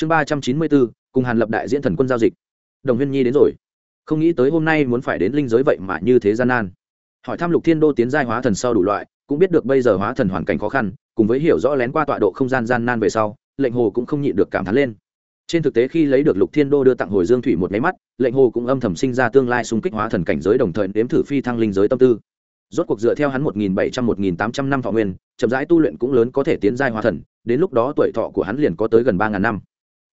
chương ba trăm chín mươi bốn, cùng hàn lập đại diễn thần quân giao dịch. Đồng huyên nhi đến rồi. Không nghĩ tới hôm nay muốn phải đến linh giới vậy mà như thế gian nan. Hỏi thăm lục thiên đô tiến giai hóa thần sau đủ loại, cũng biết được bây giờ hóa thần hoàn cảnh khó khăn, cùng với hiểu rõ lén qua tọa độ không gian gian nan về sau, lệnh hồ cũng không nhịn được cảm thán lên. Trên thực tế khi lấy được lục thiên đô đưa tặng hồi dương thủy một máy mắt, lệnh hồ cũng âm thầm sinh ra tương lai xung kích hóa thần cảnh giới đồng thời nếm thử phi thăng linh giới tâm tư. Rốt cuộc dựa theo hắn một nghìn bảy trăm, một nghìn tám trăm năm thọ nguyên, chậm rãi tu luyện cũng lớn có thể tiến giai hóa thần, đến lúc đó tuổi thọ của hắn liền có tới gần ba ngàn năm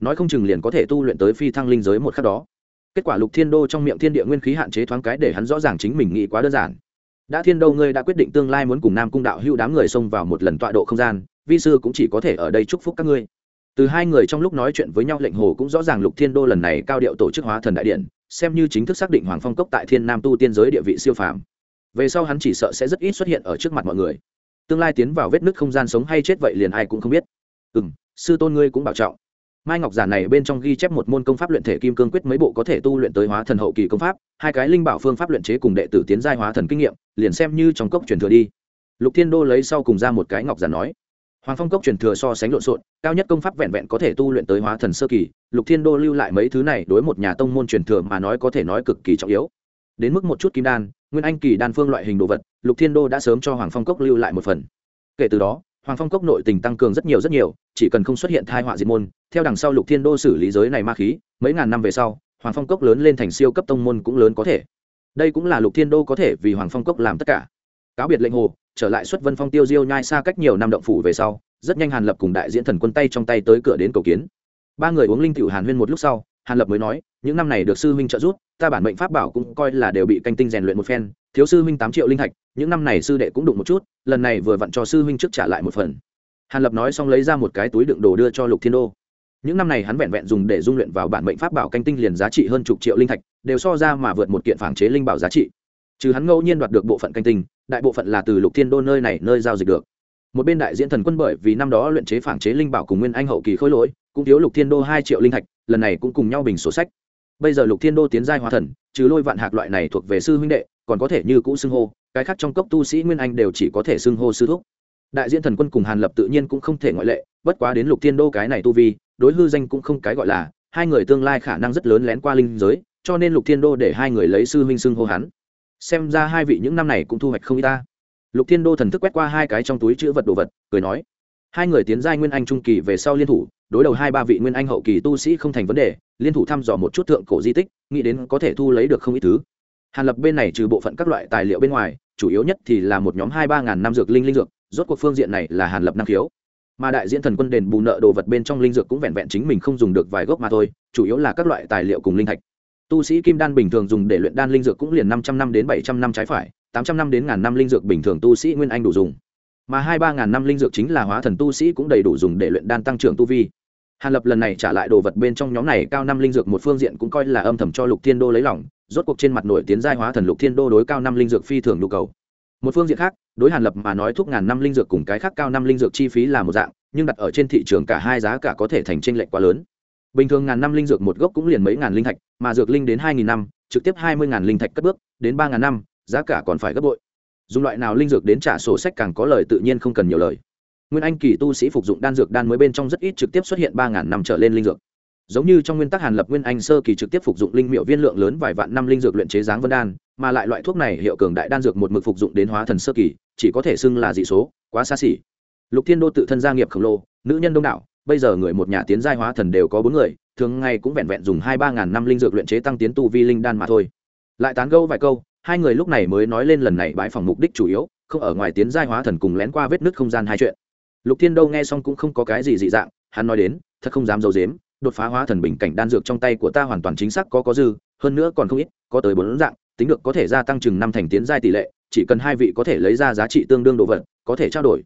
nói không chừng liền có thể tu luyện tới phi thăng linh giới một khắc đó. Kết quả lục thiên đô trong miệng thiên địa nguyên khí hạn chế thoáng cái để hắn rõ ràng chính mình nghĩ quá đơn giản. Đã thiên đô ngươi đã quyết định tương lai muốn cùng nam cung đạo hữu đám người xông vào một lần tọa độ không gian, vi sư cũng chỉ có thể ở đây chúc phúc các ngươi. Từ hai người trong lúc nói chuyện với nhau lệnh hồ cũng rõ ràng lục thiên đô lần này cao điệu tổ chức hóa thần đại điện, xem như chính thức xác định hoàng phong cốc tại thiên nam tu tiên giới địa vị siêu phàm. Về sau hắn chỉ sợ sẽ rất ít xuất hiện ở trước mặt mọi người. Tương lai tiến vào vết nứt không gian sống hay chết vậy liền ai cũng không biết. Ừ m sư tôn ngươi cũng bảo trọng mai ngọc giản này bên trong ghi chép một môn công pháp luyện thể kim cương quyết mấy bộ có thể tu luyện tới hóa thần hậu kỳ công pháp, hai cái linh bảo phương pháp luyện chế cùng đệ tử tiến giai hóa thần kinh nghiệm, liền xem như trong cốc truyền thừa đi. Lục thiên đô lấy sau cùng ra một cái ngọc giản nói, hoàng phong cốc truyền thừa so sánh lộn xộn, cao nhất công pháp vẹn vẹn có thể tu luyện tới hóa thần sơ kỳ, lục thiên đô lưu lại mấy thứ này đối một nhà tông môn truyền thừa mà nói có thể nói cực kỳ trọng yếu. Đến mức một chút kim đan, nguyên anh kỳ đan phương loại hình đồ vật, lục thiên đô đã sớm cho hoàng phong cốc lưu lại một phần. Kể từ đó hoàng phong cốc nội tình tăng cường rất nhiều rất nhiều, chỉ cần không xuất hiện thai họa diệt môn, theo đằng sau lục thiên đô xử lý giới này ma khí, mấy ngàn năm về sau, hoàng phong cốc lớn lên thành siêu cấp tông môn cũng lớn có thể. Đây cũng là lục thiên đô có thể vì hoàng phong cốc làm tất cả. Cáo biệt lệnh hồ, trở lại xuất vân phong tiêu diêu nhai xa cách nhiều năm động phủ về sau, rất nhanh hàn lập cùng đại diễn thần quân tay trong tay tới cửa đến cầu kiến. Ba người uống linh tiểu hàn huyên một lúc sau, hàn lập mới nói, những năm này được sư huynh trợ giúp, ta bản mệnh pháp bảo cũng coi là đều bị canh tinh rèn luyện một phen thiếu sư huynh tám triệu linh thạch, những năm này sư đệ cũng đụng một chút, lần này vừa vặn cho sư huynh trước trả lại một phần. Hàn lập nói xong lấy ra một cái túi đựng đồ đưa cho lục thiên đô. Những năm này hắn vẹn vẹn dùng để dung luyện vào bản mệnh pháp bảo canh tinh liền giá trị hơn chục triệu linh thạch, đều so ra mà vượt một kiện phản chế linh bảo giá trị. Trừ hắn ngẫu nhiên đoạt được bộ phận canh tinh, đại bộ phận là từ lục thiên đô nơi này nơi giao dịch được. Một bên đại diễn thần quân bởi vì năm đó luyện chế phản chế linh bảo cùng nguyên anh hậu kỳ khôi lỗi, cũng thiếu lục thiên đô hai triệu linh thạch, lần này cũng cùng nhau bình sổ sách. Bây giờ lục thiên đô tiến giai hóa thần, trừ lôi vạn hạc loại này thuộc về sư huynh đệ còn có thể như cũ xưng hô, cái khác trong cốc tu sĩ nguyên anh đều chỉ có thể xưng hô sư thúc. Đại diễn thần quân cùng hàn lập tự nhiên cũng không thể ngoại lệ, bất quá đến lục thiên đô cái này tu vi, đối hư danh cũng không cái gọi là, hai người tương lai khả năng rất lớn lén qua linh giới, cho nên lục thiên đô để hai người lấy sư huynh xưng hô hắn. Xem ra hai vị những năm này cũng thu hoạch không y ta. Lục thiên đô thần thức quét qua hai cái trong túi chữ vật đồ vật, cười nói, hai người tiến giai nguyên anh trung kỳ về sau liên thủ, đối đầu hai ba vị nguyên anh hậu kỳ tu sĩ không thành vấn đề, liên thủ thăm dò một chút thượng cổ di tích, nghĩ đến có thể thu lấy được không ít thứ hàn lập bên này trừ bộ phận các loại tài liệu bên ngoài, chủ yếu nhất thì là một nhóm hai ba ngàn năm dược linh linh dược, rốt cuộc phương diện này là hàn lập năng khiếu. Mà đại diễn thần quân đền bù nợ đồ vật bên trong linh dược cũng vẹn vẹn chính mình không dùng được vài gốc mà thôi, chủ yếu là các loại tài liệu cùng linh thạch. Tu sĩ kim đan bình thường dùng để luyện đan linh dược cũng liền năm trăm năm đến bảy trăm năm trái phải, tám trăm năm đến ngàn năm linh dược bình thường tu sĩ nguyên anh đủ dùng. Mà hai ba ngàn năm linh dược chính là hóa thần tu sĩ cũng đầy đủ dùng để luyện đan tăng trưởng tu vi hàn lập lần này trả lại đồ vật bên trong nhóm này, cao năm linh dược một phương diện cũng coi là âm thầm cho lục thiên đô lấy lòng, rốt cuộc trên mặt nổi tiến giai hóa thần lục thiên đô đối cao năm linh dược phi thường nhu cầu. Một phương diện khác, đối hàn lập mà nói thuốc ngàn năm linh dược cùng cái khác cao năm linh dược chi phí là một dạng, nhưng đặt ở trên thị trường cả hai giá cả có thể thành tranh lệch quá lớn. Bình thường ngàn năm linh dược một gốc cũng liền mấy ngàn linh thạch, mà dược linh đến hai nghìn năm, trực tiếp hai mươi ngàn linh thạch cất bước, đến ba ngàn năm, giá cả còn phải gấp bội. Dùng loại nào linh dược đến trả sổ sách càng có lời tự nhiên không cần nhiều lời nguyên anh kỳ tu sĩ phục dụng đan dược đan mới bên trong rất ít trực tiếp xuất hiện ba ngàn năm trở lên linh dược. Giống như trong nguyên tắc hàn lập nguyên anh sơ kỳ trực tiếp phục dụng linh miệu viên lượng lớn vài vạn năm linh dược luyện chế dáng vân đan, mà lại loại thuốc này hiệu cường đại đan dược một mực phục dụng đến hóa thần sơ kỳ, chỉ có thể xưng là dị số, quá xa xỉ. Lục thiên đô tự thân gia nghiệp khổng lồ, nữ nhân đông đảo, bây giờ người một nhà tiến giai hóa thần đều có bốn người, thường ngày cũng vẹn vẹn dùng hai ba ngàn năm linh dược luyện chế tăng tiến tu vi linh đan mà thôi. Lại tán gâu vài câu, hai người lúc này mới nói lên lần này bãi phòng mục đích chủ yếu, không ở ngoài tiến giai hóa thần cùng lén qua vết nứt không gian hai chuyện lục thiên đâu nghe xong cũng không có cái gì dị dạng, hắn nói đến, thật không dám d i ấ u dếm đột phá hóa thần bình cảnh đan dược trong tay của ta hoàn toàn chính xác có có dư, hơn nữa còn không ít, có tới bốn dạng, tính được có thể gia tăng chừng năm thành tiến giai tỷ lệ, chỉ cần hai vị có thể lấy ra giá trị tương đương đồ vật, có thể trao đổi.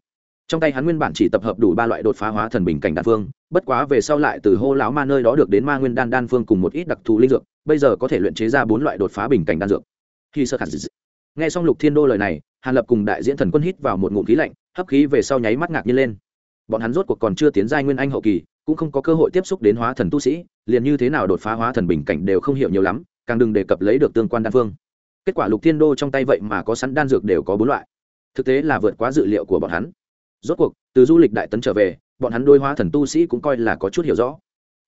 Trong tay hắn nguyên bản chỉ tập hợp đủ ba loại đột phá hóa thần bình cảnh đan phương, bất quá về sau lại từ hô lão ma nơi đó được đến ma nguyên đan đan phương cùng một ít đặc thù linh dược, bây giờ có thể luyện chế ra bốn loại đột phá bình cảnh đan dược. Khi sơ khẳng nghe xong lục thiên đô lời này hàn lập cùng đại diễn thần quân hít vào một ngụm khí lạnh, hấp khí về sau nháy mắt ngạc nhiên lên. Bọn hắn rốt cuộc còn chưa tiến giai nguyên anh hậu kỳ, cũng không có cơ hội tiếp xúc đến hóa thần tu sĩ, liền như thế nào đột phá hóa thần bình cảnh đều không hiểu nhiều lắm, càng đừng đề cập lấy được tương quan đan phương. Kết quả lục thiên đô trong tay vậy mà có sẵn đan dược đều có bốn loại. Thực tế là vượt quá dự liệu của bọn hắn. Rốt cuộc, từ du lịch đại tấn trở về, bọn hắn đôi hóa thần tu sĩ cũng coi là có chút hiểu rõ.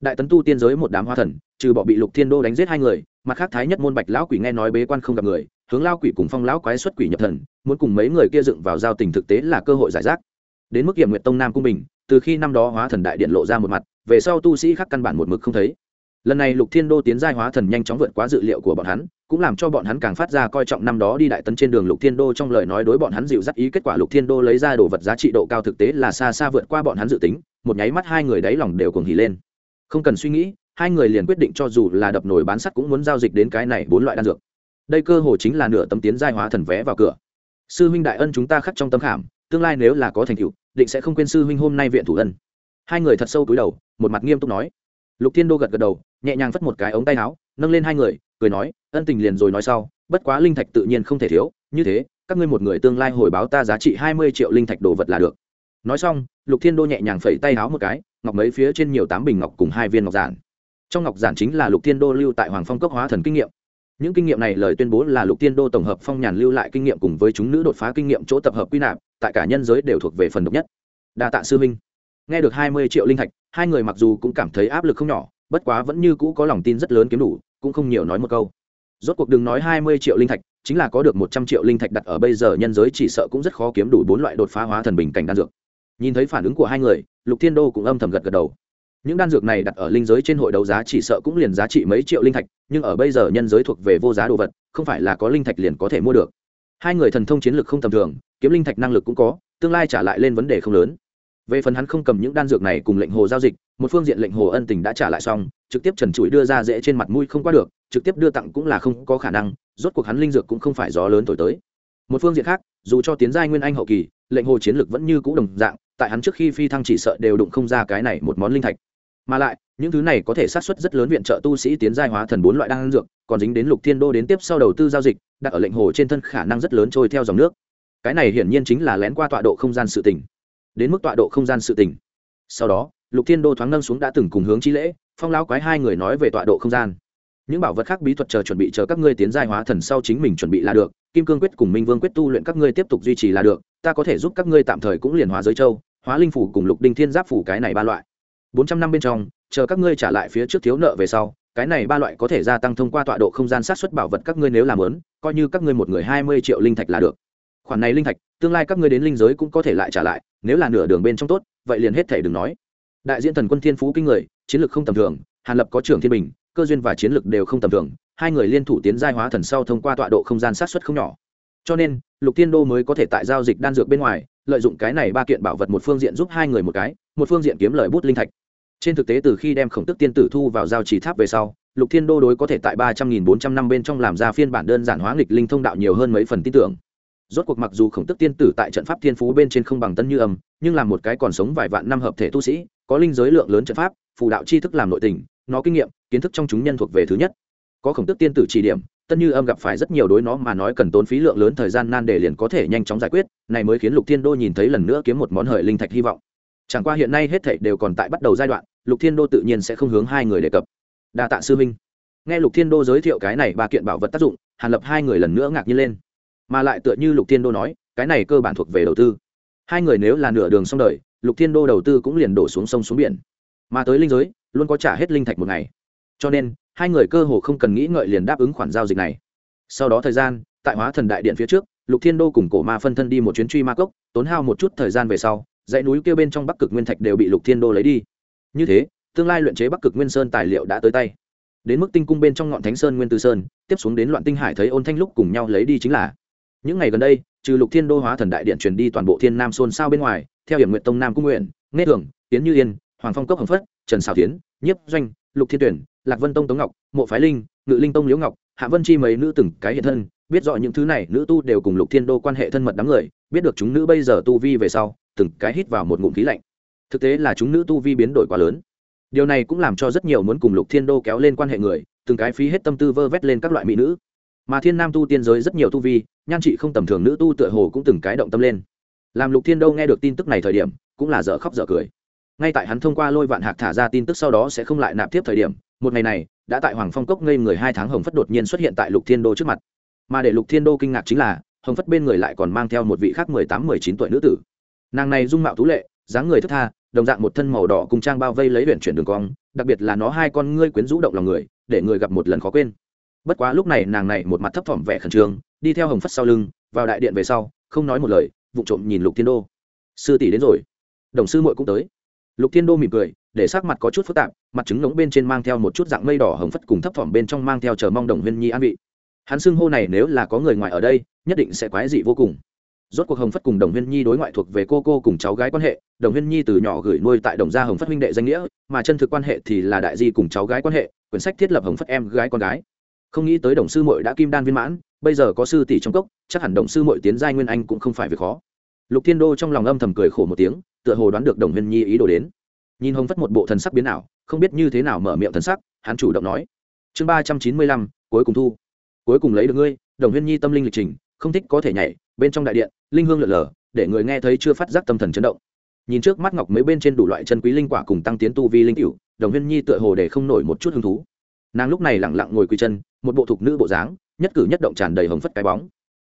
Đại tấn tu tiên giới một đám hóa thần, trừ bỏ bị lục thiên đô đánh giết hai người, mặt khác thái nhất môn bạch lão quỷ nghe nói bế quan không gặp người hướng lao quỷ cùng phong lão quái xuất quỷ nhập thần, muốn cùng mấy người kia dựng vào giao tình thực tế là cơ hội giải rác. Đến mức hiểm nguyện tông nam cung bình, từ khi năm đó hóa thần đại điện lộ ra một mặt, về sau tu sĩ khác căn bản một mực không thấy. Lần này lục thiên đô tiến giai hóa thần nhanh chóng vượt quá dự liệu của bọn hắn, cũng làm cho bọn hắn càng phát ra coi trọng năm đó đi đại tấn trên đường lục thiên đô trong lời nói đối bọn hắn dịu dắt ý kết quả lục thiên đô lấy ra đồ vật giá trị độ cao thực tế là xa xa vượt qua bọn hắn dự tính, một nháy mắt hai người đáy lòng đều cùng hỉ lên. Không cần suy nghĩ, hai người liền quyết định cho dù là đập nồi bán sắt cũng muốn giao dịch đến cái này bốn loại đan dược đây cơ hồ chính là nửa tấm tiến giai hóa thần vé vào cửa. Sư huynh đại ân chúng ta khắc trong tâm khảm, tương lai nếu là có thành tựu, định sẽ không quên sư huynh hôm nay viện thủ ân. Hai người thật sâu túi đầu, một mặt nghiêm túc nói. Lục thiên đô gật gật đầu, nhẹ nhàng phất một cái ống tay áo, nâng lên hai người, cười nói, ân tình liền rồi nói sau, bất quá linh thạch tự nhiên không thể thiếu, như thế, các ngươi một người tương lai hồi báo ta giá trị hai mươi triệu linh thạch đồ vật là được. Nói xong, lục thiên đô nhẹ nhàng phẩy tay áo một cái, ngọc mấy phía trên nhiều tám bình ngọc cùng hai viên ngọc giản. Trong ngọc giản chính là lục thiên đô lưu tại hoàng phong cốc hóa thần kinh nghiệm những kinh nghiệm này lời tuyên bố là lục thiên đô tổng hợp phong nhàn lưu lại kinh nghiệm cùng với chúng nữ đột phá kinh nghiệm chỗ tập hợp quy nạp, tại cả nhân giới đều thuộc về phần độc nhất. Đa tạ sư minh nghe được hai mươi triệu linh thạch, hai người mặc dù cũng cảm thấy áp lực không nhỏ, bất quá vẫn như cũ có lòng tin rất lớn kiếm đủ, cũng không nhiều nói một câu. Rốt cuộc đừng nói hai mươi triệu linh thạch, chính là có được một trăm triệu linh thạch đặt ở bây giờ nhân giới chỉ sợ cũng rất khó kiếm đủ bốn loại đột phá hóa thần bình cảnh đan dược. Nhìn thấy phản ứng của hai người, lục thiên đô cũng âm thầm gật gật đầu những đan dược này đặt ở linh giới trên hội đấu giá chỉ sợ cũng liền giá trị mấy triệu linh thạch, nhưng ở bây giờ nhân giới thuộc về vô giá đồ vật, không phải là có linh thạch liền có thể mua được. Hai người thần thông chiến lược không tầm thường, kiếm linh thạch năng lực cũng có, tương lai trả lại lên vấn đề không lớn. Về phần hắn không cầm những đan dược này cùng lệnh hồ giao dịch, một phương diện lệnh hồ ân tình đã trả lại xong, trực tiếp trần trụi đưa ra dễ trên mặt mũi không qua được, trực tiếp đưa tặng cũng là không có khả năng, rốt cuộc hắn linh dược cũng không phải gió lớn thổi tới. Một phương diện khác, dù cho tiến giai nguyên anh hậu kỳ, lệnh hồ chiến lược vẫn như cũ đồng dạng, tại hắn trước khi phi thăng chỉ sợ đều đụng không ra cái này một món linh thạch mà lại, những thứ này có thể sát xuất rất lớn viện trợ tu sĩ tiến giai hóa thần bốn loại đan dược, còn dính đến lục thiên đô đến tiếp sau đầu tư giao dịch, đặt ở lệnh hồ trên thân khả năng rất lớn trôi theo dòng nước. Cái này hiển nhiên chính là lén qua tọa độ không gian sự tỉnh đến mức tọa độ không gian sự tỉnh sau đó, lục thiên đô thoáng nâng xuống đã từng cùng hướng chi lễ, phong lão quái hai người nói về tọa độ không gian. Những bảo vật khác bí thuật chờ chuẩn bị chờ các ngươi tiến giai hóa thần sau chính mình chuẩn bị là được, kim cương quyết cùng minh vương quyết tu luyện các ngươi tiếp tục duy trì là được, ta có thể giúp các ngươi tạm thời cũng liền hóa giới châu, hóa linh phủ cùng lục đinh thiên giáp phủ cái này ba loại bốn trăm năm bên trong, chờ các ngươi trả lại phía trước thiếu nợ về sau, cái này ba loại có thể gia tăng thông qua tọa độ không gian sát xuất bảo vật các ngươi nếu làm lớn, coi như các ngươi một người hai mươi triệu linh thạch là được. Khoản này linh thạch, tương lai các ngươi đến linh giới cũng có thể lại trả lại, nếu là nửa đường bên trong tốt, vậy liền hết thể đừng nói. Đại diện thần quân thiên phú kinh người, chiến lược không tầm thường, hàn lập có trưởng thiên bình, cơ duyên và chiến lược đều không tầm thường, hai người liên thủ tiến giai hóa thần sau thông qua tọa độ không gian sát xuất không nhỏ. Cho nên, lục tiên đô mới có thể tại giao dịch đan dược bên ngoài, lợi dụng cái này ba kiện bảo vật một phương diện giúp hai người một cái, một phương diện kiếm lời bút linh thạch trên thực tế, từ khi đem khổng tức tiên tử thu vào giao chỉ tháp về sau, lục thiên đô đối có thể tại ba trăm nghìn bốn trăm năm bên trong làm ra phiên bản đơn giản hóa nghịch linh thông đạo nhiều hơn mấy phần tin tưởng. Rốt cuộc mặc dù khổng tức tiên tử tại trận pháp thiên phú bên trên không bằng tân như âm, nhưng là một cái còn sống vài vạn năm hợp thể tu sĩ, có linh giới lượng lớn trận pháp, phù đạo chi thức làm nội tình, nó kinh nghiệm, kiến thức trong chúng nhân thuộc về thứ nhất. Có khổng tức tiên tử chỉ điểm, tân như âm gặp phải rất nhiều đối nó mà nói cần tốn phí lượng lớn thời gian nan để liền có thể nhanh chóng giải quyết, này mới khiến lục thiên đô nhìn thấy lần nữa kiếm một món hời linh thạch hy vọng. Chẳng qua hiện nay hết thảy đều còn tại bắt đầu giai đoạn lục thiên đô tự nhiên sẽ không hướng hai người đề cập. Đa tạ sư minh nghe lục thiên đô giới thiệu cái này ba kiện bảo vật tác dụng, hàn lập hai người lần nữa ngạc nhiên lên. Mà lại tựa như lục thiên đô nói, cái này cơ bản thuộc về đầu tư. Hai người nếu là nửa đường xong đời, lục thiên đô đầu tư cũng liền đổ xuống sông xuống biển. Mà tới linh giới, luôn có trả hết linh thạch một ngày. Cho nên, hai người cơ hồ không cần nghĩ ngợi liền đáp ứng khoản giao dịch này. Sau đó thời gian, tại hóa thần đại điện phía trước, lục thiên đô cùng cổ ma phân thân đi một chuyến truy ma cốc, tốn hao một chút thời gian về sau, dãy núi kêu bên trong bắc cực nguyên thạch đều bị lục thiên đô lấy đi như thế, tương lai luyện chế bắc cực nguyên sơn tài liệu đã tới tay. Đến mức tinh cung bên trong ngọn thánh sơn nguyên tư sơn, tiếp xuống đến loạn tinh hải thấy ôn thanh lúc cùng nhau lấy đi chính là. Những ngày gần đây, trừ lục thiên đô hóa thần đại điện truyền đi toàn bộ thiên nam xôn xao bên ngoài, theo hiểm nguyện tông nam cung nguyện, nghe thường tiến như yên, hoàng phong cốc hồng phất, trần xào tiến nhiếp doanh, lục thiên tuyển, lạc vân tông tống ngọc, mộ phái linh, ngự linh tông liễu ngọc, hạ vân chi mấy nữ từng cái hiện thân, biết rõ những thứ này nữ tu đều cùng lục thiên đô quan hệ thân mật đám người, biết được chúng nữ bây giờ tu vi về sau, từng cái hít vào một ngụm khí lạnh thực tế là chúng nữ tu vi biến đổi quá lớn. Điều này cũng làm cho rất nhiều muốn cùng lục thiên đô kéo lên quan hệ người, từng cái phí hết tâm tư vơ vét lên các loại mỹ nữ. Mà thiên nam tu tiên giới rất nhiều tu vi, nhan trị không tầm thường nữ tu tựa hồ cũng từng cái động tâm lên. Làm lục thiên đô nghe được tin tức này thời điểm, cũng là dở khóc dở cười. Ngay tại hắn thông qua lôi vạn hạc thả ra tin tức sau đó sẽ không lại nạp tiếp thời điểm, một ngày này, đã tại hoàng phong cốc ngây người hai tháng hồng phất đột nhiên xuất hiện tại lục thiên đô trước mặt. Mà để lục thiên đô kinh ngạc chính là, hồng phất bên người lại còn mang theo một vị khác mười tám, mười chín tuổi nữ tử. Nàng này dung mạo tú lệ dáng người thức tha, đồng dạng một thân màu đỏ cùng trang bao vây lấy huyện chuyển đường cong, đặc biệt là nó hai con ngươi quyến rũ động lòng người, để người gặp một lần khó quên. Bất quá lúc này nàng này một mặt thấp thỏm vẻ khẩn trương, đi theo hồng phất sau lưng, vào đại điện về sau, không nói một lời vụ trộm nhìn lục thiên đô. Sư tỷ đến rồi. Đồng sư muội cũng tới. Lục thiên đô mỉm cười, để sắc mặt có chút phức tạp, mặt trứng ngống bên trên mang theo một chút dạng mây đỏ hồng phất cùng thấp thỏm bên trong mang theo chờ mong đồng huyên nhi an vị. Hắn xưng hô này nếu là có người ngoài ở đây, nhất định sẽ quái dị vô cùng rốt cuộc hồng phất cùng đồng huyên nhi đối ngoại thuộc về cô cô cùng cháu gái quan hệ, đồng huyên nhi từ nhỏ gửi nuôi tại đồng gia hồng phất huynh đệ danh nghĩa, mà chân thực quan hệ thì là đại di cùng cháu gái quan hệ, quyển sách thiết lập hồng phất em gái con gái. Không nghĩ tới đồng sư Mội đã kim đan viên mãn, bây giờ có sư tỷ trong cốc, chắc hẳn đồng sư Mội tiến giai nguyên anh cũng không phải việc khó. Lục thiên đô trong lòng âm thầm cười khổ một tiếng, tựa hồ đoán được đồng huyên nhi ý đồ đến. Nhìn hồng phất một bộ thần sắc biến ảo, không biết như thế nào mở miệng thần sắc, hắn chủ động nói. Chương ba trăm chín mươi lăm, cuối cùng thu. Cuối cùng lấy được ngươi, đồng huyên nhi tâm linh lịch trình, không thích có thể nhảy bên trong đại điện, linh hương lượn lờ, để người nghe thấy chưa phát giác tâm thần chấn động. Nhìn trước mắt ngọc mấy bên trên đủ loại chân quý linh quả cùng tăng tiến tu vi linh cựu đồng huyên nhi tựa hồ để không nổi một chút hứng thú. Nàng lúc này lẳng lặng ngồi quỳ chân, một bộ thục nữ bộ dáng, nhất cử nhất động tràn đầy hồng phất cái bóng.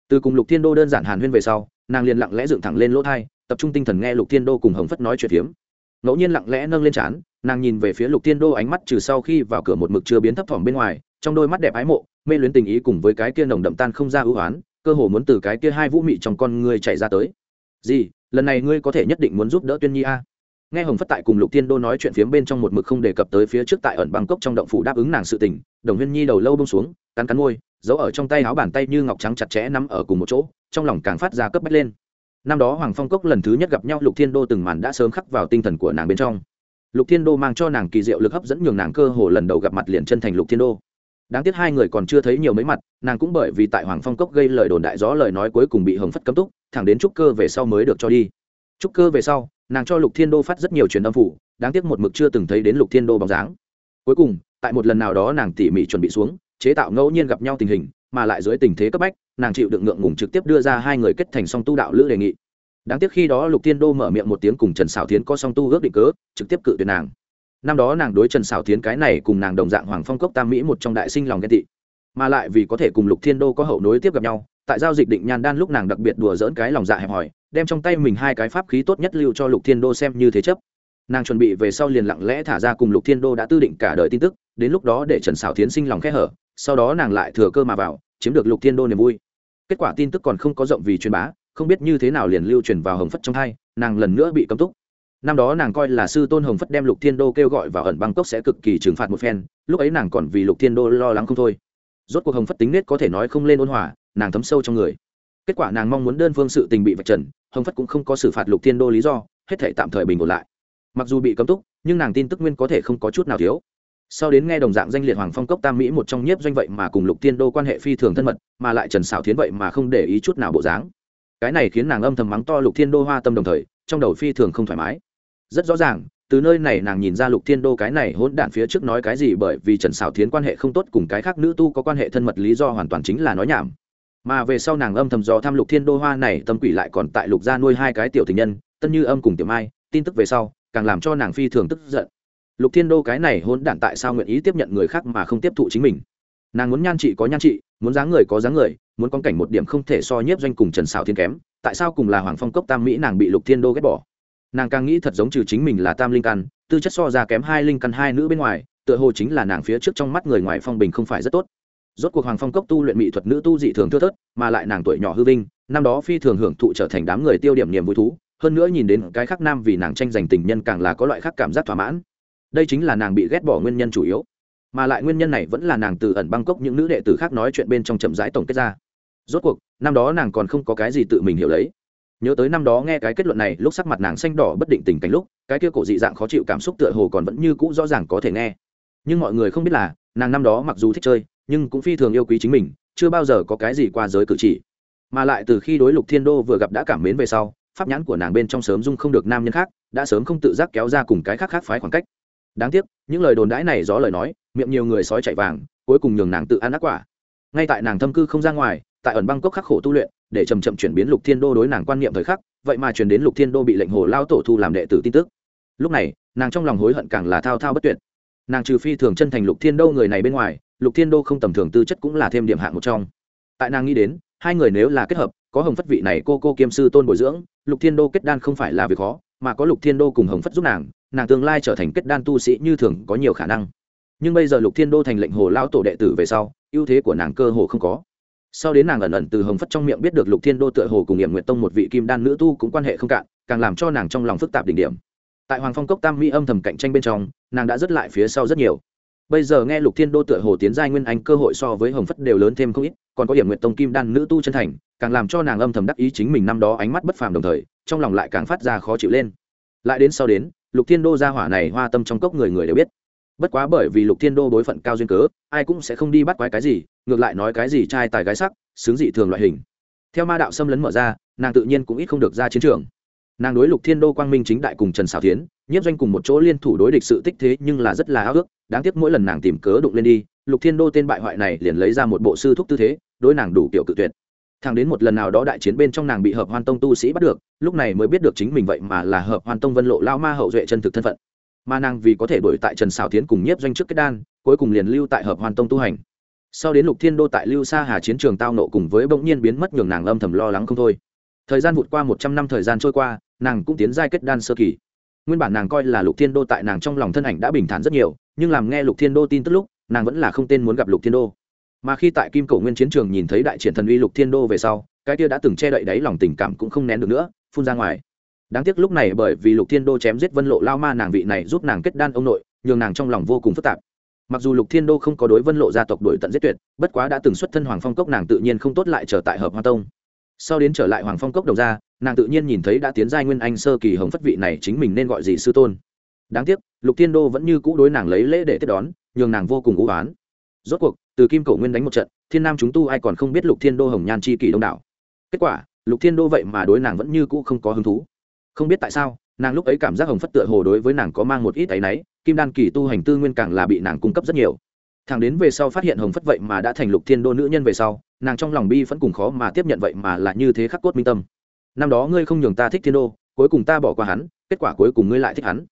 Từ cùng lục thiên đô đơn giản hàn huyên về sau, nàng liền lặng lẽ dựng thẳng lên lỗ thai, tập trung tinh thần nghe lục thiên đô cùng hồng phất nói chuyện phiếm. Ngẫu nhiên lặng lẽ nâng lên trán, nàng nhìn về phía lục thiên đô ánh mắt trừ sau khi vào cửa một mực chưa biến thấp thỏm bên ngoài, trong đôi mắt đẹp ái mộ, mê luyến tình ý cùng với cái kia nồng đậm tan không ra ưu oán cơ hồ muốn từ cái kia hai vũ mị trong con ngươi chạy ra tới. Gì, lần này ngươi có thể nhất định muốn giúp đỡ tuyên nhi a? Nghe hồng phất tại cùng lục thiên đô nói chuyện phiếm bên trong một mực không đề cập tới phía trước tại ẩn bangkok trong động phủ đáp ứng nàng sự tình, đồng huyên nhi đầu lâu bông xuống, cắn cắn môi, giấu ở trong tay áo bàn tay như ngọc trắng chặt chẽ nắm ở cùng một chỗ, trong lòng càng phát ra cấp bách lên. Năm đó hoàng phong cốc lần thứ nhất gặp nhau, lục thiên đô từng màn đã sớm khắc vào tinh thần của nàng bên trong. Lục thiên đô mang cho nàng kỳ diệu lực hấp dẫn nhường nàng cơ hồ lần đầu gặp mặt liền chân thành lục thiên đô đáng tiếc hai người còn chưa thấy nhiều mấy mặt, nàng cũng bởi vì tại hoàng phong cốc gây lời đồn đại gió lời nói cuối cùng bị hồng phất cấm túc, thẳng đến trúc cơ về sau mới được cho đi. Trúc cơ về sau, nàng cho lục thiên đô phát rất nhiều truyền âm phủ, đáng tiếc một mực chưa từng thấy đến lục thiên đô bóng dáng. Cuối cùng, tại một lần nào đó nàng tỉ mỉ chuẩn bị xuống, chế tạo ngẫu nhiên gặp nhau tình hình, mà lại dưới tình thế cấp bách, nàng chịu đựng ngượng ngùng trực tiếp đưa ra hai người kết thành song tu đạo lữ đề nghị. Đáng tiếc khi đó lục thiên đô mở miệng một tiếng cùng trần xảo tiến có song tu ước định cớ, trực tiếp cự tuyệt nàng năm đó nàng đối trần xảo tiến cái này cùng nàng đồng dạng hoàng phong cốc tam mỹ một trong đại sinh lòng ghen tị. Mà lại vì có thể cùng lục thiên đô có hậu nối tiếp gặp nhau, tại giao dịch định nhan đan lúc nàng đặc biệt đùa dỡn cái lòng dạ hẹp hòi, đem trong tay mình hai cái pháp khí tốt nhất lưu cho lục thiên đô xem như thế chấp. Nàng chuẩn bị về sau liền lặng lẽ thả ra cùng lục thiên đô đã tư định cả đời tin tức, đến lúc đó để trần xảo tiến sinh lòng khẽ hở, sau đó nàng lại thừa cơ mà vào, chiếm được lục thiên đô niềm vui. Kết quả tin tức còn không có rộng vì truyền bá, không biết như thế nào liền lưu truyền vào hồng phất trong hai, nàng lần nữa bị cấm túc năm đó nàng coi là sư tôn hồng phất đem lục thiên đô kêu gọi vào ẩn bangkok sẽ cực kỳ trừng phạt một phen, lúc ấy nàng còn vì lục thiên đô lo lắng không thôi. Rốt cuộc hồng phất tính nết có thể nói không lên ôn hòa, nàng thấm sâu trong người. Kết quả nàng mong muốn đơn phương sự tình bị vạch trần, hồng phất cũng không có xử phạt lục thiên đô lý do, hết thể tạm thời bình ổn lại. Mặc dù bị cấm túc, nhưng nàng tin tức nguyên có thể không có chút nào thiếu. Sau đến nghe đồng dạng danh liệt hoàng phong cốc tam mỹ một trong nhiếp doanh vậy mà cùng lục thiên đô quan hệ phi thường thân mật, mà lại trần xảo thiến vậy mà không để ý chút nào bộ dáng. Cái này khiến nàng âm thầm mắng to lục thiên đô hoa tâm đồng thời, trong đầu phi thường không thoải mái rất rõ ràng, từ nơi này nàng nhìn ra lục thiên đô cái này hỗn đản phía trước nói cái gì bởi vì trần xảo thiến quan hệ không tốt cùng cái khác nữ tu có quan hệ thân mật lý do hoàn toàn chính là nói nhảm. Mà về sau nàng âm thầm do tham lục thiên đô hoa này, tâm quỷ lại còn tại lục gia nuôi hai cái tiểu tình nhân, tân như âm cùng tiểu mai, tin tức về sau, càng làm cho nàng phi thường tức giận. Lục thiên đô cái này hỗn đản tại sao nguyện ý tiếp nhận người khác mà không tiếp thụ chính mình? Nàng muốn nhan trị có nhan trị, muốn dáng người có dáng người, muốn con cảnh một điểm không thể so nhiếp doanh cùng trần xảo thiên kém, tại sao cùng là hoàng phong cốc tam mỹ nàng bị lục thiên đô ghét bỏ? Nàng càng nghĩ thật giống trừ chính mình là tam linh căn, tư chất so ra kém hai linh căn hai nữ bên ngoài, tựa hồ chính là nàng phía trước trong mắt người ngoài phong bình không phải rất tốt. Rốt cuộc hoàng phong cốc tu luyện mỹ thuật nữ tu dị thường thưa thớt, mà lại nàng tuổi nhỏ hư vinh, năm đó phi thường hưởng thụ trở thành đám người tiêu điểm niềm vui thú, hơn nữa nhìn đến cái khác nam vì nàng tranh giành tình nhân càng là có loại khác cảm giác thỏa mãn. Đây chính là nàng bị ghét bỏ nguyên nhân chủ yếu. Mà lại nguyên nhân này vẫn là nàng từ ẩn bangkok những nữ đệ tử khác nói chuyện bên trong chậm rãi tổng kết ra. Rốt cuộc, năm đó nàng còn không có cái gì tự mình hiểu lấy nhớ tới năm đó nghe cái kết luận này, lúc sắc mặt nàng xanh đỏ bất định tình cảnh lúc, cái kia cổ dị dạng khó chịu cảm xúc tựa hồ còn vẫn như cũ rõ ràng có thể nghe. Nhưng mọi người không biết là, nàng năm đó mặc dù thích chơi, nhưng cũng phi thường yêu quý chính mình, chưa bao giờ có cái gì qua giới cử chỉ. Mà lại từ khi đối lục thiên đô vừa gặp đã cảm mến về sau, pháp nhãn của nàng bên trong sớm dung không được nam nhân khác, đã sớm không tự giác kéo ra cùng cái khác khác phái khoảng cách. Đáng tiếc, những lời đồn đãi này gió lời nói, miệng nhiều người sói chạy vàng, cuối cùng nhường nàng tự ăn ác quả. Ngay tại nàng thâm cư không ra ngoài, tại ẩn băng cốc khắc khổ tu luyện để chầm chậm chuyển biến lục thiên đô đối nàng quan niệm thời khắc, vậy mà chuyển đến lục thiên đô bị lệnh hồ lao tổ thu làm đệ tử tin tức. Lúc này, nàng trong lòng hối hận càng là thao thao bất tuyệt. Nàng trừ phi thường chân thành lục thiên đô người này bên ngoài, lục thiên đô không tầm thường tư chất cũng là thêm điểm hạng một trong. Tại nàng nghĩ đến, hai người nếu là kết hợp, có hồng phất vị này cô cô kiêm sư tôn bồi dưỡng, lục thiên đô kết đan không phải là việc khó, mà có lục thiên đô cùng hồng phất giúp nàng nàng tương lai trở thành kết đan tu sĩ như thường có nhiều khả năng. Nhưng bây giờ lục thiên đô thành lệnh hồ lao tổ đệ tử về sau, ưu thế của nàng cơ hồ không có sau đến nàng ẩn ẩn từ hồng phất trong miệng biết được lục thiên đô tựa hồ cùng nghiệm nguyện tông một vị kim đan nữ tu cũng quan hệ không cạn, càng làm cho nàng trong lòng phức tạp đỉnh điểm. Tại hoàng phong cốc tam mỹ âm thầm cạnh tranh bên trong, nàng đã dứt lại phía sau rất nhiều. Bây giờ nghe lục thiên đô tựa hồ tiến giai nguyên anh, cơ hội so với hồng phất đều lớn thêm không ít, còn có hiểm nguyện tông kim đan nữ tu chân thành, càng làm cho nàng âm thầm đắc ý chính mình năm đó ánh mắt bất phàm đồng thời, trong lòng lại càng phát ra khó chịu lên. Lại đến sau đến, lục thiên đô ra hỏa này hoa tâm trong cốc người người đều biết bất quá bởi vì lục thiên đô đối phận cao duyên cớ, ai cũng sẽ không đi bắt quái cái gì, ngược lại nói cái gì trai tài gái sắc, xứng dị thường loại hình. Theo ma đạo xâm lấn mở ra, nàng tự nhiên cũng ít không được ra chiến trường. Nàng đối lục thiên đô quang minh chính đại cùng trần xảo tiến nhiếp doanh cùng một chỗ liên thủ đối địch sự tích thế nhưng là rất là ao ước đáng tiếc mỗi lần nàng tìm cớ đụng lên đi, lục thiên đô tên bại hoại này liền lấy ra một bộ sư thúc tư thế, đối nàng đủ kiểu cự tuyệt. Thằng đến một lần nào đó đại chiến bên trong nàng bị hợp hoan tông tu sĩ bắt được, lúc này mới biết được chính mình vậy mà là hợp hoan tông vân lộ lao ma hậu duệ chân thực thân phận mà nàng vì có thể đổi tại trần xảo tiến cùng nhiếp doanh trước kết đan, cuối cùng liền lưu tại hợp Hoàn tông tu hành. Sau đến lục thiên đô tại lưu sa hà chiến trường tao nộ cùng với bỗng nhiên biến mất nhường nàng âm thầm lo lắng không thôi. Thời gian vụt qua một trăm năm thời gian trôi qua, nàng cũng tiến giai kết đan sơ kỳ. Nguyên bản nàng coi là lục thiên đô tại nàng trong lòng thân ảnh đã bình thản rất nhiều, nhưng làm nghe lục thiên đô tin tức lúc, nàng vẫn là không tên muốn gặp lục thiên đô. Mà khi tại kim cổ nguyên chiến trường nhìn thấy đại triển thần uy lục thiên đô về sau, cái kia đã từng che đậy đáy lòng tình cảm cũng không nén được nữa, phun ra ngoài đáng tiếc lúc này bởi vì lục thiên đô chém giết vân lộ lao ma, nàng vị này giúp nàng kết đan ông nội, nhường nàng trong lòng vô cùng phức tạp. Mặc dù lục thiên đô không có đối vân lộ gia tộc đổi tận giết tuyệt, bất quá đã từng xuất thân hoàng phong cốc nàng tự nhiên không tốt lại trở tại hợp hoa tông. Sau đến trở lại hoàng phong cốc đầu ra, nàng tự nhiên nhìn thấy đã tiến giai nguyên anh sơ kỳ hồng phất vị này chính mình nên gọi gì sư tôn. Đáng tiếc, lục thiên đô vẫn như cũ đối nàng lấy lễ để tiếp đón, nhường nàng vô cùng ưu oán. Rốt cuộc, từ kim cổ nguyên đánh một trận, thiên nam chúng tu ai còn không biết lục thiên đô hồng nhan chi kỳ đông đảo. Kết quả, lục thiên đô vậy mà đối nàng vẫn như cũ không có hứng thú không biết tại sao, nàng lúc ấy cảm giác hồng phất tựa hồ đối với nàng có mang một ít áy náy, kim đan kỳ tu hành tư nguyên càng là bị nàng cung cấp rất nhiều. Thằng đến về sau phát hiện hồng phất vậy mà đã thành lục thiên đô nữ nhân về sau, nàng trong lòng bi vẫn cùng khó mà tiếp nhận vậy mà là như thế khắc cốt minh tâm. Năm đó ngươi không nhường ta thích thiên đô, cuối cùng ta bỏ qua hắn, kết quả cuối cùng ngươi lại thích hắn.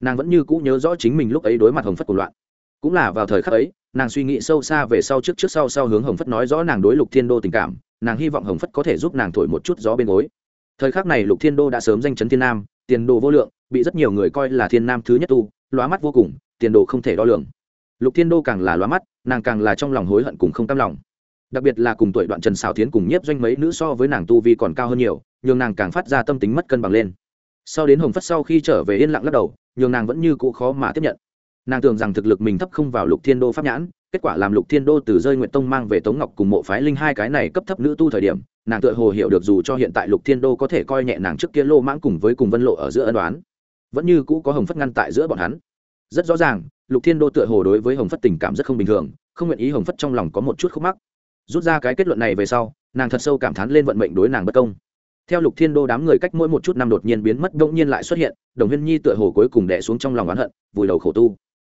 Nàng vẫn như cũ nhớ rõ chính mình lúc ấy đối mặt hồng phất cùng loạn. Cũng là vào thời khắc ấy, nàng suy nghĩ sâu xa về sau trước trước sau sau hướng hồng phất nói rõ nàng đối lục thiên đô tình cảm, nàng hy vọng hồng phất có thể giúp nàng thổi một chút gió bên gối thời khắc này lục thiên đô đã sớm danh chấn thiên nam, tiền đồ vô lượng, bị rất nhiều người coi là thiên nam thứ nhất tu, lóa mắt vô cùng, tiền đồ không thể đo lường. Lục thiên đô càng là lóa mắt, nàng càng là trong lòng hối hận cùng không tâm lòng. Đặc biệt là cùng tuổi đoạn trần xào tiến cùng nhiếp doanh mấy nữ so với nàng tu vi còn cao hơn nhiều, nhường nàng càng phát ra tâm tính mất cân bằng lên. Sau đến hồng phất sau khi trở về yên lặng lắc đầu, nhường nàng vẫn như cũ khó mà tiếp nhận. Nàng tưởng rằng thực lực mình thấp không vào lục thiên đô pháp nhãn, kết quả làm lục thiên đô từ rơi nguyện tông mang về tống ngọc cùng mộ phái linh hai cái này cấp thấp nữ tu thời điểm nàng tựa hồ hiểu được dù cho hiện tại lục thiên đô có thể coi nhẹ nàng trước kia lô mãng cùng với cùng vân lộ ở giữa ân đoán vẫn như cũ có hồng phất ngăn tại giữa bọn hắn. Rất rõ ràng, lục thiên đô tựa hồ đối với hồng phất tình cảm rất không bình thường, không nguyện ý hồng phất trong lòng có một chút khúc mắc. Rút ra cái kết luận này về sau, nàng thật sâu cảm thán lên vận mệnh đối nàng bất công. Theo lục thiên đô đám người cách mỗi một chút năm đột nhiên biến mất đ ỗ n g nhiên lại xuất hiện, đồng huyên nhi tựa hồ cuối cùng đẻ xuống trong lòng oán hận, vùi đầu khổ tu.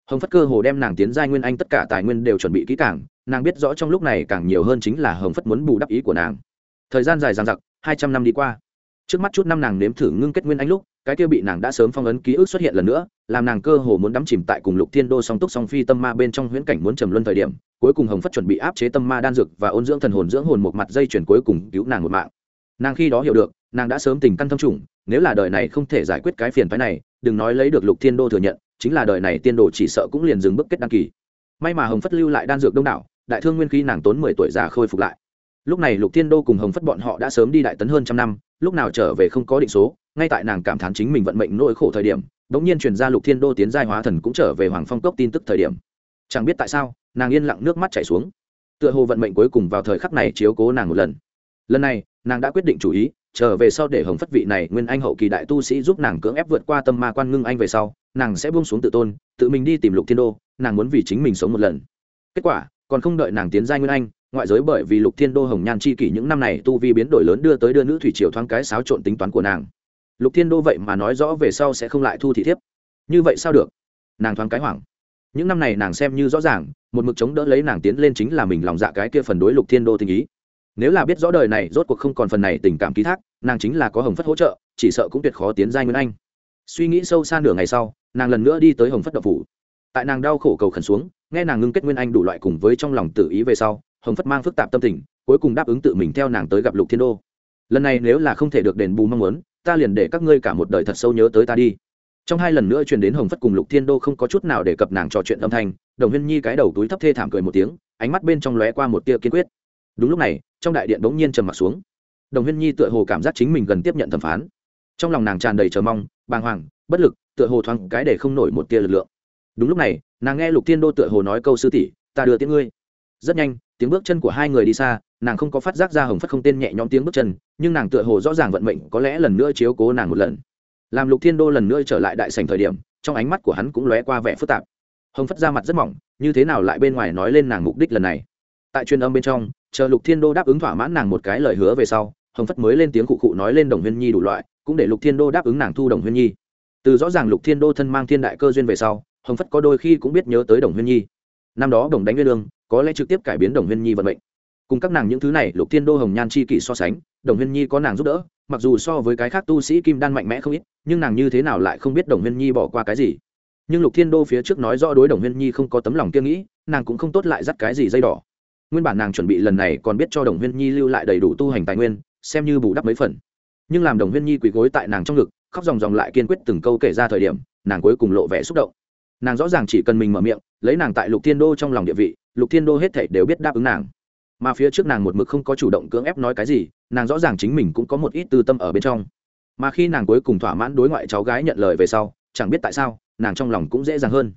Hồng phất cơ hồ đem nàng tiến giai nguyên anh tất cả tài nguyên đều chuẩn bị kỹ càng, nàng biết rõ trong lúc này càng nhiều hơn chính là hồng phất muốn bù đắp ý của nàng thời gian dài dằng dặc, hai trăm năm đi qua. Trước mắt chút năm nàng nếm thử ngưng kết nguyên anh lúc, cái kia bị nàng đã sớm phong ấn ký ức xuất hiện lần nữa, làm nàng cơ hồ muốn đắm chìm tại cùng lục thiên đô song túc song phi tâm ma bên trong huyễn cảnh muốn trầm luân thời điểm, cuối cùng hồng phất chuẩn bị áp chế tâm ma đan dược và ôn dưỡng thần hồn dưỡng hồn một mặt dây chuyển cuối cùng cứu nàng một mạng. Nàng khi đó hiểu được, nàng đã sớm tình căn thâm trùng, nếu là đời này không thể giải quyết cái phiền phái này, đừng nói lấy được lục thiên đô thừa nhận, chính là đời này tiên đồ chỉ sợ cũng liền dừng bước kết đăng kỳ. May mà hồng phất lưu lại đan dược đông đảo, đại thương nguyên khí nàng tốn mười tuổi già khôi phục lại lúc này lục thiên đô cùng hồng phất bọn họ đã sớm đi đại tấn hơn trăm năm, lúc nào trở về không có định số, ngay tại nàng cảm thán chính mình vận mệnh nỗi khổ thời điểm đ ỗ n g nhiên truyền ra lục thiên đô tiến giai hóa thần cũng trở về hoàng phong cốc tin tức thời điểm. Chẳng biết tại sao, nàng yên lặng nước mắt chảy xuống. Tựa hồ vận mệnh cuối cùng vào thời khắc này chiếu cố nàng một lần. Lần này, nàng đã quyết định chủ ý, trở về sau để hồng phất vị này nguyên anh hậu kỳ đại tu sĩ giúp nàng cưỡng ép vượt qua tâm ma quan ngưng anh về sau, nàng sẽ buông xuống tự tôn, tự mình đi tìm lục thiên đô, nàng muốn vì chính mình sống một lần. Kết quả, còn không đợi nàng tiến giai nguyên anh ngoại giới bởi vì lục thiên đô hồng nhan chi kỷ những năm này tu vi biến đổi lớn đưa tới đưa nữ thủy triều thoáng cái xáo trộn tính toán của nàng. Lục thiên đô vậy mà nói rõ về sau sẽ không lại thu thị thiếp. Như vậy sao được? Nàng thoáng cái hoảng. Những năm này nàng xem như rõ ràng, một mực chống đỡ lấy nàng tiến lên chính là mình lòng dạ cái kia phần đối lục thiên đô tình ý. Nếu là biết rõ đời này rốt cuộc không còn phần này tình cảm ký thác, nàng chính là có hồng phất hỗ trợ, chỉ sợ cũng tuyệt khó tiến giai nguyên anh. Suy nghĩ sâu xa nửa ngày sau, nàng lần nữa đi tới hồng phất đậu phủ. Tại nàng đau khổ cầu khẩn xuống, nghe nàng ngưng kết nguyên anh đủ loại cùng với trong lòng tự ý về sau hồng phất mang phức tạp tâm tình, cuối cùng đáp ứng tự mình theo nàng tới gặp lục thiên đô. Lần này nếu là không thể được đền bù mong muốn, ta liền để các ngươi cả một đời thật sâu nhớ tới ta đi. Trong hai lần nữa truyền đến hồng phất cùng lục thiên đô không có chút nào để cập nàng trò chuyện âm thanh, đồng huyên nhi cái đầu túi thấp thê thảm cười một tiếng, ánh mắt bên trong lóe qua một tia kiên quyết. Đúng lúc này, trong đại điện bỗng nhiên trầm m ặ t xuống. Đồng huyên nhi tựa hồ cảm giác chính mình gần tiếp nhận thẩm phán. Trong lòng nàng tràn đầy chờ mong, bàng hoàng, bất lực, tựa hồ thoáng cái để không nổi một tia lực lượng. Đúng lúc này, nàng nghe lục thiên đô tựa hồ nói câu sư tỷ, ta đưa tiếng ngươi rất nhanh, tiếng bước chân của hai người đi xa, nàng không có phát giác ra hồng phất không tên nhẹ nhõm tiếng bước chân, nhưng nàng tựa hồ rõ ràng vận mệnh có lẽ lần nữa chiếu cố nàng một lần. Làm lục thiên đô lần nữa trở lại đại sành thời điểm, trong ánh mắt của hắn cũng lóe qua vẻ phức tạp. Hồng phất ra mặt rất mỏng, như thế nào lại bên ngoài nói lên nàng mục đích lần này? Tại truyền âm bên trong, chờ lục thiên đô đáp ứng thỏa mãn nàng một cái lời hứa về sau, hồng phất mới lên tiếng cụ cụ nói lên đồng huyên nhi đủ loại, cũng để lục thiên đô đáp ứng nàng thu đồng huyên nhi. Từ rõ ràng lục thiên đô thân mang thiên đại cơ duyên về sau, hồng phất có đôi khi cũng biết nhớ tới đồng huyên nhi. Năm đó đồng đánh nguyên lương có lẽ trực tiếp cải biến đồng huyên nhi vận mệnh. Cùng các nàng những thứ này, lục thiên đô, hồng nhan chi kỷ so sánh, đồng huyên nhi có nàng giúp đỡ, mặc dù so với cái khác tu sĩ kim đan mạnh mẽ không ít, nhưng nàng như thế nào lại không biết đồng huyên nhi bỏ qua cái gì. Nhưng lục thiên đô phía trước nói rõ đối đồng huyên nhi không có tấm lòng kiêng nghĩ, nàng cũng không tốt lại dắt cái gì dây đỏ. Nguyên bản nàng chuẩn bị lần này còn biết cho đồng huyên nhi lưu lại đầy đủ tu hành tài nguyên, xem như bù đắp mấy phần. Nhưng làm đồng huyên nhi quỳ gối tại nàng trong ngực, khóc dòng dòng lại kiên quyết từng câu kể ra thời điểm, nàng cuối cùng lộ vẻ xúc động. Nàng rõ ràng chỉ cần mình mở miệng, lấy nàng tại lục thiên đô trong lòng địa vị lục thiên đô hết thảy đều biết đáp ứng nàng. Mà phía trước nàng một mực không có chủ động cưỡng ép nói cái gì, nàng rõ ràng chính mình cũng có một ít tư tâm ở bên trong. Mà khi nàng cuối cùng thỏa mãn đối ngoại cháu gái nhận lời về sau, chẳng biết tại sao, nàng trong lòng cũng dễ dàng hơn.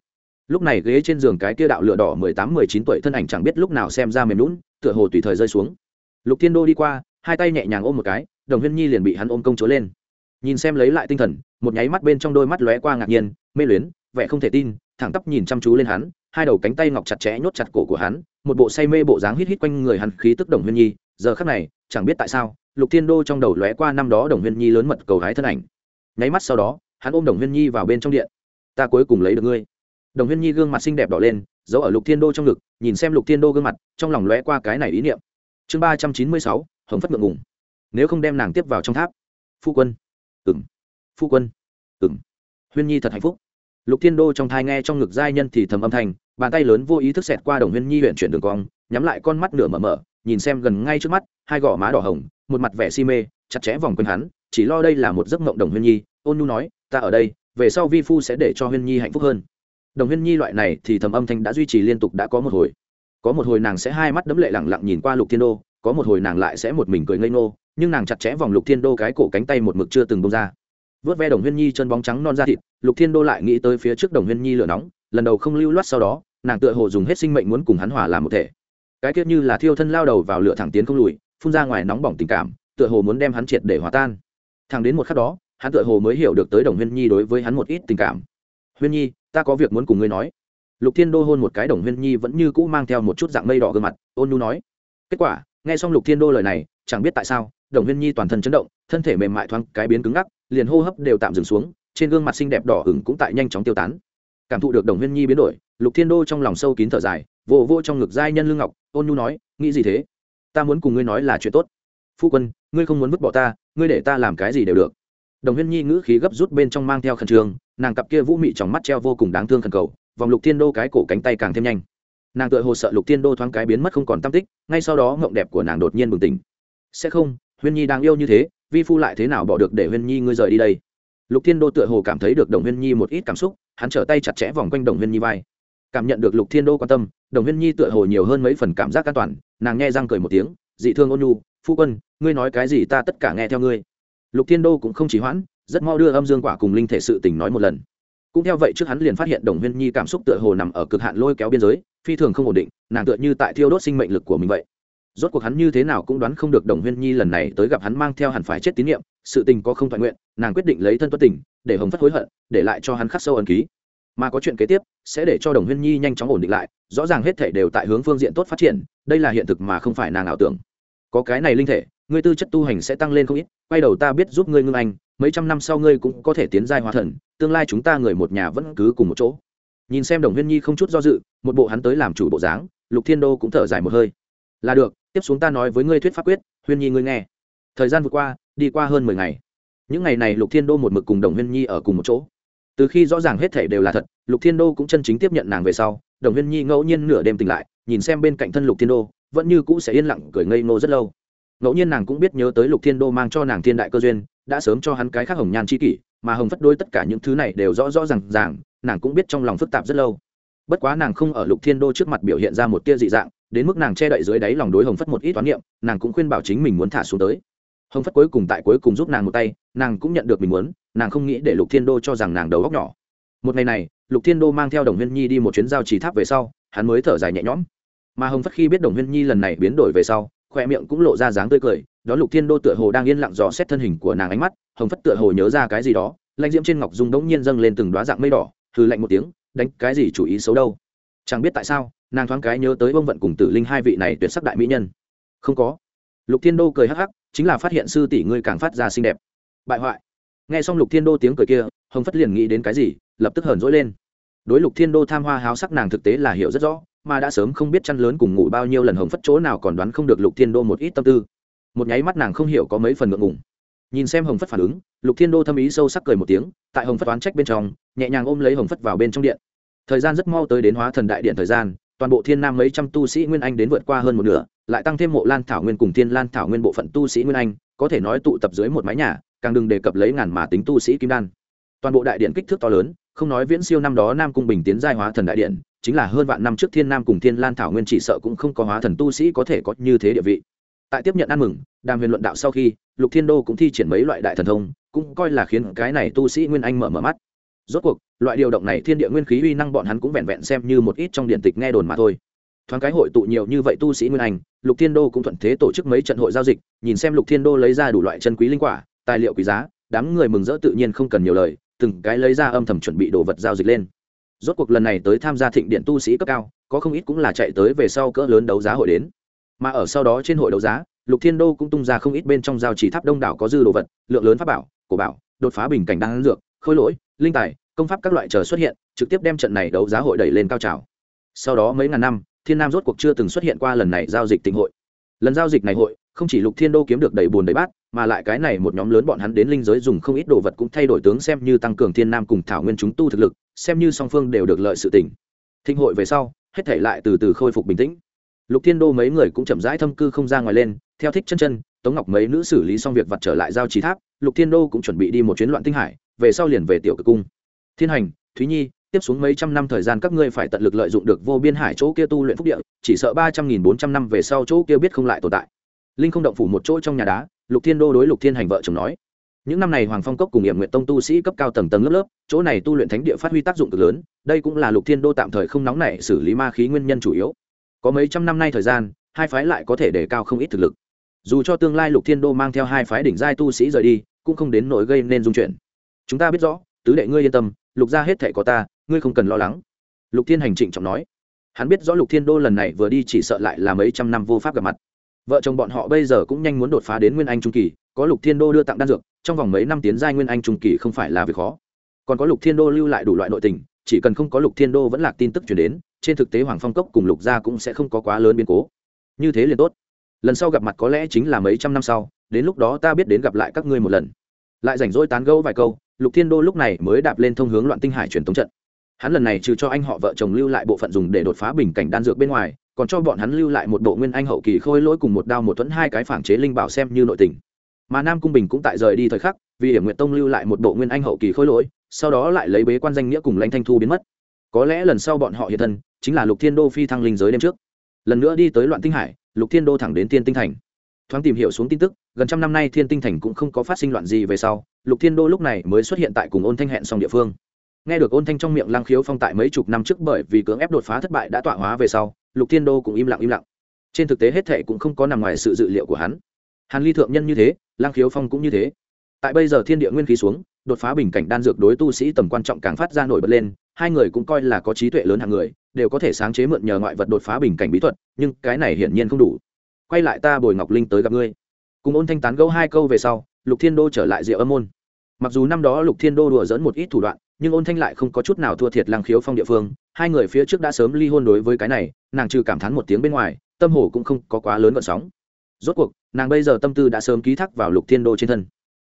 Lúc này ghế trên giường cái kia đạo lửa đỏ mười tám, mười chín tuổi thân ảnh chẳng biết lúc nào xem ra mềm lún tựa hồ tùy thời rơi xuống. Lục thiên đô đi qua, hai tay nhẹ nhàng ôm một cái, đồng huyên nhi liền bị hắn ôm công chúa lên. Nhìn xem lấy lại tinh thần, một nháy mắt bên trong đôi mắt lóe qua ngạc nhiên, mê luyến, vẻ không thể tin thẳng tắp nhìn chăm chú lên hắn, hai đầu cánh tay ngọc chặt chẽ nhốt chặt cổ của hắn, một bộ say mê bộ dáng hít hít quanh người hắn khí tức đồng huyên nhi. Giờ khắc này, chẳng biết tại sao, lục thiên đô trong đầu lóe qua năm đó đồng huyên nhi lớn mật cầu hái thân ảnh. Nháy mắt sau đó, hắn ôm đồng huyên nhi vào bên trong điện. Ta cuối cùng lấy được ngươi. Đồng huyên nhi gương mặt xinh đẹp đỏ lên, giấu ở lục thiên đô trong ngực, nhìn xem lục thiên đô gương mặt, trong lòng lóe qua cái này ý niệm. Chương ba trăm chín mươi sáu, hồng phất ngượng ngùng. Nếu không đem nàng tiếp vào trong tháp. Phu quân. Ừng phu quân. Ừng huyên nhi thật hạnh phúc lục thiên đô trong thai nghe trong ngực giai nhân thì thầm âm thanh, bàn tay lớn vô ý thức xẹt qua đồng huyên nhi huyện chuyển đường cong, nhắm lại con mắt nửa mở mở, nhìn xem gần ngay trước mắt, hai gò má đỏ hồng, một mặt vẻ si mê, chặt chẽ vòng quanh hắn, chỉ lo đây là một giấc mộng đồng huyên nhi. Ôn nhu nói, ta ở đây, về sau vi phu sẽ để cho huyên nhi hạnh phúc hơn. Đồng huyên nhi loại này thì thầm âm thanh đã duy trì liên tục đã có một hồi. Có một hồi nàng sẽ hai mắt đấm lệ lẳng lặng nhìn qua lục thiên đô, có một hồi nàng lại sẽ một mình cười ngây ngô, nhưng nàng chặt chẽ vòng lục thiên đô cái cổ cánh tay một mực chưa từng bông ra vớt ve đồng huyên nhi chân bóng trắng non da thịt, lục thiên đô lại nghĩ tới phía trước đồng huyên nhi lửa nóng, lần đầu không lưu loát sau đó, nàng tựa hồ dùng hết sinh mệnh muốn cùng hắn hòa làm một thể. Cái tiết như là thiêu thân lao đầu vào lửa thẳng tiến không lùi, phun ra ngoài nóng bỏng tình cảm, tựa hồ muốn đem hắn triệt để hòa tan. Thẳng đến một khắc đó, hắn tựa hồ mới hiểu được tới đồng huyên nhi đối với hắn một ít tình cảm. Huyên nhi, ta có việc muốn cùng ngươi nói. Lục thiên đô hôn một cái đồng huyên nhi vẫn như cũ mang theo một chút dạng mây đỏ gương mặt, ôn nhu nói. Kết quả, nghe xong lục thiên đô lời này chẳng biết tại sao, đồng huyên nhi toàn thân chấn động, thân thể mềm mại thoáng cái biến cứng ngắc, liền hô hấp đều tạm dừng xuống, trên gương mặt xinh đẹp đỏ hửng cũng tại nhanh chóng tiêu tán. Cảm thụ được đồng huyên nhi biến đổi, lục thiên đô trong lòng sâu kín thở dài, vô vô trong ngực giai nhân lương ngọc, ôn nhu nói, nghĩ gì thế? Ta muốn cùng ngươi nói là chuyện tốt. Phu quân, ngươi không muốn vứt bỏ ta, ngươi để ta làm cái gì đều được. Đồng huyên nhi ngữ khí gấp rút bên trong mang theo khẩn trương, nàng cặp kia vũ mị trong mắt treo vô cùng đáng thương khẩn cầu, vòng lục thiên đô cái cổ cánh tay càng thêm nhanh. Nàng tựa hồ sợ lục thiên đô thoáng cái biến mất không còn tam tích, ngay sau đó ngộng đẹp của nàng đột nhiên bừng tỉnh sẽ không, huyên nhi đang yêu như thế, vi phu lại thế nào bỏ được để huyên nhi ngươi rời đi đây? Lục thiên đô tựa hồ cảm thấy được đồng huyên nhi một ít cảm xúc, hắn trở tay chặt chẽ vòng quanh đồng huyên nhi vai. Cảm nhận được lục thiên đô quan tâm, đồng huyên nhi tựa hồ nhiều hơn mấy phần cảm giác an toàn, nàng nghe răng cười một tiếng, dị thương ôn nhu, phu quân, ngươi nói cái gì ta tất cả nghe theo ngươi. Lục thiên đô cũng không chỉ hoãn, rất mau đưa âm dương quả cùng linh thể sự tình nói một lần. Cũng theo vậy trước hắn liền phát hiện đồng huyên nhi cảm xúc tựa hồ nằm ở cực hạn lôi kéo biên giới, phi thường không ổn định, nàng tựa như tại thiêu đốt sinh mệnh lực của mình vậy rốt cuộc hắn như thế nào cũng đoán không được đồng huyên nhi lần này tới gặp hắn mang theo hẳn phải chết tín nhiệm sự tình có không thoại nguyện, nàng quyết định lấy thân tuất tình, để hồng phất hối hận, để lại cho hắn khắc sâu ẩn ký. Mà có chuyện kế tiếp, sẽ để cho đồng huyên nhi nhanh chóng ổn định lại, rõ ràng hết thể đều tại hướng phương diện tốt phát triển, đây là hiện thực mà không phải nàng ảo tưởng. Có cái này linh thể, ngươi tư chất tu hành sẽ tăng lên không ít, quay đầu ta biết giúp ngươi ngưng anh, mấy trăm năm sau ngươi cũng có thể tiến giai hóa thần, tương lai chúng ta người một nhà vẫn cứ cùng một chỗ. Nhìn xem đồng huyên nhi không chút do dự, một bộ hắn tới làm chủ bộ dáng, lục thiên đô cũng thở dài một hơi. Là được tiếp xuống ta nói với ngươi thuyết pháp quyết, huyên nhi ngươi nghe. Thời gian vừa qua, đi qua hơn mười ngày. Những ngày này lục thiên đô một mực cùng đồng huyên nhi ở cùng một chỗ. Từ khi rõ ràng hết thể đều là thật, lục thiên đô cũng chân chính tiếp nhận nàng về sau, đồng huyên nhi ngẫu nhiên nửa đêm tỉnh lại, nhìn xem bên cạnh thân lục thiên đô, vẫn như cũ sẽ yên lặng cười ngây ngô rất lâu. Ngẫu nhiên nàng cũng biết nhớ tới lục thiên đô mang cho nàng thiên đại cơ duyên, đã sớm cho hắn cái khác hồng nhan c h i kỷ, mà hồng phất đôi tất cả những thứ này đều rõ rõ r à n g ràng, nàng cũng biết trong lòng phức tạp rất lâu. Bất quá nàng không ở lục thiên đô trước mặt biểu hiện ra một tia dị dạng đến mức nàng che đậy dưới đáy lòng đối hồng phất một ít toán niệm, nàng cũng khuyên bảo chính mình muốn thả xuống tới. Hồng phất cuối cùng tại cuối cùng giúp nàng một tay, nàng cũng nhận được mình muốn, nàng không nghĩ để lục thiên đô cho rằng nàng đầu góc nhỏ. Một ngày này, lục thiên đô mang theo đồng huyên nhi đi một chuyến giao trì tháp về sau, hắn mới thở dài nhẹ nhõm. Mà hồng phất khi biết đồng huyên nhi lần này biến đổi về sau, khoe miệng cũng lộ ra dáng tươi cười, đó lục thiên đô tựa hồ đang yên lặng dò xét thân hình của nàng ánh mắt, hồng phất tựa hồ nhớ ra cái gì đó, lãnh diễm trên ngọc dung đống nhiên dâng lên từng đoá dạng mây đỏ, hừ lạnh một tiếng, đánh cái gì chủ ý xấu đâu? Chẳng biết tại sao nàng thoáng cái nhớ tới bông vận cùng tử linh hai vị này tuyệt sắc đại mỹ nhân. Không có. Lục thiên đô cười hắc hắc, chính là phát hiện sư tỷ ngươi càng phát ra xinh đẹp. Bại hoại. Nghe xong lục thiên đô tiếng cười kia, hồng phất liền nghĩ đến cái gì, lập tức hờn dỗi lên. Đối lục thiên đô tham hoa háo sắc nàng thực tế là hiểu rất rõ, mà đã sớm không biết chăn lớn cùng ngủ bao nhiêu lần hồng phất chỗ nào còn đoán không được lục thiên đô một ít tâm tư. Một nháy mắt nàng không hiểu có mấy phần ngượng ngùng. Nhìn xem hồng phất phản ứng, lục thiên đô thâm ý sâu sắc cười một tiếng, tại hồng phất oán trách bên trong, nhẹ nhàng ôm lấy hồng phất vào bên trong điện. Thời gian rất mau tới đến hóa thần đại điện thời gian toàn bộ thiên nam mấy trăm tu sĩ nguyên anh đến vượt qua hơn một nửa, lại tăng thêm mộ lan thảo nguyên cùng thiên lan thảo nguyên bộ phận tu sĩ nguyên anh, có thể nói tụ tập dưới một mái nhà, càng đừng đề cập lấy ngàn mà tính tu sĩ kim đan. Toàn bộ đại điện kích thước to lớn, không nói viễn siêu năm đó nam cung bình tiến giai hóa thần đại điện, chính là hơn vạn năm trước thiên nam cùng thiên lan thảo nguyên chỉ sợ cũng không có hóa thần tu sĩ có thể có như thế địa vị. Tại tiếp nhận ăn mừng, đàm huyền luận đạo sau khi, lục thiên đô cũng thi triển mấy loại đại thần thông, cũng coi là khiến cái này tu sĩ nguyên anh mở mở mắt rốt cuộc, loại điều động này thiên địa nguyên khí uy năng bọn hắn cũng vẹn vẹn xem như một ít trong điện tịch nghe đồn mà thôi. Thoáng cái hội tụ nhiều như vậy tu sĩ nguyên anh, lục thiên đô cũng thuận thế tổ chức mấy trận hội giao dịch, nhìn xem lục thiên đô lấy ra đủ loại chân quý linh quả, tài liệu quý giá, đám người mừng rỡ tự nhiên không cần nhiều lời, từng cái lấy ra âm thầm chuẩn bị đồ vật giao dịch lên. Rốt cuộc lần này tới tham gia thịnh điện tu sĩ cấp cao, có không ít cũng là chạy tới về sau cỡ lớn đấu giá hội đến. Mà ở sau đó trên hội đấu giá, lục thiên đô cũng tung ra không ít bên trong giao chỉ tháp đông đảo có dư đồ vật, lượng lớn pháp bảo, cổ bảo, đột phá bình cảnh đang dược khôi lỗi, linh tài, công pháp các loại chờ xuất hiện, trực tiếp đem trận này đấu giá hội đẩy lên cao trào. Sau đó mấy ngàn năm, thiên nam rốt cuộc chưa từng xuất hiện qua lần này giao dịch tình hội. Lần giao dịch này hội, không chỉ lục thiên đô kiếm được đầy bùn đầy bát, mà lại cái này một nhóm lớn bọn hắn đến linh giới dùng không ít đồ vật cũng thay đổi tướng xem như tăng cường thiên nam cùng thảo nguyên chúng tu thực lực, xem như song phương đều được lợi sự tỉnh thịnh hội về sau, hết thể lại từ từ khôi phục bình tĩnh. Lục thiên đô mấy người cũng chậm rãi thâm cư không ra ngoài lên, theo thích chân chân tống ngọc mấy nữ xử lý xong việc vặt trở lại giao trí tháp, lục thiên đô cũng chuẩn bị đi một chuyến loạn tinh hải, về sau liền về tiểu cực cung. Thiên hành, thúy nhi, tiếp xuống mấy trăm năm thời gian các ngươi phải tận lực lợi dụng được vô biên hải chỗ kia tu luyện phúc địa, chỉ sợ ba trăm nghìn bốn trăm năm về sau chỗ kia biết không lại tồn tại. Linh không động phủ một chỗ trong nhà đá, lục thiên đô đối lục thiên hành vợ chồng nói, những năm này hoàng phong cốc cùng nghiệm nguyện tông tu sĩ cấp cao tầng tầng lớp lớp, chỗ này tu luyện thánh địa phát huy tác dụng cực lớn, đây cũng là lục thiên đô tạm thời không nóng nảy xử lý ma khí nguyên nhân chủ yếu. Có mấy trăm năm nay thời gian, hai phái lại có thể đề cao không ít thực lực dù cho tương lai lục thiên đô mang theo hai phái đỉnh giai tu sĩ rời đi, cũng không đến nỗi gây nên dung chuyển. Chúng ta biết rõ, tứ đệ ngươi yên tâm, lục ra hết thể có ta, ngươi không cần lo lắng. Lục thiên hành trịnh trọng nói. Hắn biết rõ lục thiên đô lần này vừa đi chỉ sợ lại là mấy trăm năm vô pháp gặp mặt. Vợ chồng bọn họ bây giờ cũng nhanh muốn đột phá đến nguyên anh trung kỳ, có lục thiên đô đưa tặng đan dược, trong vòng mấy năm tiến giai nguyên anh trung kỳ không phải là việc khó. Còn có lục thiên đô lưu lại đủ loại nội tình, chỉ cần không có lục thiên đô vẫn là tin tức chuyển đến, trên thực tế hoàng phong cốc cùng lục gia cũng sẽ không có quá lớn biến cố. Như thế liền tốt lần sau gặp mặt có lẽ chính là mấy trăm năm sau, đến lúc đó ta biết đến gặp lại các ngươi một lần. Lại rảnh rỗi tán gẫu vài câu, lục thiên đô lúc này mới đạp lên thông hướng loạn tinh hải truyền thống trận. Hắn lần này trừ cho anh họ vợ chồng lưu lại bộ phận dùng để đột phá bình cảnh đan dược bên ngoài, còn cho bọn hắn lưu lại một bộ nguyên anh hậu kỳ khôi lỗi cùng một đao một thuẫn hai cái phản chế linh bảo xem như nội tình. Mà nam cung bình cũng tại rời đi thời khắc, vì hiểm nguyện tông lưu lại một bộ nguyên anh hậu kỳ khôi lỗi, sau đó lại lấy bế quan danh nghĩa cùng lãnh thanh thu biến mất. Có lẽ lần sau bọn họ hiện thân, chính là lục thiên đô phi thăng linh giới đêm trước. Lần nữa đi tới loạn tinh hải lục thiên đô thẳng đến thiên tinh thành. Thoáng tìm hiểu xuống tin tức, gần trăm năm nay thiên tinh thành cũng không có phát sinh loạn gì về sau, lục thiên đô lúc này mới xuất hiện tại cùng ôn thanh hẹn xong địa phương. Nghe được ôn thanh trong miệng lang khiếu phong tại mấy chục năm trước bởi vì cưỡng ép đột phá thất bại đã tọa hóa về sau, lục thiên đô cũng im lặng im lặng. Trên thực tế hết thệ cũng không có nằm ngoài sự dự liệu của hắn. Hàn ly thượng nhân như thế lang khiếu phong cũng như thế. Tại bây giờ thiên địa nguyên khí xuống, đột phá bình cảnh đan dược đối tu sĩ tầm quan trọng càng phát ra nổi bật lên hai người cũng coi là có trí tuệ lớn hàng người, đều có thể sáng chế mượn nhờ ngoại vật đột phá bình cảnh bí thuật, nhưng cái này hiển nhiên không đủ. Quay lại ta bồi ngọc linh tới gặp ngươi. Cùng ôn thanh tán gẫu hai câu về sau, lục thiên đô trở lại diệu âm môn. Mặc dù năm đó lục thiên đô đùa dẫn một ít thủ đoạn, nhưng ôn thanh lại không có chút nào thua thiệt lang khiếu phong địa phương. Hai người phía trước đã sớm ly hôn đối với cái này, nàng trừ cảm thán một tiếng bên ngoài, tâm hồ cũng không có quá lớn gợn sóng. Rốt cuộc, nàng bây giờ tâm tư đã sớm ký thác vào lục thiên đô trên thân.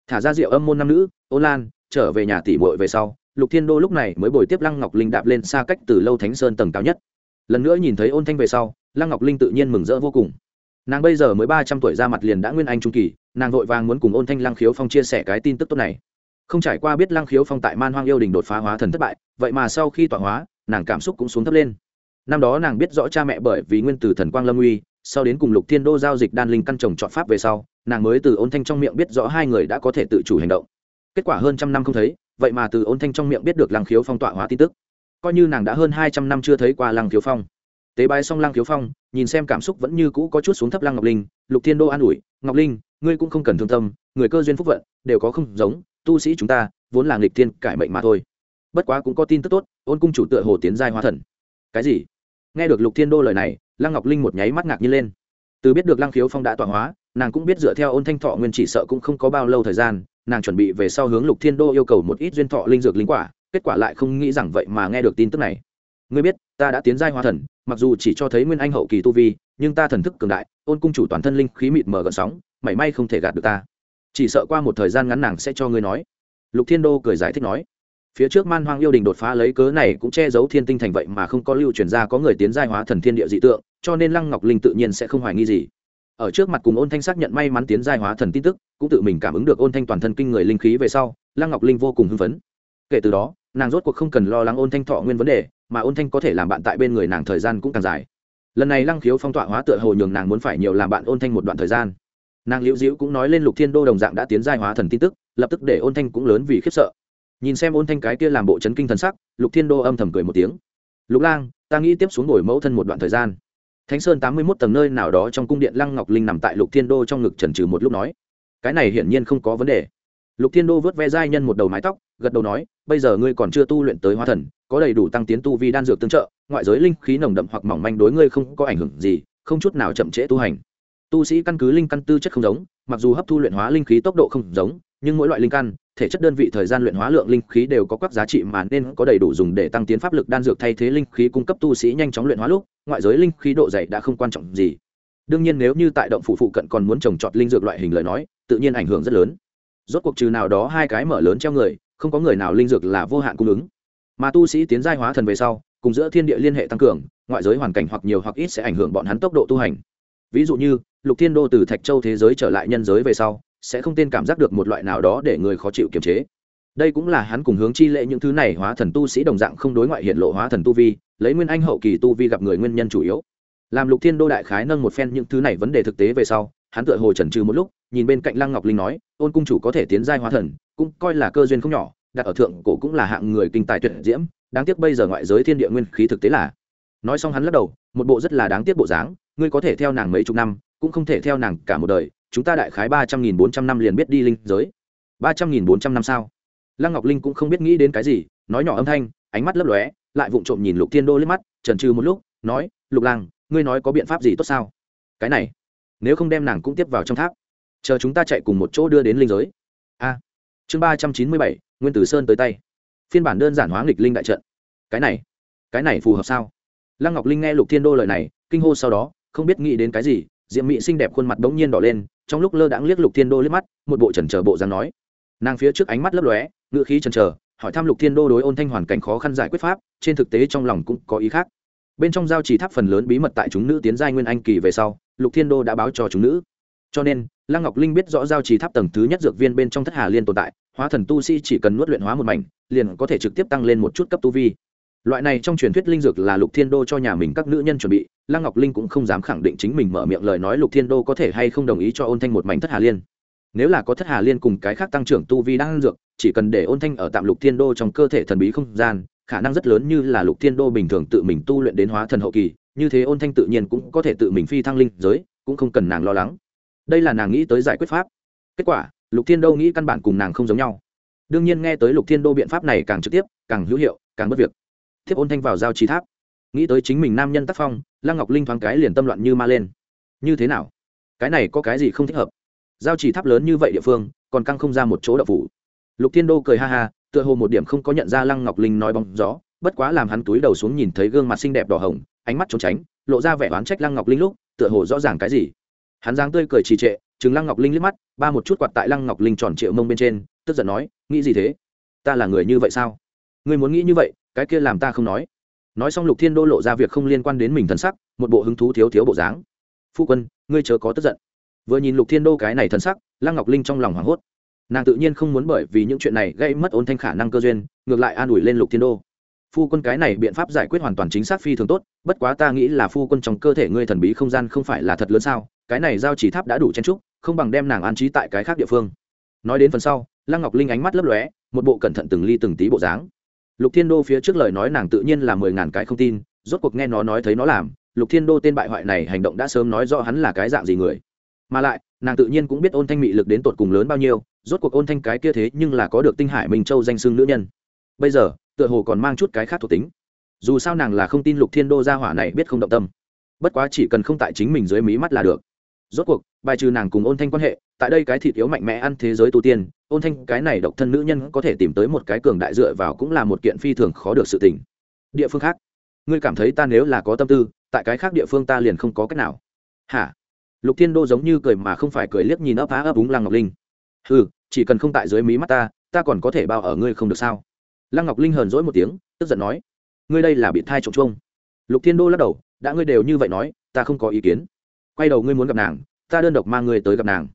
Thả ra rượu âm môn nam nữ ôn lan, trở về nhà tỷ muội về sau lục thiên đô lúc này mới bồi tiếp lăng ngọc linh đạp lên xa cách từ lâu thánh sơn tầng cao nhất. Lần nữa nhìn thấy ôn thanh về sau, lăng ngọc linh tự nhiên mừng rỡ vô cùng. Nàng bây giờ mới ba trăm tuổi ra mặt liền đã nguyên anh trung kỳ, nàng vội vàng muốn cùng ôn thanh lăng khiếu phong chia sẻ cái tin tức tốt này. Không trải qua biết lăng khiếu phong tại man hoang yêu đình đột phá hóa thần thất bại, vậy mà sau khi tọa hóa, nàng cảm xúc cũng xuống thấp lên. Năm đó nàng biết rõ cha mẹ bởi vì nguyên từ thần quang lâm uy, sau đến cùng lục thiên đô giao dịch đan linh căn trồng chọn pháp về sau, nàng mới từ ôn thanh trong miệng biết rõ hai người đã có thể tự chủ hành động. Kết quả hơn trăm năm không thấy vậy mà từ ôn thanh trong miệng biết được lăng khiếu phong tọa hóa tin tức. Coi như nàng đã hơn hai trăm năm chưa thấy qua lăng khiếu phong. Tế bái xong lăng khiếu phong, nhìn xem cảm xúc vẫn như cũ có chút xuống thấp lăng ngọc linh, lục thiên đô an ủi, ngọc linh, ngươi cũng không cần thương tâm, người cơ duyên phúc vận, đều có không giống, tu sĩ chúng ta vốn là nghịch thiên cải mệnh mà thôi. Bất quá cũng có tin tức tốt, ôn cung chủ tựa hồ tiến giai hóa thần. Cái gì? Nghe được lục thiên đô lời này, lăng ngọc linh một nháy mắt ngạc nhiên lên. Từ biết được lăng khiếu phong đã tọa hóa, nàng cũng biết dựa theo ôn thanh thọ nguyên chỉ sợ cũng không có bao lâu thời gian nàng chuẩn bị về sau hướng lục thiên đô yêu cầu một ít duyên thọ linh dược linh quả, kết quả lại không nghĩ rằng vậy mà nghe được tin tức này. Ngươi biết, ta đã tiến giai hóa thần, mặc dù chỉ cho thấy nguyên anh hậu kỳ tu vi, nhưng ta thần thức cường đại, ôn cung chủ toàn thân linh khí mịt mờ gợn sóng, mảy may không thể gạt được ta. Chỉ sợ qua một thời gian ngắn nàng sẽ cho ngươi nói. Lục thiên đô cười giải thích nói. Phía trước man hoang yêu đình đột phá lấy cớ này cũng che giấu thiên tinh thành vậy mà không có lưu truyền ra có người tiến giai hóa thần thiên địa dị tượng, cho nên lăng ngọc linh tự nhiên sẽ không hoài nghi gì ở trước mặt cùng ôn thanh xác nhận may mắn tiến giai hóa thần tin tức, cũng tự mình cảm ứng được ôn thanh toàn thân kinh người linh khí về sau, lăng ngọc linh vô cùng hưng phấn. Kể từ đó, nàng rốt cuộc không cần lo lắng ôn thanh thọ nguyên vấn đề, mà ôn thanh có thể làm bạn tại bên người nàng thời gian cũng càng dài. Lần này lăng khiếu phong tọa hóa tựa hồ nhường nàng muốn phải nhiều làm bạn ôn thanh một đoạn thời gian. Nàng liễu diễu cũng nói lên lục thiên đô đồng dạng đã tiến giai hóa thần tin tức, lập tức để ôn thanh cũng lớn vì khiếp sợ. Nhìn xem ôn thanh cái kia làm bộ chấn kinh thần sắc, lục thiên đô âm thầm cười một tiếng. Lục lang, ta nghĩ tiếp xuống ngồi mẫu thân một đoạn thời gian thánh sơn tám mươi mốt tầng nơi nào đó trong cung điện lăng ngọc linh nằm tại lục thiên đô trong ngực trần trừ một lúc nói. Cái này hiển nhiên không có vấn đề. Lục thiên đô vớt ve giai nhân một đầu mái tóc, gật đầu nói, bây giờ ngươi còn chưa tu luyện tới hóa thần, có đầy đủ tăng tiến tu vi đan dược tương trợ, ngoại giới linh khí nồng đậm hoặc mỏng manh đối ngươi không có ảnh hưởng gì, không chút nào chậm trễ tu hành. Tu sĩ căn cứ linh căn tư chất không giống, mặc dù hấp thu luyện hóa linh khí tốc độ không giống, nhưng mỗi loại linh căn thể chất đơn vị thời gian luyện hóa lượng linh khí đều có các giá trị mà nên có đầy đủ dùng để tăng tiến pháp lực đan dược thay thế linh khí cung cấp tu sĩ nhanh chóng luyện hóa lúc, ngoại giới linh khí độ dày đã không quan trọng gì. Đương nhiên nếu như tại động phủ phụ cận còn muốn trồng trọt linh dược loại hình lời nói, tự nhiên ảnh hưởng rất lớn. Rốt cuộc trừ nào đó hai cái mở lớn treo người, không có người nào linh dược là vô hạn cung ứng. Mà tu sĩ tiến giai hóa thần về sau, cùng giữa thiên địa liên hệ tăng cường, ngoại giới hoàn cảnh hoặc nhiều hoặc ít sẽ ảnh hưởng bọn hắn tốc độ tu hành. Ví dụ như, lục thiên đô từ thạch châu thế giới trở lại nhân giới về sau sẽ không tên cảm giác được một loại nào đó để người khó chịu kiềm chế. Đây cũng là hắn cùng hướng chi lệ những thứ này hóa thần tu sĩ đồng dạng không đối ngoại hiện lộ hóa thần tu vi, lấy nguyên anh hậu kỳ tu vi gặp người nguyên nhân chủ yếu. Làm lục thiên đô đại khái nâng một phen những thứ này vấn đề thực tế về sau, hắn tựa hồ trần trừ một lúc, nhìn bên cạnh lăng ngọc linh nói, ôn cung chủ có thể tiến giai hóa thần, cũng coi là cơ duyên không nhỏ, đặt ở thượng cổ cũng là hạng người kinh tài tuyệt diễm, đáng tiếc bây giờ ngoại giới thiên địa nguyên khí thực tế là. Nói xong hắn lắc đầu, một bộ rất là đáng tiếc bộ dáng, ngươi có thể theo nàng mấy chục năm, cũng không thể theo nàng cả một đời chúng ta đại khái ba trăm nghìn bốn trăm năm liền biết đi linh giới. Ba trăm nghìn bốn trăm năm sao? Lăng ngọc linh cũng không biết nghĩ đến cái gì, nói nhỏ âm thanh, ánh mắt lấp lóe, lại vụng trộm nhìn lục thiên đô liếc mắt, trần trừ một lúc, nói, lục lang, ngươi nói có biện pháp gì tốt sao? Cái này, nếu không đem nàng cũng tiếp vào trong tháp, chờ chúng ta chạy cùng một chỗ đưa đến linh giới. A. Chương ba trăm chín mươi bảy, nguyên tử sơn tới tay. Phiên bản đơn giản hóa nghịch linh đại trận. Cái này cái này phù hợp sao? Lăng ngọc linh nghe lục thiên đô lời này, kinh hô sau đó, không biết nghĩ đến cái gì, diệm mỹ xinh đẹp khuôn mặt bỗng nhiên đỏ lên trong lúc lơ đãng liếc lục thiên đô liếc mắt, một bộ trần trờ bộ dáng nói. Nàng phía trước ánh mắt lấp lóe ngựa khí trần trờ hỏi thăm lục thiên đô đối ôn thanh hoàn cảnh khó khăn giải quyết pháp, trên thực tế trong lòng cũng có ý khác. Bên trong giao trì tháp phần lớn bí mật tại chúng nữ tiến giai nguyên anh kỳ về sau, lục thiên đô đã báo cho chúng nữ. Cho nên, lăng ngọc linh biết rõ giao trì tháp tầng thứ nhất dược viên bên trong thất hà liên tồn tại, hóa thần tu sĩ chỉ cần nuốt luyện hóa một mảnh, liền có thể trực tiếp tăng lên một chút cấp tu vi loại này trong truyền thuyết linh dược là lục thiên đô cho nhà mình các nữ nhân chuẩn bị, lăng ngọc linh cũng không dám khẳng định chính mình mở miệng lời nói lục thiên đô có thể hay không đồng ý cho ôn thanh một mảnh thất hà liên. Nếu là có thất hà liên cùng cái khác tăng trưởng tu vi đang dược, chỉ cần để ôn thanh ở tạm lục thiên đô trong cơ thể thần bí không gian, khả năng rất lớn như là lục thiên đô bình thường tự mình tu luyện đến hóa thần hậu kỳ, như thế ôn thanh tự nhiên cũng có thể tự mình phi thăng linh giới, cũng không cần nàng lo lắng. Đây là nàng nghĩ tới giải quyết pháp. Kết quả, lục thiên đô nghĩ căn bản cùng nàng không giống nhau. Đương nhiên nghe tới lục thiên đô biện pháp này càng trực tiếp, càng hữu hiệu, càng bất việc thiếp ôn thanh vào giao trí tháp. Nghĩ tới chính mình nam nhân tác phong, lăng ngọc linh thoáng cái liền tâm loạn như ma lên. Như thế nào? Cái này có cái gì không thích hợp? Giao chỉ tháp lớn như vậy địa phương, còn căng không ra một chỗ đậu phủ. Lục thiên đô cười ha ha, tựa hồ một điểm không có nhận ra lăng ngọc linh nói bóng gió, bất quá làm hắn túi đầu xuống nhìn thấy gương mặt xinh đẹp đỏ hồng, ánh mắt trốn tránh, lộ ra vẻ oán trách lăng ngọc linh lúc, tựa hồ rõ ràng cái gì. Hắn dáng tươi cười trì trệ chừng lăng ngọc linh liếc mắt, ba một chút quạt tại lăng ngọc linh tròn triệu mông bên trên, tức giận nói, nghĩ gì thế? Ta là người như vậy sao? Ngươi muốn nghĩ như vậy cái kia làm ta không nói. Nói xong lục thiên đô lộ ra việc không liên quan đến mình thân sắc, một bộ hứng thú thiếu thiếu bộ dáng. Phu quân, ngươi chớ có tức giận. Vừa nhìn lục thiên đô cái này thân sắc, lăng ngọc linh trong lòng hoảng hốt. Nàng tự nhiên không muốn bởi vì những chuyện này gây mất ôn thanh khả năng cơ duyên, ngược lại an ủi lên lục thiên đô. Phu quân cái này biện pháp giải quyết hoàn toàn chính xác phi thường tốt, bất quá ta nghĩ là phu quân trong cơ thể ngươi thần bí không gian không phải là thật lớn sao, cái này giao chỉ tháp đã đủ chen trúc không bằng đem nàng an trí tại cái khác địa phương. Nói đến phần sau, lăng ngọc linh ánh mắt lấp lóe, một bộ cẩn thận từng ly từng tí bộ dáng lục thiên đô phía trước lời nói nàng tự nhiên là mười ngàn cái không tin, rốt cuộc nghe nó nói thấy nó làm, lục thiên đô tên bại hoại này hành động đã sớm nói rõ hắn là cái dạng gì người. Mà lại, nàng tự nhiên cũng biết ôn thanh mị lực đến tột cùng lớn bao nhiêu, rốt cuộc ôn thanh cái kia thế nhưng là có được tinh hải minh châu danh xưng nữ nhân. Bây giờ, tựa hồ còn mang chút cái khác thuộc tính. Dù sao nàng là không tin lục thiên đô gia hỏa này biết không động tâm. Bất quá chỉ cần không tại chính mình dưới mí mắt là được. Rốt cuộc, bài trừ nàng cùng ôn thanh quan hệ, tại đây cái thịt yếu mạnh mẽ ăn thế giới tu tiên ôn thanh, cái này độc thân nữ nhân có thể tìm tới một cái cường đại dựa vào cũng là một kiện phi thường khó được sự tình. Địa phương khác, ngươi cảm thấy ta nếu là có tâm tư, tại cái khác địa phương ta liền không có cách nào. Hả? Lục thiên đô giống như cười mà không phải cười liếc nhìn ấp á ấp úng lăng ngọc linh. Ừ chỉ cần không tại dưới mí mắt ta ta còn có thể bao ở ngươi không được sao? Lăng ngọc linh hờn dỗi một tiếng, tức giận nói. Ngươi đây là bị thai trộm chuông. Lục thiên đô lắc đầu, đã ngươi đều như vậy nói, ta không có ý kiến. Quay đầu ngươi muốn gặp nàng, ta đơn độc mang ngươi tới gặp nàng.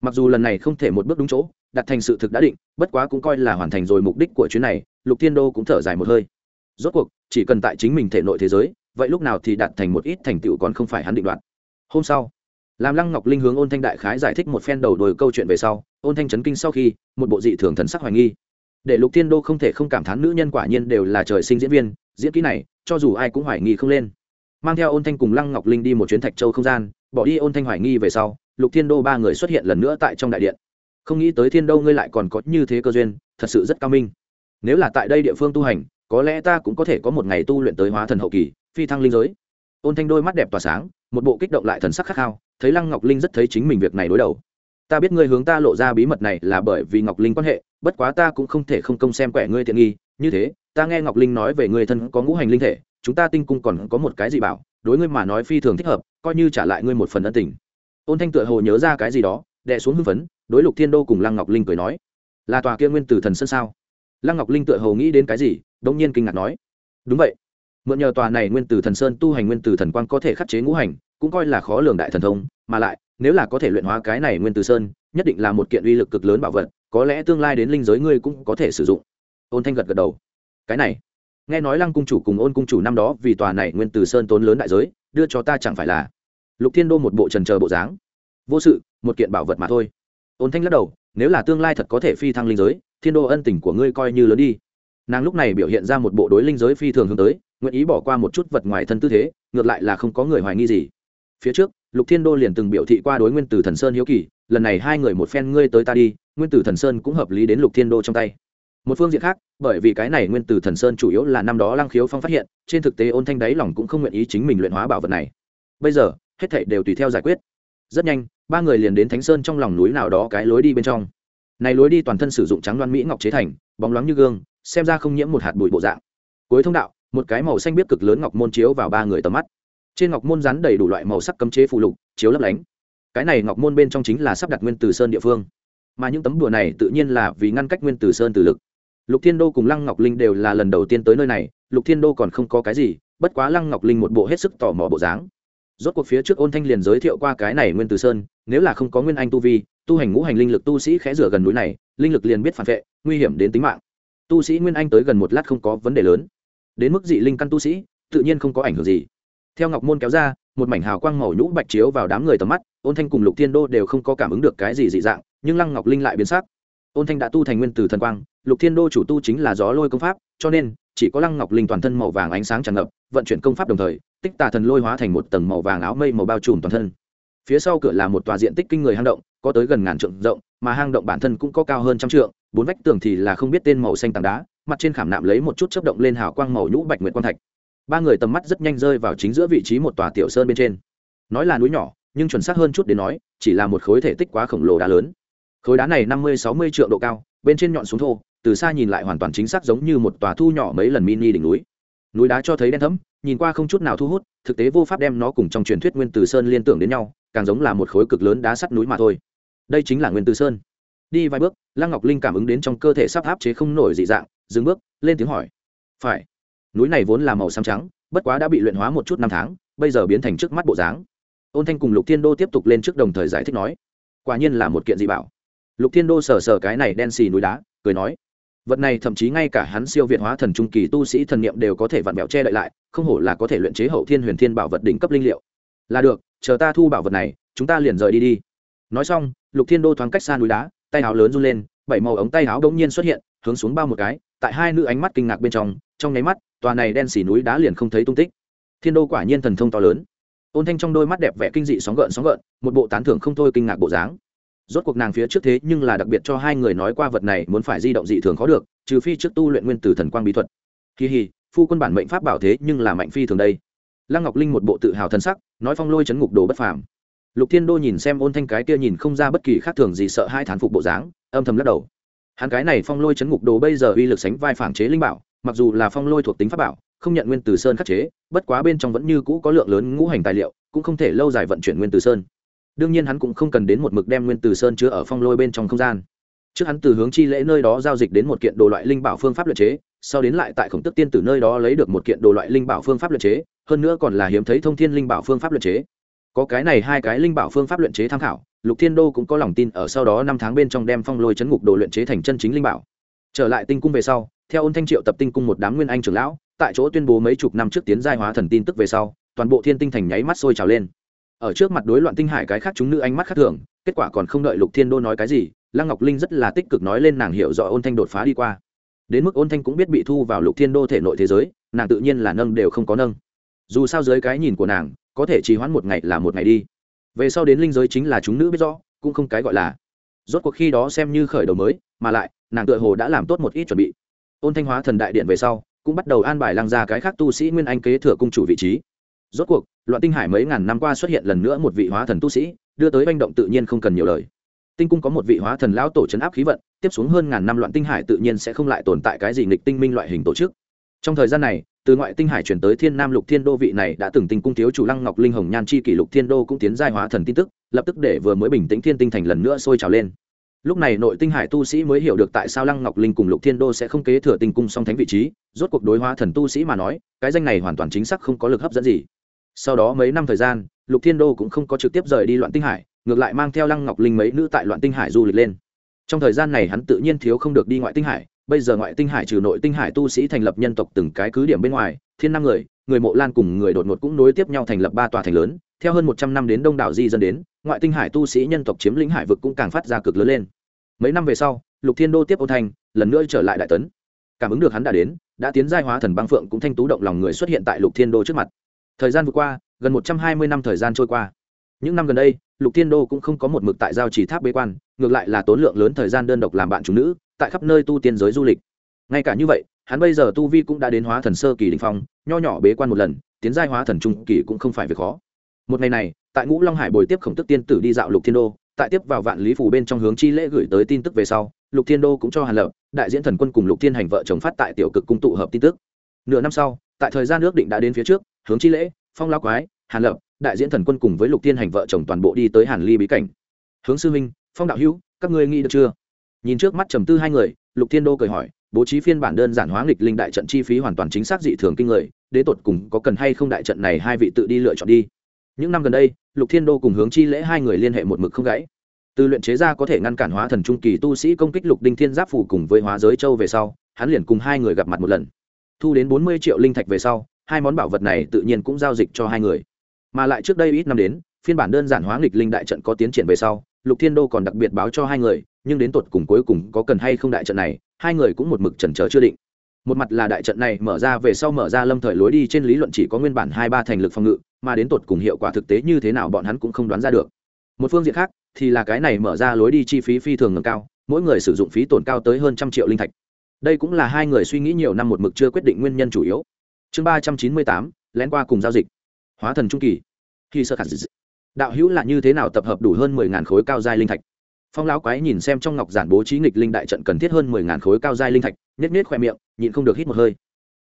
Mặc dù lần này không thể một bước đúng chỗ đặt thành sự thực đã định, bất quá cũng coi là hoàn thành rồi mục đích của chuyến này, lục thiên đô cũng thở dài một hơi. Rốt cuộc, chỉ cần tại chính mình thể nội thế giới, vậy lúc nào thì đạt thành một ít thành tựu còn không phải hắn định đoạt. Hôm sau làm lăng ngọc linh hướng ôn thanh đại khái giải thích một phen đầu đuôi câu chuyện về sau, ôn thanh chấn kinh sau khi, một bộ dị thường thần sắc hoài nghi. Để lục thiên đô không thể không cảm thán nữ nhân quả nhiên đều là trời sinh diễn viên, diễn kỹ này, cho dù ai cũng hoài nghi không lên. Mang theo ôn thanh cùng lăng ngọc linh đi một chuyến thạch châu không gian, bỏ đi ôn thanh hoài nghi về sau, lục thiên đô ba người xuất hiện lần nữa tại trong đại điện không nghĩ tới thiên đâu ngươi lại còn có như thế cơ duyên, thật sự rất cao minh. Nếu là tại đây địa phương tu hành, có lẽ ta cũng có thể có một ngày tu luyện tới hóa thần hậu kỳ, phi thăng linh giới. Ôn thanh đôi mắt đẹp tỏa sáng, một bộ kích động lại thần sắc khát khao, thấy lăng ngọc linh rất thấy chính mình việc này đối đầu. Ta biết ngươi hướng ta lộ ra bí mật này là bởi vì ngọc linh quan hệ, bất quá ta cũng không thể không công xem quẻ ngươi tiện nghi, như thế, ta nghe ngọc linh nói về người thân có ngũ hành linh thể, chúng ta tinh cung còn có một cái gì bảo, đối ngươi mà nói phi thường thích hợp, coi như trả lại ngươi một phần ân tình. Ôn thanh tựa hồ nhớ ra cái gì đó, đè xuống hưng phấn đối lục thiên đô cùng lăng ngọc linh cười nói, là tòa kia nguyên tử thần sơn sao? Lăng ngọc linh tựa hồ nghĩ đến cái gì đông nhiên kinh ngạc nói, đúng vậy, mượn nhờ tòa này nguyên tử thần sơn tu hành nguyên tử thần quang có thể khắc chế ngũ hành, cũng coi là khó lường đại thần thông, mà lại, nếu là có thể luyện hóa cái này nguyên tử sơn, nhất định là một kiện uy lực cực lớn bảo vật, có lẽ tương lai đến linh giới ngươi cũng có thể sử dụng. Ôn thanh gật gật đầu, cái này, nghe nói lăng cung chủ cùng ôn cung chủ năm đó vì tòa này nguyên tử sơn tốn lớn đại giới, đưa cho ta chẳng phải là? Lục thiên đô một bộ trần chờ bộ dáng, vô sự, một kiện bảo vật mà thôi ôn thanh lắc đầu, nếu là tương lai thật có thể phi thăng linh giới, thiên đô ân tình của ngươi coi như lớn đi. Nàng lúc này biểu hiện ra một bộ đối linh giới phi thường hướng tới, nguyện ý bỏ qua một chút vật ngoài thân tư thế, ngược lại là không có người hoài nghi gì. Phía trước, lục thiên đô liền từng biểu thị qua đối nguyên tử thần sơn hiếu kỳ, lần này hai người một phen ngươi tới ta đi, nguyên tử thần sơn cũng hợp lý đến lục thiên đô trong tay. Một phương diện khác, bởi vì cái này nguyên tử thần sơn chủ yếu là năm đó lăng khiếu phong phát hiện, trên thực tế ôn thanh đáy lòng cũng không nguyện ý chính mình luyện hóa bảo vật này. Bây giờ, hết thảy đều tùy theo giải quyết rất nhanh, ba người liền đến thánh sơn trong lòng núi nào đó cái lối đi bên trong. Này lối đi toàn thân sử dụng trắng loan mỹ ngọc chế thành, bóng loáng như gương, xem ra không nhiễm một hạt bụi bộ dạng. Cuối thông đạo, một cái màu xanh biết cực lớn ngọc môn chiếu vào ba người tầm mắt. Trên ngọc môn rắn đầy đủ loại màu sắc cấm chế phù lục, chiếu lấp lánh. Cái này ngọc môn bên trong chính là sắp đặt nguyên từ sơn địa phương. Mà những tấm đùa này tự nhiên là vì ngăn cách nguyên từ sơn từ lực. Lục thiên đô cùng lăng ngọc linh đều là lần đầu tiên tới nơi này, lục thiên đô còn không có cái gì, bất quá lăng ngọc linh một bộ hết sức tò mò bộ dáng rốt cuộc phía trước ôn thanh liền giới thiệu qua cái này nguyên từ sơn, nếu là không có nguyên anh tu vi, tu hành ngũ hành linh lực tu sĩ khẽ rửa gần núi này, linh lực liền biết phản vệ, nguy hiểm đến tính mạng. Tu sĩ nguyên anh tới gần một lát không có vấn đề lớn. Đến mức dị linh căn tu sĩ, tự nhiên không có ảnh hưởng gì. Theo ngọc môn kéo ra, một mảnh hào quang màu nhũ bạch chiếu vào đám người tầm mắt, ôn thanh cùng lục thiên đô đều không có cảm ứng được cái gì dị dạng, nhưng lăng ngọc linh lại biến sắc. Ôn thanh đã tu thành nguyên từ thần quang lục thiên đô chủ tu chính là gió lôi công pháp, cho nên, chỉ có lăng ngọc linh toàn thân màu vàng ánh sáng tràn ngập, vận chuyển công pháp đồng thời, tích tà thần lôi hóa thành một tầng màu vàng áo mây màu bao trùm toàn thân. Phía sau cửa là một tòa diện tích kinh người hang động, có tới gần ngàn trượng rộng, mà hang động bản thân cũng có cao hơn trăm trượng, bốn vách tường thì là không biết tên màu xanh tảng đá, mặt trên khảm nạm lấy một chút chớp động lên hào quang màu nhũ bạch nguyệt quang thạch. Ba người tầm mắt rất nhanh rơi vào chính giữa vị trí một tòa tiểu sơn bên trên. Nói là núi nhỏ, nhưng chuẩn xác hơn chút để nói, chỉ là một khối thể tích quá khổng lồ đá lớn. Khối đá này năm mươi, sáu mươi triệu độ cao, bên trên nhọn xuống thô từ xa nhìn lại hoàn toàn chính xác giống như một tòa thu nhỏ mấy lần mini đỉnh núi. Núi đá cho thấy đen thấm nhìn qua không chút nào thu hút, thực tế vô pháp đem nó cùng trong truyền thuyết nguyên từ sơn liên tưởng đến nhau, càng giống là một khối cực lớn đá sắt núi mà thôi. Đây chính là nguyên từ sơn. Đi vài bước, lăng ngọc linh cảm ứng đến trong cơ thể sắp áp chế không nổi dị dạng, dừng bước, lên tiếng hỏi. Phải. Núi này vốn là màu xám trắng, bất quá đã bị luyện hóa một chút năm tháng, bây giờ biến thành trước mắt bộ dáng. Ôn thanh cùng lục thiên đô tiếp tục lên trước đồng thời giải thích nói. Quả nhiên là một kiện dị bảo. Lục thiên đô sờ sờ cái này đen xì núi đá, cười nói vật này thậm chí ngay cả hắn siêu việt hóa thần trung kỳ tu sĩ thần niệm đều có thể vặn bẹo che đậy lại, không hổ là có thể luyện chế hậu thiên huyền thiên bảo vật đỉnh cấp linh liệu. Là được, chờ ta thu bảo vật này, chúng ta liền rời đi đi. Nói xong, lục thiên đô thoáng cách xa núi đá, tay áo lớn run lên, bảy màu ống tay áo đống nhiên xuất hiện, hướng xuống bao một cái, tại hai nữ ánh mắt kinh ngạc bên trong trong nháy mắt, tòa này đen xỉ núi đá liền không thấy tung tích. Thiên đô quả nhiên thần thông to lớn. Ôn thanh trong đôi mắt đẹp vẻ kinh dị sóng gợn sóng gợn, một bộ tán thưởng không thôi kinh ngạc bộ dáng rốt cuộc nàng phía trước thế nhưng là đặc biệt cho hai người nói qua vật này, muốn phải di động dị thường khó được, trừ phi trước tu luyện nguyên tử thần quang bí thuật. Kỳ hì, phu quân bản mệnh pháp bảo thế nhưng là mạnh phi thường đây. Lăng ngọc linh một bộ tự hào thân sắc, nói phong lôi chấn ngục đồ bất phàm. Lục thiên đô nhìn xem ôn thanh cái kia nhìn không ra bất kỳ khác thường gì sợ hai thán phục bộ dáng, âm thầm lắc đầu. Hắn cái này phong lôi chấn ngục đồ bây giờ uy lực sánh vai phản chế linh bảo, mặc dù là phong lôi thuộc tính pháp bảo, không nhận nguyên từ sơn khắc chế, bất quá bên trong vẫn như cũ có lượng lớn ngũ hành tài liệu, cũng không thể lâu dài vận chuyển nguyên từ sơn đương nhiên hắn cũng không cần đến một mực đem nguyên từ sơn chứa ở phong lôi bên trong không gian. Trước hắn từ hướng chi lễ nơi đó giao dịch đến một kiện đồ loại linh bảo phương pháp luyện chế, sau đến lại tại khổng tức tiên từ nơi đó lấy được một kiện đồ loại linh bảo phương pháp luyện chế, hơn nữa còn là hiếm thấy thông thiên linh bảo phương pháp luyện chế. Có cái này hai cái linh bảo phương pháp luyện chế tham khảo, lục thiên đô cũng có lòng tin ở sau đó năm tháng bên trong đem phong lôi chấn ngục đồ luyện chế thành chân chính linh bảo. Trở lại tinh cung về sau, theo ôn thanh triệu tập tinh cung một đám nguyên anh trưởng lão, tại chỗ tuyên bố mấy chục năm trước tiến giai hóa thần tin tức về sau, toàn bộ thiên tinh thành nháy mắt sôi trào lên ở trước mặt đối loạn tinh hải cái khác chúng nữ ánh mắt khác thường, kết quả còn không đợi lục thiên đô nói cái gì, lăng ngọc linh rất là tích cực nói lên nàng hiểu rõ ôn thanh đột phá đi qua. Đến mức ôn thanh cũng biết bị thu vào lục thiên đô thể nội thế giới, nàng tự nhiên là nâng đều không có nâng. Dù sao dưới cái nhìn của nàng, có thể trì hoãn một ngày là một ngày đi. Về sau đến linh giới chính là chúng nữ biết rõ, cũng không cái gọi là. Rốt cuộc khi đó xem như khởi đầu mới, mà lại, nàng tựa hồ đã làm tốt một ít chuẩn bị. Ôn thanh hóa thần đại điện về sau, cũng bắt đầu an bài lăng ra cái khác tu sĩ nguyên anh kế thừa cung chủ vị trí rốt cuộc, loạn tinh hải mấy ngàn năm qua xuất hiện lần nữa một vị hóa thần tu sĩ, đưa tới manh động tự nhiên không cần nhiều lời. Tinh cung có một vị hóa thần lão tổ chấn áp khí vận, tiếp xuống hơn ngàn năm loạn tinh hải tự nhiên sẽ không lại tồn tại cái gì nghịch tinh minh loại hình tổ chức. Trong thời gian này, từ ngoại tinh hải chuyển tới thiên nam lục thiên đô vị này đã từng tinh cung thiếu chủ lăng ngọc linh hồng nhan chi kỷ lục thiên đô cũng tiến giai hóa thần tin tức, lập tức để vừa mới bình tĩnh thiên tinh thành lần nữa sôi trào lên. Lúc này nội tinh hải tu sĩ mới hiểu được tại sao lăng ngọc linh cùng lục thiên đô sẽ không kế thừa tinh cung song thánh vị trí, rốt cuộc đối hóa thần tu sĩ mà nói, cái danh này hoàn toàn chính xác không có lực hấp dẫn gì sau đó mấy năm thời gian, lục thiên đô cũng không có trực tiếp rời đi loạn tinh hải, ngược lại mang theo lăng ngọc linh mấy nữ tại loạn tinh hải du lịch lên. Trong thời gian này hắn tự nhiên thiếu không được đi ngoại tinh hải, bây giờ ngoại tinh hải trừ nội tinh hải tu sĩ thành lập nhân tộc từng cái cứ điểm bên ngoài, thiên năm người người mộ lan cùng người đột ngột cũng nối tiếp nhau thành lập ba tòa thành lớn, theo hơn một trăm năm đến đông đảo di dân đến, ngoại tinh hải tu sĩ nhân tộc chiếm lĩnh hải vực cũng càng phát ra cực lớn lên. Mấy năm về sau, lục thiên đô tiếp ô thanh, lần nữa trở lại đại tấn. Cảm ứng được hắn đã đến, đã tiến giai hóa thần băng phượng cũng thanh tú động lòng người xuất hiện tại lục thiên đô trước mặt thời gian vừa qua, gần một trăm hai mươi năm thời gian trôi qua. Những năm gần đây, lục thiên đô cũng không có một mực tại giao chỉ tháp bế quan, ngược lại là tốn lượng lớn thời gian đơn độc làm bạn chúng nữ, tại khắp nơi tu tiên giới du lịch. Ngay cả như vậy, hắn bây giờ tu vi cũng đã đến hóa thần sơ kỳ đình phong, nho nhỏ bế quan một lần, tiến giai hóa thần trung kỳ cũng không phải việc khó. Một ngày này, tại ngũ long hải bồi tiếp khổng tức tiên tử đi dạo lục thiên đô, tại tiếp vào vạn lý phủ bên trong hướng chi lễ gửi tới tin tức về sau, lục thiên đô cũng cho hàn lập, đại diễn thần quân cùng lục thiên hành vợ chồng phát tại tiểu cực cung tụ hợp tin tức. Nửa năm sau, tại thời gian ước định đã đến phía trước hướng chi lễ, phong lao quái, hàn lập, đại diễn thần quân cùng với lục thiên hành vợ chồng toàn bộ đi tới hàn ly bí cảnh. Hướng sư minh phong đạo hữu, các ngươi nghĩ được chưa? Nhìn trước mắt trầm tư hai người, lục thiên đô cười hỏi, bố trí phiên bản đơn giản hóa nghịch linh đại trận chi phí hoàn toàn chính xác dị thường kinh người đến tột cùng có cần hay không đại trận này hai vị tự đi lựa chọn đi. Những năm gần đây, lục thiên đô cùng hướng chi lễ hai người liên hệ một mực không gãy. Từ luyện chế ra có thể ngăn cản hóa thần trung kỳ tu sĩ công kích lục đinh thiên giáp phủ cùng với hóa giới châu về sau, hắn liền cùng hai người gặp mặt một lần. Thu đến bốn mươi triệu linh thạch về sau hai món bảo vật này tự nhiên cũng giao dịch cho hai người. Mà lại trước đây ít năm đến, phiên bản đơn giản hóa nghịch linh đại trận có tiến triển về sau, lục thiên đô còn đặc biệt báo cho hai người, nhưng đến tột cùng cuối cùng có cần hay không đại trận này, hai người cũng một mực chần chờ chưa định. Một mặt là đại trận này mở ra về sau mở ra lâm thời lối đi trên lý luận chỉ có nguyên bản hai ba thành lực phòng ngự, mà đến tột cùng hiệu quả thực tế như thế nào bọn hắn cũng không đoán ra được. Một phương diện khác, thì là cái này mở ra lối đi chi phí phi thường ngầm cao, mỗi người sử dụng phí tổn cao tới hơn trăm triệu linh thạch. Đây cũng là hai người suy nghĩ nhiều năm một mực chưa quyết định nguyên nhân chủ yếu chương ba trăm chín mươi tám, lén qua cùng giao dịch. Hóa thần trung kỳ. Khi sơ khả đạo hữu là như thế nào tập hợp đủ hơn mười ngàn khối cao giai linh thạch? Phong lão quái nhìn xem trong ngọc giản bố trí nghịch linh đại trận cần thiết hơn mười ngàn khối cao giai linh thạch nhét nhét khoe miệng, nhịn không được hít một hơi.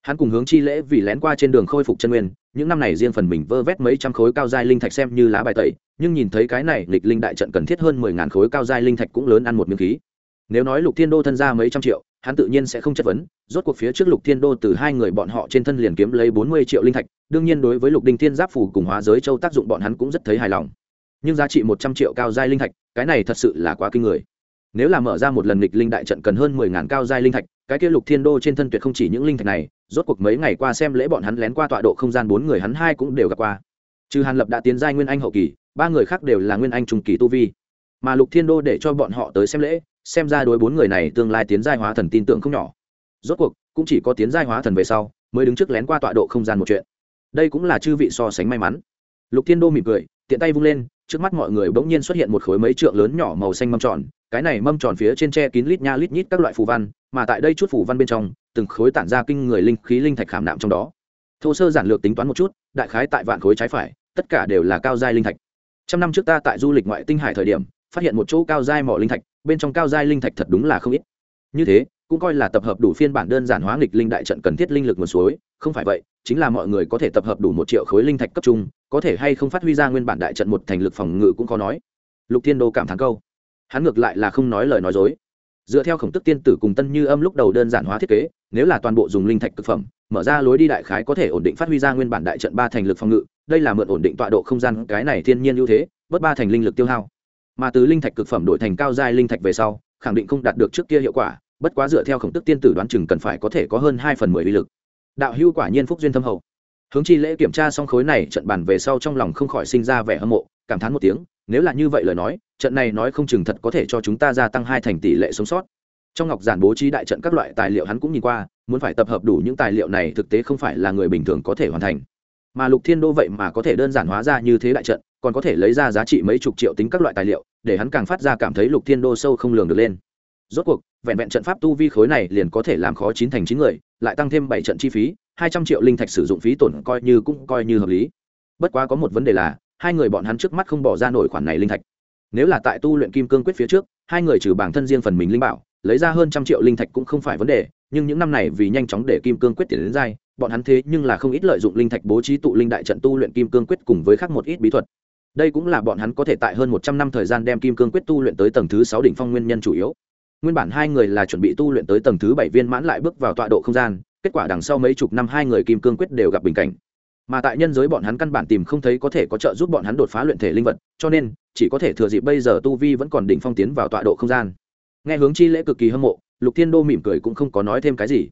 Hắn cùng hướng chi lễ vì lén qua trên đường khôi phục chân nguyên, những năm này riêng phần mình vơ vét mấy trăm khối cao giai linh thạch xem như lá bài tẩy, nhưng nhìn thấy cái này nghịch linh đại trận cần thiết hơn mười ngàn khối cao giai linh thạch cũng lớn ăn một miếng khí. Nếu nói lục thiên đô thân ra mấy trăm triệu hắn tự nhiên sẽ không chất vấn, rốt cuộc phía trước lục thiên đô từ hai người bọn họ trên thân liền kiếm lấy bốn mươi triệu linh thạch, đương nhiên đối với lục đinh thiên giáp phù cùng hóa giới châu tác dụng bọn hắn cũng rất thấy hài lòng. Nhưng giá trị một trăm triệu cao giai linh thạch, cái này thật sự là quá kinh người. Nếu là mở ra một lần nghịch linh đại trận cần hơn mười ngàn cao giai linh thạch, cái kia lục thiên đô trên thân tuyệt không chỉ những linh thạch này, rốt cuộc mấy ngày qua xem lễ bọn hắn lén qua tọa độ không gian bốn người hắn hai cũng đều gặp qua. Trừ hàn lập đã tiến giai nguyên anh hậu kỳ, ba người khác đều là nguyên anh trung kỳ tu vi mà lục thiên đô để cho bọn họ tới xem lễ, xem ra đối bốn người này tương lai tiến giai hóa thần tin tưởng không nhỏ. Rốt cuộc, cũng chỉ có tiến giai hóa thần về sau, mới đứng trước lén qua tọa độ không gian một chuyện. Đây cũng là chư vị so sánh may mắn. Lục thiên đô mỉm cười, tiện tay vung lên, trước mắt mọi người bỗng nhiên xuất hiện một khối mấy trượng lớn nhỏ màu xanh mâm tròn, cái này mâm tròn phía trên tre kín lít nha lít nhít các loại phù văn, mà tại đây chút phù văn bên trong, từng khối tản ra kinh người linh khí linh thạch khảm nạm trong đó. Thô sơ giản lược tính toán một chút, đại khái tại vạn khối trái phải, tất cả đều là cao giai linh thạch. Trăm năm trước ta tại du lịch ngoại tinh hải thời điểm phát hiện một chỗ cao giai mỏ linh thạch, bên trong cao giai linh thạch thật đúng là không ít. Như thế, cũng coi là tập hợp đủ phiên bản đơn giản hóa nghịch linh đại trận cần thiết linh lực nguồn suối. Không phải vậy, chính là mọi người có thể tập hợp đủ một triệu khối linh thạch cấp trung, có thể hay không phát huy ra nguyên bản đại trận một thành lực phòng ngự cũng khó nói. Lục thiên đô cảm thán câu. Hắn ngược lại là không nói lời nói dối. Dựa theo khổng tức tiên tử cùng tân như âm lúc đầu đơn giản hóa thiết kế, nếu là toàn bộ dùng linh thạch thực phẩm, mở ra lối đi đại khái có thể ổn định phát huy ra nguyên bản đại trận ba thành lực phòng ngự. Đây là mượn ổn định tọa độ không gian, cái này thiên nhiên ưu thế bất ba thành linh lực tiêu hao mà từ linh thạch cực phẩm đổi thành cao giai linh thạch về sau, khẳng định không đạt được trước kia hiệu quả, bất quá dựa theo khổng tức tiên tử đoán chừng cần phải có thể có hơn hai phần mười uy lực. Đạo hữu quả nhiên phúc duyên thâm hậu. Hướng chi lễ kiểm tra xong khối này, trận bàn về sau trong lòng không khỏi sinh ra vẻ hâm mộ, cảm thán một tiếng, nếu là như vậy lời nói, trận này nói không chừng thật có thể cho chúng ta gia tăng hai thành tỷ lệ sống sót. Trong ngọc giản bố trí đại trận các loại tài liệu hắn cũng nhìn qua, muốn phải tập hợp đủ những tài liệu này thực tế không phải là người bình thường có thể hoàn thành. Mà lục thiên đô vậy mà có thể đơn giản hóa ra như thế đại trận còn có thể lấy ra giá trị mấy chục triệu tính các loại tài liệu, để hắn càng phát ra cảm thấy lục thiên đô sâu không lường được lên. Rốt cuộc, vẹn vẹn trận pháp tu vi khối này liền có thể làm khó chín thành chín người, lại tăng thêm bảy trận chi phí, hai trăm triệu linh thạch sử dụng phí tổn coi như cũng coi như hợp lý. Bất quá có một vấn đề là, hai người bọn hắn trước mắt không bỏ ra nổi khoản này linh thạch. Nếu là tại tu luyện kim cương quyết phía trước, hai người trừ bản thân riêng phần mình linh bảo, lấy ra hơn trăm triệu linh thạch cũng không phải vấn đề, nhưng những năm này vì nhanh chóng để kim cương quyết tiền đến dai bọn hắn thế nhưng là không ít lợi dụng linh thạch bố trí tụ linh đại trận tu luyện kim cương quyết cùng với khác một ít bí thuật đây cũng là bọn hắn có thể tại hơn một trăm năm thời gian đem kim cương quyết tu luyện tới tầng thứ sáu đỉnh phong nguyên nhân chủ yếu. Nguyên bản hai người là chuẩn bị tu luyện tới tầng thứ bảy viên mãn lại bước vào tọa độ không gian, kết quả đằng sau mấy chục năm hai người kim cương quyết đều gặp bình cảnh. Mà tại nhân giới bọn hắn căn bản tìm không thấy có thể có trợ giúp bọn hắn đột phá luyện thể linh vật, cho nên, chỉ có thể thừa dịp bây giờ tu vi vẫn còn đỉnh phong tiến vào tọa độ không gian. Nghe hướng chi lễ cực kỳ hâm mộ, lục thiên đô mỉm cười cũng không có nói thêm cái gì.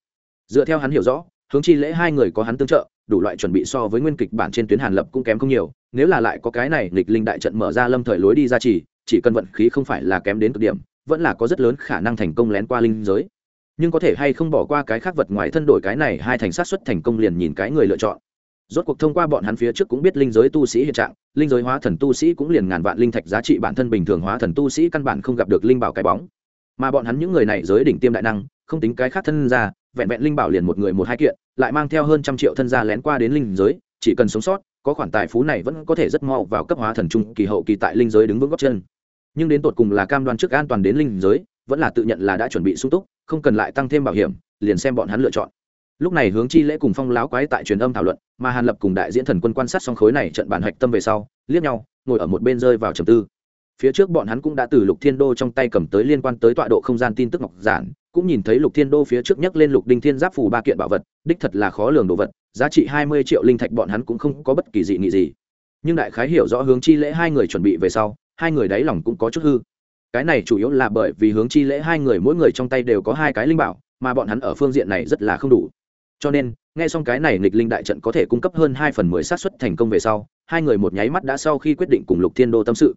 Dựa theo hắn hiểu rõ hướng chi lễ hai người có hắn tương trợ, đủ loại chuẩn bị so với nguyên kịch bản trên tuyến hàn lập cũng kém không nhiều, nếu là lại có cái này nghịch linh đại trận mở ra lâm thời lối đi ra chỉ chỉ cần vận khí không phải là kém đến cực điểm, vẫn là có rất lớn khả năng thành công lén qua linh giới. Nhưng có thể hay không bỏ qua cái khác vật ngoài thân đổi cái này hai thành sát xuất thành công liền nhìn cái người lựa chọn. Rốt cuộc thông qua bọn hắn phía trước cũng biết linh giới tu sĩ hiện trạng, linh giới hóa thần tu sĩ cũng liền ngàn vạn linh thạch giá trị bản thân bình thường hóa thần tu sĩ căn bản không gặp được linh bảo cái bóng. Mà bọn hắn những người này giới đỉnh tiêm đại năng, không tính cái khác thân ra vẹn vẹn linh bảo liền một người một hai kiện, lại mang theo hơn trăm triệu thân gia lén qua đến linh giới, chỉ cần sống sót, có khoản tài phú này vẫn có thể rất mau vào cấp hóa thần trung kỳ hậu kỳ tại linh giới đứng vững góc chân. Nhưng đến tột cùng là cam đoan trước an toàn đến linh giới, vẫn là tự nhận là đã chuẩn bị sung túc, không cần lại tăng thêm bảo hiểm, liền xem bọn hắn lựa chọn. Lúc này hướng chi lễ cùng phong láo quái tại truyền âm thảo luận, mà hàn lập cùng đại diễn thần quân quan sát xong khối này trận bản hạch tâm về sau, liếc nhau, ngồi ở một bên rơi vào trầm tư phía trước bọn hắn cũng đã từ lục thiên đô trong tay cầm tới liên quan tới tọa độ không gian tin tức ngọc giản, cũng nhìn thấy lục thiên đô phía trước nhắc lên lục đinh thiên giáp phù ba kiện bảo vật, đích thật là khó lường đồ vật, giá trị hai mươi triệu linh thạch bọn hắn cũng không có bất kỳ dị nghị gì. Nhưng đại khái hiểu rõ hướng chi lễ hai người chuẩn bị về sau, hai người đáy lòng cũng có chút hư. Cái này chủ yếu là bởi vì hướng chi lễ hai người mỗi người trong tay đều có hai cái linh bảo, mà bọn hắn ở phương diện này rất là không đủ. Cho nên, nghe xong cái này nghịch linh đại trận có thể cung cấp hơn hai phần mười xác suất thành công về sau, hai người một nháy mắt đã sau khi quyết định cùng lục thiên đô tâm sự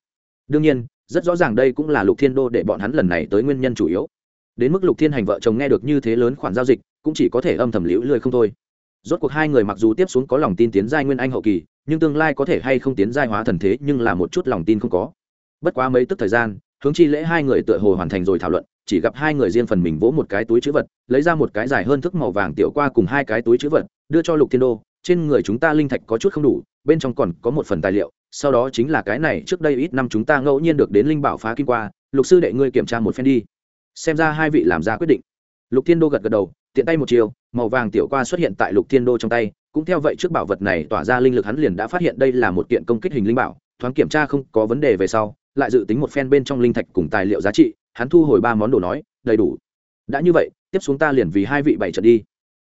đương nhiên, rất rõ ràng đây cũng là lục thiên đô để bọn hắn lần này tới nguyên nhân chủ yếu. Đến mức lục thiên hành vợ chồng nghe được như thế lớn khoản giao dịch, cũng chỉ có thể âm thầm liễu lười không thôi. Rốt cuộc hai người mặc dù tiếp xuống có lòng tin tiến giai nguyên anh hậu kỳ, nhưng tương lai có thể hay không tiến giai hóa thần thế nhưng là một chút lòng tin không có. Bất quá mấy tức thời gian, hướng chi lễ hai người tựa hồ hoàn thành rồi thảo luận, chỉ gặp hai người riêng phần mình vỗ một cái túi chữ vật, lấy ra một cái dài hơn thức màu vàng tiểu qua cùng hai cái túi chữ vật, đưa cho lục thiên đô trên người chúng ta linh thạch có chút không đủ, bên trong còn có một phần tài liệu, sau đó chính là cái này, trước đây ít năm chúng ta ngẫu nhiên được đến linh bảo phá kim qua, lục sư đệ ngươi kiểm tra một phen đi. Xem ra hai vị làm ra quyết định. Lục thiên đô gật gật đầu, tiện tay một chiều, màu vàng tiểu qua xuất hiện tại lục thiên đô trong tay, cũng theo vậy trước bảo vật này tỏa ra linh lực hắn liền đã phát hiện đây là một kiện công kích hình linh bảo, thoáng kiểm tra không có vấn đề về sau, lại dự tính một phen bên trong linh thạch cùng tài liệu giá trị, hắn thu hồi ba món đồ nói, đầy đủ. Đã như vậy, tiếp xuống ta liền vì hai vị bảy trận đi.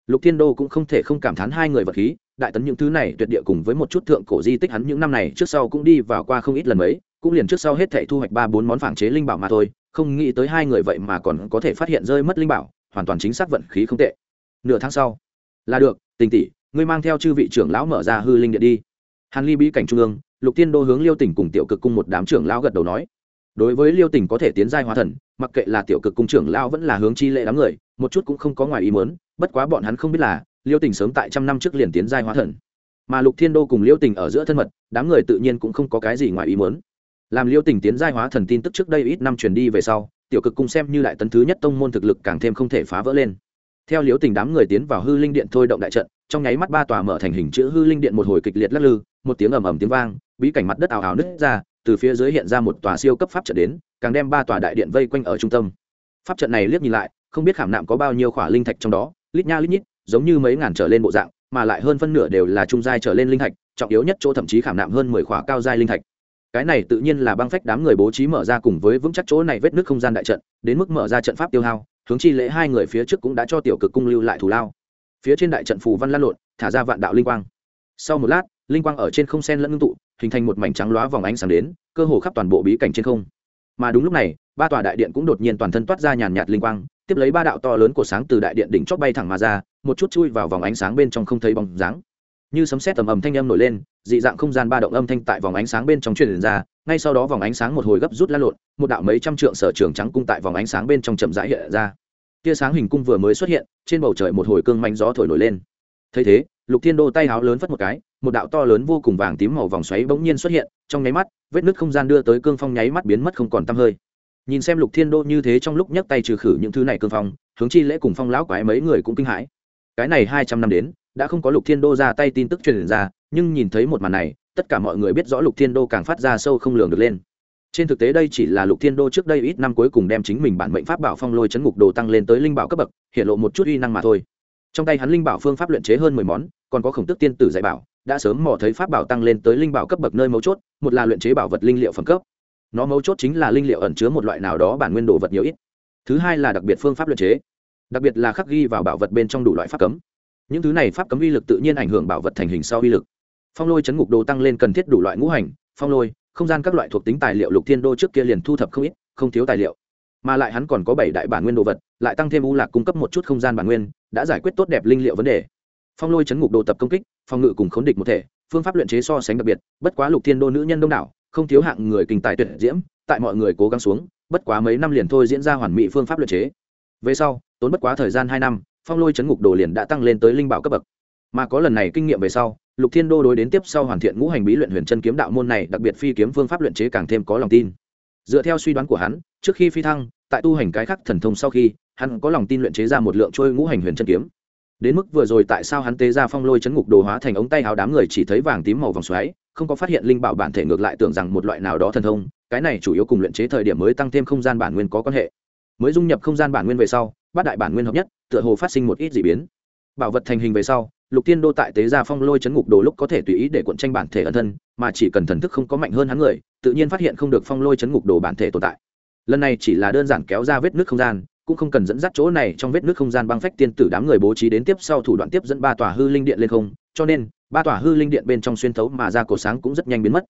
Lục thiên đô cũng không thể không cảm thán hai người vật khí đại tấn những thứ này tuyệt địa cùng với một chút thượng cổ di tích hắn những năm này trước sau cũng đi vào qua không ít lần mấy, cũng liền trước sau hết thảy thu hoạch ba bốn món phản chế linh bảo mà thôi, không nghĩ tới hai người vậy mà còn có thể phát hiện rơi mất linh bảo, hoàn toàn chính xác vận khí không tệ. Nửa tháng sau, là được, tình tỷ, ngươi mang theo chư vị trưởng lão mở ra hư linh điện đi. Hàn ly bí cảnh trung ương, lục tiên đô hướng liêu tỉnh cùng tiểu cực cung một đám trưởng lão gật đầu nói. Đối với liêu tỉnh có thể tiến giai hóa thần, mặc kệ là tiểu cực cung trưởng lão vẫn là hướng chi lệ đám người, một chút cũng không có ngoài ý muốn, bất quá bọn hắn không biết là liêu tỉnh sớm tại trăm năm trước liền tiến giai hóa thần. Mà lục thiên đô cùng liêu tỉnh ở giữa thân mật, đám người tự nhiên cũng không có cái gì ngoài ý muốn. Làm liêu tỉnh tiến giai hóa thần tin tức trước đây ít năm truyền đi về sau, tiểu cực cung xem như đại tấn thứ nhất tông môn thực lực càng thêm không thể phá vỡ lên. Theo liêu tỉnh đám người tiến vào hư linh điện thôi động đại trận, trong nháy mắt ba tòa mở thành hình chữ hư linh điện một hồi kịch liệt lắc lư, một tiếng ầm ầm tiếng vang, bí cảnh mặt đất ảo ảo nứt ra, từ phía dưới hiện ra một tòa siêu cấp pháp trận đến, càng đem ba tòa đại điện vây quanh ở trung tâm. Pháp trận này liếc nhìn lại, không biết khảm nạm có bao nhiêu khỏa linh thạch trong đó, lít nha lít nhít giống như mấy ngàn trở lên bộ dạng, mà lại hơn phân nửa đều là trung giai trở lên linh thạch, trọng yếu nhất chỗ thậm chí khảm nạm hơn mười khỏa cao giai linh thạch. Cái này tự nhiên là băng phách đám người bố trí mở ra cùng với vững chắc chỗ này vết nước không gian đại trận, đến mức mở ra trận pháp tiêu hao, hướng chi lễ hai người phía trước cũng đã cho tiểu cực cung lưu lại thủ lao. Phía trên đại trận phù văn lan lộn, thả ra vạn đạo linh quang. Sau một lát, linh quang ở trên không sen lẫn ngưng tụ, hình thành một mảnh trắng loá vòng ánh sáng đến, cơ hồ khắp toàn bộ bí cảnh trên không. Mà đúng lúc này, ba tòa đại điện cũng đột nhiên toàn thân toát ra nhàn nhạt linh quang tiếp lấy ba đạo to lớn của sáng từ đại điện đỉnh chót bay thẳng mà ra, một chút chui vào vòng ánh sáng bên trong không thấy bóng dáng. Như sấm sét tầm ầm thanh âm nổi lên, dị dạng không gian ba động âm thanh tại vòng ánh sáng bên trong truyền ra, ngay sau đó vòng ánh sáng một hồi gấp rút lan lộn, một đạo mấy trăm trượng sở trường trắng cung tại vòng ánh sáng bên trong chậm rãi hiện ra. Tia sáng hình cung vừa mới xuất hiện, trên bầu trời một hồi cương manh gió thổi nổi lên. Thấy thế, lục thiên đô tay háo lớn phất một cái, một đạo to lớn vô cùng vàng tím màu vòng xoáy bỗng nhiên xuất hiện, trong nháy mắt, vết nứt không gian đưa tới cương phong nháy mắt biến mất không còn tăm hơi nhìn xem lục thiên đô như thế trong lúc nhấc tay trừ khử những thứ này cương phong, hướng chi lễ cùng phong lão quái mấy người cũng kinh hãi. Cái này hai trăm năm đến, đã không có lục thiên đô ra tay tin tức truyền ra, nhưng nhìn thấy một màn này, tất cả mọi người biết rõ lục thiên đô càng phát ra sâu không lường được lên. Trên thực tế đây chỉ là lục thiên đô trước đây ít năm cuối cùng đem chính mình bản mệnh pháp bảo phong lôi chấn ngục đồ tăng lên tới linh bảo cấp bậc, hiện lộ một chút uy năng mà thôi. Trong tay hắn linh bảo phương pháp luyện chế hơn mười món, còn có khổng tức tiên tử dạy bảo, đã sớm mò thấy pháp bảo tăng lên tới linh bảo cấp bậc nơi mấu chốt, một là luyện chế bảo vật linh liệu phẩm cấp nó mấu chốt chính là linh liệu ẩn chứa một loại nào đó bản nguyên đồ vật nhiều ít. Thứ hai là đặc biệt phương pháp luyện chế. Đặc biệt là khắc ghi vào bảo vật bên trong đủ loại pháp cấm. Những thứ này pháp cấm uy lực tự nhiên ảnh hưởng bảo vật thành hình sau uy lực. Phong lôi chấn ngục đồ tăng lên cần thiết đủ loại ngũ hành, phong lôi, không gian các loại thuộc tính tài liệu lục thiên đô trước kia liền thu thập không ít, không thiếu tài liệu. Mà lại hắn còn có bảy đại bản nguyên đồ vật, lại tăng thêm u lạc cung cấp một chút không gian bản nguyên, đã giải quyết tốt đẹp linh liệu vấn đề. Phong lôi chấn ngục đồ tập công kích phong ngự cùng khốn địch một thể, phương pháp luyện chế so sánh đặc biệt, bất quá lục thiên đô nữ nhân đông đảo không thiếu hạng người kinh tài tuyệt diễm, tại mọi người cố gắng xuống, bất quá mấy năm liền thôi diễn ra hoàn mỹ phương pháp luyện chế. Về sau, tốn bất quá thời gian hai năm, phong lôi chấn ngục đồ liền đã tăng lên tới linh bảo cấp bậc. Mà có lần này kinh nghiệm về sau, lục thiên đô đối đến tiếp sau hoàn thiện ngũ hành bí luyện huyền chân kiếm đạo môn này, đặc biệt phi kiếm phương pháp luyện chế càng thêm có lòng tin. Dựa theo suy đoán của hắn, trước khi phi thăng, tại tu hành cái khắc thần thông sau khi, hắn có lòng tin luyện chế ra một lượng trôi ngũ hành huyền chân kiếm. Đến mức vừa rồi tại sao hắn tế ra phong lôi chấn ngục đồ hóa thành ống tay áo đám người chỉ thấy vàng tím màu vòng xoáy không có phát hiện linh bảo bản thể ngược lại tưởng rằng một loại nào đó thần thông, cái này chủ yếu cùng luyện chế thời điểm mới tăng thêm không gian bản nguyên có quan hệ. Mới dung nhập không gian bản nguyên về sau, bát đại bản nguyên hợp nhất, tựa hồ phát sinh một ít d ị biến. Bảo vật thành hình về sau, lục tiên đô tại tế gia phong lôi chấn ngục đồ lúc có thể tùy ý để cuộn tranh bản thể ẩn thân, mà chỉ cần thần thức không có mạnh hơn hắn người, tự nhiên phát hiện không được phong lôi chấn ngục đồ bản thể tồn tại. Lần này chỉ là đơn giản kéo ra vết nước không gian, cũng không cần dẫn dắt chỗ này trong vết nước không gian băng phách tiên tử đám người bố trí đến tiếp sau thủ đoạn tiếp dẫn ba tòa hư linh điện lên không, cho nên ba tòa hư linh điện bên trong xuyên thấu mà ra cổ sáng cũng rất nhanh biến mất.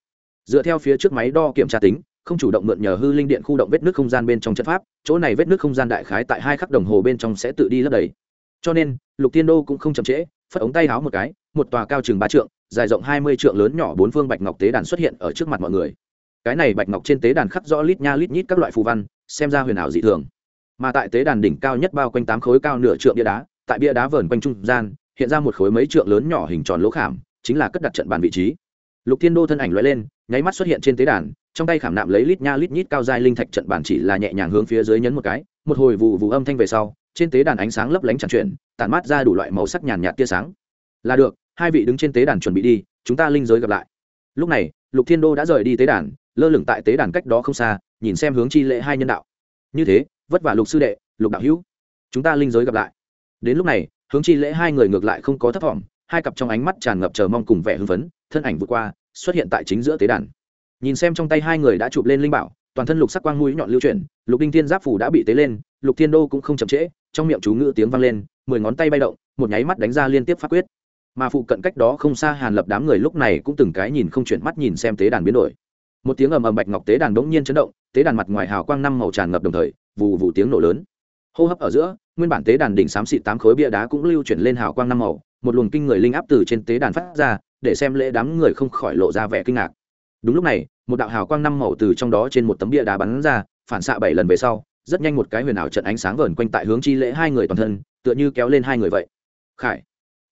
Dựa theo phía trước máy đo kiểm tra tính, không chủ động mượn nhờ hư linh điện khu động vết nước không gian bên trong trận pháp, chỗ này vết nước không gian đại khái tại hai khắc đồng hồ bên trong sẽ tự đi lấp đầy. Cho nên, lục tiên đô cũng không chậm trễ, phất ống tay háo một cái, một tòa cao chừng ba trượng, dài rộng hai mươi trượng lớn nhỏ bốn phương bạch ngọc tế đàn xuất hiện ở trước mặt mọi người. Cái này bạch ngọc trên tế đàn khắc rõ lít nha lít nhít các loại phù văn, xem ra huyền ảo dị thường. Mà tại tế đàn đỉnh cao nhất bao quanh tám khối cao nửa trượng bia đá, tại bia đá vờn quanh trung gian hiện ra một khối mấy trượng lớn nhỏ hình tròn lỗ khảm, chính là cất đặt trận bàn vị trí. Lục thiên đô thân ảnh loại lên, nháy mắt xuất hiện trên tế đàn, trong tay khảm nạm lấy lít nha lít nhít cao giai linh thạch trận bàn chỉ là nhẹ nhàng hướng phía dưới nhấn một cái, một hồi vụ vụ âm thanh về sau, trên tế đàn ánh sáng lấp lánh tràn chuyển tản mát ra đủ loại màu sắc nhàn nhạt tia sáng. Là được, hai vị đứng trên tế đàn chuẩn bị đi, chúng ta linh giới gặp lại. Lúc này, lục thiên đô đã rời đi tế đàn, lơ lửng tại tế đàn cách đó không xa, nhìn xem hướng chi lễ hai nhân đạo. Như thế, vất vả lục sư đệ, lục đạo hữu, chúng ta linh giới gặp lại. Đến lúc này hướng chi lễ hai người ngược lại không có thất vọng hai cặp trong ánh mắt tràn ngập chờ mong cùng vẻ hưng phấn, thân ảnh vượt qua, xuất hiện tại chính giữa tế đàn. Nhìn xem trong tay hai người đã chụp lên linh bảo, toàn thân lục sắc quang mũi nhọn lưu chuyển, lục đinh thiên giáp phủ đã bị tế lên, lục thiên đô cũng không chậm trễ, trong miệng chú ngữ tiếng vang lên, mười ngón tay bay động, một nháy mắt đánh ra liên tiếp phát quyết. Mà phụ cận cách đó không xa hàn lập đám người lúc này cũng từng cái nhìn không chuyển mắt nhìn xem tế đàn biến đổi. Một tiếng ầm ầm bạch ngọc tế đàn đống nhiên chấn động, tế đàn mặt ngoài hào quang năm màu tràn ngập đồng thời, vù vù tiếng nổ lớn hô hấp ở giữa, nguyên bản tế đàn đỉnh xám xịt tám khối bia đá cũng lưu chuyển lên hào quang năm màu, một luồng kinh người linh áp từ trên tế đàn phát ra, để xem lễ đám người không khỏi lộ ra vẻ kinh ngạc. Đúng lúc này, một đạo hào quang năm màu từ trong đó trên một tấm bia đá bắn ra, phản xạ bảy lần về sau, rất nhanh một cái huyền ảo trận ánh sáng vờn quanh tại hướng chi lễ hai người toàn thân, tựa như kéo lên hai người vậy. Khải.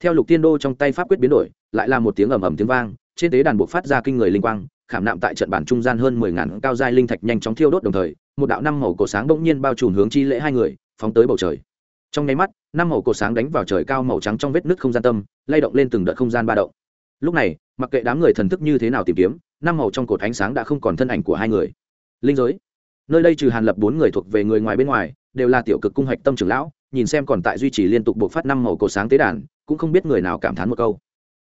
Theo lục tiên đô trong tay pháp quyết biến đổi, lại là một tiếng ầm ầm tiếng vang, trên tế đàn buộc phát ra kinh người linh quang, khảm nạm tại trận bản trung gian hơn mười ngàn cao giai linh thạch nhanh chóng thiêu đốt đồng thời, một đạo năm màu cổ sáng bỗng nhiên bao trùm hướng chi lễ hai người phóng tới bầu trời. Trong nháy mắt, năm màu cổ sáng đánh vào trời cao màu trắng trong vết nứt không gian tâm, lay động lên từng đợt không gian ba động. Lúc này, mặc kệ đám người thần thức như thế nào tìm kiếm, năm màu trong cột ánh sáng đã không còn thân ảnh của hai người. Linh giới. Nơi đây trừ hàn lập bốn người thuộc về người ngoài bên ngoài, đều là tiểu cực cung hạch tâm trưởng lão, nhìn xem còn tại duy trì liên tục buộc phát năm màu cột sáng tế đàn, cũng không biết người nào cảm thán một câu.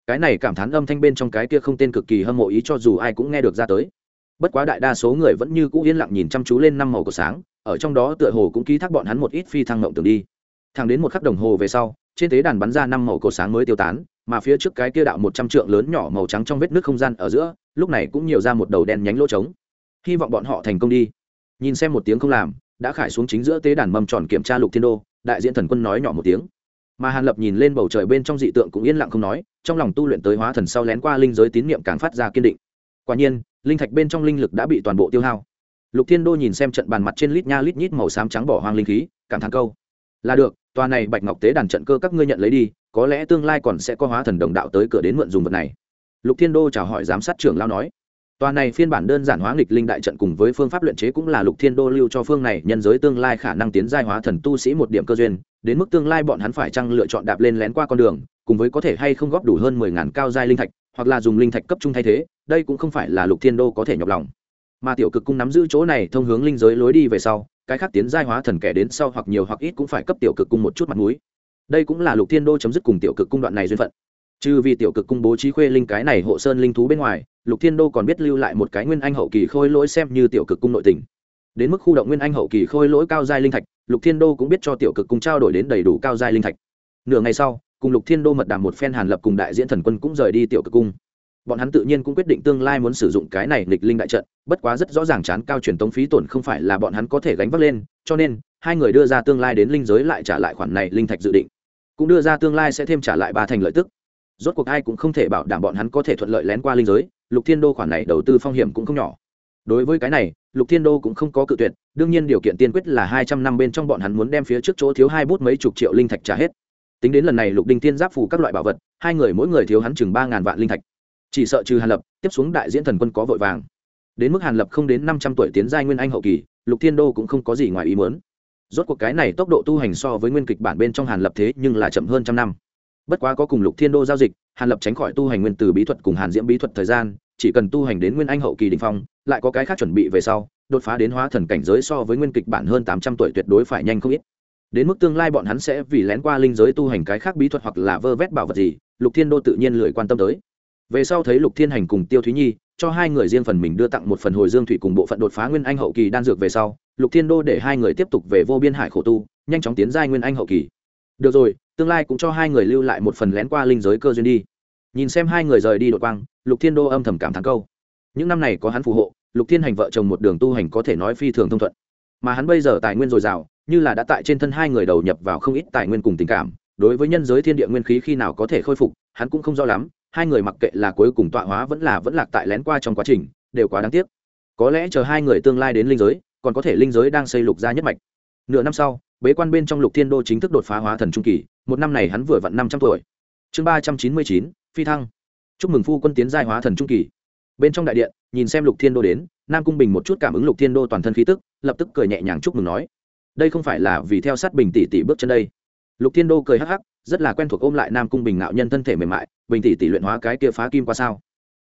Cái này cảm thán âm thanh bên trong cái kia không tên cực kỳ hâm mộ ý cho dù ai cũng nghe được ra tới. Bất quá đại đa số người vẫn như cũ yên lặng nhìn chăm chú lên năm màu cột sáng ở trong đó tựa hồ cũng ký thác bọn hắn một ít phi thăng mộng tưởng đi. Thẳng đến một khắc đồng hồ về sau, trên tế đàn bắn ra năm màu cổ sáng mới tiêu tán, mà phía trước cái kia đạo một trăm trượng lớn nhỏ màu trắng trong vết nước không gian ở giữa, lúc này cũng nhiều ra một đầu đen nhánh lỗ trống. Hy vọng bọn họ thành công đi. Nhìn xem một tiếng không làm, đã khải xuống chính giữa tế đàn mâm tròn kiểm tra lục thiên đô, đại diện thần quân nói nhỏ một tiếng. Mà hàn lập nhìn lên bầu trời bên trong dị tượng cũng yên lặng không nói, trong lòng tu luyện tới hóa thần sau lén qua linh giới tín niệm càng phát ra kiên định. Quả nhiên, linh thạch bên trong linh lực đã bị toàn bộ tiêu hao lục thiên đô nhìn xem trận bàn mặt trên lít nha lít nhít màu xám trắng bỏ hoang linh khí, cảm thán câu, là được, tòa này bạch ngọc tế đàn trận cơ các ngươi nhận lấy đi, có lẽ tương lai còn sẽ có hóa thần đồng đạo tới cửa đến mượn dùng vật này. Lục thiên đô chào hỏi giám sát trưởng lao nói, tòa này phiên bản đơn giản hóa nghịch linh đại trận cùng với phương pháp luyện chế cũng là lục thiên đô lưu cho phương này, nhân giới tương lai khả năng tiến giai hóa thần tu sĩ một điểm cơ duyên, đến mức tương lai bọn hắn phải chăng lựa chọn đạp lên lén qua con đường, cùng với có thể hay không góp đủ hơn mười ngàn cao giai linh thạch, hoặc là dùng linh thạch cấp trung thay thế, đây cũng không phải là lục thiên đô có thể nhọc lòng mà tiểu cực cung nắm giữ chỗ này thông hướng linh giới lối đi về sau, cái khác tiến giai hóa thần kẻ đến sau hoặc nhiều hoặc ít cũng phải cấp tiểu cực cung một chút mặt mũi. Đây cũng là lục thiên đô chấm dứt cùng tiểu cực cung đoạn này duyên phận. Trừ vì tiểu cực cung bố trí khuê linh cái này hộ sơn linh thú bên ngoài, lục thiên đô còn biết lưu lại một cái nguyên anh hậu kỳ khôi lỗi xem như tiểu cực cung nội tình. Đến mức khu động nguyên anh hậu kỳ khôi lỗi cao giai linh thạch, lục thiên đô cũng biết cho tiểu cực cung trao đổi đến đầy đủ cao giai linh thạch. Nửa ngày sau, cùng lục thiên đô mật đàm một phen hàn lập cùng đại diễn thần quân cũng rời đi tiểu cực cung bọn hắn tự nhiên cũng quyết định tương lai muốn sử dụng cái này nghịch linh đại trận, bất quá rất rõ ràng chán cao truyền tống phí tổn không phải là bọn hắn có thể gánh vác lên, cho nên, hai người đưa ra tương lai đến linh giới lại trả lại khoản này linh thạch dự định. Cũng đưa ra tương lai sẽ thêm trả lại ba thành lợi tức. Rốt cuộc ai cũng không thể bảo đảm bọn hắn có thể thuận lợi lén qua linh giới, lục thiên đô khoản này đầu tư phong hiểm cũng không nhỏ. Đối với cái này, lục thiên đô cũng không có cự tuyệt, đương nhiên điều kiện tiên quyết là hai trăm năm bên trong bọn hắn muốn đem phía trước chỗ thiếu hai bút mấy chục triệu linh thạch trả hết. Tính đến lần này lục đinh tiên giáp phủ các loại bảo vật, hai người mỗi người thiếu hắn chừng ba ngàn vạn linh thạch chỉ sợ trừ hàn lập, tiếp xuống đại diễn thần quân có vội vàng. Đến mức hàn lập không đến năm trăm tuổi tiến giai nguyên anh hậu kỳ, lục thiên đô cũng không có gì ngoài ý muốn. Rốt cuộc cái này tốc độ tu hành so với nguyên kịch bản bên trong hàn lập thế nhưng là chậm hơn trăm năm. Bất quá có cùng lục thiên đô giao dịch, hàn lập tránh khỏi tu hành nguyên từ bí thuật cùng hàn diễm bí thuật thời gian, chỉ cần tu hành đến nguyên anh hậu kỳ đình phong, lại có cái khác chuẩn bị về sau, đột phá đến hóa thần cảnh giới so với nguyên kịch bản hơn tám trăm tuổi tuyệt đối phải nhanh không ít. Đến mức tương lai bọn hắn sẽ vì lén qua linh giới tu hành cái khác bí thuật hoặc là vơ vét bảo vật gì, lục thiên đô tự nhiên lười quan tâm tới về sau thấy lục thiên hành cùng tiêu thúy nhi, cho hai người riêng phần mình đưa tặng một phần hồi dương thủy cùng bộ phận đột phá nguyên anh hậu kỳ đan dược về sau, lục thiên đô để hai người tiếp tục về vô biên hải khổ tu, nhanh chóng tiến giai nguyên anh hậu kỳ. Được rồi, tương lai cũng cho hai người lưu lại một phần lén qua linh giới cơ duyên đi. Nhìn xem hai người rời đi đột quang, lục thiên đô âm thầm cảm thắng câu. Những năm này có hắn phù hộ, lục thiên hành vợ chồng một đường tu hành có thể nói phi thường thông thuận. Mà hắn bây giờ tài nguyên dồi dào, như là đã tại trên thân hai người đầu nhập vào không ít tài nguyên cùng tình cảm, đối với nhân giới thiên địa nguyên khí khi nào có thể khôi phục, hắn cũng không rõ lắm hai người mặc kệ là cuối cùng tọa hóa vẫn là vẫn lạc tại lén qua trong quá trình, đều quá đáng tiếc. Có lẽ chờ hai người tương lai đến linh giới, còn có thể linh giới đang xây lục gia nhất mạch. Nửa năm sau, bế quan bên trong lục thiên đô chính thức đột phá hóa thần trung kỳ, một năm này hắn vừa vặn năm trăm tuổi. Chương ba trăm chín mươi chín, phi thăng. Chúc mừng phu quân tiến giai hóa thần trung kỳ. Bên trong đại điện, nhìn xem lục thiên đô đến, nam cung bình một chút cảm ứng lục thiên đô toàn thân khí tức, lập tức cười nhẹ nhàng chúc mừng nói, đây không phải là vì theo sát bình tỷ tỷ bước chân đây. Lục thiên đô cười hắc hắc rất là quen thuộc ôm lại nam cung bình ngạo nhân thân thể mềm mại, bình tỷ tỷ luyện hóa cái kia phá kim qua sao?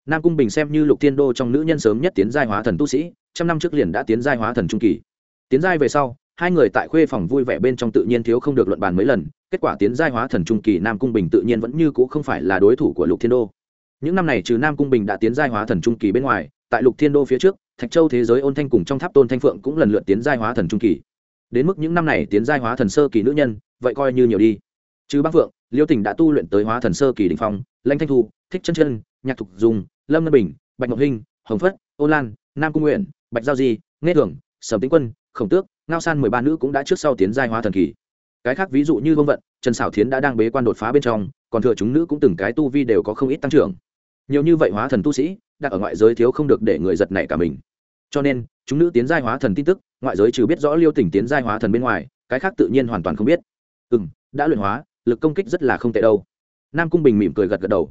Nam cung bình xem như lục thiên đô trong nữ nhân sớm nhất tiến giai hóa thần tu sĩ, trăm năm trước liền đã tiến giai hóa thần trung kỳ. Tiến giai về sau, hai người tại khuê phòng vui vẻ bên trong tự nhiên thiếu không được luận bàn mấy lần, kết quả tiến giai hóa thần trung kỳ nam cung bình tự nhiên vẫn như c ũ không phải là đối thủ của lục thiên đô. Những năm này trừ nam cung bình đã tiến giai hóa thần trung kỳ bên ngoài, tại lục thiên đô phía trước, thạch châu thế giới ôn thanh cùng trong tháp tôn thanh phượng cũng lần lượt tiến giai hóa thần trung kỳ. Đến mức những năm này tiến giai hóa thần sơ kỳ nữ nhân, vậy coi như nhiều đi chứ bác phượng, liêu tỉnh đã tu luyện tới hóa thần sơ kỳ đỉnh phong, lãnh thanh thu, thích chân chân, nhạc thục dùng, lâm ngân bình, bạch ngọc hinh, hồng phất ô lan, nam cung nguyện, bạch giao di, nghe thường, sầm tĩnh quân, khổng tước, ngao san mười ba nữ cũng đã trước sau tiến giai hóa thần kỳ. Cái khác ví dụ như vương vận, trần xảo thiến đã đang bế quan đột phá bên trong, còn thừa chúng nữ cũng từng cái tu vi đều có không ít tăng trưởng. Nhiều như vậy hóa thần tu sĩ đang ở ngoại giới thiếu không được để người giật nảy cả mình. Cho nên, chúng nữ tiến giai hóa thần tin tức, ngoại giới trừ biết rõ liêu tỉnh tiến giai hóa thần bên ngoài, cái khác tự nhiên hoàn toàn không biết. Ừ đã luyện hóa lực công kích rất là không tệ đâu. Nam cung bình mỉm cười gật gật đầu.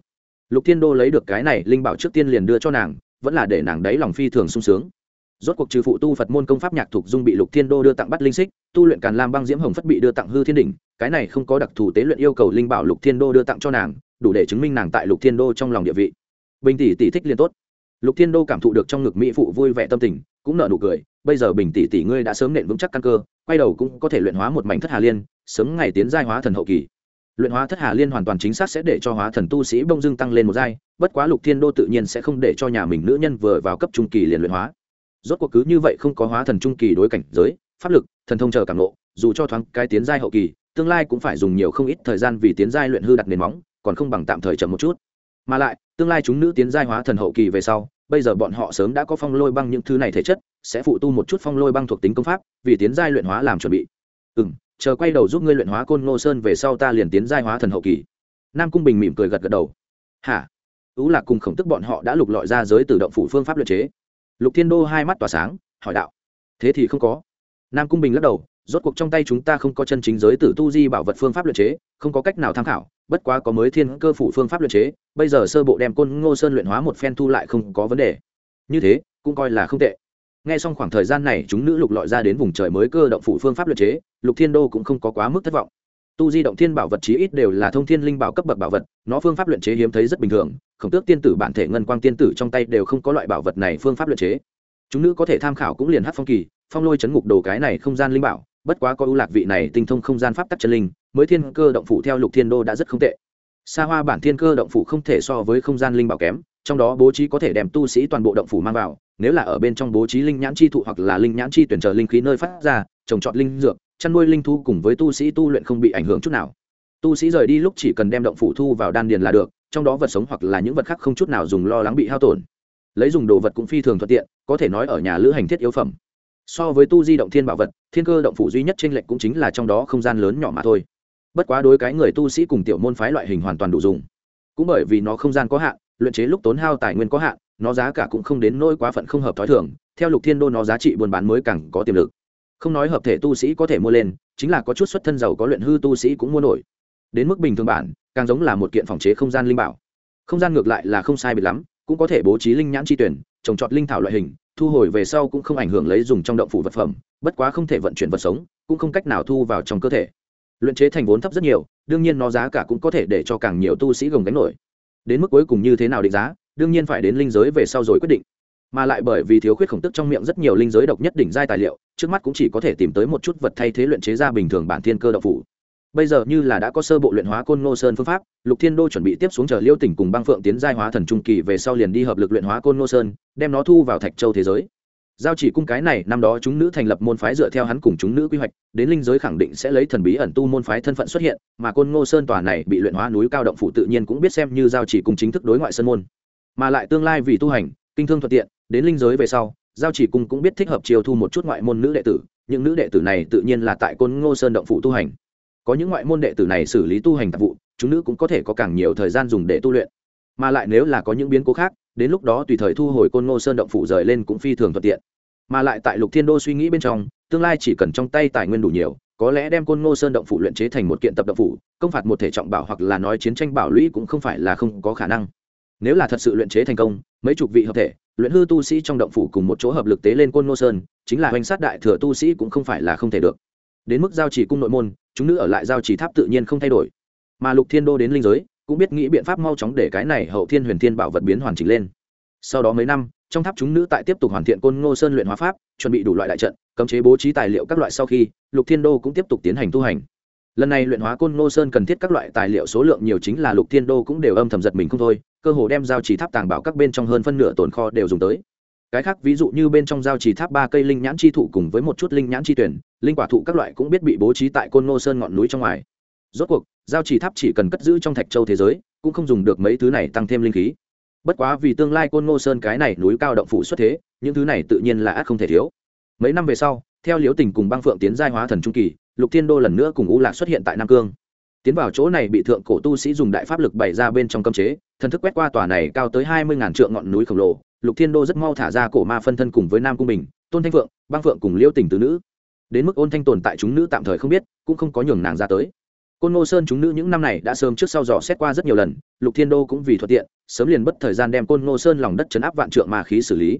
Lục thiên đô lấy được cái này linh bảo trước tiên liền đưa cho nàng, vẫn là để nàng đấy lòng phi thường sung sướng. Rốt cuộc trừ phụ tu phật môn công pháp nhạc thục dung bị lục thiên đô đưa tặng bắt linh xích, tu luyện càn lam băng diễm hồng phất bị đưa tặng hư thiên đỉnh, cái này không có đặc thù tế luyện yêu cầu linh bảo lục thiên đô đưa tặng cho nàng, đủ để chứng minh nàng tại lục thiên đô trong lòng địa vị. Bình tỷ tỷ thích liên tốt. Lục thiên đô cảm thụ được trong ngực mỹ phụ vui vẻ tâm tình, cũng nở nụ cười, bây giờ bình tỷ tỷ ngươi đã sớm nện vững chắc căn cơ, quay đầu cũng có thể luyện hóa một mảnh thất hà liên, sớm ngày tiến giai hóa thần hậu kỳ luyện hóa thất hà liên hoàn toàn chính xác sẽ để cho hóa thần tu sĩ bông dưng tăng lên một giai, bất quá lục thiên đô tự nhiên sẽ không để cho nhà mình nữ nhân vừa vào cấp trung kỳ liền luyện hóa. Rốt cuộc cứ như vậy không có hóa thần trung kỳ đối cảnh giới, pháp lực, thần thông chờ cảm lộ dù cho thoáng cái tiến giai hậu kỳ, tương lai cũng phải dùng nhiều không ít thời gian vì tiến giai luyện hư đặt nền móng, còn không bằng tạm thời chậm một chút. Mà lại, tương lai chúng nữ tiến giai hóa thần hậu kỳ về sau, bây giờ bọn họ sớm đã có phong lôi băng những thứ này thể chất, sẽ phụ tu một chút phong lôi băng thuộc tính công pháp, vì tiến giai luyện hóa làm chuẩn bị. Ừ m chờ quay đầu giúp ngươi luyện hóa côn ngô sơn về sau ta liền tiến giai hóa thần hậu kỳ. Nam cung bình mỉm cười gật gật đầu. Hả? Ứ lạc cùng khổng tức bọn họ đã lục lọi ra giới tự động phủ phương pháp luyện chế. Lục thiên đô hai mắt tỏa sáng, hỏi đạo. Thế thì không có. Nam cung bình lắc đầu, rốt cuộc trong tay chúng ta không có chân chính giới tử tu di bảo vật phương pháp luyện chế, không có cách nào tham khảo, bất quá có mới thiên cơ phủ phương pháp luyện chế, bây giờ sơ bộ đem côn ngô sơn luyện hóa một phen thu lại không có vấn đề. Như thế, cũng coi là không tệ nghe xong khoảng thời gian này, chúng nữ lục lọi ra đến vùng trời mới cơ động phủ phương pháp luyện chế, lục thiên đô cũng không có quá mức thất vọng. Tu di động thiên bảo vật chí ít đều là thông thiên linh bảo cấp bậc bảo vật, nó phương pháp luyện chế hiếm thấy rất bình thường, khổng tước tiên tử bản thể ngân quang tiên tử trong tay đều không có loại bảo vật này phương pháp luyện chế. Chúng nữ có thể tham khảo cũng liền hát phong kỳ, phong lôi chấn ngục đồ cái này không gian linh bảo, bất quá có ưu lạc vị này tinh thông không gian pháp tắc chân linh, mới thiên cơ động phủ theo lục thiên đô đã rất không tệ. Xa hoa bản thiên cơ động phủ không thể so với không gian linh bảo kém trong đó bố trí có thể đem tu sĩ toàn bộ động phủ mang vào, nếu là ở bên trong bố trí linh nhãn chi thụ hoặc là linh nhãn chi tuyển chờ linh khí nơi phát ra, trồng trọt linh dược, chăn nuôi linh thu cùng với tu sĩ tu luyện không bị ảnh hưởng chút nào. Tu sĩ rời đi lúc chỉ cần đem động phủ thu vào đan điền là được, trong đó vật sống hoặc là những vật khác không chút nào dùng lo lắng bị hao tổn. Lấy dùng đồ vật cũng phi thường thuận tiện, có thể nói ở nhà lữ hành thiết yếu phẩm. So với tu di động thiên bảo vật, thiên cơ động phủ duy nhất trên lệnh cũng chính là trong đó không gian lớn nhỏ mà thôi. Bất quá đối cái người tu sĩ cùng tiểu môn phái loại hình hoàn toàn đủ dùng. Cũng bởi vì nó không gian có hạn luyện chế lúc tốn hao tài nguyên có hạn, nó giá cả cũng không đến nỗi quá phận không hợp t h ó i thường, theo lục thiên đô nó giá trị buôn bán mới càng có tiềm lực. Không nói hợp thể tu sĩ có thể mua lên, chính là có chút xuất thân giàu có luyện hư tu sĩ cũng mua nổi. Đến mức bình thường bản, càng giống là một kiện phòng chế không gian linh bảo. Không gian ngược lại là không sai biệt lắm, cũng có thể bố trí linh nhãn chi tuyển, trồng trọt linh thảo loại hình, thu hồi về sau cũng không ảnh hưởng lấy dùng trong động phủ vật phẩm, bất quá không thể vận chuyển vật sống, cũng không cách nào thu vào trong cơ thể. Luyện chế thành vốn thấp rất nhiều, đương nhiên nó giá cả cũng có thể để cho càng nhiều tu sĩ gồng gánh nổi đến mức cuối cùng như thế nào định giá, đương nhiên phải đến linh giới về sau rồi quyết định. Mà lại bởi vì thiếu khuyết khổng tức trong miệng rất nhiều linh giới độc nhất đỉnh giai tài liệu, trước mắt cũng chỉ có thể tìm tới một chút vật thay thế luyện chế ra bình thường bản thiên cơ độc phủ. Bây giờ như là đã có sơ bộ luyện hóa côn ngô sơn phương pháp, lục thiên đô chuẩn bị tiếp xuống chờ liêu tỉnh cùng băng phượng tiến giai hóa thần trung kỳ về sau liền đi hợp lực luyện hóa côn ngô sơn, đem nó thu vào thạch châu thế giới giao chỉ cung cái này, năm đó chúng nữ thành lập môn phái dựa theo hắn cùng chúng nữ quy hoạch, đến linh giới khẳng định sẽ lấy thần bí ẩn tu môn phái thân phận xuất hiện, mà côn ngô sơn tòa này bị luyện hóa núi cao động phủ tự nhiên cũng biết xem như giao chỉ cung chính thức đối ngoại sơn môn. Mà lại tương lai vì tu hành, kinh thương thuận tiện, đến linh giới về sau, giao chỉ cung cũng biết thích hợp chiều thu một chút ngoại môn nữ đệ tử, những nữ đệ tử này tự nhiên là tại côn ngô sơn động phủ tu hành. Có những ngoại môn đệ tử này xử lý tu hành tạp vụ, chúng nữ cũng có thể có càng nhiều thời gian dùng để tu luyện. Mà lại nếu là có những biến cố khác đến lúc đó tùy thời thu hồi côn ngô sơn động phủ rời lên cũng phi thường thuận tiện. Mà lại tại lục thiên đô suy nghĩ bên trong, tương lai chỉ cần trong tay tài nguyên đủ nhiều, có lẽ đem côn ngô sơn động phủ luyện chế thành một kiện tập động phủ, công phạt một thể trọng bảo hoặc là nói chiến tranh bảo lũy cũng không phải là không có khả năng. Nếu là thật sự luyện chế thành công, mấy chục vị hợp thể, luyện hư tu sĩ trong động phủ cùng một chỗ hợp lực tế lên côn ngô sơn, chính là hoành sát đại thừa tu sĩ cũng không phải là không thể được. Đến mức giao chỉ cung nội môn, chúng nữ ở lại giao chỉ tháp tự nhiên không thay đổi. Mà lục thiên đô đến linh giới cũng biết nghĩ biện pháp mau chóng để cái này hậu thiên huyền thiên bảo vật biến hoàn chỉnh lên. Sau đó mấy năm, trong tháp chúng nữ tại tiếp tục hoàn thiện côn ngô sơn luyện hóa pháp, chuẩn bị đủ loại đại trận, cấm chế bố trí tài liệu các loại sau khi, lục thiên đô cũng tiếp tục tiến hành tu hành. Lần này luyện hóa côn ngô sơn cần thiết các loại tài liệu số lượng nhiều chính là lục thiên đô cũng đều âm thầm giật mình không thôi, cơ hồ đem giao chỉ tháp tàng bảo các bên trong hơn phân nửa tồn kho đều dùng tới. Cái khác ví dụ như bên trong giao trì tháp ba cây linh nhãn chi thụ cùng với một chút linh nhãn chi tuyển, linh quả thụ các loại cũng biết bị bố trí tại côn ngô sơn ngọn núi trong ngoài. Rốt cuộc giao chỉ tháp chỉ cần cất giữ trong thạch châu thế giới, cũng không dùng được mấy thứ này tăng thêm linh khí. Bất quá vì tương lai côn ngô sơn cái này núi cao động phủ xuất thế, những thứ này tự nhiên là ác không thể thiếu. Mấy năm về sau, theo liễu tình cùng băng phượng tiến giai hóa thần trung kỳ, lục thiên đô lần nữa cùng u lạc xuất hiện tại nam cương. Tiến vào chỗ này bị thượng cổ tu sĩ dùng đại pháp lực bày ra bên trong cấm chế, thần thức quét qua tòa này cao tới hai mươi ngàn trượng ngọn núi khổng lồ, lục thiên đô rất mau thả ra cổ ma phân thân cùng với nam cung bình, tôn thanh phượng, băng phượng cùng liễu tình tứ nữ. Đến mức ôn thanh tồn tại chúng nữ tạm thời không biết, cũng không có nhường nàng ra tới côn ngô sơn chúng nữ những năm này đã sớm trước sau dò xét qua rất nhiều lần, lục thiên đô cũng vì thuận tiện, sớm liền bất thời gian đem côn ngô sơn lòng đất chấn áp vạn trượng mà khí xử lý.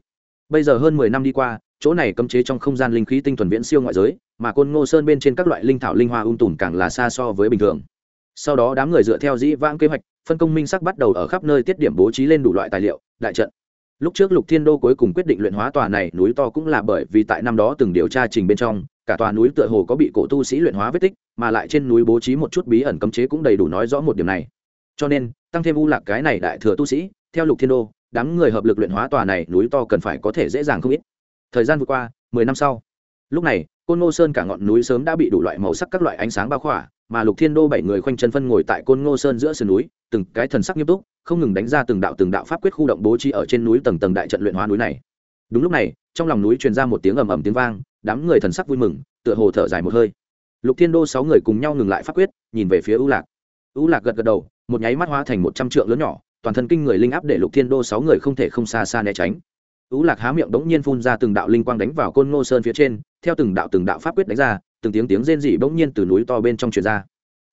Bây giờ hơn mười năm đi qua, chỗ này cấm chế trong không gian linh khí tinh thuần viễn siêu ngoại giới, mà côn ngô sơn bên trên các loại linh thảo linh hoa ung tùn càng là xa so với bình thường. Sau đó đám người dựa theo dĩ vãng kế hoạch, phân công minh sắc bắt đầu ở khắp nơi tiết điểm bố trí lên đủ loại tài liệu, đại trận. Lúc trước lục thiên đô cuối cùng quyết định luyện hóa tòa này, núi to cũng là bởi vì tại năm đó từng điều tra trình bên trong cả tòa núi tựa hồ có bị cổ tu sĩ luyện hóa vết tích, mà lại trên núi bố trí một chút bí ẩn cấm chế cũng đầy đủ nói rõ một điểm này. Cho nên, tăng thêm u lạc cái này đại thừa tu sĩ, theo lục thiên đô, đám người hợp lực luyện hóa tòa này núi to cần phải có thể dễ dàng không ít. Thời gian vừa qua, mười năm sau, lúc này, côn ngô sơn cả ngọn núi sớm đã bị đủ loại màu sắc các loại ánh sáng bao khỏa, mà lục thiên đô bảy người khoanh chân phân ngồi tại côn ngô sơn giữa sườn núi, từng cái thần sắc nghiêm túc, không ngừng đánh ra từng đạo từng đạo pháp quyết khu động bố trí ở trên núi tầng tầng đại trận luyện hóa núi này. Đúng lúc này, trong lòng núi truyền ra một tiếng ầm ầm tiếng vang đám người thần sắc vui mừng, tựa hồ thở dài một hơi. Lục thiên đô sáu người cùng nhau ngừng lại pháp quyết, nhìn về phía ưu lạc. Ưu lạc gật gật đầu, một nháy mắt hóa thành một trăm trượng lớn nhỏ, toàn thân kinh người linh áp để lục thiên đô sáu người không thể không xa xa né tránh. Ưu lạc há miệng đống nhiên phun ra từng đạo linh quang đánh vào côn ngô sơn phía trên, theo từng đạo từng đạo pháp quyết đánh ra, từng tiếng tiếng rên rỉ bỗng nhiên từ núi to bên trong truyền ra.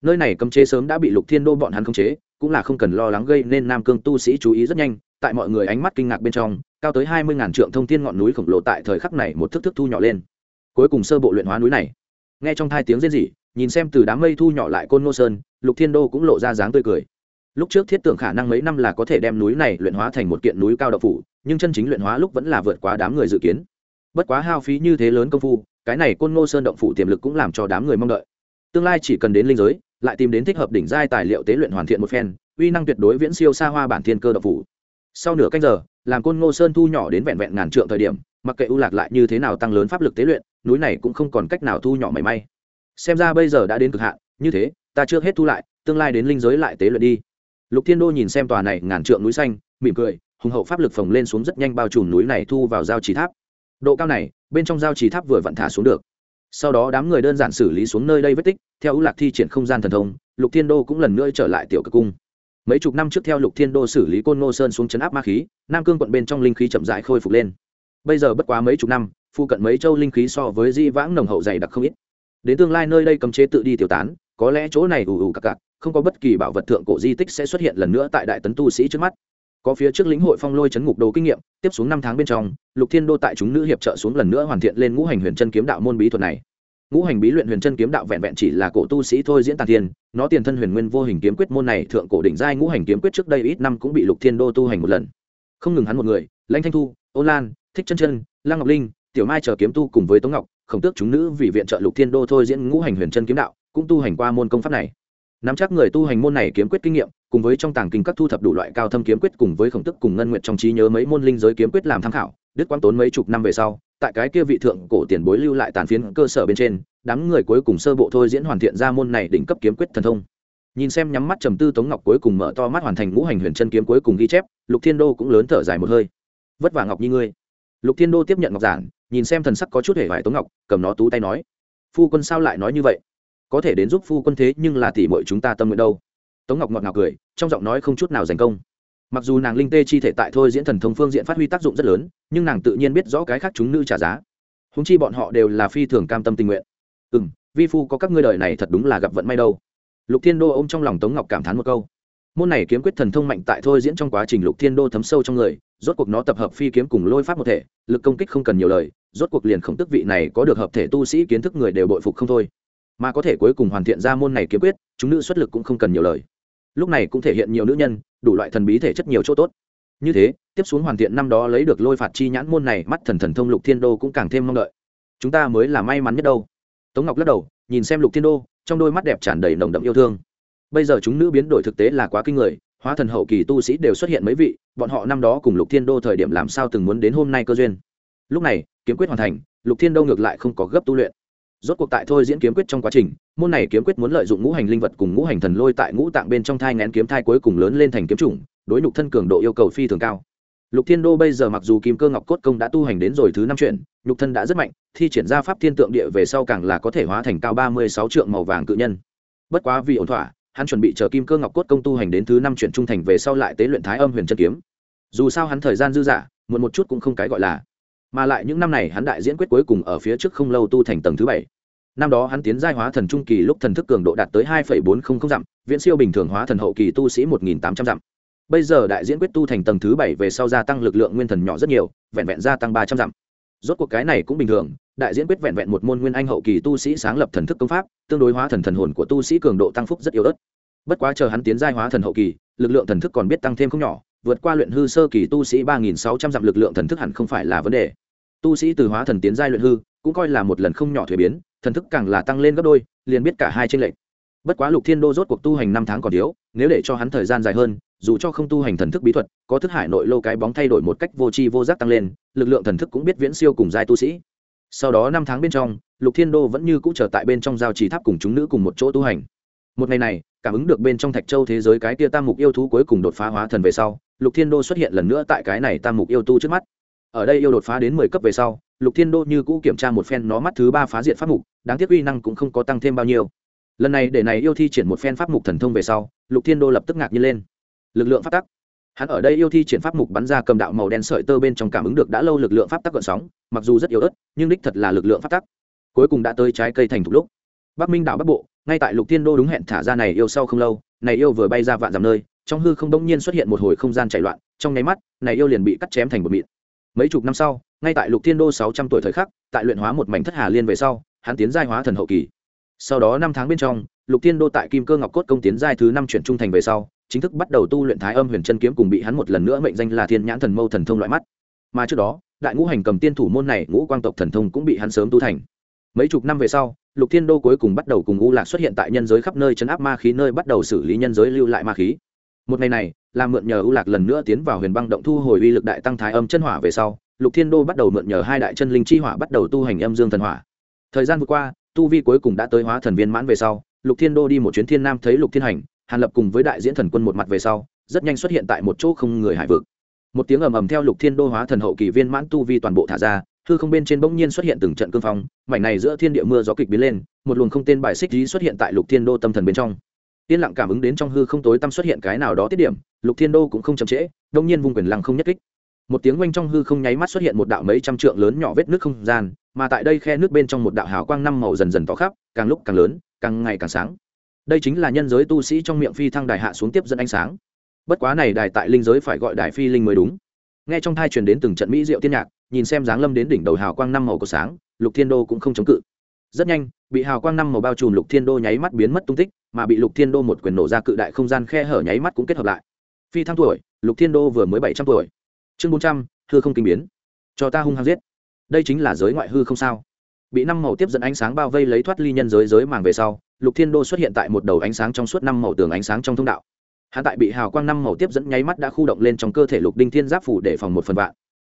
Nơi này cấm chế sớm đã bị lục thiên đô bọn hắn khống chế, cũng là không cần lo lắng gây nên nam cương tu sĩ chú ý rất nhanh, tại mọi người ánh mắt kinh ngạc bên trong, cao tới hai mươi ngàn trượng thông thiên ngọn núi khổng lồ tại thời khắc này một thức thức thu nhỏ lên cuối cùng sơ bộ luyện hóa núi này. Nghe trong thai tiếng rên rỉ, nhìn xem từ đám mây thu nhỏ lại côn ngô sơn, lục thiên đô cũng lộ ra dáng tươi cười. Lúc trước thiết tưởng khả năng mấy năm là có thể đem núi này luyện hóa thành một kiện núi cao đậu phủ, nhưng chân chính luyện hóa lúc vẫn là vượt quá đám người dự kiến. Bất quá hao phí như thế lớn công phu, cái này côn ngô sơn động phủ tiềm lực cũng làm cho đám người mong đợi. Tương lai chỉ cần đến linh giới, lại tìm đến thích hợp đỉnh giai tài liệu tế luyện hoàn thiện một phen, uy năng tuyệt đối viễn siêu xa hoa bản thiên cơ động phủ. Sau nửa canh giờ, làm côn ngô sơn thu nhỏ đến vẹn vẹn ngàn trượng thời điểm, mặc kệ ưu lạc lại như thế nào tăng lớn pháp lực tế luyện núi này cũng không còn cách nào thu nhỏ mảy may. Xem ra bây giờ đã đến cực hạn, như thế, ta chưa hết thu lại, tương lai đến linh giới lại tế luyện đi. Lục thiên đô nhìn xem tòa này ngàn trượng núi xanh, mỉm cười, hùng hậu pháp lực phồng lên xuống rất nhanh bao trùm núi này thu vào giao trì tháp. Độ cao này, bên trong giao trì tháp vừa vặn thả xuống được. Sau đó đám người đơn giản xử lý xuống nơi đây vết tích, theo ưu lạc thi triển không gian thần thông, lục thiên đô cũng lần nữa trở lại tiểu cực cung. Mấy chục năm trước theo lục thiên đô xử lý côn ngô sơn xuống chấn áp ma khí, nam cương quận bên trong linh khí chậm rãi khôi phục lên. Bây giờ bất quá mấy chục năm phụ cận mấy châu linh khí so với di vãng nồng hậu dày đặc không ít. Đến tương lai nơi đây cấm chế tự đi tiểu tán, có lẽ chỗ này ù ù cặc cặc, không có bất kỳ bảo vật thượng cổ di tích sẽ xuất hiện lần nữa tại đại tấn tu sĩ trước mắt. Có phía trước lĩnh hội phong lôi chấn ngục đồ kinh nghiệm, tiếp xuống năm tháng bên trong, lục thiên đô tại chúng nữ hiệp trợ xuống lần nữa hoàn thiện lên ngũ hành huyền chân kiếm đạo môn bí thuật này. Ngũ hành bí luyện huyền chân kiếm đạo vẹn vẹn chỉ là cổ tu sĩ thôi diễn tàn thiên, nó tiền thân huyền nguyên vô hình kiếm quyết môn này thượng cổ đỉnh giai ngũ hành kiếm quyết trước đây ít năm cũng bị lục thiên đô tu hành một lần. Không ngừng hắn một người, lãnh thanh thu, ô lan, thích chân chân, lăng ngọc linh tiểu mai chờ kiếm tu cùng với tống ngọc, khổng tước chúng nữ vì viện trợ lục thiên đô thôi diễn ngũ hành huyền chân kiếm đạo, cũng tu hành qua môn công pháp này. Nắm chắc người tu hành môn này kiếm quyết kinh nghiệm, cùng với trong tàng kinh các thu thập đủ loại cao thâm kiếm quyết cùng với khổng tức cùng ngân nguyện trong trí nhớ mấy môn linh giới kiếm quyết làm tham khảo đức quang tốn mấy chục năm về sau, tại cái kia vị thượng cổ tiền bối lưu lại tàn phiến cơ sở bên trên, đám người cuối cùng sơ bộ thôi diễn hoàn thiện ra môn này đỉnh cấp kiếm quyết thần thông. Nhìn xem nhắm mắt trầm tư tống ngọc cuối cùng mở to mắt hoàn thành ngũ hành huyền chân kiếm cuối cùng ghi chép, lục thiên đô cũng lớn thở dài một hơi. Vất vả ngọc như ngươi. Lục thiên đô tiếp nhận ngọc giản nhìn xem thần sắc có chút hề vải tống ngọc, cầm nó tú tay nói, phu quân sao lại nói như vậy? Có thể đến giúp phu quân thế nhưng là tỉ mọi chúng ta tâm nguyện đâu. Tống ngọc ngọt ngào cười, trong giọng nói không chút nào giành công. Mặc dù nàng linh tê chi thể tại thôi diễn thần thông phương diện phát huy tác dụng rất lớn, nhưng nàng tự nhiên biết rõ cái khác chúng nữ trả giá. Húng chi bọn họ đều là phi thường cam tâm tình nguyện. Ừ m vi phu có các ngươi đời này thật đúng là gặp vận may đâu. Lục thiên đô ô m trong lòng tống ngọc cảm thán một câu. Môn này kiếm quyết thần thông mạnh tại thôi diễn trong quá trình lục thiên đô thấm sâu trong người, rốt cuộc nó tập hợp phi kiếm cùng lôi pháp một thể, lực công kích không cần nhiều lời rốt cuộc liền khổng tức vị này có được hợp thể tu sĩ kiến thức người đều bội phục không thôi. Mà có thể cuối cùng hoàn thiện ra môn này kiếm quyết, chúng nữ xuất lực cũng không cần nhiều lời. Lúc này cũng thể hiện nhiều nữ nhân, đủ loại thần bí thể chất nhiều chỗ tốt. Như thế, tiếp xuống hoàn thiện năm đó lấy được lôi phạt chi nhãn môn này, mắt thần thần thông lục thiên đô cũng càng thêm mong đợi. Chúng ta mới là may mắn nhất đâu. Tống ngọc lắc đầu, nhìn xem lục thiên đô, trong đôi mắt đẹp tràn đầy nồng đậm yêu thương. Bây giờ chúng nữ biến đổi thực tế là quá kinh người, hóa thần hậu kỳ tu sĩ đều xuất hiện mấy vị, bọn họ năm đó cùng lục thiên đô thời điểm làm sao từng muốn đến hôm nay cơ duyên. Lúc này kiếm quyết hoàn thành, lục thiên đô ngược lại không có gấp tu luyện. Rốt cuộc tại thôi diễn kiếm quyết trong quá trình, môn này kiếm quyết muốn lợi dụng ngũ hành linh vật cùng ngũ hành thần lôi tại ngũ tạng bên trong thai ngén kiếm thai cuối cùng lớn lên thành kiếm chủng, đối nhục thân cường độ yêu cầu phi thường cao. Lục thiên đô bây giờ mặc dù kim cơ ngọc cốt công đã tu hành đến rồi thứ năm chuyện, nhục thân đã rất mạnh, thi triển ra pháp thiên tượng địa về sau càng là có thể hóa thành cao ba mươi sáu trượng màu vàng cự nhân. Bất quá vì ổn thỏa, hắn chuẩn bị chờ kim cơ ngọc cốt công tu hành đến thứ năm chuyển trung thành về sau lại tế luyện thái âm huyền chân kiếm. Dù sao hắn thời gian dư dả, muộn một chút cũng không cái gọi là mà lại những năm này hắn đại diễn quyết cuối cùng ở phía trước không lâu tu thành tầng thứ bảy. Năm đó hắn tiến giai hóa thần trung kỳ lúc thần thức cường độ đạt tới hai bốn trăm linh dặm, viễn siêu bình thường hóa thần hậu kỳ tu sĩ một nghìn tám trăm dặm. Bây giờ đại diễn quyết tu thành tầng thứ bảy về sau gia tăng lực lượng nguyên thần nhỏ rất nhiều, vẹn vẹn gia tăng ba trăm dặm. Rốt cuộc cái này cũng bình thường, đại diễn quyết vẹn vẹn một môn nguyên anh hậu kỳ tu sĩ sáng lập thần thức công pháp, tương đối hóa thần thần hồn của tu sĩ cường độ tăng phúc rất yếu ớt. Bất quá chờ hắn tiến giai hóa thần hậu kỳ, lực lượng thần thức còn biết tăng thêm không nhỏ vượt qua luyện hư sơ kỳ tu sĩ ba nghìn sáu trăm dặm lực lượng thần thức hẳn không phải là vấn đề. Tu sĩ từ hóa thần tiến giai luyện hư, cũng coi là một lần không nhỏ thuế biến, thần thức càng là tăng lên gấp đôi, liền biết cả hai tranh lệch. Bất quá lục thiên đô rốt cuộc tu hành năm tháng còn thiếu, nếu để cho hắn thời gian dài hơn, dù cho không tu hành thần thức bí thuật, có thức hải nội lô cái bóng thay đổi một cách vô tri vô giác tăng lên, lực lượng thần thức cũng biết viễn siêu cùng giai tu sĩ. Sau đó năm tháng bên trong, lục thiên đô vẫn như cũ trở tại bên trong giao trì tháp cùng chúng nữ cùng một chỗ tu hành. Một ngày này, cảm ứng được bên trong thạch châu thế giới cái tia tam mục yêu thú cuối cùng đột phá hóa thần về sau lục thiên đô xuất hiện lần nữa tại cái này tam mục yêu tu trước mắt. Ở đây yêu đột phá đến mười cấp về sau, lục thiên đô như cũ kiểm tra một phen nó mắt thứ ba phá diện pháp mục, đáng tiếc uy năng cũng không có tăng thêm bao nhiêu. Lần này để này yêu thi triển một phen pháp mục thần thông về sau, lục thiên đô lập tức ngạc nhiên lên. Lực lượng pháp tắc. Hắn ở đây yêu thi triển pháp mục bắn ra cầm đạo màu đen sợi tơ bên trong cảm ứng được đã lâu lực lượng pháp tắc gợn sóng, mặc dù rất yếu ớt, nhưng đích thật là lực lượng pháp tắc. Cuối cùng đã tới trái cây thành thục lúc. Bắc minh đảo bắc bộ, ngay tại lục thiên đô đúng hẹn thả ra này yêu sau không lâu, này yêu vừa bay ra vạn dặm nơi trong hư không đông nhiên xuất hiện một hồi không gian chảy loạn, trong nháy mắt, này yêu liền bị cắt chém thành một mịn. Mấy chục năm sau, ngay tại lục thiên đô sáu trăm tuổi thời khắc, tại luyện hóa một mảnh thất hà liên về sau, hắn tiến giai hóa thần hậu kỳ. Sau đó năm tháng bên trong, lục thiên đô tại kim cơ ngọc cốt công tiến giai thứ năm chuyển trung thành về sau, chính thức bắt đầu tu luyện thái âm huyền chân kiếm cùng bị hắn một lần nữa mệnh danh là thiên nhãn thần mâu thần thông loại mắt. Mà trước đó, đại ngũ hành cầm tiên thủ môn này, ngũ quang tộc thần thông cũng bị hắn sớm tu thành. Mấy chục năm về sau, lục thiên đô cuối cùng bắt đầu cùng u lạc xuất hiện tại nhân giới khắp nơi chấn áp ma khí, nơi bắt đầu xử lý nhân giới lưu lại ma khí một ngày này làm mượn nhờ u lạc lần nữa tiến vào huyền băng động thu hồi uy lực đại tăng thái âm chân hỏa về sau, lục thiên đô bắt đầu mượn nhờ hai đại chân linh chi hỏa bắt đầu tu hành âm dương thần hỏa. Thời gian vừa qua, tu vi cuối cùng đã tới hóa thần viên mãn về sau, lục thiên đô đi một chuyến thiên nam thấy lục thiên hành, hàn lập cùng với đại diễn thần quân một mặt về sau, rất nhanh xuất hiện tại một chỗ không người hải vực. Một tiếng ầm ầm theo lục thiên đô hóa thần hậu kỳ viên mãn tu vi toàn bộ thả ra, hư không bên trên bỗng nhiên xuất hiện từng trận cương phong, mảnh này giữa thiên địa mưa gió kịch biến lên, một luồng không tên bài xích lý xuất hiện tại lục thiên đô tâm thần bên trong yên lặng cảm ứng đến trong hư không tối tâm xuất hiện cái nào đó tiết điểm, lục thiên đô cũng không chậm trễ, đông nhiên vùng quyền lăng không nhất kích. Một tiếng oanh trong hư không nháy mắt xuất hiện một đạo mấy trăm trượng lớn nhỏ vết nước không gian, mà tại đây khe nước bên trong một đạo hào quang năm màu dần dần tỏ khắp, càng lúc càng lớn, càng ngày càng sáng. Đây chính là nhân giới tu sĩ trong miệng phi thăng đài hạ xuống tiếp dẫn ánh sáng. Bất quá này đài tại linh giới phải gọi đài phi linh mới đúng. Nghe trong thai truyền đến từng trận mỹ diệu tiên nhạc, nhìn xem dáng lâm đến đỉnh đầu hào quang năm màu của sáng, lục thiên đô cũng không chống cự. Rất nhanh, bị hào quang năm màu bao trùm lục thiên đô nháy mắt biến mất tung tích mà bị lục thiên đô một quyền nổ ra cự đại không gian khe hở nháy mắt cũng kết hợp lại. Phi thăng tuổi, lục thiên đô vừa mới bảy trăm tuổi. Chương bốn trăm, hư không kinh biến. Cho ta hung hăng giết. Đây chính là giới ngoại hư không sao. Bị năm màu tiếp dẫn ánh sáng bao vây lấy thoát ly nhân giới giới màng về sau, lục thiên đô xuất hiện tại một đầu ánh sáng trong suốt năm màu tường ánh sáng trong thông đạo. Hắn tại bị hào quang năm màu tiếp dẫn nháy mắt đã khu động lên trong cơ thể lục đinh thiên giáp phủ để phòng một phần vạn.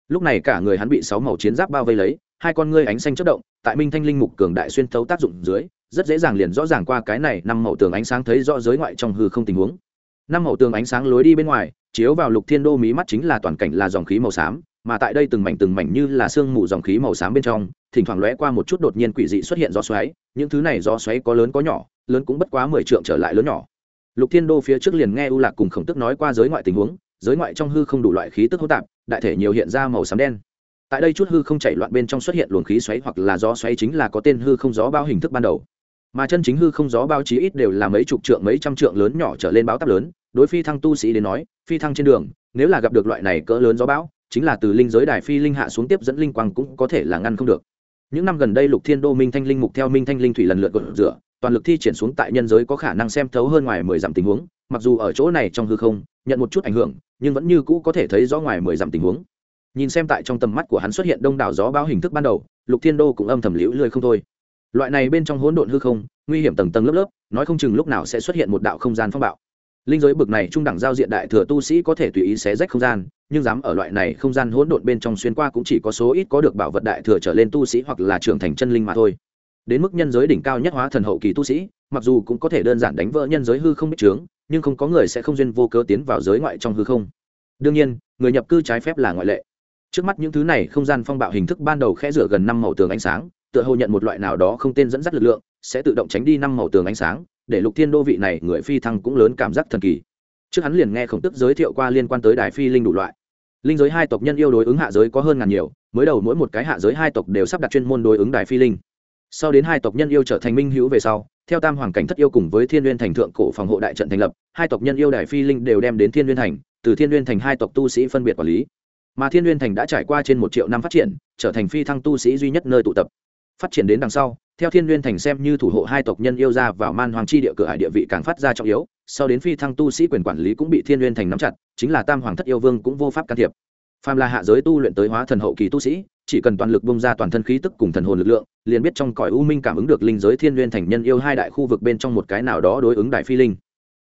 Lúc này cả người hắn bị sáu màu chiến giáp bao vây lấy, hai con ngươi ánh xanh chất động, tại minh thanh linh mục cường đại xuyên thấu tác dụng dưới rất dễ dàng liền rõ ràng qua cái này, năm màu tường ánh sáng thấy rõ giới ngoại trong hư không tình huống. Năm màu tường ánh sáng lối đi bên ngoài, chiếu vào lục thiên đô mí mắt chính là toàn cảnh là dòng khí màu xám, mà tại đây từng mảnh từng mảnh như là sương mù dòng khí màu xám bên trong, thỉnh thoảng lóe qua một chút đột nhiên quỷ dị xuất hiện gió xoáy, những thứ này gió xoáy có lớn có nhỏ, lớn cũng bất quá mười trượng trở lại lớn nhỏ. Lục thiên đô phía trước liền nghe u lạc cùng khổng tức nói qua giới ngoại tình huống, giới ngoại trong hư không đủ loại khí tức hỗn tạp, đại thể nhiều hiện ra màu xám đen. Tại đây chút hư không chảy loạn bên trong xuất hiện luồng khí xoáy hoặc là gió xoáy chính là có tên hư không gió bao hình thức ban đầu mà chân chính hư không gió bao chí ít đều là mấy chục trượng, mấy trăm trượng lớn nhỏ trở lên báo táp lớn. Đối phi thăng tu sĩ đến nói, phi thăng trên đường, nếu là gặp được loại này cỡ lớn gió bão, chính là từ linh giới đài phi linh hạ xuống tiếp dẫn linh quang cũng có thể là ngăn không được. Những năm gần đây lục thiên đô, minh thanh linh mục theo minh thanh linh thủy lần lượt gột rửa, toàn lực thi triển xuống tại nhân giới có khả năng xem thấu hơn ngoài mười dặm tình huống. Mặc dù ở chỗ này trong hư không, nhận một chút ảnh hưởng, nhưng vẫn như cũ có thể thấy rõ ngoài mười dặm tình huống. Nhìn xem tại trong tầm mắt của hắn xuất hiện đông đảo gió bão hình thức ban đầu, lục thiên đô cũng âm thầm liễu lười không thôi loại này bên trong hỗn độn hư không, nguy hiểm tầng tầng lớp lớp, nói không chừng lúc nào sẽ xuất hiện một đạo không gian phong bạo. Linh giới bực này trung đẳng giao diện đại thừa tu sĩ có thể tùy ý xé rách không gian, nhưng dám ở loại này không gian hỗn độn bên trong xuyên qua cũng chỉ có số ít có được bảo vật đại thừa trở lên tu sĩ hoặc là trưởng thành chân linh mà thôi. Đến mức nhân giới đỉnh cao nhất hóa thần hậu kỳ tu sĩ, mặc dù cũng có thể đơn giản đánh vỡ nhân giới hư không biết trướng, nhưng không có người sẽ không duyên vô cớ tiến vào giới ngoại trong hư không. Đương nhiên, người nhập cư trái phép là ngoại lệ. Trước mắt những thứ này không gian phong bạo hình thức ban đầu khẽ rửa gần năm màu tường ánh sáng tựa hồ nhận một loại nào đó không tên dẫn dắt lực lượng, sẽ tự động tránh đi năm màu tường ánh sáng, để lục thiên đô vị này người phi thăng cũng lớn cảm giác thần kỳ. Trước hắn liền nghe khổng tức giới thiệu qua liên quan tới đài phi linh đủ loại. Linh giới hai tộc nhân yêu đối ứng hạ giới có hơn ngàn nhiều, mới đầu mỗi một cái hạ giới hai tộc đều sắp đặt chuyên môn đối ứng đài phi linh. Sau đến hai tộc nhân yêu trở thành minh hữu về sau, theo tam hoàng cảnh thất yêu cùng với thiên n thành thượng cổ phòng hộ đại trận thành lập, hai tộc nhân yêu đài phi linh đều đem đến thiên n thành, từ thiên n thành hai tộc tu sĩ phân biệt quản lý. Mà thiên n thành đã trải qua trên một triệu năm phát triển, trở thành phi thăng tu sĩ duy nhất nơi tụ tập phát triển đến đằng sau, theo thiên n thành xem như thủ hộ hai tộc nhân yêu ra vào man hoàng chi địa cửa hải địa vị càng phát ra trọng yếu, sau đến phi thăng tu sĩ quyền quản lý cũng bị thiên n thành nắm chặt, chính là tam hoàng thất yêu vương cũng vô pháp can thiệp. Phàm là hạ giới tu luyện tới hóa thần hậu kỳ tu sĩ, chỉ cần toàn lực bung ra toàn thân khí tức cùng thần hồn lực lượng, liền biết trong cõi u minh cảm ứng được linh giới thiên n thành nhân yêu hai đại khu vực bên trong một cái nào đó đối ứng đại phi linh.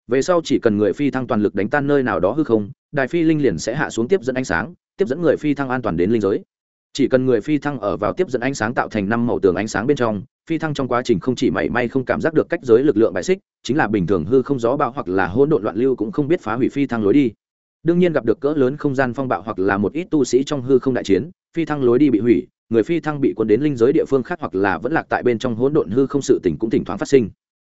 Về sau chỉ cần người phi thăng toàn lực đánh tan nơi nào đó hư không, đại phi linh liền sẽ hạ xuống tiếp dẫn ánh sáng, tiếp dẫn người phi thăng an toàn đến linh giới chỉ cần người phi thăng ở vào tiếp dẫn ánh sáng tạo thành năm màu tường ánh sáng bên trong, phi thăng trong quá trình không chỉ mảy may không cảm giác được cách giới lực lượng bại xích, chính là bình thường hư không gió bão hoặc là hỗn độn loạn lưu cũng không biết phá hủy phi thăng lối đi. Đương nhiên gặp được cỡ lớn không gian phong bạo hoặc là một ít tu sĩ trong hư không đại chiến, phi thăng lối đi bị hủy, người phi thăng bị quân đến linh giới địa phương khác hoặc là vẫn lạc tại bên trong hỗn độn hư không sự tỉnh cũng thỉnh thoảng phát sinh.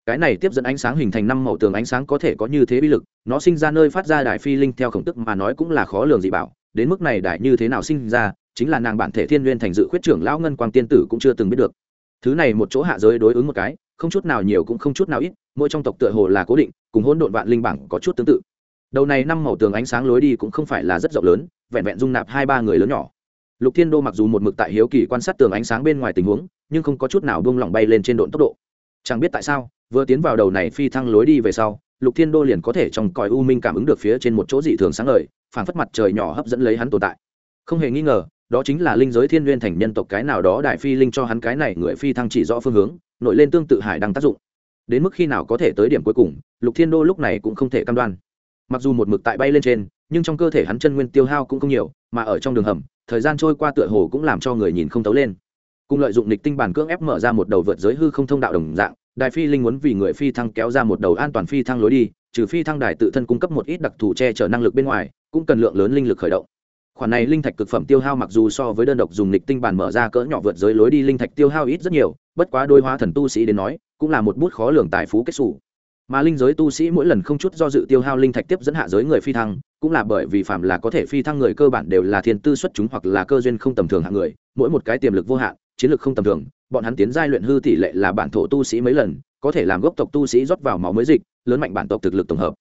Cái này tiếp dẫn ánh sáng hình thành năm màu tường ánh sáng có thể có như thế bi lực, nó sinh ra nơi phát ra đài phi linh theo khổng tức mà nói cũng là khó lường dị bảo đến mức này đại như thế nào sinh ra, chính là nàng bản thể thiên nguyên thành dự khuyết trưởng lão ngân quang tiên tử cũng chưa từng biết được. Thứ này một chỗ hạ giới đối ứng một cái, không chút nào nhiều cũng không chút nào ít, mỗi trong tộc tựa hồ là cố định, cùng hỗn độn vạn linh bảng có chút tương tự. Đầu này năm màu tường ánh sáng lối đi cũng không phải là rất rộng lớn, vẹn vẹn dung nạp hai ba người lớn nhỏ. Lục thiên đô mặc dù một mực tại hiếu kỳ quan sát tường ánh sáng bên ngoài tình huống, nhưng không có chút nào buông lỏng bay lên trên độn tốc độ. Chẳng biết tại sao, vừa tiến vào đầu này phi thăng lối đi về sau, lục thiên đô liền có thể trong còi u minh cảm ứng được phía trên một chỗ dị thường sáng ngời phảng phất mặt trời nhỏ hấp dẫn lấy hắn tồn tại. Không hề nghi ngờ, đó chính là linh giới thiên nguyên thành nhân tộc cái nào đó đại phi linh cho hắn cái này người phi thăng chỉ rõ phương hướng, nổi lên tương tự hải đang tác dụng. Đến mức khi nào có thể tới điểm cuối cùng, lục thiên đô lúc này cũng không thể cam đoan. Mặc dù một mực tại bay lên trên, nhưng trong cơ thể hắn chân nguyên tiêu hao cũng không nhiều, mà ở trong đường hầm, thời gian trôi qua tựa hồ cũng làm cho người nhìn không tấu lên. Cùng lợi dụng nịch tinh bản cưỡng ép mở ra một đầu vượt giới hư không thông đạo đồng dạng, đại phi linh muốn vì người phi thăng kéo ra một đầu an toàn phi thăng lối đi, trừ phi thăng đài tự thân cung cấp một ít đặc thù che chở năng lực bên ngoài cũng cần lượng lớn linh lực khởi động. Khoản này linh thạch cực phẩm tiêu hao mặc dù so với đơn độc dùng lịch tinh bản mở ra cỡ nhỏ vượt giới lối đi linh thạch tiêu hao ít rất nhiều, bất quá đôi hóa thần tu sĩ đến nói, cũng là một bút khó lường tài phú kết xù. Mà linh giới tu sĩ mỗi lần không chút do dự tiêu hao linh thạch tiếp dẫn hạ giới người phi thăng, cũng là bởi vì phạm là có thể phi thăng người cơ bản đều là thiên tư xuất chúng hoặc là cơ duyên không tầm thường hạng người, mỗi một cái tiềm lực vô hạn, chiến lược không tầm thường, bọn hắn tiến giai luyện hư tỷ lệ là bản thổ tu sĩ mấy lần, có thể làm gốc tộc tu sĩ rót vào máu mới dịch, lớn mạnh bản tộc thực lực tổng hợp.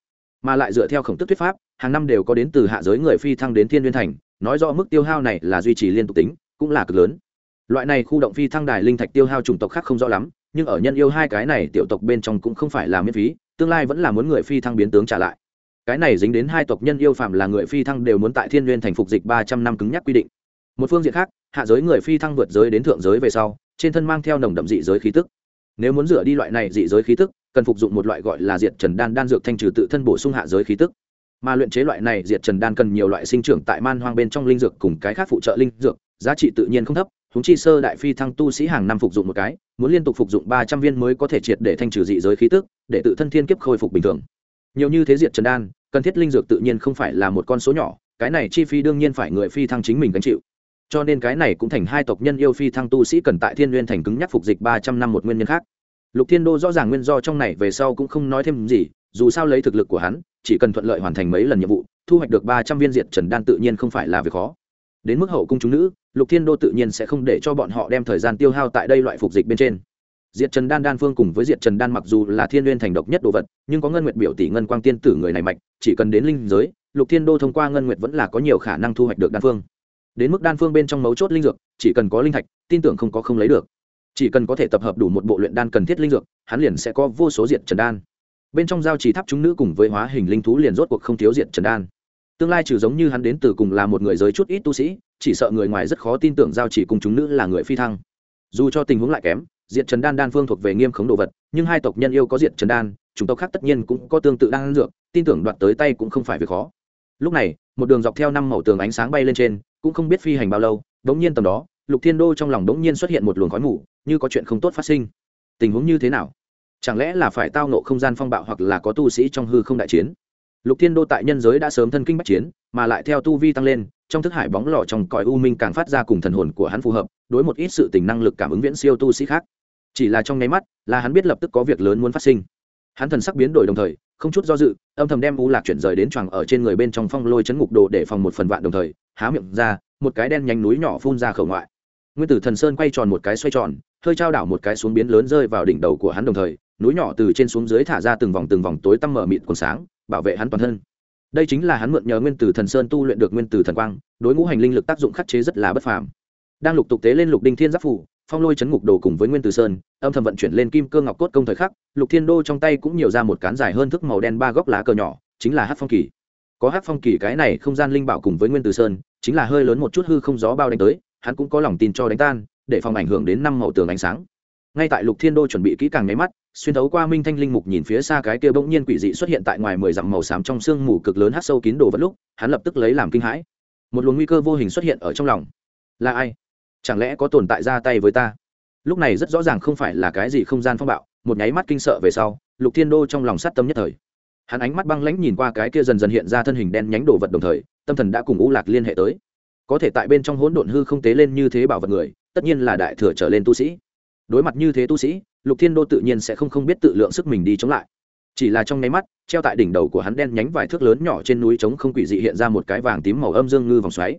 Mà lại dựa theo khổng tức thuyết pháp hàng năm đều có đến từ hạ giới người phi thăng đến thiên liên thành, nói rõ mức tiêu hao này là duy trì liên tục tính, cũng là cực lớn. Loại này khu động phi thăng đài linh thạch tiêu hao chủng tộc khác không rõ lắm, nhưng ở nhân yêu hai cái này tiểu tộc bên trong cũng không phải là miễn phí, tương lai vẫn là muốn người phi thăng biến tướng trả lại. Cái này dính đến hai tộc nhân yêu phạm là người phi thăng đều muốn tại thiên n g u y ê n thành phục dịch ba trăm năm cứng nhắc quy định. Một phương diện khác, hạ giới người phi thăng vượt giới đến thượng giới về sau, trên thân mang theo nồng đậm dị giới khí tức. Nếu muốn rửa đi loại này dị giới khí tức, cần phục dụng một loại gọi là diệt trần đan đan dược thanh trừ tự thân bổ sung hạ giới khí tức mà luyện chế loại này diệt trần đan cần nhiều loại sinh trưởng tại man hoang bên trong linh dược cùng cái khác phụ trợ linh dược, giá trị tự nhiên không thấp húng chi sơ đại phi thăng tu sĩ hàng năm phục dụng một cái, muốn liên tục phục dụng ba trăm viên mới có thể triệt để thanh trừ dị giới khí tức, để tự thân thiên kiếp khôi phục bình thường. Nhiều như thế diệt trần đan, cần thiết linh dược tự nhiên không phải là một con số nhỏ, cái này chi phí đương nhiên phải người phi thăng chính mình gánh chịu. Cho nên cái này cũng thành hai tộc nhân yêu phi thăng tu sĩ cần tại thiên n thành cứng nhắc phục dịch ba trăm năm một nguyên nhân khác. Lục thiên đô rõ ràng nguyên do trong này về sau cũng không nói thêm gì, dù sao lấy thực lực của hắn chỉ cần thuận lợi hoàn thành mấy lần nhiệm vụ, thu hoạch được ba trăm viên diệt trần đan tự nhiên không phải là việc khó. Đến mức hậu cung chúng nữ, lục thiên đô tự nhiên sẽ không để cho bọn họ đem thời gian tiêu hao tại đây loại phục dịch bên trên. Diệt trần đan đan phương cùng với diệt trần đan mặc dù là thiên n thành độc nhất đồ vật, nhưng có ngân nguyệt biểu tỷ ngân quang tiên tử người này mạnh, chỉ cần đến linh giới, lục thiên đô thông qua ngân nguyệt vẫn là có nhiều khả năng thu hoạch được đan phương. Đến mức đan phương bên trong mấu chốt linh dược, chỉ cần có linh thạch, tin tưởng không có không lấy được. Chỉ cần có thể tập hợp đủ một bộ luyện đan cần thiết linh dược, hắn liền sẽ có vô số diệt trần đan bên trong giao trì tháp chúng nữ cùng với hóa hình linh thú liền rốt cuộc không thiếu diệt trần đan. Tương lai trừ giống như hắn đến từ cùng là một người giới chút ít tu sĩ, chỉ sợ người ngoài rất khó tin tưởng giao chỉ cùng chúng nữ là người phi thăng. Dù cho tình huống lại kém, diệt trần đan đan phương thuộc về nghiêm khống đồ vật, nhưng hai tộc nhân yêu có diệt trần đan chúng tộc khác tất nhiên cũng có tương tự đang dược, tin tưởng đoạt tới tay cũng không phải việc khó. Lúc này, một đường dọc theo năm màu tường ánh sáng bay lên trên, cũng không biết phi hành bao lâu đống nhiên tầm đó, lục thiên đô trong lòng đống nhiên xuất hiện một luồng khói mù, như có chuyện không tốt phát sinh. Tình huống như thế nào? Chẳng lẽ là phải tao nộ không gian phong bạo hoặc là có tu sĩ trong hư không đại chiến? Lục thiên đô tại nhân giới đã sớm thân kinh bắc chiến, mà lại theo tu vi tăng lên, trong thức hải bóng lò trong cõi u minh càng phát ra cùng thần hồn của hắn phù hợp, đối một ít sự tình năng lực cảm ứng viễn siêu tu sĩ khác. Chỉ là trong nháy mắt, là hắn biết lập tức có việc lớn muốn phát sinh. Hắn thần sắc biến đổi đồng thời, không chút do dự, âm thầm đem u lạc chuyển rời đến choàng ở trên người bên trong phong lôi chấn ngục đồ để phòng một phần vạn đồng thời, há miệng ra, một cái đen nhánh núi nhỏ phun ra khẩu ngoại. Nguyên tử thần sơn quay tròn một cái xoay tròn, hơi trao đảo một cái xuống biến lớn rơi vào đỉnh đầu của hắn đồng thời núi nhỏ từ trên xuống dưới thả ra từng vòng từng vòng tối tăm mở mịt còn sáng, bảo vệ hắn toàn thân. Đây chính là hắn mượn nhờ nguyên tử thần sơn tu luyện được nguyên tử thần quang, đối ngũ hành linh lực tác dụng khắc chế rất là bất phàm. Đang lục tục tế lên lục đinh thiên giáp phủ, phong lôi chấn ngục đồ cùng với nguyên tử sơn, âm thầm vận chuyển lên kim cơ ngọc cốt công thời khắc, lục thiên đô trong tay cũng nhiều ra một cán dài hơn thức màu đen ba góc lá cờ nhỏ, chính là hát phong kỳ. Có hát phong kỳ cái này không gian linh bảo cùng với nguyên tử sơn, chính là hơi lớn một chút hư không gió bao đánh tới, hắn cũng có lòng tin cho đánh tan, để phòng ảnh hưởng đến năm màu tường ánh sáng ngay tại lục thiên đô chuẩn bị kỹ càng nháy mắt, xuyên thấu qua minh thanh linh mục nhìn phía xa cái kia bỗng nhiên quỷ dị xuất hiện tại ngoài mười dặm màu xám trong sương mù cực lớn hát sâu kín đồ vật lúc, hắn lập tức lấy làm kinh hãi. Một luồng nguy cơ vô hình xuất hiện ở trong lòng. Là ai? Chẳng lẽ có tồn tại ra tay với ta? Lúc này rất rõ ràng không phải là cái gì không gian phong bạo, một nháy mắt kinh sợ về sau, lục thiên đô trong lòng sát tâm nhất thời. Hắn ánh mắt băng lãnh nhìn qua cái kia dần dần hiện ra thân hình đen nhánh đồ vật đồng thời, tâm thần đã cùng u lạc liên hệ tới. Có thể tại bên trong hỗn độn hư không tế lên như thế bảo vật người, tất nhiên là đại thừa trở lên tu sĩ đối mặt như thế tu sĩ, lục thiên đô tự nhiên sẽ không không biết tự lượng sức mình đi chống lại. Chỉ là trong nháy mắt, treo tại đỉnh đầu của hắn đen nhánh vài thước lớn nhỏ trên núi trống không quỷ dị hiện ra một cái vàng tím màu âm dương ngư vòng xoáy.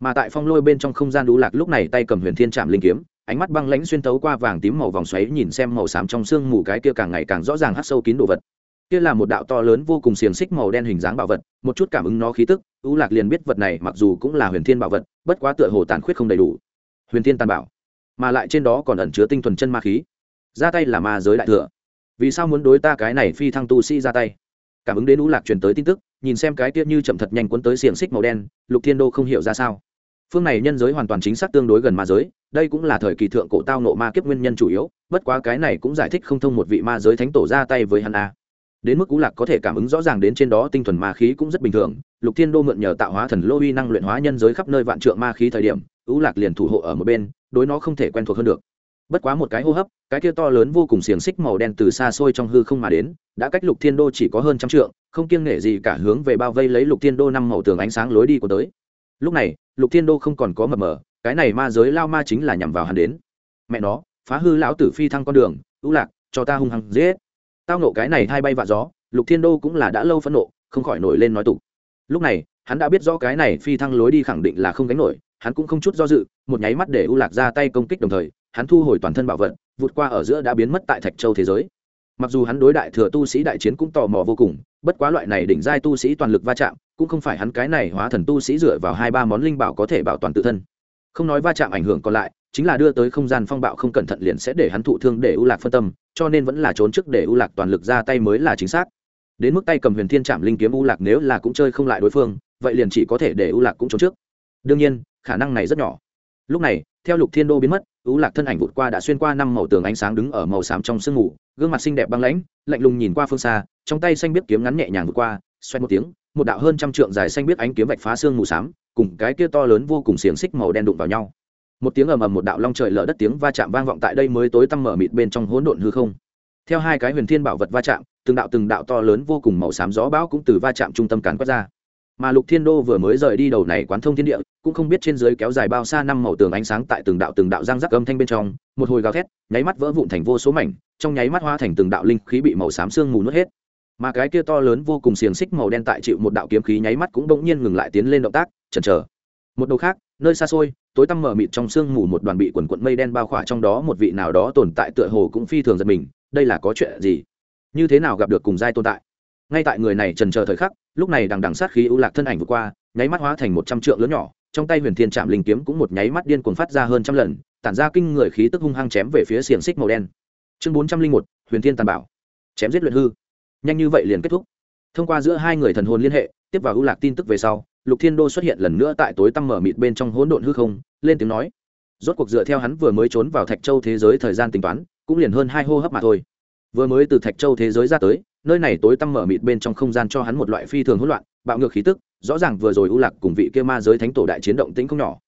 Mà tại phong lôi bên trong không gian đũ lạc lúc này tay cầm huyền thiên trạm linh kiếm, ánh mắt băng lãnh xuyên tấu qua vàng tím màu vòng xoáy nhìn xem màu xám trong xương mù cái kia càng ngày càng rõ ràng hắt sâu kín đồ vật. Kia là một đạo to lớn vô cùng xiềng xích màu đen hình dáng bảo vật, một chút cảm ứng nó khí tức ưu lạc liền biết vật này mặc dù cũng là huyền thiên bảo vật, bất quá tựa hồ tàn khuyết không đầy đủ. Huyền thiên tàn bảo mà lại trên đó còn ẩn chứa tinh thuần chân ma khí. Ra tay là ma giới đại thừa. Vì sao muốn đối ta cái này phi thăng tu sĩ ra tay? Cảm ứng đến ưu lạc truyền tới tin tức, nhìn xem cái tiết như chậm thật nhanh cuốn tới xiềng xích màu đen, lục thiên đô không hiểu ra sao. Phương này nhân giới hoàn toàn chính xác tương đối gần ma giới, đây cũng là thời kỳ thượng cổ tao nộ ma kiếp nguyên nhân chủ yếu, bất quá cái này cũng giải thích không thông một vị ma giới thánh tổ ra tay với hắn a. Đến mức cú lạc có thể cảm ứng rõ ràng đến trên đó tinh thuần ma khí cũng rất bình thường, lục thiên đô mượn nhờ tạo hóa thần lô uy năng luyện hóa nhân giới khắp nơi vạn trượng ma khí thời điểm cú lạc liền thủ hộ ở một bên đối nó không thể quen thuộc hơn được. Bất quá một cái hô hấp, cái kia to lớn vô cùng xiềng xích màu đen từ xa xôi trong hư không mà đến, đã cách lục thiên đô chỉ có hơn trăm trượng, không kiêng nể gì cả hướng về bao vây lấy lục thiên đô năm màu tường ánh sáng lối đi của tới. Lúc này, lục thiên đô không còn có mập mờ, cái này ma giới lao ma chính là nhằm vào hắn đến. Mẹ nó, phá hư lão tử phi thăng con đường, ưu lạc, cho ta hung hăng dễ tao nộ cái này hai bay vạ gió, lục thiên đô cũng là đã lâu phẫn nộ, không khỏi nổi lên nói tục. Lúc này, hắn đã biết rõ cái này phi thăng lối đi khẳng định là không gánh nổi hắn cũng không chút do dự, một nháy mắt để u lạc ra tay công kích đồng thời, hắn thu hồi toàn thân bảo vật, vụt qua ở giữa đã biến mất tại thạch châu thế giới. Mặc dù hắn đối đại thừa tu sĩ đại chiến cũng tò mò vô cùng, bất quá loại này đỉnh giai tu sĩ toàn lực va chạm, cũng không phải hắn cái này hóa thần tu sĩ dựa vào hai ba món linh bảo có thể bảo toàn tự thân. Không nói va chạm ảnh hưởng còn lại, chính là đưa tới không gian phong bạo không cẩn thận liền sẽ để hắn thụ thương để ưu lạc phân tâm, cho nên vẫn là trốn trước để ưu lạc toàn lực ra tay mới là chính xác. Đến mức tay cầm huyền thiên trạm linh kiếm ưu lạc nếu là cũng chơi không lại đối phương, vậy liền chỉ có thể để ưu lạc cũng trốn trước. Đương nhiên khả năng này rất nhỏ. Lúc này, theo lục thiên đô biến mất, u lạc thân ảnh vụt qua đã xuyên qua năm màu tường ánh sáng đứng ở màu xám trong sương mù, gương mặt xinh đẹp băng lãnh, lạnh lùng nhìn qua phương xa, trong tay xanh biết kiếm ngắn nhẹ nhàng vượt qua xoay một tiếng, một đạo hơn trăm trượng dài xanh biết ánh kiếm vạch phá sương mù xám, cùng cái kia to lớn vô cùng xiềng xích màu đen đụng vào nhau. Một tiếng ầm ầm một đạo long trời lở đất tiếng va chạm vang vọng tại đây mới tối tăm mở mịt bên trong hỗn độn hư không. Theo hai cái huyền thiên bảo vật va chạm, từng đạo từng đạo to lớn vô cùng màu xám gió bão cũng từ va chạm trung tâm cán quét ra mà lục thiên đô vừa mới rời đi đầu này quán thông thiên địa, cũng không biết trên dưới kéo dài bao xa năm màu tường ánh sáng tại từng đạo từng đạo giang rắc âm thanh bên trong, một hồi gào thét, nháy mắt vỡ vụn thành vô số mảnh, trong nháy mắt hoa thành từng đạo linh khí bị màu xám sương mù nuốt hết. Mà cái kia to lớn vô cùng xiềng xích màu đen tại chịu một đạo kiếm khí nháy mắt cũng bỗng nhiên ngừng lại tiến lên động tác, chần chờ. Một đầu khác, nơi xa xôi, tối tăm mở mịt trong sương mù một đoàn bị quần quận mây đen bao khỏa trong đó một vị nào đó tồn tại tựa hồ cũng phi thường giật mình, đây là có chuyện gì? Như thế nào gặp được cùng giai tồn tại? Ngay tại người này trần chờ thời khắc, lúc này đằng đằng sát khí ưu lạc thân ảnh vượt qua, nháy mắt hóa thành một trăm trượng lớn nhỏ, trong tay huyền thiên trạm linh kiếm cũng một nháy mắt điên cuồng phát ra hơn trăm lần, tản ra kinh người khí tức hung hăng chém về phía xiềng xích màu đen. Chương bốn trăm linh một, huyền thiên tàn bảo. Chém giết luyện hư. Nhanh như vậy liền kết thúc. Thông qua giữa hai người thần hồn liên hệ, tiếp vào ưu lạc tin tức về sau, lục thiên đô xuất hiện lần nữa tại tối tăm mở mịt bên trong hỗn độn hư không, lên tiếng nói. Rốt cuộc dựa theo hắn vừa mới trốn vào thạch châu thế giới thời gian tính toán, cũng liền hơn hai hô hấp mà thôi. Vừa mới từ thạch châu thế giới ra tới nơi này tối tăm mở mịt bên trong không gian cho hắn một loại phi thường hỗn loạn, bạo ngược khí tức, rõ ràng vừa rồi u lạc cùng vị kia ma giới thánh tổ đại chiến động tĩnh không nhỏ.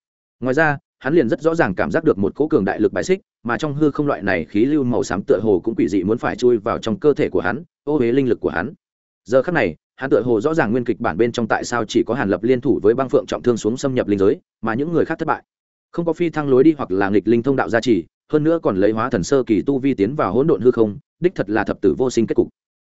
Ngoài ra, hắn liền rất rõ ràng cảm giác được một cỗ cường đại lực bài xích, mà trong hư không loại này khí lưu màu xám tựa hồ cũng quỷ dị muốn phải chui vào trong cơ thể của hắn, ô huế linh lực của hắn. Giờ khắc này, hắn tựa hồ rõ ràng nguyên kịch bản bên trong tại sao chỉ có hàn lập liên thủ với băng phượng trọng thương xuống xâm nhập linh giới, mà những người khác thất bại. Không có phi thăng lối đi hoặc là nghịch linh thông đạo gia trì, hơn nữa còn lấy hóa thần sơ kỳ tu vi tiến vào hỗn độn hư không, đích thật là thập tử vô sinh kết cục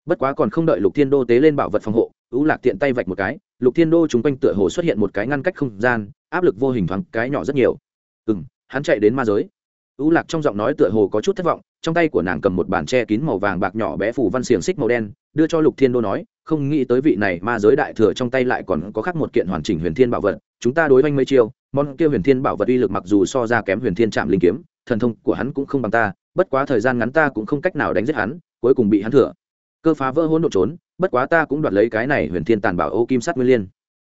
bất quá còn không đợi lục thiên đô tế lên bảo vật phòng hộ ưu lạc tiện tay vạch một cái, lục thiên đô chúng quanh tựa hồ xuất hiện một cái ngăn cách không gian, áp lực vô hình thoáng cái nhỏ rất nhiều. Ừ m hắn chạy đến ma giới. Ưu lạc trong giọng nói tựa hồ có chút thất vọng, trong tay của nàng cầm một bàn che kín màu vàng bạc nhỏ bé phủ văn xiềng xích màu đen, đưa cho lục thiên đô nói, không nghĩ tới vị này ma giới đại thừa trong tay lại còn có khác một kiện hoàn chỉnh huyền thiên bảo vật, chúng ta đối oanh mấy chiêu, món kia huyền thiên bảo vật uy lực mặc dù so ra kém huyền thiên trạm linh kiếm, thần thông của hắn cũng không bằng ta, bất quá thời gian ngắn ta cũng không cách nào đánh giết hắn, cuối cùng bị hắn thừa cơ phá vỡ hỗn độn trốn bất quá ta cũng đoạt lấy cái này huyền thiên tàn bảo ô kim sắt nguyên liên.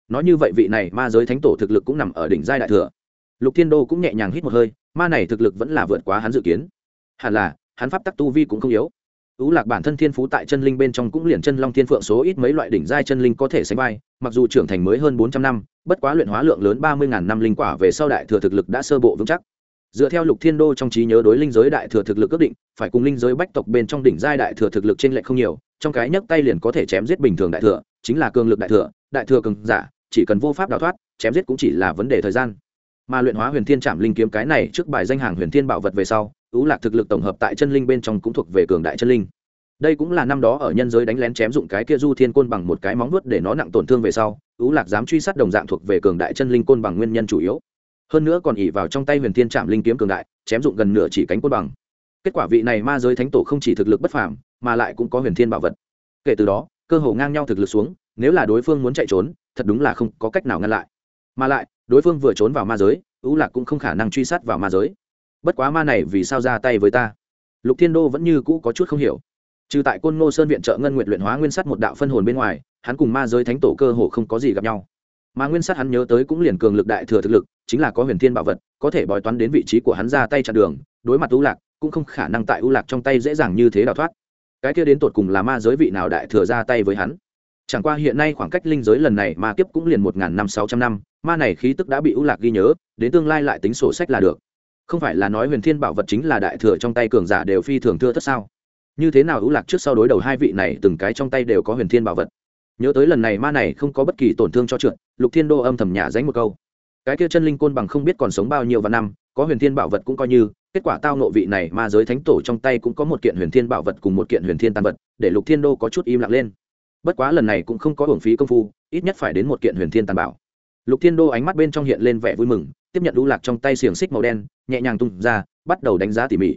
Nói như vậy vị này ma giới thánh tổ thực lực cũng nằm ở đỉnh giai đại thừa. Lục thiên đô cũng nhẹ nhàng hít một hơi ma này thực lực vẫn là vượt quá hắn dự kiến. Hẳn là hắn pháp tắc tu vi cũng không yếu. Tú Lạc bản thân thiên phú tại chân linh bên trong cũng liền chân long thiên phượng số ít mấy loại đỉnh giai chân linh có thể sánh vai, mặc dù trưởng thành mới hơn bốn trăm năm, bất quá luyện hóa lượng lớn ba mươi ngàn năm linh quả về sau đại thừa thực lực đã sơ bộ vững chắc. Dựa theo Lục Thiên Đô trong trí nhớ đối linh giới đại thừa thực lực ước định, phải cùng linh giới bách tộc bên trong đỉnh giai đại thừa thực lực trên lệch không nhiều, trong cái nhấc tay liền có thể chém giết bình thường đại thừa, chính là cường lực đại thừa, đại thừa cường giả, chỉ cần vô pháp đào thoát, chém giết cũng chỉ là vấn đề thời gian. Mà luyện hóa Huyền Thiên Trảm Linh kiếm cái này trước bài danh hàng Huyền Thiên bảo vật về sau, Ú Lạc thực lực tổng hợp tại chân linh bên trong cũng thuộc về cường đại chân linh đây cũng là năm đó ở nhân giới đánh lén chém dụng cái kia du thiên côn bằng một cái móng vuốt để nó nặng tổn thương về sau ú lạc dám truy sát đồng dạng thuộc về cường đại chân linh côn bằng nguyên nhân chủ yếu hơn nữa còn ỉ vào trong tay huyền thiên trạm linh kiếm cường đại, chém dụng gần nửa chỉ cánh côn bằng. Kết quả vị này ma giới thánh tổ không chỉ thực lực bất phàm, mà lại cũng có huyền thiên bảo vật. Kể từ đó, cơ hồ ngang nhau thực lực xuống, nếu là đối phương muốn chạy trốn, thật đúng là không có cách nào ngăn lại. Mà lại, đối phương vừa trốn vào ma giới ưu lạc cũng không khả năng truy sát vào ma giới. Bất quá ma này vì sao ra tay với ta? Lục thiên đô vẫn như cũ có chút không hiểu. Trừ tại côn ngô sơn viện trợ ngân nguyện luyện hóa nguyên sắt một đạo phân hồn bên ngoài, hắn cùng ma giới thánh tổ cơ hồ không có gì gặp nhau mà nguyên sát hắn nhớ tới cũng liền cường lực đại thừa thực lực, chính là có huyền thiên bảo vật, có thể bói toán đến vị trí của hắn ra tay chặn đường, đối mặt ưu lạc, cũng không khả năng tại ưu lạc trong tay dễ dàng như thế đào thoát. Cái kia đến tột cùng là ma giới vị nào đại thừa ra tay với hắn? Chẳng qua hiện nay khoảng cách linh giới lần này ma kiếp cũng liền một n g h n năm, sáu trăm năm, ma này khí tức đã bị ưu lạc ghi nhớ, đến tương lai lại tính sổ sách là được. Không phải là nói huyền thiên bảo vật chính là đại thừa trong tay cường giả đều phi thường thưa tất sao? Như thế nào ưu lạc trước sau đối đầu hai vị này, từng cái trong tay đều có huyền thiên bảo vật? Nhớ tới lần này ma này không có bất kỳ tổn thương cho trượt, lục thiên đô âm thầm nhả dánh một câu. Cái kia chân linh côn bằng không biết còn sống bao nhiêu và năm, có huyền thiên bảo vật cũng coi như, kết quả tao nộ vị này ma giới thánh tổ trong tay cũng có một kiện huyền thiên bảo vật cùng một kiện huyền thiên tàn vật, để lục thiên đô có chút im lặng lên. Bất quá lần này cũng không có hưởng phí công phu, ít nhất phải đến một kiện huyền thiên tàn bảo. Lục thiên đô ánh mắt bên trong hiện lên vẻ vui mừng, tiếp nhận đũ lạc trong tay xiềng xích màu đen, nhẹ nhàng tung ra, bắt đầu đánh giá tỉ mỉ.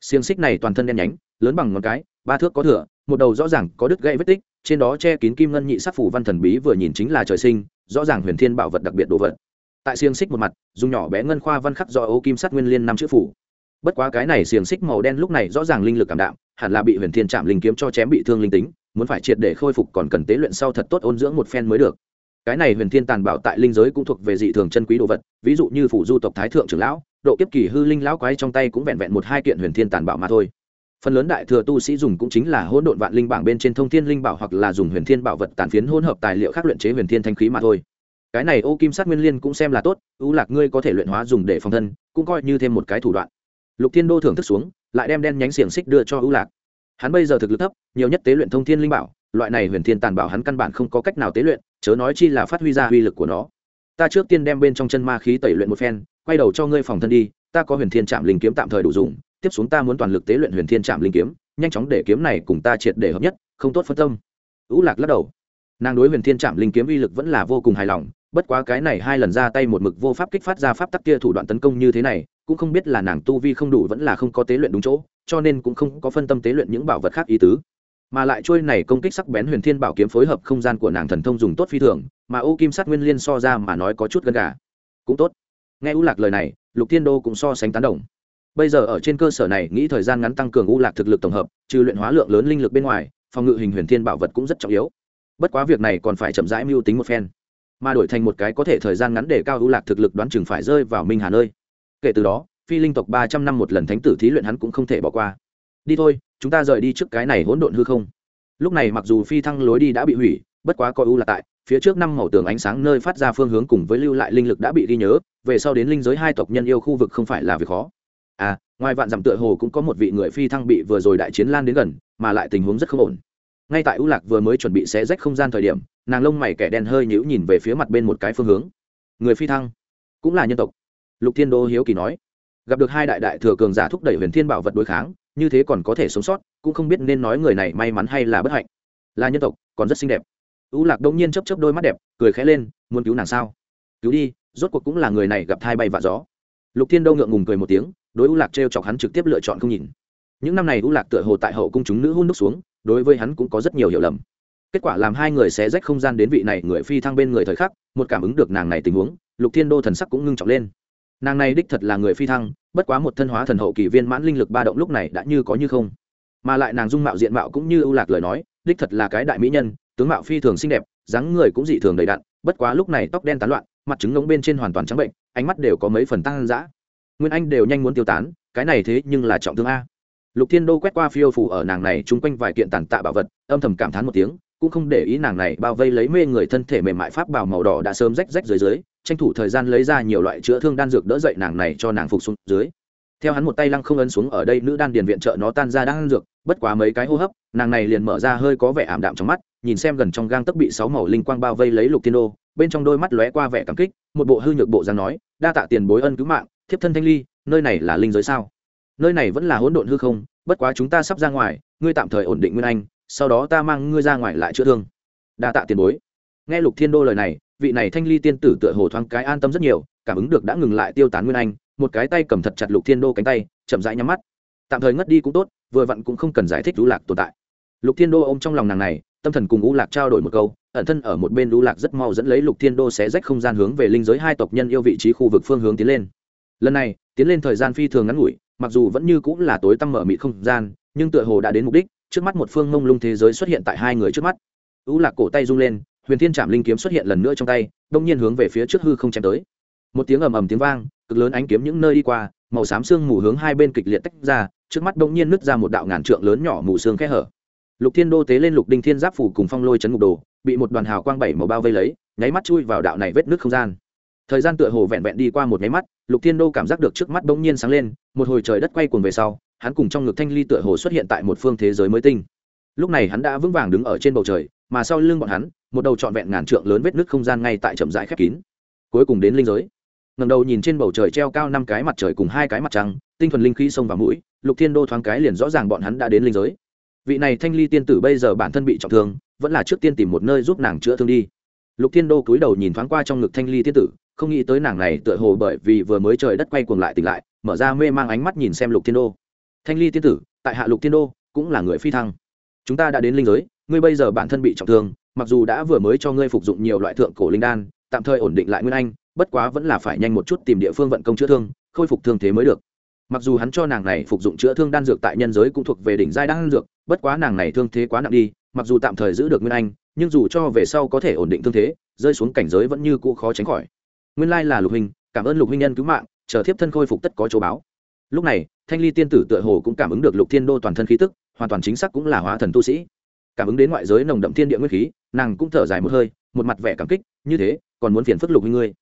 Xiềng xích này toàn thân đen nhánh, lớn bằng ngón cái, ba thước có thửa một đầu rõ ràng có đứt gãy vết tích trên đó che kín kim ngân nhị sắc phủ văn thần bí vừa nhìn chính là trời sinh, rõ ràng huyền thiên bảo vật đặc biệt đồ vật. Tại xiềng xích một mặt, dùng nhỏ bé ngân khoa văn khắc do ô kim sắt nguyên liên năm chữ phủ. Bất quá cái này xiềng xích màu đen lúc này rõ ràng linh lực cảm đạm, hẳn là bị huyền thiên chạm linh kiếm cho chém bị thương linh tính, muốn phải triệt để khôi phục còn cần tế luyện sau thật tốt ôn dưỡng một phen mới được. Cái này huyền thiên tàn bảo tại linh giới cũng thuộc về dị thường chân quý đồ vật, ví dụ như phủ du tộc thái thượng trưởng lão, độ kiếp kỳ hư linh lão quái trong tay cũng vẹn vẹn một hai kiện huyền thiên tàn bảo mà thôi phần lớn đại thừa tu sĩ dùng cũng chính là hỗn độn vạn linh bảng bên trên thông thiên linh bảo hoặc là dùng huyền thiên bảo vật tàn phiến hỗn hợp tài liệu khác luyện chế huyền thiên thanh khí mà thôi. Cái này ô kim sát nguyên liên cũng xem là tốt, ưu lạc ngươi có thể luyện hóa dùng để phòng thân, cũng coi như thêm một cái thủ đoạn. Lục thiên đô thưởng thức xuống, lại đem đen nhánh xiềng xích đưa cho ưu lạc. Hắn bây giờ thực lực thấp, nhiều nhất tế luyện thông thiên linh bảo, loại này huyền thiên tàn bảo hắn căn bản không có cách nào tế luyện, chớ nói chi là phát huy ra uy lực của nó. Ta trước tiên đem bên trong chân ma khí tẩy luyện một phen, quay đầu cho ngươi phòng thân đi, ta có huyền thiên trạm linh kiếm tạm thời đủ dùng tiếp xuống ta muốn toàn lực tế luyện huyền thiên trạm linh kiếm, nhanh chóng để kiếm này cùng ta triệt để hợp nhất, không tốt phân tâm. Ú lạc lắc đầu. Nàng đối huyền thiên trạm linh kiếm uy lực vẫn là vô cùng hài lòng, bất quá cái này hai lần ra tay một mực vô pháp kích phát ra pháp tắc kia thủ đoạn tấn công như thế này, cũng không biết là nàng tu vi không đủ vẫn là không có tế luyện đúng chỗ, cho nên cũng không có phân tâm tế luyện những bảo vật khác ý tứ. Mà lại trôi này công kích sắc bén huyền thiên bảo kiếm phối hợp không gian của nàng thần thông dùng tốt phi thường, mà ô kim sát nguyên liên so ra mà nói có chút gần gà. Cũng tốt. Nghe u lạc lời này, lục thiên đô cũng so sánh tán đồng bây giờ ở trên cơ sở này, nghĩ thời gian ngắn tăng cường u lạc thực lực tổng hợp, trừ luyện hóa lượng lớn linh lực bên ngoài, phòng ngự hình huyền thiên bảo vật cũng rất trọng yếu. Bất quá việc này còn phải chậm rãi mưu tính một phen. Mà đổi thành một cái có thể thời gian ngắn để cao u lạc thực lực đoán chừng phải rơi vào minh hà nơi. Kể từ đó, phi linh tộc ba trăm năm một lần thánh tử thí luyện hắn cũng không thể bỏ qua. Đi thôi, chúng ta rời đi trước cái này hỗn độn hư không. Lúc này mặc dù phi thăng lối đi đã bị hủy, bất quá coi u là tại, phía trước năm màu tường ánh sáng nơi phát ra phương hướng cùng với lưu lại linh lực đã bị ghi nhớ, về sau đến linh giới hai tộc nhân yêu khu vực không phải là việc khó à ngoài vạn dặm tựa hồ cũng có một vị người phi thăng bị vừa rồi đại chiến lan đến gần, mà lại tình huống rất không ổn. Ngay tại u lạc vừa mới chuẩn bị xé rách không gian thời điểm, nàng lông mày kẻ đen hơi nhữ nhìn về phía mặt bên một cái phương hướng. Người phi thăng? Cũng là nhân tộc. Lục thiên đô hiếu kỳ nói. Gặp được hai đại đại thừa cường giả thúc đẩy huyền thiên bảo vật đối kháng, như thế còn có thể sống sót, cũng không biết nên nói người này may mắn hay là bất hạnh. Là nhân tộc, còn rất xinh đẹp. U lạc đông nhiên chấp chấp đôi mắt đẹp, cười khẽ lên, muốn cứu nàng sao? Cứu đi, rốt cuộc cũng là người này gặp thai bay và gió. Lục thiên đô ngượng ngùng cười một tiếng đối u lạc t chọc hắn trực tiếp lựa chọn không nhìn. Những năm này u lạc tựa hồ tại hậu cung chúng nữ hôn đúc xuống, đối với hắn cũng có rất nhiều hiểu lầm. Kết quả làm hai người xé rách không gian đến vị này người phi thăng bên người thời khắc, một cảm ứng được nàng này tình huống, lục thiên đô thần sắc cũng ngưng trọng lên. Nàng này đích thật là người phi thăng, bất quá một thân hóa thần hậu kỳ viên mãn linh lực ba động lúc này đã như có như không. Mà lại nàng dung mạo diện mạo cũng như ưu lạc lời nói, đích thật là cái đại mỹ nhân, tướng mạo phi thường xinh đẹp, dáng người cũng dị thường đầy đặn, bất quá lúc này tóc đen tán loạn, mặt trứng ngống bên trên hoàn toàn trắng bệnh, ánh mắt đều có mấy phần tăng dã nguyên anh đều nhanh muốn tiêu tán, cái này thế nhưng là trọng thương a. Lục thiên đô quét qua phiêu phủ ở nàng này chung quanh vài kiện tàn tạ bảo vật, âm thầm cảm thán một tiếng, cũng không để ý nàng này bao vây lấy mê người thân thể mềm mại pháp bảo màu đỏ đã sớm rách rách dưới dưới, tranh thủ thời gian lấy ra nhiều loại chữa thương đan dược đỡ dậy nàng này cho nàng phục xuống dưới. Theo hắn một tay lăng không ấn xuống ở đây, nữ đan điền viện trợ nó tan ra đan dược, bất quá mấy cái hô hấp, nàng này liền mở ra hơi có vẻ ảm đạm trong mắt, nhìn xem gần trong gang tấc bị sáu màu linh quang bao vây lấy lục thiên đô, bên trong đôi mắt lóe qua vẻ cảm kích, một bộ hư nhược bộ ra nói, đa tạ tiền bối ân cứu mạng thiếp thân thanh ly, nơi này là linh giới sao? Nơi này vẫn là hỗn độn hư không, bất quá chúng ta sắp ra ngoài, ngươi tạm thời ổn định nguyên anh, sau đó ta mang ngươi ra ngoài lại chữa thương. Đa tạ tiền bối. Nghe lục thiên đô lời này, vị này thanh ly tiên tử tựa hồ thoáng cái an tâm rất nhiều, cảm ứng được đã ngừng lại tiêu tán nguyên anh, một cái tay cầm thật chặt lục thiên đô cánh tay, chậm rãi nhắm mắt. Tạm thời ngất đi cũng tốt, vừa vặn cũng không cần giải thích lũ lạc tồn tại. Lục thiên đô ôm trong lòng nàng này, tâm thần cùng u lạc trao đổi một câu, ẩn thân ở một bên lũ lạc rất mau dẫn lấy lục thiên đô sẽ rách không gian hướng về linh giới hai tộc nhân yêu vị trí khu vực phương hướng tiến lên lần này, tiến lên thời gian phi thường ngắn ngủi, mặc dù vẫn như cũng là tối tăm mở mịt không gian, nhưng tựa hồ đã đến mục đích, trước mắt một phương mông lung thế giới xuất hiện tại hai người trước mắt. U lạc cổ tay rung lên, huyền thiên trạm linh kiếm xuất hiện lần nữa trong tay, đông nhiên hướng về phía trước hư không chém tới. Một tiếng ầm ầm tiếng vang, cực lớn ánh kiếm những nơi đi qua, màu xám xương mù hướng hai bên kịch liệt tách ra, trước mắt đông nhiên nứt ra một đạo ngàn trượng lớn nhỏ mù xương khe hở. Lục thiên đô tế lên lục đinh thiên giáp phủ cùng phong lôi chấn ngục đồ, bị một đoàn hào quang bảy màu bao vây lấy, nháy mắt chui vào đạo này vết nước không gian. Thời gian tựa hồ vẹn vẹn đi qua một nháy mắt lục thiên đô cảm giác được trước mắt bỗng nhiên sáng lên, một hồi trời đất quay cuồng về sau, hắn cùng trong ngực thanh ly tựa hồ xuất hiện tại một phương thế giới mới tinh. Lúc này hắn đã vững vàng đứng ở trên bầu trời, mà sau lưng bọn hắn, một đầu trọn vẹn ngàn trượng lớn vết nước không gian ngay tại chậm rãi khép kín. Cuối cùng đến linh giới. Ngầm đầu nhìn trên bầu trời treo cao năm cái mặt trời cùng hai cái mặt trăng, tinh thuần linh khí sông vào mũi, lục thiên đô thoáng cái liền rõ ràng bọn hắn đã đến linh giới. Vị này thanh ly tiên tử bây giờ bản thân bị trọng thương, vẫn là trước tiên tìm một nơi giúp nàng chữa thương đi. Lục thiên đô cúi đầu nhìn thoáng qua trong ngực thanh ly tiên tử không nghĩ tới nàng này tựa hồ bởi vì vừa mới trời đất quay cuồng lại tỉnh lại, mở ra mê mang ánh mắt nhìn xem lục thiên đô. Thanh ly tiên tử, tại hạ lục thiên đô, cũng là người phi thăng. Chúng ta đã đến linh giới, ngươi bây giờ bản thân bị trọng thương, mặc dù đã vừa mới cho ngươi phục dụng nhiều loại thượng cổ linh đan, tạm thời ổn định lại nguyên anh, bất quá vẫn là phải nhanh một chút tìm địa phương vận công chữa thương, khôi phục thương thế mới được. Mặc dù hắn cho nàng này phục dụng chữa thương đan dược tại nhân giới cũng thuộc về đỉnh giai đan dược, bất quá nàng này thương thế quá nặng đi, mặc dù tạm thời giữ được nguyên anh, nhưng dù cho về sau có thể ổn định thương thế, rơi xuống cảnh giới vẫn như cũ khó tránh khỏi nguyên lai là lục huynh, cảm ơn lục huynh nhân cứu mạng, chờ thiếp thân khôi phục tất có chỗ báo. Lúc này, thanh ly tiên tử tựa hồ cũng cảm ứng được lục thiên đô toàn thân khí tức, hoàn toàn chính xác cũng là hóa thần tu sĩ. Cảm ứng đến ngoại giới nồng đậm thiên địa nguyên khí, nàng cũng thở dài một hơi, một mặt vẻ cảm kích, như thế, còn muốn phiền phức lục huynh ngươi?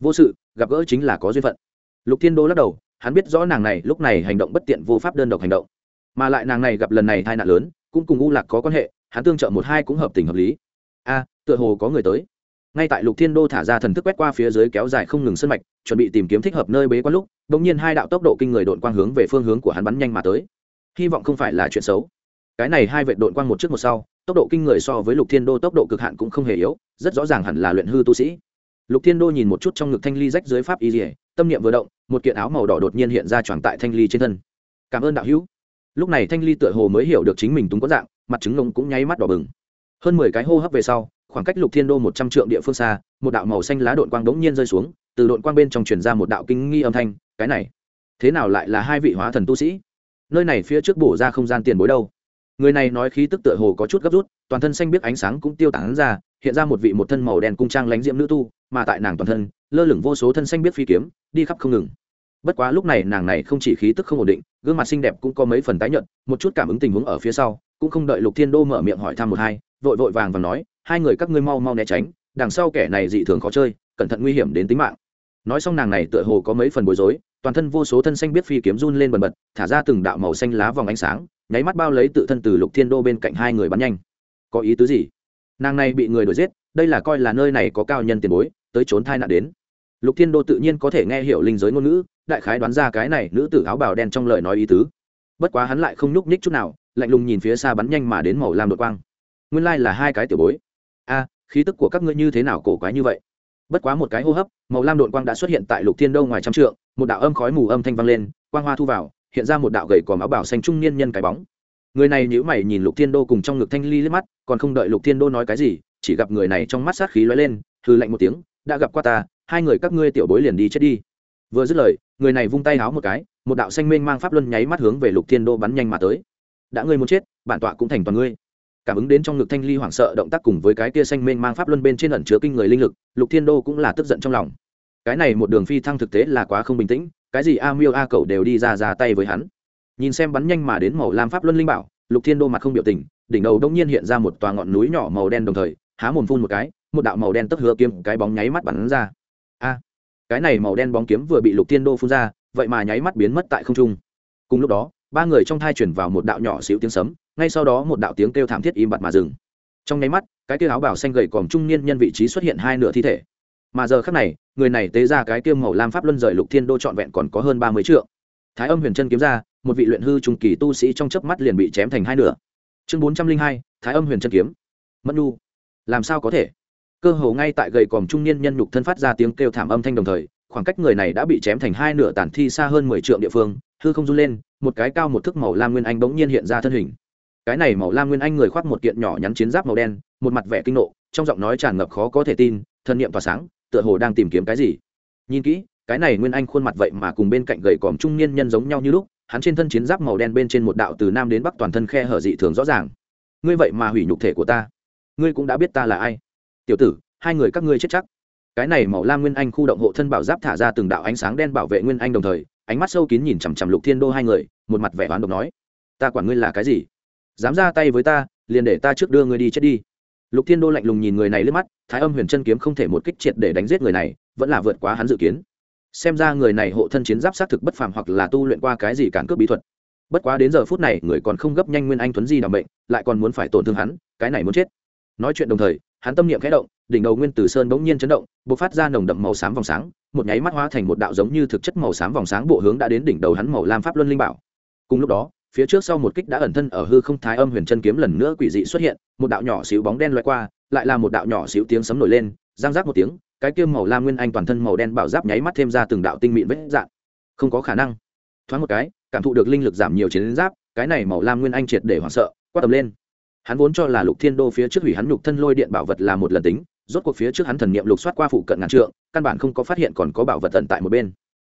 Vô sự, gặp gỡ chính là có duyên phận. Lục thiên đô lắc đầu, hắn biết rõ nàng này lúc này hành động bất tiện vô pháp đơn độc hành động. Mà lại nàng này gặp lần này tai nạn lớn, cũng cùng u lạc có quan hệ, hắn tương trợ một hai cũng hợp tình hợp lý. A, tựa hồ có người tới ngay tại lục thiên đô thả ra thần thức quét qua phía dưới kéo dài không ngừng sân mạch, chuẩn bị tìm kiếm thích hợp nơi bế quan lúc đ ỗ n g nhiên hai đạo tốc độ kinh người đội quang hướng về phương hướng của hắn bắn nhanh mà tới. Hy vọng không phải là chuyện xấu. Cái này hai vệ đội quang một trước một sau, tốc độ kinh người so với lục thiên đô tốc độ cực hạn cũng không hề yếu, rất rõ ràng hẳn là luyện hư tu sĩ. Lục thiên đô nhìn một chút trong ngực thanh ly rách dưới pháp y dỉa tâm niệm vừa động, một kiện áo màu đỏ đột nhiên hiện ra tròn tại thanh ly trên thân. Cảm ơn đạo hữu. Lúc này thanh ly tựa hồ mới hiểu được chính mình túng có dạng, mặt trứng ngông cũng nháy mắt đỏ bừng. Hơn mười cái hô hấp về sau khoảng cách lục thiên đô một trăm trượng địa phương xa, một đạo màu xanh lá đội quang đống nhiên rơi xuống, từ đội quang bên trong truyền ra một đạo kinh nghi âm thanh, cái này, thế nào lại là hai vị hóa thần tu sĩ? Nơi này phía trước bổ ra không gian tiền bối đâu? Người này nói khí tức tựa hồ có chút gấp rút, toàn thân xanh biết ánh sáng cũng tiêu tán ra, hiện ra một vị một thân màu đen cung trang lánh diễm nữ tu, mà tại nàng toàn thân, lơ lửng vô số thân xanh biết phi kiếm, đi khắp không ngừng. Bất quá lúc này nàng này không chỉ khí tức không ổn định, gương mặt xinh đẹp cũng có mấy phần tái nhợt, một chút cảm ứng tình huống ở phía sau, cũng không đợi lục thiên đô mở miệng hỏi thăm một hai vội vội vàng và nói, hai người các ngươi mau mau né tránh, đằng sau kẻ này dị thường khó chơi, cẩn thận nguy hiểm đến tính mạng. Nói xong nàng này tựa hồ có mấy phần bối rối, toàn thân vô số thân xanh biết phi kiếm run lên bần bật, thả ra từng đạo màu xanh lá vòng ánh sáng, nháy mắt bao lấy tự thân từ lục thiên đô bên cạnh hai người bắn nhanh. Có ý tứ gì? Nàng này bị người đuổi giết, đây là coi là nơi này có cao nhân tiền bối, tới trốn thai nạn đến. Lục thiên đô tự nhiên có thể nghe hiểu linh giới ngôn ngữ, đại khái đoán ra cái này nữ tử áo bào đen trong lời nói ý tứ. Bất quá hắn lại không nhúc nhích chút nào, lạnh lùng nhìn phía xa bắn nhanh mà đến màu lam đột quang nguyên lai là hai cái tiểu bối. A, khí tức của các ngươi như thế nào cổ quái như vậy? Bất quá một cái hô hấp, màu lam đột quang đã xuất hiện tại lục thiên đô ngoài trăm trượng, một đạo âm khói mù âm thanh vang lên, quang hoa thu vào, hiện ra một đạo gầy còm áo bảo xanh trung niên nhân cái bóng. Người này nhíu mày nhìn lục thiên đô cùng trong ngực thanh ly liếc mắt, còn không đợi lục thiên đô nói cái gì, chỉ gặp người này trong mắt sát khí lóe lên hư lạnh một tiếng, đã gặp qua ta, hai người các ngươi tiểu bối liền đi chết đi. Vừa dứt lời, người này vung tay háo một cái, một đạo xanh mênh mang pháp luân nháy mắt hướng về lục thiên đô bắn nhanh mà tới. Đã ngươi muốn chết, bản tọa cũng thành toàn ngươi cảm ứng đến trong ngực thanh ly hoảng sợ động tác cùng với cái kia xanh mênh mang pháp luân bên trên ẩn chứa kinh người linh lực, lục thiên đô cũng là tức giận trong lòng. Cái này một đường phi thăng thực tế là quá không bình tĩnh, cái gì a miêu a cậu đều đi ra ra tay với hắn. Nhìn xem bắn nhanh mà đến màu lam pháp luân linh bảo, lục thiên đô mặt không biểu tình, đỉnh đầu đông nhiên hiện ra một tòa ngọn núi nhỏ màu đen đồng thời, há mồm phun một cái, một đạo màu đen tức hứa kiếm, cái bóng nháy mắt bắn ra. A, cái này màu đen bóng kiếm vừa bị lục thiên đô phun ra, vậy mà nháy mắt biến mất tại không trung. Cùng lúc đó, ba người trong thai chuyển vào một đạo nhỏ xíu tiếng sấm ngay sau đó một đạo tiếng kêu thảm thiết im bặt mà dừng. Trong nháy mắt, cái kia áo bảo xanh gầy còm trung niên nhân vị trí xuất hiện hai nửa thi thể. Mà giờ khác này, người này tế ra cái tiêu màu lam pháp luân rời lục thiên đô trọn vẹn còn có hơn ba mươi triệu thái âm huyền chân kiếm ra, một vị luyện hư trung kỳ tu sĩ trong chớp mắt liền bị chém thành hai nửa. Chương bốn trăm linh hai, thái âm huyền chân kiếm. Mẫn nu làm sao có thể? Cơ hồ ngay tại gầy còm trung niên nhân nhục thân phát ra tiếng kêu thảm âm thanh đồng thời, khoảng cách người này đã bị chém thành hai nửa tàn thi xa hơn mười trượng địa phương, hư không run lên, một cái cao một thước màu lam nguyên anh bỗng nhiên hiện ra thân hình cái này màu lam nguyên anh người khoác một kiện nhỏ nhắn chiến giáp màu đen, một mặt vẻ kinh nộ, trong giọng nói tràn ngập khó có thể tin, thân nhiệm tỏa sáng, tựa hồ đang tìm kiếm cái gì. Nhìn kỹ, cái này nguyên anh khuôn mặt vậy mà cùng bên cạnh gầy còm trung niên nhân giống nhau như lúc, hắn trên thân chiến giáp màu đen bên trên một đạo từ nam đến bắc toàn thân khe hở dị thường rõ ràng. Ngươi vậy mà hủy nhục thể của ta. Ngươi cũng đã biết ta là ai. Tiểu tử, hai người các ngươi chết chắc. Cái này màu lam nguyên anh khu động hộ thân bảo giáp thả ra từng đạo ánh sáng đen bảo vệ nguyên anh đồng thời, ánh mắt sâu kín nhìn chằm chằm lục thiên đô hai người, một mặt vẻ oán độc nói. Ta quản ngươi là cái gì? Dám ra tay với ta, liền để ta trước đưa người đi chết đi. Lục thiên đô lạnh lùng nhìn người này lên mắt, thái âm huyền chân kiếm không thể một kích triệt để đánh giết người này, vẫn là vượt quá hắn dự kiến. Xem ra người này hộ thân chiến giáp xác thực bất phàm hoặc là tu luyện qua cái gì cản cướp bí thuật. Bất quá đến giờ phút này, người còn không gấp nhanh nguyên anh tuấn di đ bệnh lại còn muốn phải tổn thương hắn, cái này muốn chết. Nói chuyện đồng thời, hắn tâm niệm khẽ động, đỉnh đầu nguyên tử sơn bỗng nhiên chấn động b ộ c phát ra nồng đậm màu xám vòng sáng, một nháy mắt hóa thành một đạo giống như thực chất màu xám vòng sáng bộ hướng đã đến đỉnh đầu hắn màu lam pháp luân linh bảo. Cùng lúc đó phía trước sau một kích đã ẩn thân ở hư không thái âm huyền chân kiếm lần nữa quỷ dị xuất hiện, một đạo nhỏ xíu bóng đen loại qua, lại là một đạo nhỏ xíu tiếng sấm nổi lên giang giác một tiếng, cái kiêm màu lam nguyên anh toàn thân màu đen bảo giáp nháy mắt thêm ra từng đạo tinh mịn vết dạn không có khả năng. Thoáng một cái, cảm thụ được linh lực giảm nhiều chiến giáp, cái này màu lam nguyên anh triệt để hoảng sợ, quát tầm lên. Hắn vốn cho là lục thiên đô phía trước hủy hắn nhục thân lôi điện bảo vật là một lần tính, rốt cuộc phía trước hắn thần niệm lục soát qua phụ cận ngàn trượng, căn bản không có phát hiện còn có bảo vật tận tại một bên.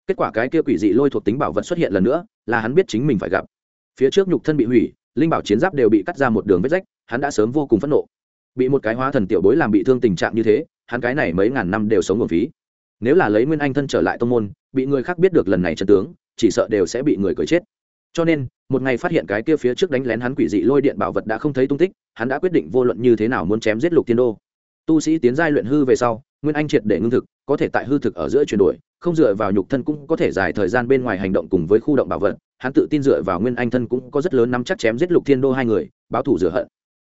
Kết quả cái kia quỷ dị lôi thuộc tính bảo vật xuất hiện lần nữa, là hắn biết chính mình phải gặp phía trước nhục thân bị hủy, linh bảo chiến giáp đều bị cắt ra một đường vết rách, hắn đã sớm vô cùng phẫn nộ. Bị một cái hóa thần tiểu bối làm bị thương tình trạng như thế, hắn cái này mấy ngàn năm đều sống nguồn phí. Nếu là lấy nguyên anh thân trở lại tông môn, bị người khác biết được lần này chân tướng, chỉ sợ đều sẽ bị người cười chết. Cho nên, một ngày phát hiện cái kia phía trước đánh lén hắn quỷ dị lôi điện bảo vật đã không thấy tung tích, hắn đã quyết định vô luận như thế nào muốn chém giết lục tiên đô. Tu sĩ tiến giai luyện hư về sau, nguyên anh triệt để ngưng thực, có thể tại hư thực ở giữa chuyển đổi không dựa vào nhục thân cũng có thể dài thời gian bên ngoài hành động cùng với khu động bảo vật, hắn tự tin dựa vào nguyên anh thân cũng có rất lớn nắm chắc chém giết lục thiên đô hai người, báo thủ rửa hận.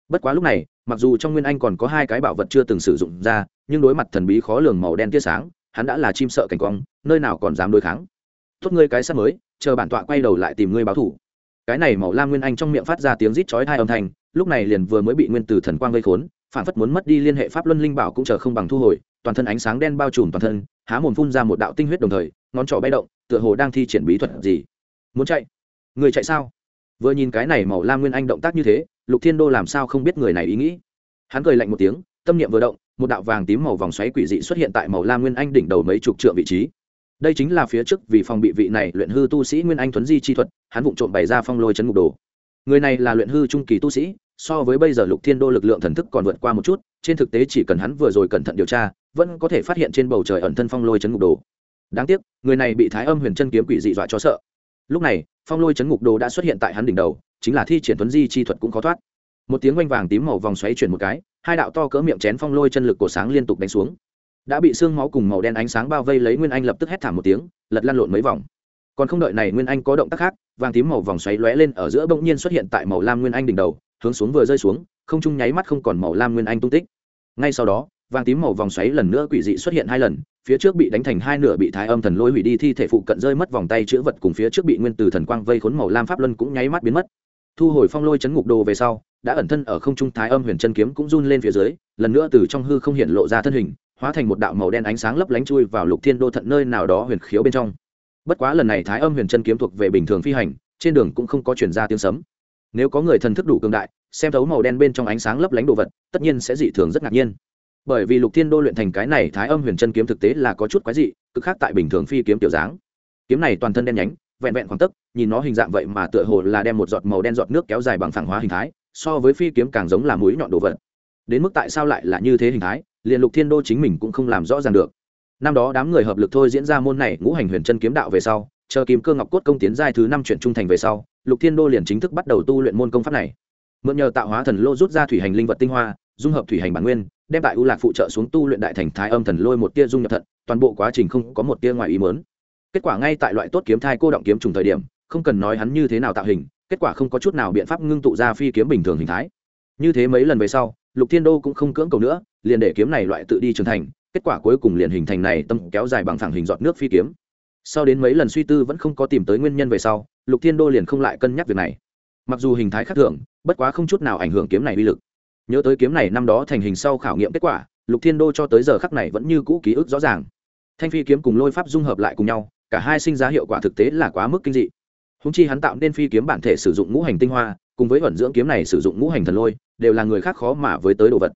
Bất quá lúc này, mặc dù trong nguyên anh còn có hai cái bảo vật chưa từng sử dụng ra, nhưng đối mặt thần bí khó lường màu đen tia sáng, hắn đã là chim sợ cảnh quang, nơi nào còn dám đối kháng. Tốt ngươi cái sắt mới, chờ bản tọa quay đầu lại tìm ngươi báo thủ cái này màu lam nguyên anh trong miệng phát ra tiếng rít chói hai âm thanh, lúc này liền vừa mới bị nguyên tử thần quang gây khốn, phản phất muốn mất đi liên hệ pháp luân linh bảo cũng chờ không bằng thu hồi, toàn thân ánh sáng đen bao trùm toàn thân há mồm phun ra một đạo tinh huyết đồng thời, ngón trỏ bay động, tựa hồ đang thi triển bí thuật gì. Muốn chạy? Người chạy sao? Vừa nhìn cái này màu lam nguyên anh động tác như thế, lục thiên đô làm sao không biết người này ý nghĩ. Hắn cười lạnh một tiếng, tâm niệm vừa động, một đạo vàng tím màu vòng xoáy quỷ dị xuất hiện tại màu lam nguyên anh đỉnh đầu mấy chục trượng vị trí. Đây chính là phía trước vì phòng bị vị này luyện hư tu sĩ nguyên anh Thuấn di chi thuật, hắn vụng trộm bày ra phong lôi chấn ngục đồ. Người này là luyện hư trung kỳ tu sĩ, so với bây giờ lục thiên đô lực lượng thần thức còn vượt qua một chút, trên thực tế chỉ cần hắn vừa rồi cẩn thận điều tra vẫn có thể phát hiện trên bầu trời ẩn thân phong lôi chấn ngục đồ. Đáng tiếc, người này bị thái âm huyền chân kiếm quỷ dị dọa cho sợ. Lúc này, phong lôi chấn ngục đồ đã xuất hiện tại hắn đỉnh đầu, chính là thi triển tuấn di chi thuật cũng khó thoát. Một tiếng oanh vàng tím màu vòng xoáy chuyển một cái, hai đạo to cỡ miệng chén phong lôi chân lực cổ sáng liên tục đánh xuống. Đã bị xương máu cùng màu đen ánh sáng bao vây lấy nguyên anh lập tức hét thảm một tiếng, lật lăn lộn mấy vòng. Còn không đợi này nguyên anh có động tác khác, vàng tím màu vòng xoáy lóe lên ở giữa bỗng nhiên xuất hiện tại màu lam nguyên anh đỉnh đầu, hướng xuống vừa rơi xuống, không trung nháy mắt không còn màu lam nguyên anh tung tích. Ngay sau đó vàng tím màu vòng xoáy lần nữa quỷ dị xuất hiện hai lần, phía trước bị đánh thành hai nửa bị thái âm thần lôi hủy đi, thi thể phụ cận rơi mất vòng tay chữ vật cùng phía trước bị nguyên từ thần quang vây khốn màu lam pháp luân cũng nháy mắt biến mất. Thu hồi phong lôi chấn ngục đồ về sau, đã ẩn thân ở không trung thái âm huyền chân kiếm cũng run lên phía dưới, lần nữa từ trong hư không hiện lộ ra thân hình, hóa thành một đạo màu đen ánh sáng lấp lánh chui vào lục thiên đô thận nơi nào đó huyền khiếu bên trong. Bất quá lần này thái âm huyền chân kiếm thuộc về bình thường phi hành, trên đường cũng không có chuyển ra tiếng sấm. Nếu có người thần thức đủ cường đại, xem thấu màu đen bên trong ánh sáng lấp lánh đồ vật, tất nhiên sẽ dị thường rất ngạc nhiên bởi vì lục thiên đô luyện thành cái này thái âm huyền chân kiếm thực tế là có chút quái dị, cực khác tại bình thường phi kiếm tiểu dáng. Kiếm này toàn thân đen nhánh, vẹn vẹn khoảng tấc, nhìn nó hình dạng vậy mà tựa hồ là đem một giọt màu đen giọt nước kéo dài bằng phẳng hóa hình thái, so với phi kiếm càng giống là mũi nhọn đồ vật. Đến mức tại sao lại là như thế hình thái, liền lục thiên đô chính mình cũng không làm rõ ràng được. Năm đó đám người hợp lực thôi diễn ra môn này ngũ hành huyền chân kiếm đạo về sau, chờ kim cơ ngọc cốt công tiến giai thứ năm chuyển trung thành về sau, lục thiên đô liền chính thức bắt đầu tu luyện môn công pháp này. Mượn nhờ tạo hóa thần lô rút ra thủy hành linh vật tinh hoa, dung hợp thủy hành bản nguyên đem tại ưu lạc phụ trợ xuống tu luyện đại thành thái âm thần lôi một tia dung nhập thận, toàn bộ quá trình không có một tia ngoài ý mớn kết quả ngay tại loại tốt kiếm thai cô động kiếm trùng thời điểm, không cần nói hắn như thế nào tạo hình, kết quả không có chút nào biện pháp ngưng tụ ra phi kiếm bình thường hình thái. Như thế mấy lần về sau, lục thiên đô cũng không cưỡng cầu nữa, liền để kiếm này loại tự đi trưởng thành, kết quả cuối cùng liền hình thành này tâm kéo dài bằng thẳng hình giọt nước phi kiếm. Sau đến mấy lần suy tư vẫn không có tìm tới nguyên nhân về sau, lục thiên đô liền không lại cân nhắc việc này. Mặc dù hình thái khác thường, bất quá không chút nào ảnh hưởng kiếm này uy lực nhớ tới kiếm này năm đó thành hình sau khảo nghiệm kết quả, lục thiên đô cho tới giờ khắc này vẫn như cũ ký ức rõ ràng. Thanh phi kiếm cùng lôi pháp dung hợp lại cùng nhau, cả hai sinh ra hiệu quả thực tế là quá mức kinh dị. Húng chi hắn tạo nên phi kiếm bản thể sử dụng ngũ hành tinh hoa, cùng với vận dưỡng kiếm này sử dụng ngũ hành thần lôi, đều là người khác khó mà với tới đồ vật.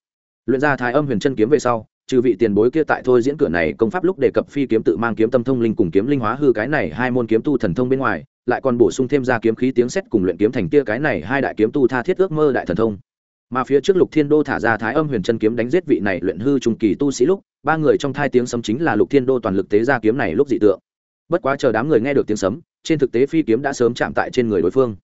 Luyện ra thái âm huyền chân kiếm về sau, trừ vị tiền bối kia tại thôi diễn cửa này công pháp lúc đề cập phi kiếm tự mang kiếm tâm thông linh cùng kiếm linh hóa hư cái này hai môn kiếm tu thần thông bên ngoài, lại còn bổ sung thêm ra kiếm khí tiếng sét cùng luyện kiếm thành kia cái này hai đại kiếm tu tha thiết ước mơ đại thần thông mà phía trước lục thiên đô thả ra thái âm huyền chân kiếm đánh giết vị này luyện hư trung kỳ tu sĩ lúc, ba người trong thai tiếng sấm chính là lục thiên đô toàn lực tế ra kiếm này lúc dị tượng. Bất quá chờ đám người nghe được tiếng sấm, trên thực tế phi kiếm đã sớm chạm tại trên người đối phương.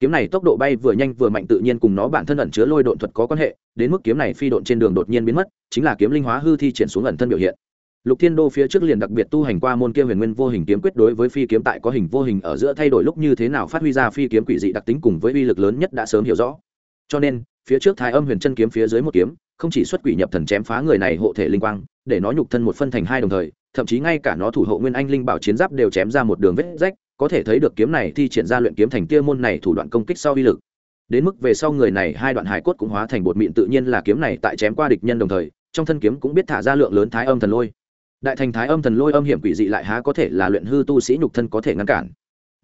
Kiếm này tốc độ bay vừa nhanh vừa mạnh tự nhiên cùng nó bản thân ẩn chứa lôi độn thuật có quan hệ, đến mức kiếm này phi độn trên đường đột nhiên biến mất, chính là kiếm linh hóa hư thi triển xuống ẩn thân biểu hiện. Lục thiên đô phía trước liền đặc biệt tu hành qua môn kia huyền nguyên vô hình kiếm quyết đối với phi kiếm tại có hình vô hình ở giữa thay đổi lúc như thế nào phát huy ra phi kiếm quỷ dị đặc tính cùng với uy lực lớn nhất đã sớm hiểu rõ. Cho nên phía trước thái âm huyền chân kiếm phía dưới một kiếm, không chỉ xuất quỷ nhập thần chém phá người này hộ thể linh quang, để nó nhục thân một phân thành hai đồng thời, thậm chí ngay cả nó thủ hộ nguyên anh linh bảo chiến giáp đều chém ra một đường vết rách, có thể thấy được kiếm này thi triển ra luyện kiếm thành tia môn này thủ đoạn công kích sau uy lực. Đến mức về sau người này hai đoạn hải cốt cũng hóa thành bột mịn tự nhiên là kiếm này tại chém qua địch nhân đồng thời, trong thân kiếm cũng biết thả ra lượng lớn thái âm thần lôi. Đại thành thái âm thần lôi âm hiểm quỷ dị lại há có thể là luyện hư tu sĩ nhục thân có thể ngăn cản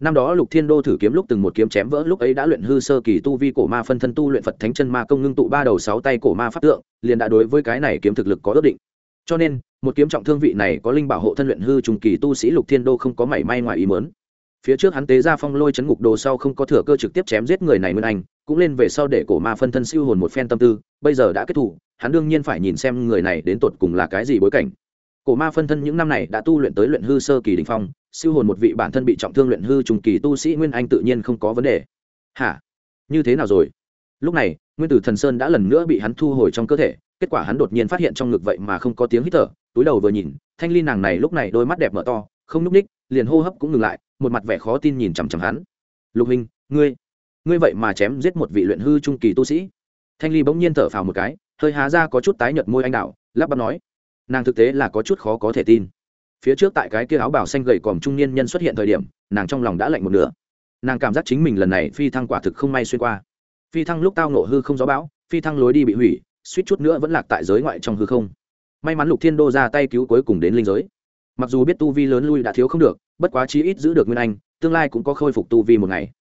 năm đó lục thiên đô thử kiếm lúc từng một kiếm chém vỡ, lúc ấy đã luyện hư sơ kỳ tu vi cổ ma phân thân tu luyện phật thánh chân ma công ngưng tụ ba đầu sáu tay cổ ma pháp tượng, liền đã đối với cái này kiếm thực lực có ước định. Cho nên, một kiếm trọng thương vị này có linh bảo hộ thân luyện hư trùng kỳ tu sĩ lục thiên đô không có mảy may ngoài ý mớn phía trước hắn tế ra phong lôi chấn ngục đồ sau không có thừa cơ trực tiếp chém giết người này nguyên anh, cũng lên về sau để cổ ma phân thân siêu hồn một phen tâm tư, bây giờ đã kết thủ hắn đương nhiên phải nhìn xem người này đến tột cùng là cái gì bối cảnh. Cổ ma phân thân những năm này đã tu luyện tới luyện hư sơ kỳ đình phong siêu hồn một vị bản thân bị trọng thương luyện hư trùng kỳ tu sĩ nguyên anh tự nhiên không có vấn đề. Hả? Như thế nào rồi? Lúc này, nguyên tử thần sơn đã lần nữa bị hắn thu hồi trong cơ thể, kết quả hắn đột nhiên phát hiện trong ngực vậy mà không có tiếng hít thở, túi đầu vừa nhìn, thanh ly nàng này lúc này đôi mắt đẹp mở to, không núp ních, liền hô hấp cũng ngừng lại, một mặt vẻ khó tin nhìn chằm chằm hắn. Lục hình ngươi ngươi vậy mà chém giết một vị luyện hư trung kỳ tu sĩ. Thanh ly bỗng nhiên thở phào một cái, hơi há ra có chút tái nhợt môi anh đạo, lắp bắp nói. Nàng thực tế là có chút khó có thể tin phía trước tại cái kia áo bào xanh gầy còm trung niên nhân xuất hiện thời điểm, nàng trong lòng đã lạnh một nửa. Nàng cảm giác chính mình lần này phi thăng quả thực không may xuyên qua. Phi thăng lúc tao nổ hư không gió bão, phi thăng lối đi bị hủy, suýt chút nữa vẫn lạc tại giới ngoại trong hư không. May mắn lục thiên đô ra tay cứu cuối cùng đến linh giới. Mặc dù biết tu vi lớn lui đã thiếu không được, bất quá chí ít giữ được nguyên anh, tương lai cũng có khôi phục tu vi một ngày.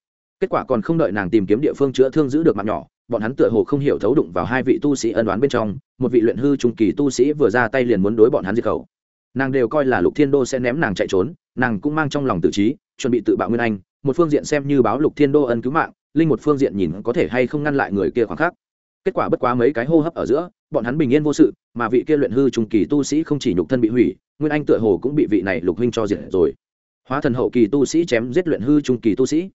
Kết quả còn không đợi nàng tìm kiếm địa phương chữa thương giữ được mạng nhỏ, bọn hắn tựa hồ không hiểu thấu đụng vào hai vị tu sĩ ân đoán bên trong, một vị luyện hư trung kỳ tu sĩ vừa ra tay liền muốn đối bọn hắn diệt khẩu nàng đều coi là lục thiên đô sẽ ném nàng chạy trốn, nàng cũng mang trong lòng tự trí, chuẩn bị tự bạo nguyên anh, một phương diện xem như báo lục thiên đô ân cứu mạng, linh một phương diện nhìn có thể hay không ngăn lại người kia khoảng khắc. Kết quả bất quá mấy cái hô hấp ở giữa, bọn hắn bình yên vô sự, mà vị kia luyện hư trung kỳ tu sĩ không chỉ nhục thân bị hủy, nguyên anh tựa hồ cũng bị vị này lục huynh cho diệt rồi. Hóa thần hậu kỳ tu sĩ chém giết luyện hư trung kỳ tu sĩ.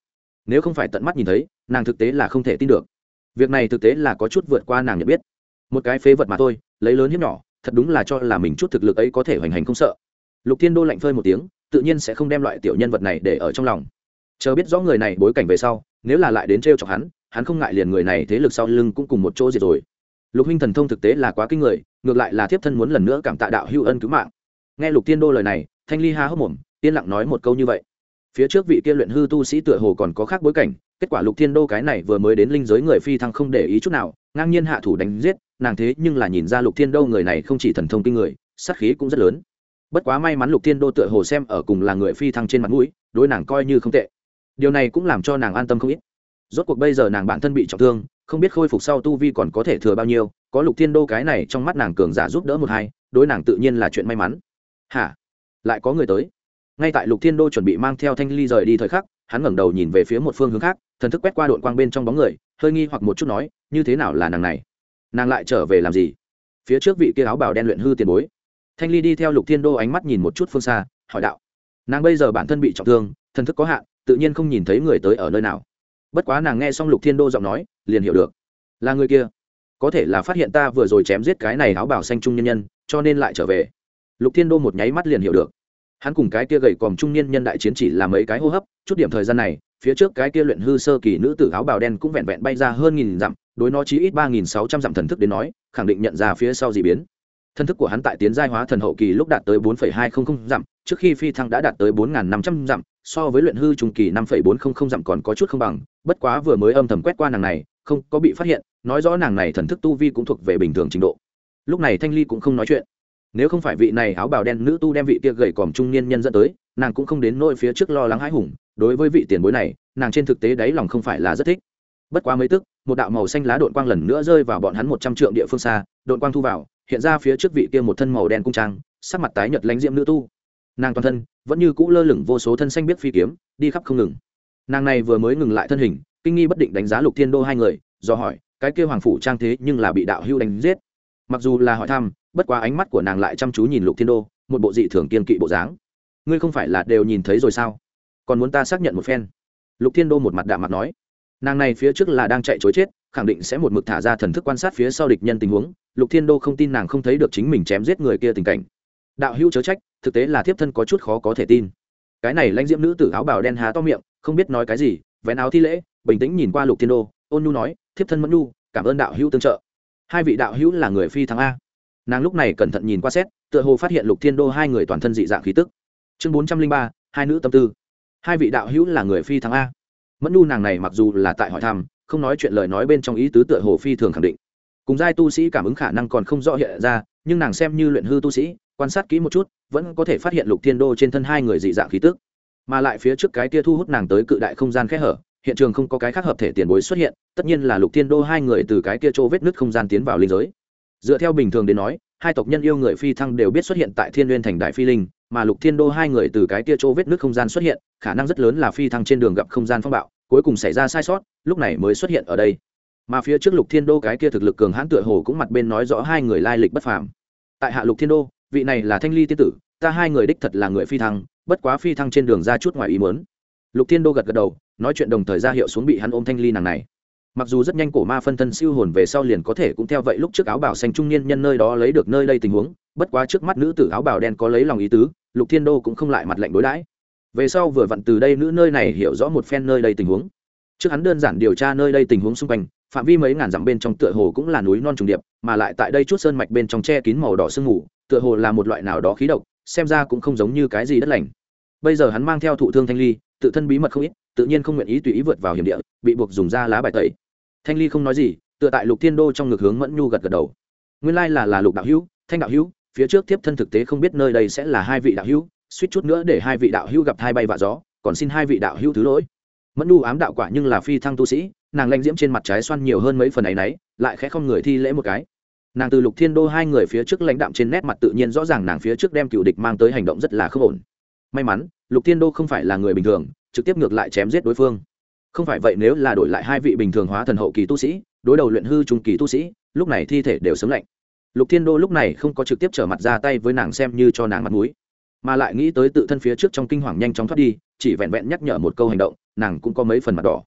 Nếu không phải tận mắt nhìn thấy, nàng thực tế là không thể tin được. Việc này thực tế là có chút vượt qua nàng nhận biết. Một cái phế vật mà thôi, lấy lớn hiếp nhỏ thật đúng là cho là mình chút thực lực ấy có thể hoành hành không sợ. Lục thiên đô lạnh phơi một tiếng, tự nhiên sẽ không đem loại tiểu nhân vật này để ở trong lòng. Chờ biết rõ người này bối cảnh về sau, nếu là lại đến t r e o chọc hắn hắn không ngại liền người này thế lực sau lưng cũng cùng một chỗ diệt rồi. Lục huynh thần thông thực tế là quá kinh người, ngược lại là thiếp thân muốn lần nữa cảm tạ đạo hữu ân cứu mạng. Nghe lục thiên đô lời này, thanh ly ha hốc mồm, yên lặng nói một câu như vậy. Phía trước vị kia luyện hư tu sĩ tựa hồ còn có khác bối cảnh, kết quả lục thiên đô cái này vừa mới đến linh giới người phi thăng không để ý chút nào, ngang nhiên hạ thủ đánh giết nàng thế nhưng là nhìn ra lục thiên đô người này không chỉ thần thông kinh người, sát khí cũng rất lớn. Bất quá may mắn lục thiên đô tựa hồ xem ở cùng là người phi thăng trên mặt mũi, đối nàng coi như không tệ. Điều này cũng làm cho nàng an tâm không ít. Rốt cuộc bây giờ nàng bản thân bị trọng thương, không biết khôi phục sau tu vi còn có thể thừa bao nhiêu, có lục thiên đô cái này trong mắt nàng cường giả giúp đỡ một hai, đối nàng tự nhiên là chuyện may mắn. Hả? Lại có người tới. Ngay tại lục thiên đô chuẩn bị mang theo thanh ly rời đi thời khắc, hắn ngẩng đầu nhìn về phía một phương hướng khác, thần thức quét qua đội quang bên trong bóng người, hơi nghi hoặc một chút nói, như thế nào là nàng này? Nàng lại trở về làm gì? Phía trước vị kia áo bào đen luyện hư tiền bối. Thanh ly đi theo lục thiên đô ánh mắt nhìn một chút phương xa, hỏi đạo. Nàng bây giờ bản thân bị trọng thương, thần thức có hạn, tự nhiên không nhìn thấy người tới ở nơi nào. Bất quá nàng nghe xong lục thiên đô giọng nói, liền hiểu được. Là người kia. Có thể là phát hiện ta vừa rồi chém giết cái này áo bào xanh trung nhân nhân, cho nên lại trở về. Lục thiên đô một nháy mắt liền hiểu được. Hắn cùng cái kia gầy còm trung niên nhân đại chiến chỉ là mấy cái hô hấp, chút điểm thời gian này phía trước cái kia luyện hư sơ kỳ nữ tử áo bào đen cũng vẹn vẹn bay ra hơn nghìn dặm, đối nó chí ít ba nghìn sáu trăm dặm thần thức đến nói, khẳng định nhận ra phía sau d ị biến. Thân thức của hắn tại tiến giai hóa thần hậu kỳ lúc đạt tới bốn hai trăm linh dặm, trước khi phi thăng đã đạt tới bốn năm trăm dặm, so với luyện hư trung kỳ năm bốn trăm linh dặm còn có chút không bằng, bất quá vừa mới âm thầm quét qua nàng này, không có bị phát hiện, nói rõ nàng này thần thức tu vi cũng thuộc về bình thường trình độ. Lúc này thanh ly cũng không nói chuyện. Nếu không phải vị này áo bào đen nữ tu đem vị kia gầy còm trung niên nhân dẫn tới, nàng cũng không đến nỗi phía trước lo lắng hãi hùng đối với vị tiền bối này, nàng trên thực tế đáy lòng không phải là rất thích. Bất quá mấy tức, một đạo màu xanh lá đội quang lần nữa rơi vào bọn hắn một trăm trượng địa phương xa đội quang thu vào, hiện ra phía trước vị kia một thân màu đen cung trang, sắc mặt tái nhợt lánh diễm nữ tu. Nàng toàn thân, vẫn như cũ lơ lửng vô số thân xanh biết phi kiếm, đi khắp không ngừng. Nàng này vừa mới ngừng lại thân hình, kinh nghi bất định đánh giá lục thiên đô hai người, do hỏi, cái kia hoàng phủ trang thế nhưng là bị đạo hưu đánh giết. Mặc dù là hỏi thăm, bất quá ánh mắt của nàng lại chăm chú nhìn lục thiên đô, một bộ dị thường kiên kỵ bộ dáng. Ngươi không phải là đều nhìn thấy rồi sao? Còn muốn ta xác nhận một phen. Lục thiên đô một mặt đạm mặt nói, nàng này phía trước là đang chạy chối chết, khẳng định sẽ một mực thả ra thần thức quan sát phía sau địch nhân tình huống. Lục thiên đô không tin nàng không thấy được chính mình chém giết người kia tình cảnh. Đạo hữu chớ trách, thực tế là thiếp thân có chút khó có thể tin. Cái này lãnh diễm nữ tử áo bào đen há to miệng, không biết nói cái gì, vén áo thi lễ, bình tĩnh nhìn qua lục thiên đô, ôn nhu nói, thiếp thân mẫn nhu, cảm ơn đạo hữu tương trợ. Hai vị đạo hữu là người phi thắng a. Nàng lúc này cẩn thận nhìn qua xét, tựa hồ phát hiện lục thiên đô hai người toàn thân dị dạng khí tức. Chương bốn trăm linh ba, hai nữ tâm tư hai vị đạo hữu là người phi thắng a. Mẫn nu nàng này mặc dù là tại hỏi thăm, không nói chuyện lời nói bên trong ý tứ tựa hồ phi thường khẳng định. Cùng giai tu sĩ cảm ứng khả năng còn không rõ hiện ra, nhưng nàng xem như luyện hư tu sĩ, quan sát kỹ một chút, vẫn có thể phát hiện lục thiên đô trên thân hai người dị dạng khí tức. Mà lại phía trước cái kia thu hút nàng tới cự đại không gian khẽ hở, hiện trường không có cái khác hợp thể tiền bối xuất hiện, tất nhiên là lục thiên đô hai người từ cái kia chỗ vết nứt không gian tiến vào linh giới. Dựa theo bình thường đến nói, hai tộc nhân yêu người phi thăng đều biết xuất hiện tại thiên n g u y ê n thành đại phi linh mà lục thiên đô hai người từ cái kia chỗ vết nước không gian xuất hiện, khả năng rất lớn là phi thăng trên đường gặp không gian phong bạo, cuối cùng xảy ra sai sót, lúc này mới xuất hiện ở đây. Mà phía trước lục thiên đô cái kia thực lực cường hãn tựa hồ cũng mặt bên nói rõ hai người lai lịch bất phàm. Tại hạ lục thiên đô, vị này là thanh ly tiên tử, ta hai người đích thật là người phi thăng, bất quá phi thăng trên đường ra chút ngoài ý mớn lục thiên đô gật gật đầu, nói chuyện đồng thời ra hiệu xuống bị hắn ôm thanh ly nàng này mặc dù rất nhanh cổ ma phân thân siêu hồn về sau liền có thể cũng theo vậy lúc trước áo bảo xanh trung niên nhân nơi đó lấy được nơi đây tình huống, bất quá trước mắt nữ tử áo bào đen có lấy lòng ý tứ, lục thiên đô cũng không lại mặt lệnh đối đãi. Về sau vừa vặn từ đây nữ nơi này hiểu rõ một phen nơi đây tình huống. Trước hắn đơn giản điều tra nơi đây tình huống xung quanh, phạm vi mấy ngàn dặm bên trong tựa hồ cũng là núi non trùng điệp, mà lại tại đây chút sơn mạch bên trong che kín màu đỏ sương mù, tựa hồ là một loại nào đó khí độc, xem ra cũng không giống như cái gì đất lành. Bây giờ hắn mang theo thụ thương thanh ly, tự thân bí mật không ít, tự nhiên không nguyện ý tùy ý vượt vào hiểm địa, bị buộc dùng ra lá bài tẩy thanh ly không nói gì, tựa tại lục thiên đô trong ngực hướng mẫn nhu gật gật đầu. Nguyên lai là là lục đạo hữu, thanh đạo hữu, phía trước tiếp thân thực tế không biết nơi đây sẽ là hai vị đạo hữu, suýt chút nữa để hai vị đạo hữu gặp hai bay vạ gió, còn xin hai vị đạo hữu thứ lỗi. Mẫn nhu ám đạo quả nhưng là phi thăng tu sĩ, nàng lanh diễm trên mặt trái xoan nhiều hơn mấy phần ấ y n ấ y lại khẽ không người thi lễ một cái. Nàng từ lục thiên đô hai người phía trước lãnh đạm trên nét mặt tự nhiên rõ ràng nàng phía trước đem cựu địch mang tới hành động rất là khớp ổn. May mắn, lục thiên đô không phải là người bình thường, trực tiếp ngược lại chém giết đối phương không phải vậy nếu là đổi lại hai vị bình thường hóa thần hậu kỳ tu sĩ, đối đầu luyện hư trung kỳ tu sĩ, lúc này thi thể đều sớm lạnh. Lục thiên đô lúc này không có trực tiếp trở mặt ra tay với nàng xem như cho nàng mặt mũi, mà lại nghĩ tới tự thân phía trước trong kinh hoàng nhanh chóng thoát đi, chỉ vẹn vẹn nhắc nhở một câu hành động, nàng cũng có mấy phần mặt đỏ.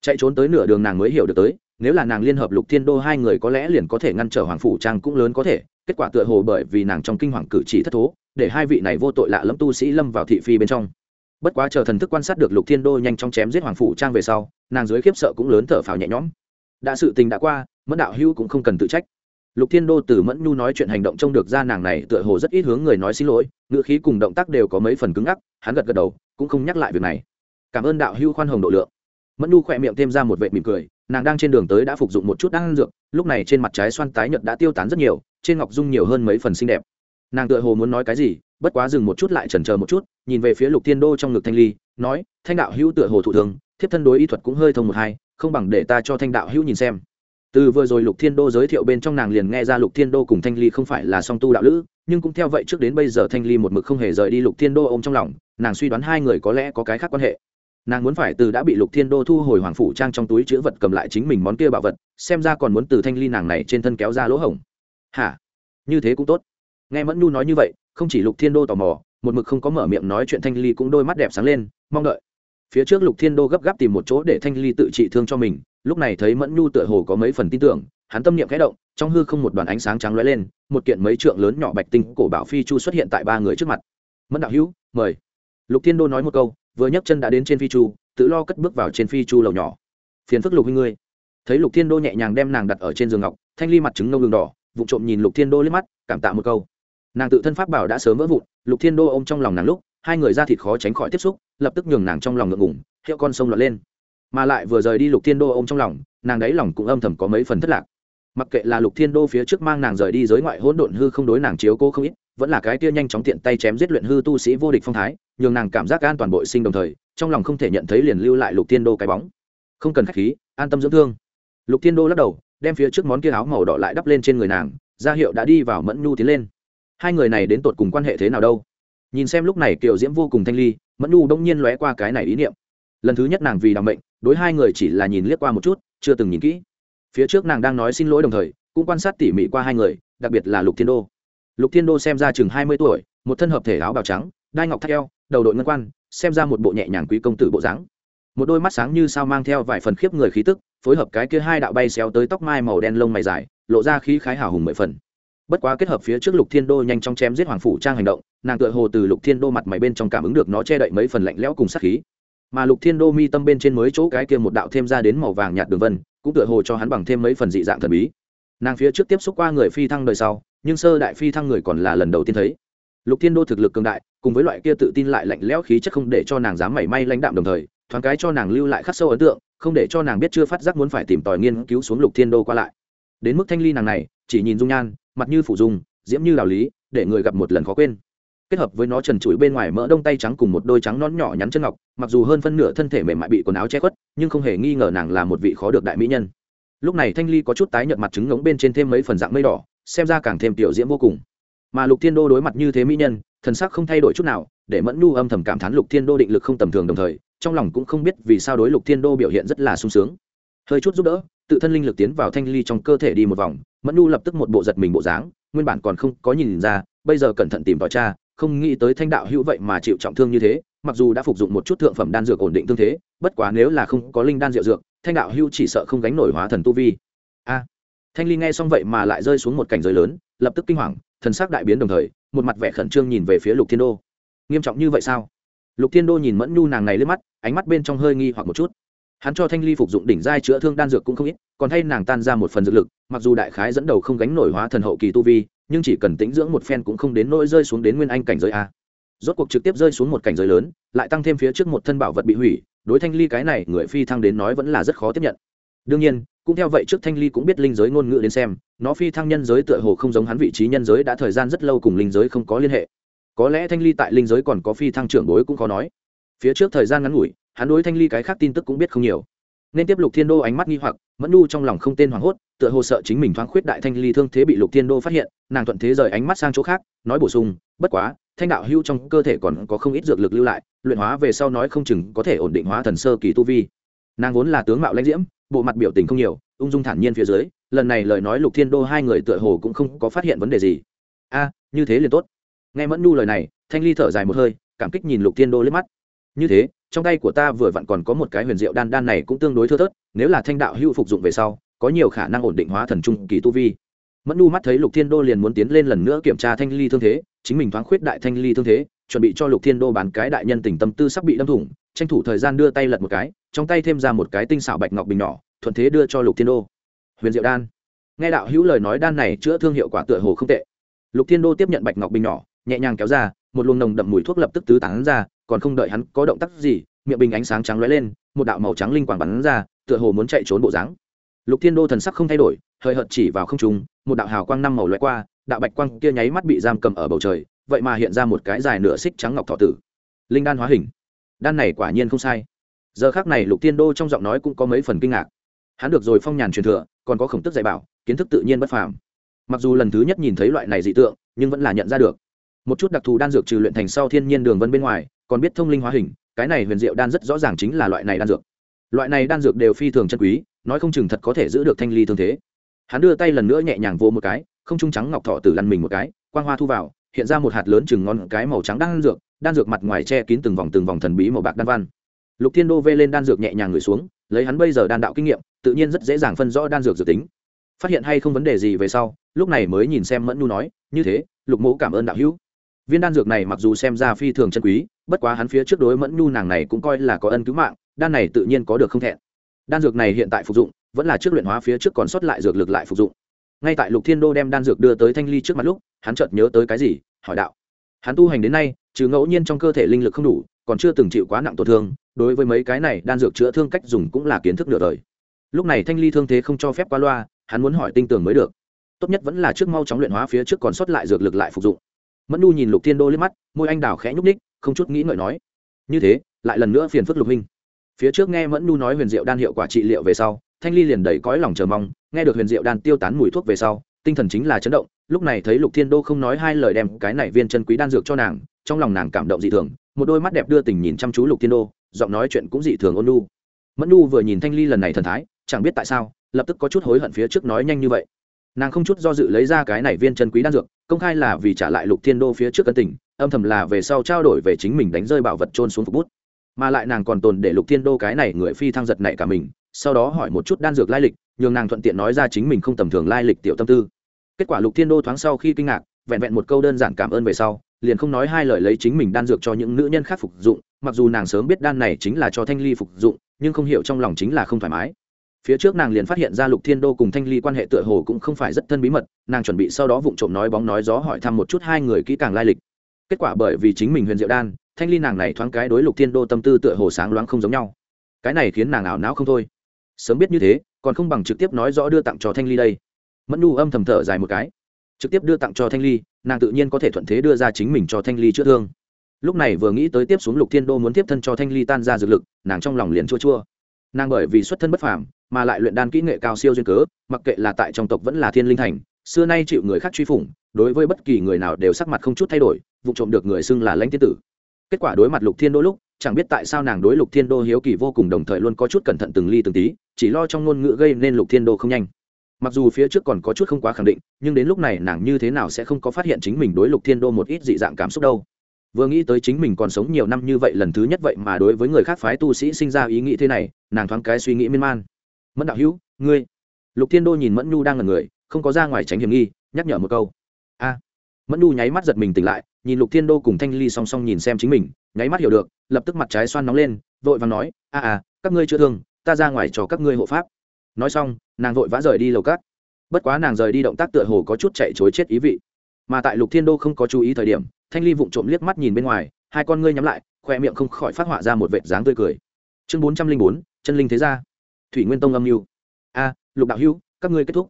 Chạy trốn tới nửa đường nàng mới hiểu được tới, nếu là nàng liên hợp lục thiên đô hai người có lẽ liền có thể ngăn trở hoàng phủ trang cũng lớn có thể, kết quả tựa hồ bởi vì nàng trong kinh hoàng cử chỉ thất thố, để hai vị này vô tội lạ lẫm tu sĩ lâm vào thị phi bên trong bất quá chờ thần thức quan sát được lục thiên đô nhanh chóng chém giết hoàng phủ trang về sau, nàng dưới khiếp sợ cũng lớn thở phào nhẹ nhõm. Đã sự tình đã qua, mẫn đạo hữu cũng không cần tự trách. Lục thiên đô từ mẫn nhu nói chuyện hành động trông được ra nàng này tựa hồ rất ít hướng người nói xin lỗi, ngữ khí cùng động tác đều có mấy phần cứng ngắc, hắn gật gật đầu, cũng không nhắc lại việc này. Cảm ơn đạo hữu khoan hồng độ lượng. Mẫn nhu khỏe miệng thêm ra một vệ mỉm cười, nàng đang trên đường tới đã phục dụng một chút đan dược, lúc này trên mặt trái xoan tái nhợt đã tiêu tán rất nhiều, trên ngọc dung nhiều hơn mấy phần xinh đẹp nàng tựa hồ muốn nói cái gì, bất quá dừng một chút lại chần chờ một chút, nhìn về phía lục thiên đô trong ngực thanh ly, nói, thanh đạo hữu tựa hồ thụ thường thiếp thân đối y thuật cũng hơi thông một hai, không bằng để ta cho thanh đạo hữu nhìn xem. Từ vừa rồi lục thiên đô giới thiệu bên trong nàng liền nghe ra lục thiên đô cùng thanh ly không phải là song tu đạo lữ, nhưng cũng theo vậy trước đến bây giờ thanh ly một mực không hề rời đi lục thiên đô ôm trong lòng, nàng suy đoán hai người có lẽ có cái khác quan hệ. Nàng muốn phải từ đã bị lục thiên đô thu hồi hoàng phủ trang trong túi chữ vật cầm lại chính mình món kia bảo vật, xem ra còn muốn từ thanh ly nàng này trên thân kéo ra lỗ hổng. Hả? Như thế cũng tốt nghe mẫn nhu nói như vậy, không chỉ lục thiên đô tò mò, một mực không có mở miệng nói chuyện thanh ly cũng đôi mắt đẹp sáng lên, mong đợi. Phía trước lục thiên đô gấp gáp tìm một chỗ để thanh ly tự trị thương cho mình, lúc này thấy mẫn nhu tựa hồ có mấy phần tin tưởng, hắn tâm niệm khẽ động, trong hư không một đoàn ánh sáng trắng lóe lên, một kiện mấy trượng lớn nhỏ bạch tinh cổ bảo phi chu xuất hiện tại ba người trước mặt. Mẫn đạo hữu, mời. Lục thiên đô nói một câu, vừa nhấc chân đã đến trên phi chu, tự lo cất bước vào trên phi chu lầu nhỏ. Phiền phức lục huy ngươi. Thấy lục thiên đô nhẹ nhàng đem nàng đặt ở trên giường ngọc, thanh ly mặt trứng nâu đường đỏ vụ trộm nhìn lục thiên đô liếc mắt, cảm tạ một câu nàng tự thân pháp bảo đã sớm vỡ vụn, lục thiên đô ôm trong lòng nàng lúc, hai người ra thịt khó tránh khỏi tiếp xúc, lập tức nhường nàng trong lòng ngượng ngủng hiệu con sông lọt lên. Mà lại vừa rời đi lục thiên đô ôm trong lòng, nàng đáy lòng cũng âm thầm có mấy phần thất lạc. Mặc kệ là lục thiên đô phía trước mang nàng rời đi giới ngoại hỗn độn hư không đối nàng chiếu cô không ít, vẫn là cái tia nhanh chóng tiện tay chém giết luyện hư tu sĩ vô địch phong thái, nhường nàng cảm giác an toàn bội sinh đồng thời, trong lòng không thể nhận thấy liền lưu lại lục thiên đô cái bóng. Không cần khách khí, an tâm dưỡng thương. Lục thiên đô lắc đầu, đem phía trước món kia áo màu đỏ lại đắp lên trên người nàng, ra hiệu đã đi vào mẫn nhu tiến lên hai người này đến tột cùng quan hệ thế nào đâu? Nhìn xem lúc này kiều diễm vô cùng thanh ly, mẫn nhu đông nhiên lóe qua cái này ý niệm. Lần thứ nhất nàng vì đảm mệnh, đối hai người chỉ là nhìn liếc qua một chút, chưa từng nhìn kỹ. Phía trước nàng đang nói xin lỗi đồng thời, cũng quan sát tỉ mỉ qua hai người, đặc biệt là lục thiên đô. Lục thiên đô xem ra chừng hai mươi tuổi, một thân hợp thể áo bào trắng, đai ngọc thắt eo, đầu đội ngân quan, xem ra một bộ nhẹ nhàng quý công tử bộ dáng. Một đôi mắt sáng như sao mang theo vài phần khiếp người khí tức, phối hợp cái kia hai đạo bay xéo tới tóc mai màu đen lông mày dài, lộ ra khí khái hào hùng mười phần bất quá kết hợp phía trước lục thiên đô nhanh chóng chém giết hoàng phủ trang hành động, nàng tựa hồ từ lục thiên đô mặt mày bên trong cảm ứng được nó che đậy mấy phần lạnh lẽo cùng sát khí. Mà lục thiên đô mi tâm bên trên mới chỗ cái kia một đạo thêm ra đến màu vàng nhạt đường vân, cũng tựa hồ cho hắn bằng thêm mấy phần dị dạng thần bí. Nàng phía trước tiếp xúc qua người phi thăng đời sau, nhưng sơ đại phi thăng người còn là lần đầu tiên thấy. Lục thiên đô thực lực cường đại, cùng với loại kia tự tin lại lạnh lẽo khí chất không để cho nàng dám mảy may lãnh đạm đồng thời, thoáng cái cho nàng lưu lại khắc sâu ấn tượng, không để cho nàng biết chưa phát giác muốn phải tìm tòi nghiên cứu xuống lục thiên đô qua lại. Đến mức thanh ly nàng này, chỉ nhìn dung nhan mặt như phủ dung, diễm như đạo lý, để người gặp một lần khó quên. Kết hợp với nó trần trụi bên ngoài mỡ đông tay trắng cùng một đôi trắng nón nhỏ nhắn chân ngọc, mặc dù hơn phân nửa thân thể mềm mại bị quần áo che khuất, nhưng không hề nghi ngờ nàng là một vị khó được đại mỹ nhân. Lúc này thanh ly có chút tái nhợt mặt trứng ngống bên trên thêm mấy phần dạng mây đỏ, xem ra càng thêm tiểu diễm vô cùng. Mà lục thiên đô đối mặt như thế mỹ nhân, thần sắc không thay đổi chút nào, để mẫn nhu âm thầm cảm thán lục thiên đô định lực không tầm thường đồng thời, trong lòng cũng không biết vì sao đối lục thiên đô biểu hiện rất là sung sướng. Hơi chút giúp đỡ tự thân linh lực tiến vào thanh ly trong cơ thể đi một vòng, mẫn nu lập tức một bộ giật mình bộ dáng, nguyên bản còn không có nhìn ra, bây giờ cẩn thận tìm vào cha không nghĩ tới thanh đạo hữu vậy mà chịu trọng thương như thế, mặc dù đã phục dụng một chút thượng phẩm đan dược ổn định thương thế, bất quá nếu là không có linh đan rượu dược, thanh đạo hữu chỉ sợ không gánh nổi hóa thần tu vi. A! Thanh ly nghe xong vậy mà lại rơi xuống một cảnh giới lớn, lập tức kinh hoàng, thần sắc đại biến đồng thời, một mặt vẻ khẩn trương nhìn về phía lục thiên đô. Nghiêm trọng như vậy sao? Lục thiên đô nhìn mẫn nhu nàng này lên mắt, ánh mắt bên trong hơi nghi hoặc một chút hắn cho thanh ly phục dụng đỉnh giai chữa thương đan dược cũng không ít, còn thay nàng tan ra một phần dược lực, mặc dù đại khái dẫn đầu không gánh nổi hóa thần hậu kỳ tu vi, nhưng chỉ cần tĩnh dưỡng một phen cũng không đến nỗi rơi xuống đến nguyên anh cảnh giới a. Rốt cuộc trực tiếp rơi xuống một cảnh giới lớn, lại tăng thêm phía trước một thân bảo vật bị hủy, đối thanh ly cái này, người phi thăng đến nói vẫn là rất khó tiếp nhận. Đương nhiên, cũng theo vậy trước thanh ly cũng biết linh giới ngôn ngữ đến xem, nó phi thăng nhân giới tựa hồ không giống hắn vị trí nhân giới đã thời gian rất lâu cùng linh giới không có liên hệ. Có lẽ thanh ly tại linh giới còn có phi thăng trưởng bối cũng khó nói. Phía trước thời gian ngắn ngủi hắn đối thanh ly cái khác tin tức cũng biết không nhiều. Nên tiếp lục thiên đô ánh mắt nghi hoặc, mẫn nu trong lòng không tên hoảng hốt, tựa hồ sợ chính mình thoáng khuyết đại thanh ly thương thế bị lục thiên đô phát hiện, nàng thuận thế rời ánh mắt sang chỗ khác, nói bổ sung, bất quá, thanh đạo hưu trong cơ thể còn có không ít dược lực lưu lại, luyện hóa về sau nói không chừng có thể ổn định hóa thần sơ kỳ tu vi. Nàng vốn là tướng mạo lãnh diễm, bộ mặt biểu tình không nhiều, ung dung thản nhiên phía dưới, lần này lời nói lục thiên đô hai người tựa hồ cũng không có phát hiện vấn đề gì. A, như thế liền tốt. Nghe mẫn nu lời này, thanh ly thở dài một hơi, cảm kích nhìn lục thiên đô liếc mắt. Như thế trong tay của ta vừa vặn còn có một cái huyền diệu đan đan này cũng tương đối thưa thớt, nếu là thanh đạo hữu phục dụng về sau, có nhiều khả năng ổn định hóa thần trung kỳ tu vi. Mẫn nu mắt thấy lục thiên đô liền muốn tiến lên lần nữa kiểm tra thanh ly thương thế, chính mình thoáng khuyết đại thanh ly thương thế, chuẩn bị cho lục thiên đô bán cái đại nhân tình tâm tư sắp bị đâm thủng, tranh thủ thời gian đưa tay lật một cái, trong tay thêm ra một cái tinh xảo bạch ngọc bình nhỏ, thuận thế đưa cho lục thiên đô. Huyền diệu đan. Nghe đạo hữu lời nói đan này chữa thương hiệu quả tựa hồ không tệ. Lục thiên đô tiếp nhận bạch ngọc bình nhỏ, nhẹ nhàng kéo ra, một luồng nồng đậm mùi thuốc lập tức tứ tán ra còn không đợi hắn có động tác gì, miệng bình ánh sáng trắng lóe lên, một đạo màu trắng linh quang bắn ra, tựa hồ muốn chạy trốn bộ dáng. Lục thiên đô thần sắc không thay đổi, hơi hợt chỉ vào không trung, một đạo hào quang năm màu lóe qua, đạo bạch quang kia nháy mắt bị giam cầm ở bầu trời, vậy mà hiện ra một cái dài nửa xích trắng ngọc thọ tử. Linh đan hóa hình. Đan này quả nhiên không sai. Giờ khác này lục thiên đô trong giọng nói cũng có mấy phần kinh ngạc. Hắn được rồi phong nhàn truyền thừa, còn có khổng tức dạy bảo, kiến thức tự nhiên bất phàm. Mặc dù lần thứ nhất nhìn thấy loại này dị tượng, nhưng vẫn là nhận ra được. Một chút đặc thù đan dược trừ luyện thành sau thiên nhiên đường vân bên ngoài còn biết thông linh hóa hình, cái này huyền diệu đan rất rõ ràng chính là loại này đan dược. Loại này đan dược đều phi thường chân quý, nói không chừng thật có thể giữ được thanh ly thương thế. Hắn đưa tay lần nữa nhẹ nhàng vô một cái, không trung trắng ngọc thọ tử lăn mình một cái, quang hoa thu vào, hiện ra một hạt lớn chừng ngon cái màu trắng đan dược đan dược mặt ngoài che kín từng vòng từng vòng thần bí màu bạc đan văn. Lục thiên đô vê lên đan dược nhẹ nhàng ngửi xuống, lấy hắn bây giờ đan đạo kinh nghiệm, tự nhiên rất dễ dàng phân rõ đan dược dược tính. Phát hiện hay không vấn đề gì về sau, lúc này mới nhìn xem mẫn nu nói, như thế, lục mẫu cảm ơn đạo hữu. Viên đan dược này mặc dù xem ra phi thường chân quý bất quá hắn phía trước đối mẫn nhu nàng này cũng coi là có ân cứu mạng, đan này tự nhiên có được không thẹn. Đan dược này hiện tại phục dụng, vẫn là trước luyện hóa phía trước còn sót lại dược lực lại phục dụng. Ngay tại lục thiên đô đem đan dược đưa tới thanh ly trước mặt lúc, hắn chợt nhớ tới cái gì, hỏi đạo. Hắn tu hành đến nay, trừ ngẫu nhiên trong cơ thể linh lực không đủ, còn chưa từng chịu quá nặng tổn thương, đối với mấy cái này đan dược chữa thương cách dùng cũng là kiến thức nửa đời. Lúc này thanh ly thương thế không cho phép qua loa, hắn muốn hỏi tinh tường mới được. Tốt nhất vẫn là trước mau chóng luyện hóa phía trước còn sót lại dược lực lại phục dụng. Mẫn nu nhìn lục thiên đô liếc mắt, môi anh đào khẽ nhúc ních không chút nghĩ ngợi nói, như thế, lại lần nữa phiền phức lục huynh. Phía trước nghe mẫn nu nói huyền diệu đan hiệu quả trị liệu về sau, thanh ly liền đầy cõi lòng chờ mong, nghe được huyền diệu đan tiêu tán mùi thuốc về sau, tinh thần chính là chấn động, lúc này thấy lục thiên đô không nói hai lời đem cái này viên chân quý đan dược cho nàng, trong lòng nàng cảm động dị thường, một đôi mắt đẹp đưa tình nhìn chăm chú lục thiên đô, giọng nói chuyện cũng dị thường ôn nu mẫn nu vừa nhìn thanh ly lần này thần thái, chẳng biết tại sao, lập tức có chút hối hận phía trước nói nhanh như vậy. Nàng không chút do dự lấy ra cái này viên chân quý đan dược công khai là vì trả lại lục thiên đô phía trước cân tình, âm thầm là về sau trao đổi về chính mình đánh rơi bảo vật trôn xuống phục bút. Mà lại nàng còn tồn để lục thiên đô cái này người phi thăng giật này cả mình, sau đó hỏi một chút đan dược lai lịch, nhường nàng thuận tiện nói ra chính mình không tầm thường lai lịch tiểu tâm tư. Kết quả lục thiên đô thoáng sau khi kinh ngạc, vẹn vẹn một câu đơn giản cảm ơn về sau, liền không nói hai lời lấy chính mình đan dược cho những nữ nhân khác phục dụng, mặc dù nàng sớm biết đan này chính là cho thanh ly phục dụng, nhưng không hiểu trong lòng chính là không thoải mái phía trước nàng liền phát hiện ra lục thiên đô cùng thanh ly quan hệ tựa hồ cũng không phải rất thân bí mật, nàng chuẩn bị sau đó vụng trộm nói bóng nói gió hỏi thăm một chút hai người kỹ càng lai lịch. Kết quả bởi vì chính mình huyền diệu đan, thanh ly nàng này thoáng cái đối lục thiên đô tâm tư tựa hồ sáng loáng không giống nhau. Cái này khiến nàng ảo não không thôi. Sớm biết như thế, còn không bằng trực tiếp nói rõ đưa tặng cho thanh ly đây. Mẫn nu âm thầm thở dài một cái. Trực tiếp đưa tặng cho thanh ly, nàng tự nhiên có thể thuận thế đưa ra chính mình cho thanh ly chữa thương. Lúc này vừa nghĩ tới tiếp xuống lục thiên đô muốn tiếp thân cho thanh ly tan ra dược lực, nàng trong lòng liền chua chua nàng bởi vì xuất thân bất phàm, mà lại luyện đan kỹ nghệ cao siêu duyên cớ, mặc kệ là tại trong tộc vẫn là thiên linh thành, xưa nay chịu người khác truy phủng, đối với bất kỳ người nào đều sắc mặt không chút thay đổi, vụ trộm được người xưng là lãnh tiên tử. Kết quả đối mặt lục thiên đô lúc, chẳng biết tại sao nàng đối lục thiên đô hiếu kỳ vô cùng đồng thời luôn có chút cẩn thận từng ly từng tí, chỉ lo trong ngôn ngữ gây nên lục thiên đô không nhanh. Mặc dù phía trước còn có chút không quá khẳng định, nhưng đến lúc này nàng như thế nào sẽ không có phát hiện chính mình đối lục thiên đô một ít dị dạng cảm xúc đâu vừa nghĩ tới chính mình còn sống nhiều năm như vậy lần thứ nhất vậy mà đối với người khác phái tu sĩ sinh ra ý nghĩ thế này, nàng thoáng cái suy nghĩ miên man. Mẫn đạo hữu, ngươi? Lục thiên đô nhìn mẫn nhu đang là người, không có ra ngoài tránh hiểm nghi, nhắc nhở một câu. A. Mẫn nhu nháy mắt giật mình tỉnh lại, nhìn lục thiên đô cùng thanh ly song song nhìn xem chính mình, nháy mắt hiểu được, lập tức mặt trái xoan nóng lên, vội và nói, a a các ngươi chưa thương, ta ra ngoài cho các ngươi hộ pháp. Nói xong, nàng vội vã rời đi lầu cát. Bất quá nàng rời đi động tác tựa hồ có chút chạy chối chết ý vị. Mà tại lục thiên đô không có chú ý thời điểm thanh ly vụng trộm liếc mắt nhìn bên ngoài, hai con ngươi nhắm lại, khoe miệng không khỏi phát họa ra một vệt dáng tươi cười. Chương bốn trăm linh bốn, chân linh thế gia. Thủy nguyên tông âm mưu. A, lục đạo hưu các ngươi kết thúc.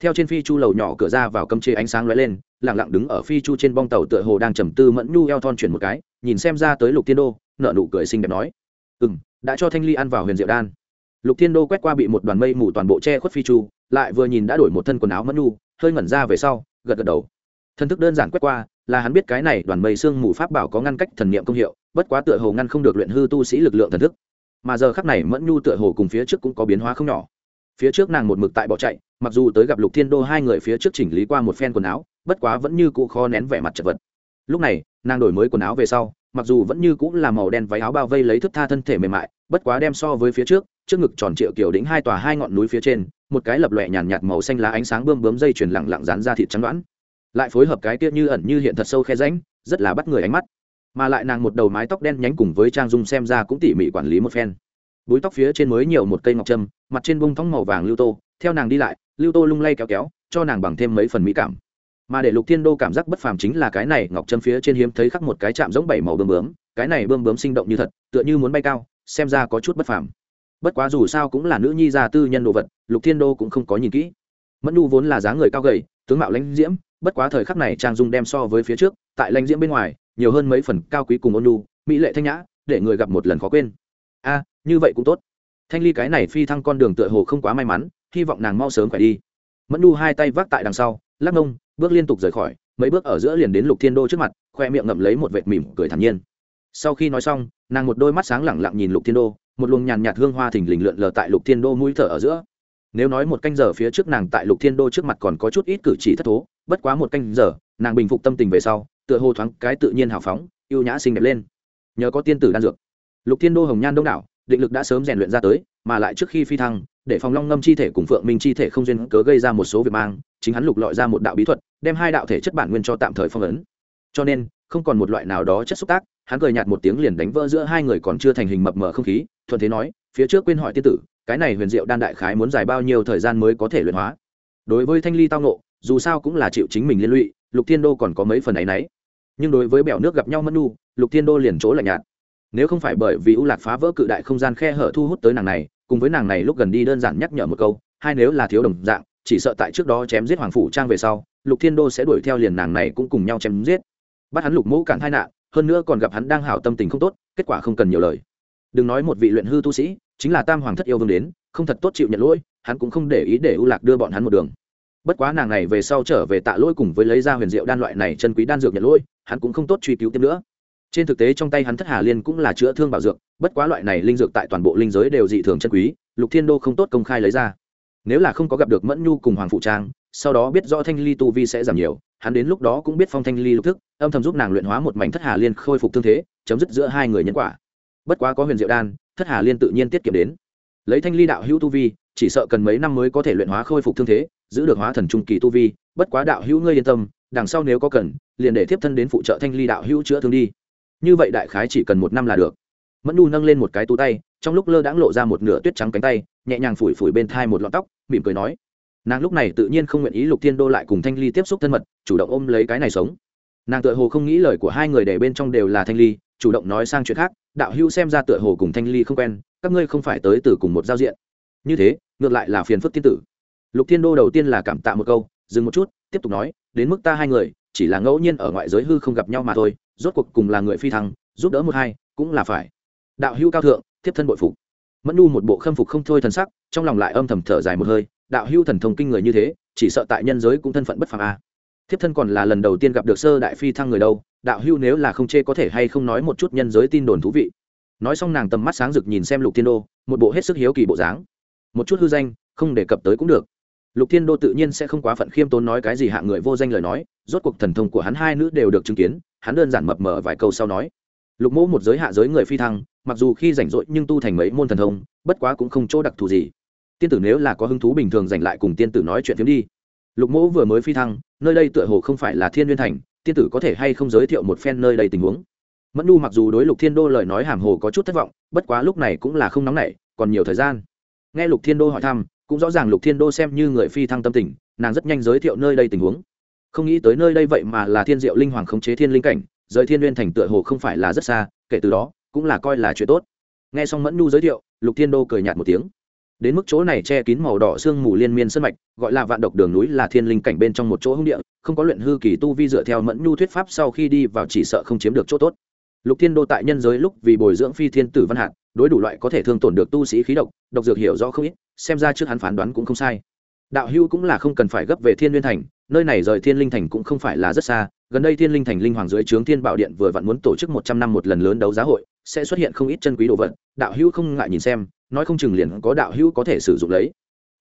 Theo trên phi chu lầu nhỏ cửa ra vào cấm chế ánh sáng lóe lên lẳng lặng đứng ở phi chu trên bong tàu tựa hồ đang trầm tư mẫn nhu eo thon chuyển một cái, nhìn xem ra tới lục thiên đô nợ nụ cười xinh đẹp nói. Ừ m đã cho thanh ly ăn vào huyền diệu đan. Lục thiên đô quét qua bị một đoàn mây mù toàn bộ che khuất phi chu, lại vừa nhìn đã đổi một thân quần áo mẫn nhu, hơi ngẩn ra về sau, gật gật đầu. Thân thức đơn giản quét qua là hắn biết cái này đoàn mây xương mù pháp bảo có ngăn cách thần niệm công hiệu, bất quá tựa hồ ngăn không được luyện hư tu sĩ lực lượng thần thức. Mà giờ khắc này mẫn nhu tựa hồ cùng phía trước cũng có biến hóa không nhỏ. Phía trước nàng một mực tại bỏ chạy, mặc dù tới gặp lục thiên đô hai người phía trước chỉnh lý qua một phen quần áo, bất quá vẫn như cũ kho nén vẻ mặt chật vật. Lúc này, nàng đổi mới quần áo về sau, mặc dù vẫn như cũng là màu đen váy áo bao vây lấy thức tha thân thể mềm mại, bất quá đem so với phía trước trước ngực tròn triệu kiểu đỉnh hai tòa hai ngọn núi phía trên, một cái lập lòe nhàn nhạt màu xanh lá ánh sáng bơm bướm dây chuyền lặng lặng dán ra thịt trắng đoán lại phối hợp cái tiết như ẩn như hiện thật sâu khe ránh rất là bắt người ánh mắt. Mà lại nàng một đầu mái tóc đen nhánh cùng với trang dung xem ra cũng tỉ mỉ quản lý một phen. Búi tóc phía trên mới nhiều một cây ngọc trâm, mặt trên bông thóng màu vàng lưu tô, theo nàng đi lại, lưu tô lung lay kéo kéo, cho nàng bằng thêm mấy phần mỹ cảm. Mà để lục thiên đô cảm giác bất phàm chính là cái này ngọc trâm phía trên hiếm thấy khắc một cái chạm giống bảy màu bơm bướm, cái này bơm bướm sinh động như thật, tựa như muốn bay cao, xem ra có chút bất phàm. Bất quá dù sao cũng là nữ nhi gia tư nhân đồ vật, lục thiên đô cũng không có nhìn kỹ. Mẫn nhu vốn là dáng người cao gầy, tướng mạo lãnh diễm bất quá thời khắc này trang dung đem so với phía trước, tại lãnh diễm bên ngoài, nhiều hơn mấy phần cao quý cùng ôn nhu, mỹ lệ thanh nhã, để người gặp một lần khó quên. A, như vậy cũng tốt. Thanh ly cái này phi thăng con đường tựa hồ không quá may mắn, hy vọng nàng mau sớm phải đi. Mẫn nhu hai tay vác tại đằng sau, lắc nông bước liên tục rời khỏi, mấy bước ở giữa liền đến lục thiên đô trước mặt, khoe miệng ngậm lấy một vệt mỉm cười thản nhiên. Sau khi nói xong, nàng một đôi mắt sáng lẳng lặng nhìn lục thiên đô, một luồng nhàn nhạt hương hoa thình lình lượn lờ tại lục thiên đô mũi thở ở giữa. Nếu nói một canh giờ phía trước nàng tại lục thiên đô trước mặt còn có chút ít cử chỉ thất thố bất quá một canh giờ, nàng bình phục tâm tình về sau, tựa hồ thoáng cái tự nhiên hào phóng, yêu nhã xinh đẹp lên. Nhờ có tiên tử đan dược. Lục thiên đô hồng nhan đông đảo, định lực đã sớm rèn luyện ra tới, mà lại trước khi phi thăng, để phòng long ngâm chi thể cùng phượng minh chi thể không duyên cớ gây ra một số việc mang, chính hắn lục lọi ra một đạo bí thuật, đem hai đạo thể chất bản nguyên cho tạm thời phong ấn. Cho nên, không còn một loại nào đó chất xúc tác, hắn cười nhạt một tiếng liền đánh vỡ giữa hai người còn chưa thành hình mập mờ không khí, thuận thế nói, phía trước quên hỏi tiên tử, cái này huyền diệu đan đại khái muốn dài bao nhiêu thời gian mới có thể luyện hóa? Đối với thanh ly tao nộ dù sao cũng là chịu chính mình liên lụy, lục thiên đô còn có mấy phần ấ y n ấ y nhưng đối với bèo nước gặp nhau mất nu lục thiên đô liền chỗ lạnh nhạt. Nếu không phải bởi vì ưu lạc phá vỡ cự đại không gian khe hở thu hút tới nàng này, cùng với nàng này lúc gần đi đơn giản nhắc nhở một câu, hai nếu là thiếu đồng dạng, chỉ sợ tại trước đó chém giết hoàng phủ trang về sau, lục thiên đô sẽ đuổi theo liền nàng này cũng cùng nhau chém giết. Bắt hắn lục mẫu cản hai nạn, hơn nữa còn gặp hắn đang hảo tâm tình không tốt, kết quả không cần nhiều lời. Đừng nói một vị luyện hư tu sĩ, chính là tam hoàng thất yêu vương đến, không thật tốt chịu nhận lỗi, hắn cũng không để ý để ưu lạc đưa bọn hắn một đường bất quá nàng này về sau trở về tạ lỗi cùng với lấy ra huyền diệu đan loại này chân quý đan dược nhận lỗi, hắn cũng không tốt truy cứu thêm nữa. Trên thực tế trong tay hắn thất hà liên cũng là chữa thương bảo dược, bất quá loại này linh dược tại toàn bộ linh giới đều dị thường chân quý, lục thiên đô không tốt công khai lấy ra. Nếu là không có gặp được mẫn nhu cùng hoàng phụ trang, sau đó biết rõ thanh ly tu vi sẽ giảm nhiều, hắn đến lúc đó cũng biết phong thanh ly lục thức, âm thầm giúp nàng luyện hóa một mảnh thất hà liên khôi phục thương thế, chấm dứt giữa hai người nhân quả. Bất quá có huyền diệu đan, thất hà liên tự nhiên tiết kiệm đến. Lấy thanh ly đạo hữu tu vi, chỉ sợ cần mấy năm mới có thể luyện hóa khôi phục thương thế giữ được hóa thần trung kỳ tu vi, bất quá đạo hữu ngươi yên tâm, đằng sau nếu có cần, liền để tiếp thân đến phụ trợ thanh ly đạo hữu chữa thương đi. Như vậy đại khái chỉ cần một năm là được. Mẫn nu nâng lên một cái tú tay, trong lúc lơ đãng lộ ra một nửa tuyết trắng cánh tay, nhẹ nhàng phủi phủi bên thai một lọn tóc, mỉm cười nói, nàng lúc này tự nhiên không nguyện ý lục thiên đô lại cùng thanh ly tiếp xúc thân mật, chủ động ôm lấy cái này sống. Nàng tựa hồ không nghĩ lời của hai người để bên trong đều là thanh ly, chủ động nói sang chuyện khác, đạo hữu xem ra tựa hồ cùng thanh ly không quen, các ngươi không phải tới từ cùng một giao diện. Như thế, ngược lại là phiền phức tiên tử lục thiên đô đầu tiên là cảm tạ một câu, dừng một chút, tiếp tục nói, đến mức ta hai người, chỉ là ngẫu nhiên ở ngoại giới hư không gặp nhau mà thôi, rốt cuộc cùng là người phi thăng, giúp đỡ một hai, cũng là phải. Đạo hữu cao thượng, thiếp thân bội phục. Mẫn nu một bộ khâm phục không thôi thần sắc, trong lòng lại âm thầm thở dài một hơi, đạo hữu thần thông kinh người như thế, chỉ sợ tại nhân giới cũng thân phận bất phàm a. À. thiếp thân còn là lần đầu tiên gặp được sơ đại phi thăng người đâu, đạo hữu nếu là không chê có thể hay không nói một chút nhân giới tin đồn thú vị. Nói xong nàng tầm mắt sáng rực nhìn xem lục thiên đô, một bộ hết sức hiếu kỳ bộ dáng. Một chút hư danh, không đề cập tới cũng được lục thiên đô tự nhiên sẽ không quá phận khiêm tốn nói cái gì hạ người vô danh lời nói, rốt cuộc thần thông của hắn hai nữ đều được chứng kiến, hắn đơn giản mập mờ vài câu sau nói. Lục mỗ một giới hạ giới người phi thăng, mặc dù khi rảnh rỗi nhưng tu thành mấy môn thần thông, bất quá cũng không chỗ đặc thù gì. Tiên tử nếu là có hứng thú bình thường dành lại cùng tiên tử nói chuyện phiếm đi. Lục mỗ vừa mới phi thăng, nơi đây tựa hồ không phải là thiên nguyên thành, tiên tử có thể hay không giới thiệu một phen nơi đây tình huống? Mẫn nu mặc dù đối lục thiên đô lời nói hàm hồ có chút thất vọng, bất quá lúc này cũng là không nóng nảy, còn nhiều thời gian. Nghe lục thiên đô hỏi thăm cũng rõ ràng lục thiên đô xem như người phi thăng tâm tình, nàng rất nhanh giới thiệu nơi đây tình huống. Không nghĩ tới nơi đây vậy mà là thiên diệu linh hoàng khống chế thiên linh cảnh, rời thiên n thành tựa hồ không phải là rất xa, kể từ đó, cũng là coi là chuyện tốt. Nghe xong mẫn nhu giới thiệu, lục thiên đô cười nhạt một tiếng. Đến mức chỗ này che kín màu đỏ sương mù liên miên sân mạch, gọi là vạn độc đường núi là thiên linh cảnh bên trong một chỗ hung địa, không có luyện hư kỳ tu vi dựa theo mẫn nhu thuyết pháp sau khi đi vào chỉ sợ không chiếm được chỗ tốt lục thiên đô tại nhân giới lúc vì bồi dưỡng phi thiên tử văn hạt, đối đủ loại có thể thương tổn được tu sĩ khí độc độc dược hiểu rõ không ít, xem ra trước hắn phán đoán cũng không sai. Đạo hưu cũng là không cần phải gấp về thiên liên thành, nơi này rời thiên linh thành cũng không phải là rất xa, gần đây thiên linh thành linh hoàng dưới trướng thiên bảo điện vừa vặn muốn tổ chức một trăm năm một lần lớn đấu giá hội, sẽ xuất hiện không ít chân quý đồ vật, đạo hưu không ngại nhìn xem, nói không chừng liền có đạo hưu có thể sử dụng lấy.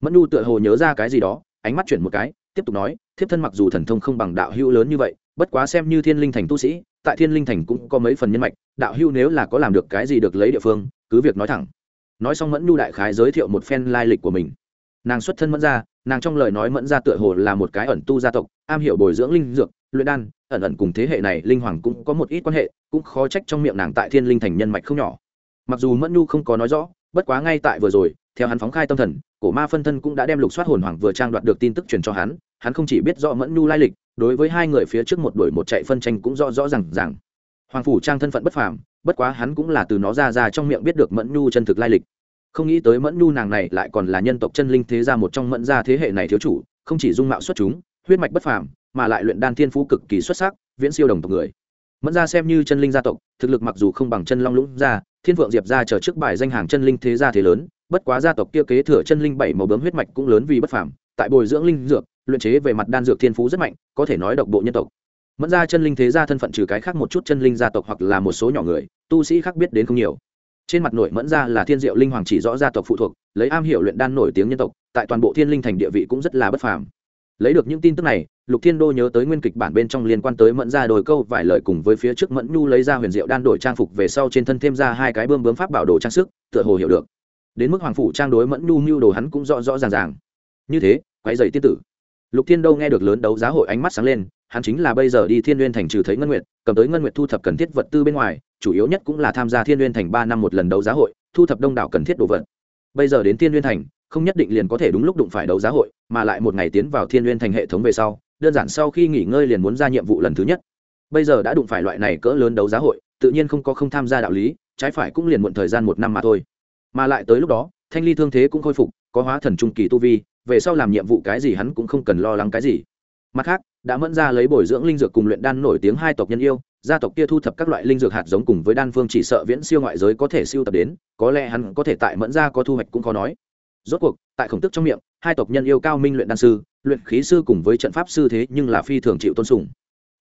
Mẫn nu tựa hồ nhớ ra cái gì đó, ánh mắt chuyển một cái, tiếp tục nói, thiếp thân mặc dù thần thông không bằng đạo hưu lớn như vậy, bất quá xem như thiên linh thành tu sĩ tại thiên linh thành cũng có mấy phần nhân mạch, đạo hưu nếu là có làm được cái gì được lấy địa phương, cứ việc nói thẳng. Nói xong mẫn nhu đại khái giới thiệu một phen lai lịch của mình. Nàng xuất thân mẫn ra nàng trong lời nói mẫn ra tựa hồ là một cái ẩn tu gia tộc, am hiểu bồi dưỡng linh dược, luyện đan, ẩn ẩn cùng thế hệ này linh hoàng cũng có một ít quan hệ, cũng khó trách trong miệng nàng tại thiên linh thành nhân mạch không nhỏ. Mặc dù mẫn nhu không có nói rõ, bất quá ngay tại vừa rồi, theo hắn phóng khai tâm thần, cổ ma phân thân cũng đã đem lục soát hồn hoàng vừa trang đoạt được tin tức truyền cho hắn hắn không chỉ biết rõ mẫn nhu lai lịch, đối với hai người phía trước một đuổi một chạy phân tranh cũng rõ rõ r à n g rằng hoàng phủ trang thân phận bất phàm, bất quá hắn cũng là từ nó ra ra trong miệng biết được mẫn nhu chân thực lai lịch. Không nghĩ tới mẫn nhu nàng này lại còn là nhân tộc chân linh thế gia một trong mẫn gia thế hệ này thiếu chủ, không chỉ dung mạo xuất chúng, huyết mạch bất phàm, mà lại luyện đan thiên phú cực kỳ xuất sắc, viễn siêu đồng tộc người. Mẫn gia xem như chân linh gia tộc, thực lực mặc dù không bằng chân long lũng gia, thiên vượng diệp gia chờ trước bài danh hàng chân linh thế gia thế lớn, bất quá gia tộc kia kế thừa chân linh bảy màu bướm huyết mạch cũng lớn vì bất phàm, tại bồi dưỡng linh dược luyện chế về mặt đan dược thiên phú rất mạnh, có thể nói độc bộ nhân tộc. Mẫn gia chân linh thế gia thân phận trừ cái khác một chút chân linh gia tộc hoặc là một số nhỏ người, tu sĩ khác biết đến không nhiều. Trên mặt nội mẫn gia là thiên diệu linh hoàng chỉ rõ gia tộc phụ thuộc, lấy am hiểu luyện đan nổi tiếng nhân tộc, tại toàn bộ thiên linh thành địa vị cũng rất là bất phàm. Lấy được những tin tức này, lục thiên đô nhớ tới nguyên kịch bản bên trong liên quan tới mẫn gia đồi câu vài lời cùng với phía trước mẫn nhu lấy ra huyền diệu đan đổi trang phục về sau trên thân thêm ra hai cái bơm bướm pháp bảo đồ trang sức, tựa hồ hiểu được. Đến mức hoàng phủ trang đối mẫn nhu mưu đồ hắn cũng rõ rõ ràng ràng. Như thế quái dày tiên tử lục thiên đô nghe được lớn đấu giá hội ánh mắt sáng lên, hắn chính là bây giờ đi thiên n thành trừ thấy ngân nguyệt, cầm tới ngân nguyệt thu thập cần thiết vật tư bên ngoài, chủ yếu nhất cũng là tham gia thiên n thành ba năm một lần đấu giá hội, thu thập đông đảo cần thiết đồ vật. Bây giờ đến thiên n thành, không nhất định liền có thể đúng lúc đụng phải đấu giá hội, mà lại một ngày tiến vào thiên n thành hệ thống về sau, đơn giản sau khi nghỉ ngơi liền muốn ra nhiệm vụ lần thứ nhất. Bây giờ đã đụng phải loại này cỡ lớn đấu giá hội, tự nhiên không có không tham gia đạo lý, trái phải cũng liền muộn thời gian một năm mà thôi. Mà lại tới lúc đó, thanh ly thương thế cũng khôi phục, có hóa thần trung kỳ tu vi về sau làm nhiệm vụ cái gì hắn cũng không cần lo lắng cái gì. Mặt khác, đã mẫn ra lấy bồi dưỡng linh dược cùng luyện đan nổi tiếng hai tộc nhân yêu, gia tộc kia thu thập các loại linh dược hạt giống cùng với đan phương chỉ sợ viễn siêu ngoại giới có thể siêu tập đến, có lẽ hắn có thể tại mẫn ra có thu hoạch cũng khó nói. Rốt cuộc, tại khổng tức trong miệng, hai tộc nhân yêu cao minh luyện đan sư, luyện khí sư cùng với trận pháp sư thế nhưng là phi thường chịu tôn sùng.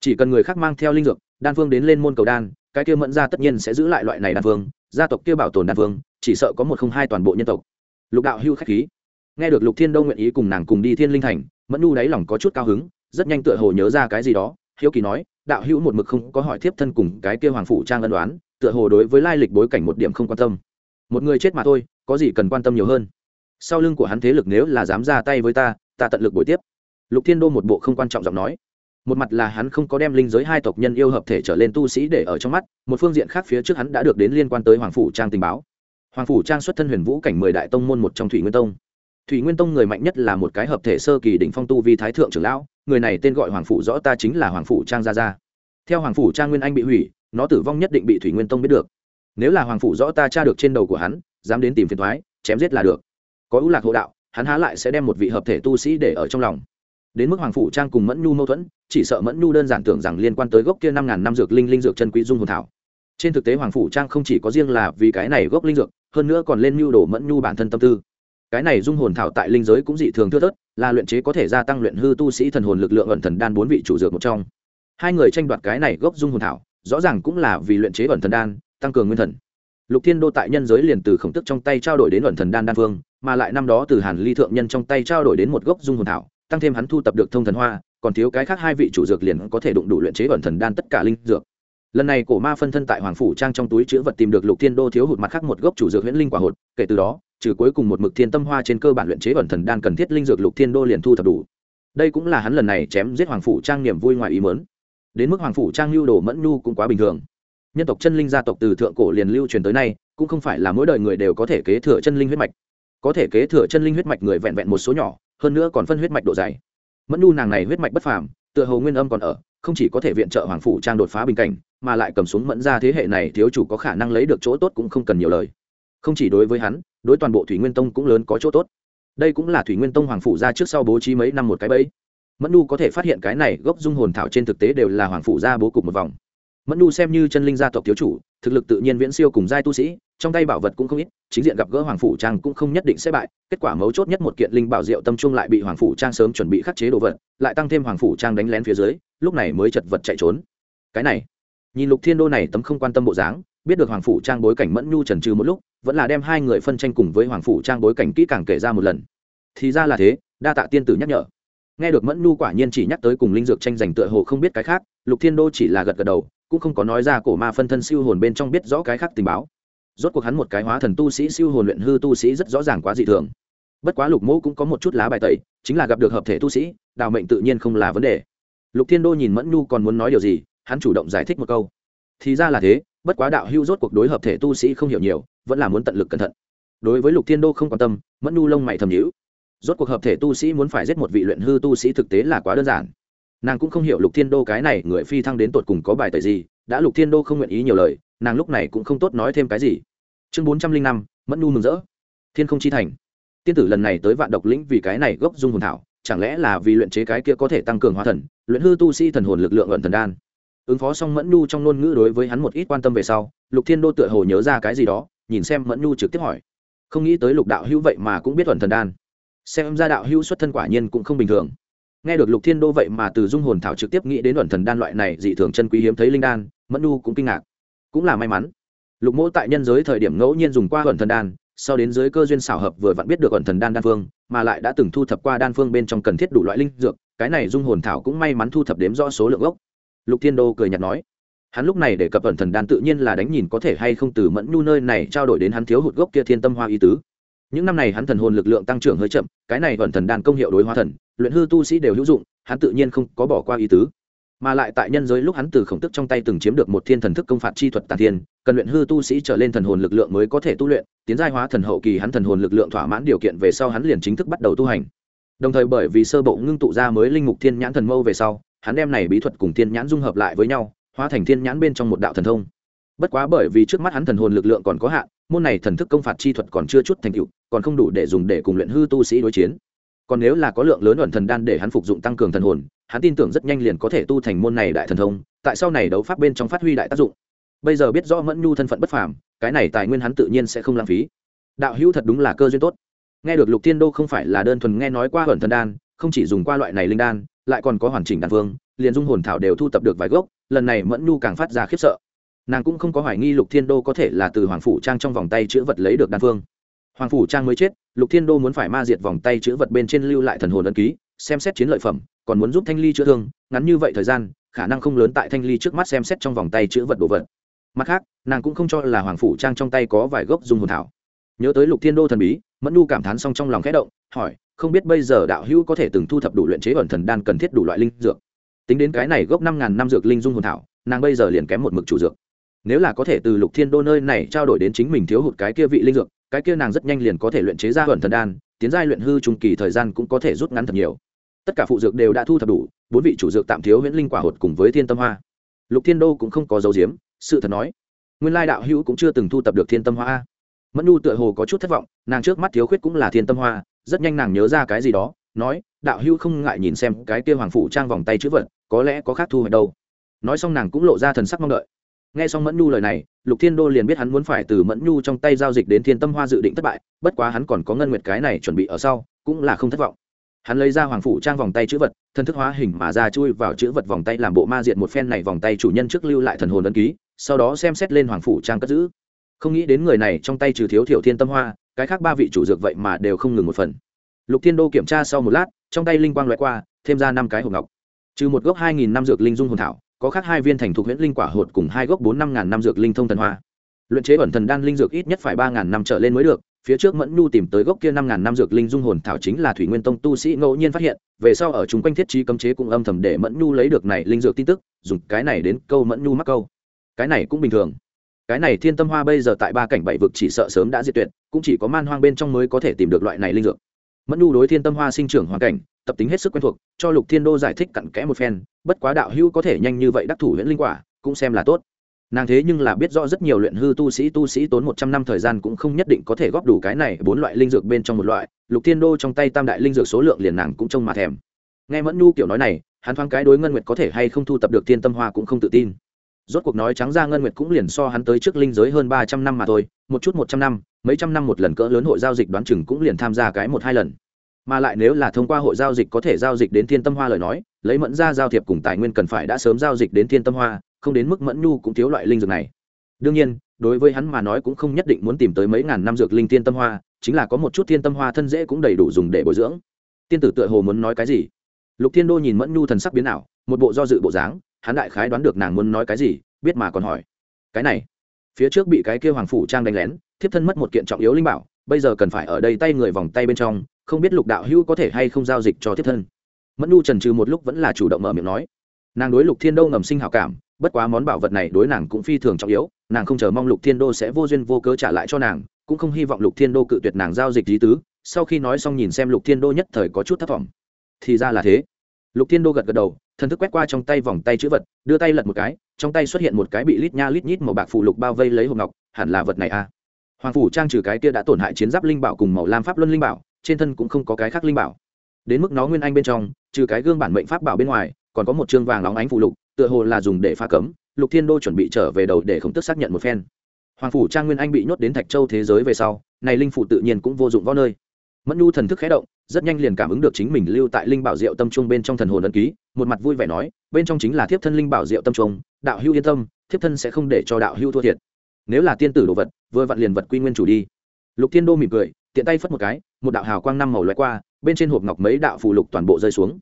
Chỉ cần người khác mang theo linh dược, đan phương đến lên môn cầu đan, cái kia mẫn ra tất nhiên sẽ giữ lại loại này đan phương, gia tộc kia bảo tồn đan phương, chỉ sợ có một không hai toàn bộ nhân tộc. Lục đạo hưu khách khí nghe được lục thiên đông nguyện ý cùng nàng cùng đi thiên linh thành, mẫn nu đáy lòng có chút cao hứng, rất nhanh tựa hồ nhớ ra cái gì đó. Hiếu kỳ nói, đạo hữu một mực không có hỏi thiếp thân cùng cái kia hoàng phủ trang ân đoán tựa hồ đối với lai lịch bối cảnh một điểm không quan tâm. Một người chết mà thôi, có gì cần quan tâm nhiều hơn? Sau lưng của hắn thế lực nếu là dám ra tay với ta ta tận lực buổi tiếp. Lục thiên đô một bộ không quan trọng giọng nói. Một mặt là hắn không có đem linh giới hai tộc nhân yêu hợp thể trở lên tu sĩ để ở trong mắt, một phương diện khác phía trước hắn đã được đến liên quan tới hoàng phủ trang tình báo. Hoàng phủ trang xuất thân huyền vũ cảnh mười đại tông môn một trong thủy nguyên tông thủy nguyên tông người mạnh nhất là một cái hợp thể sơ kỳ đỉnh phong tu vi thái thượng trưởng lão, người này tên gọi hoàng phủ rõ ta chính là hoàng phủ trang gia gia. Theo hoàng phủ trang nguyên anh bị hủy, nó tử vong nhất định bị thủy nguyên tông biết được. Nếu là hoàng phủ rõ ta tra được trên đầu của hắn, dám đến tìm phiền thoái chém giết là được. Có ưu lạc hộ đạo, hắn há lại sẽ đem một vị hợp thể tu sĩ để ở trong lòng. Đến mức hoàng phủ trang cùng mẫn nhu mâu thuẫn, chỉ sợ mẫn nhu đơn giản tưởng rằng liên quan tới gốc kia năm ngàn năm dược linh linh dược chân quý dung hồn thảo. Trên thực tế hoàng phủ trang không chỉ có riêng là vì cái này gốc linh dược, hơn nữa còn lên mưu đồ mẫn nhu bản thân tâm tư cái này dung hồn thảo tại linh giới cũng dị thường thưa thớt, là luyện chế có thể gia tăng luyện hư tu sĩ thần hồn lực lượng ẩn thần đan bốn vị chủ dược một trong. Hai người tranh đoạt cái này gốc dung hồn thảo, rõ ràng cũng là vì luyện chế ẩn thần đan, tăng cường nguyên thần. Lục thiên đô tại nhân giới liền từ khổng tức trong tay trao đổi đến ẩn thần đan đan phương mà lại năm đó từ hàn ly thượng nhân trong tay trao đổi đến một gốc dung hồn thảo, tăng thêm hắn thu tập được thông thần hoa, còn thiếu cái khác hai vị chủ dược liền có thể đụng đủ luyện chế ẩn thần đan tất cả linh dược. Lần này cổ ma phân thân tại hoàng phủ trang trong túi chữ vật tìm được lục thiên đô thiếu hụt mặt khác một gốc chủ dược huyễn linh quả hột, kể từ đó trừ cuối cùng một mực thiên tâm hoa trên cơ bản luyện chế ẩn thần đan cần thiết linh dược lục thiên đô liền thu thập đủ. Đây cũng là hắn lần này chém giết hoàng phủ trang niềm vui ngoài ý mớn đến mức hoàng phủ trang lưu đồ mẫn nhu cũng quá bình thường. Nhân tộc chân linh gia tộc từ thượng cổ liền lưu truyền tới nay, cũng không phải là mỗi đời người đều có thể kế thừa chân linh huyết mạch. Có thể kế thừa chân linh huyết mạch người vẹn vẹn một số nhỏ, hơn nữa còn phân huyết mạch độ dày. Mẫn nhu nàng này huyết mạch bất phàm, tựa hồ nguyên âm còn ở, không chỉ có thể viện trợ hoàng phủ trang đột phá bình cảnh, mà lại cầm xuống mẫn ra thế hệ này thiếu chủ có khả năng lấy được chỗ tốt cũng không cần nhiều lời không chỉ đối với hắn, đối toàn bộ thủy nguyên tông cũng lớn có chỗ tốt. Đây cũng là thủy nguyên tông hoàng phủ ra trước sau bố trí mấy năm một cái bẫy. Mẫn nu có thể phát hiện cái này gốc dung hồn thảo trên thực tế đều là hoàng phủ ra bố cục một vòng. Mẫn nu xem như chân linh gia tộc thiếu chủ, thực lực tự nhiên viễn siêu cùng giai tu sĩ, trong tay bảo vật cũng không ít, chính diện gặp gỡ hoàng phủ trang cũng không nhất định sẽ bại, kết quả mấu chốt nhất một kiện linh bảo diệu tâm trung lại bị hoàng phủ trang sớm chuẩn bị khắc chế đồ vật, lại tăng thêm hoàng phủ trang đánh lén phía dưới, lúc này mới chật vật chạy trốn. Cái này, nhìn lục thiên đô này tấm không quan tâm bộ dáng biết được hoàng phủ trang bối cảnh mẫn nhu trần trừ một lúc, vẫn là đem hai người phân tranh cùng với hoàng phủ trang bối cảnh kỹ càng kể ra một lần. Thì ra là thế, đa tạ tiên tử nhắc nhở. Nghe được mẫn nhu quả nhiên chỉ nhắc tới cùng linh dược tranh giành tựa hồ không biết cái khác, lục thiên đô chỉ là gật gật đầu, cũng không có nói ra cổ ma phân thân siêu hồn bên trong biết rõ cái khác tình báo. Rốt cuộc hắn một cái hóa thần tu sĩ siêu hồn luyện hư tu sĩ rất rõ ràng quá dị thường. Bất quá lục mẫu cũng có một chút lá bài tẩy, chính là gặp được hợp thể tu sĩ, đào mệnh tự nhiên không là vấn đề. Lục thiên đô nhìn mẫn nhu còn muốn nói điều gì, hắn chủ động giải thích một câu thì ra là thế, bất quá đạo hưu rốt cuộc đối hợp thể tu sĩ không hiểu nhiều, vẫn là muốn tận lực cẩn thận. Đối với lục thiên đô không quan tâm, mẫn nu lông mày thầm nhữ rốt cuộc hợp thể tu sĩ muốn phải giết một vị luyện hư tu sĩ thực tế là quá đơn giản. Nàng cũng không hiểu lục thiên đô cái này người phi thăng đến tột cùng có bài tẩy gì, đã lục thiên đô không nguyện ý nhiều lời, nàng lúc này cũng không tốt nói thêm cái gì. Chương bốn trăm linh năm, mẫn nu mừng rỡ. Thiên không chi thành. Tiên tử lần này tới vạn độc lĩnh vì cái này gốc dung hồn thảo, chẳng lẽ là vì luyện chế cái kia có thể tăng cường hóa thần, luyện hư tu sĩ thần hồn lực lượng ẩn thần đan? Ứng phó xong mẫn nhu trong ngôn ngữ đối với hắn một ít quan tâm về sau, lục thiên đô tựa hồ nhớ ra cái gì đó, nhìn xem mẫn nhu trực tiếp hỏi. Không nghĩ tới lục đạo hữu vậy mà cũng biết thuần thần đan. Xem ra đạo hữu xuất thân quả nhiên cũng không bình thường. Nghe được lục thiên đô vậy mà từ dung hồn thảo trực tiếp nghĩ đến thuần thần đan loại này dị thường chân quý hiếm thấy linh đan, mẫn nhu cũng kinh ngạc. Cũng là may mắn. Lục mỗ tại nhân giới thời điểm ngẫu nhiên dùng qua thuần thần đan, sau đến dưới cơ duyên xảo hợp vừa vặn biết được ẩn thần đan đan phương, mà lại đã từng thu thập qua đan phương bên trong cần thiết đủ loại linh dược, cái này dung hồn thảo cũng may mắn thu thập đếm rõ số lượng gốc lục thiên đô cười nhạt nói, hắn lúc này để cập ẩn thần đan tự nhiên là đánh nhìn có thể hay không từ mẫn nhu nơi này trao đổi đến hắn thiếu hụt gốc kia thiên tâm hoa y tứ. Những năm này hắn thần hồn lực lượng tăng trưởng hơi chậm, cái này ẩn thần đan công hiệu đối hóa thần, luyện hư tu sĩ đều hữu dụng, hắn tự nhiên không có bỏ qua ý tứ. Mà lại tại nhân giới lúc hắn từ khổng tức trong tay từng chiếm được một thiên thần thức công phạt chi thuật tàn thiên, cần luyện hư tu sĩ trở lên thần hồn lực lượng mới có thể tu luyện, tiến giai hóa thần hậu kỳ hắn thần hồn lực lượng thỏa mãn điều kiện về sau hắn liền chính thức bắt đầu tu hành. Đồng thời bởi vì sơ bộ ngưng tụ ra mới linh mục thiên nhãn thần mâu về sau hắn đem này bí thuật cùng thiên nhãn dung hợp lại với nhau, hóa thành thiên nhãn bên trong một đạo thần thông. Bất quá bởi vì trước mắt hắn thần hồn lực lượng còn có hạn, môn này thần thức công phạt chi thuật còn chưa chút thành tựu, còn không đủ để dùng để cùng luyện hư tu sĩ đối chiến. Còn nếu là có lượng lớn ẩn thần đan để hắn phục dụng tăng cường thần hồn, hắn tin tưởng rất nhanh liền có thể tu thành môn này đại thần thông, tại sau này đấu pháp bên trong phát huy đại tác dụng. Bây giờ biết rõ mẫn nhu thân phận bất phàm, cái này tài nguyên hắn tự nhiên sẽ không lãng phí. Đạo hữu thật đúng là cơ duyên tốt. Nghe được lục thiên đô không phải là đơn thuần nghe nói qua ẩn thần đan, không chỉ dùng qua loại này linh đan lại còn có hoàn chỉnh đan phương liền dung hồn thảo đều thu tập được vài gốc, lần này mẫn nhu càng phát ra khiếp sợ. Nàng cũng không có hoài nghi lục thiên đô có thể là từ hoàng phủ trang trong vòng tay chữ vật lấy được đan phương hoàng phủ trang mới chết, lục thiên đô muốn phải ma diệt vòng tay chữ vật bên trên lưu lại thần hồn ân ký, xem xét chiến lợi phẩm, còn muốn giúp thanh ly chữa thương, ngắn như vậy thời gian, khả năng không lớn tại thanh ly trước mắt xem xét trong vòng tay chữ vật đồ vật. Mặt khác, nàng cũng không cho là hoàng phủ trang trong tay có vài gốc dung hồn thảo. Nhớ tới lục thiên đô thần bí, mẫn nu cảm thán xong trong lòng khẽ động, hỏi không biết bây giờ đạo hữu có thể từng thu thập đủ luyện chế ẩn thần đan cần thiết đủ loại linh dược. Tính đến cái này gốc năm ngàn năm dược linh dung hồn thảo, nàng bây giờ liền kém một mực chủ dược. Nếu là có thể từ lục thiên đô nơi này trao đổi đến chính mình thiếu hụt cái kia vị linh dược, cái kia nàng rất nhanh liền có thể luyện chế ra ẩn thần đan, tiến giai luyện hư trung kỳ thời gian cũng có thể rút ngắn thật nhiều. Tất cả phụ dược đều đã thu thập đủ, bốn vị chủ dược tạm thiếu huyễn linh quả hột cùng với thiên tâm hoa. Lục thiên đô cũng không có dấu diếm sự thật nói, nguyên lai đạo hữu cũng chưa từng thu thập được thiên tâm hoa mẫn nu tựa hồ có chút thất vọng, nàng trước mắt thiếu khuyết cũng là thiên tâm hoa rất nhanh nàng nhớ ra cái gì đó, nói, đạo hữu không ngại nhìn xem cái kia hoàng phủ trang vòng tay chữ vật, có lẽ có khác thu hoạch đâu. Nói xong nàng cũng lộ ra thần sắc mong đợi. Nghe xong mẫn nhu lời này, lục thiên đô liền biết hắn muốn phải từ mẫn nhu trong tay giao dịch đến thiên tâm hoa dự định thất bại, bất quá hắn còn có ngân nguyệt cái này chuẩn bị ở sau, cũng là không thất vọng. Hắn lấy ra hoàng phủ trang vòng tay chữ vật, thân thức hóa hình mà ra chui vào chữ vật vòng tay làm bộ ma diện một phen này vòng tay chủ nhân trước lưu lại thần hồn ấn ký, sau đó xem xét lên hoàng phủ trang cất giữ. Không nghĩ đến người này trong tay trừ thiếu thiểu thiên tâm hoa cái khác ba vị chủ dược vậy mà đều không ngừng một phần. Lục thiên đô kiểm tra sau một lát, trong tay linh quang loại qua, thêm ra năm cái hộp ngọc. Trừ một gốc hai nghìn năm dược linh dung hồn thảo, có khác hai viên thành thuộc huyện linh quả hột cùng hai gốc bốn năm ngàn năm dược linh thông thần hoa. Luyện chế ẩn thần đan linh dược ít nhất phải ba ngàn năm trở lên mới được, phía trước mẫn nhu tìm tới gốc kia năm ngàn năm dược linh dung hồn thảo chính là thủy nguyên tông tu sĩ ngẫu nhiên phát hiện, về sau ở chung quanh thiết trí cấm chế cũng âm thầm để mẫn nhu lấy được này linh dược tin tức, dùng cái này đến câu mẫn nhu mắc câu. Cái này cũng bình thường cái này thiên tâm hoa bây giờ tại ba cảnh bảy vực chỉ sợ sớm đã diệt tuyệt, cũng chỉ có man hoang bên trong mới có thể tìm được loại này linh dược. Mẫn nhu đối thiên tâm hoa sinh trưởng hoàn cảnh, tập tính hết sức quen thuộc, cho lục thiên đô giải thích cặn kẽ một phen, bất quá đạo hữu có thể nhanh như vậy đắc thủ huyễn linh quả, cũng xem là tốt. Nàng thế nhưng là biết rõ rất nhiều luyện hư tu sĩ tu sĩ tốn một trăm năm thời gian cũng không nhất định có thể góp đủ cái này bốn loại linh dược bên trong một loại, lục thiên đô trong tay tam đại linh dược số lượng liền nàng cũng trông mà thèm. Nghe mẫn nhu kiểu nói này, hắn thoáng cái đối ngân nguyệt có thể hay không thu tập được thiên tâm hoa cũng không tự tin rốt cuộc nói trắng ra ngân nguyệt cũng liền so hắn tới trước linh giới hơn ba trăm năm mà thôi, một chút một trăm năm, mấy trăm năm một lần cỡ lớn hội giao dịch đoán chừng cũng liền tham gia cái một hai lần. Mà lại nếu là thông qua hội giao dịch có thể giao dịch đến thiên tâm hoa lời nói, lấy mẫn ra giao thiệp cùng tài nguyên cần phải đã sớm giao dịch đến thiên tâm hoa, không đến mức mẫn nhu cũng thiếu loại linh dược này. Đương nhiên, đối với hắn mà nói cũng không nhất định muốn tìm tới mấy ngàn năm dược linh thiên tâm hoa, chính là có một chút thiên tâm hoa thân dễ cũng đầy đủ dùng để bồi dưỡng. Tiên tử tựa hồ muốn nói cái gì? Lục thiên đô nhìn mẫn nhu thần sắc biến ảo, một bộ do dự bộ dáng hắn đại khái đoán được nàng muốn nói cái gì, biết mà còn hỏi. Cái này, phía trước bị cái kia hoàng phủ trang đánh lén, thiếp thân mất một kiện trọng yếu linh bảo, bây giờ cần phải ở đây tay người vòng tay bên trong, không biết lục đạo hữu có thể hay không giao dịch cho thiếp thân. Mẫn nu trần trừ một lúc vẫn là chủ động mở miệng nói. Nàng đối lục thiên đô ngầm sinh hảo cảm, bất quá món bảo vật này đối nàng cũng phi thường trọng yếu, nàng không chờ mong lục thiên đô sẽ vô duyên vô cớ trả lại cho nàng, cũng không hy vọng lục thiên đô cự tuyệt nàng giao dịch lý tứ, sau khi nói xong nhìn xem lục thiên đô nhất thời có chút thất vọng. Thì ra là thế. Lục thiên đô gật gật đầu thần thức quét qua trong tay vòng tay chữ vật, đưa tay lật một cái, trong tay xuất hiện một cái bị lít nha lít nhít màu bạc phụ lục bao vây lấy hộp ngọc, hẳn là vật này à? Hoàng phủ trang trừ cái kia đã tổn hại chiến giáp linh bảo cùng màu lam pháp luân linh bảo, trên thân cũng không có cái khác linh bảo. Đến mức nó nguyên anh bên trong, trừ cái gương bản mệnh pháp bảo bên ngoài, còn có một chương vàng óng ánh phụ lục, tựa hồ là dùng để phá cấm, lục thiên đô chuẩn bị trở về đầu để khổng tức xác nhận một phen. Hoàng phủ trang nguyên anh bị nhốt đến thạch châu thế giới về sau, này linh phụ tự nhiên cũng vô dụng võ nơi. Mẫn nhu thần thức khé động rất nhanh liền cảm ứng được chính mình lưu tại linh bảo diệu tâm trung bên trong thần hồn ấn ký, một mặt vui vẻ nói, bên trong chính là thiếp thân linh bảo diệu tâm trung đạo hưu yên tâm, thiếp thân sẽ không để cho đạo hưu thua thiệt. Nếu là tiên tử đồ vật, vừa vặn liền vật quy nguyên chủ đi. Lục thiên đô mỉm cười, tiện tay phất một cái, một đạo hào quang năm màu loại qua, bên trên hộp ngọc mấy đạo phù lục toàn bộ rơi xuống.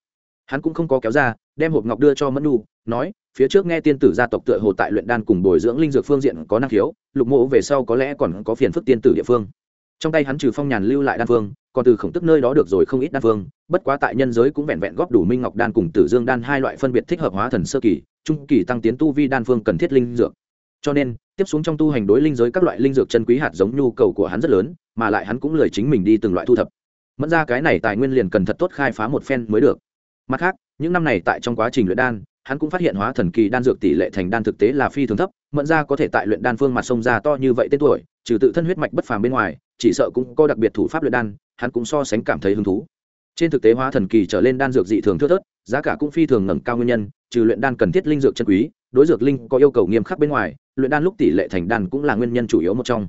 Hắn cũng không có kéo ra, đem hộp ngọc đưa cho mẫn nhu, nói, phía trước nghe tiên tử gia tộc tựa hồ tại luyện đan cùng bồi dưỡng linh dược phương diện có năng khiếu, lục mộ về sau có lẽ còn có phiền phức tiên tử địa phương trong tay hắn trừ phong nhàn lưu lại đan phương còn từ khổng tức nơi đó được rồi không ít đan phương bất quá tại nhân giới cũng vẹn vẹn góp đủ minh ngọc đan cùng tử dương đan hai loại phân biệt thích hợp hóa thần sơ kỳ, trung kỳ tăng tiến tu vi đan phương cần thiết linh dược. Cho nên, tiếp xuống trong tu hành đối linh giới các loại linh dược chân quý hạt giống nhu cầu của hắn rất lớn, mà lại hắn cũng lười chính mình đi từng loại thu thập. Mẫn ra cái này tài nguyên liền cần thật tốt khai phá một phen mới được. Mặt khác, những năm này tại trong quá trình luyện đan, hắn cũng phát hiện hóa thần kỳ đan dược tỷ lệ thành đan thực tế là phi thường thấp, mẫn ra có thể tại luyện đan phương mặt sông ra to như vậy tên tuổi, trừ tự thân huyết mạch bất phàm bên ngoài chỉ sợ cũng có đặc biệt thủ pháp luyện đan, hắn cũng so sánh cảm thấy hứng thú. Trên thực tế hóa thần kỳ trở lên đan dược dị thường thưa thớt, giá cả cũng phi thường ngẩng cao nguyên nhân, trừ luyện đan cần thiết linh dược chân quý, đối dược linh có yêu cầu nghiêm khắc bên ngoài, luyện đan lúc tỷ lệ thành đan cũng là nguyên nhân chủ yếu một trong.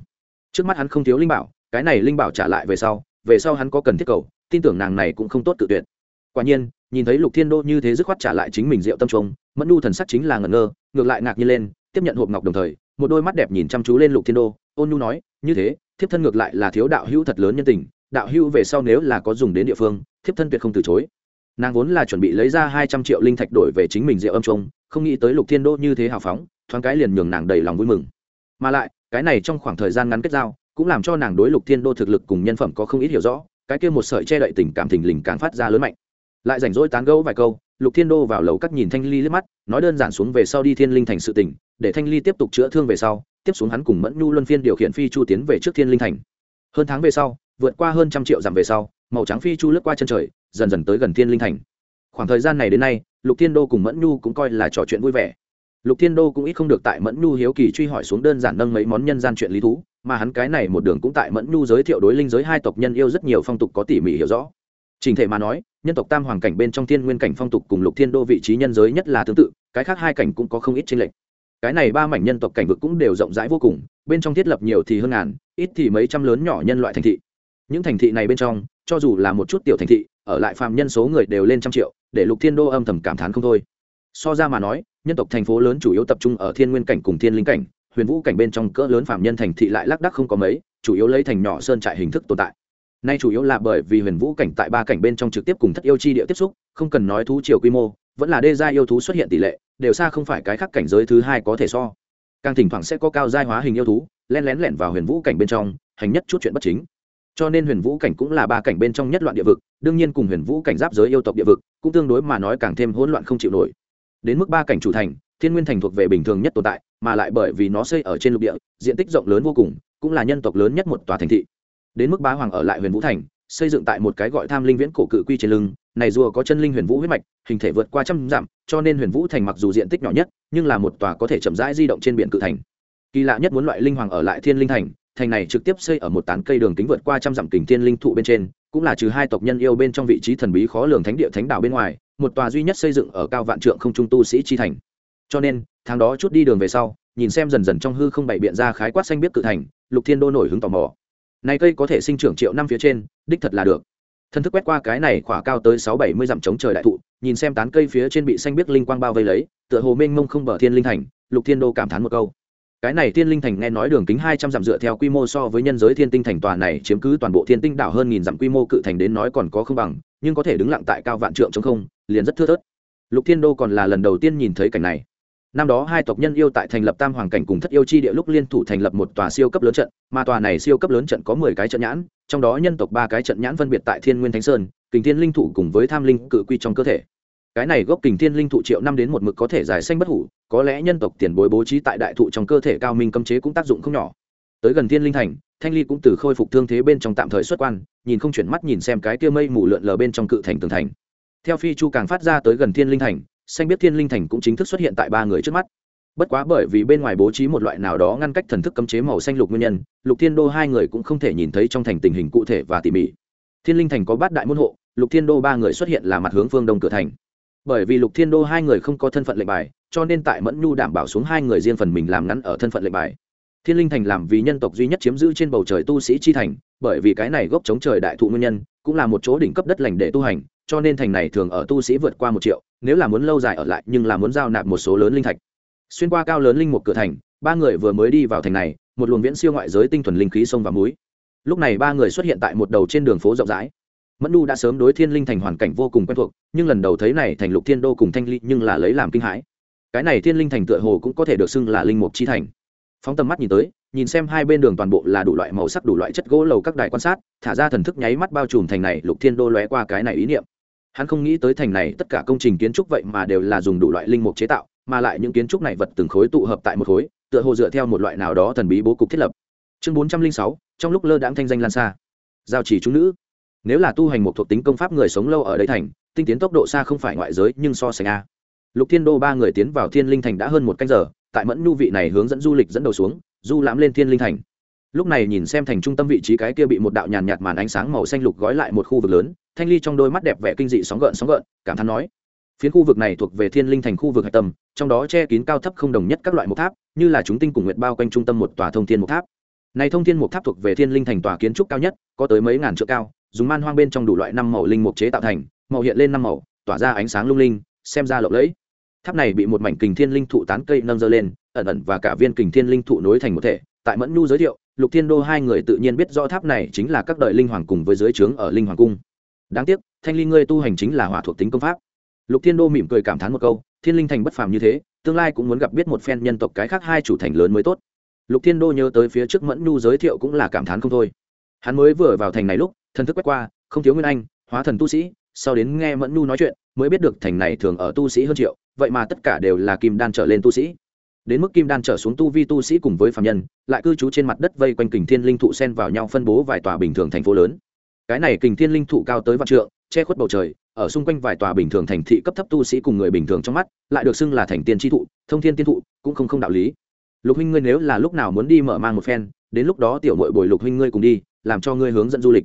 Trước mắt hắn không thiếu linh bảo, cái này linh bảo trả lại về sau về sau hắn có cần thiết cầu, tin tưởng nàng này cũng không tốt tự tuyệt. Quả nhiên, nhìn thấy lục thiên đô như thế dứt khoát trả lại chính mình rượu tâm trống mẫn nu thần sắc chính là ngẩn ngơ, ngược lại ngạc nhiên lên, tiếp nhận hộp ngọc đồng thời, một đôi mắt đẹp nhìn chăm chú lên lục thiên đô, ôn nhu nói, như thế thiếp thân ngược lại là thiếu đạo hữu thật lớn nhân tình, đạo hữu về sau nếu là có dùng đến địa phương, thiếp thân tuyệt không từ chối. Nàng vốn là chuẩn bị lấy ra hai trăm triệu linh thạch đổi về chính mình rượu âm trông, không nghĩ tới lục thiên đô như thế hào phóng, thoáng cái liền nhường nàng đầy lòng vui mừng. Mà lại, cái này trong khoảng thời gian ngắn kết giao, cũng làm cho nàng đối lục thiên đô thực lực cùng nhân phẩm có không ít hiểu rõ, cái kia một sợi che đậy tình cảm thình lình càng phát ra lớn mạnh. Lại rảnh rỗi tán gẫu vài câu, lục thiên đô vào lầu cắt nhìn thanh ly liếc mắt, nói đơn giản xuống về sau đi thiên linh thành sự tỉnh để thanh ly tiếp tục chữa thương về sau tiếp xuống hắn cùng mẫn nhu luân phiên điều khiển phi chu tiến về trước thiên linh thành. Hơn tháng về sau, vượt qua hơn trăm triệu dặm về sau, màu trắng phi chu lướt qua chân trời, dần dần tới gần thiên linh thành. Khoảng thời gian này đến nay, lục thiên đô cùng mẫn nhu cũng coi là trò chuyện vui vẻ. Lục thiên đô cũng ít không được tại mẫn nhu hiếu kỳ truy hỏi xuống đơn giản nâng mấy món nhân gian chuyện lý thú, mà hắn cái này một đường cũng tại mẫn nhu giới thiệu đối linh giới hai tộc nhân yêu rất nhiều phong tục có tỉ mỉ hiểu rõ. Trình thể mà nói, nhân tộc tam hoàng cảnh bên trong thiên nguyên cảnh phong tục cùng lục thiên đô vị trí nhân giới nhất là tương tự, cái khác hai cảnh cũng có không ít tranh lệch cái này ba mảnh nhân tộc cảnh vực cũng đều rộng rãi vô cùng, bên trong thiết lập nhiều thì hơn ngàn, ít thì mấy trăm lớn nhỏ nhân loại thành thị. Những thành thị này bên trong, cho dù là một chút tiểu thành thị, ở lại phàm nhân số người đều lên trăm triệu, để lục thiên đô âm thầm cảm thán không thôi. So ra mà nói, nhân tộc thành phố lớn chủ yếu tập trung ở thiên nguyên cảnh cùng thiên linh cảnh, huyền vũ cảnh bên trong cỡ lớn phàm nhân thành thị lại lác đác không có mấy, chủ yếu lấy thành nhỏ sơn trại hình thức tồn tại. Nay chủ yếu là bởi vì huyền vũ cảnh tại ba cảnh bên trong trực tiếp cùng thất yêu chi địa tiếp xúc, không cần nói thú chiều quy mô vẫn là đê gia yêu thú xuất hiện tỷ lệ, đều xa không phải cái khác cảnh giới thứ hai có thể so. Càng thỉnh thoảng sẽ có cao giai hóa hình yêu thú len lén lẻn vào huyền vũ cảnh bên trong, hành nhất chút chuyện bất chính. Cho nên huyền vũ cảnh cũng là ba cảnh bên trong nhất loạn địa vực, đương nhiên cùng huyền vũ cảnh giáp giới yêu tộc địa vực cũng tương đối mà nói càng thêm hỗn loạn không chịu nổi. Đến mức ba cảnh chủ thành, thiên nguyên thành thuộc về bình thường nhất tồn tại, mà lại bởi vì nó xây ở trên lục địa, diện tích rộng lớn vô cùng, cũng là nhân tộc lớn nhất một tòa thành thị. Đến mức bá hoàng ở lại huyền vũ thành xây dựng tại một cái gọi tham linh viễn cổ cự quy trên lưng, này rùa có chân linh huyền vũ huyết mạch, hình thể vượt qua trăm dặm, cho nên huyền vũ thành mặc dù diện tích nhỏ nhất, nhưng là một tòa có thể chậm rãi di động trên biển cự thành. Kỳ lạ nhất muốn loại linh hoàng ở lại thiên linh thành thành này trực tiếp xây ở một tán cây đường kính vượt qua trăm dặm kình thiên linh thụ bên trên, cũng là trừ hai tộc nhân yêu bên trong vị trí thần bí khó lường thánh địa thánh đảo bên ngoài, một tòa duy nhất xây dựng ở cao vạn trượng không trung tu sĩ chi thành. Cho nên, tháng đó chút đi đường về sau, nhìn xem dần dần trong hư không bày biện ra khái quát xanh biết cự thành, lục thiên đô nổi hứng tò mò này cây có thể sinh trưởng triệu năm phía trên, đích thật là được. Thân thức quét qua cái này khỏa cao tới sáu bảy mươi dặm chống trời đại thụ, nhìn xem tán cây phía trên bị xanh biết linh quang bao vây lấy, tựa hồ mênh mông không bờ thiên linh thành, lục thiên đô cảm thán một câu. Cái này thiên linh thành nghe nói đường kính hai trăm dặm dựa theo quy mô so với nhân giới thiên tinh thành tòa này chiếm cứ toàn bộ thiên tinh đảo hơn nghìn dặm quy mô cự thành đến nói còn có không bằng, nhưng có thể đứng lặng tại cao vạn trượng chống không, liền rất thưa thớt. Lục thiên đô còn là lần đầu tiên nhìn thấy cảnh này năm đó hai tộc nhân yêu tại thành lập tam hoàng cảnh cùng thất yêu chi địa lúc liên thủ thành lập một tòa siêu cấp lớn trận, mà tòa này siêu cấp lớn trận có mười cái trận nhãn, trong đó nhân tộc ba cái trận nhãn phân biệt tại thiên nguyên thánh sơn, kình thiên linh thụ cùng với tham linh cự quy trong cơ thể. Cái này gốc kình thiên linh thụ triệu năm đến một mực có thể giải xanh bất hủ, có lẽ nhân tộc tiền bối bố trí tại đại thụ trong cơ thể cao minh cấm chế cũng tác dụng không nhỏ. Tới gần thiên linh thành, thanh ly cũng từ khôi phục thương thế bên trong tạm thời xuất quan, nhìn không chuyển mắt nhìn xem cái kia mây mù lượn lờ bên trong cự thành tường thành. Theo phi chu càng phát ra tới gần thiên linh thành xanh biết thiên linh thành cũng chính thức xuất hiện tại ba người trước mắt. Bất quá bởi vì bên ngoài bố trí một loại nào đó ngăn cách thần thức cấm chế màu xanh lục nguyên nhân, lục thiên đô hai người cũng không thể nhìn thấy trong thành tình hình cụ thể và tỉ mỉ. Thiên linh thành có bát đại môn hộ, lục thiên đô ba người xuất hiện là mặt hướng phương đông cửa thành. Bởi vì lục thiên đô hai người không có thân phận lệnh bài, cho nên tại mẫn nhu đảm bảo xuống hai người riêng phần mình làm ngắn ở thân phận lệnh bài. Thiên linh thành làm vì nhân tộc duy nhất chiếm giữ trên bầu trời tu sĩ chi thành, bởi vì cái này gốc chống trời đại thụ nguyên nhân, cũng là một chỗ đỉnh cấp đất lành để tu hành cho nên thành này thường ở tu sĩ vượt qua một triệu, nếu là muốn lâu dài ở lại nhưng là muốn giao nạp một số lớn linh thạch. Xuyên qua cao lớn linh một cửa thành, ba người vừa mới đi vào thành này, một luồng viễn siêu ngoại giới tinh thuần linh khí sông và múi lúc này ba người xuất hiện tại một đầu trên đường phố rộng rãi. Mẫn nu đã sớm đối thiên linh thành hoàn cảnh vô cùng quen thuộc, nhưng lần đầu thấy này thành lục thiên đô cùng thanh ly nhưng là lấy làm kinh hãi. Cái này thiên linh thành tựa hồ cũng có thể được xưng là linh mục chi thành. Phóng tầm mắt nhìn tới, nhìn xem hai bên đường toàn bộ là đủ loại màu sắc, đủ loại chất gỗ lầu các đài quan sát, thả ra thần thức nháy mắt bao trùm thành này lục thiên đô lóe qua cái này ý niệm hắn không nghĩ tới thành này tất cả công trình kiến trúc vậy mà đều là dùng đủ loại linh mục chế tạo, mà lại những kiến trúc này vật từng khối tụ hợp tại một khối, tựa hồ dựa theo một loại nào đó thần bí bố cục thiết lập. Chương bốn trăm linh sáu, trong lúc lơ đãng thanh danh lan xa. Giao chỉ chúng nữ. Nếu là tu hành một thuộc tính công pháp người sống lâu ở đây thành, tinh tiến tốc độ xa không phải ngoại giới, nhưng so sánh a. Lục thiên đô ba người tiến vào thiên linh thành đã hơn một canh giờ, tại mẫn nhu vị này hướng dẫn du lịch dẫn đầu xuống, du lãm lên thiên linh thành. Lúc này nhìn xem thành trung tâm vị trí cái kia bị một đạo nhàn nhạt màn ánh sáng màu xanh lục gói lại một khu vực lớn thanh ly trong đôi mắt đẹp vẻ kinh dị sóng gợn sóng gợn, cảm thán nói, phiến khu vực này thuộc về thiên linh thành khu vực hạch tâm, trong đó che kín cao thấp không đồng nhất các loại mộc tháp, như là chúng tinh cùng nguyệt bao quanh trung tâm một tòa thông thiên mộc tháp. Này thông thiên mộc tháp thuộc về thiên linh thành tòa kiến trúc cao nhất, có tới mấy ngàn trượng cao, dùng man hoang bên trong đủ loại năm màu linh mục chế tạo thành, màu hiện lên năm màu, tỏa ra ánh sáng lung linh, xem ra lộng lẫy. Tháp này bị một mảnh kình thiên linh thụ tán cây nâng dơ lên, ẩn ẩn và cả viên kình thiên linh thụ nối thành một thể. Tại mẫn nhu giới thiệu, lục thiên đô hai người tự nhiên biết rõ tháp này chính là các đời linh hoàng cùng với dưới trướng ở linh hoàng cung đáng tiếc, thanh linh ngươi tu hành chính là hỏa thuộc tính công pháp. Lục thiên đô mỉm cười cảm thán một câu, thiên linh thành bất phàm như thế, tương lai cũng muốn gặp biết một phen nhân tộc cái khác hai chủ thành lớn mới tốt. Lục thiên đô nhớ tới phía trước mẫn nhu giới thiệu cũng là cảm thán không thôi. Hắn mới vừa vào thành này lúc, thần thức quét qua, không thiếu nguyên anh, hóa thần tu sĩ, sau đến nghe mẫn nhu nói chuyện, mới biết được thành này thường ở tu sĩ hơn triệu, vậy mà tất cả đều là kim đan trở lên tu sĩ. Đến mức kim đan trở xuống tu vi tu sĩ cùng với phạm nhân, lại cư trú trên mặt đất vây quanh kình thiên linh thụ sen vào nhau phân bố vài tòa bình thường thành phố lớn cái này kình thiên linh thụ cao tới vạn trượng, che khuất bầu trời, ở xung quanh vài tòa bình thường thành thị cấp thấp tu sĩ cùng người bình thường trong mắt, lại được xưng là thành tiên tri thụ, thông thiên tiên thụ, cũng không không đạo lý. Lục huynh ngươi nếu là lúc nào muốn đi mở mang một phen, đến lúc đó tiểu mội bồi lục huynh ngươi cùng đi, làm cho ngươi hướng dẫn du lịch.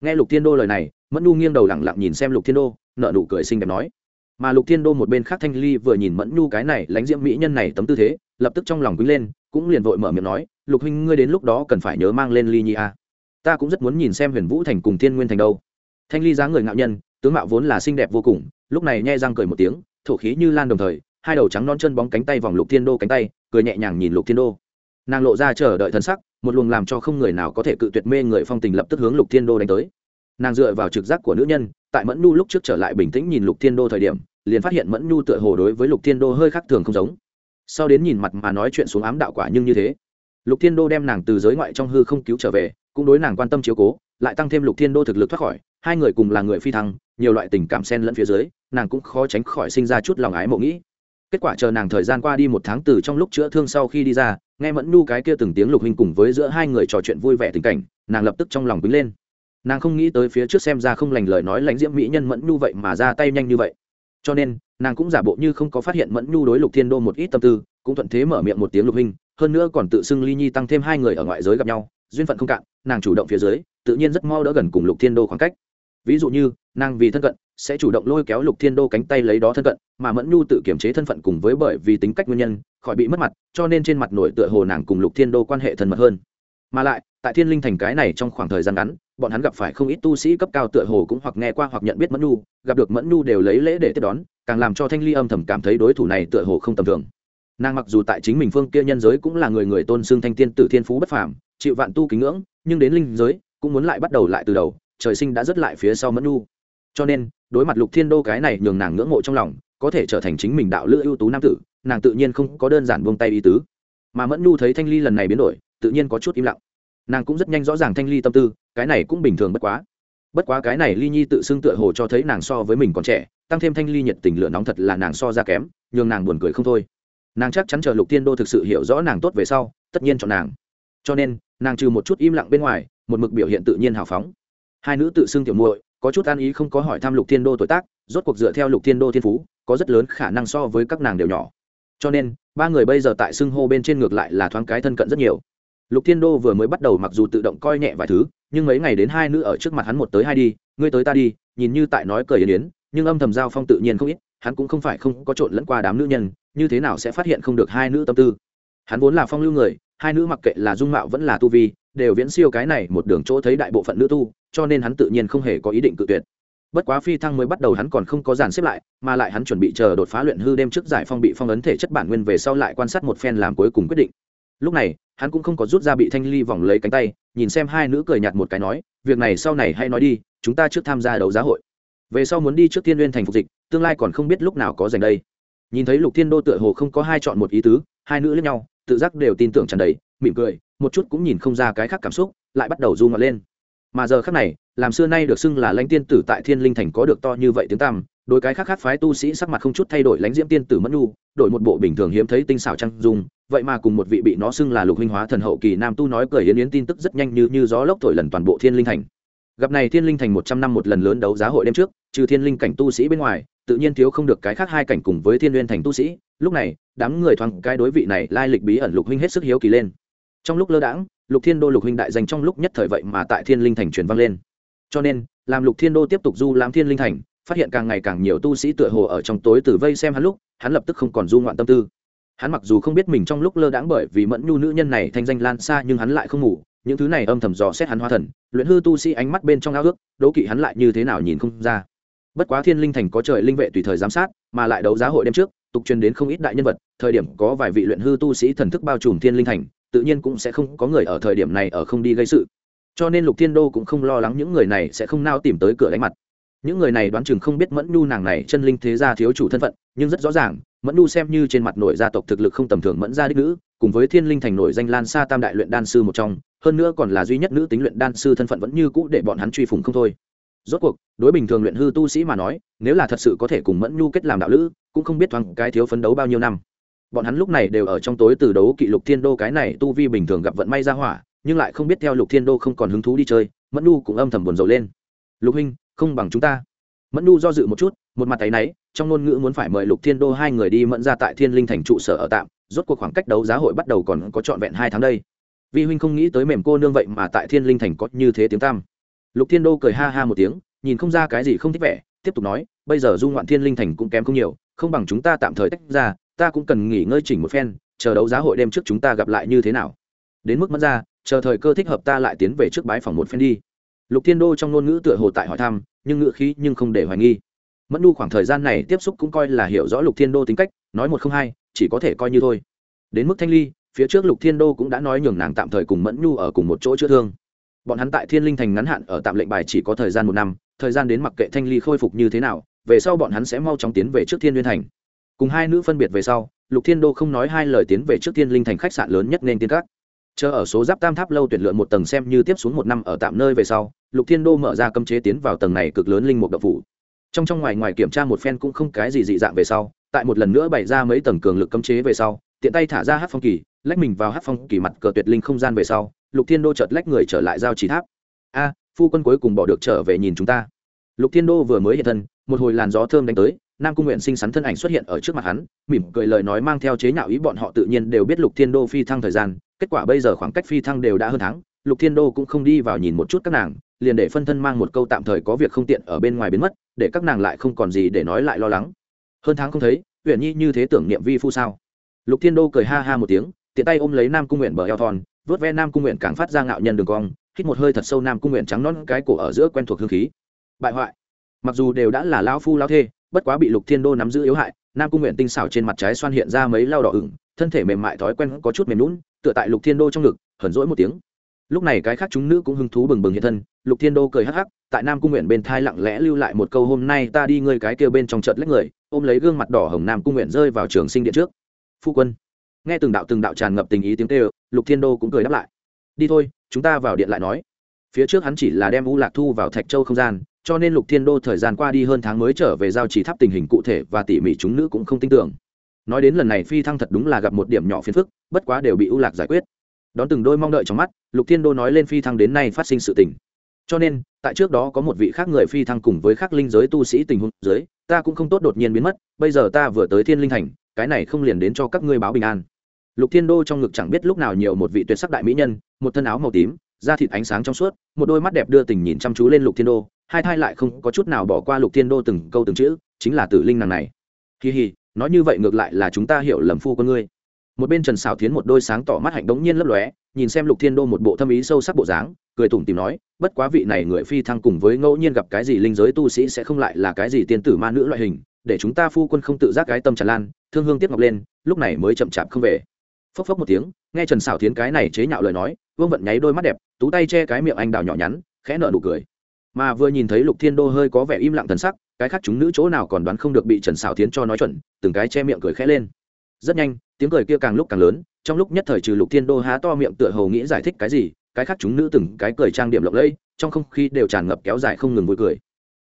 Nghe lục thiên đô lời này, mẫn nu nghiêng đầu lẳng lặng nhìn xem lục thiên đô nợ nụ cười xinh đẹp nói. Mà lục thiên đô một bên khác thanh ly vừa nhìn mẫn Nu cái này lánh diễm mỹ nhân này tấm tư thế, lập tức trong lòng quý lên, cũng liền vội mở miệng nói, lục huynh ngươi đến lúc đó cần phải nhớ mang lên ly nhi a ta cũng rất muốn nhìn xem huyền vũ thành cùng thiên nguyên thành đâu. Thanh ly dáng người ngạo nhân, tướng mạo vốn là xinh đẹp vô cùng, lúc này nhai răng cười một tiếng, thổ khí như lan đồng thời, hai đầu trắng non chân bóng cánh tay vòng lục thiên đô cánh tay, cười nhẹ nhàng nhìn lục thiên đô. Nàng lộ ra chờ đợi thân sắc, một luồng làm cho không người nào có thể cự tuyệt mê người phong tình lập tức hướng lục thiên đô đánh tới. Nàng dựa vào trực giác của nữ nhân, tại mẫn nhu lúc trước trở lại bình tĩnh nhìn lục thiên đô thời điểm, liền phát hiện mẫn nhu tựa hồ đối với lục thiên đô hơi khác thường không giống. Sau đến nhìn mặt mà nói chuyện xuống ám đạo quả nhưng như thế, lục thiên đô đem nàng từ giới ngoại trong hư không cứu trở về cũng đối nàng quan tâm chiếu cố, lại tăng thêm lục thiên đô thực lực thoát khỏi, hai người cùng là người phi thăng, nhiều loại tình cảm xen lẫn phía dưới, nàng cũng khó tránh khỏi sinh ra chút lòng ái mộ nghĩ. Kết quả chờ nàng thời gian qua đi một tháng từ trong lúc chữa thương sau khi đi ra, nghe mẫn nu cái kia từng tiếng lục hình cùng với giữa hai người trò chuyện vui vẻ tình cảnh, nàng lập tức trong lòng bính lên. Nàng không nghĩ tới phía trước xem ra không lành lời nói lãnh diễm mỹ nhân mẫn nu vậy mà ra tay nhanh như vậy. Cho nên, nàng cũng giả bộ như không có phát hiện mẫn nhu đối lục thiên đô một ít tâm tư, cũng thuận thế mở miệng một tiếng lục hình hơn nữa còn tự xưng ly nhi tăng thêm hai người ở ngoại giới gặp nhau duyên phận không cạn, nàng chủ động phía dưới, tự nhiên rất mau đỡ gần cùng lục thiên đô khoảng cách. Ví dụ như, nàng vì thân cận, sẽ chủ động lôi kéo lục thiên đô cánh tay lấy đó thân cận, mà mẫn nhu tự kiểm chế thân phận cùng với bởi vì tính cách nguyên nhân, khỏi bị mất mặt, cho nên trên mặt nổi tựa hồ nàng cùng lục thiên đô quan hệ thân mật hơn. Mà lại, tại thiên linh thành cái này trong khoảng thời gian ngắn, bọn hắn gặp phải không ít tu sĩ cấp cao tựa hồ cũng hoặc nghe qua hoặc nhận biết mẫn nhu, gặp được mẫn nhu đều lấy lễ để tiếp đón, càng làm cho thanh ly âm thầm cảm thấy đối thủ này tựa hồ không tầm thường. Nàng mặc dù tại chính mình phương kia nhân giới cũng là người người tôn xưng thanh tiên tử thiên phú bất phàm chịu vạn tu kính ngưỡng, nhưng đến linh giới, cũng muốn lại bắt đầu lại từ đầu, trời sinh đã rất lại phía sau mẫn nu cho nên, đối mặt lục thiên đô cái này nhường nàng ngưỡng mộ trong lòng, có thể trở thành chính mình đạo lữ ưu tú nam tử, nàng tự nhiên không có đơn giản buông tay ý tứ. Mà mẫn nu thấy thanh ly lần này biến đổi, tự nhiên có chút im lặng. Nàng cũng rất nhanh rõ ràng thanh ly tâm tư, cái này cũng bình thường bất quá. Bất quá cái này ly nhi tự xưng tựa hồ cho thấy nàng so với mình còn trẻ, tăng thêm thanh ly nhiệt tình lửa nóng thật là nàng so ra kém, nhường nàng buồn cười không thôi. Nàng chắc chắn chờ lục tiên đô thực sự hiểu rõ nàng tốt về sau, tất nhiên chọn nàng cho nên, nàng trừ một chút im lặng bên ngoài, một mực biểu hiện tự nhiên hào phóng. Hai nữ tự xưng tiểu muội, có chút an ý không có hỏi thăm lục thiên đô tuổi tác, rốt cuộc dựa theo lục thiên đô thiên phú, có rất lớn khả năng so với các nàng đều nhỏ. Cho nên, ba người bây giờ tại xưng hô bên trên ngược lại là thoáng cái thân cận rất nhiều. Lục thiên đô vừa mới bắt đầu mặc dù tự động coi nhẹ vài thứ, nhưng mấy ngày đến hai nữ ở trước mặt hắn một tới hai đi, ngươi tới ta đi, nhìn như tại nói cười yến yến, nhưng âm thầm giao phong tự nhiên không ít, hắn cũng không phải không có trộn lẫn qua đám nữ nhân, như thế nào sẽ phát hiện không được hai nữ tâm tư. Hắn vốn là phong lưu người hai nữ mặc kệ là dung mạo vẫn là tu vi, đều viễn siêu cái này một đường chỗ thấy đại bộ phận nữ tu, cho nên hắn tự nhiên không hề có ý định cự tuyệt. Bất quá phi thăng mới bắt đầu hắn còn không có dàn xếp lại, mà lại hắn chuẩn bị chờ đột phá luyện hư đêm trước giải phong bị phong ấn thể chất bản nguyên về sau lại quan sát một phen làm cuối cùng quyết định. Lúc này, hắn cũng không có rút ra bị thanh ly vòng lấy cánh tay, nhìn xem hai nữ cười nhạt một cái nói, việc này sau này hay nói đi, chúng ta trước tham gia đấu giá hội. Về sau muốn đi trước tiên liên thành phục dịch, tương lai còn không biết lúc nào có dành đây. Nhìn thấy lục thiên đô tựa hồ không có hai chọn một ý tứ, hai nữ lẫn nhau tự giác đều tin tưởng tràn đầy, mỉm cười, một chút cũng nhìn không ra cái khác cảm xúc, lại bắt đầu du ngọt lên. Mà giờ khác này, làm xưa nay được xưng là lãnh tiên tử tại thiên linh thành có được to như vậy tiếng tăm đôi cái khác khác phái tu sĩ sắc mặt không chút thay đổi lãnh diễm tiên tử mẫn nhu, đổi một bộ bình thường hiếm thấy tinh xảo trang dung, vậy mà cùng một vị bị nó xưng là lục huynh hóa thần hậu kỳ nam tu nói cười yến yến tin tức rất nhanh như như gió lốc thổi lần toàn bộ thiên linh thành gặp này thiên linh thành một trăm năm một lần lớn đấu giá hội đêm trước, trừ thiên linh cảnh tu sĩ bên ngoài, tự nhiên thiếu không được cái khác hai cảnh cùng với thiên liên thành tu sĩ. Lúc này, đám người thoáng cái đối vị này lai lịch bí ẩn lục huynh hết sức hiếu kỳ lên. Trong lúc lơ đãng, lục thiên đô lục huynh đại danh trong lúc nhất thời vậy mà tại thiên linh thành truyền vang lên. Cho nên, làm lục thiên đô tiếp tục du lãm thiên linh thành, phát hiện càng ngày càng nhiều tu sĩ tựa hồ ở trong tối từ vây xem hắn lúc, hắn lập tức không còn du ngoạn tâm tư. Hắn mặc dù không biết mình trong lúc lơ đãng bởi vì mẫn nhu nữ nhân này thanh danh lan xa nhưng hắn lại không ngủ những thứ này âm thầm dò xét hắn hoa thần, luyện hư tu sĩ ánh mắt bên trong ao ước, đố kỵ hắn lại như thế nào nhìn không ra. Bất quá thiên linh thành có trời linh vệ tùy thời giám sát, mà lại đấu giá hội đêm trước, tục truyền đến không ít đại nhân vật, thời điểm có vài vị luyện hư tu sĩ thần thức bao trùm thiên linh thành, tự nhiên cũng sẽ không có người ở thời điểm này ở không đi gây sự. Cho nên lục thiên đô cũng không lo lắng những người này sẽ không nao tìm tới cửa đánh mặt. Những người này đoán chừng không biết mẫn nhu nàng này chân linh thế gia thiếu chủ thân phận, nhưng rất rõ ràng, mẫn nhu xem như trên mặt nội gia tộc thực lực không tầm thường mẫn gia đích nữ, cùng với thiên linh thành nổi danh lan xa tam đại luyện đan sư một trong hơn nữa còn là duy nhất nữ tính luyện đan sư thân phận vẫn như cũ để bọn hắn truy phùng không thôi. Rốt cuộc, đối bình thường luyện hư tu sĩ mà nói, nếu là thật sự có thể cùng mẫn nhu kết làm đạo lữ, cũng không biết thoáng cái thiếu phấn đấu bao nhiêu năm. Bọn hắn lúc này đều ở trong tối từ đấu kỵ lục thiên đô cái này tu vi bình thường gặp vận may ra hỏa, nhưng lại không biết theo lục thiên đô không còn hứng thú đi chơi, mẫn nhu cũng âm thầm buồn rầu lên. Lục huynh, không bằng chúng ta. Mẫn nhu do dự một chút, một mặt tay náy, trong ngôn ngữ muốn phải mời lục thiên đô hai người đi mẫn ra tại thiên linh thành trụ sở ở tạm, rốt cuộc khoảng cách đấu giá hội bắt đầu còn có trọn vẹn hai tháng đây vi huynh không nghĩ tới mềm cô nương vậy mà tại thiên linh thành có như thế tiếng tam lục thiên đô cười ha ha một tiếng, nhìn không ra cái gì không thích vẻ, tiếp tục nói, bây giờ du ngoạn thiên linh thành cũng kém không nhiều, không bằng chúng ta tạm thời tách ra, ta cũng cần nghỉ ngơi chỉnh một phen, chờ đấu giá hội đêm trước chúng ta gặp lại như thế nào. Đến mức mất ra, chờ thời cơ thích hợp ta lại tiến về trước bái phòng một phen đi. Lục thiên đô trong ngôn ngữ tựa hồ tại hỏi thăm, nhưng ngữ khí nhưng không để hoài nghi. Mẫn nu khoảng thời gian này tiếp xúc cũng coi là hiểu rõ lục thiên đô tính cách, nói một không hai, chỉ có thể coi như thôi. Đến mức thanh ly phía trước lục thiên đô cũng đã nói nhường nàng tạm thời cùng mẫn nhu ở cùng một chỗ chữa thương. Bọn hắn tại thiên linh thành ngắn hạn ở tạm lệnh bài chỉ có thời gian một năm, thời gian đến mặc kệ thanh ly khôi phục như thế nào, về sau bọn hắn sẽ mau chóng tiến về trước thiên liên thành. Cùng hai nữ phân biệt về sau, lục thiên đô không nói hai lời tiến về trước thiên linh thành khách sạn lớn nhất nên tiên các. Chờ ở số giáp tam tháp lâu tuyển lựa một tầng xem như tiếp xuống một năm ở tạm nơi về sau, lục thiên đô mở ra cấm chế tiến vào tầng này cực lớn linh mục độc phủ. Trong trong ngoài ngoài kiểm tra một phen cũng không cái gì dị dạng về sau, tại một lần nữa bày ra mấy tầng cường lực cấm chế về sau tiện tay thả ra hát phong kỳ, lách mình vào hát phong kỳ mặt cờ tuyệt linh không gian về sau, lục thiên đô chợt lách người trở lại giao trì tháp. A, phu quân cuối cùng bỏ được trở về nhìn chúng ta. Lục thiên đô vừa mới hiện thân, một hồi làn gió thơm đánh tới, nam cung nguyện sinh sắn thân ảnh xuất hiện ở trước mặt hắn, mỉm cười lời nói mang theo chế nhạo ý bọn họ tự nhiên đều biết lục thiên đô phi thăng thời gian, kết quả bây giờ khoảng cách phi thăng đều đã hơn tháng, lục thiên đô cũng không đi vào nhìn một chút các nàng, liền để phân thân mang một câu tạm thời có việc không tiện ở bên ngoài biến mất, để các nàng lại không còn gì để nói lại lo lắng. Hơn tháng không thấy huyện nhi như thế tưởng niệm vi phu sao? Lục thiên đô cười ha ha một tiếng, tiện tay ôm lấy nam cung nguyện bờ eo thon, vớt ve nam cung nguyện càng phát ra ngạo nhân đường cong, hít một hơi thật sâu nam cung nguyện trắng non cái cổ ở giữa quen thuộc hương khí. Bại hoại. Mặc dù đều đã là lao phu lao thê, bất quá bị lục thiên đô nắm giữ yếu hại, nam cung nguyện tinh xảo trên mặt trái xoan hiện ra mấy lao đỏ ửng, thân thể mềm mại thói quen có chút mềm lún tựa tại lục thiên đô trong ngực, hờn rỗi một tiếng. Lúc này cái khác chúng nữ cũng hứng thú bừng bừng hiện thân, lục thiên đô cười hắc hắc, tại nam cung nguyện bên thai lặng lẽ lưu lại một câu hôm nay ta đi ngơi cái kêu bên trong chợt lách người, ôm lấy gương mặt đỏ hồng nam cung nguyện rơi vào trường sinh điện trước phu quân. Nghe từng đạo từng đạo tràn ngập tình ý tiếng kêu, lục thiên đô cũng cười đáp lại. Đi thôi, chúng ta vào điện lại nói. Phía trước hắn chỉ là đem u lạc thu vào thạch châu không gian, cho nên lục thiên đô thời gian qua đi hơn tháng mới trở về giao chỉ tháp tình hình cụ thể và tỉ mỉ chúng nữ cũng không tin tưởng. Nói đến lần này phi thăng thật đúng là gặp một điểm nhỏ phiền phức, bất quá đều bị u lạc giải quyết. Đón từng đôi mong đợi trong mắt, lục thiên đô nói lên phi thăng đến nay phát sinh sự tình. Cho nên, tại trước đó có một vị khác người phi thăng cùng với khác linh giới tu sĩ tình huống dưới, ta cũng không tốt đột nhiên biến mất, bây giờ ta vừa tới thiên linh thành cái này không liền đến cho các ngươi báo bình an. Lục thiên đô trong ngực chẳng biết lúc nào nhiều một vị tuyệt sắc đại mỹ nhân, một thân áo màu tím, da thịt ánh sáng trong suốt, một đôi mắt đẹp đưa tình nhìn chăm chú lên lục thiên đô, hai thai lại không có chút nào bỏ qua lục thiên đô từng câu từng chữ, chính là tử linh nàng này. Kỳ hì nói như vậy ngược lại là chúng ta hiểu lầm phu con ngươi. Một bên trần xào thiến một đôi sáng tỏ mắt hạnh đống nhiên lấp lóe, nhìn xem lục thiên đô một bộ thâm ý sâu sắc bộ dáng, cười tủm tìm nói, bất quá vị này người phi thăng cùng với ngẫu nhiên gặp cái gì linh giới tu sĩ sẽ không lại là cái gì tiên tử ma nữ loại hình để chúng ta phu quân không tự giác cái tâm tràn lan, thương hương tiếp ngọc lên, lúc này mới chậm chạp không về. Phốc phốc một tiếng, nghe trần xảo thiến cái này chế nhạo lời nói, vương vận nháy đôi mắt đẹp, tú tay che cái miệng anh đào nhỏ nhắn, khẽ nở nụ cười. Mà vừa nhìn thấy lục thiên đô hơi có vẻ im lặng thần sắc, cái khác chúng nữ chỗ nào còn đoán không được bị trần xảo thiến cho nói chuẩn, từng cái che miệng cười khẽ lên. Rất nhanh, tiếng cười kia càng lúc càng lớn, trong lúc nhất thời trừ lục thiên đô há to miệng tựa hầu nghĩ giải thích cái gì, cái khác chúng nữ từng cái cười trang điểm lộng lẫy, trong không khí đều tràn ngập kéo dài không ngừng vui cười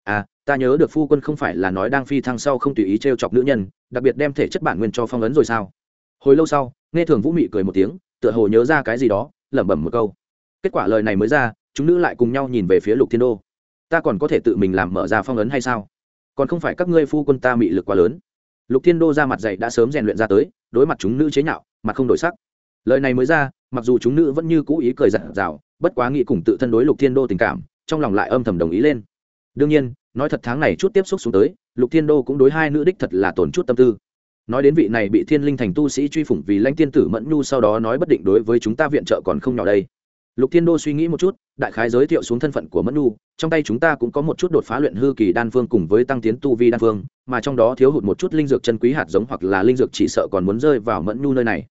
à ta nhớ được phu quân không phải là nói đang phi thăng sau không tùy ý t r e o chọc nữ nhân, đặc biệt đem thể chất bản nguyên cho phong ấn rồi sao? Hồi lâu sau, nghe thường vũ mị cười một tiếng, tựa hồ nhớ ra cái gì đó, lẩm bẩm một câu. Kết quả lời này mới ra, chúng nữ lại cùng nhau nhìn về phía lục thiên đô. Ta còn có thể tự mình làm mở ra phong ấn hay sao? Còn không phải các ngươi phu quân ta mị lực quá lớn. Lục thiên đô ra mặt dạy đã sớm rèn luyện ra tới, đối mặt chúng nữ chế nhạo, mặt không đổi sắc. Lời này mới ra, mặc dù chúng nữ vẫn như cũ ý cười giặt dào, bất quá nghĩ cùng tự thân đối lục thiên đô tình cảm, trong lòng lại âm thầm đồng ý lên đương nhiên, nói thật tháng này chút tiếp xúc xuống tới, lục thiên đô cũng đối hai nữ đích thật là tổn chút tâm tư. Nói đến vị này bị thiên linh thành tu sĩ truy phủng vì lãnh tiên tử mẫn nhu sau đó nói bất định đối với chúng ta viện trợ còn không nhỏ đây. Lục thiên đô suy nghĩ một chút, đại khái giới thiệu xuống thân phận của mẫn nhu, trong tay chúng ta cũng có một chút đột phá luyện hư kỳ đan phương cùng với tăng tiến tu vi đan phương, mà trong đó thiếu hụt một chút linh dược chân quý hạt giống hoặc là linh dược chỉ sợ còn muốn rơi vào mẫn nhu nơi này.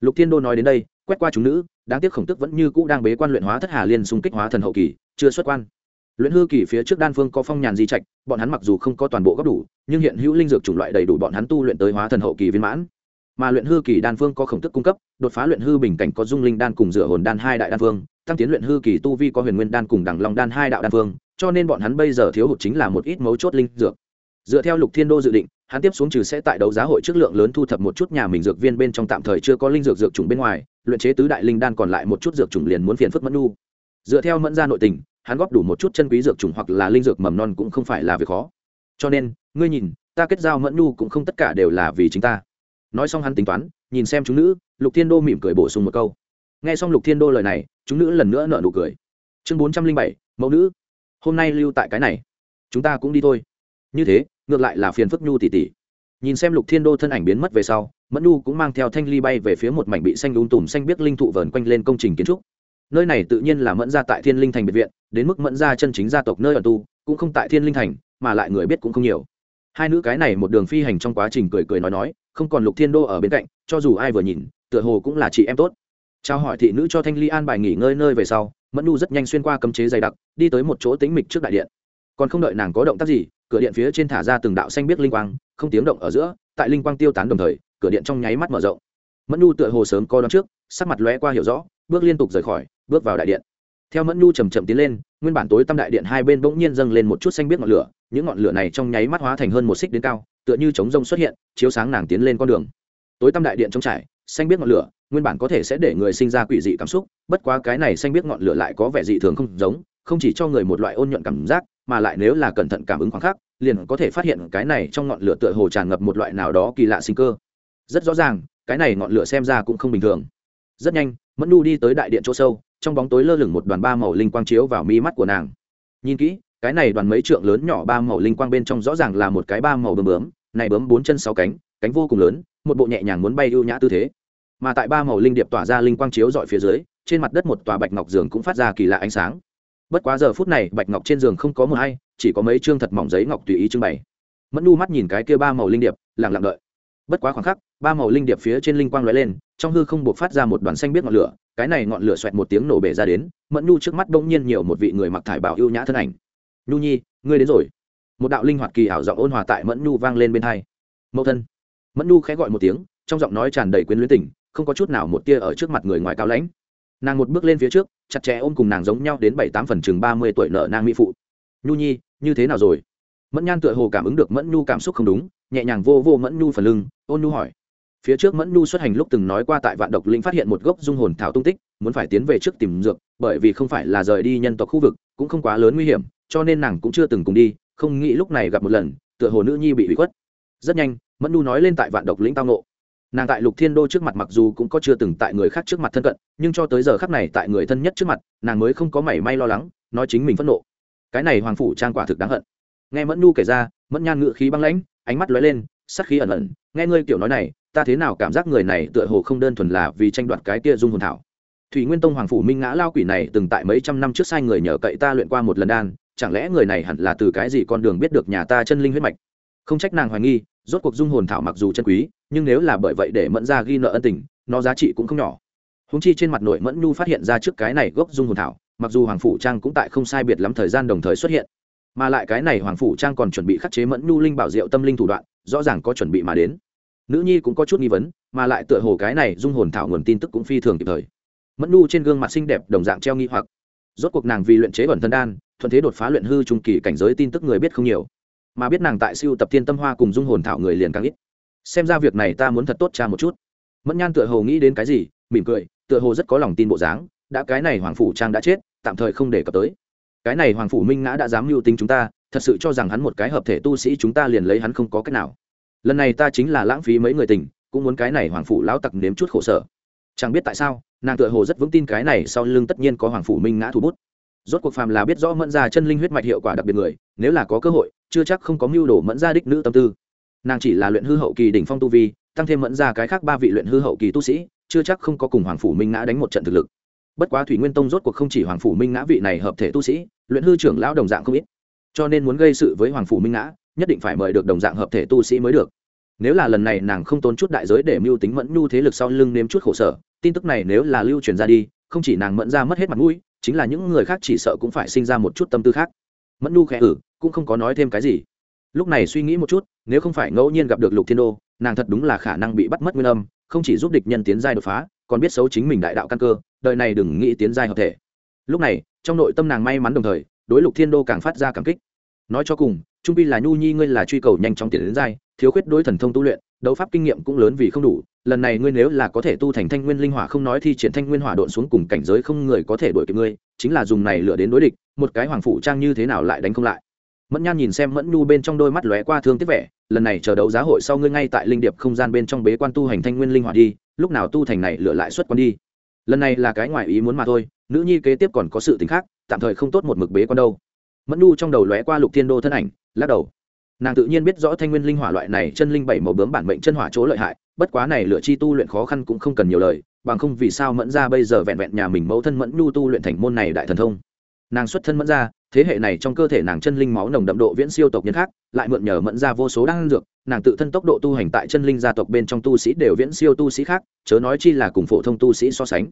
Lục thiên đô nói đến đây, quét qua chúng nữ, đáng tiếc khổng tức vẫn như cũ đang bế quan luyện hóa thất hà liên xung kích hóa thần hậu kỳ, chưa xuất quan luyện hư kỳ phía trước đan phương có phong nhàn di trạch, bọn hắn mặc dù không có toàn bộ gấp đủ, nhưng hiện hữu linh dược chủng loại đầy đủ bọn hắn tu luyện tới hóa thần hậu kỳ viên mãn. Mà luyện hư kỳ đan phương có khổng tức cung cấp, đột phá luyện hư bình cảnh có dung linh đan cùng rửa hồn đan hai đại đan phương, tăng tiến luyện hư kỳ tu vi có huyền nguyên đan cùng đẳng long đan hai đạo đan phương, cho nên bọn hắn bây giờ thiếu hụt chính là một ít mấu chốt linh dược. Dựa theo lục thiên đô dự định, hắn tiếp xuống trừ sẽ tại đấu giá hội trước lượng lớn thu thập một chút nhà mình dược viên bên trong tạm thời chưa có linh dược dược chủng bên ngoài, luyện chế tứ đại linh đan còn lại một chút dược chủng liền muốn phiền phức mẫn nu dựa theo mẫn gia nội tình hắn góp đủ một chút chân quý dược chủng hoặc là linh dược mầm non cũng không phải là việc khó. Cho nên, ngươi nhìn, ta kết giao mẫn nu cũng không tất cả đều là vì chính ta. Nói xong hắn tính toán, nhìn xem chúng nữ, lục thiên đô mỉm cười bổ sung một câu. Nghe xong lục thiên đô lời này, chúng nữ lần nữa nợ nụ cười. Chương bốn trăm linh bảy, mẫu nữ. Hôm nay lưu tại cái này. Chúng ta cũng đi thôi. Như thế, ngược lại là phiền phức nhu tỉ tỉ nhìn xem lục thiên đô thân ảnh biến mất về sau, mẫn nhu cũng mang theo thanh ly bay về phía một mảnh bị xanh lún tùm xanh biết linh thụ vờn quanh lên công trình kiến trúc nơi này tự nhiên là mẫn gia tại thiên linh thành biệt viện, đến mức mẫn gia chân chính gia tộc nơi ở tu, cũng không tại thiên linh thành, mà lại người biết cũng không nhiều. Hai nữ cái này một đường phi hành trong quá trình cười cười nói nói, không còn lục thiên đô ở bên cạnh, cho dù ai vừa nhìn, tựa hồ cũng là chị em tốt. Trao hỏi thị nữ cho thanh ly an bài nghỉ ngơi nơi về sau, mẫn nu rất nhanh xuyên qua cấm chế dày đặc, đi tới một chỗ tính mịch trước đại điện. Còn không đợi nàng có động tác gì, cửa điện phía trên thả ra từng đạo xanh biết linh quang, không tiếng động ở giữa, tại linh quang tiêu tán đồng thời, cửa điện trong nháy mắt mở rộng. Mẫn nu tựa hồ sớm co đón trước, sắc mặt lóe qua hiểu rõ, bước liên tục rời khỏi bước vào đại điện. Theo mẫn nhu chầm chậm tiến lên, nguyên bản tối tăm đại điện hai bên bỗng nhiên dâng lên một chút xanh biết ngọn lửa, những ngọn lửa này trong nháy mắt hóa thành hơn một xích đến cao, tựa như trống rông xuất hiện, chiếu sáng nàng tiến lên con đường. Tối tăm đại điện trống trải, xanh biết ngọn lửa, nguyên bản có thể sẽ để người sinh ra quỷ dị cảm xúc, bất quá cái này xanh biết ngọn lửa lại có vẻ dị thường không giống, không chỉ cho người một loại ôn nhuận cảm giác, mà lại nếu là cẩn thận cảm ứng khoảng khắc, liền có thể phát hiện cái này trong ngọn lửa tựa hồ tràn ngập một loại nào đó kỳ lạ sinh cơ. Rất rõ ràng, cái này ngọn lửa xem ra cũng không bình thường. Rất nhanh, mẫn nu đi tới đại điện chỗ sâu trong bóng tối lơ lửng một đoàn ba màu linh quang chiếu vào mi mắt của nàng. Nhìn kỹ, cái này đoàn mấy trượng lớn nhỏ ba màu linh quang bên trong rõ ràng là một cái ba màu bướm bướm, này bướm bốn chân sáu cánh cánh vô cùng lớn, một bộ nhẹ nhàng muốn bay ưu nhã tư thế. Mà tại ba màu linh điệp tỏa ra linh quang chiếu dọi phía dưới, trên mặt đất một tòa bạch ngọc giường cũng phát ra kỳ lạ ánh sáng. Bất quá giờ phút này, bạch ngọc trên giường không có một hay, chỉ có mấy chương thật mỏng giấy ngọc tùy ý trưng bày. Mẫn nu mắt nhìn cái kia ba màu linh điệp lẳng lặng đợi. Bất quá khoảng khắc, ba màu linh điệp phía trên linh quang lóe lên, trong hư không buộc phát ra một đoàn xanh biết ngọn lửa cái này ngọn lửa xoẹt một tiếng nổ bể ra đến, mẫn nu trước mắt bỗng nhiên nhiều một vị người mặc thải bảo ưu nhã thân ảnh. Nhu nhi, ngươi đến rồi. Một đạo linh hoạt kỳ ảo giọng ôn hòa tại mẫn nu vang lên bên hai. Mẫu thân. Mẫn nu khẽ gọi một tiếng, trong giọng nói tràn đầy quyến luyến tình, không có chút nào một tia ở trước mặt người ngoài cao lãnh. Nàng một bước lên phía trước, chặt chẽ ôm cùng nàng giống nhau đến bảy tám phần chừng ba mươi tuổi nợ nang mỹ phụ. Nhu nhi, như thế nào rồi? Mẫn nhan tựa hồ cảm ứng được mẫn nhu cảm xúc không đúng, nhẹ nhàng vô vô mẫn nhu phần lưng, ôn nhu hỏi phía trước mẫn nhu xuất hành lúc từng nói qua tại vạn độc linh phát hiện một gốc dung hồn thảo tung tích, muốn phải tiến về trước tìm dược, bởi vì không phải là rời đi nhân tộc khu vực, cũng không quá lớn nguy hiểm, cho nên nàng cũng chưa từng cùng đi, không nghĩ lúc này gặp một lần, tựa hồ nữ nhi bị bị khuất. Rất nhanh, mẫn nhu nói lên tại vạn độc lĩnh tao nộ nàng tại lục thiên đô trước mặt mặc dù cũng có chưa từng tại người khác trước mặt thân cận, nhưng cho tới giờ khắc này tại người thân nhất trước mặt, nàng mới không có mảy may lo lắng, nói chính mình phẫn nộ. Cái này hoàng phủ trang quả thực đáng hận. Nghe mẫn nhu kể ra, mẫn nhan ngự khí băng lãnh, ánh mắt lóe lên, sắc khí ẩn ẩn. Nghe ngươi kiểu nói này ta thế nào cảm giác người này tựa hồ không đơn thuần là vì tranh đoạt cái kia dung hồn thảo? Thủy nguyên tông hoàng phủ minh ngã lao quỷ này từng tại mấy trăm năm trước sai người nhờ cậy ta luyện qua một lần đan, chẳng lẽ người này hẳn là từ cái gì con đường biết được nhà ta chân linh huyết mạch? Không trách nàng hoài nghi, rốt cuộc dung hồn thảo mặc dù chân quý, nhưng nếu là bởi vậy để mẫn ra ghi nợ ân tình, nó giá trị cũng không nhỏ. Húng chi trên mặt nội mẫn nhu phát hiện ra trước cái này gốc dung hồn thảo, mặc dù hoàng phủ trang cũng tại không sai biệt lắm thời gian đồng thời xuất hiện. Mà lại cái này hoàng phủ trang còn chuẩn bị khắc chế mẫn nhu linh bảo diệu tâm linh thủ đoạn, rõ ràng có chuẩn bị mà đến nữ nhi cũng có chút nghi vấn, mà lại tựa hồ cái này dung hồn thảo nguồn tin tức cũng phi thường kịp thời. Mẫn Nu trên gương mặt xinh đẹp đồng dạng treo nghi hoặc. Rốt cuộc nàng vì luyện chế bẩn thân đan, thuận thế đột phá luyện hư trung kỳ cảnh giới tin tức người biết không nhiều. Mà biết nàng tại siêu tập thiên tâm hoa cùng dung hồn thảo người liền càng ít. Xem ra việc này ta muốn thật tốt cha một chút. Mẫn nhan tựa hồ nghĩ đến cái gì, mỉm cười, tựa hồ rất có lòng tin bộ dáng, đã cái này hoàng phủ trang đã chết, tạm thời không để cập tới. Cái này hoàng phủ minh ngã đã dám mưu tính chúng ta, thật sự cho rằng hắn một cái hợp thể tu sĩ chúng ta liền lấy hắn không có cách nào lần này ta chính là lãng phí mấy người tình, cũng muốn cái này hoàng phủ lão tặc nếm chút khổ sở. Chẳng biết tại sao, nàng tựa hồ rất vững tin cái này sau lưng tất nhiên có hoàng phủ minh ngã thủ bút. Rốt cuộc phàm là biết rõ mẫn ra chân linh huyết mạch hiệu quả đặc biệt người, nếu là có cơ hội, chưa chắc không có mưu đồ mẫn ra đích nữ tâm tư. Nàng chỉ là luyện hư hậu kỳ đỉnh phong tu vi, tăng thêm mẫn ra cái khác ba vị luyện hư hậu kỳ tu sĩ, chưa chắc không có cùng hoàng phủ minh ngã đánh một trận thực lực. Bất quá thủy nguyên tông rốt cuộc không chỉ hoàng phủ minh ngã vị này hợp thể tu sĩ, luyện hư trưởng lão đồng dạng không ít. Cho nên muốn gây sự với hoàng phủ minh ngã nhất định phải mời được đồng dạng hợp thể tu sĩ mới được. Nếu là lần này nàng không tốn chút đại giới để mưu tính mẫn nhu thế lực sau lưng nếm chút khổ sở, tin tức này nếu là lưu truyền ra đi, không chỉ nàng mẫn ra mất hết mặt mũi, chính là những người khác chỉ sợ cũng phải sinh ra một chút tâm tư khác. Mẫn nhu khẽ ử, cũng không có nói thêm cái gì. Lúc này suy nghĩ một chút, nếu không phải ngẫu nhiên gặp được lục thiên đô, nàng thật đúng là khả năng bị bắt mất nguyên âm, không chỉ giúp địch nhân tiến giai đột phá, còn biết xấu chính mình đại đạo căn cơ, đời này đừng nghĩ tiến giai hợp thể. Lúc này, trong nội tâm nàng may mắn đồng thời, đối lục thiên đô càng phát ra cảm kích. Nói cho cùng trung pi là nhu nhi, ngươi là truy cầu nhanh chóng tiến đến giai thiếu khuyết đối thần thông tu luyện, đấu pháp kinh nghiệm cũng lớn vì không đủ. Lần này ngươi nếu là có thể tu thành thanh nguyên linh hỏa không nói thì triển thanh nguyên hỏa độn xuống cùng cảnh giới không người có thể đuổi kịp ngươi, chính là dùng này lựa đến đối địch, một cái hoàng phủ trang như thế nào lại đánh không lại. Mẫn nhan nhìn xem mẫn nhu bên trong đôi mắt lóe qua thương tiếc vẻ, lần này chờ đấu giá hội sau ngươi ngay tại linh điệp không gian bên trong bế quan tu hành thanh nguyên linh hỏa đi, lúc nào tu thành này lựa lại xuất quan đi. Lần này là cái ngoài ý muốn mà thôi, nữ nhi kế tiếp còn có sự tính khác, tạm thời không tốt một mực bế quan đâu mẫn nu trong đầu lóe qua lục thiên đô thân ảnh, lắc đầu. Nàng tự nhiên biết rõ thanh nguyên linh hỏa loại này chân linh bảy màu bướm bản mệnh chân hỏa chỗ lợi hại, bất quá này lựa chi tu luyện khó khăn cũng không cần nhiều lời, bằng không vì sao mẫn ra bây giờ vẹn vẹn nhà mình mẫu thân mẫn nhu tu luyện thành môn này đại thần thông. Nàng xuất thân mẫn ra thế hệ này trong cơ thể nàng chân linh máu nồng đậm độ viễn siêu tộc nhân khác, lại mượn nhờ mẫn ra vô số đan dược, nàng tự thân tốc độ tu hành tại chân linh gia tộc bên trong tu sĩ đều viễn siêu tu sĩ khác, chớ nói chi là cùng phổ thông tu sĩ so sánh.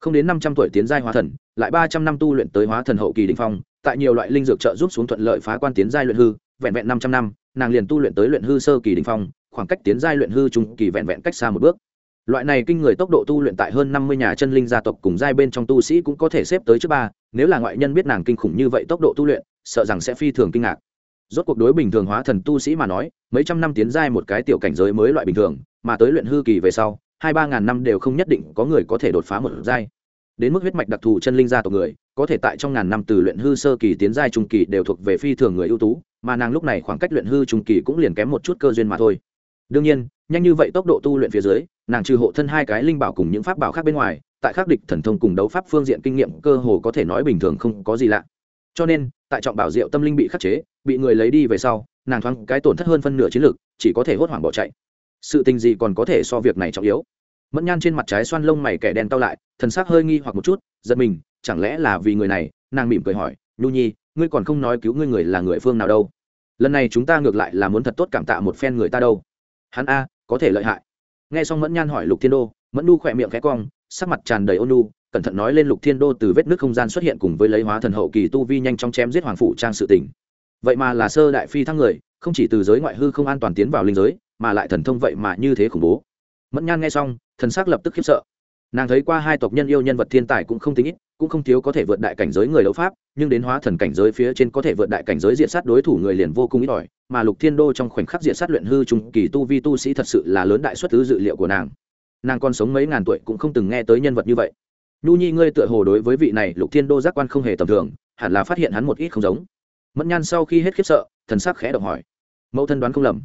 Không đến năm trăm tuổi tiến giai hóa thần, lại ba trăm năm tu luyện tới hóa thần hậu kỳ đỉnh phong tại nhiều loại linh dược trợ giúp xuống thuận lợi phá quan tiến giai luyện hư, vẹn vẹn năm trăm năm, nàng liền tu luyện tới luyện hư sơ kỳ đỉnh phong, khoảng cách tiến giai luyện hư trung kỳ vẹn vẹn cách xa một bước. Loại này kinh người tốc độ tu luyện tại hơn năm mươi nhà chân linh gia tộc cùng giai bên trong tu sĩ cũng có thể xếp tới trước ba, nếu là ngoại nhân biết nàng kinh khủng như vậy tốc độ tu luyện, sợ rằng sẽ phi thường kinh ngạc. Rốt cuộc đối bình thường hóa thần tu sĩ mà nói, mấy trăm năm tiến giai một cái tiểu cảnh giới mới loại bình thường, mà tới luyện hư kỳ về sau, hai ba ngàn năm đều không nhất định có người có thể đột phá một giai. Đến mức huyết mạch đặc thù chân linh gia tộc người có thể tại trong ngàn năm từ luyện hư sơ kỳ tiến giai trung kỳ đều thuộc về phi thường người ưu tú, mà nàng lúc này khoảng cách luyện hư trung kỳ cũng liền kém một chút cơ duyên mà thôi. Đương nhiên, nhanh như vậy tốc độ tu luyện phía dưới, nàng trừ hộ thân hai cái linh bảo cùng những pháp bảo khác bên ngoài, tại khắc địch thần thông cùng đấu pháp phương diện kinh nghiệm cơ hồ có thể nói bình thường không có gì lạ. Cho nên, tại trọng bảo diệu tâm linh bị khắc chế, bị người lấy đi về sau, nàng thoáng cái tổn thất hơn phân nửa chiến lược chỉ có thể hốt hoảng bỏ chạy. Sự tình gì còn có thể so việc này trọng yếu? Mẫn nhan trên mặt trái xoan lông mày kẻ đen tao lại, thần sắc hơi nghi hoặc một chút, giật mình chẳng lẽ là vì người này? Nàng mỉm cười hỏi, nhu nhi, ngươi còn không nói cứu ngươi người là người phương nào đâu. Lần này chúng ta ngược lại là muốn thật tốt cảm tạ một phen người ta đâu. Hắn a, có thể lợi hại. Nghe xong mẫn nhan hỏi lục thiên đô, mẫn nu khỏe miệng khẽ cong, sắc mặt tràn đầy ôn nu cẩn thận nói lên lục thiên đô từ vết nước không gian xuất hiện cùng với lấy hóa thần hậu kỳ tu vi nhanh chóng chém giết hoàng phủ trang sự tình. Vậy mà là sơ đại phi thăng người, không chỉ từ giới ngoại hư không an toàn tiến vào linh giới, mà lại thần thông vậy mà như thế khủng bố. Mẫn nhan nghe xong, thần sắc lập tức khiếp sợ nàng thấy qua hai tộc nhân yêu nhân vật thiên tài cũng không tính ít, cũng không thiếu có thể vượt đại cảnh giới người đấu pháp, nhưng đến hóa thần cảnh giới phía trên có thể vượt đại cảnh giới diện sát đối thủ người liền vô cùng ít ỏi, mà lục thiên đô trong khoảnh khắc diện sát luyện hư trung kỳ tu vi tu sĩ thật sự là lớn đại xuất tứ dự liệu của nàng. Nàng còn sống mấy ngàn tuổi cũng không từng nghe tới nhân vật như vậy. Nhu nhi ngươi tựa hồ đối với vị này lục thiên đô giác quan không hề tầm thường, hẳn là phát hiện hắn một ít không giống. Mẫn nhan sau khi hết khiếp sợ, thần sắc khẽ động hỏi. Mẫu thân đoán không lầm.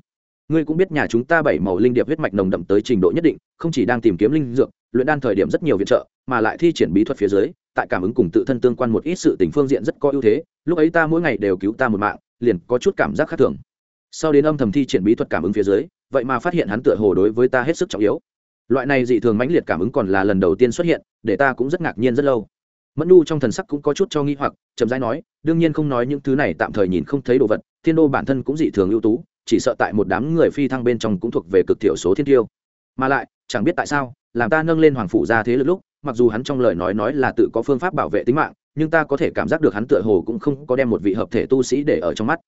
Ngươi cũng biết nhà chúng ta bảy màu linh điệp huyết mạch nồng đậm tới trình độ nhất định, không chỉ đang tìm kiếm linh dược luyện đan thời điểm rất nhiều viện trợ, mà lại thi triển bí thuật phía dưới, tại cảm ứng cùng tự thân tương quan một ít sự tình phương diện rất có ưu thế, lúc ấy ta mỗi ngày đều cứu ta một mạng, liền có chút cảm giác khác thường. Sau đến âm thầm thi triển bí thuật cảm ứng phía dưới, vậy mà phát hiện hắn tựa hồ đối với ta hết sức trọng yếu. Loại này dị thường mãnh liệt cảm ứng còn là lần đầu tiên xuất hiện, để ta cũng rất ngạc nhiên rất lâu. Mẫn nu trong thần sắc cũng có chút cho nghi hoặc, chậm rãi nói, đương nhiên không nói những thứ này, tạm thời nhìn không thấy đồ vật, thiên đô bản thân cũng dị thường ưu tú, chỉ sợ tại một đám người phi thăng bên trong cũng thuộc về cực thiểu số thiên tiêu. Mà lại, chẳng biết tại sao làm ta nâng lên hoàng phủ ra thế lực lúc, mặc dù hắn trong lời nói nói là tự có phương pháp bảo vệ tính mạng, nhưng ta có thể cảm giác được hắn tựa hồ cũng không có đem một vị hợp thể tu sĩ để ở trong mắt.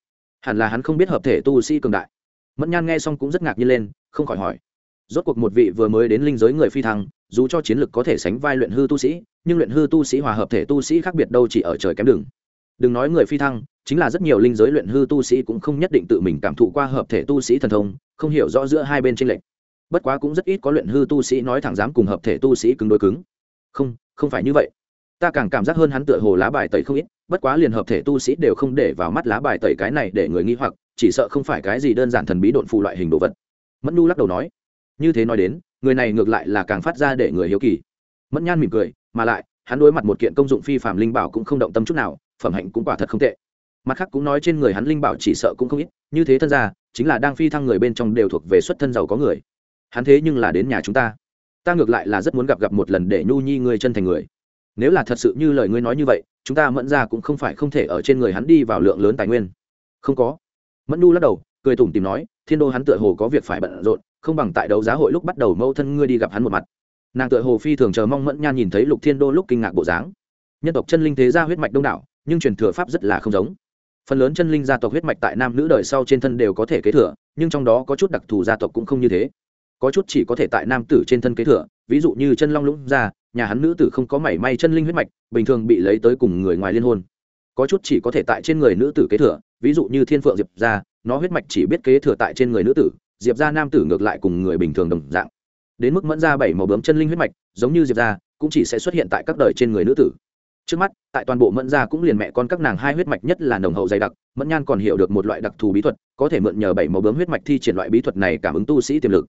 Hẳn là hắn không biết hợp thể tu sĩ cường đại. Mẫn nhan nghe xong cũng rất ngạc nhiên lên, không khỏi hỏi. Rốt cuộc một vị vừa mới đến linh giới người phi thăng, dù cho chiến lực có thể sánh vai luyện hư tu sĩ, nhưng luyện hư tu sĩ hòa hợp thể tu sĩ khác biệt đâu chỉ ở trời kém đường. Đừng nói người phi thăng, chính là rất nhiều linh giới luyện hư tu sĩ cũng không nhất định tự mình cảm thụ qua hợp thể tu sĩ thần thông, không hiểu rõ giữa hai bên tranh lệch bất quá cũng rất ít có luyện hư tu sĩ nói thẳng dám cùng hợp thể tu sĩ cứng đối cứng. Không không phải như vậy. Ta càng cảm giác hơn hắn tựa hồ lá bài tẩy không ít, bất quá liền hợp thể tu sĩ đều không để vào mắt lá bài tẩy cái này để người nghi hoặc, chỉ sợ không phải cái gì đơn giản thần bí độn phù loại hình đồ vật. Mẫn nu lắc đầu nói, như thế nói đến, người này ngược lại là càng phát ra để người hiếu kỳ. Mẫn nhan mỉm cười, mà lại, hắn đối mặt một kiện công dụng phi phạm linh bảo cũng không động tâm chút nào, phẩm hạnh cũng quả thật không tệ. Mặt khác cũng nói trên người hắn linh bảo chỉ sợ cũng không ít, như thế thân ra chính là đang phi thăng người bên trong đều thuộc về xuất thân giàu có người hắn thế nhưng là đến nhà chúng ta. Ta ngược lại là rất muốn gặp gặp một lần để nhu nhi người chân thành người. Nếu là thật sự như lời ngươi nói như vậy, chúng ta mẫn ra cũng không phải không thể ở trên người hắn đi vào lượng lớn tài nguyên. Không có. Mẫn nhu lắc đầu, cười tủm tìm nói, thiên đô hắn tựa hồ có việc phải bận rộn, không bằng tại đấu giá hội lúc bắt đầu mâu thân ngươi đi gặp hắn một mặt. Nàng tựa hồ phi thường chờ mong mẫn nhan nhìn thấy lục thiên đô lúc kinh ngạc bộ dáng. Nhân tộc chân linh thế gia huyết mạch đông đảo, nhưng truyền thừa pháp rất là không giống. Phần lớn chân linh gia tộc huyết mạch tại nam nữ đời sau trên thân đều có thể kế thừa, nhưng trong đó có chút đặc thù gia tộc cũng không như thế có chút chỉ có thể tại nam tử trên thân kế thừa, ví dụ như chân long lũng gia nhà hắn nữ tử không có mảy may chân linh huyết mạch, bình thường bị lấy tới cùng người ngoài liên hôn. Có chút chỉ có thể tại trên người nữ tử kế thừa, ví dụ như thiên phượng diệp gia nó huyết mạch chỉ biết kế thừa tại trên người nữ tử, diệp gia nam tử ngược lại cùng người bình thường đồng dạng. Đến mức mẫn ra bảy màu bướm chân linh huyết mạch, giống như diệp gia cũng chỉ sẽ xuất hiện tại các đời trên người nữ tử. Trước mắt, tại toàn bộ mẫn gia cũng liền mẹ con các nàng hai huyết mạch nhất là nồng hậu dày đặc, mẫn nhan còn hiểu được một loại đặc thù bí thuật, có thể mượn nhờ bảy màu bướm huyết mạch thi triển loại bí thuật này cảm ứng tu sĩ tiềm lực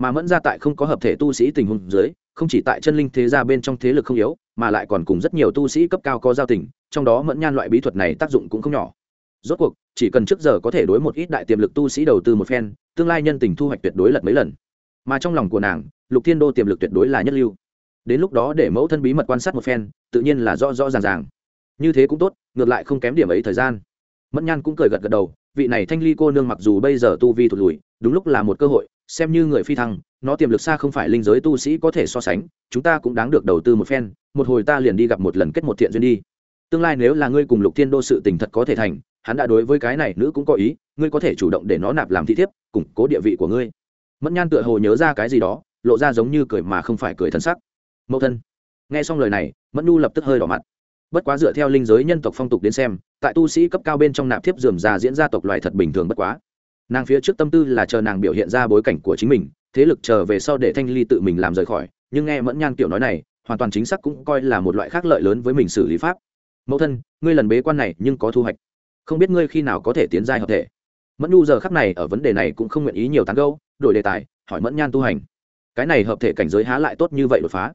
mà mẫn gia tại không có hợp thể tu sĩ tình huống dưới, không chỉ tại chân linh thế gia bên trong thế lực không yếu, mà lại còn cùng rất nhiều tu sĩ cấp cao có giao tình, trong đó mẫn nhan loại bí thuật này tác dụng cũng không nhỏ. Rốt cuộc, chỉ cần trước giờ có thể đối một ít đại tiềm lực tu sĩ đầu tư một phen, tương lai nhân tình thu hoạch tuyệt đối lật mấy lần. Mà trong lòng của nàng, lục thiên đô tiềm lực tuyệt đối là nhất lưu. Đến lúc đó để mẫu thân bí mật quan sát một phen, tự nhiên là rõ rõ ràng ràng. Như thế cũng tốt, ngược lại không kém điểm ấy thời gian. Mẫn nhan cũng cười gật gật đầu, vị này thanh ly cô nương mặc dù bây giờ tu vi thụt lùi, đúng lúc là một cơ hội xem như người phi thăng, nó tiềm lực xa không phải linh giới tu sĩ có thể so sánh, chúng ta cũng đáng được đầu tư một phen, một hồi ta liền đi gặp một lần kết một thiện duyên đi. Tương lai nếu là ngươi cùng lục thiên đô sự tình thật có thể thành, hắn đã đối với cái này nữ cũng có ý, ngươi có thể chủ động để nó nạp làm thị thiếp, củng cố địa vị của ngươi. Mẫn nhan tựa hồ nhớ ra cái gì đó, lộ ra giống như cười mà không phải cười thân sắc. Mẫu thân. Nghe xong lời này, mẫn nu lập tức hơi đỏ mặt. Bất quá dựa theo linh giới nhân tộc phong tục đến xem, tại tu sĩ cấp cao bên trong nạp thiếp dườm già diễn ra tộc loài thật bình thường bất quá nàng phía trước tâm tư là chờ nàng biểu hiện ra bối cảnh của chính mình, thế lực trở về sau để thanh ly tự mình làm rời khỏi. Nhưng nghe mẫn nhan tiểu nói này, hoàn toàn chính xác cũng coi là một loại khác lợi lớn với mình xử lý pháp. Mẫu thân, ngươi lần bế quan này nhưng có thu hoạch. Không biết ngươi khi nào có thể tiến giai hợp thể. Mẫn nhu giờ khắc này ở vấn đề này cũng không nguyện ý nhiều tán gâu đổi đề tài, hỏi mẫn nhan tu hành. Cái này hợp thể cảnh giới há lại tốt như vậy đột phá?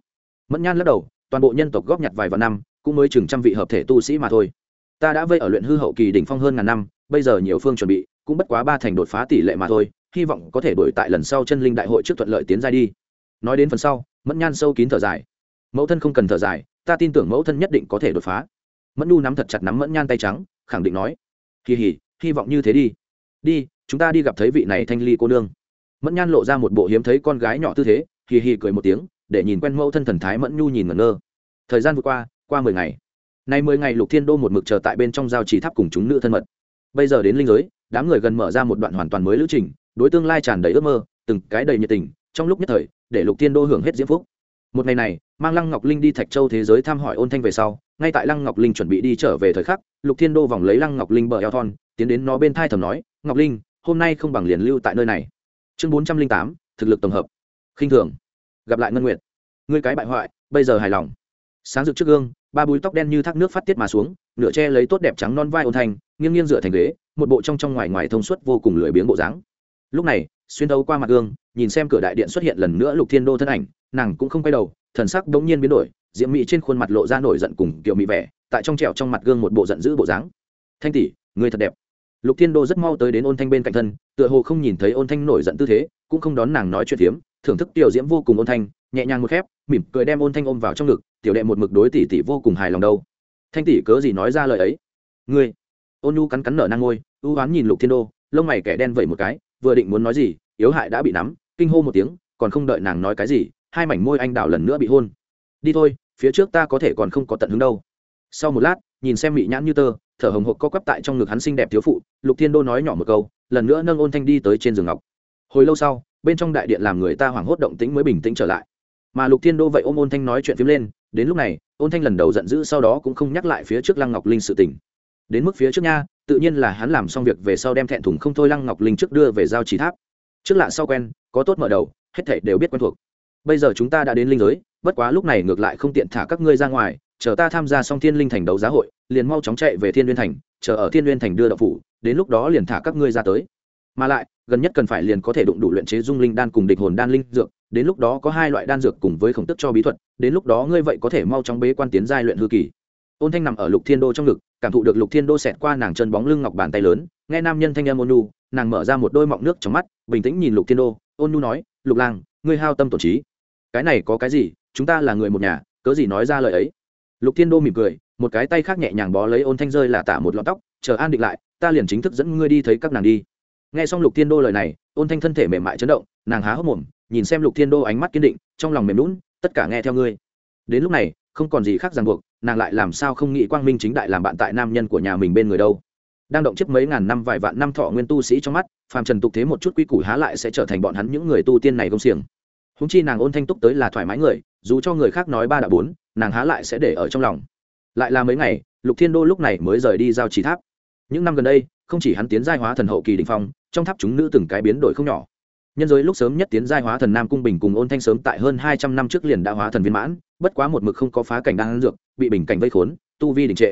Mẫn nhan lắc đầu, toàn bộ nhân tộc góp nhặt vài vạn năm, cũng mới chừng trăm vị hợp thể tu sĩ mà thôi. Ta đã vây ở luyện hư hậu kỳ đỉnh phong hơn ngàn năm, bây giờ nhiều phương chuẩn bị cũng bất quá ba thành đột phá tỷ lệ mà thôi, hy vọng có thể đổi tại lần sau chân linh đại hội trước thuận lợi tiến ra đi. Nói đến phần sau, mẫn nhan sâu kín thở dài. Mẫu thân không cần thở dài, ta tin tưởng mẫu thân nhất định có thể đột phá. Mẫn nu nắm thật chặt nắm mẫn nhan tay trắng, khẳng định nói kỳ hỉ hy vọng như thế đi. Đi, chúng ta đi gặp thấy vị này thanh ly cô nương. Mẫn nhan lộ ra một bộ hiếm thấy con gái nhỏ tư thế hì hì cười một tiếng, để nhìn quen mẫu thân thần thái mẫn nhu nhìn ngẩn ngơ. Thời gian vừa qua qua mười ngày. Nay mười ngày lục thiên đô một mực chờ tại bên trong giao trì tháp cùng chúng nữ thân mật. Bây giờ đến linh giới đám người gần mở ra một đoạn hoàn toàn mới lữ trình, đối tương lai tràn đầy ước mơ, từng cái đầy nhiệt tình, trong lúc nhất thời, để lục thiên đô hưởng hết diễm phúc. Một ngày này, mang lăng ngọc linh đi thạch châu thế giới thăm hỏi ôn thanh về sau, ngay tại lăng ngọc linh chuẩn bị đi trở về thời khắc, lục thiên đô vòng lấy lăng ngọc linh bờ eo thon, tiến đến nó bên thai thầm nói, ngọc linh, hôm nay không bằng liền lưu tại nơi này. Chương bốn trăm linh tám, thực lực tổng hợp. Khinh thường. Gặp lại ngân nguyệt. Ngươi cái bại hoại, bây giờ hài lòng. Sáng rực trước gương, ba búi tóc đen như thác nước phát tiết mà xuống, nửa che lấy tốt đẹp trắng non vai ôn thanh nghiêng nghiêng dựa thành ghế, một bộ trong trong ngoài ngoài thông suốt vô cùng lười biếng bộ dáng. Lúc này, xuyên đấu qua mặt gương, nhìn xem cửa đại điện xuất hiện lần nữa lục thiên đô thân ảnh, nàng cũng không quay đầu, thần sắc đống nhiên biến đổi, diễm mỹ trên khuôn mặt lộ ra nổi giận cùng kiểu mỹ vẻ, tại trong trẹo trong mặt gương một bộ giận dữ bộ dáng. Thanh tỷ, người thật đẹp. Lục thiên đô rất mau tới đến ôn thanh bên cạnh thân, tựa hồ không nhìn thấy ôn thanh nổi giận tư thế, cũng không đón nàng nói chuyện phiếm, thưởng thức tiểu diễm vô cùng ôn thanh, nhẹ nhàng một khép, mỉm cười đem ôn thanh ôm vào trong ngực, tiểu đệ một mực đối tỷ tỷ vô cùng hài lòng đâu. Thanh tỷ, cớ gì nói ra lời ấy? Ngươi ôn nhu cắn cắn nở nang ngôi ưu oán nhìn lục thiên đô, lông mày kẻ đen vẩy một cái, vừa định muốn nói gì, yếu hại đã bị nắm, kinh hô một tiếng, còn không đợi nàng nói cái gì, hai mảnh môi anh đào lần nữa bị hôn. Đi thôi, phía trước ta có thể còn không có tận hứng đâu. Sau một lát, nhìn xem mị nhãn như tơ, thở hồng hộc co quắp tại trong ngực hắn xinh đẹp thiếu phụ, lục thiên đô nói nhỏ một câu, lần nữa nâng ôn thanh đi tới trên giường ngọc. Hồi lâu sau, bên trong đại điện làm người ta hoảng hốt động tĩnh mới bình tĩnh trở lại. Mà lục thiên đô vậy ôm ôn thanh nói chuyện phím lên, đến lúc này, ôn thanh lần đầu giận dữ sau đó cũng không nhắc lại phía trước lăng ngọc linh sự tình đến mức phía trước nha, tự nhiên là hắn làm xong việc về sau đem thẹn thùng không thôi lăng ngọc linh trước đưa về giao chỉ tháp. Trước lạ sau quen, có tốt mở đầu, hết thảy đều biết quen thuộc. Bây giờ chúng ta đã đến linh giới, bất quá lúc này ngược lại không tiện thả các ngươi ra ngoài, chờ ta tham gia xong thiên linh thành đấu giá hội, liền mau chóng chạy về thiên liên thành, chờ ở thiên liên thành đưa đậu phủ, đến lúc đó liền thả các ngươi ra tới. Mà lại, gần nhất cần phải liền có thể đụng đủ luyện chế dung linh đan cùng địch hồn đan linh dược, đến lúc đó có hai loại đan dược cùng với khổng tức cho bí thuật, đến lúc đó ngươi vậy có thể mau chóng bế quan tiến giai luyện hư kỳ. Ôn thanh nằm ở lục thiên đô trong ngực cảm thụ được lục thiên đô xẹt qua nàng chân bóng lưng ngọc bàn tay lớn, nghe nam nhân thanh em ôn nu nàng mở ra một đôi mọng nước trong mắt, bình tĩnh nhìn lục thiên đô, ôn nu nói, lục lang, ngươi hao tâm tổ trí. Cái này có cái gì? Chúng ta là người một nhà, cớ gì nói ra lời ấy? Lục thiên đô mỉm cười, một cái tay khác nhẹ nhàng bó lấy ôn thanh rơi là tả một lọn tóc, chờ an định lại, ta liền chính thức dẫn ngươi đi thấy các nàng đi. Nghe xong lục thiên đô lời này, ôn thanh thân thể mềm mại chấn động, nàng há hốc mồm, nhìn xem lục thiên đô ánh mắt kiên định, trong lòng mềm lún tất cả nghe theo ngươi. Đến lúc này, không còn gì khác ràng buộc nàng lại làm sao không nghĩ quang minh chính đại làm bạn tại nam nhân của nhà mình bên người đâu. Đang động chiếc mấy ngàn năm, vài vạn năm thọ nguyên tu sĩ trong mắt, phàm trần tục thế một chút quy củ há lại sẽ trở thành bọn hắn những người tu tiên này công xiềng. Húng chi nàng ôn thanh túc tới là thoải mái người, dù cho người khác nói ba đã bốn, nàng há lại sẽ để ở trong lòng. Lại là mấy ngày, lục thiên đô lúc này mới rời đi giao trì tháp. Những năm gần đây, không chỉ hắn tiến giai hóa thần hậu kỳ đình phong, trong tháp chúng nữ từng cái biến đổi không nhỏ nhân giới lúc sớm nhất tiến giai hóa thần nam cung bình cùng ôn thanh sớm tại hơn hai trăm năm trước liền đã hóa thần viên mãn bất quá một mực không có phá cảnh đang dược bị bình cảnh vây khốn tu vi đình trệ.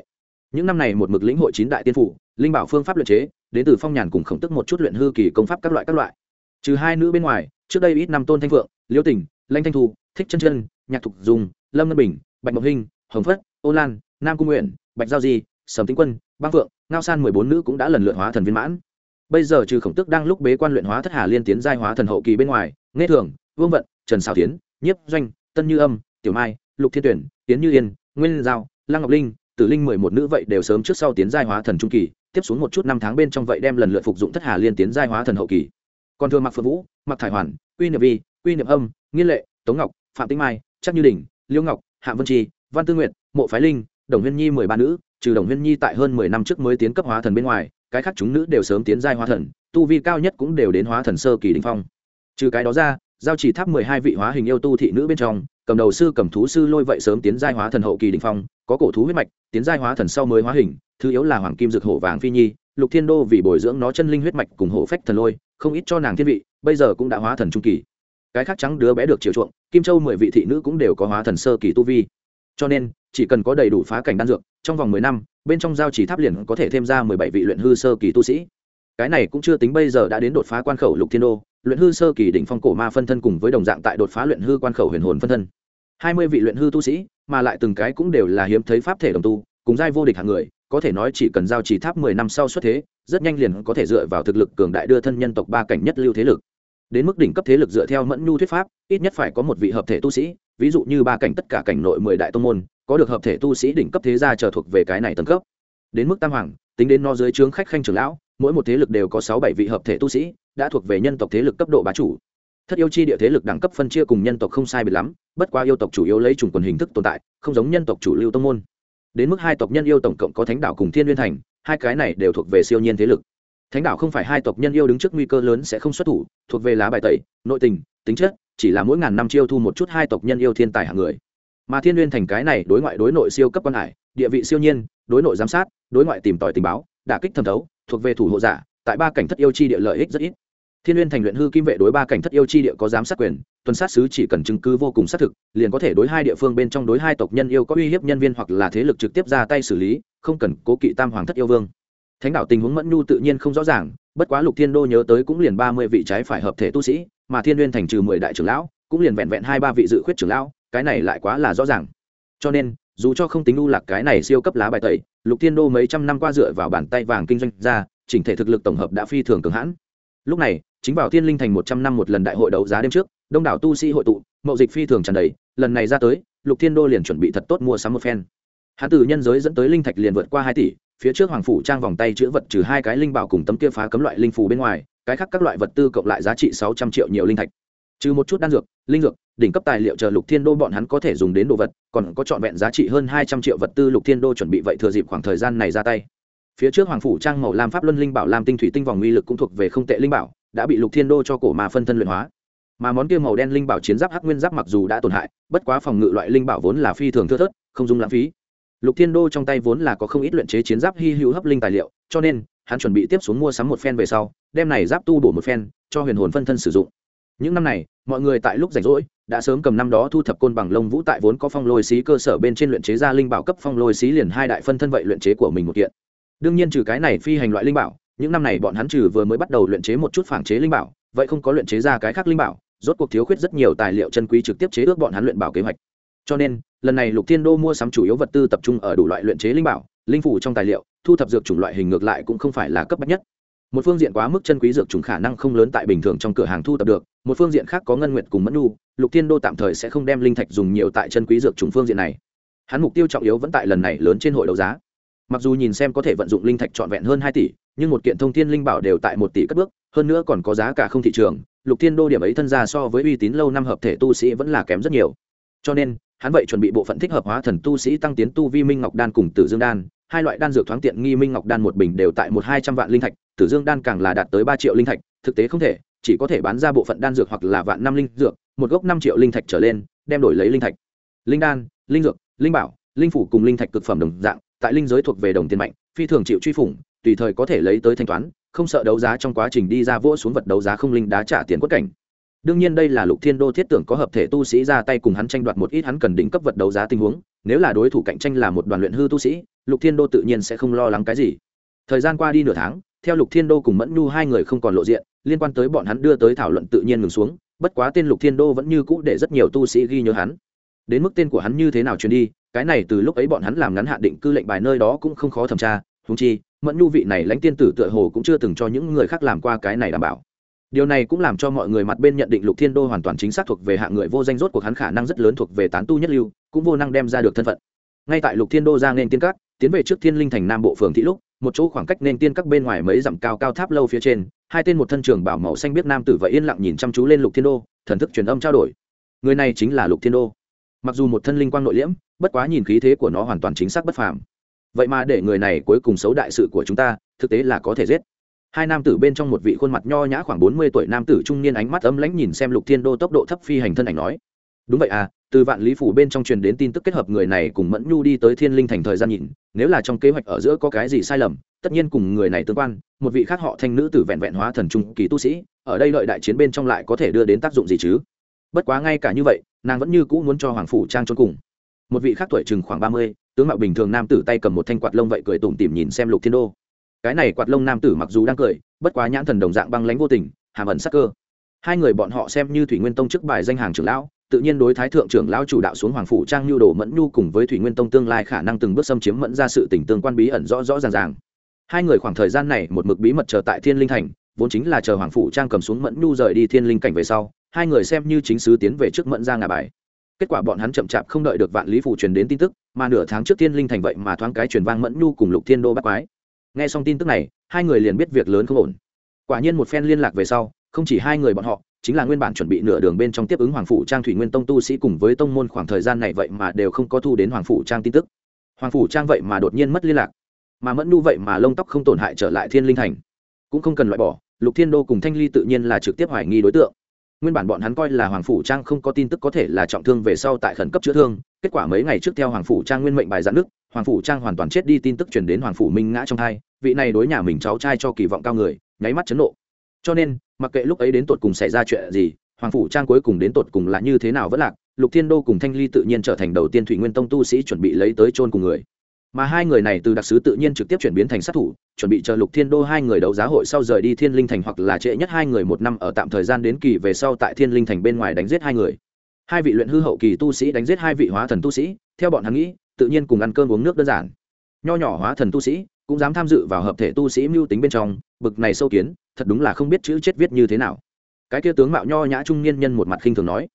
Những năm này một mực lĩnh hội chín đại tiên phủ linh bảo phương pháp luyện chế đến từ phong nhàn cùng khổng tức một chút luyện hư kỳ công pháp các loại các loại. Trừ hai nữ bên ngoài trước đây ít năm tôn thanh phượng liễu tỉnh, lanh thanh thu thích chân chân nhạc thục dùng lâm ngân bình bạch mộc hinh hồng phất ô lan nam cung nguyện bạch giao di sầm tĩnh quân bang phượng ngao san mười bốn nữ cũng đã lần lượt hóa thần viên mãn bây giờ trừ khổng tức đang lúc bế quan luyện hóa thất hà liên tiến giai hóa thần hậu kỳ bên ngoài nghe thường, vương vận, trần xào tiến, nhiếp doanh, tân như âm, tiểu mai, lục thiên tuyển tiến như yên, nguyên giao, lăng ngọc linh, tử linh mười một nữ vậy đều sớm trước sau tiến giai hóa thần trung kỳ, tiếp xuống một chút năm tháng bên trong vậy đem lần lượt phục dụng thất hà liên tiến giai hóa thần hậu kỳ. Còn thường mặc phượng vũ mặc thải hoàn, quy niệm vi, quy niệm âm, nghiên lệ, tống ngọc, phạm tĩnh mai chắc như đình liễu ngọc, hạ vân trì, văn tư nguyện mộ phái linh, đồng huyên nhi mười ba nữ, trừ đồng huyên nhi tại hơn mười năm trước mới tiến cấp hóa thần bên ngoài cái khác chúng nữ đều sớm tiến giai hóa thần, tu vi cao nhất cũng đều đến hóa thần sơ kỳ đình phong. Trừ cái đó ra, giao chỉ tháp mười hai vị hóa hình yêu tu thị nữ bên trong, cầm đầu sư cầm thú sư lôi vậy sớm tiến giai hóa thần hậu kỳ đình phong, có cổ thú huyết mạch, tiến giai hóa thần sau mới hóa hình, thứ yếu là hoàng kim dược hổ vàng phi nhi, lục thiên đô vì bồi dưỡng nó chân linh huyết mạch cùng hổ phách thần lôi, không ít cho nàng thiên vị, bây giờ cũng đã hóa thần trung kỳ. Cái khác trắng đứa bé được chiều chuộng, kim châu mười vị thị nữ cũng đều có hóa thần sơ kỳ tu vi. Cho nên, chỉ cần có đầy đủ phá cảnh đan dược, trong vòng mười năm bên trong giao chỉ tháp liền có thể thêm ra mười bảy vị luyện hư sơ kỳ tu sĩ. Cái này cũng chưa tính bây giờ đã đến đột phá quan khẩu lục thiên đô, luyện hư sơ kỳ đỉnh phong cổ ma phân thân cùng với đồng dạng tại đột phá luyện hư quan khẩu huyền hồn phân thân. Hai mươi vị luyện hư tu sĩ, mà lại từng cái cũng đều là hiếm thấy pháp thể đồng tu, cùng giai vô địch hạng người, có thể nói chỉ cần giao chỉ tháp mười năm sau xuất thế, rất nhanh liền có thể dựa vào thực lực cường đại đưa thân nhân tộc ba cảnh nhất lưu thế lực. Đến mức đỉnh cấp thế lực dựa theo mẫn nhu thuyết pháp, ít nhất phải có một vị hợp thể tu sĩ, ví dụ như ba cảnh tất cả cảnh nội mười đại tông môn có được hợp thể tu sĩ đỉnh cấp thế gia trở thuộc về cái này tầng cấp. Đến mức tam hoàng, tính đến nó dưới trướng khách khanh trưởng lão, mỗi một thế lực đều có sáu bảy vị hợp thể tu sĩ, đã thuộc về nhân tộc thế lực cấp độ bá chủ. Thất yêu chi địa thế lực đẳng cấp phân chia cùng nhân tộc không sai biệt lắm, bất qua yêu tộc chủ yếu lấy chủng quần hình thức tồn tại, không giống nhân tộc chủ lưu tông môn. Đến mức hai tộc nhân yêu tổng cộng có thánh đảo cùng thiên liên thành, hai cái này đều thuộc về siêu nhiên thế lực. Thánh đảo không phải hai tộc nhân yêu đứng trước nguy cơ lớn sẽ không xuất thủ, thuộc về lá bài tẩy, nội tình, tính chất, chỉ là mỗi ngàn năm chiêu thu một chút hai tộc nhân yêu thiên tài hạng người mà thiên Nguyên thành cái này đối ngoại đối nội siêu cấp quan hải, địa vị siêu nhiên, đối nội giám sát, đối ngoại tìm tòi tình báo, đả kích thẩm thấu, thuộc về thủ hộ giả, tại ba cảnh thất yêu chi địa lợi ích rất ít. Thiên Nguyên thành luyện hư kim vệ đối ba cảnh thất yêu chi địa có giám sát quyền, tuần sát sứ chỉ cần chứng cứ vô cùng xác thực, liền có thể đối hai địa phương bên trong đối hai tộc nhân yêu có uy hiếp nhân viên hoặc là thế lực trực tiếp ra tay xử lý, không cần cố kỵ tam hoàng thất yêu vương. Thánh đạo tình huống mẫn nhu tự nhiên không rõ ràng, bất quá lục thiên đô nhớ tới cũng liền ba mươi vị trái phải hợp thể tu sĩ, mà thiên Nguyên thành trừ mười đại trưởng lão, cũng liền vẹn vẹn hai ba vị dự khuyết trưởng lão cái này lại quá là rõ ràng. Cho nên, dù cho không tính u lạc cái này siêu cấp lá bài tẩy, lục thiên đô mấy trăm năm qua dựa vào bàn tay vàng kinh doanh ra, chỉnh thể thực lực tổng hợp đã phi thường cường hãn. Lúc này, chính vào thiên linh thành một trăm năm một lần đại hội đấu giá đêm trước, đông đảo tu sĩ hội tụ, mậu dịch phi thường tràn đầy, lần này ra tới, lục thiên đô liền chuẩn bị thật tốt mua sắm một phen. Hãn tử nhân giới dẫn tới linh thạch liền vượt qua hai tỷ, phía trước hoàng phủ trang vòng tay chữ vật trừ hai cái linh bảo cùng tấm kia phá cấm loại linh phù bên ngoài, cái khác các loại vật tư cộng lại giá trị sáu trăm triệu nhiều linh thạch trừ một chút đan dược, linh dược, đỉnh cấp tài liệu chờ lục thiên đô bọn hắn có thể dùng đến đồ vật, còn có trọn vẹn giá trị hơn hai trăm triệu vật tư lục thiên đô chuẩn bị vậy thừa dịp khoảng thời gian này ra tay. Phía trước hoàng phủ trang màu lam pháp luân linh bảo lam tinh thủy tinh vòng uy lực cũng thuộc về không tệ linh bảo, đã bị lục thiên đô cho cổ mà phân thân luyện hóa. Mà món kia màu đen linh bảo chiến giáp hắc nguyên giáp mặc dù đã tổn hại, bất quá phòng ngự loại linh bảo vốn là phi thường thưa thớt, không dùng lãng phí. Lục thiên đô trong tay vốn là có không ít luyện chế chiến giáp hy hữu hấp linh tài liệu, cho nên hắn chuẩn bị tiếp xuống mua sắm một phen về sau, đem này giáp tu bổ một phen, cho huyền hồn phân thân sử dụng những năm này, mọi người tại lúc rảnh rỗi, đã sớm cầm năm đó thu thập côn bằng lông vũ tại vốn có phong lôi xí cơ sở bên trên luyện chế ra linh bảo cấp phong lôi xí liền hai đại phân thân vậy luyện chế của mình một kiện. Đương nhiên trừ cái này phi hành loại linh bảo, những năm này bọn hắn trừ vừa mới bắt đầu luyện chế một chút phản chế linh bảo, vậy không có luyện chế ra cái khác linh bảo, rốt cuộc thiếu khuyết rất nhiều tài liệu chân quý trực tiếp chế ước bọn hắn luyện bảo kế hoạch. Cho nên, lần này lục thiên đô mua sắm chủ yếu vật tư tập trung ở đủ loại luyện chế linh bảo, linh phủ trong tài liệu, thu thập dược chủng loại hình ngược lại cũng không phải là cấp bách nhất một phương diện quá mức chân quý dược chủng khả năng không lớn tại bình thường trong cửa hàng thu tập được, một phương diện khác có ngân nguyện cùng mẫn nu lục thiên đô tạm thời sẽ không đem linh thạch dùng nhiều tại chân quý dược chủng phương diện này. Hắn mục tiêu trọng yếu vẫn tại lần này lớn trên hội đấu giá. Mặc dù nhìn xem có thể vận dụng linh thạch trọn vẹn hơn hai tỷ, nhưng một kiện thông thiên linh bảo đều tại một tỷ cất bước, hơn nữa còn có giá cả không thị trường, lục thiên đô điểm ấy thân ra so với uy tín lâu năm hợp thể tu sĩ vẫn là kém rất nhiều. Cho nên, hắn vậy chuẩn bị bộ phận thích hợp hóa thần tu sĩ tăng tiến tu vi minh ngọc đan cùng tử dương đan hai loại đan dược thoáng tiện nghi minh ngọc đan một bình đều tại một hai trăm vạn linh thạch, tử dương đan càng là đạt tới ba triệu linh thạch, thực tế không thể, chỉ có thể bán ra bộ phận đan dược hoặc là vạn năm linh dược, một gốc năm triệu linh thạch trở lên, đem đổi lấy linh thạch. Linh đan, linh dược, linh bảo, linh phủ cùng linh thạch cực phẩm đồng dạng, tại linh giới thuộc về đồng tiền mạnh, phi thường chịu truy phủng, tùy thời có thể lấy tới thanh toán, không sợ đấu giá trong quá trình đi ra vỗ xuống vật đấu giá không linh đá trả tiền quất cảnh. Đương nhiên đây là lục thiên đô thiết tưởng có hợp thể tu sĩ ra tay cùng hắn tranh đoạt một ít hắn cần đỉnh cấp vật đấu giá tình huống nếu là đối thủ cạnh tranh là một đoàn luyện hư tu sĩ, lục thiên đô tự nhiên sẽ không lo lắng cái gì. Thời gian qua đi nửa tháng, theo lục thiên đô cùng mẫn nhu hai người không còn lộ diện, liên quan tới bọn hắn đưa tới thảo luận tự nhiên ngừng xuống, bất quá tên lục thiên đô vẫn như cũ để rất nhiều tu sĩ ghi nhớ hắn. Đến mức tên của hắn như thế nào truyền đi, cái này từ lúc ấy bọn hắn làm ngắn hạn định cư lệnh bài nơi đó cũng không khó thẩm tra húng chi, mẫn nhu vị này lãnh tiên tử tựa hồ cũng chưa từng cho những người khác làm qua cái này đảm bảo điều này cũng làm cho mọi người mặt bên nhận định lục thiên đô hoàn toàn chính xác thuộc về hạng người vô danh rốt cuộc hắn khả năng rất lớn thuộc về tán tu nhất lưu, cũng vô năng đem ra được thân phận. Ngay tại lục thiên đô ra nên tiên các, tiến về trước thiên linh thành nam bộ phường thị lúc, một chỗ khoảng cách nên tiên các bên ngoài mấy dặm cao cao tháp lâu phía trên, hai tên một thân trường bảo màu xanh biết nam tử vậy yên lặng nhìn chăm chú lên lục thiên đô, thần thức truyền âm trao đổi. Người này chính là lục thiên đô. Mặc dù một thân linh quang nội liễm, bất quá nhìn khí thế của nó hoàn toàn chính xác bất phàm. Vậy mà để người này cuối cùng xấu đại sự của chúng ta, thực tế là có thể giết hai nam tử bên trong một vị khuôn mặt nho nhã khoảng bốn mươi tuổi nam tử trung niên ánh mắt ấm lãnh nhìn xem lục thiên đô tốc độ thấp phi hành thân ảnh nói, đúng vậy à từ vạn lý phủ bên trong truyền đến tin tức kết hợp người này cùng mẫn nhu đi tới thiên linh thành thời gian nhìn, nếu là trong kế hoạch ở giữa có cái gì sai lầm, tất nhiên cùng người này tương quan, một vị khác họ thanh nữ tử vẹn vẹn hóa thần trung kỳ tu sĩ, ở đây lợi đại chiến bên trong lại có thể đưa đến tác dụng gì chứ? Bất quá ngay cả như vậy, nàng vẫn như cũ muốn cho hoàng phủ trang trốn cùng. Một vị khác tuổi chừng khoảng ba mươi, tướng mạo bình thường nam tử tay cầm một thanh quạt lông vậy cười tủm tỉm nhìn xem lục thiên đô cái này quạt lông nam tử mặc dù đang cười, bất quá nhãn thần đồng dạng băng lãnh vô tình, hàm ẩn sắc cơ. Hai người bọn họ xem như thủy nguyên tông trước bài danh hàng trưởng lão, tự nhiên đối thái thượng trưởng lão chủ đạo xuống hoàng phủ trang nhu đồ mẫn nhu cùng với thủy nguyên tông tương lai khả năng từng bước xâm chiếm mẫn ra sự tình tương quan bí ẩn rõ rõ ràng ràng. Hai người khoảng thời gian này một mực bí mật chờ tại thiên linh thành, vốn chính là chờ hoàng phủ trang cầm xuống mẫn nhu rời đi thiên linh cảnh về sau, hai người xem như chính sứ tiến về trước mẫn ra ngà bài. Kết quả bọn hắn chậm chạp không đợi được vạn lý phủ truyền đến tin tức, mà nửa tháng trước thiên linh thành vậy mà thoáng cái truyền vang mẫn nhu cùng lục thiên đô bắt quái nghe xong tin tức này, hai người liền biết việc lớn không ổn. Quả nhiên một phen liên lạc về sau, không chỉ hai người bọn họ, chính là nguyên bản chuẩn bị nửa đường bên trong tiếp ứng hoàng phủ trang thủy nguyên tông tu sĩ cùng với tông môn khoảng thời gian này vậy mà đều không có thu đến hoàng phủ trang tin tức. Hoàng phủ trang vậy mà đột nhiên mất liên lạc, mà mẫn nu vậy mà lông tóc không tổn hại trở lại thiên linh thành. Cũng không cần loại bỏ, lục thiên đô cùng thanh ly tự nhiên là trực tiếp hoài nghi đối tượng. Nguyên bản bọn hắn coi là hoàng phủ trang không có tin tức có thể là trọng thương về sau tại khẩn cấp chữa thương, kết quả mấy ngày trước theo hoàng phủ trang nguyên mệnh bài giãn nước hoàng phủ trang hoàn toàn chết đi tin tức truyền đến hoàng phủ minh ngã trong thai, vị này đối nhà mình cháu trai cho kỳ vọng cao người, nháy mắt chấn nộ. Cho nên, mặc kệ lúc ấy đến tột cùng xảy ra chuyện gì, hoàng phủ trang cuối cùng đến tột cùng là như thế nào vẫn lạc, lục thiên đô cùng thanh ly tự nhiên trở thành đầu tiên thủy nguyên tông tu sĩ chuẩn bị lấy tới chôn cùng người. Mà hai người này từ đặc sứ tự nhiên trực tiếp chuyển biến thành sát thủ, chuẩn bị chờ lục thiên đô hai người đấu giá hội sau rời đi thiên linh thành hoặc là trễ nhất hai người một năm ở tạm thời gian đến kỳ về sau tại thiên linh thành bên ngoài đánh giết hai người. Hai vị luyện hư hậu kỳ tu sĩ đánh giết hai vị hóa thần tu sĩ, theo bọn hắn nghĩ tự nhiên cùng ăn cơm uống nước đơn giản. Nho nhỏ hóa thần tu sĩ cũng dám tham dự vào hợp thể tu sĩ mưu tính bên trong, bực này sâu kiến, thật đúng là không biết chữ chết viết như thế nào. Cái kia tướng mạo nho nhã trung niên nhân một mặt khinh thường nói.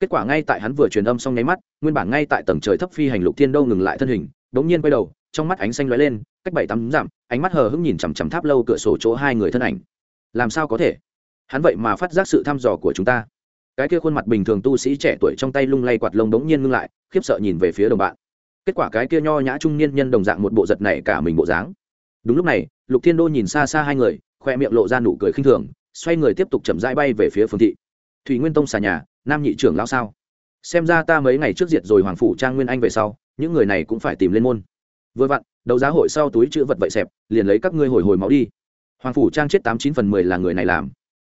Kết quả ngay tại hắn vừa truyền âm xong nháy mắt, nguyên bản ngay tại tầng trời thấp phi hành lục thiên đâu ngừng lại thân hình, đống nhiên quay đầu, trong mắt ánh xanh lóe lên, cách bảy tắm giảm ánh mắt hờ hững nhìn chằm chằm tháp lâu cửa sổ chỗ hai người thân ảnh. Làm sao có thể? Hắn vậy mà phát giác sự thăm dò của chúng ta. Cái kia khuôn mặt bình thường tu sĩ trẻ tuổi trong tay lung lay quạt lông đống nhiên ngưng lại, khiếp sợ nhìn về phía đồng bạn kết quả cái kia nho nhã trung niên nhân đồng dạng một bộ giật này cả mình bộ dáng. Đúng lúc này, lục thiên đô nhìn xa xa hai người, khoe miệng lộ ra nụ cười khinh thường, xoay người tiếp tục chậm rãi bay về phía phương thị. Thủy nguyên tông xà nhà, nam nhị trưởng lão sao? Xem ra ta mấy ngày trước diệt rồi hoàng phủ trang nguyên anh về sau, những người này cũng phải tìm lên môn. Vừa vặn, đấu giá hội sau túi chữ vật vậy xẹp, liền lấy các ngươi hồi hồi máu đi. Hoàng phủ trang chết tám chín phần mười là người này làm.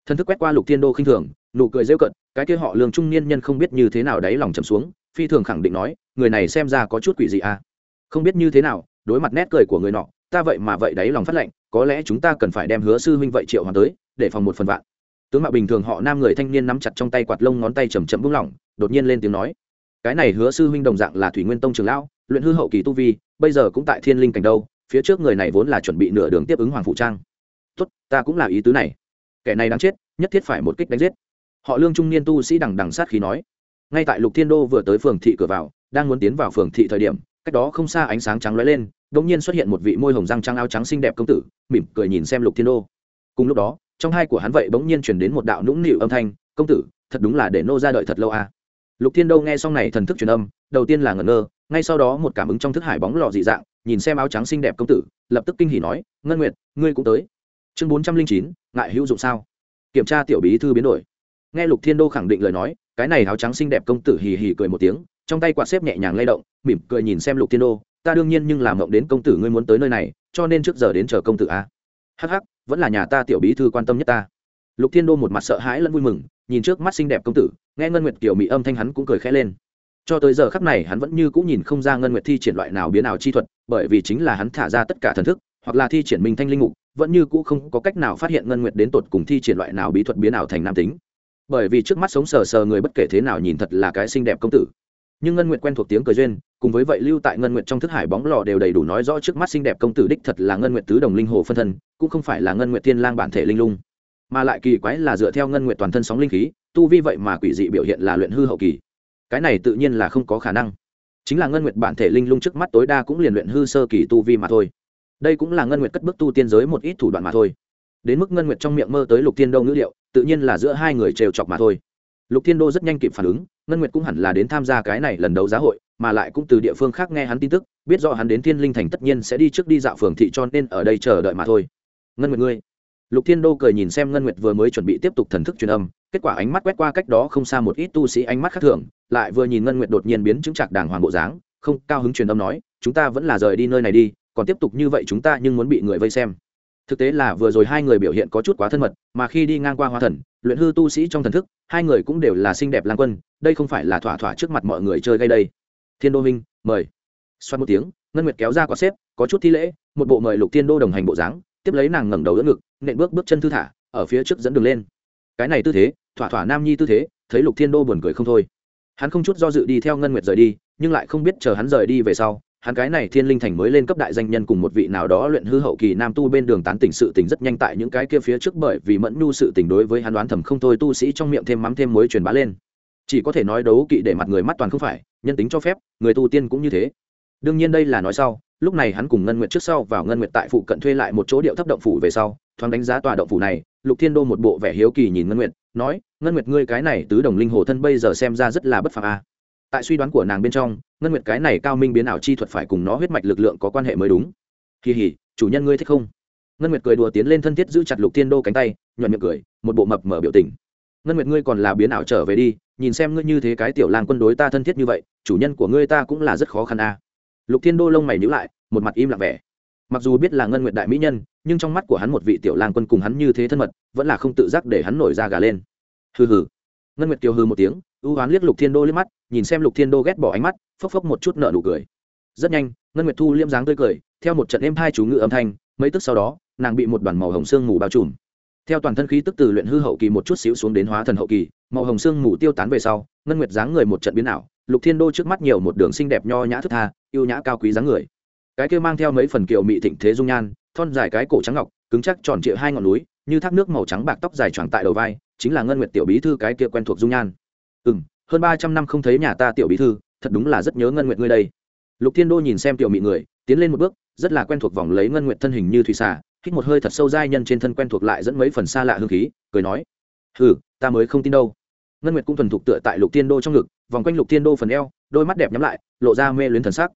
Thân thức quét qua lục thiên đô khinh thường, nụ cười rêu cận cái kia họ lương trung niên nhân không biết như thế nào đáy lòng chầm xuống, phi thường khẳng định nói người này xem ra có chút quỷ gì à. Không biết như thế nào, đối mặt nét cười của người nọ, ta vậy mà vậy đấy lòng phát lệnh, có lẽ chúng ta cần phải đem hứa sư huynh vậy triệu hoàng tới, để phòng một phần vạn. Tướng mạo bình thường họ nam người thanh niên nắm chặt trong tay quạt lông ngón tay chầm chậm buông lỏng, đột nhiên lên tiếng nói. Cái này hứa sư huynh đồng dạng là thủy nguyên tông trường lão, luyện hư hậu kỳ tu vi, bây giờ cũng tại thiên linh cảnh đâu, phía trước người này vốn là chuẩn bị nửa đường tiếp ứng hoàng phụ trang. Tốt, ta cũng là ý tứ này. Kẻ này đáng chết, nhất thiết phải một kích đánh giết. Họ lương trung niên tu sĩ đằng đằng sát khí nói. Ngay tại lục thiên đô vừa tới phường thị cửa vào đang muốn tiến vào phường thị thời điểm, cách đó không xa ánh sáng trắng lóe lên, đột nhiên xuất hiện một vị môi hồng răng trắng áo trắng xinh đẹp công tử, mỉm cười nhìn xem lục thiên đô. Cùng lúc đó, trong hai của hắn vậy bỗng nhiên chuyển đến một đạo nũng nịu âm thanh, công tử, thật đúng là để nô ra đợi thật lâu à. lục thiên đô nghe xong này thần thức truyền âm, đầu tiên là ngẩn ngơ, ngay sau đó một cảm ứng trong thức hải bóng lò dị dạng, nhìn xem áo trắng xinh đẹp công tử, lập tức kinh hỉ nói, ngân nguyệt, ngươi cũng tới. Chương bốn trăm linh chín, ngại hữu dụng sao? Kiểm tra tiểu bí thư biến đổi. Nghe lục thiên đô khẳng định lời nói, cái này áo trắng xinh đẹp công tử hì hì cười một tiếng trong tay quạt xếp nhẹ nhàng lay động, mỉm cười nhìn xem lục thiên đô, ta đương nhiên nhưng làm mộng đến công tử ngươi muốn tới nơi này, cho nên trước giờ đến chờ công tử à. a hh vẫn là nhà ta tiểu bí thư quan tâm nhất ta. Lục thiên đô một mặt sợ hãi lẫn vui mừng, nhìn trước mắt xinh đẹp công tử, nghe ngân nguyệt kiểu mỹ âm thanh hắn cũng cười khẽ lên. Cho tới giờ khắc này hắn vẫn như cũng nhìn không ra ngân nguyệt thi triển loại nào biến ảo chi thuật, bởi vì chính là hắn thả ra tất cả thần thức, hoặc là thi triển minh thanh linh mục, vẫn như cũ không có cách nào phát hiện ngân nguyệt đến tột cùng thi triển loại nào bí thuật biến ảo thành nam tính. Bởi vì trước mắt sống sờ sờ người bất kể thế nào nhìn thật là cái xinh đẹp công tử nhưng ngân nguyệt quen thuộc tiếng cười duyên, cùng với vậy lưu tại ngân nguyệt trong thức hải bóng lò đều đầy đủ nói rõ trước mắt xinh đẹp công tử đích thật là ngân nguyệt tứ đồng linh hồ phân thân, cũng không phải là ngân nguyệt thiên lang bản thể linh lung. Mà lại kỳ quái là dựa theo ngân nguyệt toàn thân sóng linh khí, tu vi vậy mà quỷ dị biểu hiện là luyện hư hậu kỳ. Cái này tự nhiên là không có khả năng. Chính là ngân nguyệt bản thể linh lung trước mắt tối đa cũng liền luyện hư sơ kỳ tu vi mà thôi. Đây cũng là ngân nguyệt cất bước tu tiên giới một ít thủ đoạn mà thôi. Đến mức ngân nguyệt trong miệng mơ tới lục tiên đâu ngữ liệu tự nhiên là giữa hai người trêu chọc mà thôi lục thiên đô rất nhanh kịp phản ứng, ngân nguyệt cũng hẳn là đến tham gia cái này lần đấu giá hội, mà lại cũng từ địa phương khác nghe hắn tin tức, biết rõ hắn đến thiên linh thành tất nhiên sẽ đi trước đi dạo phường thị cho nên ở đây chờ đợi mà thôi. Ngân nguyệt ngươi. Lục thiên đô cười nhìn xem ngân nguyệt vừa mới chuẩn bị tiếp tục thần thức truyền âm, kết quả ánh mắt quét qua cách đó không xa một ít tu sĩ ánh mắt khác thường, lại vừa nhìn ngân nguyệt đột nhiên biến chứng trạc đàng hoàng bộ dáng, không cao hứng truyền âm nói, chúng ta vẫn là rời đi nơi này đi, còn tiếp tục như vậy chúng ta nhưng muốn bị người vây xem thực tế là vừa rồi hai người biểu hiện có chút quá thân mật, mà khi đi ngang qua hoa thần, luyện hư tu sĩ trong thần thức, hai người cũng đều là xinh đẹp lang quân, đây không phải là thỏa thỏa trước mặt mọi người chơi gây đây. Thiên đô minh, mời. Xoát một tiếng, ngân nguyệt kéo ra quả xếp, có chút thi lễ, một bộ mời lục thiên đô đồng hành bộ dáng, tiếp lấy nàng ngẩng đầu đỡ ngực, nện bước bước chân thư thả, ở phía trước dẫn đường lên. Cái này tư thế, thỏa thỏa nam nhi tư thế, thấy lục thiên đô buồn cười không thôi. Hắn không chút do dự đi theo ngân nguyệt rời đi, nhưng lại không biết chờ hắn rời đi về sau hắn cái này thiên linh thành mới lên cấp đại danh nhân cùng một vị nào đó luyện hư hậu kỳ nam tu bên đường tán tỉnh sự tình rất nhanh tại những cái kia phía trước bởi vì mẫn nhu sự tình đối với hắn đoán thầm không thôi, tu sĩ trong miệng thêm mắm thêm muối truyền bá lên. Chỉ có thể nói đấu kỵ để mặt người mắt toàn không phải, nhân tính cho phép, người tu tiên cũng như thế. Đương nhiên đây là nói sau, lúc này hắn cùng ngân nguyệt trước sau vào ngân nguyệt tại phụ cận thuê lại một chỗ điệu thấp động phủ về sau, thoáng đánh giá tòa động phủ này, lục thiên đô một bộ vẻ hiếu kỳ nhìn ngân nguyệt, nói, ngân nguyệt, ngươi cái này tứ đồng linh hồ thân bây giờ xem ra rất là bất phàm a tại suy đoán của nàng bên trong, ngân nguyệt cái này cao minh biến ảo chi thuật phải cùng nó huyết mạch lực lượng có quan hệ mới đúng. Kỳ hỉ, chủ nhân ngươi thích không? Ngân nguyệt cười đùa tiến lên thân thiết giữ chặt lục thiên đô cánh tay, nhuận miệng cười, một bộ mập mở biểu tình. Ngân nguyệt ngươi còn là biến ảo trở về đi, nhìn xem ngươi như thế cái tiểu lang quân đối ta thân thiết như vậy, chủ nhân của ngươi ta cũng là rất khó khăn a. Lục thiên đô lông mày nhữ lại, một mặt im lặng vẻ. Mặc dù biết là ngân nguyệt đại mỹ nhân, nhưng trong mắt của hắn một vị tiểu lang quân cùng hắn như thế thân mật, vẫn là không tự giác để hắn nổi ra gà lên. Hừ hừ. Ngân nguyệt kiều hừ một tiếng ưu hoán liếc lục thiên đô liếc mắt, nhìn xem lục thiên đô ghét bỏ ánh mắt, phốc phốc một chút nợ nụ cười. Rất nhanh, ngân nguyệt thu liêm dáng tươi cười, theo một trận êm hai chú ngự âm thanh, mấy tức sau đó, nàng bị một đoàn màu hồng sương mù bao trùm. Theo toàn thân khí tức từ luyện hư hậu kỳ một chút xíu xuống đến hóa thần hậu kỳ, màu hồng sương mù tiêu tán về sau, ngân nguyệt dáng người một trận biến ảo, lục thiên đô trước mắt nhiều một đường xinh đẹp nho nhã thức tha yêu nhã cao quý dáng người. Cái kia mang theo mấy phần kiều mị thịnh thế dung nhan, thon dài cái cổ trắng ngọc, cứng chắc tròn trịa hai ngọn núi, như thác nước màu trắng bạc tóc dài choàng tại đầu vai, chính là ngân nguyệt tiểu bí thư cái kia quen thuộc dung nhan ừ m hơn ba trăm năm không thấy nhà ta tiểu bí thư, thật đúng là rất nhớ ngân nguyện ngươi đây. Lục thiên đô nhìn xem tiểu mị người, tiến lên một bước, rất là quen thuộc vòng lấy ngân nguyện thân hình như thủy xà, hít một hơi thật sâu dai nhân trên thân quen thuộc lại dẫn mấy phần xa lạ hương khí, cười nói ừ ta mới không tin đâu. Ngân nguyệt cũng thuần thục tựa tại lục thiên đô trong ngực, vòng quanh lục thiên đô phần eo, đôi mắt đẹp nhắm lại, lộ ra mê luyến thần sắc.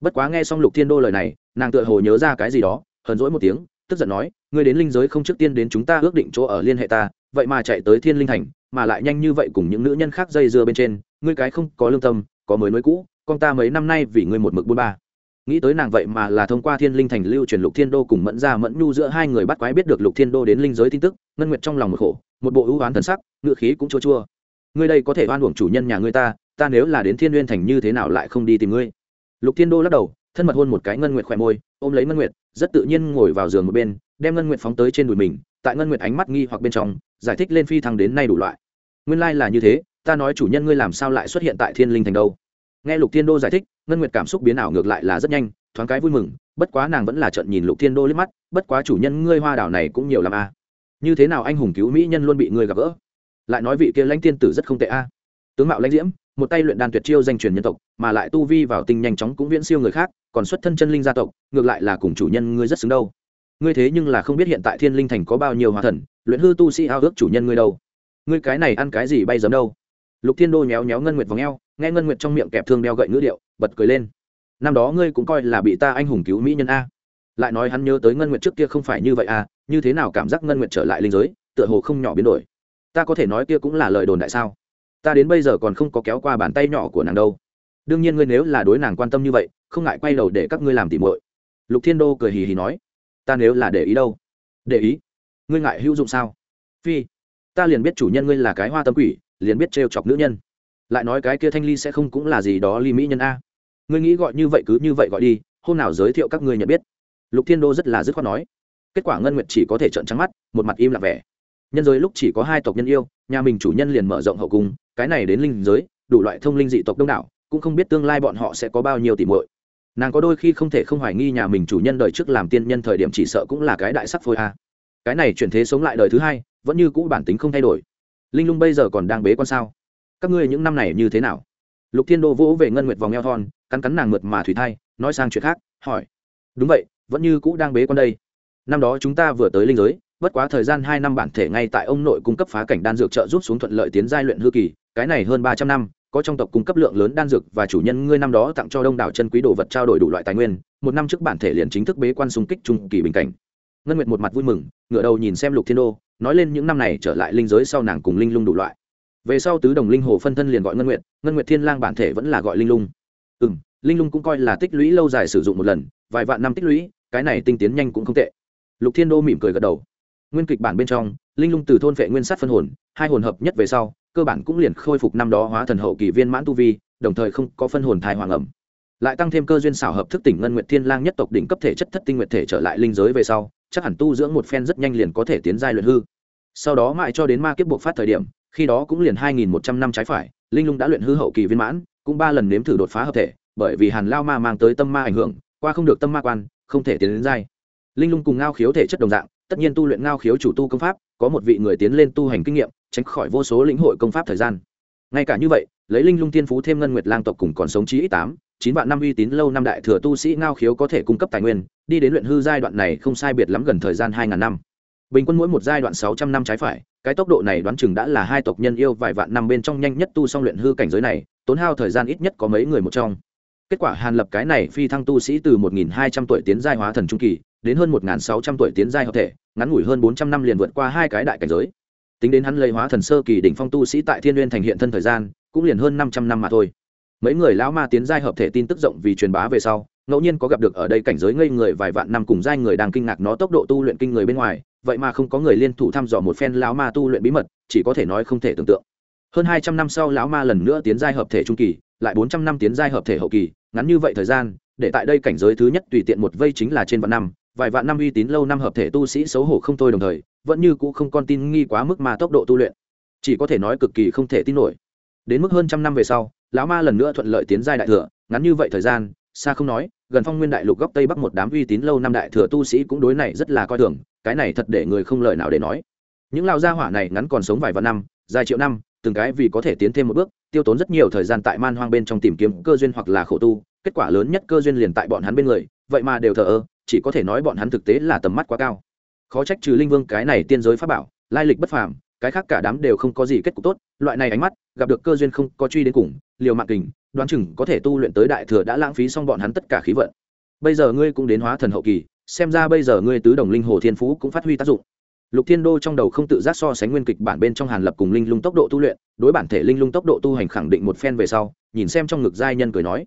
Bất quá nghe xong lục thiên đô lời này, nàng tựa hồ nhớ ra cái gì đó, hờn rỗi một tiếng, tức giận nói, ngươi đến linh giới không trước tiên đến chúng ta ước định chỗ ở liên hệ ta, vậy mà chạy tới thiên linh thành mà lại nhanh như vậy cùng những nữ nhân khác dây dưa bên trên, ngươi cái không có lương tâm, có mới nối cũ, con ta mấy năm nay vì ngươi một mực bôn ba. Nghĩ tới nàng vậy mà là thông qua thiên linh thành lưu truyền lục thiên đô cùng mẫn ra mẫn nhu giữa hai người bắt quái biết được lục thiên đô đến linh giới tin tức, ngân nguyệt trong lòng một khổ, một bộ ưu oán thần sắc, ngựa khí cũng chua chua. Ngươi đây có thể oan uổng chủ nhân nhà ngươi ta ta nếu là đến thiên n thành như thế nào lại không đi tìm ngươi? Lục thiên đô lắc đầu, thân mật hôn một cái ngân nguyệt khỏe môi, ôm lấy ngân nguyệt, rất tự nhiên ngồi vào giường một bên, đem ngân nguyệt phóng tới trên đùi mình tại ngân nguyệt ánh mắt nghi hoặc bên trong, giải thích lên phi thăng đến nay đủ loại nguyên lai、like、là như thế, ta nói chủ nhân ngươi làm sao lại xuất hiện tại thiên linh thành đâu nghe lục thiên đô giải thích, ngân nguyệt cảm xúc biến ảo ngược lại là rất nhanh, thoáng cái vui mừng, bất quá nàng vẫn là trận nhìn lục thiên đô liếc mắt, bất quá chủ nhân ngươi hoa đảo này cũng nhiều làm a à. như thế nào anh hùng cứu mỹ nhân luôn bị ngươi gặp gỡ lại nói vị kia lãnh tiên tử rất không tệ a à. tướng mạo lãnh diễm, một tay luyện đan tuyệt chiêu danh truyền nhân tộc, mà lại tu vi vào tinh nhanh chóng cũng viễn siêu người khác, còn xuất thân chân linh gia tộc, ngược lại là cùng chủ nhân ngươi rất xứng đâu ngươi thế nhưng là không biết hiện tại thiên linh thành có bao nhiêu hóa thần, luyện hư tu sĩ ao ước chủ nhân ngươi đâu. Ngươi cái này ăn cái gì bay giấm đâu? Lục thiên đô nhéo nhéo ngân nguyệt vòng e o nghe ngân nguyệt trong miệng kẹp thương đeo gậy ngữ điệu, bật cười lên. Năm đó ngươi cũng coi là bị ta anh hùng cứu mỹ nhân a. Lại nói hắn nhớ tới ngân nguyệt trước kia không phải như vậy a, như thế nào cảm giác ngân nguyệt trở lại linh giới, tựa hồ không nhỏ biến đổi. Ta có thể nói kia cũng là lời đồn đại sao? Ta đến bây giờ còn không có kéo qua bàn tay nhỏ của nàng đâu. Đương nhiên ngươi nếu là đối nàng quan tâm như vậy, không ngại quay đầu để các ngươi làm tỉ muội. Lục thiên đô cười hì hì nói ta nếu là để ý đâu? Để ý? Ngươi ngại hữu dụng sao? Phi, ta liền biết chủ nhân ngươi là cái hoa tâm quỷ, liền biết trêu chọc nữ nhân. Lại nói cái kia thanh ly sẽ không cũng là gì đó ly mỹ nhân a. Ngươi nghĩ gọi như vậy cứ như vậy gọi đi, hôm nào giới thiệu các ngươi nhận biết. Lục thiên đô rất là dứt khoát nói. Kết quả ngân nguyệt chỉ có thể trợn trắng mắt, một mặt im lặng vẻ. Nhân giới lúc chỉ có hai tộc nhân yêu, nhà mình chủ nhân liền mở rộng hậu cung, cái này đến linh giới, đủ loại thông linh dị tộc đông đảo, cũng không biết tương lai bọn họ sẽ có bao nhiêu tỷ muội nàng có đôi khi không thể không hoài nghi nhà mình chủ nhân đời trước làm tiên nhân thời điểm chỉ sợ cũng là cái đại sắc phôi a. Cái này chuyển thế sống lại đời thứ hai, vẫn như cũ bản tính không thay đổi. Linh lung bây giờ còn đang bế con sao? Các ngươi những năm này như thế nào? Lục thiên đô vỗ về ngân nguyệt vòng eo thon, cắn cắn nàng mượt mà thủy thai, nói sang chuyện khác, hỏi. Đúng vậy, vẫn như cũ đang bế con đây. Năm đó chúng ta vừa tới linh giới, bất quá thời gian hai năm bản thể ngay tại ông nội cung cấp phá cảnh đan dược trợ giúp xuống thuận lợi tiến giai luyện hư kỳ, cái này hơn ba trăm năm có trong tộc cung cấp lượng lớn đan dược và chủ nhân ngươi năm đó tặng cho đông đảo chân quý đồ vật trao đổi đủ loại tài nguyên, một năm trước bản thể liền chính thức bế quan xung kích trung kỳ bình cảnh. Ngân nguyệt một mặt vui mừng, ngửa đầu nhìn xem lục thiên đô, nói lên những năm này trở lại linh giới sau nàng cùng linh lung đủ loại. Về sau tứ đồng linh hồ phân thân liền gọi ngân nguyệt ngân nguyệt thiên lang bản thể vẫn là gọi linh lung. Ừ linh lung cũng coi là tích lũy lâu dài sử dụng một lần, vài vạn năm tích lũy, cái này tinh tiến nhanh cũng không tệ. Lục thiên đô mỉm cười gật đầu. Nguyên kịch bản bên trong, linh lung từ thôn vệ nguyên sát phân hồn, hai hồn hợp nhất về sau cơ bản cũng liền khôi phục năm đó hóa thần hậu kỳ viên mãn tu vi, đồng thời không có phân hồn thai hoàng ẩm. Lại tăng thêm cơ duyên xảo hợp thức tỉnh ngân nguyệt thiên lang nhất tộc đỉnh cấp thể chất thất tinh nguyệt thể trở lại linh giới về sau, chắc hẳn tu dưỡng một phen rất nhanh liền có thể tiến giai luyện hư. Sau đó mãi cho đến ma kiếp buộc phát thời điểm, khi đó cũng liền hai nghìn một trăm năm trái phải, linh lung đã luyện hư hậu kỳ viên mãn, cũng ba lần nếm thử đột phá hợp thể, bởi vì hàn lao ma mang tới tâm ma ảnh hưởng, qua không được tâm ma quan, không thể tiến đến giai. Linh lung cùng ngao khiếu thể chất đồng dạng, tất nhiên tu luyện ngao khiếu chủ tu công pháp, có một vị người tiến lên tu hành kinh nghiệm tránh khỏi vô số lĩnh hội công pháp thời gian. Ngay cả như vậy, lấy linh lung tiên phú thêm ngân nguyệt lang tộc cùng còn sống chí ít tám, chín vạn năm uy tín lâu năm đại thừa tu sĩ ngao khiếu có thể cung cấp tài nguyên, đi đến luyện hư giai đoạn này không sai biệt lắm gần thời gian hai ngàn năm. Bình quân mỗi một giai đoạn sáu trăm năm trái phải, cái tốc độ này đoán chừng đã là hai tộc nhân yêu vài vạn năm bên trong nhanh nhất tu xong luyện hư cảnh giới này, tốn hao thời gian ít nhất có mấy người một trong. Kết quả hàn lập cái này phi thăng tu sĩ từ một nghìn hai trăm tuổi tiến giai hóa thần trung kỳ, đến hơn một nghìn sáu trăm tuổi tiến giai hợp thể, ngắn ngủi hơn bốn trăm năm liền vượt qua hai cái đại cảnh giới tính đến hắn lấy hóa thần sơ kỳ đỉnh phong tu sĩ tại thiên n thành hiện thân thời gian, cũng liền hơn năm trăm năm mà thôi. Mấy người lão ma tiến giai hợp thể tin tức rộng vì truyền bá về sau, ngẫu nhiên có gặp được ở đây cảnh giới ngây người vài vạn năm cùng giai người đang kinh ngạc nó tốc độ tu luyện kinh người bên ngoài, vậy mà không có người liên thủ thăm dò một phen lão ma tu luyện bí mật, chỉ có thể nói không thể tưởng tượng. Hơn hai trăm năm sau lão ma lần nữa tiến giai hợp thể trung kỳ, lại bốn trăm năm tiến giai hợp thể hậu kỳ, ngắn như vậy thời gian, để tại đây cảnh giới thứ nhất tùy tiện một vây chính là trên vạn năm vài vạn năm uy tín lâu năm hợp thể tu sĩ xấu hổ không thôi đồng thời, vẫn như cũ không con tin nghi quá mức mà tốc độ tu luyện. Chỉ có thể nói cực kỳ không thể tin nổi. Đến mức hơn trăm năm về sau, lão ma lần nữa thuận lợi tiến giai đại thừa, ngắn như vậy thời gian, xa không nói, gần phong nguyên đại lục góc tây bắc một đám uy tín lâu năm đại thừa tu sĩ cũng đối này rất là coi thường, cái này thật để người không lời nào để nói. Những lao gia hỏa này ngắn còn sống vài vạn năm, dài triệu năm, từng cái vì có thể tiến thêm một bước, tiêu tốn rất nhiều thời gian tại man hoang bên trong tìm kiếm cơ duyên hoặc là khổ tu, kết quả lớn nhất cơ duyên liền tại bọn hắn bên người, vậy mà đều thờ ơ chỉ có thể nói bọn hắn thực tế là tầm mắt quá cao. Khó trách trừ linh vương cái này tiên giới pháp bảo, lai lịch bất phàm, cái khác cả đám đều không có gì kết cục tốt, loại này ánh mắt, gặp được cơ duyên không có truy đến cùng, liều mạng kình, đoán chừng có thể tu luyện tới đại thừa đã lãng phí xong bọn hắn tất cả khí vận. Bây giờ ngươi cũng đến hóa thần hậu kỳ, xem ra bây giờ ngươi tứ đồng linh hồ thiên phú cũng phát huy tác dụng. Lục thiên đô trong đầu không tự giác so sánh nguyên kịch bản bên trong hàn lập cùng linh lung tốc độ tu luyện, đối bản thể linh lung tốc độ tu hành khẳng định một phen về sau, nhìn xem trong ngực giai nhân cười nói.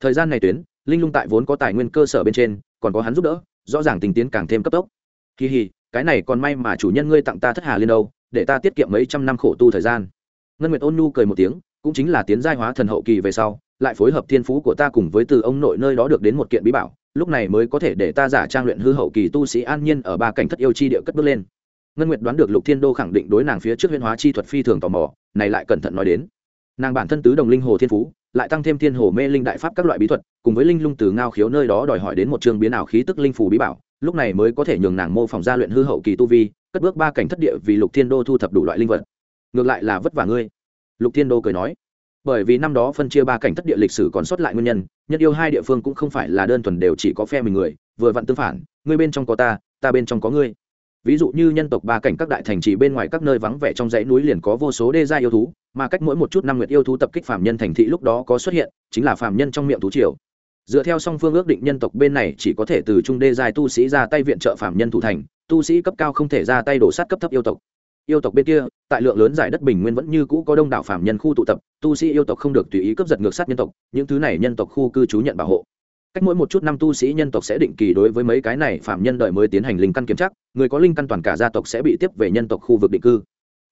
Thời gian này tuyến, linh lung tại vốn có tài nguyên cơ sở bên trên còn có hắn giúp đỡ, rõ ràng tình tiến càng thêm cấp tốc. Kỳ hì, cái này còn may mà chủ nhân ngươi tặng ta thất hà liên đâu, để ta tiết kiệm mấy trăm năm khổ tu thời gian. Ngân nguyệt ôn nhu cười một tiếng, cũng chính là tiến giai hóa thần hậu kỳ về sau, lại phối hợp thiên phú của ta cùng với từ ông nội nơi đó được đến một kiện bí bảo, lúc này mới có thể để ta giả trang luyện hư hậu kỳ tu sĩ an nhiên ở ba cảnh thất yêu chi địa cất bước lên. Ngân nguyệt đoán được lục thiên đô khẳng định đối nàng phía trước huyên hóa chi thuật phi thường tò mò, này lại cẩn thận nói đến. Nàng bản thân tứ đồng linh hồ thiên phú lại tăng thêm thiên hồ mê linh đại pháp các loại bí thuật, cùng với linh lung từ ngao khiếu nơi đó đòi hỏi đến một trường biến ảo khí tức linh phù bí bảo, lúc này mới có thể nhường nàng mô phỏng ra luyện hư hậu kỳ tu vi, cất bước ba cảnh thất địa vì lục thiên đô thu thập đủ loại linh vật. Ngược lại là vất vả ngươi. Lục thiên đô cười nói. Bởi vì năm đó phân chia ba cảnh thất địa lịch sử còn sót lại nguyên nhân, nhất yêu hai địa phương cũng không phải là đơn thuần đều chỉ có phe mình người, vừa vặn tương phản, ngươi bên trong có ta ta bên trong có ngươi ví dụ như nhân tộc ba cảnh các đại thành trì bên ngoài các nơi vắng vẻ trong dãy núi liền có vô số đê gia yêu thú, mà cách mỗi một chút năm nguyệt yêu thú tập kích phạm nhân thành thị lúc đó có xuất hiện, chính là phạm nhân trong miệng thú triều. Dựa theo song phương ước định nhân tộc bên này chỉ có thể từ trung đê giai tu sĩ ra tay viện trợ phạm nhân thủ thành, tu sĩ cấp cao không thể ra tay đổ sát cấp thấp yêu tộc. Yêu tộc bên kia, tại lượng lớn giải đất bình nguyên vẫn như cũ có đông đảo phạm nhân khu tụ tập, tu sĩ yêu tộc không được tùy ý cấp giật ngược sát nhân tộc, những thứ này nhân tộc khu cư trú nhận bảo hộ cách mỗi một chút năm tu sĩ nhân tộc sẽ định kỳ đối với mấy cái này phạm nhân đợi mới tiến hành linh căn kiểm tra, người có linh căn toàn cả gia tộc sẽ bị tiếp về nhân tộc khu vực định cư.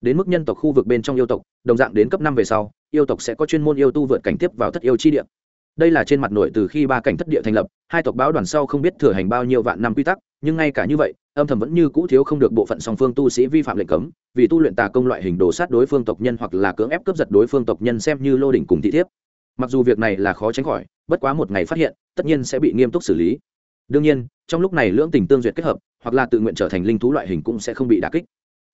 Đến mức nhân tộc khu vực bên trong yêu tộc, đồng dạng đến cấp năm về sau, yêu tộc sẽ có chuyên môn yêu tu vượt cảnh tiếp vào thất yêu chi địa. Đây là trên mặt nội từ khi ba cảnh thất địa thành lập, hai tộc báo đoàn sau không biết thừa hành bao nhiêu vạn năm quy tắc, nhưng ngay cả như vậy, âm thầm vẫn như cũ thiếu không được bộ phận song phương tu sĩ vi phạm lệnh cấm, vì tu luyện tà công loại hình đồ sát đối phương tộc nhân hoặc là cưỡng ép cướp giật đối phương tộc nhân xem như lô đỉnh cùng thị thiếp mặc dù việc này là khó tránh khỏi, bất quá một ngày phát hiện, tất nhiên sẽ bị nghiêm túc xử lý. Đương nhiên, trong lúc này lưỡng tình tương duyệt kết hợp, hoặc là tự nguyện trở thành linh thú loại hình cũng sẽ không bị đà kích.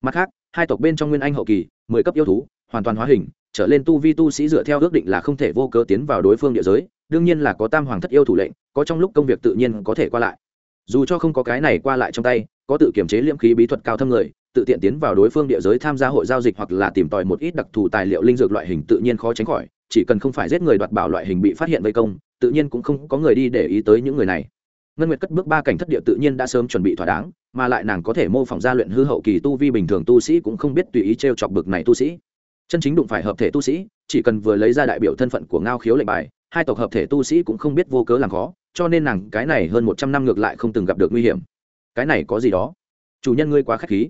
Mặt khác, hai tộc bên trong nguyên anh hậu kỳ, mười cấp yêu thú, hoàn toàn hóa hình, trở lên tu vi tu sĩ dựa theo ước định là không thể vô cớ tiến vào đối phương địa giới, đương nhiên là có tam hoàng thất yêu thủ lệnh, có trong lúc công việc tự nhiên có thể qua lại. Dù cho không có cái này qua lại trong tay, có tự kiểm chế liễm khí bí thuật cao thâm người, tự tiện tiến vào đối phương địa giới tham gia hội giao dịch hoặc là tìm tòi một ít đặc thù tài liệu linh dược loại hình tự nhiên khó tránh khỏi chỉ cần không phải giết người đoạt bảo loại hình bị phát hiện vây công, tự nhiên cũng không có người đi để ý tới những người này. Ngân nguyệt cất bước ba cảnh thất địa tự nhiên đã sớm chuẩn bị thỏa đáng, mà lại nàng có thể mô phỏng ra luyện hư hậu kỳ tu vi bình thường tu sĩ cũng không biết tùy ý t r e o chọc bực này tu sĩ. Chân chính đụng phải hợp thể tu sĩ, chỉ cần vừa lấy ra đại biểu thân phận của ngao khiếu lệnh bài, hai tộc hợp thể tu sĩ cũng không biết vô cớ làm khó, cho nên nàng cái này hơn một trăm năm ngược lại không từng gặp được nguy hiểm. Cái này có gì đó? Chủ nhân ngươi quá k h á c h khí.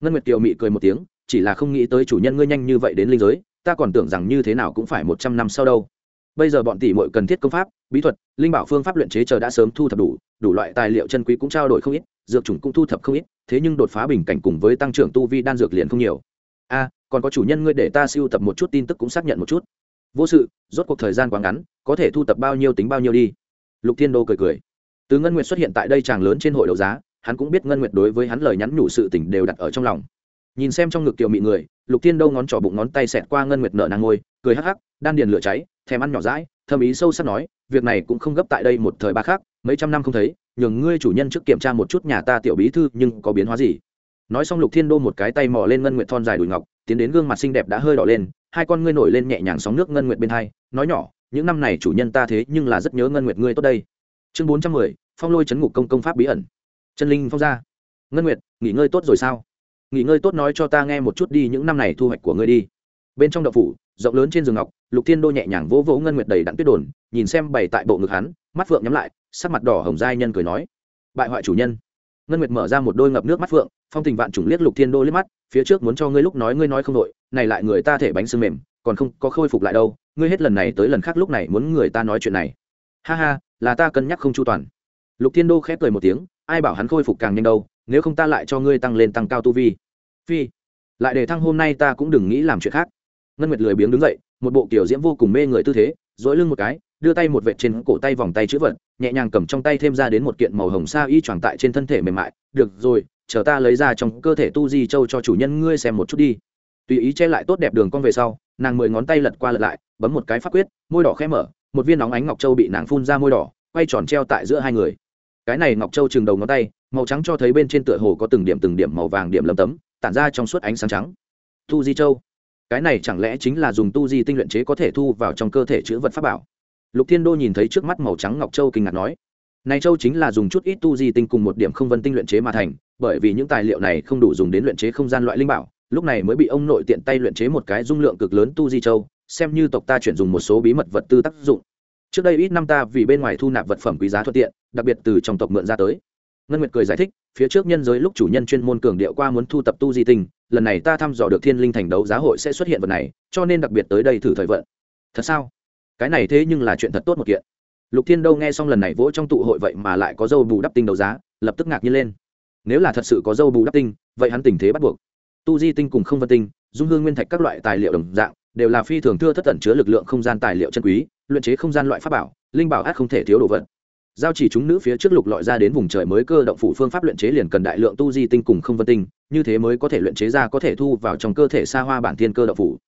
Ngân nguyệt kiều mị cười một tiếng, chỉ là không nghĩ tới chủ nhân ngươi nhanh như vậy đến linh giới ta còn tưởng rằng như thế nào cũng phải một trăm năm sau đâu. Bây giờ bọn tỷ muội cần thiết công pháp, bí thuật, linh bảo phương pháp luyện chế chờ đã sớm thu thập đủ đủ loại tài liệu chân quý cũng trao đổi không ít, dược chủng cũng thu thập không ít, thế nhưng đột phá bình cảnh cùng với tăng trưởng tu vi đan dược liền không nhiều. A, còn có chủ nhân ngươi để ta siêu tập một chút tin tức cũng xác nhận một chút. Vô sự, rốt cuộc thời gian quá ngắn, có thể thu tập bao nhiêu tính bao nhiêu đi. Lục thiên đô cười cười. Từ ngân nguyệt xuất hiện tại đây chàng lớn trên hội đấu giá, hắn cũng biết ngân nguyệt đối với hắn lời nhắn nhủ sự tình đều đặt ở trong lòng nhìn xem trong ngực tiểu mị người, lục thiên đô ngón trỏ bụng ngón tay xẹt qua ngân nguyệt nở nàng ngôi, cười hắc hắc, đan điền lửa cháy, thèm ăn nhỏ rãi thâm ý sâu sắc nói, việc này cũng không gấp tại đây một thời ba khác, mấy trăm năm không thấy, nhường ngươi chủ nhân trước kiểm tra một chút nhà ta tiểu bí thư, nhưng có biến hóa gì? Nói xong lục thiên đô một cái tay mò lên ngân nguyệt thon dài đùi ngọc, tiến đến gương mặt xinh đẹp đã hơi đỏ lên, hai con ngươi nổi lên nhẹ nhàng sóng nước ngân nguyệt bên hai, nói nhỏ, những năm này chủ nhân ta thế nhưng là rất nhớ ngân nguyệt ngươi tốt đây. Chương bốn trăm mười, phong lôi chấn ngục công công pháp bí ẩn. Chân linh phong ra ngân nguyệt, nghỉ ngơi tốt rồi sao? Nghỉ ngơi tốt nói cho ta nghe một chút đi những năm này thu hoạch của ngươi đi. Bên trong đậu phủ, rộng lớn trên giường ngọc, lục thiên đô nhẹ nhàng vỗ vỗ ngân nguyệt đầy đặn tuyết đồn, nhìn xem bày tại bộ ngực hắn, mắt phượng nhắm lại, sắc mặt đỏ hồng giai nhân cười nói, bại hoại chủ nhân. Ngân nguyệt mở ra một đôi ngập nước mắt phượng, phong tình vạn chủng liếc lục thiên đô liếc mắt, phía trước muốn cho ngươi lúc nói ngươi nói không đội này lại người ta thể bánh sưng mềm, còn không có khôi phục lại đâu, ngươi hết lần này tới lần khác lúc này muốn người ta nói chuyện này. Ha ha, là ta cân nhắc không chu toàn. Lục thiên đô khép cười một tiếng, ai bảo hắn khôi phục càng nhanh đâu nếu không ta lại cho ngươi tăng lên tăng cao tu vi. Phi, lại để thăng hôm nay ta cũng đừng nghĩ làm chuyện khác. Ngân nguyệt lười biếng đứng dậy, một bộ kiểu diễm vô cùng mê người tư thế, dỗi lưng một cái, đưa tay một vệt trên cổ tay vòng tay chữ vật, nhẹ nhàng cầm trong tay thêm ra đến một kiện màu hồng sa y tròn tại trên thân thể mềm mại. Được rồi, chờ ta lấy ra trong cơ thể tu di châu cho chủ nhân ngươi xem một chút đi. Tùy ý che lại tốt đẹp đường con về sau, nàng mười ngón tay lật qua lật lại, bấm một cái pháp quyết, môi đỏ khẽ mở, một viên nóng ánh ngọc châu bị nàng phun ra môi đỏ, quay tròn treo tại giữa hai người. Cái này ngọc châu chừng đầu ngón tay màu trắng cho thấy bên trên tựa hồ có từng điểm từng điểm màu vàng điểm lấm tấm, tản ra trong suốt ánh sáng trắng. Tu di châu. Cái này chẳng lẽ chính là dùng tu di tinh luyện chế có thể thu vào trong cơ thể chữ vật pháp bảo? Lục thiên đô nhìn thấy trước mắt màu trắng ngọc châu kinh ngạc nói, này châu chính là dùng chút ít tu di tinh cùng một điểm không vân tinh luyện chế mà thành, bởi vì những tài liệu này không đủ dùng đến luyện chế không gian loại linh bảo, lúc này mới bị ông nội tiện tay luyện chế một cái dung lượng cực lớn tu di châu, xem như tộc ta chuyển dùng một số bí mật vật tư tác dụng. Trước đây ít năm ta vì bên ngoài thu nạp vật phẩm quý giá thuận tiện, đặc biệt từ trong tộc mượn ra tới ngân nguyệt cười giải thích, phía trước nhân giới lúc chủ nhân chuyên môn cường điệu qua muốn thu tập tu di tinh, lần này ta thăm dò được thiên linh thành đấu giá hội sẽ xuất hiện vật này, cho nên đặc biệt tới đây thử thời vận. Thật sao? Cái này thế nhưng là chuyện thật tốt một kiện. Lục thiên đâu nghe xong lần này vỗ trong tụ hội vậy mà lại có dâu bù đắp tinh đấu giá, lập tức ngạc nhiên lên. Nếu là thật sự có dâu bù đắp tinh, vậy hắn tình thế bắt buộc. Tu di tinh cùng không vân tinh, dung hương nguyên thạch các loại tài liệu đồng dạng, đều là phi thường thưa thất tẩn chứa lực lượng không gian tài liệu chân quý, luyện chế không gian loại pháp bảo, linh bảo át không thể thiếu đồ vật giao chỉ chúng nữ phía trước lục lọi ra đến vùng trời mới cơ động phủ phương pháp luyện chế liền cần đại lượng tu di tinh cùng không vân tinh, như thế mới có thể luyện chế ra có thể thu vào trong cơ thể xa hoa bản thiên cơ động phủ.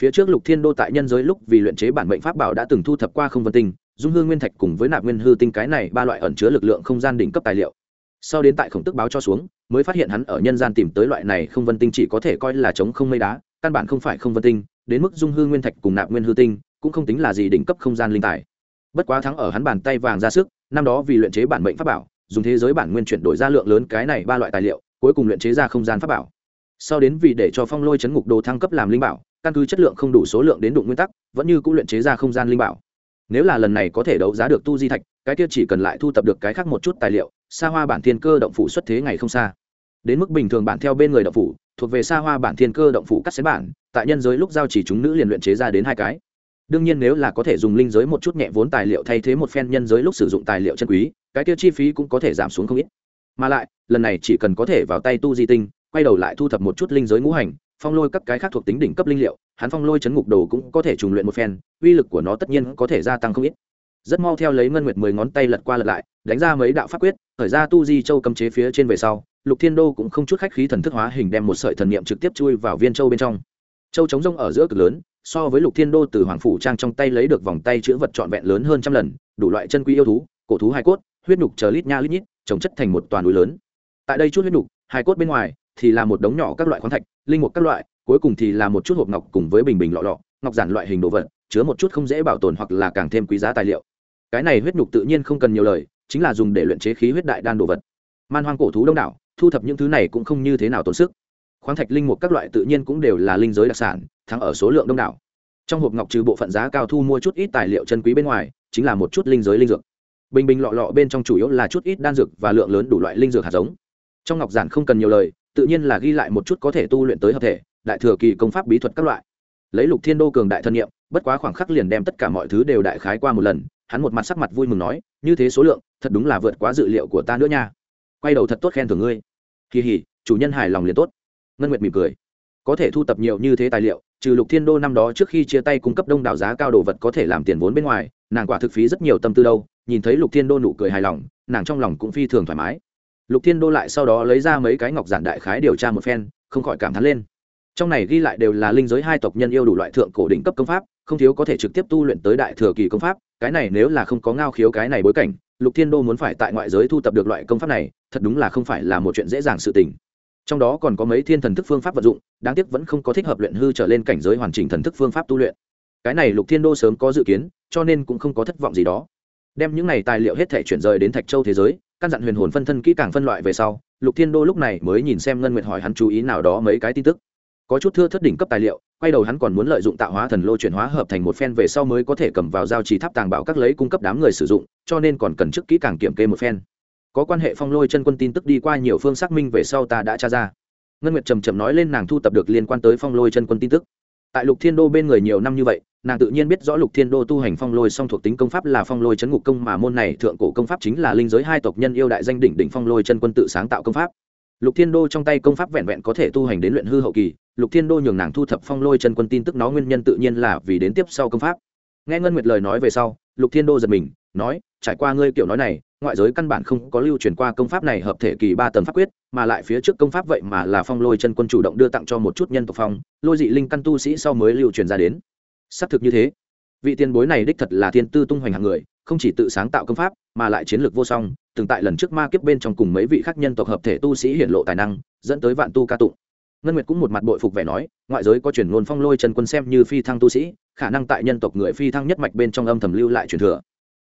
Phía trước lục thiên đô tại nhân giới lúc vì luyện chế bản mệnh pháp bảo đã từng thu thập qua không vân tinh, dung hương nguyên thạch cùng với nạp nguyên hư tinh cái này ba loại ẩn chứa lực lượng không gian đỉnh cấp tài liệu. Sau đến tại khổng tức báo cho xuống, mới phát hiện hắn ở nhân gian tìm tới loại này không vân tinh chỉ có thể coi là chống không mây đá, căn bản không phải không vân tinh, đến mức dung hư nguyên thạch cùng nạp nguyên hư tinh, cũng không tính là gì đỉnh cấp không gian linh tài. Bất quá thắng ở hắn bàn tay vàng ra sức năm đó vì luyện chế bản mệnh pháp bảo, dùng thế giới bản nguyên chuyển đổi ra lượng lớn cái này ba loại tài liệu, cuối cùng luyện chế ra không gian pháp bảo. Sau đến vì để cho phong lôi chấn ngục đồ thăng cấp làm linh bảo, căn cứ chất lượng không đủ số lượng đến đụng nguyên tắc, vẫn như cũng luyện chế ra không gian linh bảo. Nếu là lần này có thể đấu giá được tu di thạch, cái kia chỉ cần lại thu thập được cái khác một chút tài liệu xa hoa bản thiên cơ động phủ xuất thế ngày không xa. Đến mức bình thường bản theo bên người động phủ, thuộc về xa hoa bản thiên cơ động phủ cắt xén bản, tại nhân giới lúc giao chỉ chúng nữ liền luyện chế ra đến hai cái đương nhiên nếu là có thể dùng linh giới một chút nhẹ vốn tài liệu thay thế một phen nhân giới lúc sử dụng tài liệu chân quý, cái tiêu chi phí cũng có thể giảm xuống không ít. Mà lại, lần này chỉ cần có thể vào tay tu di tinh, quay đầu lại thu thập một chút linh giới ngũ hành, phong lôi các cái khác thuộc tính đỉnh cấp linh liệu, hắn phong lôi chấn ngục đồ cũng có thể trùng luyện một phen, uy lực của nó tất nhiên có thể gia tăng không ít. Rất mau theo lấy ngân nguyệt mười ngón tay lật qua lật lại, đánh ra mấy đạo pháp quyết thời ra tu di châu cầm chế phía trên về sau, lục thiên đô cũng không chút khách khí thần thức hóa hình đem một sợi thần niệm trực tiếp chui vào viên châu bên trong. Châu chống rông ở giữa cực lớn so với lục thiên đô từ hoàng phủ trang trong tay lấy được vòng tay chữ vật trọn vẹn lớn hơn trăm lần, đủ loại chân quý yêu thú, cổ thú hai cốt, huyết nhục chờ lít nha lít nhít, trồng chất thành một toàn núi lớn. Tại đây chút huyết nhục hai cốt bên ngoài thì là một đống nhỏ các loại khoáng thạch, linh mục các loại, cuối cùng thì là một chút hộp ngọc cùng với bình bình lọ lọ, ngọc giản loại hình đồ vật, chứa một chút không dễ bảo tồn hoặc là càng thêm quý giá tài liệu. Cái này huyết nhục tự nhiên không cần nhiều lời, chính là dùng để luyện chế khí huyết đại đan đồ vật. Man hoang cổ thú đông đảo, thu thập những thứ này cũng không như thế nào tốn sức khoáng thạch linh mục các loại tự nhiên cũng đều là linh giới đặc sản, thắng ở số lượng đông đảo. Trong hộp ngọc trừ bộ phận giá cao thu mua chút ít tài liệu chân quý bên ngoài, chính là một chút linh giới linh dược. Bình bình lọ lọ bên trong chủ yếu là chút ít đan dược và lượng lớn đủ loại linh dược hạt giống. Trong ngọc giản không cần nhiều lời, tự nhiên là ghi lại một chút có thể tu luyện tới hợp thể, đại thừa kỳ công pháp bí thuật các loại. Lấy lục thiên đô cường đại thân nhiệm, bất quá khoảng khắc liền đem tất cả mọi thứ đều đại khái qua một lần, hắn một mặt sắc mặt vui mừng nói, như thế số lượng, thật đúng là vượt quá dự liệu của ta nữa nha. Quay đầu thật tốt khen thưởng ngươi. Kỳ hỉ, chủ nhân hài lòng liền tốt ngân nguyệt mỉm cười. Có thể thu tập nhiều như thế tài liệu, trừ lục thiên đô năm đó trước khi chia tay cung cấp đông đảo giá cao đồ vật có thể làm tiền vốn bên ngoài, nàng quả thực phí rất nhiều tâm tư đâu, nhìn thấy lục thiên đô nụ cười hài lòng, nàng trong lòng cũng phi thường thoải mái. Lục thiên đô lại sau đó lấy ra mấy cái ngọc giản đại khái điều tra một phen, không khỏi cảm thán lên. Trong này ghi lại đều là linh giới hai tộc nhân yêu đủ loại thượng cổ đỉnh cấp công pháp, không thiếu có thể trực tiếp tu luyện tới đại thừa kỳ công pháp, cái này nếu là không có ngao khiếu cái này bối cảnh, lục thiên đô muốn phải tại ngoại giới thu tập được loại công pháp này, thật đúng là không phải là một chuyện dễ dàng sự tình trong đó còn có mấy thiên thần thức phương pháp vật dụng, đáng tiếc vẫn không có thích hợp luyện hư trở lên cảnh giới hoàn chỉnh thần thức phương pháp tu luyện. Cái này lục thiên đô sớm có dự kiến, cho nên cũng không có thất vọng gì đó. Đem những này tài liệu hết thể chuyển rời đến thạch châu thế giới, căn dặn huyền hồn phân thân kỹ càng phân loại về sau, lục thiên đô lúc này mới nhìn xem ngân nguyệt hỏi hắn chú ý nào đó mấy cái tin tức. Có chút thưa thất đỉnh cấp tài liệu, quay đầu hắn còn muốn lợi dụng tạo hóa thần lô chuyển hóa hợp thành một phen về sau mới có thể cầm vào giao trì tháp tàng bảo các lấy cung cấp đám người sử dụng, cho nên còn cần trước kỹ càng kiểm kê một phen có quan hệ phong lôi chân quân tin tức đi qua nhiều phương xác minh về sau ta đã tra ra. Ngân nguyệt trầm trầm nói lên nàng thu tập được liên quan tới phong lôi chân quân tin tức. Tại lục thiên đô bên người nhiều năm như vậy, nàng tự nhiên biết rõ lục thiên đô tu hành phong lôi song thuộc tính công pháp là phong lôi chấn ngục công mà môn này thượng cổ công pháp chính là linh giới hai tộc nhân yêu đại danh đỉnh đỉnh phong lôi chân quân tự sáng tạo công pháp. Lục thiên đô trong tay công pháp vẹn vẹn có thể tu hành đến luyện hư hậu kỳ, lục thiên đô nhường nàng thu thập phong lôi chân quân tin tức nó nguyên nhân tự nhiên là vì đến tiếp sau công pháp. Nghe ngân nguyệt lời nói về sau, lục thiên đô giật mình, nói, trải qua ngươi kiểu nói này ngoại giới căn bản không có lưu truyền qua công pháp này hợp thể kỳ ba tầng pháp quyết, mà lại phía trước công pháp vậy mà là phong lôi chân quân chủ động đưa tặng cho một chút nhân tộc phong, lôi dị linh căn tu sĩ sau mới lưu truyền ra đến. Xác thực như thế. Vị tiền bối này đích thật là thiên tư tung hoành hạng người, không chỉ tự sáng tạo công pháp, mà lại chiến lược vô song, từng tại lần trước ma kiếp bên trong cùng mấy vị khác nhân tộc hợp thể tu sĩ hiển lộ tài năng, dẫn tới vạn tu ca tụng. Ngân nguyệt cũng một mặt bội phục vẻ nói, ngoại giới có truyền ngôn phong lôi chân quân xem như phi thăng tu sĩ, khả năng tại nhân tộc người phi thăng nhất mạch bên trong âm thầm lưu lại truyền thừa.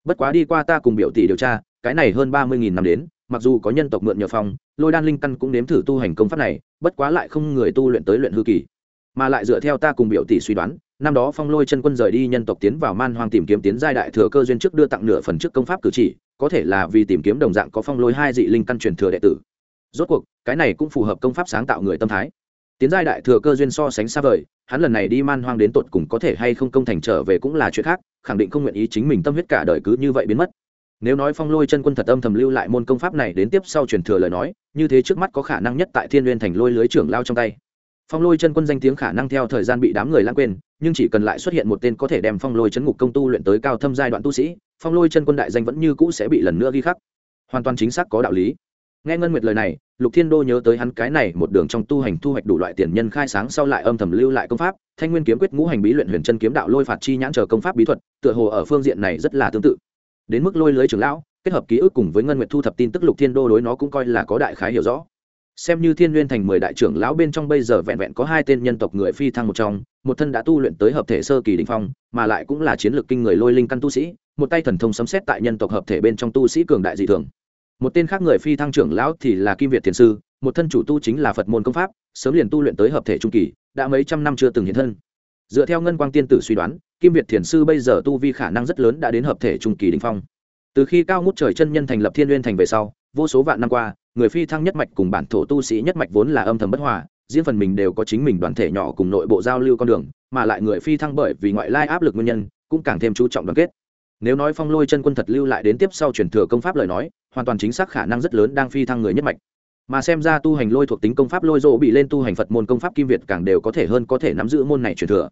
Bất quá đi qua ta cùng biểu tỷ điều tra cái này hơn ba mươi nghìn năm đến, mặc dù có nhân tộc mượn nhờ phong, lôi đan linh căn cũng nếm thử tu hành công pháp này, bất quá lại không người tu luyện tới luyện hư kỳ. Mà lại dựa theo ta cùng biểu tỷ suy đoán, năm đó phong lôi chân quân rời đi nhân tộc tiến vào man hoang tìm kiếm tiến giai đại thừa cơ duyên trước đưa tặng nửa phần trước công pháp cử chỉ, có thể là vì tìm kiếm đồng dạng có phong lôi hai dị linh căn truyền thừa đệ tử. Rốt cuộc, cái này cũng phù hợp công pháp sáng tạo người tâm thái. Tiến giai đại thừa cơ duyên so sánh xa vời, hắn lần này đi man hoang đến tột cùng có thể hay không công thành trở về cũng là chuyện khác, khẳng định không nguyện ý chính mình tâm huyết cả đời cứ như vậy biến mất nếu nói phong lôi chân quân thật âm thầm lưu lại môn công pháp này đến tiếp sau truyền thừa lời nói, như thế trước mắt có khả năng nhất tại thiên liên thành lôi lưới trưởng lao trong tay. Phong lôi chân quân danh tiếng khả năng theo thời gian bị đám người lãng quên, nhưng chỉ cần lại xuất hiện một tên có thể đem phong lôi chấn ngục công tu luyện tới cao thâm giai đoạn tu sĩ, phong lôi chân quân đại danh vẫn như cũ sẽ bị lần nữa ghi khắc. Hoàn toàn chính xác có đạo lý. Nghe ngân nguyệt lời này, lục thiên đô nhớ tới hắn cái này một đường trong tu hành thu hoạch đủ loại tiền nhân khai sáng sau lại âm thầm lưu lại công pháp, thanh nguyên kiếm quyết ngũ hành bí luyện huyền chân kiếm đạo lôi phạt chi nhãn chờ công pháp bí thuật, tựa hồ ở phương diện này rất là tương tự đến mức lôi lưới trưởng lão, kết hợp ký ức cùng với ngân nguyệt thu thập tin tức lục thiên đô đối nó cũng coi là có đại khái hiểu rõ. Xem như thiên nguyên thành mười đại trưởng lão bên trong bây giờ vẹn vẹn có hai tên nhân tộc người phi thăng một trong, một thân đã tu luyện tới hợp thể sơ kỳ đình phong, mà lại cũng là chiến lược kinh người lôi linh căn tu sĩ, một tay thần thông sấm xét tại nhân tộc hợp thể bên trong tu sĩ cường đại dị thường. Một tên khác người phi thăng trưởng lão thì là kim việt thiền sư, một thân chủ tu chính là phật môn công pháp, sớm liền tu luyện tới hợp thể trung kỳ, đã mấy trăm năm chưa từng hiện thân. Dựa theo ngân quang tiên tử suy đoán kim việt thiền sư bây giờ tu vi khả năng rất lớn đã đến hợp thể trung kỳ đình phong. Từ khi cao ngút trời chân nhân thành lập thiên n thành về sau, vô số vạn năm qua, người phi thăng nhất mạch cùng bản thổ tu sĩ nhất mạch vốn là âm thầm bất hòa, riêng phần mình đều có chính mình đoàn thể nhỏ cùng nội bộ giao lưu con đường, mà lại người phi thăng bởi vì ngoại lai áp lực nguyên nhân, cũng càng thêm chú trọng đoàn kết. Nếu nói phong lôi chân quân thật lưu lại đến tiếp sau truyền thừa công pháp lời nói, hoàn toàn chính xác khả năng rất lớn đang phi thăng người nhất mạch. Mà xem ra tu hành lôi thuộc tính công pháp lôi rộ bị lên tu hành phật môn công pháp kim việt càng đều có thể hơn có thể nắm giữ môn này truyền thừa.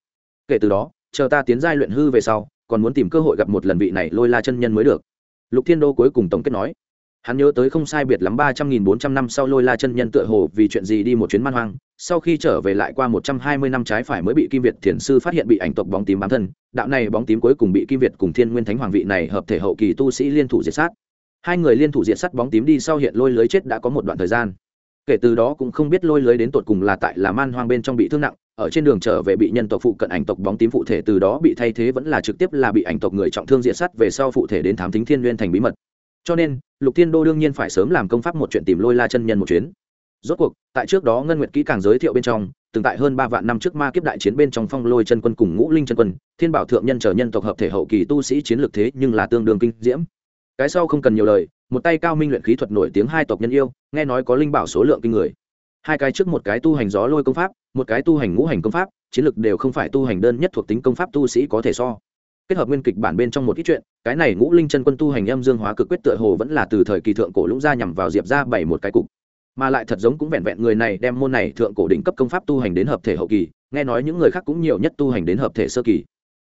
Kể từ đó chờ ta tiến giai luyện hư về sau, còn muốn tìm cơ hội gặp một lần vị này lôi la chân nhân mới được. Lục thiên đô cuối cùng tổng kết nói. Hắn nhớ tới không sai biệt lắm ba trăm nghìn bốn trăm năm sau lôi la chân nhân tựa hồ vì chuyện gì đi một chuyến man hoang, sau khi trở về lại qua một trăm hai mươi năm trái phải mới bị kim việt thiền sư phát hiện bị ảnh tộc bóng tím bám thân, đạo này bóng tím cuối cùng bị kim việt cùng thiên nguyên thánh hoàng vị này hợp thể hậu kỳ tu sĩ liên thủ diệt sát. Hai người liên thủ diệt sát bóng tím đi sau hiện lôi lưới chết đã có một đoạn thời gian kể từ đó cũng không biết lôi lưới đến tột cùng là tại là man hoang bên trong bị thương nặng, ở trên đường trở về bị nhân tộc phụ cận ảnh tộc bóng tím phụ thể từ đó bị thay thế vẫn là trực tiếp là bị ảnh tộc người trọng thương diện sát về sau phụ thể đến thám thính thiên nguyên thành bí mật. Cho nên, lục thiên đô đương nhiên phải sớm làm công pháp một chuyện tìm lôi la chân nhân một chuyến. Rốt cuộc, tại trước đó ngân nguyệt kỹ càng giới thiệu bên trong, từng tại hơn ba vạn năm trước ma kiếp đại chiến bên trong phong lôi chân quân cùng ngũ linh chân quân, thiên bảo thượng nhân trở nhân tộc hợp thể hậu kỳ tu sĩ chiến lược thế nhưng là tương đương kinh diễm. Cái sau không cần nhiều lời một tay cao minh luyện khí thuật nổi tiếng hai tộc nhân yêu, nghe nói có linh bảo số lượng kinh người. Hai cái trước một cái tu hành gió lôi công pháp, một cái tu hành ngũ hành công pháp, chiến lược đều không phải tu hành đơn nhất thuộc tính công pháp tu sĩ có thể so. Kết hợp nguyên kịch bản bên trong một ít chuyện, cái này ngũ linh chân quân tu hành âm dương hóa cực quyết tựa hồ vẫn là từ thời kỳ thượng cổ lũng ra nhằm vào diệp ra bảy một cái cục. Mà lại thật giống cũng vẹn vẹn người này đem môn này thượng cổ đỉnh cấp công pháp tu hành đến hợp thể hậu kỳ, nghe nói những người khác cũng nhiều nhất tu hành đến hợp thể sơ kỳ.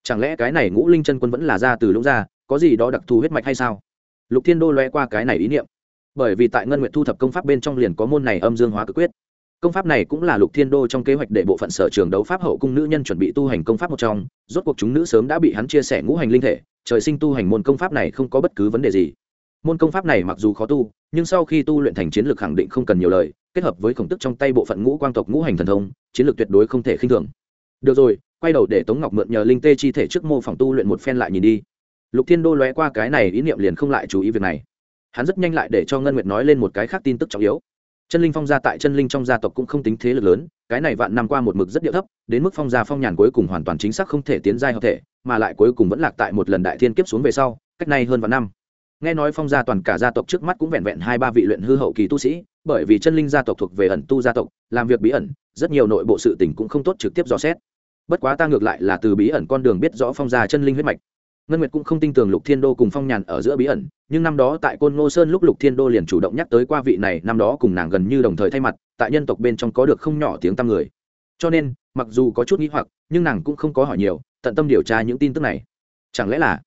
Chẳng lẽ cái này ngũ linh chân quân vẫn là ra từ lũng ra, có gì đó đặc thù huyết mạch hay sao? Lục thiên đô loe qua cái này ý niệm. Bởi vì tại ngân nguyện thu thập công pháp bên trong liền có môn này âm dương hóa cực quyết. Công pháp này cũng là lục thiên đô trong kế hoạch để bộ phận sở trường đấu pháp hậu cung nữ nhân chuẩn bị tu hành công pháp một trong. Rốt cuộc chúng nữ sớm đã bị hắn chia sẻ ngũ hành linh thể, trời sinh tu hành môn công pháp này không có bất cứ vấn đề gì. Môn công pháp này mặc dù khó tu, nhưng sau khi tu luyện thành chiến lược khẳng định không cần nhiều lời, kết hợp với khổng tức trong tay bộ phận ngũ quang tộc ngũ hành thần thông, chiến lược tuyệt đối không thể khinh thường. Được rồi, quay đầu để tống ngọc mượn nhờ linh tê chi thể trước mô phỏng tu luyện một phen lại nhìn đi lục thiên đô lóe qua cái này ý niệm liền không lại chú ý việc này. Hắn rất nhanh lại để cho ngân nguyệt nói lên một cái khác tin tức trọng yếu. Chân linh phong gia tại chân linh trong gia tộc cũng không tính thế lực lớn, cái này vạn năm qua một mực rất điệu thấp, đến mức phong gia phong nhàn cuối cùng hoàn toàn chính xác không thể tiến giai hợp thể, mà lại cuối cùng vẫn lạc tại một lần đại thiên kiếp xuống về sau, cách nay hơn vạn năm. Nghe nói phong gia toàn cả gia tộc trước mắt cũng vẹn vẹn hai ba vị luyện hư hậu kỳ tu sĩ, bởi vì chân linh gia tộc thuộc về ẩn tu gia tộc, làm việc bí ẩn, rất nhiều nội bộ sự tình cũng không tốt trực tiếp dò xét. Bất quá ta ngược lại là từ bí ẩn con đường biết rõ phong gia chân linh huyết mạch ngân nguyệt cũng không tin tưởng lục thiên đô cùng phong nhàn ở giữa bí ẩn, nhưng năm đó tại côn ngô sơn lúc lục thiên đô liền chủ động nhắc tới qua vị này, năm đó cùng nàng gần như đồng thời thay mặt, tại nhân tộc bên trong có được không nhỏ tiếng tăm người. Cho nên, mặc dù có chút nghi hoặc, nhưng nàng cũng không có hỏi nhiều, tận tâm điều tra những tin tức này. Chẳng lẽ là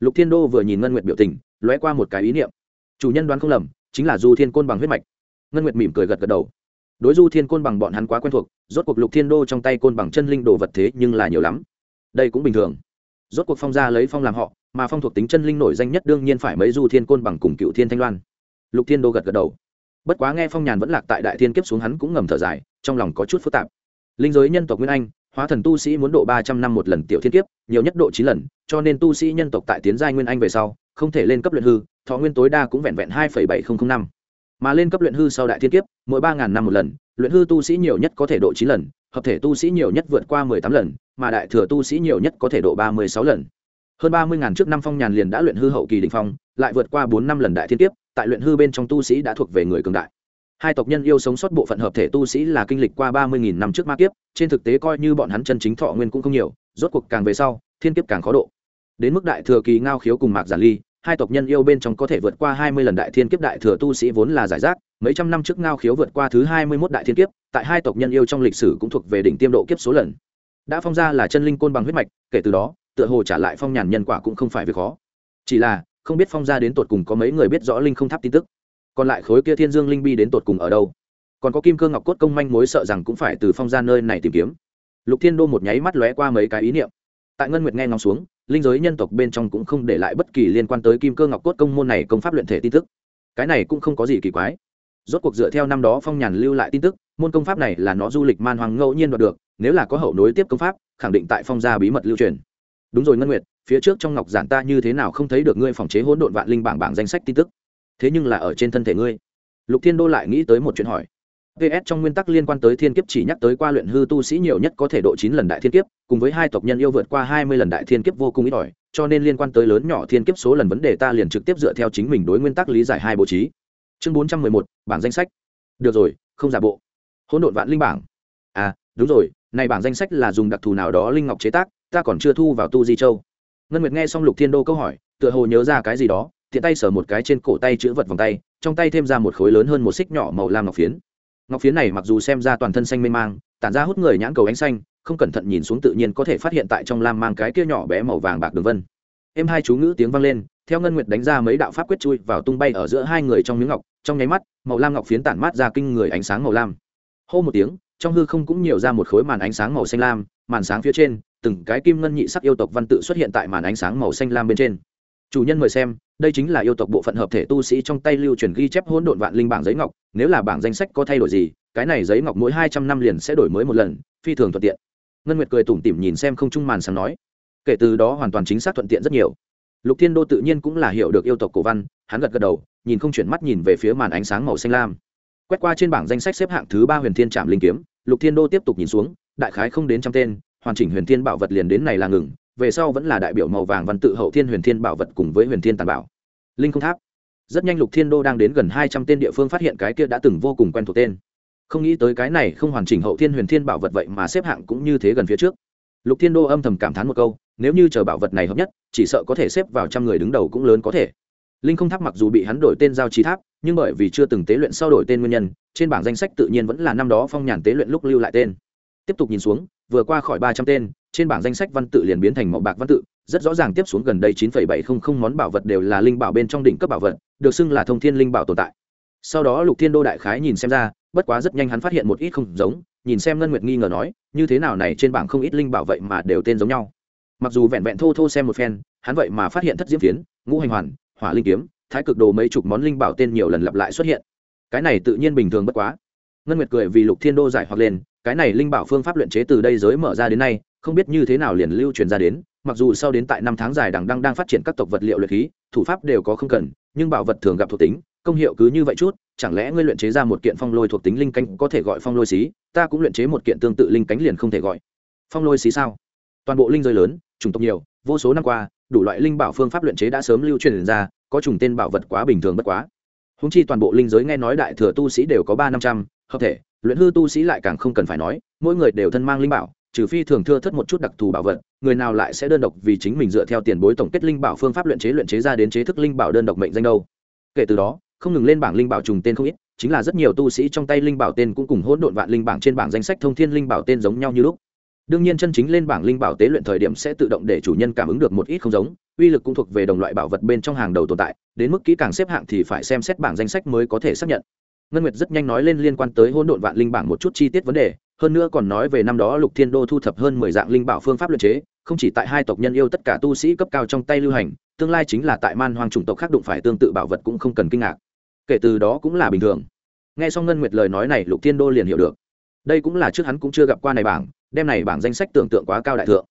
lục thiên đô vừa nhìn ngân nguyệt biểu tình, lóe qua một cái ý niệm. Chủ nhân đoán không lầm, chính là du thiên côn bằng huyết mạch. Ngân nguyệt mỉm cười gật gật đầu. Đối du thiên côn bằng bọn hắn quá quen thuộc, rốt cuộc lục thiên đô trong tay côn bằng chân linh đồ vật thế nhưng là nhiều lắm. Đây cũng bình thường rốt cuộc phong gia lấy phong làm họ, mà phong thuộc tính chân linh nổi danh nhất đương nhiên phải mấy du thiên côn bằng cùng cựu thiên thanh loan. Lục thiên đô gật gật đầu. Bất quá nghe phong nhàn vẫn lạc tại đại thiên kiếp xuống hắn cũng ngầm thở dài, trong lòng có chút phức tạp. Linh giới nhân tộc nguyên anh, hóa thần tu sĩ muốn độ ba trăm năm một lần tiểu thiên kiếp, nhiều nhất độ chín lần, cho nên tu sĩ nhân tộc tại tiến giai nguyên anh về sau, không thể lên cấp luyện hư, thọ nguyên tối đa cũng vẹn vẹn hai bảy nghìn năm. Mà lên cấp luyện hư sau đại thiên kiếp, mỗi ba năm một lần, luyện hư tu sĩ nhiều nhất có thể độ chín lần, hợp thể tu sĩ nhiều nhất vượt qua mười tám lần mà đại thừa tu sĩ nhiều nhất có thể độ ba mươi sáu lần. Hơn ba mươi ngàn trước năm phong nhàn liền đã luyện hư hậu kỳ đình phong, lại vượt qua bốn năm lần đại thiên kiếp, tại luyện hư bên trong tu sĩ đã thuộc về người cường đại. Hai tộc nhân yêu sống sót bộ phận hợp thể tu sĩ là kinh lịch qua ba mươi nghìn năm trước ma kiếp, trên thực tế coi như bọn hắn chân chính thọ nguyên cũng không nhiều, rốt cuộc càng về sau, thiên kiếp càng khó độ. Đến mức đại thừa kỳ ngao khiếu cùng mạc giản ly, hai tộc nhân yêu bên trong có thể vượt qua hai mươi lần đại thiên kiếp đại thừa tu sĩ vốn là giải rác, mấy trăm năm trước ngao khiếu vượt qua thứ hai mươi mốt đại thiên kiếp, tại hai tộc nhân yêu trong lịch sử cũng thuộc về đỉnh tiêm độ kiếp số lần đã phong ra là chân linh côn bằng huyết mạch, kể từ đó, tựa hồ trả lại phong nhàn nhân quả cũng không phải việc khó. Chỉ là, không biết phong ra đến tột cùng có mấy người biết rõ linh không tháp tin tức. Còn lại khối kia thiên dương linh bi đến tột cùng ở đâu? Còn có kim cơ ngọc cốt công manh mối sợ rằng cũng phải từ phong ra nơi này tìm kiếm. Lục thiên đô một nháy mắt lóe qua mấy cái ý niệm. Tại ngân nguyệt nghe ngóng xuống, linh giới nhân tộc bên trong cũng không để lại bất kỳ liên quan tới kim cơ ngọc cốt công môn này công pháp luyện thể tin tức. Cái này cũng không có gì kỳ quái. Rốt cuộc dựa theo năm đó phong nhàn lưu lại tin tức, môn công pháp này là nó du lịch man hoàng ngẫu nhiên đoạt được nếu là có hậu nối tiếp công pháp, khẳng định tại phong gia bí mật lưu truyền. Đúng rồi ngân nguyệt, phía trước trong ngọc giản ta như thế nào không thấy được ngươi phòng chế hỗn độn vạn linh bảng bảng danh sách tin tức. Thế nhưng là ở trên thân thể ngươi. Lục thiên đô lại nghĩ tới một chuyện hỏi. Ps trong nguyên tắc liên quan tới thiên kiếp chỉ nhắc tới qua luyện hư tu sĩ nhiều nhất có thể độ chín lần đại thiên kiếp, cùng với hai tộc nhân yêu vượt qua hai mươi lần đại thiên kiếp vô cùng ít ỏi, cho nên liên quan tới lớn nhỏ thiên kiếp số lần vấn đề ta liền trực tiếp dựa theo chính mình đối nguyên tắc lý giải hai bố trí. Chương bốn trăm mười một, bảng danh sách. Được rồi, không giả bộ. Hỗn độn vạn linh bảng. À đúng rồi này bảng danh sách là dùng đặc thù nào đó linh ngọc chế tác, ta còn chưa thu vào tu di châu. Ngân nguyệt nghe xong lục thiên đô câu hỏi, tựa hồ nhớ ra cái gì đó, tiện tay sờ một cái trên cổ tay chữ vật vòng tay, trong tay thêm ra một khối lớn hơn một xích nhỏ màu lam ngọc phiến. Ngọc phiến này mặc dù xem ra toàn thân xanh mê mang, tản ra hút người nhãn cầu ánh xanh, không cẩn thận nhìn xuống tự nhiên có thể phát hiện tại trong lam mang cái kia nhỏ bé màu vàng bạc đường vân. Em hai chú ngữ tiếng vang lên, theo ngân nguyệt đánh ra mấy đạo pháp quyết chui vào tung bay ở giữa hai người trong miếng ngọc, trong nháy mắt, màu lam ngọc phiến tản mát ra kinh người ánh sáng màu lam. Hô một tiếng trong hư không cũng nhiều ra một khối màn ánh sáng màu xanh lam, màn sáng phía trên, từng cái kim ngân nhị sắc yêu tộc văn tự xuất hiện tại màn ánh sáng màu xanh lam bên trên. Chủ nhân mời xem, đây chính là yêu tộc bộ phận hợp thể tu sĩ trong tay lưu truyền ghi chép hỗn độn vạn linh bảng giấy ngọc, nếu là bảng danh sách có thay đổi gì, cái này giấy ngọc mỗi hai trăm năm liền sẽ đổi mới một lần, phi thường thuận tiện. Ngân nguyệt cười tủm tỉm nhìn xem không trung màn sáng nói, kể từ đó hoàn toàn chính xác thuận tiện rất nhiều. Lục thiên đô tự nhiên cũng là hiểu được yêu tộc cổ văn, hắn gật gật đầu, nhìn không chuyển mắt nhìn về phía màn ánh sáng màu xanh lam quét qua trên bảng danh sách xếp hạng thứ ba huyền thiên trạm linh kiếm, lục thiên đô tiếp tục nhìn xuống, đại khái không đến trăm tên, hoàn chỉnh huyền thiên bảo vật liền đến này là ngừng, về sau vẫn là đại biểu màu vàng văn tự hậu thiên huyền thiên bảo vật cùng với huyền thiên tàn bảo. Linh không tháp. Rất nhanh lục thiên đô đang đến gần hai trăm tên địa phương phát hiện cái kia đã từng vô cùng quen thuộc tên. Không nghĩ tới cái này không hoàn chỉnh hậu thiên huyền thiên bảo vật vậy mà xếp hạng cũng như thế gần phía trước. Lục thiên đô âm thầm cảm thán một câu, nếu như chờ bảo vật này hợp nhất, chỉ sợ có thể xếp vào trăm người đứng đầu cũng lớn có thể. Linh không tháp mặc dù bị hắn đổi tên giao trí tháp nhưng bởi vì chưa từng tế luyện sau đổi tên nguyên nhân, trên bảng danh sách tự nhiên vẫn là năm đó phong nhàn tế luyện lúc lưu lại tên. Tiếp tục nhìn xuống, vừa qua khỏi ba trăm tên, trên bảng danh sách văn tự liền biến thành màu bạc văn tự, rất rõ ràng tiếp xuống gần đây chín bảy không không món bảo vật đều là linh bảo bên trong đỉnh cấp bảo vật, được xưng là thông thiên linh bảo tồn tại. Sau đó lục thiên đô đại khái nhìn xem ra, bất quá rất nhanh hắn phát hiện một ít không giống, nhìn xem ngân nguyệt nghi ngờ nói, như thế nào này trên bảng không ít linh bảo vậy mà đều tên giống nhau. Mặc dù vẹn vẹn thô thô xem một phen, hắn vậy mà phát hiện thất diễm phiến, ngũ hành hoàn, hỏa linh kiếm thái cực đồ mấy chục món linh bảo tên nhiều lần lặp lại xuất hiện. Cái này tự nhiên bình thường bất quá. Ngân nguyệt cười vì lục thiên đô giải hoặc lên, cái này linh bảo phương pháp luyện chế từ đây giới mở ra đến nay, không biết như thế nào liền lưu truyền ra đến, mặc dù sau đến tại năm tháng dài đằng đang đang phát triển các tộc vật liệu luyện khí, thủ pháp đều có không cần, nhưng bảo vật thường gặp thuộc tính, công hiệu cứ như vậy chút, chẳng lẽ ngươi luyện chế ra một kiện phong lôi thuộc tính linh cánh có thể gọi phong lôi xí, ta cũng luyện chế một kiện tương tự linh cánh liền không thể gọi. Phong lôi xí sao? Toàn bộ linh giới lớn, chủng tộc nhiều, vô số năm qua, đủ loại linh bảo phương pháp luyện chế đã sớm lưu truyền ra có trùng tên bảo vật quá bình thường bất quá. Húng chi toàn bộ linh giới nghe nói đại thừa tu sĩ đều có ba năm trăm, hợp thể, luyện hư tu sĩ lại càng không cần phải nói, mỗi người đều thân mang linh bảo, trừ phi thường thưa thất một chút đặc thù bảo vật, người nào lại sẽ đơn độc vì chính mình dựa theo tiền bối tổng kết linh bảo phương pháp luyện chế luyện chế ra đến chế thức linh bảo đơn độc mệnh danh đâu. Kể từ đó, không ngừng lên bảng linh bảo trùng tên không ít, chính là rất nhiều tu sĩ trong tay linh bảo tên cũng cùng hỗn độn vạn linh bảng trên bảng danh sách thông thiên linh bảo tên giống nhau như lúc đương nhiên chân chính lên bảng linh bảo tế luyện thời điểm sẽ tự động để chủ nhân cảm ứng được một ít không giống, uy lực cũng thuộc về đồng loại bảo vật bên trong hàng đầu tồn tại, đến mức kỹ càng xếp hạng thì phải xem xét bảng danh sách mới có thể xác nhận. Ngân nguyệt rất nhanh nói lên liên quan tới hỗn độn vạn linh bảng một chút chi tiết vấn đề, hơn nữa còn nói về năm đó lục thiên đô thu thập hơn mười dạng linh bảo phương pháp luyện chế, không chỉ tại hai tộc nhân yêu tất cả tu sĩ cấp cao trong tay lưu hành, tương lai chính là tại man hoang chủng tộc khác đụng phải tương tự bảo vật cũng không cần kinh ngạc. Kể từ đó cũng là bình thường. Nghe xong ngân nguyệt lời nói này, lục thiên đô liền hiểu được đây cũng là trước hắn cũng chưa gặp qua này bảng, đem này bảng danh sách tưởng tượng quá cao đại thượng.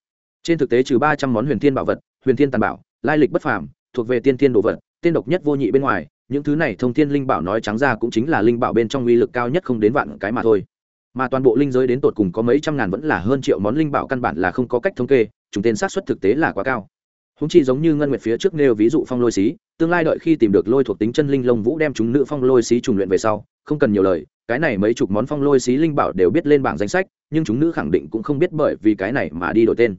Trên thực tế trừ ba trăm món huyền thiên bảo vật, huyền thiên tàn bảo, lai lịch bất phàm, thuộc về tiên thiên đồ vật, tiên độc nhất vô nhị bên ngoài, những thứ này thông thiên linh bảo nói trắng ra cũng chính là linh bảo bên trong uy lực cao nhất không đến vạn cái mà thôi. Mà toàn bộ linh giới đến tột cùng có mấy trăm ngàn vẫn là hơn triệu món linh bảo căn bản là không có cách thống kê, chúng tên sát suất thực tế là quá cao. Húng chi giống như ngân nguyệt phía trước nêu ví dụ phong lôi xí, tương lai đợi khi tìm được lôi thuộc tính chân linh lông vũ đem chúng nữ phong lôi xí trùng luyện về sau không cần nhiều lời, cái này mấy chục món phong lôi xí linh bảo đều biết lên bảng danh sách, nhưng chúng nữ khẳng định cũng không biết bởi vì cái này mà đi đổi tên.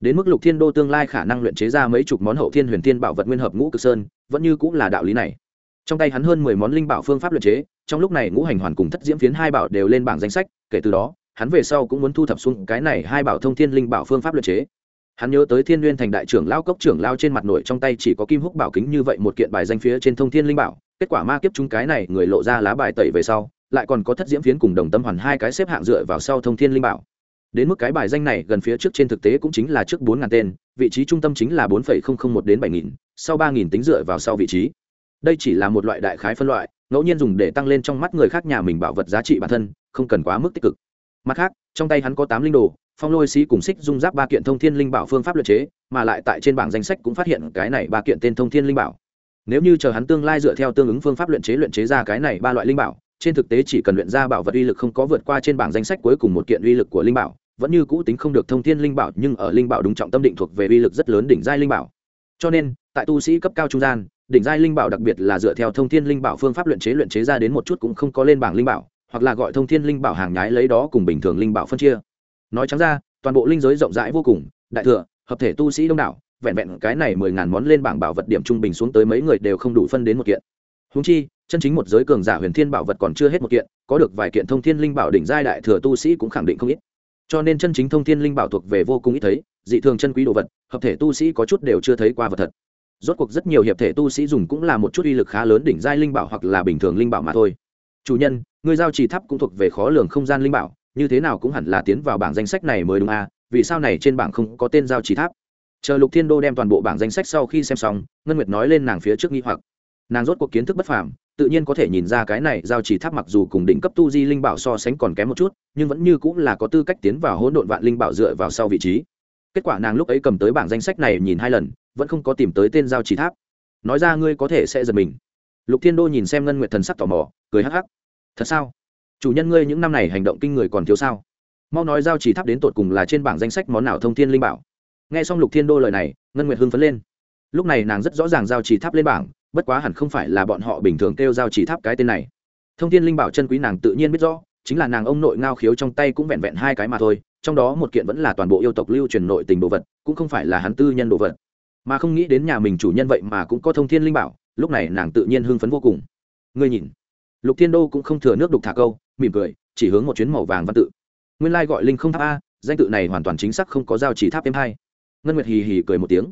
Đến mức lục thiên đô tương lai khả năng luyện chế ra mấy chục món hậu thiên huyền thiên bảo vật nguyên hợp ngũ cực sơn, vẫn như cũng là đạo lý này. Trong tay hắn hơn mười món linh bảo phương pháp luyện chế, trong lúc này ngũ hành hoàn cùng thất diễm phiến hai bảo đều lên bảng danh sách, kể từ đó, hắn về sau cũng muốn thu thập xuống cái này hai bảo thông thiên linh bảo phương pháp luyện chế. Hắn nhớ tới thiên n g u y ê n thành đại trưởng lao cốc trưởng lao trên mặt nội trong tay chỉ có kim húc bảo kính như vậy một kiện bài danh phía trên thông thiên linh bảo kết quả ma kiếp chúng cái này người lộ ra lá bài tẩy về sau, lại còn có thất diễm phiến cùng đồng tâm hoàn hai cái xếp hạng dựa vào sau thông thiên linh bảo. Đến mức cái bài danh này gần phía trước trên thực tế cũng chính là trước bốn ngàn tên, vị trí trung tâm chính là bốn phẩy không không một đến bảy nghìn, sau ba nghìn tính dựa vào sau vị trí. Đây chỉ là một loại đại khái phân loại, ngẫu nhiên dùng để tăng lên trong mắt người khác nhà mình bảo vật giá trị bản thân, không cần quá mức tích cực. Mặt khác, trong tay hắn có tám linh đồ, phong lôi sĩ cùng xích dung giáp ba kiện thông thiên linh bảo phương pháp luật chế, mà lại tại trên bảng danh sách cũng phát hiện cái này ba kiện tên thông thiên linh bảo nếu như chờ hắn tương lai dựa theo tương ứng phương pháp luyện chế luyện chế ra cái này ba loại linh bảo, trên thực tế chỉ cần luyện ra bảo vật uy lực không có vượt qua trên bảng danh sách cuối cùng một kiện uy lực của linh bảo, vẫn như cũ tính không được thông thiên linh bảo, nhưng ở linh bảo đúng trọng tâm định thuộc về uy lực rất lớn đỉnh giai linh bảo. Cho nên, tại tu sĩ cấp cao trung gian, đỉnh giai linh bảo đặc biệt là dựa theo thông thiên linh bảo phương pháp luyện chế luyện chế ra đến một chút cũng không có lên bảng linh bảo, hoặc là gọi thông thiên linh bảo hàng nhái lấy đó cùng bình thường linh bảo phân chia. Nói trắng ra, toàn bộ linh giới rộng rãi vô cùng, đại thừa, hợp thể tu sĩ đông đảo vẹn vẹn cái này mười ngàn món lên bảng bảo vật điểm trung bình xuống tới mấy người đều không đủ phân đến một kiện. Húng chi, chân chính một giới cường giả huyền thiên bảo vật còn chưa hết một kiện, có được vài kiện thông thiên linh bảo đỉnh giai đại thừa tu sĩ cũng khẳng định không ít. Cho nên chân chính thông thiên linh bảo thuộc về vô cùng ít thấy, dị thường chân quý đồ vật, hợp thể tu sĩ có chút đều chưa thấy qua vật thật. Rốt cuộc rất nhiều hiệp thể tu sĩ dùng cũng là một chút uy lực khá lớn đỉnh giai linh bảo hoặc là bình thường linh bảo mà thôi. Chủ nhân, người giao trì tháp cũng thuộc về khó lường không gian linh bảo, như thế nào cũng hẳn là tiến vào bảng danh sách này mới đúng à vì sao này trên bảng không có tên giao trì tháp? Chờ lục thiên đô đem toàn bộ bảng danh sách sau khi xem xong, ngân nguyệt nói lên nàng phía trước nghi hoặc. Nàng rốt cuộc kiến thức bất phàm, tự nhiên có thể nhìn ra cái này giao chỉ tháp mặc dù cùng đỉnh cấp tu di linh bảo so sánh còn kém một chút, nhưng vẫn như cũng là có tư cách tiến vào hỗn độn vạn linh bảo dựa vào sau vị trí. Kết quả nàng lúc ấy cầm tới bảng danh sách này nhìn hai lần, vẫn không có tìm tới tên giao chỉ tháp. Nói ra ngươi có thể sẽ giật mình. Lục thiên đô nhìn xem ngân nguyệt thần sắc tò mò, cười hắc hắc. Thật sao? Chủ nhân ngươi những năm này hành động kinh người còn thiếu sao? Mau nói giao chỉ tháp đến tột cùng là trên bảng danh sách món nào thông thiên linh bảo? Nghe xong lục thiên đô lời này, ngân nguyệt hưng phấn lên. Lúc này nàng rất rõ ràng giao chỉ tháp lên bảng, bất quá hẳn không phải là bọn họ bình thường kêu giao chỉ tháp cái tên này. Thông tin linh bảo chân quý nàng tự nhiên biết rõ, chính là nàng ông nội ngao khiếu trong tay cũng vẹn vẹn hai cái mà thôi, trong đó một kiện vẫn là toàn bộ yêu tộc lưu truyền nội tình đồ vật, cũng không phải là hắn tư nhân đồ vật. Mà không nghĩ đến nhà mình chủ nhân vậy mà cũng có thông thiên linh bảo, lúc này nàng tự nhiên hưng phấn vô cùng. Ngươi nhìn. Lục thiên đô cũng không thừa nước đục thả câu, mỉm cười, chỉ hướng một chuyến màu vàng văn tự. Nguyên lai gọi linh không tháp a, danh tự này hoàn toàn chính xác không có giao chỉ tháp thêm hai ngân nguyệt hì hì cười một tiếng.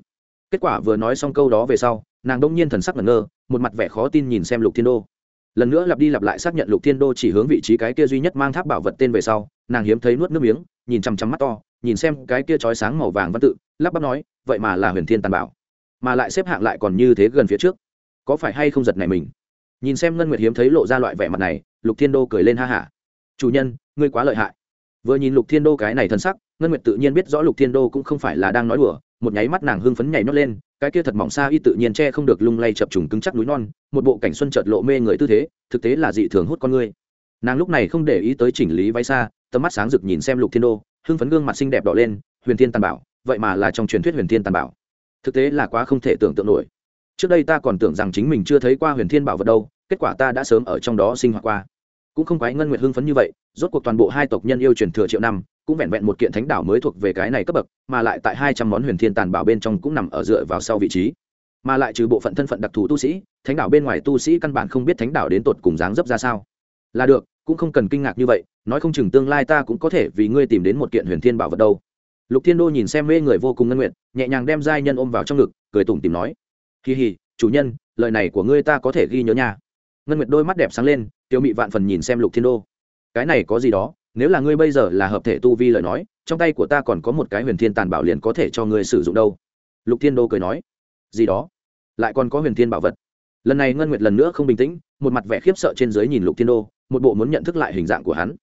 Kết quả vừa nói xong câu đó về sau, nàng đông nhiên thần sắc ngẩn ngơ, một mặt vẻ khó tin nhìn xem lục thiên đô. Lần nữa lặp đi lặp lại xác nhận lục thiên đô chỉ hướng vị trí cái kia duy nhất mang tháp bảo vật tên về sau, nàng hiếm thấy nuốt nước miếng, nhìn chằm chằm mắt to, nhìn xem cái kia trói sáng màu vàng văn tự, lắp bắp nói, vậy mà là huyền thiên tàn bảo. Mà lại xếp hạng lại còn như thế gần phía trước. Có phải hay không giật này mình? Nhìn xem ngân nguyệt hiếm thấy lộ ra loại vẻ mặt này, lục thiên đô cười lên ha hả. Chủ nhân, ngươi quá lợi hại. Vừa nhìn lục thiên đô cái này thân sắc ngân nguyệt tự nhiên biết rõ lục thiên đô cũng không phải là đang nói đùa, một nháy mắt nàng hưng phấn nhảy nhót lên, cái kia thật mỏng xa y tự nhiên che không được lung lay chập trùng cứng chắc núi non, một bộ cảnh xuân chợt lộ mê người tư thế, thực tế là dị thường hút con người. Nàng lúc này không để ý tới chỉnh lý váy xa, tầm mắt sáng rực nhìn xem lục thiên đô, hưng phấn gương mặt xinh đẹp đỏ lên, huyền thiên tàn bảo, vậy mà là trong truyền thuyết huyền thiên tàn bảo. Thực tế là quá không thể tưởng tượng nổi. Trước đây ta còn tưởng rằng chính mình chưa thấy qua huyền thiên bảo vật đâu, kết quả ta đã sớm ở trong đó sinh hoạt qua. Cũng không quái ngân nguyệt hưng phấn như vậy, rốt cuộc toàn bộ hai tộc nhân yêu truyền thừa triệu năm cũng vẹn vẹn một kiện thánh đảo mới thuộc về cái này cấp bậc, mà lại tại hai trăm món huyền thiên tàn bảo bên trong cũng nằm ở dựa vào sau vị trí. Mà lại trừ bộ phận thân phận đặc thù tu sĩ, thánh đảo bên ngoài tu sĩ căn bản không biết thánh đảo đến tột cùng dáng dấp ra sao. Là được, cũng không cần kinh ngạc như vậy, nói không chừng tương lai ta cũng có thể vì ngươi tìm đến một kiện huyền thiên bảo vật đâu. Lục thiên đô nhìn xem mê người vô cùng ngân nguyện, nhẹ nhàng đem giai nhân ôm vào trong ngực, cười tủm tìm nói kỳ hì chủ nhân, lời này của ngươi ta có thể ghi nhớ nha. Ngân nguyệt đôi mắt đẹp sáng lên tiêu mị vạn phần nhìn xem lục thiên đô. Cái này có gì đó? Nếu là ngươi bây giờ là hợp thể tu vi lời nói, trong tay của ta còn có một cái huyền thiên tàn bảo liền có thể cho ngươi sử dụng đâu. Lục thiên đô cười nói. Gì đó? Lại còn có huyền thiên bảo vật. Lần này ngân nguyệt lần nữa không bình tĩnh, một mặt vẻ khiếp sợ trên dưới nhìn lục thiên đô, một bộ muốn nhận thức lại hình dạng của hắn.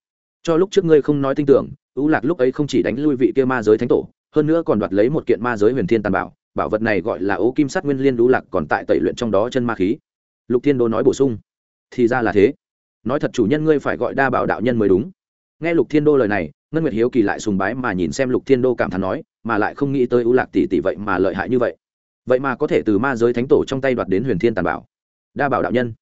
Cho lúc trước ngươi không nói tin tưởng ưu lạc lúc ấy không chỉ đánh lui vị kia ma giới thánh tổ, hơn nữa còn đoạt lấy một kiện ma giới huyền thiên tàn bảo bảo vật này gọi là ố kim sắt nguyên liên ưu lạc còn tại tẩy luyện trong đó chân ma khí. Lục thiên đô nói bổ sung. Thì ra là thế. Nói thật chủ nhân ngươi phải gọi đa bảo đạo nhân mới đúng nghe lục thiên đô lời này, ngân nguyệt hiếu kỳ lại sùng bái mà nhìn xem lục thiên đô cảm thán nói, mà lại không nghĩ tới ưu lạc tỷ tỷ vậy mà lợi hại như vậy. Vậy mà có thể từ ma giới thánh tổ trong tay đoạt đến huyền thiên tàn bảo. Đa bảo đạo nhân.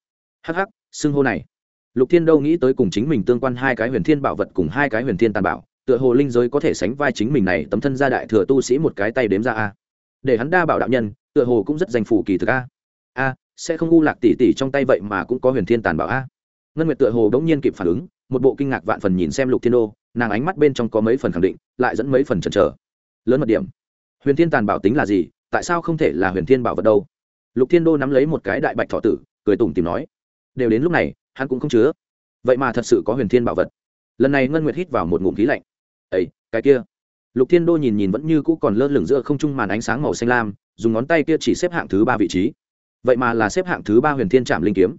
Hắc hắc, xưng hô này. Lục thiên đô nghĩ tới cùng chính mình tương quan hai cái huyền thiên bảo vật cùng hai cái huyền thiên tàn bảo, tựa hồ linh giới có thể sánh vai chính mình này tấm thân gia đại thừa tu sĩ một cái tay đếm ra a. Để hắn đa bảo đạo nhân, tựa hồ cũng rất danh phủ kỳ thực a. A, sẽ không u lạc tỷ tỷ trong tay vậy mà cũng có huyền thiên tàn bảo a. Ngân nguyệt tựa hồ đ ố n g nhiên kịp phản ứng một bộ kinh ngạc vạn phần nhìn xem lục thiên đô, nàng ánh mắt bên trong có mấy phần khẳng định, lại dẫn mấy phần chần chờ. Lớn mật điểm, huyền thiên tàn bảo tính là gì, tại sao không thể là huyền thiên bảo vật đâu? Lục thiên đô nắm lấy một cái đại bạch thọ tử, cười tủm tìm nói, đều đến lúc này, hắn cũng không chứa. Vậy mà thật sự có huyền thiên bảo vật. Lần này ngân nguyệt hít vào một ngụm khí lạnh. Ấy cái kia. Lục thiên đô nhìn nhìn vẫn như cũ còn lơ lửng giữa không trung màn ánh sáng màu xanh lam, dùng ngón tay kia chỉ xếp hạng thứ ba vị trí. Vậy mà là xếp hạng thứ ba huyền thiên trạm linh kiếm.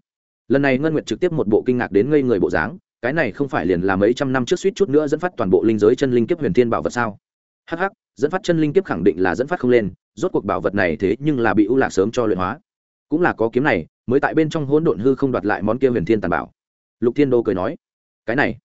Lần này ngân nguyệt trực tiếp một bộ kinh ngạc đến ngây người bộ dáng cái này không phải liền là mấy trăm năm trước suýt chút nữa dẫn phát toàn bộ linh giới chân linh kiếp huyền thiên bảo vật sao? Hh dẫn phát chân linh kiếp khẳng định là dẫn phát không lên, rốt cuộc bảo vật này thế nhưng là bị ưu lạc sớm cho luyện hóa. Cũng là có kiếm này, mới tại bên trong hỗn độn hư không đoạt lại món kia huyền thiên tàn bảo. Lục thiên đô cười nói, cái này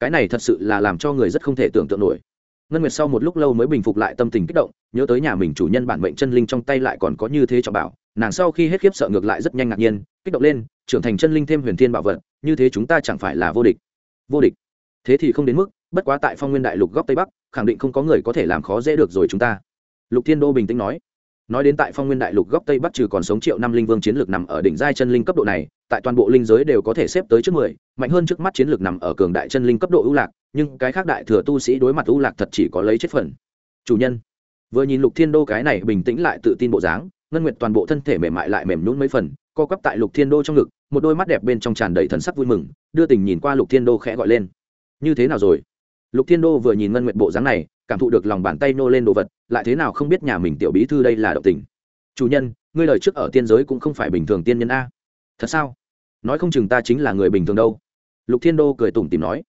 cái này thật sự là làm cho người rất không thể tưởng tượng nổi. Ngân nguyệt sau một lúc lâu mới bình phục lại tâm tình kích động, nhớ tới nhà mình chủ nhân bản mệnh chân linh trong tay lại còn có như thế cho bảo, nàng sau khi hết khiếp sợ ngược lại rất nhanh ngạc nhiên, kích động lên trưởng thành chân linh thêm huyền thiên bảo vật, như thế chúng ta chẳng phải là vô địch. Vô địch. Thế thì không đến mức, bất quá tại phong nguyên đại lục góc tây bắc, khẳng định không có người có thể làm khó dễ được rồi chúng ta. Lục thiên đô bình tĩnh nói. Nói đến tại phong nguyên đại lục góc tây bắc trừ còn sống triệu năm linh vương chiến lược nằm ở đỉnh giai chân linh cấp độ này, tại toàn bộ linh giới đều có thể xếp tới trước mười, mạnh hơn trước mắt chiến lược nằm ở cường đại chân linh cấp độ ưu lạc, nhưng cái khác đại thừa tu sĩ đối mặt ưu lạc thật chỉ có lấy chết phần. Chủ nhân. Vừa nhìn lục thiên đô cái này bình tĩnh lại tự tin bộ dáng, ngân nguyệt toàn bộ thân thể mềm mại lại mềm nhún mấy phần co quắp tại lục thiên đô trong ngực, một đôi mắt đẹp bên trong tràn đầy thần sắc vui mừng, đưa tình nhìn qua lục thiên đô khẽ gọi lên. Như thế nào rồi? Lục thiên đô vừa nhìn ngân nguyệt bộ dáng này, cảm thụ được lòng bàn tay nô lên đồ vật, lại thế nào không biết nhà mình tiểu bí thư đây là động tình. Chủ nhân, ngươi lời trước ở tiên giới cũng không phải bình thường tiên nhân a. Thật sao? Nói không chừng ta chính là người bình thường đâu. Lục thiên đô cười tủm tìm nói.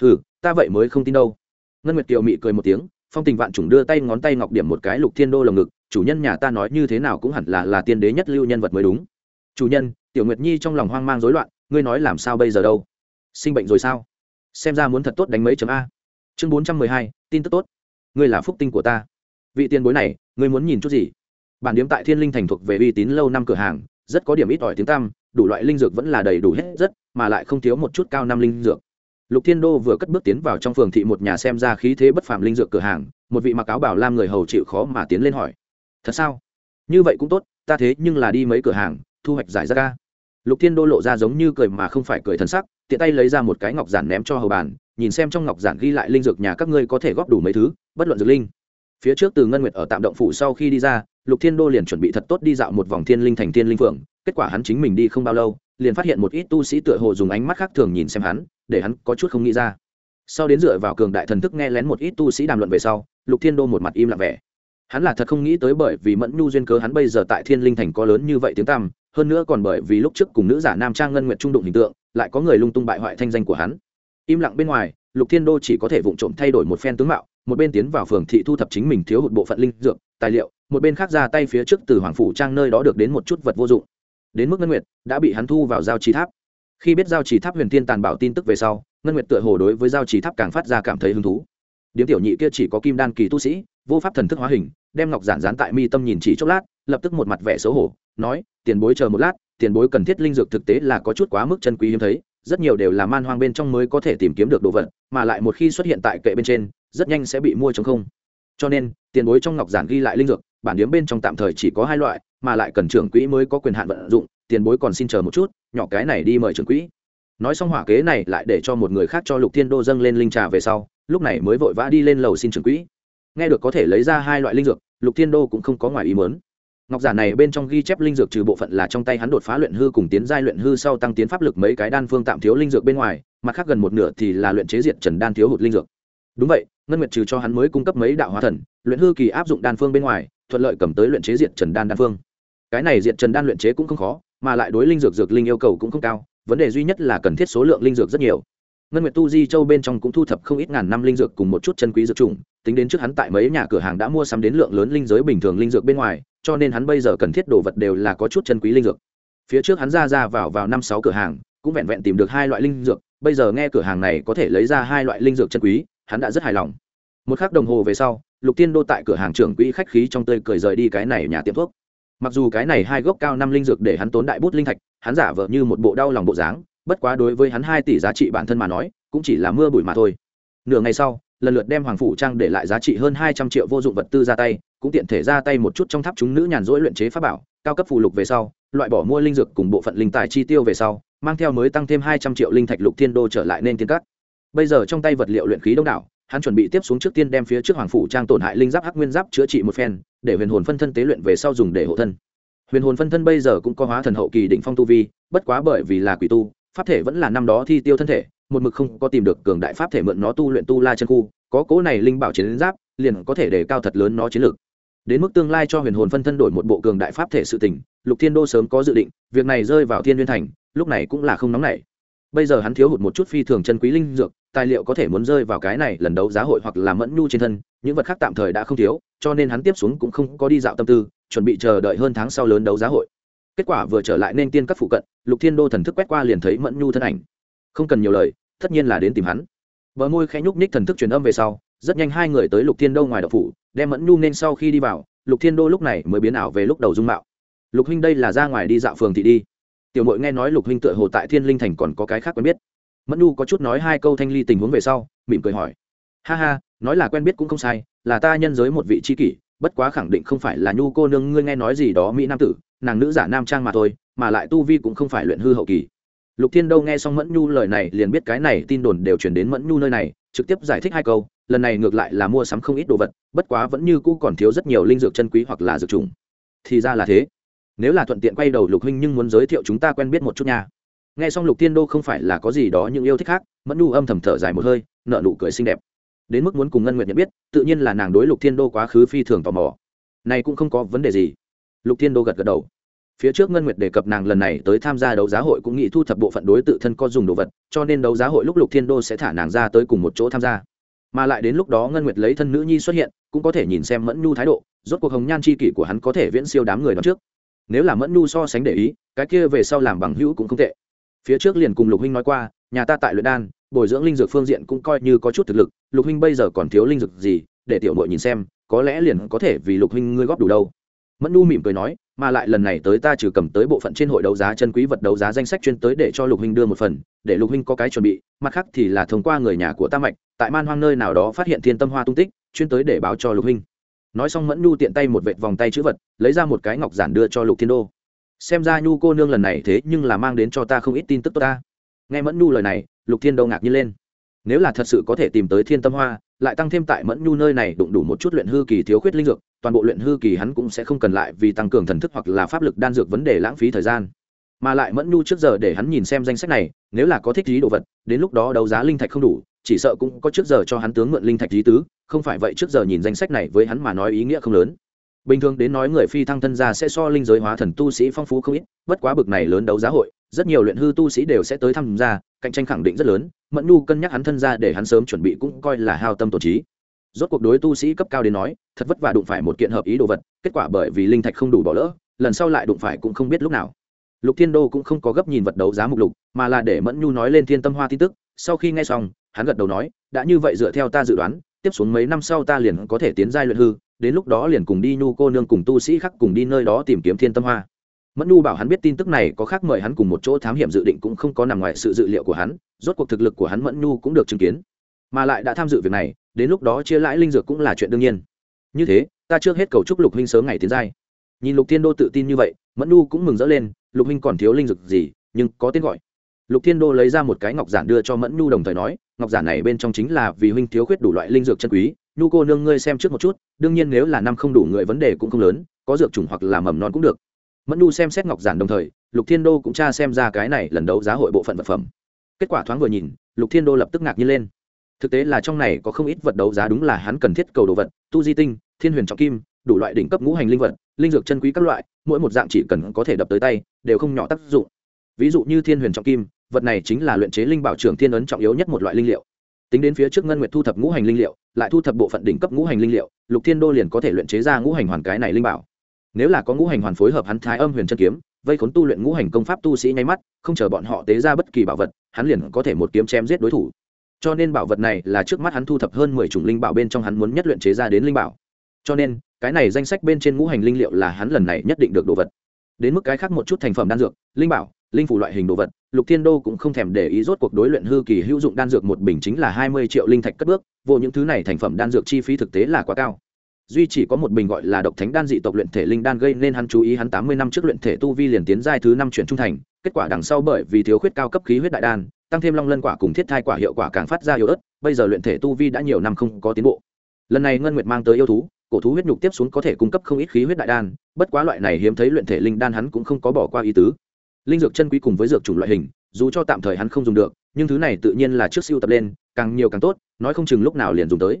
Ừ ta vậy mới không tin đâu. Ngân nguyệt kiều mị cười một tiếng, phong tình vạn chủng đưa tay ngón tay ngọc điểm một cái lục thiên đô lồng ngực. Chủ nhân nhà ta nói như thế nào cũng hẳn là là tiên đế nhất lưu nhân vật mới đúng chủ nhân, tiểu nguyệt nhi trong lòng hoang mang rối loạn, ngươi nói làm sao bây giờ đâu? Sinh bệnh rồi sao? Xem ra muốn thật tốt đánh mấy chấm a. Chương bốn trăm mười hai, tin tức tốt. Ngươi là phúc tinh của ta. Vị tiền bối này, ngươi muốn nhìn chút gì? Bản điếm tại thiên linh thành thuộc về uy tín lâu năm cửa hàng, rất có điểm ít ỏi tiếng tăm, đủ loại linh dược vẫn là đầy đủ hết rất, mà lại không thiếu một chút cao năm linh dược. Lục thiên đô vừa cất bước tiến vào trong phường thị một nhà xem ra khí thế bất phàm linh dược cửa hàng, một vị mặc áo bảo lam người hầu chịu khó mà tiến lên hỏi. Thật sao? Như vậy cũng tốt, ta thế nhưng là đi mấy cửa hàng thu hoạch giải ra ca lục thiên đô lộ ra giống như cười mà không phải cười thân sắc, tiện tay lấy ra một cái ngọc giản ném cho hầu bàn, nhìn xem trong ngọc giản ghi lại linh dược nhà các ngươi có thể góp đủ mấy thứ, bất luận dược linh. Phía trước từ ngân nguyệt ở tạm động phủ sau khi đi ra, lục thiên đô liền chuẩn bị thật tốt đi dạo một vòng thiên linh thành thiên linh phượng, kết quả hắn chính mình đi không bao lâu, liền phát hiện một ít tu sĩ tựa hồ dùng ánh mắt khác thường nhìn xem hắn, để hắn có chút không nghĩ ra. Sau đến dựa vào cường đại thần thức nghe lén một ít tu sĩ đàm luận về sau, lục thiên đô một mặt im lặng vẻ. Hắn là thật không nghĩ tới bởi vì mẫn nhu duyên cớ hắn bây giờ tại thiên linh thành có lớn như vậy tiếng tăm hơn nữa còn bởi vì lúc trước cùng nữ giả nam trang ngân nguyện trung đụng hình tượng, lại có người lung tung bại hoại thanh danh của hắn. Im lặng bên ngoài, lục thiên đô chỉ có thể vụng trộm thay đổi một phen tướng mạo, một bên tiến vào phường thị thu thập chính mình thiếu hụt bộ phận linh dược, tài liệu, một bên khác ra tay phía trước từ hoàng phủ trang nơi đó được đến một chút vật vô dụng. Đến mức ngân nguyệt đã bị hắn thu vào giao trì tháp. Khi biết giao trì tháp huyền tiên tàn bảo tin tức về sau, ngân nguyệt tựa hồ đối với giao trì tháp càng phát ra cảm thấy hứng thú. Điếm tiểu nhị kia chỉ có kim đan kỳ tu sĩ, vô pháp thần thức hóa hình, đem ngọc giản dán tại mi tâm nhìn chỉ chốc lát lập tức một mặt vẻ xấu hổ, nói, tiền bối chờ một lát, tiền bối cần thiết linh dược thực tế là có chút quá mức chân quý hiếm thấy, rất nhiều đều là man hoang bên trong mới có thể tìm kiếm được đồ vật, mà lại một khi xuất hiện tại kệ bên trên, rất nhanh sẽ bị mua chống không. Cho nên, tiền bối trong ngọc giản ghi lại linh dược, bản điếm bên trong tạm thời chỉ có hai loại, mà lại cần trưởng quỹ mới có quyền hạn vận dụng, tiền bối còn xin chờ một chút, nhỏ cái này đi mời trưởng quỹ. Nói xong hỏa kế này lại để cho một người khác cho lục thiên đô dâng lên linh trà về sau, lúc này mới vội vã đi lên lầu xin trưởng quỹ. Nghe được có thể lấy ra hai loại linh dược, lục thiên đô cũng không có ngoài ý mớn ngọc giả này bên trong ghi chép linh dược trừ bộ phận là trong tay hắn đột phá luyện hư cùng tiến giai luyện hư sau tăng tiến pháp lực mấy cái đan phương tạm thiếu linh dược bên ngoài, mặt khác gần một nửa thì là luyện chế diệt trần đan thiếu hụt linh dược. Đúng vậy, ngân nguyệt trừ cho hắn mới cung cấp mấy đạo hóa thần, luyện hư kỳ áp dụng đan phương bên ngoài, thuận lợi cầm tới luyện chế diệt trần đan đan phương. Cái này diệt trần đan luyện chế cũng không khó, mà lại đối linh dược dược linh yêu cầu cũng không cao, vấn đề duy nhất là cần thiết số lượng linh dược rất nhiều ngân nguyệt tu di châu bên trong cũng thu thập không ít ngàn năm linh dược cùng một chút chân quý dược trùng tính đến trước hắn tại mấy nhà cửa hàng đã mua sắm đến lượng lớn linh giới bình thường linh dược bên ngoài, cho nên hắn bây giờ cần thiết đồ vật đều là có chút chân quý linh dược. Phía trước hắn ra ra vào vào năm sáu cửa hàng, cũng vẹn vẹn tìm được hai loại linh dược, bây giờ nghe cửa hàng này có thể lấy ra hai loại linh dược chân quý, hắn đã rất hài lòng. Một khắc đồng hồ về sau, lục tiên đô tại cửa hàng trưởng quỹ khách khí trong tươi cười rời đi cái này nhà tiệm thuốc. Mặc dù cái này hai gốc cao năm linh dược để hắn tốn đại bút linh thạch, hắn giả vờ như một bộ đau lòng bộ dáng bất quá đối với hắn hai tỷ giá trị bản thân mà nói, cũng chỉ là mưa bụi mà thôi. Nửa ngày sau, lần lượt đem hoàng phủ trang để lại giá trị hơn hai trăm triệu vô dụng vật tư ra tay, cũng tiện thể ra tay một chút trong tháp chúng nữ nhàn rỗi luyện chế pháp bảo, cao cấp phù lục về sau, loại bỏ mua linh dược cùng bộ phận linh tài chi tiêu về sau, mang theo mới tăng thêm hai trăm triệu linh thạch lục thiên đô trở lại nên tiên cắt bây giờ trong tay vật liệu luyện khí đông đảo, hắn chuẩn bị tiếp xuống trước tiên đem phía trước hoàng phủ trang tổn hại linh giáp hắc nguyên giáp chữa trị một phen, để huyền hồn phân thân tế luyện về sau dùng để hộ thân. Huyền hồn phân thân bây giờ cũng có hóa thần hậu kỳ đỉnh phong tu vi, bất quá bởi vì là quỷ tu pháp thể vẫn là năm đó thi tiêu thân thể, một mực không có tìm được cường đại pháp thể mượn nó tu luyện tu la chân khu, có cố này linh bảo chiến giáp, liền có thể để cao thật lớn nó chiến lược đến mức tương lai cho huyền hồn phân thân đổi một bộ cường đại pháp thể sự tình, lục thiên đô sớm có dự định, việc này rơi vào thiên nguyên thành, lúc này cũng là không nóng nảy. Bây giờ hắn thiếu hụt một chút phi thường chân quý linh dược, tài liệu có thể muốn rơi vào cái này lần đấu giá hội hoặc là mẫn nhu trên thân, những vật khác tạm thời đã không thiếu, cho nên hắn tiếp xuống cũng không có đi dạo tâm tư, chuẩn bị chờ đợi hơn tháng sau lớn đấu giá hội kết quả vừa trở lại nên tiên các phụ cận, lục thiên đô thần thức quét qua liền thấy mẫn nhu thân ảnh. Không cần nhiều lời, tất nhiên là đến tìm hắn. Bờ môi khẽ nhúc ních thần thức truyền âm về sau, rất nhanh hai người tới lục thiên đô ngoài đậu phủ, đem mẫn nhu nên sau khi đi vào, lục thiên đô lúc này mới biến ảo về lúc đầu dung mạo. Lục huynh đây là ra ngoài đi dạo phường thị đi. Tiểu mội nghe nói lục huynh tựa hồ tại thiên linh thành còn có cái khác quen biết. Mẫn nhu có chút nói hai câu thanh ly tình huống về sau, mỉm cười hỏi. Ha ha, nói là quen biết cũng không sai, là ta nhân giới một vị tri kỷ, bất quá khẳng định không phải là nhu cô nương ngươi nghe nói gì đó mỹ nam tử nàng nữ giả nam trang mà thôi, mà lại tu vi cũng không phải luyện hư hậu kỳ. Lục thiên đâu nghe xong mẫn nhu lời này liền biết cái này tin đồn đều chuyển đến mẫn nhu nơi này, trực tiếp giải thích hai câu, lần này ngược lại là mua sắm không ít đồ vật, bất quá vẫn như cũ còn thiếu rất nhiều linh dược chân quý hoặc là dược trùng thì ra là thế. Nếu là thuận tiện quay đầu lục huynh nhưng muốn giới thiệu chúng ta quen biết một chút nha. Nghe xong lục thiên đô không phải là có gì đó những yêu thích khác, mẫn nhu âm thầm thở dài một hơi nợ nụ cười xinh đẹp. Đến mức muốn cùng ngân nguyệt nhận biết, tự nhiên là nàng đối lục thiên đô quá khứ phi thường tò mò. Này cũng không có vấn đề gì lục thiên đô gật gật đầu. Phía trước ngân nguyệt đề cập nàng lần này tới tham gia đấu giá hội cũng nghĩ thu thập bộ phận đối tự thân có dùng đồ vật, cho nên đấu giá hội lúc lục thiên đô sẽ thả nàng ra tới cùng một chỗ tham gia. Mà lại đến lúc đó ngân nguyệt lấy thân nữ nhi xuất hiện, cũng có thể nhìn xem mẫn nhu thái độ, rốt cuộc hồng nhan c h i kỷ của hắn có thể viễn siêu đám người đó trước. Nếu là mẫn nhu so sánh để ý, cái kia về sau làm bằng hữu cũng không tệ. Phía trước liền cùng lục huynh nói qua, nhà ta tại luyện đan, bồi dưỡng linh dược phương diện cũng coi như có chút thực lực, lục huynh bây giờ còn thiếu linh dược gì, để tiểu mội nhìn xem, có lẽ liền có thể vì lục huynh ngươi góp đủ đâu mẫn nu mỉm cười nói, mà lại lần này tới ta trừ cầm tới bộ phận trên hội đấu giá chân quý vật đấu giá danh sách chuyên tới để cho lục huynh đưa một phần, để lục huynh có cái chuẩn bị, mặt khác thì là thông qua người nhà của ta mạch, tại man hoang nơi nào đó phát hiện thiên tâm hoa tung tích, chuyên tới để báo cho lục huynh. Nói xong mẫn nu tiện tay một vệt vòng tay chữ vật, lấy ra một cái ngọc giản đưa cho lục thiên đô. Xem ra nhu cô nương lần này thế nhưng là mang đến cho ta không ít tin tức tốt ta. Nghe mẫn nu lời này, lục thiên đô ngạc nhiên lên. Nếu là thật sự có thể tìm tới thiên tâm hoa, lại tăng thêm tại mẫn nhu nơi này đụng đủ một chút luyện hư kỳ thiếu khuyết linh dược toàn bộ luyện hư kỳ hắn cũng sẽ không cần lại vì tăng cường thần thức hoặc là pháp lực đan dược vấn đề lãng phí thời gian. Mà lại mẫn nhu trước giờ để hắn nhìn xem danh sách này, nếu là có thích lý đồ vật, đến lúc đó đấu giá linh thạch không đủ, chỉ sợ cũng có trước giờ cho hắn tướng mượn linh thạch lý tứ, không phải vậy trước giờ nhìn danh sách này với hắn mà nói ý nghĩa không lớn. Bình thường đến nói người phi thăng thân gia sẽ so linh giới hóa thần tu sĩ phong phú không ít, bất quá bực này lớn đấu giá hội, rất nhiều luyện hư tu sĩ đều sẽ tới tham gia, cạnh tranh khẳng định rất lớn. Mẫn nhu cân nhắc hắn thân gia để hắn sớm chuẩn bị cũng coi là hao tâm tổ trí rốt cuộc đối tu sĩ cấp cao đến nói, thật vất vả đụng phải một kiện hợp ý đồ vật, kết quả bởi vì linh thạch không đủ bỏ lỡ, lần sau lại đụng phải cũng không biết lúc nào. Lục thiên đô cũng không có gấp nhìn vật đấu giá mục lục, mà là để mẫn nhu nói lên thiên tâm hoa tin tức, sau khi nghe xong, hắn gật đầu nói, đã như vậy dựa theo ta dự đoán, tiếp xuống mấy năm sau ta liền có thể tiến giai luyện hư, đến lúc đó liền cùng đi nhu cô nương cùng tu sĩ khác cùng đi nơi đó tìm kiếm thiên tâm hoa. Mẫn nhu bảo hắn biết tin tức này có khác mời hắn cùng một chỗ thám hiểm dự định cũng không có nằm ngoài sự dự liệu của hắn, rốt cuộc thực lực của hắn mẫn nhu cũng được chứng kiến. Mà lại đã tham dự việc này đến lúc đó chia lãi linh dược cũng là chuyện đương nhiên. Như thế, ta trước hết cầu chúc lục huynh sớm ngày tiến giai. Nhìn lục thiên đô tự tin như vậy, mẫn nu cũng mừng rỡ lên, lục huynh còn thiếu linh dược gì, nhưng có tên gọi. Lục thiên đô lấy ra một cái ngọc giản đưa cho mẫn nu đồng thời nói, ngọc giản này bên trong chính là vì huynh thiếu khuyết đủ loại linh dược chân quý, nhu cô nương ngươi xem trước một chút, đương nhiên nếu là năm không đủ người vấn đề cũng không lớn, có dược chủng hoặc là mầm non cũng được. Mẫn nu xem xét ngọc giản đồng thời, lục thiên đô cũng tra xem ra cái này lần đấu giá hội bộ phận vật phẩm. Kết quả thoáng vừa nhìn, lục thiên đô lập tức ngạc nhiên lên thực tế là trong này có không ít vật đấu giá đúng là hắn cần thiết cầu đồ vật, tu di tinh, thiên huyền trọng kim, đủ loại đỉnh cấp ngũ hành linh vật, linh dược chân quý các loại, mỗi một dạng chỉ cần có thể đập tới tay, đều không nhỏ tác dụng. Ví dụ như thiên huyền trọng kim, vật này chính là luyện chế linh bảo trưởng thiên ấn trọng yếu nhất một loại linh liệu. Tính đến phía trước ngân nguyệt thu thập ngũ hành linh liệu, lại thu thập bộ phận đỉnh cấp ngũ hành linh liệu, lục thiên đô liền có thể luyện chế ra ngũ hành hoàn cái này linh bảo. Nếu là có ngũ hành hoàn phối hợp hắn thái âm huyền chân kiếm, vây khốn tu luyện ngũ hành công pháp tu sĩ nháy mắt, không chờ bọn họ tế ra bất kỳ bảo vật, hắn liền có thể một kiếm chém giết đối thủ cho nên bảo vật này là trước mắt hắn thu thập hơn mười chủng linh bảo bên trong hắn muốn nhất luyện chế ra đến linh bảo. Cho nên, cái này danh sách bên trên ngũ hành linh liệu là hắn lần này nhất định được đồ vật. Đến mức cái khác một chút thành phẩm đan dược, linh bảo, linh phủ loại hình đồ vật, lục thiên đô cũng không thèm để ý rốt cuộc đối luyện hư kỳ hữu dụng đan dược một bình chính là hai mươi triệu linh thạch cất bước, vô những thứ này thành phẩm đan dược chi phí thực tế là quá cao. Duy chỉ có một bình gọi là độc thánh đan dị tộc luyện thể linh đan gây nên hắn chú ý hắn tám mươi năm trước luyện thể tu vi liền tiến giai thứ năm chuyển trung thành, kết quả đằng sau bởi vì thiếu khuyết cao cấp khí huyết đại đan tăng thêm long lân quả cùng thiết thai quả hiệu quả càng phát ra yếu ớt, bây giờ luyện thể tu vi đã nhiều năm không có tiến bộ. Lần này ngân nguyệt mang tới yêu thú, cổ thú huyết nhục tiếp xuống có thể cung cấp không ít khí huyết đại đan, bất quá loại này hiếm thấy luyện thể linh đan hắn cũng không có bỏ qua ý tứ. Linh dược chân quý cùng với dược chủng loại hình, dù cho tạm thời hắn không dùng được, nhưng thứ này tự nhiên là trước siêu tập lên, càng nhiều càng tốt, nói không chừng lúc nào liền dùng tới.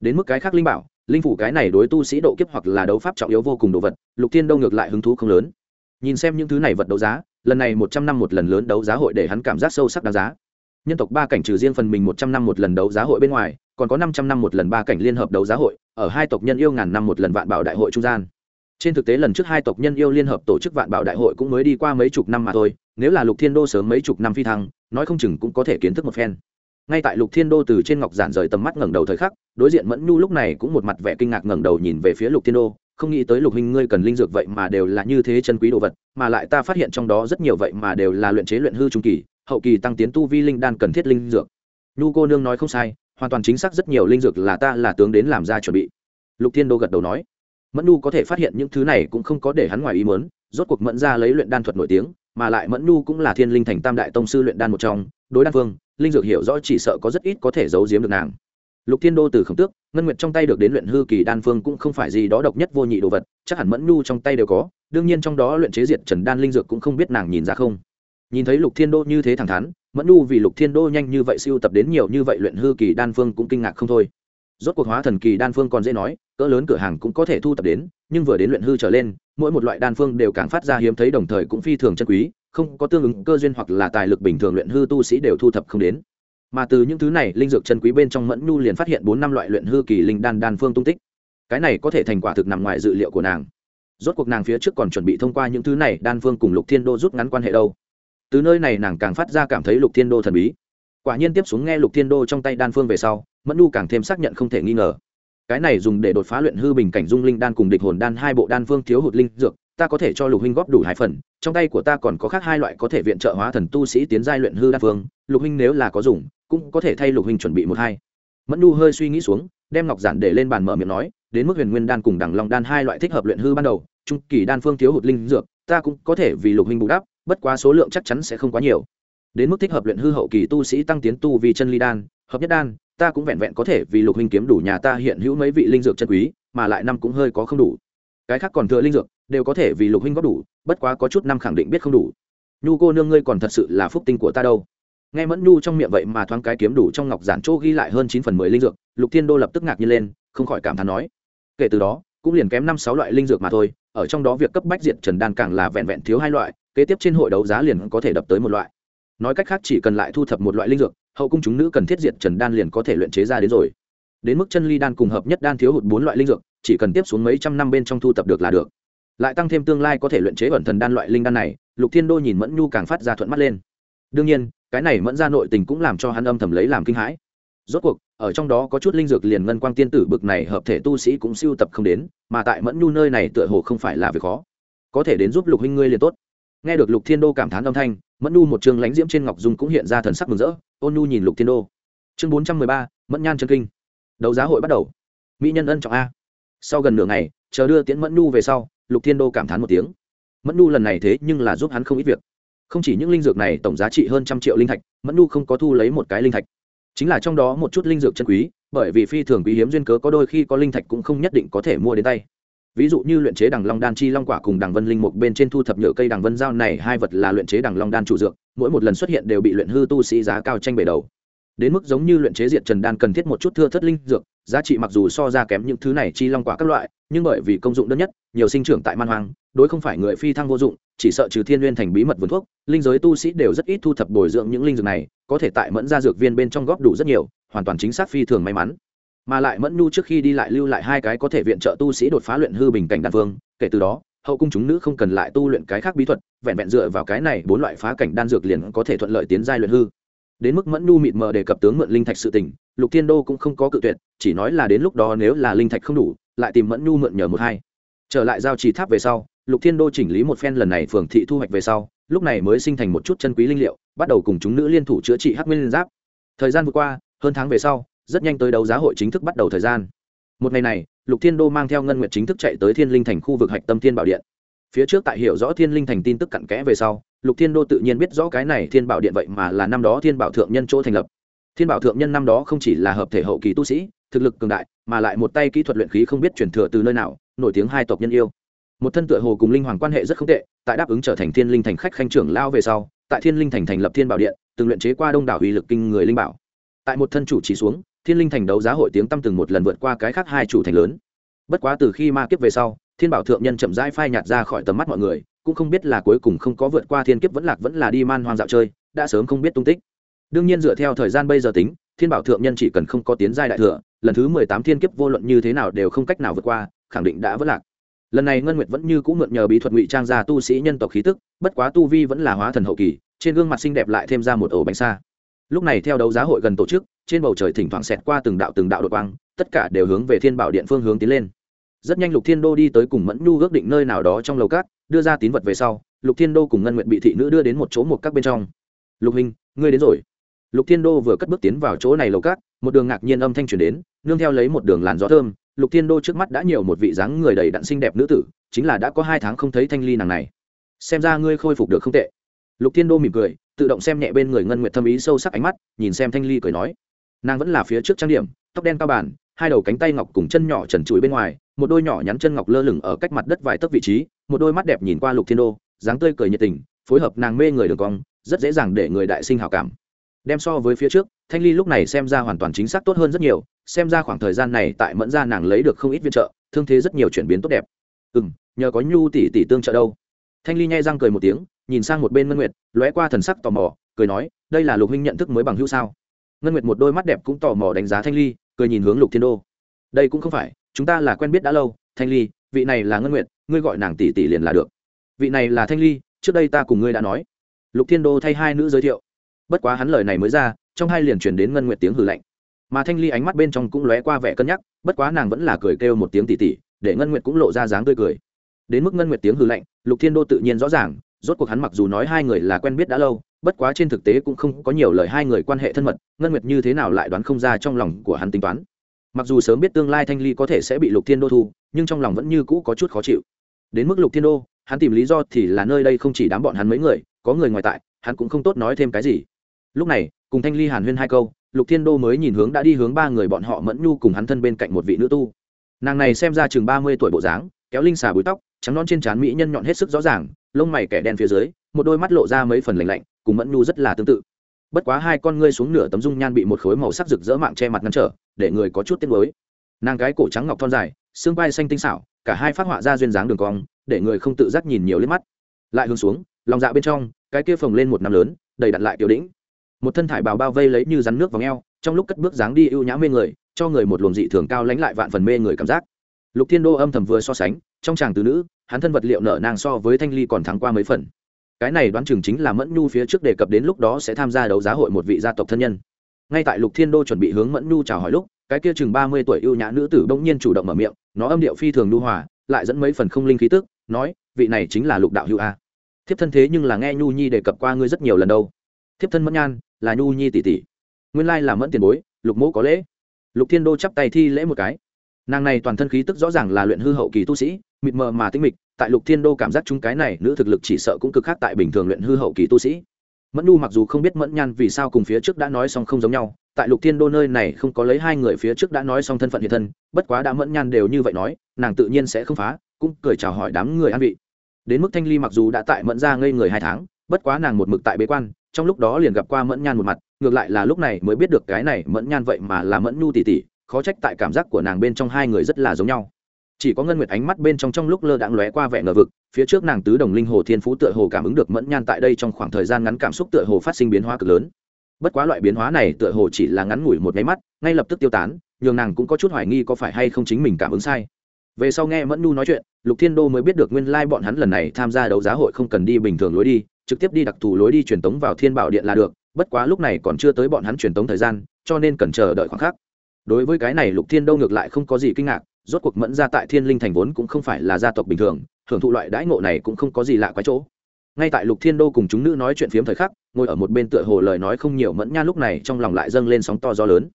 Đến mức cái khác linh bảo, linh phủ cái này đối tu sĩ độ kiếp hoặc là đấu pháp trọng yếu vô cùng đồ vật, lục thiên đâu ngược lại hứng thú không lớn. Nhìn xem những thứ này vật đấu giá lần này một trăm năm một lần lớn đấu giá hội để hắn cảm giác sâu sắc đáng giá. Nhân tộc ba cảnh trừ riêng phần mình một trăm năm một lần đấu giá hội bên ngoài, còn có năm trăm năm một lần ba cảnh liên hợp đấu giá hội, ở hai tộc nhân yêu ngàn năm một lần vạn bảo đại hội trung gian. Trên thực tế lần trước hai tộc nhân yêu liên hợp tổ chức vạn bảo đại hội cũng mới đi qua mấy chục năm mà thôi, nếu là lục thiên đô sớm mấy chục năm phi thăng, nói không chừng cũng có thể kiến thức một phen. Ngay tại lục thiên đô từ trên ngọc giản rời tầm mắt ngẩng đầu thời khắc, đối diện mẫn nhu lúc này cũng một mặt vẻ kinh ngạc ngẩng đầu nhìn về phía lục thiên đô không nghĩ tới lục huynh ngươi cần linh dược vậy mà đều là như thế chân quý đồ vật, mà lại ta phát hiện trong đó rất nhiều vậy mà đều là luyện chế luyện hư trung kỳ, hậu kỳ tăng tiến tu vi linh đan cần thiết linh dược. Nhu cô nương nói không sai, hoàn toàn chính xác rất nhiều linh dược là ta, là tướng đến làm ra chuẩn bị. Lục thiên đô gật đầu nói. Mẫn nhu có thể phát hiện những thứ này cũng không có để hắn ngoài ý muốn, rốt cuộc mẫn ra lấy luyện đan thuật nổi tiếng, mà lại mẫn nhu cũng là thiên linh thành tam đại tông sư luyện đan một trong, đối đan phương, linh dược hiểu rõ chỉ sợ có rất ít có thể giấu giếm được nàng lục thiên đô từ khổng tước, ngân nguyệt trong tay được đến luyện hư kỳ đan phương cũng không phải gì đó độc nhất vô nhị đồ vật, chắc hẳn mẫn nhu trong tay đều có, đương nhiên trong đó luyện chế diệt trần đan linh dược cũng không biết nàng nhìn ra không. Nhìn thấy lục thiên đô như thế thẳng thắn, mẫn nhu vì lục thiên đô nhanh như vậy siêu tập đến nhiều như vậy luyện hư kỳ đan phương cũng kinh ngạc không thôi. Rốt cuộc hóa thần kỳ đan phương còn dễ nói, cỡ lớn cửa hàng cũng có thể thu tập đến, nhưng vừa đến luyện hư trở lên, mỗi một loại đan phương đều càng phát ra hiếm thấy đồng thời cũng phi thường chân quý, không có tương ứng cơ duyên hoặc là tài lực bình thường luyện hư tu sĩ đều thu thập không đến mà từ những thứ này, linh dược chân quý bên trong mẫn nhu liền phát hiện bốn năm loại luyện hư kỳ linh đan đan phương tung tích. Cái này có thể thành quả thực nằm ngoài dự liệu của nàng. Rốt cuộc nàng phía trước còn chuẩn bị thông qua những thứ này, đan phương cùng lục thiên đô rút ngắn quan hệ đâu. Từ nơi này nàng càng phát ra cảm thấy lục thiên đô thần bí. Quả nhiên tiếp xuống nghe lục thiên đô trong tay đan phương về sau, mẫn nhu càng thêm xác nhận không thể nghi ngờ. Cái này dùng để đột phá luyện hư bình cảnh dung linh đan cùng địch hồn đan hai bộ đan phương thiếu hụt linh dược, ta có thể cho lục huynh góp đủ hai phần, trong tay của ta còn có khác hai loại có thể viện trợ hóa thần tu sĩ tiến giai luyện hư đan phương, lục huynh nếu là có dùng cũng có thể thay lục huynh chuẩn bị một hai. Mẫn nu hơi suy nghĩ xuống, đem ngọc giản để lên bàn mở miệng nói, đến mức huyền nguyên đan cùng đẳng long đan hai loại thích hợp luyện hư ban đầu, trung kỳ đan phương thiếu hụt linh dược, ta cũng có thể vì lục huynh bù đắp, bất quá số lượng chắc chắn sẽ không quá nhiều. Đến mức thích hợp luyện hư hậu kỳ tu sĩ tăng tiến tu vì chân ly đan, hợp nhất đan, ta cũng vẹn vẹn có thể vì lục huynh kiếm đủ nhà ta hiện hữu mấy vị linh dược chân quý, mà lại năm cũng hơi có không đủ. Cái khác còn thừa linh dược, đều có thể vì lục huynh góp đủ, bất quá có chút năm khẳng định biết không đủ. Nhu cô nương ngươi còn thật sự là phúc tinh của ta đâu nghe mẫn nhu trong miệng vậy mà thoáng cái kiếm đủ trong ngọc giản chỗ ghi lại hơn chín phần mười linh dược, lục thiên đô lập tức ngạc nhiên lên, không khỏi cảm thán nói, kể từ đó, cũng liền kém năm sáu loại linh dược mà thôi, ở trong đó việc cấp bách diệt trần đan càng là vẹn vẹn thiếu hai loại, kế tiếp trên hội đấu giá liền có thể đập tới một loại. Nói cách khác chỉ cần lại thu thập một loại linh dược, hậu cung chúng nữ cần thiết diệt trần đan liền có thể luyện chế ra đến rồi. Đến mức chân ly đan cùng hợp nhất đan thiếu hụt bốn loại linh dược, chỉ cần tiếp xuống mấy trăm năm bên trong thu thập được là được. Lại tăng thêm tương lai có thể luyện chế ẩn thần đan loại linh đan này, lục thiên đô nhìn mẫn nhu càng phát ra thuận mắt lên đương nhiên, cái này mẫn ra nội tình cũng làm cho hắn âm thầm lấy làm kinh hãi. Rốt cuộc, ở trong đó có chút linh dược liền ngân quang tiên tử bực này hợp thể tu sĩ cũng siêu tập không đến, mà tại mẫn nhu nơi này tựa hồ không phải là việc khó. Có thể đến giúp lục huynh ngươi liền tốt. Nghe được lục thiên đô cảm thán âm thanh, mẫn nhu một chương lãnh diễm trên ngọc dung cũng hiện ra thần sắc mừng rỡ, ôn nhu nhìn lục thiên đô. Chương bốn trăm mười ba, mẫn nhan chân kinh. Đấu giá hội bắt đầu. Mỹ nhân ân trọng a. Sau gần nửa ngày, chờ đưa tiễn mẫn nhu về sau, lục thiên đô cảm thán một tiếng. Mẫn nhu lần này thế nhưng là giúp hắn không ít việc không chỉ những linh dược này tổng giá trị hơn trăm triệu linh thạch, mẫn nu không có thu lấy một cái linh thạch. Chính là trong đó một chút linh dược chân quý, bởi vì phi thường quý hiếm duyên cớ có đôi khi có linh thạch cũng không nhất định có thể mua đến tay. Ví dụ như luyện chế đằng long đan chi long quả cùng đằng vân linh mục bên trên thu thập nhựa cây đằng vân giao này, hai vật là luyện chế đằng long đan chủ dược, mỗi một lần xuất hiện đều bị luyện hư tu sĩ giá cao tranh bể đầu. Đến mức giống như luyện chế diệt trần đan cần thiết một chút thưa thất linh dược, giá trị mặc dù so ra kém những thứ này chi long quả các loại, nhưng bởi vì công dụng đơn nhất, nhiều sinh trưởng tại man hoang đối không phải người phi thăng vô dụng, chỉ sợ trừ thiên n g u y ê n thành bí mật vườn thuốc, linh giới tu sĩ đều rất ít thu thập bồi dưỡng những linh dược này, có thể tại mẫn ra dược viên bên trong góp đủ rất nhiều, hoàn toàn chính xác phi thường may mắn. Mà lại mẫn nhu trước khi đi lại lưu lại hai cái có thể viện trợ tu sĩ đột phá luyện hư bình cảnh đan phương kể từ đó, hậu cung chúng nữ không cần lại tu luyện cái khác bí thuật, vẹn vẹn dựa vào cái này bốn loại phá cảnh đan dược liền có thể thuận lợi tiến giai luyện hư. Đến mức mẫn nhu mịt mờ đề cập tướng mượn linh thạch sự tình, lục thiên đô cũng không có cự tuyệt, chỉ nói là đến lúc đó nếu là linh thạch không đủ, lại tìm mẫn nhu mượn nhờ một hai. Trở lại giao trì tháp về sau lục thiên đô chỉnh lý một phen lần này phường thị thu hoạch về sau, lúc này mới sinh thành một chút chân quý linh liệu, bắt đầu cùng chúng nữ liên thủ chữa trị hắc nguyên giáp. Thời gian vừa qua, hơn tháng về sau, rất nhanh tới đấu giá hội chính thức bắt đầu thời gian. Một ngày này, lục thiên đô mang theo ngân nguyệt chính thức chạy tới thiên linh thành khu vực hạch tâm thiên bảo điện. Phía trước tại hiểu rõ thiên linh thành tin tức cặn kẽ về sau, lục thiên đô tự nhiên biết rõ cái này thiên bảo điện vậy mà là năm đó thiên bảo thượng nhân chỗ thành lập. Thiên bảo thượng nhân năm đó không chỉ là hợp thể hậu kỳ tu sĩ, thực lực cường đại, mà lại một tay kỹ thuật luyện khí không biết chuyển thừa từ nơi nào, nổi tiếng hai tộc nhân yêu một thân tựa hồ cùng linh hoàng quan hệ rất không tệ, tại đáp ứng trở thành thiên linh thành khách khanh trưởng lao về sau, tại thiên linh thành thành lập thiên bảo điện, từng luyện chế qua đông đảo uy lực kinh người linh bảo. Tại một thân chủ chỉ xuống, thiên linh thành đấu giá hội tiếng tăm từng một lần vượt qua cái khác hai chủ thành lớn. Bất quá từ khi ma kiếp về sau, thiên bảo thượng nhân chậm rãi phai nhạt ra khỏi tầm mắt mọi người, cũng không biết là cuối cùng không có vượt qua thiên kiếp vẫn lạc vẫn là đi man hoang dạo chơi, đã sớm không biết tung tích. Đương nhiên dựa theo thời gian bây giờ tính, thiên bảo thượng nhân chỉ cần không có tiến giai đại thừa, lần thứ mười tám thiên kiếp vô luận như thế nào đều không cách nào vượt qua, khẳng định đã vất lạc lần này ngân nguyệt vẫn như cũng mượn nhờ bí thuật ngụy trang ra tu sĩ nhân tộc khí tức, bất quá tu vi vẫn là hóa thần hậu kỳ, trên gương mặt xinh đẹp lại thêm ra một ổ bánh xa lúc này theo đấu giá hội gần tổ chức, trên bầu trời thỉnh thoảng xẹt qua từng đạo từng đạo đột quang, tất cả đều hướng về thiên bảo điện phương hướng tiến lên. Rất nhanh lục thiên đô đi tới cùng mẫn nhu ước định nơi nào đó trong lầu cát, đưa ra tín vật về sau, lục thiên đô cùng ngân nguyện bị thị nữ đưa đến một chỗ một các bên trong. Lục hình ngươi đến rồi. Lục thiên đô vừa cất bước tiến vào chỗ này lầu cát, một đường ngạc nhiên âm thanh truyền đến, nương theo lấy một đường làn gió thơm lục thiên đô trước mắt đã nhiều một vị dáng người đầy đặn xinh đẹp nữ tử, chính là đã có hai tháng không thấy thanh ly nàng này. Xem ra ngươi khôi phục được không tệ. Lục thiên đô mỉm cười, tự động xem nhẹ bên người ngân Nguyệt thâm ý sâu sắc ánh mắt, nhìn xem thanh ly cười nói. Nàng vẫn là phía trước trang điểm, tóc đen cao bản, hai đầu cánh tay ngọc cùng chân nhỏ trần trụi bên ngoài, một đôi nhỏ nhắn chân ngọc lơ lửng ở cách mặt đất vài tấc vị trí, một đôi mắt đẹp nhìn qua lục thiên đô, dáng tươi cười nhiệt tình, phối hợp nàng mê người đường cong, rất dễ dàng để người đại sinh hào cảm. Đem so với phía trước, thanh ly lúc này xem ra hoàn toàn chính xác tốt hơn rất nhiều xem ra khoảng thời gian này tại mẫn gia nàng lấy được không ít viện trợ, thương thế rất nhiều chuyển biến tốt đẹp. Ừ m nhờ có nhu tỷ tỷ tương trợ đâu. Thanh ly nhai răng cười một tiếng, nhìn sang một bên ngân nguyệt, lóe qua thần sắc tò mò, cười nói, đây là lục huynh nhận thức mới bằng hữu sao? Ngân nguyệt một đôi mắt đẹp cũng tò mò đánh giá thanh ly, cười nhìn hướng lục thiên đô. Đây cũng không phải, chúng ta là quen biết đã lâu, thanh ly, vị này là ngân nguyệt, ngươi gọi nàng tỷ tỷ liền là được. Vị này là thanh ly, trước đây ta cùng ngươi đã nói. Lục thiên đô thay hai nữ giới thiệu. Bất quá hắn lời này mới ra, trong hai liền chuyển đến ngân nguyệt tiếng hử lạnh mà thanh ly ánh mắt bên trong cũng lóe qua vẻ cân nhắc, bất quá nàng vẫn là cười kêu một tiếng tỉ tỉ, để ngân nguyệt cũng lộ ra dáng tươi cười. Đến mức ngân nguyệt tiếng hư lạnh, lục thiên đô tự nhiên rõ ràng, rốt cuộc hắn mặc dù nói hai người là quen biết đã lâu, bất quá trên thực tế cũng không có nhiều lời hai người quan hệ thân mật, ngân nguyệt như thế nào lại đoán không ra trong lòng của hắn tính toán. Mặc dù sớm biết tương lai thanh ly có thể sẽ bị lục thiên đô thu, nhưng trong lòng vẫn như cũ có chút khó chịu. Đến mức lục thiên đô, hắn tìm lý do thì là nơi đây không chỉ đám bọn hắn mấy người, có người ngoài tại, hắn cũng không tốt nói thêm cái gì. Lúc này, cùng thanh ly hàn huyên hai câu lục thiên đô mới nhìn hướng đã đi hướng ba người bọn họ mẫn nhu cùng hắn thân bên cạnh một vị nữ tu. Nàng này xem ra chừng ba mươi tuổi bộ dáng, kéo linh xà búi tóc, trắng non trên trán mỹ nhân nhọn hết sức rõ ràng, lông mày kẻ đen phía dưới, một đôi mắt lộ ra mấy phần lạnh lạnh, cùng mẫn nhu rất là tương tự. Bất quá hai con ngươi xuống nửa tấm dung nhan bị một khối màu sắc rực rỡ mạng che mặt ngăn trở, để người có chút tiếc mới nàng gái cổ trắng ngọc thon dài, xương vai xanh tinh xảo, cả hai phát họa ra duyên dáng đường cong, để người không tự giác nhìn nhiều lên mắt. Lại hướng xuống, lòng dạ bên trong, cái kia phồng lên một năm lớn, đầy đặn lại tiểu đĩnh một thân thải bào bao vây lấy như rắn nước vào ngheo trong lúc cất bước dáng đi ưu nhã mê người, cho người một luồng dị thường cao lánh lại vạn phần mê người cảm giác. Lục thiên đô âm thầm vừa so sánh, trong chàng từ nữ, hắn thân vật liệu nợ nàng so với thanh ly còn thắng qua mấy phần. Cái này đoán chừng chính là mẫn nhu phía trước đề cập đến lúc đó sẽ tham gia đấu giá hội một vị gia tộc thân nhân. Ngay tại lục thiên đô chuẩn bị hướng mẫn nhu chào hỏi lúc, cái kia chừng ba mươi tuổi ưu nhã nữ tử bỗng nhiên chủ động mở miệng, nó âm điệu phi thường nhu hòa, lại dẫn mấy phần không linh khí tức, nói, vị này chính là lục đạo hữu a. Thiếp thân thế nhưng là nghe nhu nhi đề cập qua ngươi rất nhiều lần đâu. Thiếp thân mẫn nhan là nhu nhi tỷ tỷ. Nguyên lai là mẫn tiền bối, lục mẫu có lễ. Lục thiên đô chắp tay thi lễ một cái. Nàng này toàn thân khí tức rõ ràng là luyện hư hậu kỳ tu sĩ, mịt mờ mà tinh mịch, tại lục thiên đô cảm giác chúng cái này nữ thực lực chỉ sợ cũng cực khác tại bình thường luyện hư hậu kỳ tu sĩ. Mẫn nu mặc dù không biết mẫn nhan vì sao cùng phía trước đã nói xong không giống nhau, tại lục thiên đô nơi này không có lấy hai người phía trước đã nói xong thân phận hiện thân, bất quá đã mẫn nhan đều như vậy nói, nàng tự nhiên sẽ không phá, cũng cười chào hỏi đám người an vị. Đến mức thanh ly mặc dù đã tại mẫn ra ngây người hai tháng, bất quá nàng một mực tại bế quan trong lúc đó liền gặp qua mẫn nhan một mặt, ngược lại là lúc này mới biết được cái này mẫn nhan vậy mà là mẫn nhu tỉ tỉ, khó trách tại cảm giác của nàng bên trong hai người rất là giống nhau. Chỉ có ngân nguyệt ánh mắt bên trong trong lúc lơ đãng lóe qua vẻ ngờ vực, phía trước nàng tứ đồng linh hồ thiên phú tựa hồ cảm ứng được mẫn nhan tại đây trong khoảng thời gian ngắn cảm xúc tựa hồ phát sinh biến hóa cực lớn. Bất quá loại biến hóa này tựa hồ chỉ là ngắn ngủi một nháy mắt, ngay lập tức tiêu tán, nhường nàng cũng có chút hoài nghi có phải hay không chính mình cảm ứng sai. Về sau nghe mẫn nu nói chuyện, lục thiên đô mới biết được nguyên lai bọn hắn lần này tham gia đấu giá hội không cần đi bình thường lối đi trực tiếp đi đặc thù lối đi truyền tống vào thiên bảo điện là được, bất quá lúc này còn chưa tới bọn hắn truyền tống thời gian, cho nên cần chờ đợi khoảng khắc. Đối với cái này lục thiên đô ngược lại không có gì kinh ngạc, rốt cuộc mẫn ra tại thiên linh thành vốn cũng không phải là gia tộc bình thường hưởng thụ loại đãi ngộ này cũng không có gì lạ quá chỗ. Ngay tại lục thiên đô cùng chúng nữ nói chuyện phiếm thời khắc, ngồi ở một bên tựa hồ lời nói không nhiều mẫn nha lúc này trong lòng lại dâng lên sóng to gió lớn.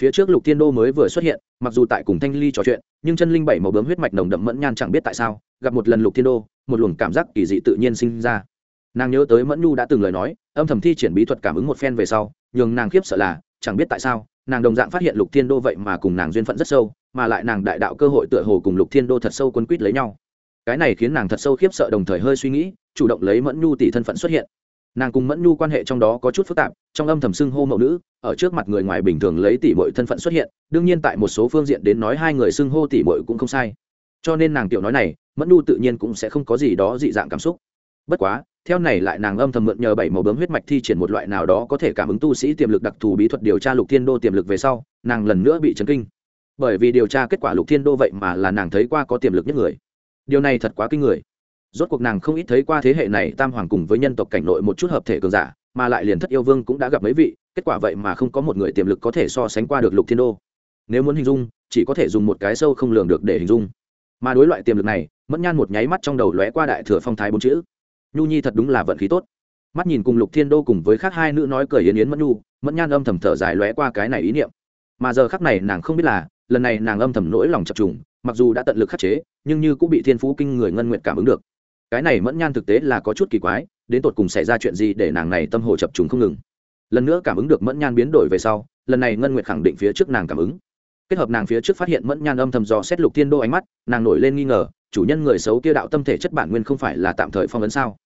Phía trước lục thiên đô mới vừa xuất hiện, mặc dù tại cùng thanh ly trò chuyện, nhưng chân linh bảy màu bướm huyết mạch nồng đậm mẫn nhan chẳng biết tại sao, gặp một lần lục thiên đô, một luồng cảm giác kỳ dị tự nhiên sinh ra nàng nhớ tới mẫn nhu đã từng lời nói, âm thầm thi triển bí thuật cảm ứng một phen về sau, nhường nàng khiếp sợ là, chẳng biết tại sao, nàng đồng dạng phát hiện lục thiên đô vậy mà cùng nàng duyên phận rất sâu, mà lại nàng đại đạo cơ hội tựa hồ cùng lục thiên đô thật sâu quân quýt lấy nhau. Cái này khiến nàng thật sâu khiếp sợ đồng thời hơi suy nghĩ, chủ động lấy mẫn nhu tỷ thân phận xuất hiện. Nàng cùng mẫn nhu quan hệ trong đó có chút phức tạp, trong âm thầm xưng hô mẫu nữ, ở trước mặt người ngoài bình thường lấy tỷ mọi thân phận xuất hiện, đương nhiên tại một số phương diện đến nói hai người xưng hô tỷ mọi cũng không sai. Cho nên nàng tiểu nói này, mẫn nhu tự nhiên cũng sẽ không có gì đó dị dạng cảm xúc. Bất quá theo này lại nàng âm thầm mượn nhờ bảy màu bướm huyết mạch thi triển một loại nào đó có thể cảm ứng tu sĩ tiềm lực đặc thù bí thuật điều tra lục thiên đô tiềm lực về sau, nàng lần nữa bị chấn kinh. Bởi vì điều tra kết quả lục thiên đô vậy mà là nàng thấy qua có tiềm lực nhất người. Điều này thật quá kinh người. Rốt cuộc nàng không ít thấy qua thế hệ này tam hoàng cùng với nhân tộc cảnh nội một chút hợp thể cường giả, mà lại liền thất yêu vương cũng đã gặp mấy vị, kết quả vậy mà không có một người tiềm lực có thể so sánh qua được lục thiên đô. Nếu muốn hình dung, chỉ có thể dùng một cái sâu không lường được để hình dung. Mà đối loại tiềm lực này, mẫn nhan một nháy mắt trong đầu lóe qua đại thừa phong thái bốn chữ nhu nhi thật đúng là vận khí tốt. Mắt nhìn cùng lục thiên đô cùng với khác hai nữ nói cười yến yến mẫn nhu, mẫn nhan âm thầm thở dài lóe qua cái này ý niệm. Mà giờ khắc này nàng không biết là, lần này nàng âm thầm nỗi lòng chập trùng, mặc dù đã tận lực khắc chế, nhưng như cũng bị thiên phú kinh người ngân nguyện cảm ứng được. Cái này mẫn nhan thực tế là có chút kỳ quái, đến tột cùng xảy ra chuyện gì để nàng này tâm hồ chập trùng không ngừng. Lần nữa cảm ứng được mẫn nhan biến đổi về sau, lần này ngân nguyệt khẳng định phía trước nàng cảm ứng. Kết hợp nàng phía trước phát hiện mẫn nhan âm thầm dò xét lục thiên đô ánh mắt, nàng nổi lên nghi ngờ, chủ nhân người xấu kia đạo tâm thể chất bản nguyên không phải là tạm thời phong ấn sao?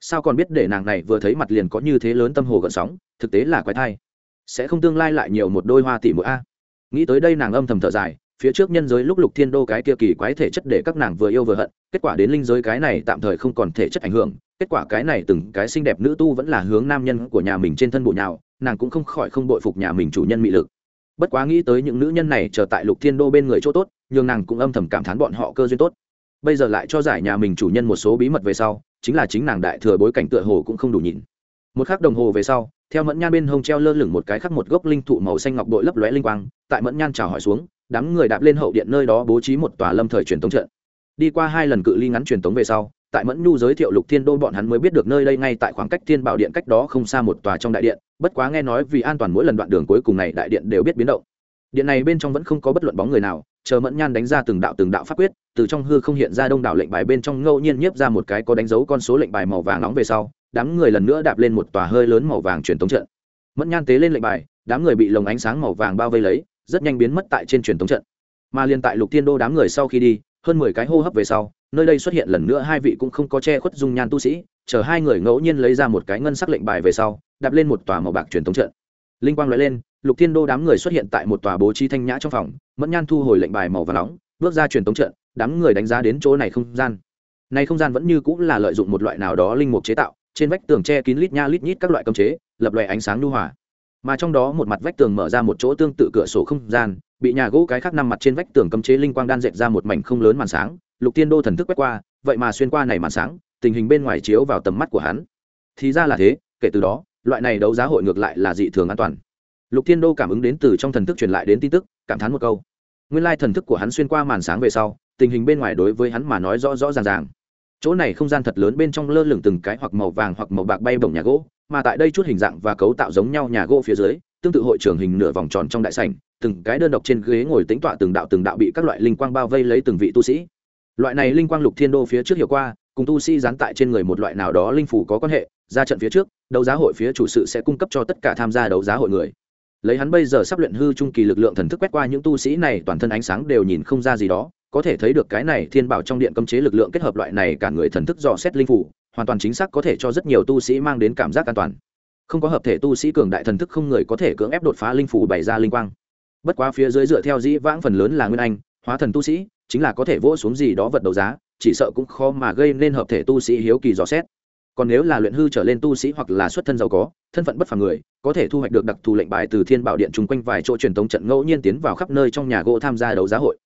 Sao còn biết để nàng này vừa thấy mặt liền có như thế lớn tâm hồ gợn sóng, thực tế là quái thai. Sẽ không tương lai lại nhiều một đôi hoa tỷ mỗi a. Nghĩ tới đây nàng âm thầm thở dài, phía trước nhân giới lúc lục thiên đô cái kia kỳ quái thể chất để các nàng vừa yêu vừa hận, kết quả đến linh giới cái này tạm thời không còn thể chất ảnh hưởng, kết quả cái này từng cái xinh đẹp nữ tu vẫn là hướng nam nhân của nhà mình trên thân bộ nhào, nàng cũng không khỏi không bội phục nhà mình chủ nhân mị lực. Bất quá nghĩ tới những nữ nhân này chờ tại lục thiên đô bên người chỗ tốt nhưng nàng cũng âm thầm cảm thán bọn họ cơ duyên tốt. Bây giờ lại cho giải nhà mình chủ nhân một số bí mật về sau chính là chính nàng đại thừa bối cảnh tựa hồ cũng không đủ nhìn một khắc đồng hồ về sau, theo mẫn nhan bên hông treo lơ lửng một cái khắc một gốc linh thụ màu xanh ngọc bội lấp lóe linh quang, tại mẫn nhan chào hỏi xuống, đám người đạp lên hậu điện nơi đó bố trí một tòa lâm thời truyền tống trận. Đi qua hai lần cự ly ngắn truyền tống về sau, tại mẫn nhu giới thiệu lục thiên đô bọn hắn mới biết được nơi đây ngay tại khoảng cách thiên bảo điện cách đó không xa một tòa trong đại điện, bất quá nghe nói vì an toàn mỗi lần đoạn đường cuối cùng này đại điện đều biết biến động. Điện này bên trong vẫn không có bất luận bóng người nào chờ mẫn nhan đánh ra từng đạo từng đạo pháp quyết, từ trong hư không hiện ra đông đảo lệnh bài bên trong ngẫu nhiên nhiếp ra một cái có đánh dấu con số lệnh bài màu vàng nóng về sau, đám người lần nữa đạp lên một tòa hơi lớn màu vàng truyền tống trận. Mẫn nhan tế lên lệnh bài, đám người bị lồng ánh sáng màu vàng bao vây lấy, rất nhanh biến mất tại trên truyền tống trận. Mà liền tại lục tiên đô đám người sau khi đi, hơn mười cái hô hấp về sau, nơi đây xuất hiện lần nữa hai vị cũng không có che khuất dung nhan tu sĩ, chờ hai người ngẫu nhiên lấy ra một cái ngân sắc lệnh bài về sau, đạp lên một tòa màu bạc truyền tống trận. Linh quang lóe lên lục thiên đô đám người xuất hiện tại một tòa bố trí thanh nhã trong phòng, mẫn nhan thu hồi lệnh bài màu và nóng, bước ra truyền tống trận, đám người đánh giá đến chỗ này không gian. Này không gian vẫn như cũng là lợi dụng một loại nào đó linh mục chế tạo, trên vách tường che kín lít nha lít nhít các loại cấm chế, lập loại ánh sáng lưu hòa. Mà trong đó một mặt vách tường mở ra một chỗ tương tự cửa sổ không gian, bị nhà gỗ cái khác nằm mặt trên vách tường cấm chế linh quang đan dệt ra một mảnh không lớn màn sáng, lục thiên đô thần thức quét qua, vậy mà xuyên qua này màn sáng, tình hình bên ngoài chiếu vào tầm mắt của hắn. Thì ra là thế, kể từ đó, loại này đấu giá hội ngược lại là dị thường an toàn lục thiên đô cảm ứng đến từ trong thần thức truyền lại đến tin tức, cảm thán một câu. Nguyên lai thần thức của hắn xuyên qua màn sáng về sau, tình hình bên ngoài đối với hắn mà nói rõ rõ ràng ràng. Chỗ này không gian thật lớn bên trong lơ lửng từng cái hoặc màu vàng hoặc màu bạc bay bổng nhà gỗ, mà tại đây chút hình dạng và cấu tạo giống nhau nhà gỗ phía dưới, tương tự hội trưởng hình nửa vòng tròn trong đại sảnh, từng cái đơn độc trên ghế ngồi tính tọa từng đạo từng đạo bị các loại linh quang bao vây lấy từng vị tu sĩ. Loại này linh quang lục thiên đô phía trước hiểu qua, cùng tu sĩ dán tại trên người một loại nào đó linh phủ có quan hệ, ra trận phía trước, đấu giá hội phía chủ sự sẽ cung cấp cho tất cả tham gia đấu giá hội người lấy hắn bây giờ sắp luyện hư trung kỳ lực lượng thần thức quét qua những tu sĩ này, toàn thân ánh sáng đều nhìn không ra gì đó, có thể thấy được cái này thiên bảo trong điện cấm chế lực lượng kết hợp loại này cả người thần thức dò xét linh phủ, hoàn toàn chính xác có thể cho rất nhiều tu sĩ mang đến cảm giác an toàn. Không có hợp thể tu sĩ cường đại thần thức không người có thể cưỡng ép đột phá linh phủ bày ra linh quang. Bất quá phía dưới dựa theo dĩ vãng phần lớn là nguyên anh, hóa thần tu sĩ, chính là có thể vỗ xuống gì đó vật đấu giá, chỉ sợ cũng khó mà gây nên hợp thể tu sĩ hiếu kỳ dò xét còn nếu là luyện hư trở lên tu sĩ hoặc là xuất thân giàu có, thân phận bất phàm người, có thể thu hoạch được đặc thù lệnh bài từ thiên bảo điện chung quanh vài chỗ truyền thống trận ngẫu nhiên tiến vào khắp nơi trong nhà gỗ tham gia đấu giá hội.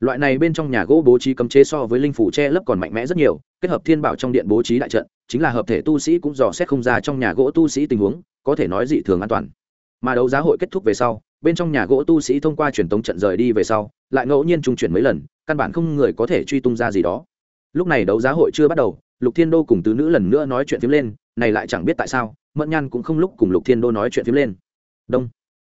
Loại này bên trong nhà gỗ bố trí cấm chế so với linh phủ che lấp còn mạnh mẽ rất nhiều, kết hợp thiên bảo trong điện bố trí đại trận, chính là hợp thể tu sĩ cũng dò xét không ra trong nhà gỗ tu sĩ tình huống, có thể nói dị thường an toàn. Mà đấu giá hội kết thúc về sau, bên trong nhà gỗ tu sĩ thông qua truyền tống trận rời đi về sau, lại ngẫu nhiên trung chuyển mấy lần, căn bản không người có thể truy tung ra gì đó. Lúc này đấu giá hội chưa bắt đầu lục thiên đô cùng tứ nữ lần nữa nói chuyện phiếm lên, này lại chẳng biết tại sao, mẫn nhan cũng không lúc cùng lục thiên đô nói chuyện phiếm lên. Đông.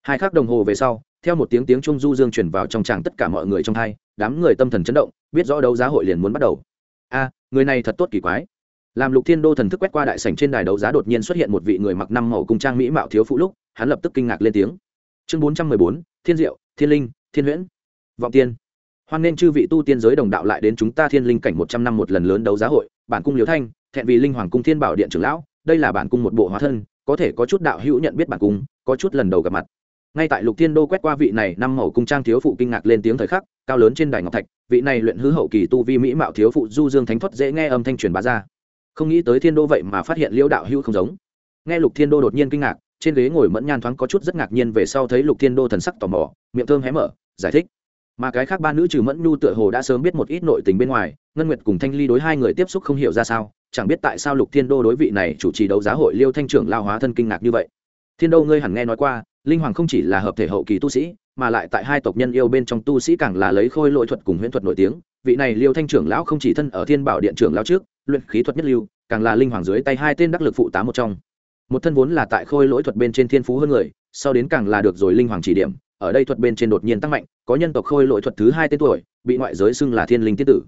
Hai khắc đồng hồ về sau, theo một tiếng tiếng trung du dương chuyển vào trong tràng tất cả mọi người trong hai, đám người tâm thần chấn động, biết rõ đấu giá hội liền muốn bắt đầu. A, người này thật tốt kỳ quái. Làm lục thiên đô thần thức quét qua đại sảnh trên đài đấu giá đột nhiên xuất hiện một vị người mặc năm màu cung trang mỹ mạo thiếu phụ lúc, hắn lập tức kinh ngạc lên tiếng. Chương bốn trăm mười bốn, thiên diệu, thiên linh, thiên huyễn. Vọng tiên hoan nên chư vị tu tiên giới đồng đạo lại đến chúng ta thiên linh cảnh một trăm năm một lần lớn đấu giá hội, bản cung liễu thanh, thẹn vì linh hoàng cung thiên bảo điện trưởng lão, đây là bản cung một bộ hóa thân, có thể có chút đạo hữu nhận biết bản cung, có chút lần đầu gặp mặt. Ngay tại lục thiên đô quét qua vị này năm màu cung trang thiếu phụ kinh ngạc lên tiếng thời khắc, cao lớn trên đài ngọc thạch, vị này luyện hư hậu kỳ tu vi mỹ mạo thiếu phụ du dương thánh thoát dễ nghe âm thanh truyền bá ra. Không nghĩ tới thiên đô vậy mà phát hiện liễu đạo hữu không giống. Nghe lục thiên đô đột nhiên kinh ngạc, trên ghế ngồi mẫn nhan thoáng có chút rất ngạc nhiên về sau thấy lục thiên đô thần sắc tò mò, miệng thơm hé mở, giải thích mà cái khác ba nữ trừ mẫn nhu tựa hồ đã sớm biết một ít nội tình bên ngoài, ngân nguyệt cùng thanh ly đối hai người tiếp xúc không hiểu ra sao, chẳng biết tại sao lục thiên đô đối vị này chủ trì đấu giá hội liêu thanh trưởng lao hóa thân kinh ngạc như vậy. Thiên đô ngươi hẳn nghe nói qua, linh hoàng không chỉ là hợp thể hậu kỳ tu sĩ, mà lại tại hai tộc nhân yêu bên trong tu sĩ càng là lấy khôi lội thuật cùng huyễn thuật nổi tiếng. Vị này liêu thanh trưởng lão không chỉ thân ở thiên bảo điện trưởng lão trước, luyện khí thuật nhất lưu, càng là linh hoàng dưới tay hai tên đắc lực phụ tá một trong. Một thân vốn là tại khôi lỗi thuật bên trên thiên phú hơn người, sau đến càng là được rồi linh hoàng chỉ điểm, ở đây thuật bên trên đột nhiên tăng mạnh có nhân tộc khôi lỗi thuật thứ hai tên tuổi, bị ngoại giới xưng là thiên linh tiết tử.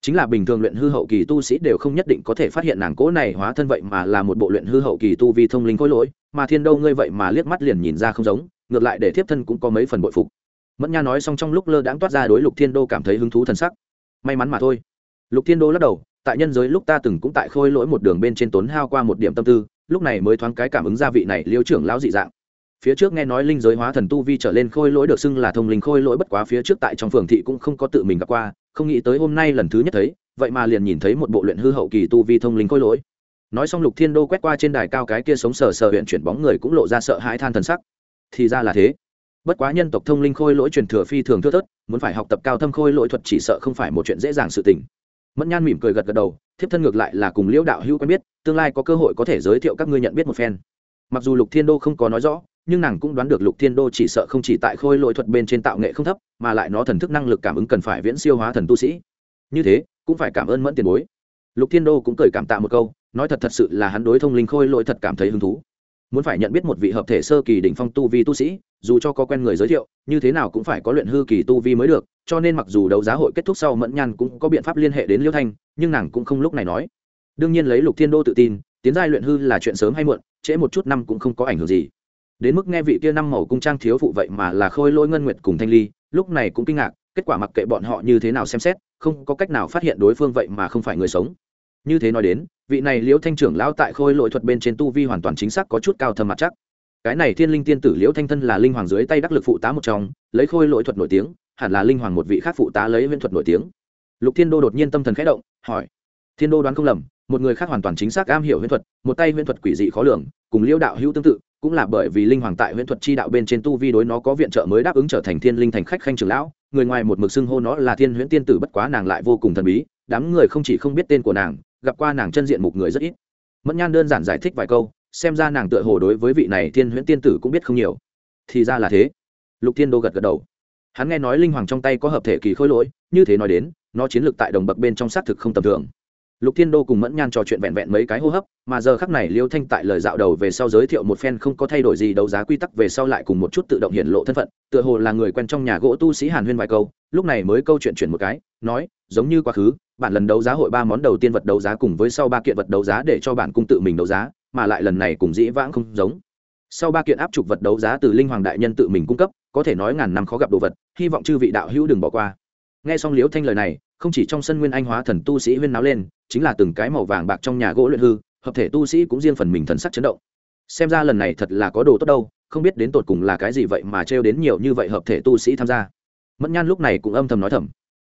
Chính là bình thường luyện hư hậu kỳ tu sĩ đều không nhất định có thể phát hiện nàng cỗ này hóa thân vậy mà là một bộ luyện hư hậu kỳ tu vi thông linh khôi lỗi, mà thiên đâu ngươi vậy mà liếc mắt liền nhìn ra không giống, ngược lại để thiếp thân cũng có mấy phần bội phục. Mẫn nha nói xong trong lúc lơ đãng toát ra đối lục thiên đô cảm thấy hứng thú t sắc. May mắn mà thôi. Lục thiên đô lắc đầu, tại nhân giới lúc ta từng cũng tại khôi lỗi một đường bên trên tốn hao qua một điểm tâm tư, lúc này mới thoáng cái cảm ứng gia vị này liêu trưởng lão dị dạng phía trước nghe nói linh giới hóa thần tu vi trở lên khôi lỗi được xưng là thông linh khôi lỗi, bất quá phía trước tại trong phường thị cũng không có tự mình gặp qua, không nghĩ tới hôm nay lần thứ nhất thấy, vậy mà liền nhìn thấy một bộ luyện hư hậu kỳ tu vi thông linh khôi lỗi. Nói xong lục thiên đô quét qua trên đài cao cái kia sống sờ sờ huyện chuyển bóng người cũng lộ ra sợ hãi than thần sắc. Thì ra là thế. Bất quá nhân tộc thông linh khôi lỗi truyền thừa phi thường thưa thớt, muốn phải học tập cao thâm khôi lỗi thuật chỉ sợ không phải một chuyện dễ dàng sự tình. Mẫn nhan mỉm cười gật gật đầu, thiếp thân ngược lại là cùng liễu đạo hữu quen biết, tương lai có cơ hội có thể giới thiệu các ngươi nhận biết một phen. Mặc dù lục thiên đô không có nói rõ nhưng nàng cũng đoán được lục thiên đô chỉ sợ không chỉ tại khôi lỗi thuật bên trên tạo nghệ không thấp, mà lại nó thần thức năng lực cảm ứng cần phải viễn siêu hóa thần tu sĩ. Như thế, cũng phải cảm ơn mẫn tiền bối. Lục thiên đô cũng cười cảm tạ một câu, nói thật thật sự là hắn đối thông linh khôi lỗi thật cảm thấy hứng thú. Muốn phải nhận biết một vị hợp thể sơ kỳ đỉnh phong tu vi tu sĩ, dù cho có quen người giới thiệu, như thế nào cũng phải có luyện hư kỳ tu vi mới được, cho nên mặc dù đấu giá hội kết thúc sau mẫn nhan cũng có biện pháp liên hệ đến liêu thanh, nhưng nàng cũng không lúc này nói. Đương nhiên lấy lục thiên đô tự tin, tiến giai luyện hư là chuyện sớm hay muộn, trễ một chút năm cũng không có ảnh hưởng gì đến mức nghe vị kia năm màu cung trang thiếu phụ vậy mà là khôi lôi ngân nguyệt cùng thanh ly, lúc này cũng kinh ngạc, kết quả mặc kệ bọn họ như thế nào xem xét, không có cách nào phát hiện đối phương vậy mà không phải người sống. Như thế nói đến, vị này liễu thanh trưởng lão tại khôi lỗi thuật bên trên tu vi hoàn toàn chính xác có chút cao thâm mặt chắc. Cái này thiên linh tiên tử liễu thanh thân là linh hoàng dưới tay đắc lực phụ tá một trong, lấy khôi lỗi thuật nổi tiếng, hẳn là linh hoàng một vị khác phụ tá lấy huyễn thuật nổi tiếng. Lục thiên đô đột nhiên tâm thần khẽ động, hỏi thiên đô đoán không lầm, một người khác hoàn toàn chính xác am hiểu huyễn thuật, một tay huyễn thuật quỷ dị khó lường, cùng liễu đạo hữu tương tự cũng là bởi vì linh hoàng tại huyễn thuật chi đạo bên trên tu vi đối nó có viện trợ mới đáp ứng trở thành thiên linh thành khách khanh trưởng lão, người ngoài một mực xưng hô nó là thiên huyễn tiên tử bất quá nàng lại vô cùng thần bí, đám người không chỉ không biết tên của nàng, gặp qua nàng chân diện mục người rất ít. Mẫn nhan đơn giản giải thích vài câu, xem ra nàng tựa hồ đối với vị này thiên huyễn tiên tử cũng biết không nhiều. Thì ra là thế. Lục thiên đô gật gật đầu. Hắn nghe nói linh hoàng trong tay có hợp thể kỳ khôi lỗi, như thế nói đến, nó chiến lược tại đồng bậc bên trong xác thực không tầm thường lục thiên đô cùng mẫn nhan trò chuyện vẹn vẹn mấy cái hô hấp, mà giờ khắc này liêu thanh tại lời dạo đầu về sau giới thiệu một phen không có thay đổi gì đấu giá quy tắc về sau lại cùng một chút tự động hiện lộ thân phận, tựa hồ là người quen trong nhà gỗ tu sĩ hàn huyên vài câu, lúc này mới câu chuyện chuyển một cái, nói, giống như quá khứ bản lần đấu giá hội ba món đầu tiên vật đấu giá cùng với sau ba kiện vật đấu giá để cho bản cung tự mình đấu giá, mà lại lần này cùng dĩ vãng không giống. Sau ba kiện áp trục vật đấu giá từ linh hoàng đại nhân tự mình cung cấp, có thể nói ngàn năm khó gặp đồ vật, hy vọng chư vị đạo hữu đừng bỏ qua. Nghe xong liễu thanh lời này không chỉ trong sân nguyên anh hóa thần tu sĩ huyên náo lên, chính là từng cái màu vàng bạc trong nhà gỗ luyện hư, hợp thể tu sĩ cũng riêng phần mình thần sắc chấn động. Xem ra lần này thật là có đồ tốt đâu, không biết đến tột cùng là cái gì vậy mà trêu đến nhiều như vậy hợp thể tu sĩ tham gia. Mẫn nhan lúc này cũng âm thầm nói thầm.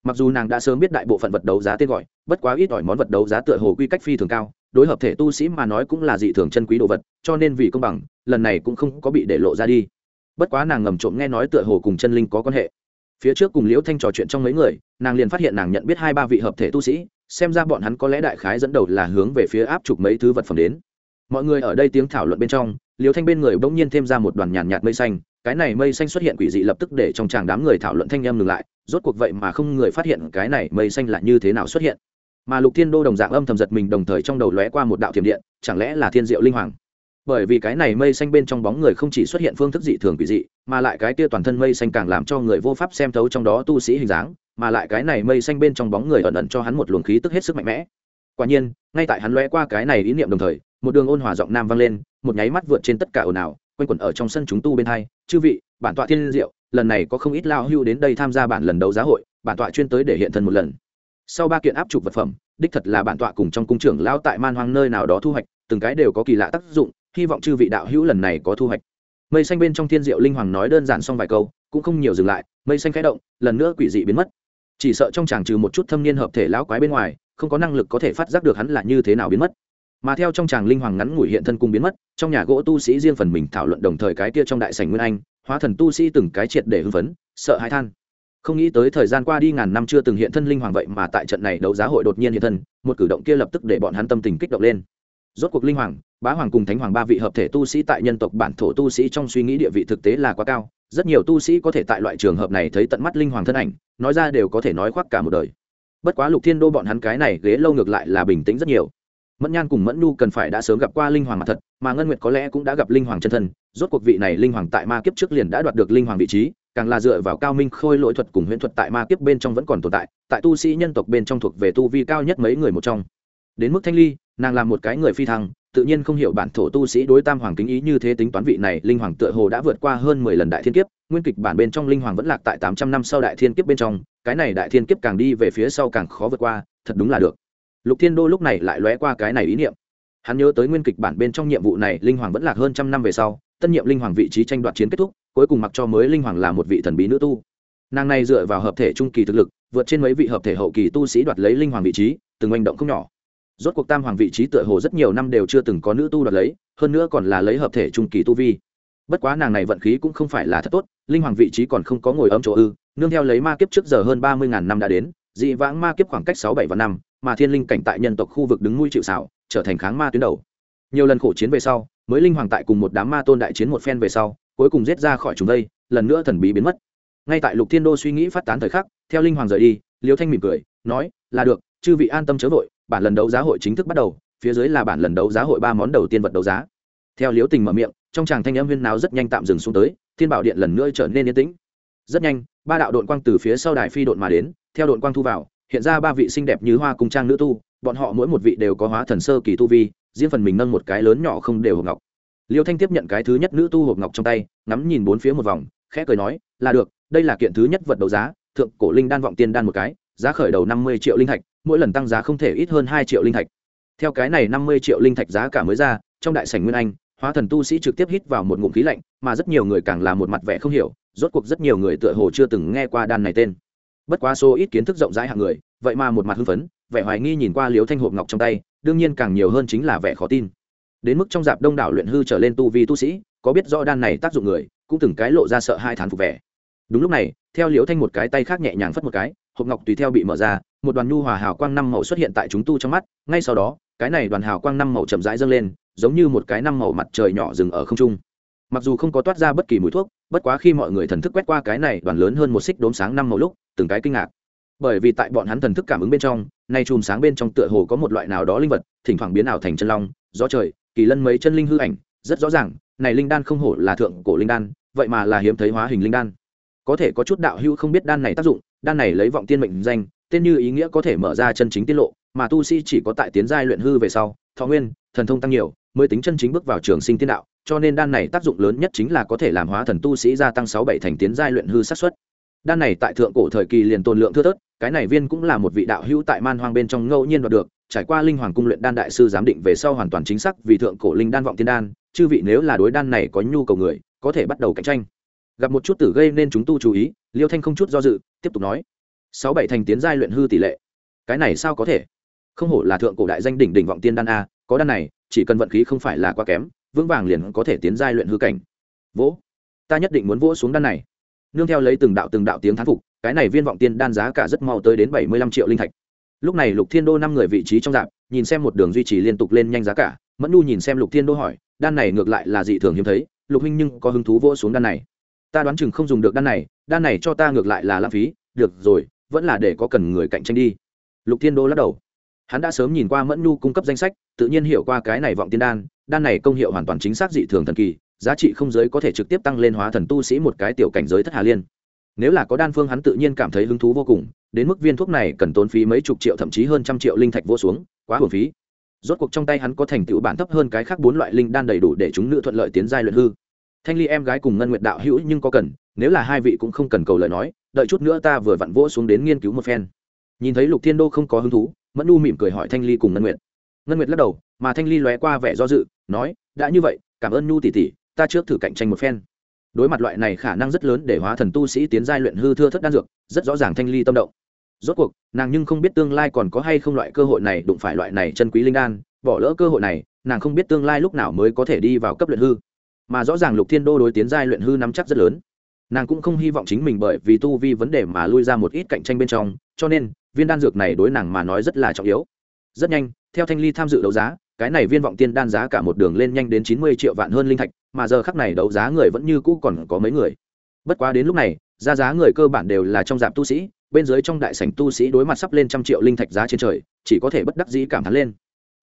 Mặc dù nàng đã sớm biết đại bộ phận vật đấu giá tên gọi, bất quá ít ỏi món vật đấu giá tựa hồ quy cách phi thường cao, đối hợp thể tu sĩ mà nói cũng là dị thường chân quý đồ vật, cho nên vì công bằng, lần này cũng không có bị để lộ ra đi. Bất quá nàng ngầm trộm nghe nói tựa hồ cùng chân linh có quan hệ phía trước cùng liễu thanh trò chuyện trong mấy người, nàng liền phát hiện nàng nhận biết hai ba vị hợp thể tu sĩ, xem ra bọn hắn có lẽ đại khái dẫn đầu là hướng về phía áp chụp mấy thứ vật phẩm đến. Mọi người ở đây tiếng thảo luận bên trong, liễu thanh bên người bỗng nhiên thêm ra một đoàn nhàn nhạt mây xanh, cái này mây xanh xuất hiện quỷ dị lập tức để trong tràng đám người thảo luận thanh em ngừng lại, rốt cuộc vậy mà không người phát hiện cái này mây xanh là như thế nào xuất hiện. Mà lục thiên đô đồng dạng âm thầm giật mình đồng thời trong đầu lóe qua một đạo thiểm điện, chẳng lẽ là thiên diệu linh hoàng? Bởi vì cái này mây xanh bên trong bóng người không chỉ xuất hiện phương thức dị thường quỷ dị, mà lại cái kia toàn thân mây xanh càng làm cho người vô pháp xem thấu trong đó tu sĩ hình dáng, mà lại cái này mây xanh bên trong bóng người ẩn ẩn cho hắn một luồng khí tức hết sức mạnh mẽ. Quả nhiên, ngay tại hắn lóe qua cái này ý niệm đồng thời, một đường ôn hòa giọng nam vang lên, một nháy mắt vượt trên tất cả ồn ào, quanh quẩn ở trong sân chúng tu bên hai. Chư vị, bản tọa thiên diệu, lần này có không ít lao hưu đến đây tham gia bản lần đấu giá hội, bản tọa chuyên tới để hiện thân một lần. Sau ba kiện áp trục vật phẩm, đích thật là bản tọa cùng trong cung trưởng lao tại man hoang nơi nào đó thu hoạch, từng cái đều có kỳ lạ tác dụng hy vọng chư vị đạo hữu lần này có thu hoạch. Mây xanh bên trong thiên diệu linh hoàng nói đơn giản xong vài câu, cũng không nhiều dừng lại, mây xanh khẽ động, lần nữa quỷ dị biến mất. Chỉ sợ trong chàng trừ một chút thâm niên hợp thể lão quái bên ngoài, không có năng lực có thể phát giác được hắn là như thế nào biến mất. Mà theo trong chàng linh hoàng ngắn ngủi hiện thân cung biến mất, trong nhà gỗ tu sĩ riêng phần mình thảo luận đồng thời cái kia trong đại sảnh nguyên anh, hóa thần tu sĩ từng cái triệt để hưng phấn, sợ hãi than. Không nghĩ tới thời gian qua đi ngàn năm chưa từng hiện thân linh hoàng vậy mà tại trận này đấu giá hội đột nhiên hiện thân, một cử động kia lập tức để bọn hắn tâm tình kích động lên rốt cuộc linh hoàng, bá hoàng cùng thánh hoàng ba vị hợp thể tu sĩ tại nhân tộc bản thổ tu sĩ trong suy nghĩ địa vị thực tế là quá cao. Rất nhiều tu sĩ có thể tại loại trường hợp này thấy tận mắt linh hoàng thân ảnh, nói ra đều có thể nói khoác cả một đời. Bất quá lục thiên đô bọn hắn cái này ghế lâu ngược lại là bình tĩnh rất nhiều. Mẫn nhan cùng mẫn nhu cần phải đã sớm gặp qua linh hoàng mặt thật, mà ngân nguyệt có lẽ cũng đã gặp linh hoàng chân thân. Rốt cuộc vị này linh hoàng tại ma kiếp trước liền đã đoạt được linh hoàng vị trí, càng là dựa vào cao minh khôi lỗi thuật cùng huyễn thuật tại ma kiếp bên trong vẫn còn tồn tại tại tu sĩ nhân tộc bên trong thuộc về tu vi cao nhất mấy người một trong. Đến mức thanh ly nàng là một cái người phi thăng, tự nhiên không hiểu bản thổ tu sĩ đối tam hoàng kính ý như thế tính toán vị này, linh hoàng tựa hồ đã vượt qua hơn mười lần đại thiên kiếp, nguyên kịch bản bên trong linh hoàng vẫn lạc tại tám trăm năm sau đại thiên kiếp bên trong, cái này đại thiên kiếp càng đi về phía sau càng khó vượt qua, thật đúng là được. Lục thiên đô lúc này lại lóe qua cái này ý niệm. Hắn nhớ tới nguyên kịch bản bên trong nhiệm vụ này, linh hoàng vẫn lạc hơn trăm năm về sau, tân nhiệm linh hoàng vị trí tranh đoạt chiến kết thúc, cuối cùng mặc cho mới linh hoàng là một vị thần bí nữ tu. Nàng này dựa vào hợp thể trung kỳ thực lực, vượt trên mấy vị hợp thể hậu kỳ tu sĩ đoạt lấy linh hoàng vị trí, từng hành động không nhỏ rốt cuộc tam hoàng vị trí tựa hồ rất nhiều năm đều chưa từng có nữ tu đoạt lấy, hơn nữa còn là lấy hợp thể trung kỳ tu vi. Bất quá nàng này vận khí cũng không phải là thật tốt, linh hoàng vị trí còn không có ngồi ấm chỗ ư, nương theo lấy ma kiếp trước giờ hơn ba mươi ngàn năm đã đến, dị vãng ma kiếp khoảng cách sáu bảy và năm, mà thiên linh cảnh tại nhân tộc khu vực đứng nuôi chịu xảo, trở thành kháng ma tuyến đầu. Nhiều lần khổ chiến về sau, mới linh hoàng tại cùng một đám ma tôn đại chiến một phen về sau, cuối cùng giết ra khỏi chúng đây, lần nữa thần bí biến mất. Ngay tại lục thiên đô suy nghĩ phát tán thời khắc, theo linh hoàng rời đi, liêu thanh mỉm cười, nói, là được, chư vị an tâm chớ vội bản lần đấu giá hội chính thức bắt đầu, phía dưới là bản lần đấu giá hội ba món đầu tiên vật đấu giá. Theo liếu tình mở miệng, trong tràng thanh âm huyên nào rất nhanh tạm dừng xuống tới, thiên bảo điện lần nữa trở nên yên tĩnh. Rất nhanh, ba đạo đội quang từ phía sau đài phi đội mà đến, theo đội quang thu vào, hiện ra ba vị xinh đẹp như hoa cùng trang nữ tu, bọn họ mỗi một vị đều có hóa thần sơ kỳ tu vi, riêng phần mình nâng một cái lớn nhỏ không đều hộp ngọc. Liêu thanh tiếp nhận cái thứ nhất nữ tu hộp ngọc trong tay, ngắm nhìn bốn phía một vòng, khẽ cười nói, là được, đây là kiện thứ nhất vật đấu giá, thượng cổ linh đan vọng tiên đan một cái, giá khởi đầu năm mươi triệu linh thạch mỗi lần tăng giá không thể ít hơn hai triệu linh thạch. Theo cái này năm mươi triệu linh thạch giá cả mới ra, trong đại sảnh nguyên anh, hóa thần tu sĩ trực tiếp hít vào một ngụm khí lạnh, mà rất nhiều người càng là một mặt vẻ không hiểu, rốt cuộc rất nhiều người tựa hồ chưa từng nghe qua đan này tên. Bất quá số ít kiến thức rộng rãi hạng người, vậy mà một mặt hưng phấn, vẻ hoài nghi nhìn qua liếu thanh hộp ngọc trong tay, đương nhiên càng nhiều hơn chính là vẻ khó tin. Đến mức trong dạp đông đảo luyện hư trở lên tu vi tu sĩ, có biết rõ đan này tác dụng người, cũng từng cái lộ ra sợ hai thán phục vẻ. Đúng lúc này, theo liễu thanh một cái tay khác nhẹ nhàng phất một cái, hộp ngọc tùy theo bị mở ra một đoàn nhu hòa hào quang năm màu xuất hiện tại chúng tu trong mắt, ngay sau đó, cái này đoàn hào quang năm màu chậm rãi dâng lên, giống như một cái năm màu mặt trời nhỏ dừng ở không trung. Mặc dù không có toát ra bất kỳ mùi thuốc, bất quá khi mọi người thần thức quét qua cái này đoàn lớn hơn một xích đốm sáng năm màu lúc, từng cái kinh ngạc. Bởi vì tại bọn hắn thần thức cảm ứng bên trong, nay chùm sáng bên trong tựa hồ có một loại nào đó linh vật, thỉnh thoảng biến ảo thành chân long, gió trời, kỳ lân mấy chân linh hư ảnh, rất rõ ràng, này linh đan không hổ là thượng cổ linh đan, vậy mà là hiếm thấy hóa hình linh đan. Có thể có chút đạo hữu không biết đan này tác dụng, đan này lấy vọng tiên mệnh danh tên như ý nghĩa có thể mở ra chân chính tiết lộ, mà tu sĩ chỉ có tại tiến giai luyện hư về sau, thọ nguyên, thần thông tăng nhiều, mới tính chân chính bước vào trường sinh tiên đạo, cho nên đan này tác dụng lớn nhất chính là có thể làm hóa thần tu sĩ gia tăng sáu bảy thành tiến giai luyện hư sát xuất đan này tại thượng cổ thời kỳ liền tồn lượng thưa thớt, cái này viên cũng là một vị đạo hữu tại man hoang bên trong ngẫu nhiên đoạt được, trải qua linh hoàng cung luyện đan đại sư giám định về sau hoàn toàn chính xác vì thượng cổ linh đan vọng tiên đan, chư vị nếu là đối đan này có nhu cầu người, có thể bắt đầu cạnh tranh. Gặp một chút tử gây nên chúng tu chú ý, liêu thanh không chút do dự, tiếp tục nói sáu bảy thành tiến giai luyện hư tỷ lệ. Cái này sao có thể? Không hổ là thượng cổ đại danh đỉnh đỉnh vọng tiên đan a, có đan này, chỉ cần vận khí không phải là quá kém, vững vàng liền có thể tiến giai luyện hư cảnh. Vỗ. Ta nhất định muốn vỗ xuống đan này. Nương theo lấy từng đạo từng đạo tiếng thán phục, cái này viên vọng tiên đan giá cả rất mau tới đến bảy mươi lăm triệu linh thạch. Lúc này lục thiên đô năm người vị trí trong dạp, nhìn xem một đường duy trì liên tục lên nhanh giá cả, mẫn nu nhìn xem lục thiên đô hỏi, đan này ngược lại là dị thường hiếm thấy, lục huynh nhưng có hứng thú vỗ xuống đan này. Ta đoán chừng không dùng được đan này đan này cho ta ngược lại là lãng phí, được rồi vẫn là để có cần người cạnh tranh đi. Lục thiên đô lắc đầu. Hắn đã sớm nhìn qua mẫn nhu cung cấp danh sách, tự nhiên hiểu qua cái này vọng tiên đan đan này công hiệu hoàn toàn chính xác dị thường thần kỳ, giá trị không giới có thể trực tiếp tăng lên hóa thần tu sĩ một cái tiểu cảnh giới thất hà liên. Nếu là có đan phương hắn tự nhiên cảm thấy hứng thú vô cùng, đến mức viên thuốc này cần tốn phí mấy chục triệu thậm chí hơn trăm triệu linh thạch vô xuống, quá hồn phí. Rốt cuộc trong tay hắn có thành tựu bản thấp hơn cái khác bốn loại linh đan đầy đủ để chúng nữ thuận lợi tiến giai luyện hư. Thanh ly em gái cùng ngân nguyệt đạo hữu nhưng có cần nếu là hai vị cũng không cần cầu lời nói, đợi chút nữa ta vừa vặn vỗ xuống đến nghiên cứu một phen. Nhìn thấy lục thiên đô không có hứng thú, mẫn nu mỉm cười hỏi thanh ly cùng ngân nguyệt. Ngân nguyệt lắc đầu, mà thanh ly lóe qua vẻ do dự, nói, đã như vậy, cảm ơn nhu tỷ tỷ, ta trước thử cạnh tranh một phen. Đối mặt loại này khả năng rất lớn để hóa thần tu sĩ tiến giai luyện hư thưa thất đan dược, rất rõ ràng thanh ly tâm động. Rốt cuộc, nàng nhưng không biết tương lai còn có hay không loại cơ hội này đụng phải loại này chân quý linh đan, bỏ lỡ cơ hội này, nàng không biết tương lai lúc nào mới có thể đi vào cấp luyện hư. Mà rõ ràng lục thiên đô đối tiến giai luyện hư nắm chắc rất lớn nàng cũng không hy vọng chính mình bởi vì tu vi vấn đề mà lui ra một ít cạnh tranh bên trong, cho nên, viên đan dược này đối nàng mà nói rất là trọng yếu. Rất nhanh, theo thanh ly tham dự đấu giá, cái này viên vọng tiên đan giá cả một đường lên nhanh đến chín mươi triệu vạn hơn linh thạch, mà giờ khắc này đấu giá người vẫn như cũ còn có mấy người. Bất quá đến lúc này, ra giá người cơ bản đều là trong dạp tu sĩ, bên dưới trong đại sảnh tu sĩ đối mặt sắp lên trăm triệu linh thạch giá trên trời, chỉ có thể bất đắc dĩ cảm thán lên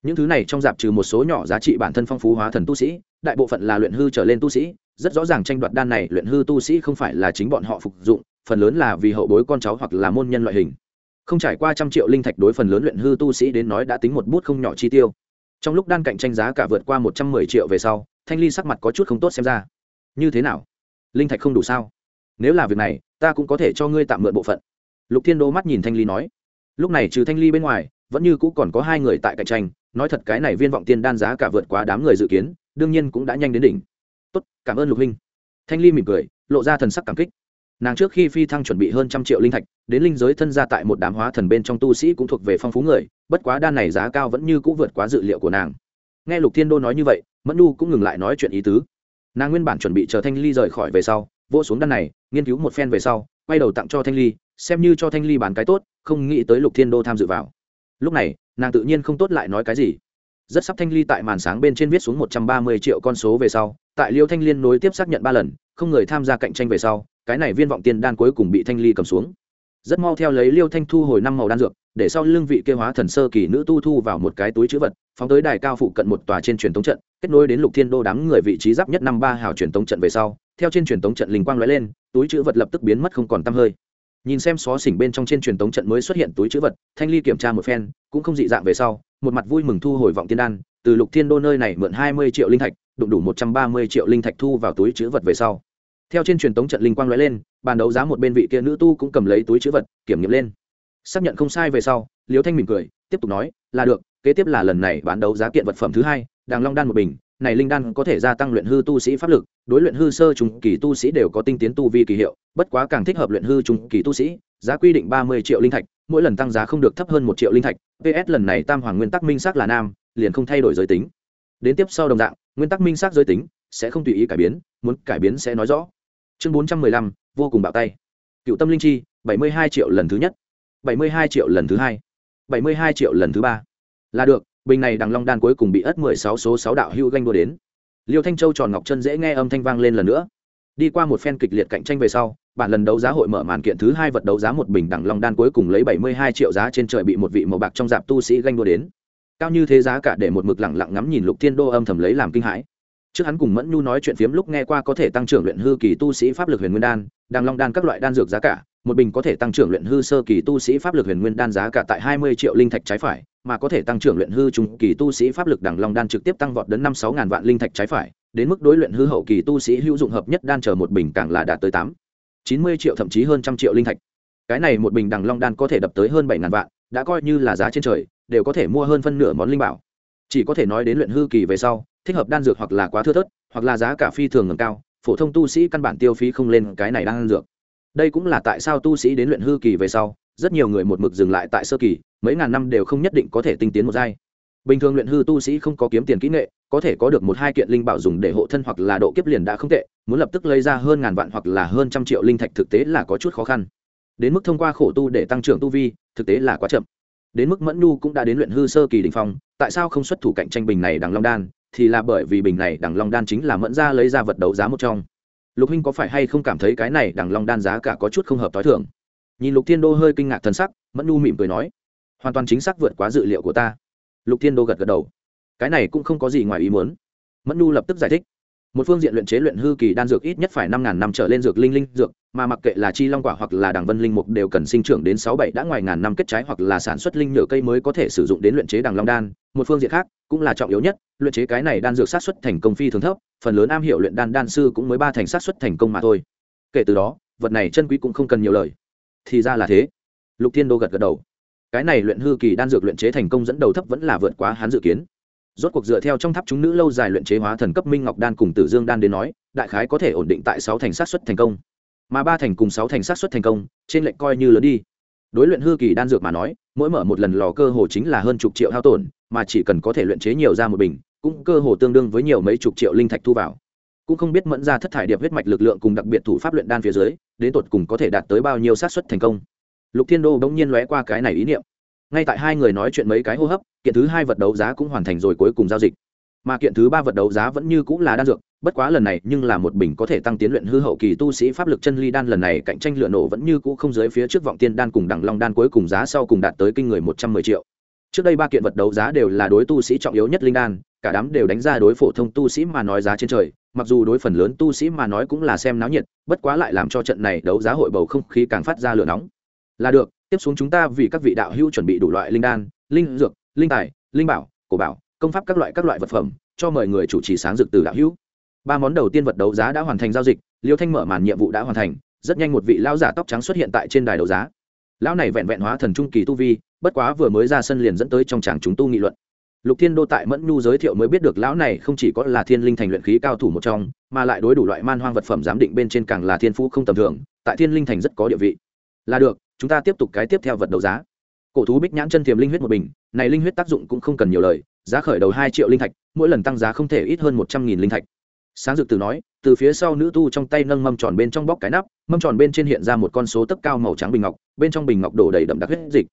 những thứ này trong dạp trừ một số nhỏ giá trị bản thân phong phú hóa thần tu sĩ, đại bộ phận là luyện hư trở lên tu sĩ, rất rõ ràng tranh đoạt đan này luyện hư tu sĩ không phải là chính bọn họ phục dụng, phần lớn là vì hậu bối con cháu hoặc là môn nhân loại hình. Không trải qua trăm triệu linh thạch đối phần lớn luyện hư tu sĩ đến nói đã tính một bút không nhỏ chi tiêu. Trong lúc đan cạnh tranh giá cả vượt qua một trăm mười triệu về sau, thanh ly sắc mặt có chút không tốt xem ra. Như thế nào? Linh thạch không đủ sao? Nếu là việc này, ta cũng có thể cho ngươi tạm mượn bộ phận. Lục thiên đô mắt nhìn thanh ly nói. Lúc này trừ thanh ly bên ngoài vẫn như cũ còn có hai người tại cạnh tranh, nói thật cái này viên vọng tiên đan giá cả vượt quá đám người dự kiến, đương nhiên cũng đã nhanh đến đỉnh. Tốt, cảm ơn lục huynh. Thanh ly mỉm cười, lộ ra thần sắc cảm kích. Nàng trước khi phi thăng chuẩn bị hơn trăm triệu linh thạch, đến linh giới thân gia tại một đám hóa thần bên trong tu sĩ cũng thuộc về phong phú người, bất quá đan này giá cao vẫn như cũng vượt quá dự liệu của nàng. Nghe lục thiên đô nói như vậy, mẫn nu cũng ngừng lại nói chuyện ý tứ. Nàng nguyên bản chuẩn bị chờ thanh ly rời khỏi về sau vô xuống đan này, nghiên cứu một phen về sau, quay đầu tặng cho thanh ly, xem như cho thanh ly bán cái tốt, không nghĩ tới lục thiên đô tham dự vào lúc này, nàng tự nhiên không tốt lại nói cái gì. Rất sắp thanh ly tại màn sáng bên trên viết xuống một trăm ba mươi triệu con số về sau, tại liêu thanh liên nối tiếp xác nhận ba lần, không người tham gia cạnh tranh về sau, cái này viên vọng tiên đan cuối cùng bị thanh ly cầm xuống. Rất mau theo lấy liêu thanh thu hồi năm màu đan dược, để sau lương vị kêu hóa thần sơ kỳ nữ tu thu vào một cái túi chữ vật, phóng tới đài cao phụ cận một tòa trên truyền tống trận, kết nối đến lục thiên đô đám người vị trí giáp nhất năm ba hào truyền tống trận về sau, theo trên truyền tống trận linh quang lóe lên, túi chữ vật lập tức biến mất không còn tăm hơi nhìn xem xó xỉnh bên trong trên truyền tống trận mới xuất hiện túi chữ vật, thanh ly kiểm tra một phen, cũng không dị dạng về sau, một mặt vui mừng thu hồi vọng tiên đan, từ lục thiên đô nơi này mượn hai mươi triệu linh thạch, đụng đủ một trăm ba mươi triệu linh thạch thu vào túi chữ vật về sau. Theo trên truyền tống trận linh quang lóe lên, bàn đấu giá một bên vị kia nữ tu cũng cầm lấy túi chữ vật, kiểm nghiệm lên. Xác nhận không sai về sau liều thanh mỉm cười, tiếp tục nói, là được, kế tiếp là lần này bán đấu giá kiện vật phẩm thứ hai, đàng long đan một bình này linh đan có thể gia tăng luyện hư tu sĩ pháp lực, đối luyện hư sơ trùng kỳ tu sĩ đều có tinh tiến tu vi kỳ hiệu, bất quá càng thích hợp luyện hư trùng kỳ tu sĩ, giá quy định ba mươi triệu linh thạch, mỗi lần tăng giá không được thấp hơn một triệu linh thạch. Ps lần này tam hoàng nguyên tắc minh xác là nam, liền không thay đổi giới tính. Đến tiếp sau đồng dạng, nguyên tắc minh xác giới tính sẽ không tùy ý cải biến, muốn cải biến sẽ nói rõ. Chương bốn trăm mười lăm, vô cùng bạo tay. Cựu tâm linh chi, bảy mươi hai triệu lần thứ nhất, bảy mươi hai triệu lần thứ hai, bảy mươi hai triệu lần thứ ba. Là được bình này đằng long đan cuối cùng bị ất mười sáu số sáu đạo hưu ganh đua đến. Liêu thanh châu tròn ngọc chân dễ nghe âm thanh vang lên lần nữa. Đi qua một phen kịch liệt cạnh tranh về sau, bản lần đấu giá hội mở màn kiện thứ hai vật đấu giá một bình đẳng long đan cuối cùng lấy bảy mươi hai triệu giá trên trời bị một vị màu bạc trong dạp tu sĩ ganh đua đến. Cao như thế giá cả để một mực lẳng lặng ngắm nhìn lục thiên đô âm thầm lấy làm kinh hãi. Trước hắn cùng mẫn nhu nói chuyện phiếm lúc nghe qua có thể tăng trưởng luyện hư kỳ tu sĩ pháp lực huyền nguyên đan, đằng long đan các loại đan dược giá cả một bình có thể tăng trưởng luyện hư sơ kỳ tu sĩ pháp lực huyền nguyên đan giá cả tại hai mươi triệu linh thạch trái phải, mà có thể tăng trưởng luyện hư trung kỳ tu sĩ pháp lực đẳng long đan trực tiếp tăng vọt đến năm sáu ngàn vạn linh thạch trái phải, đến mức đối luyện hư hậu kỳ tu sĩ hữu dụng hợp nhất đan chờ một bình càng là đạt tới tám, chín mươi triệu thậm chí hơn trăm triệu linh thạch. Cái này một bình đẳng long đan có thể đập tới hơn bảy ngàn vạn, đã coi như là giá trên trời, đều có thể mua hơn phân nửa món linh bảo. Chỉ có thể nói đến luyện hư kỳ về sau, thích hợp đan dược hoặc là quá thưa thớt, hoặc là giá cả phi thường ngầm cao, phổ thông tu sĩ căn bản tiêu phí không lên cái này đan dược đây cũng là tại sao tu sĩ đến luyện hư kỳ về sau, rất nhiều người một mực dừng lại tại sơ kỳ, mấy ngàn năm đều không nhất định có thể tinh tiến một giai. Bình thường luyện hư tu sĩ không có kiếm tiền kỹ nghệ, có thể có được một hai kiện linh bảo dùng để hộ thân hoặc là độ kiếp liền đã không tệ, muốn lập tức lấy ra hơn ngàn vạn hoặc là hơn trăm triệu linh thạch thực tế là có chút khó khăn. Đến mức thông qua khổ tu để tăng trưởng tu vi, thực tế là quá chậm. Đến mức mẫn nhu cũng đã đến luyện hư sơ kỳ đình phong, tại sao không xuất thủ cạnh tranh bình này đằng long đan, thì là bởi vì bình này đằng long đan chính là mẫn ra lấy ra vật đấu giá một trong lục huynh có phải hay không cảm thấy cái này đằng long đan giá cả có chút không hợp t h o i thưởng nhìn lục thiên đô hơi kinh ngạc thân sắc, mẫn nhu mỉm cười nói, hoàn toàn chính xác vượt quá dự liệu của ta. Lục thiên đô gật gật đầu, cái này cũng không có gì ngoài ý muốn. Mẫn nhu lập tức giải thích một phương diện luyện chế luyện hư kỳ đan dược ít nhất phải năm ngàn năm trở lên dược linh linh dược, mà mặc kệ là chi long quả hoặc là đằng vân linh mục đều cần sinh trưởng đến sáu bảy đã ngoài ngàn năm kết trái hoặc là sản xuất linh nhựa cây mới có thể sử dụng đến luyện chế đằng long đan. Một phương diện khác, cũng là trọng yếu nhất, luyện chế cái này đan dược sát xuất thành công phi thường thấp, phần lớn am hiểu luyện đan đan sư cũng mới ba thành sát xuất thành công mà thôi. Kể từ đó, vật này chân quý cũng không cần nhiều lời. Thì ra là thế. Lục thiên đô gật gật đầu. Cái này luyện hư kỳ đan dược luyện chế thành công dẫn đầu thấp vẫn là vượt quá hắn dự kiến rốt cuộc dựa theo trong tháp chúng nữ lâu dài luyện chế hóa thần cấp minh ngọc đan cùng tử dương đan đến nói, đại khái có thể ổn định tại sáu thành sát xuất thành công. Mà ba thành cùng sáu thành sát xuất thành công, trên lệnh coi như lớn đi. Đối luyện hư kỳ đan dược mà nói, mỗi mở một lần lò cơ hồ chính là hơn chục triệu hao tổn, mà chỉ cần có thể luyện chế nhiều ra một bình, cũng cơ hồ tương đương với nhiều mấy chục triệu linh thạch thu vào. Cũng không biết mẫn ra thất thải điệp huyết mạch lực lượng cùng đặc biệt thủ pháp luyện đan phía dưới, đến tột cùng có thể đạt tới bao nhiêu sát xuất thành công. Lục thiên đô bỗng nhiên lóe qua cái này ý niệm ngay tại hai người nói chuyện mấy cái hô hấp, kiện thứ hai vật đấu giá cũng hoàn thành rồi cuối cùng giao dịch. Mà kiện thứ ba vật đấu giá vẫn như cũng là đan dược, bất quá lần này nhưng là một bình có thể tăng tiến luyện hư hậu kỳ tu sĩ pháp lực chân ly đan lần này cạnh tranh lựa nổ vẫn như cũ không dưới phía trước vọng tiên đan cùng đẳng long đan cuối cùng giá sau cùng đạt tới kinh người một trăm mười triệu. Trước đây ba kiện vật đấu giá đều là đối tu sĩ trọng yếu nhất linh đan, cả đám đều đánh ra đối phổ thông tu sĩ mà nói giá trên trời, mặc dù đối phần lớn tu sĩ mà nói cũng là xem náo nhiệt, bất quá lại làm cho trận này đấu giá hội bầu không khí càng phát ra lửa nóng. Là được tiếp xuống chúng ta vì các vị đạo hữu chuẩn bị đủ loại linh đan, linh dược, linh tài, linh bảo, cổ bảo, công pháp các loại các loại vật phẩm, cho mời người chủ trì sáng dược từ đạo hữu. Ba món đầu tiên vật đấu giá đã hoàn thành giao dịch, liêu thanh mở màn nhiệm vụ đã hoàn thành, rất nhanh một vị lão giả tóc trắng xuất hiện tại trên đài đấu giá. Lão này vẹn vẹn hóa thần trung kỳ tu vi, bất quá vừa mới ra sân liền dẫn tới trong tràng chúng tu nghị luận. Lục thiên đô tại mẫn nhu giới thiệu mới biết được lão này không chỉ có là thiên linh thành luyện khí cao thủ một trong, mà lại đối đủ loại man hoang vật phẩm giám định bên trên càng là thiên phú không tầm thường, tại thiên linh thành rất có địa vị. Là được chúng ta tiếp tục cái tiếp theo vật đấu giá. Cổ thú bích nhãn chân thiềm linh huyết một bình, này linh huyết tác dụng cũng không cần nhiều lời, giá khởi đầu hai triệu linh thạch, mỗi lần tăng giá không thể ít hơn một trăm nghìn linh thạch. Sáng dực từ nói, từ phía sau nữ tu trong tay nâng mâm tròn bên trong bóc cái nắp, mâm tròn bên trên hiện ra một con số tấc cao màu trắng bình ngọc, bên trong bình ngọc đổ đầy đậm đặc huyết dịch.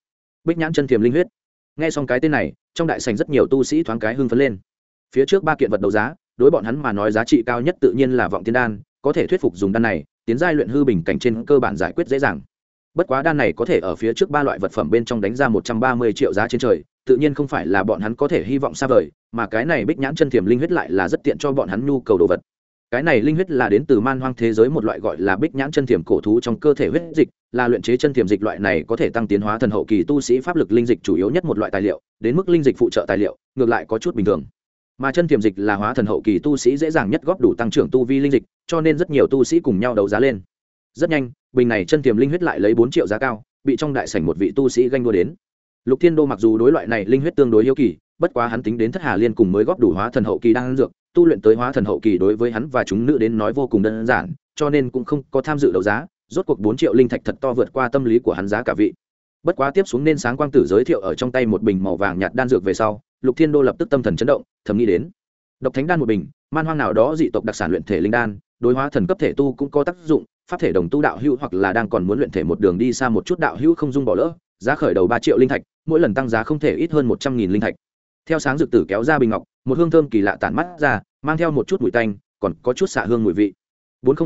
Bích nhãn chân thiềm linh huyết. Nghe xong cái tên này, trong đại sành rất nhiều tu sĩ thoáng cái hưng phấn lên. Phía trước ba kiện vật đấu giá, đối bọn hắn mà nói giá trị cao nhất tự nhiên là vọng tiên đan, có thể thuyết phục dùng đan này, tiến giai luyện hư bình cảnh trên cơ bản giải quyết dễ dàng bất quá đan này có thể ở phía trước ba loại vật phẩm bên trong đánh ra một trăm ba mươi triệu giá trên trời, tự nhiên không phải là bọn hắn có thể hy vọng xa vời, mà cái này bích nhãn chân thiềm linh huyết lại là rất tiện cho bọn hắn nhu cầu đồ vật. Cái này linh huyết là đến từ man hoang thế giới một loại gọi là bích nhãn chân thiềm cổ thú trong cơ thể huyết dịch, là luyện chế chân thiềm dịch loại này có thể tăng tiến hóa thần hậu kỳ tu sĩ pháp lực linh dịch chủ yếu nhất một loại tài liệu, đến mức linh dịch phụ trợ tài liệu, ngược lại có chút bình thường. Mà chân thiềm dịch là hóa thần hậu kỳ tu sĩ dễ dàng nhất góp đủ tăng trưởng tu vi linh dịch, cho nên rất nhiều tu sĩ cùng nhau đấu giá lên. Rất nhanh bình này chân tiềm linh huyết lại lấy bốn triệu giá cao, bị trong đại sảnh một vị tu sĩ ganh đua đến. Lục thiên đô mặc dù đối loại này linh huyết tương đối yêu kỳ, bất quá hắn tính đến thất hà liên cùng mới góp đủ hóa thần hậu kỳ đang dược, tu luyện tới hóa thần hậu kỳ đối với hắn và chúng nữ đến nói vô cùng đơn giản, cho nên cũng không có tham dự đấu giá, rốt cuộc bốn triệu linh thạch thật to vượt qua tâm lý của hắn giá cả vị. Bất quá tiếp xuống nên sáng quang tử giới thiệu ở trong tay một bình màu vàng nhạt đan dược về sau, lục thiên đô lập tức tâm thần chấn động, thầm nghĩ đến. Độc thánh đan một bình, man hoang nào đó dị tộc đặc sản luyện thể linh đan, đối hóa thần cấp thể tu cũng có tác dụng pháp thể đồng tu đạo hữu hoặc là đang còn muốn luyện thể một đường đi xa một chút đạo hữu không dung bỏ lỡ, giá khởi đầu ba triệu linh thạch, mỗi lần tăng giá không thể ít hơn một trăm nghìn linh thạch. Theo sáng dược tử kéo ra bình ngọc, một hương thơm kỳ lạ tản mắt ra, mang theo một chút mùi tanh, còn có chút xạ hương mùi vị. bốn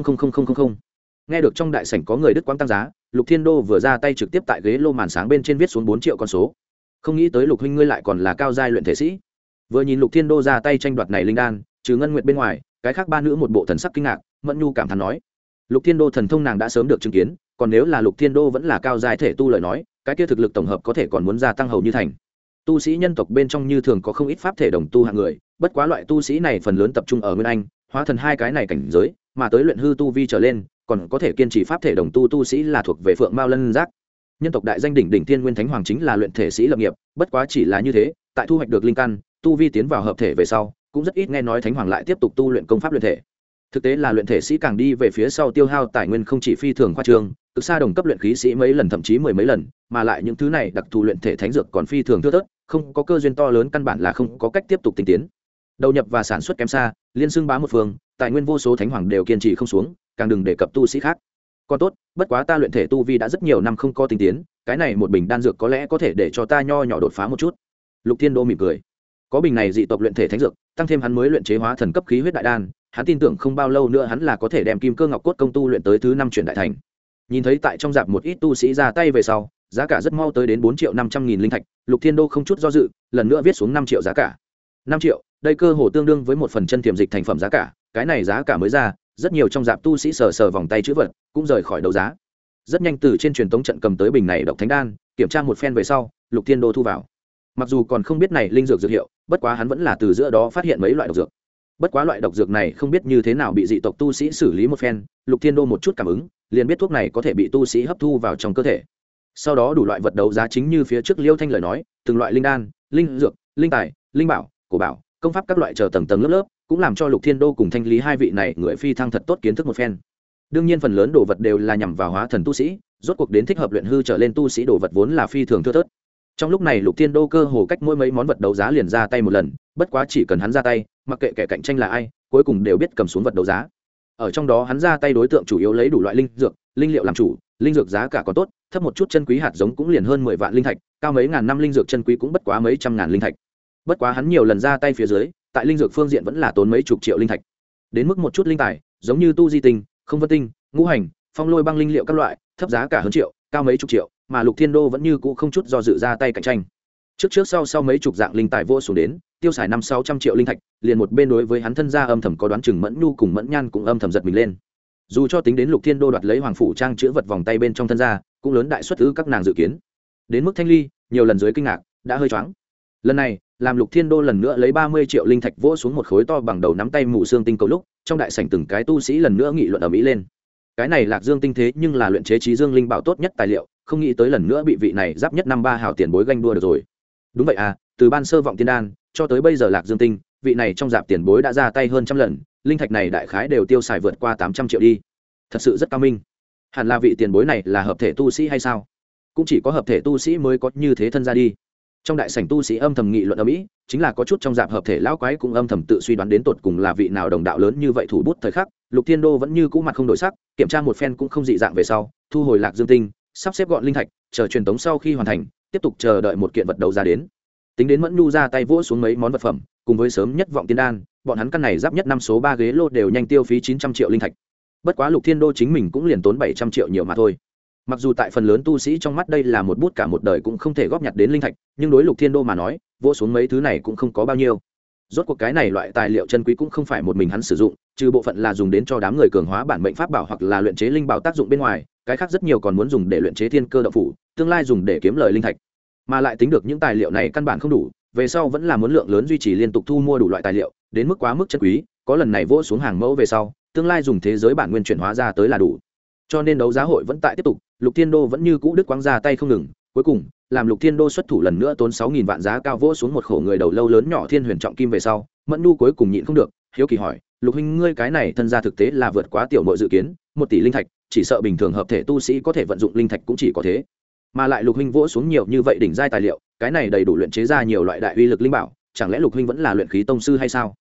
nghe được trong đại sảnh có người đứt quãng tăng giá, lục thiên đô vừa ra tay trực tiếp tại ghế lô màn sáng bên trên viết xuống bốn triệu con số. Không nghĩ tới lục huynh ngươi lại còn là cao giai luyện thể sĩ. Vừa nhìn lục thiên đô ra tay tranh đoạt này linh đan, trừ ngân nguyệt bên ngoài, cái khác ba nữ một bộ thần sắc kinh ngạc, mẫn nhu cảm thán nói lục thiên đô thần thông nàng đã sớm được chứng kiến, còn nếu là lục thiên đô vẫn là cao dài thể tu lời nói, cái kia thực lực tổng hợp có thể còn muốn gia tăng hầu như thành. Tu sĩ nhân tộc bên trong như thường có không ít pháp thể đồng tu hạng người, bất quá loại tu sĩ này phần lớn tập trung ở nguyên anh, hóa thần hai cái này cảnh giới, mà tới luyện hư tu vi trở lên, còn có thể kiên trì pháp thể đồng tu tu sĩ là thuộc về phượng mao lân giác. Nhân tộc đại danh đỉnh đỉnh thiên nguyên thánh hoàng chính là luyện thể sĩ lập nghiệp, bất quá chỉ là như thế, tại thu hoạch được linh căn, tu vi tiến vào hợp thể về sau, cũng rất ít nghe nói thánh hoàng lại tiếp tục tu luyện công pháp luyện thể thực tế là luyện thể sĩ càng đi về phía sau tiêu hao tài nguyên không chỉ phi thường khoa trương, cực xa đồng cấp luyện khí sĩ mấy lần thậm chí mười mấy lần, mà lại những thứ này đặc thù luyện thể thánh dược còn phi thường thưa thớt, không có cơ duyên to lớn căn bản là không có cách tiếp tục tinh tiến. Đầu nhập và sản xuất kém xa, liên xưng bá một phương, tài nguyên vô số thánh hoàng đều kiên trì không xuống, càng đừng đề cập tu sĩ khác. Còn tốt, bất quá ta luyện thể tu vi đã rất nhiều năm không có tinh tiến, cái này một bình đan dược có lẽ có thể để cho ta nho nhỏ đột phá một chút. Lục thiên đô mỉm cười. Có bình này dị tộc luyện thể thánh dược, tăng thêm hắn mới luyện chế hóa thần cấp khí huyết đại đan hắn tin tưởng không bao lâu nữa hắn là có thể đem kim cơ ngọc cốt công tu luyện tới thứ năm chuyển đại thành. Nhìn thấy tại trong dạp một ít tu sĩ ra tay về sau, giá cả rất mau tới đến bốn triệu năm trăm nghìn linh thạch, lục thiên đô không chút do dự, lần nữa viết xuống năm triệu giá cả. Năm triệu, đây cơ hồ tương đương với một phần chân tiềm dịch thành phẩm giá cả, cái này giá cả mới ra, rất nhiều trong dạp tu sĩ sờ sờ vòng tay chữ vật, cũng rời khỏi đấu giá. Rất nhanh từ trên truyền tống trận cầm tới bình này độc thánh đan, kiểm tra một phen về sau, lục thiên đô thu vào. Mặc dù còn không biết này linh dược dược hiệu, bất quá hắn vẫn là từ giữa đó phát hiện mấy loại độc dược bất quá loại độc dược này không biết như thế nào bị dị tộc tu sĩ xử lý một phen, lục thiên đô một chút cảm ứng, liền biết thuốc này có thể bị tu sĩ hấp thu vào trong cơ thể. Sau đó đủ loại vật đấu giá chính như phía trước liêu thanh lời nói, từng loại linh đan, linh dược, linh tài, linh bảo, cổ bảo, công pháp các loại chờ tầng tầng lớp lớp, cũng làm cho lục thiên đô cùng thanh lý hai vị này người phi thăng thật tốt kiến thức một phen. Đương nhiên phần lớn đồ vật đều là nhằm vào hóa thần tu sĩ, rốt cuộc đến thích hợp luyện hư trở lên tu sĩ đồ vật vốn là phi thường thưa thớt. Trong lúc này lục thiên đô cơ hồ cách mỗi mấy món vật đấu giá liền ra tay một lần, bất quá chỉ cần hắn ra tay mặc kệ kẻ cạnh tranh là ai, cuối cùng đều biết cầm xuống vật đấu giá. Ở trong đó hắn ra tay đối tượng chủ yếu lấy đủ loại linh dược, linh liệu làm chủ, linh dược giá cả có tốt, thấp một chút chân quý hạt giống cũng liền hơn mười vạn linh thạch, cao mấy ngàn năm linh dược chân quý cũng bất quá mấy trăm ngàn linh thạch. Bất quá hắn nhiều lần ra tay phía dưới, tại linh dược phương diện vẫn là tốn mấy chục triệu linh thạch. Đến mức một chút linh tài, giống như tu di tinh, không vân tinh, ngũ hành, phong lôi băng linh liệu các loại, thấp giá cả hơn triệu, cao mấy chục triệu, mà lục thiên đô vẫn như cũ không chút do dự ra tay cạnh tranh. Trước trước sau sau mấy chục dạng linh tài vô xuống đến tiêu xài năm sáu trăm triệu linh thạch, liền một bên đối với hắn thân gia âm thầm có đoán chừng mẫn nhu cùng mẫn nhan cũng âm thầm giật mình lên. Dù cho tính đến lục thiên đô đoạt lấy hoàng phủ trang chữ vật vòng tay bên trong thân gia, cũng lớn đại xuất thứ các nàng dự kiến. Đến mức thanh ly, nhiều lần dưới kinh ngạc, đã hơi choáng. Lần này, làm lục thiên đô lần nữa lấy ba mươi triệu linh thạch vỗ xuống một khối to bằng đầu nắm tay mù xương tinh cầu lúc, trong đại sảnh từng cái tu sĩ lần nữa nghị luận ở mỹ lên. Cái này lạc dương tinh thế nhưng là luyện chế trí dương linh bảo tốt nhất tài liệu, không nghĩ tới lần nữa bị vị này giáp nhất năm ba hào tiền bối ganh đua được rồi. Đúng vậy à từ ban sơ vọng tiên đan cho tới bây giờ lạc dương tinh, vị này trong dạp tiền bối đã ra tay hơn trăm lần, linh thạch này đại khái đều tiêu xài vượt qua tám trăm triệu đi. Thật sự rất cao minh. Hẳn là vị tiền bối này là hợp thể tu sĩ hay sao? Cũng chỉ có hợp thể tu sĩ mới có như thế thân ra đi. Trong đại sảnh tu sĩ âm thầm nghị luận ở mỹ, chính là có chút trong dạp hợp thể lão quái cũng âm thầm tự suy đoán đến tột cùng là vị nào đồng đạo lớn như vậy thủ bút thời khắc, lục thiên đô vẫn như cũ mặt không đổi sắc, kiểm tra một phen cũng không dị dạng về sau, thu hồi lạc dương tinh, sắp xếp gọn linh thạch, chờ truyền tống sau khi hoàn thành, tiếp tục chờ đợi một kiện vật đầu ra đến tính đến mẫn nhu ra tay vỗ xuống mấy món vật phẩm, cùng với sớm nhất vọng tiên đan, bọn hắn căn này giáp nhất năm số ba ghế lô đều nhanh tiêu phí chín trăm triệu linh thạch. Bất quá lục thiên đô chính mình cũng liền tốn bảy trăm triệu nhiều mà thôi. Mặc dù tại phần lớn tu sĩ trong mắt đây là một bút cả một đời cũng không thể góp nhặt đến linh thạch, nhưng đối lục thiên đô mà nói, vỗ xuống mấy thứ này cũng không có bao nhiêu. Rốt cuộc cái này loại tài liệu chân quý cũng không phải một mình hắn sử dụng, trừ bộ phận là dùng đến cho đám người cường hóa bản mệnh pháp bảo hoặc là luyện chế linh bảo tác dụng bên ngoài, cái khác rất nhiều còn muốn dùng để luyện chế thiên cơ đậu phủ, tương lai dùng để kiếm lời linh thạch mà lại tính được những tài liệu này căn bản không đủ, về sau vẫn là muốn lượng lớn duy trì liên tục thu mua đủ loại tài liệu, đến mức quá mức chân quý, có lần này vỗ xuống hàng mẫu về sau, tương lai dùng thế giới bản nguyên chuyển hóa ra tới là đủ. Cho nên đấu giá hội vẫn tại tiếp tục, lục thiên đô vẫn như cũ đức quáng ra tay không ngừng, cuối cùng, làm lục thiên đô xuất thủ lần nữa tốn sáu nghìn vạn giá cao vỗ xuống một khổ người đầu lâu lớn nhỏ thiên huyền trọng kim về sau, mẫn nu cuối cùng nhịn không được, hiếu kỳ hỏi, lục huynh, ngươi cái này thân ra thực tế là vượt quá tiểu mội dự kiến, một tỷ linh thạch, chỉ sợ bình thường hợp thể tu sĩ có thể vận dụng linh thạch cũng chỉ có thế mà lại lục huynh vỗ xuống nhiều như vậy đỉnh giai tài liệu, cái này đầy đủ luyện chế ra nhiều loại đại uy lực linh bảo, chẳng lẽ lục huynh vẫn là luyện khí tông sư hay sao?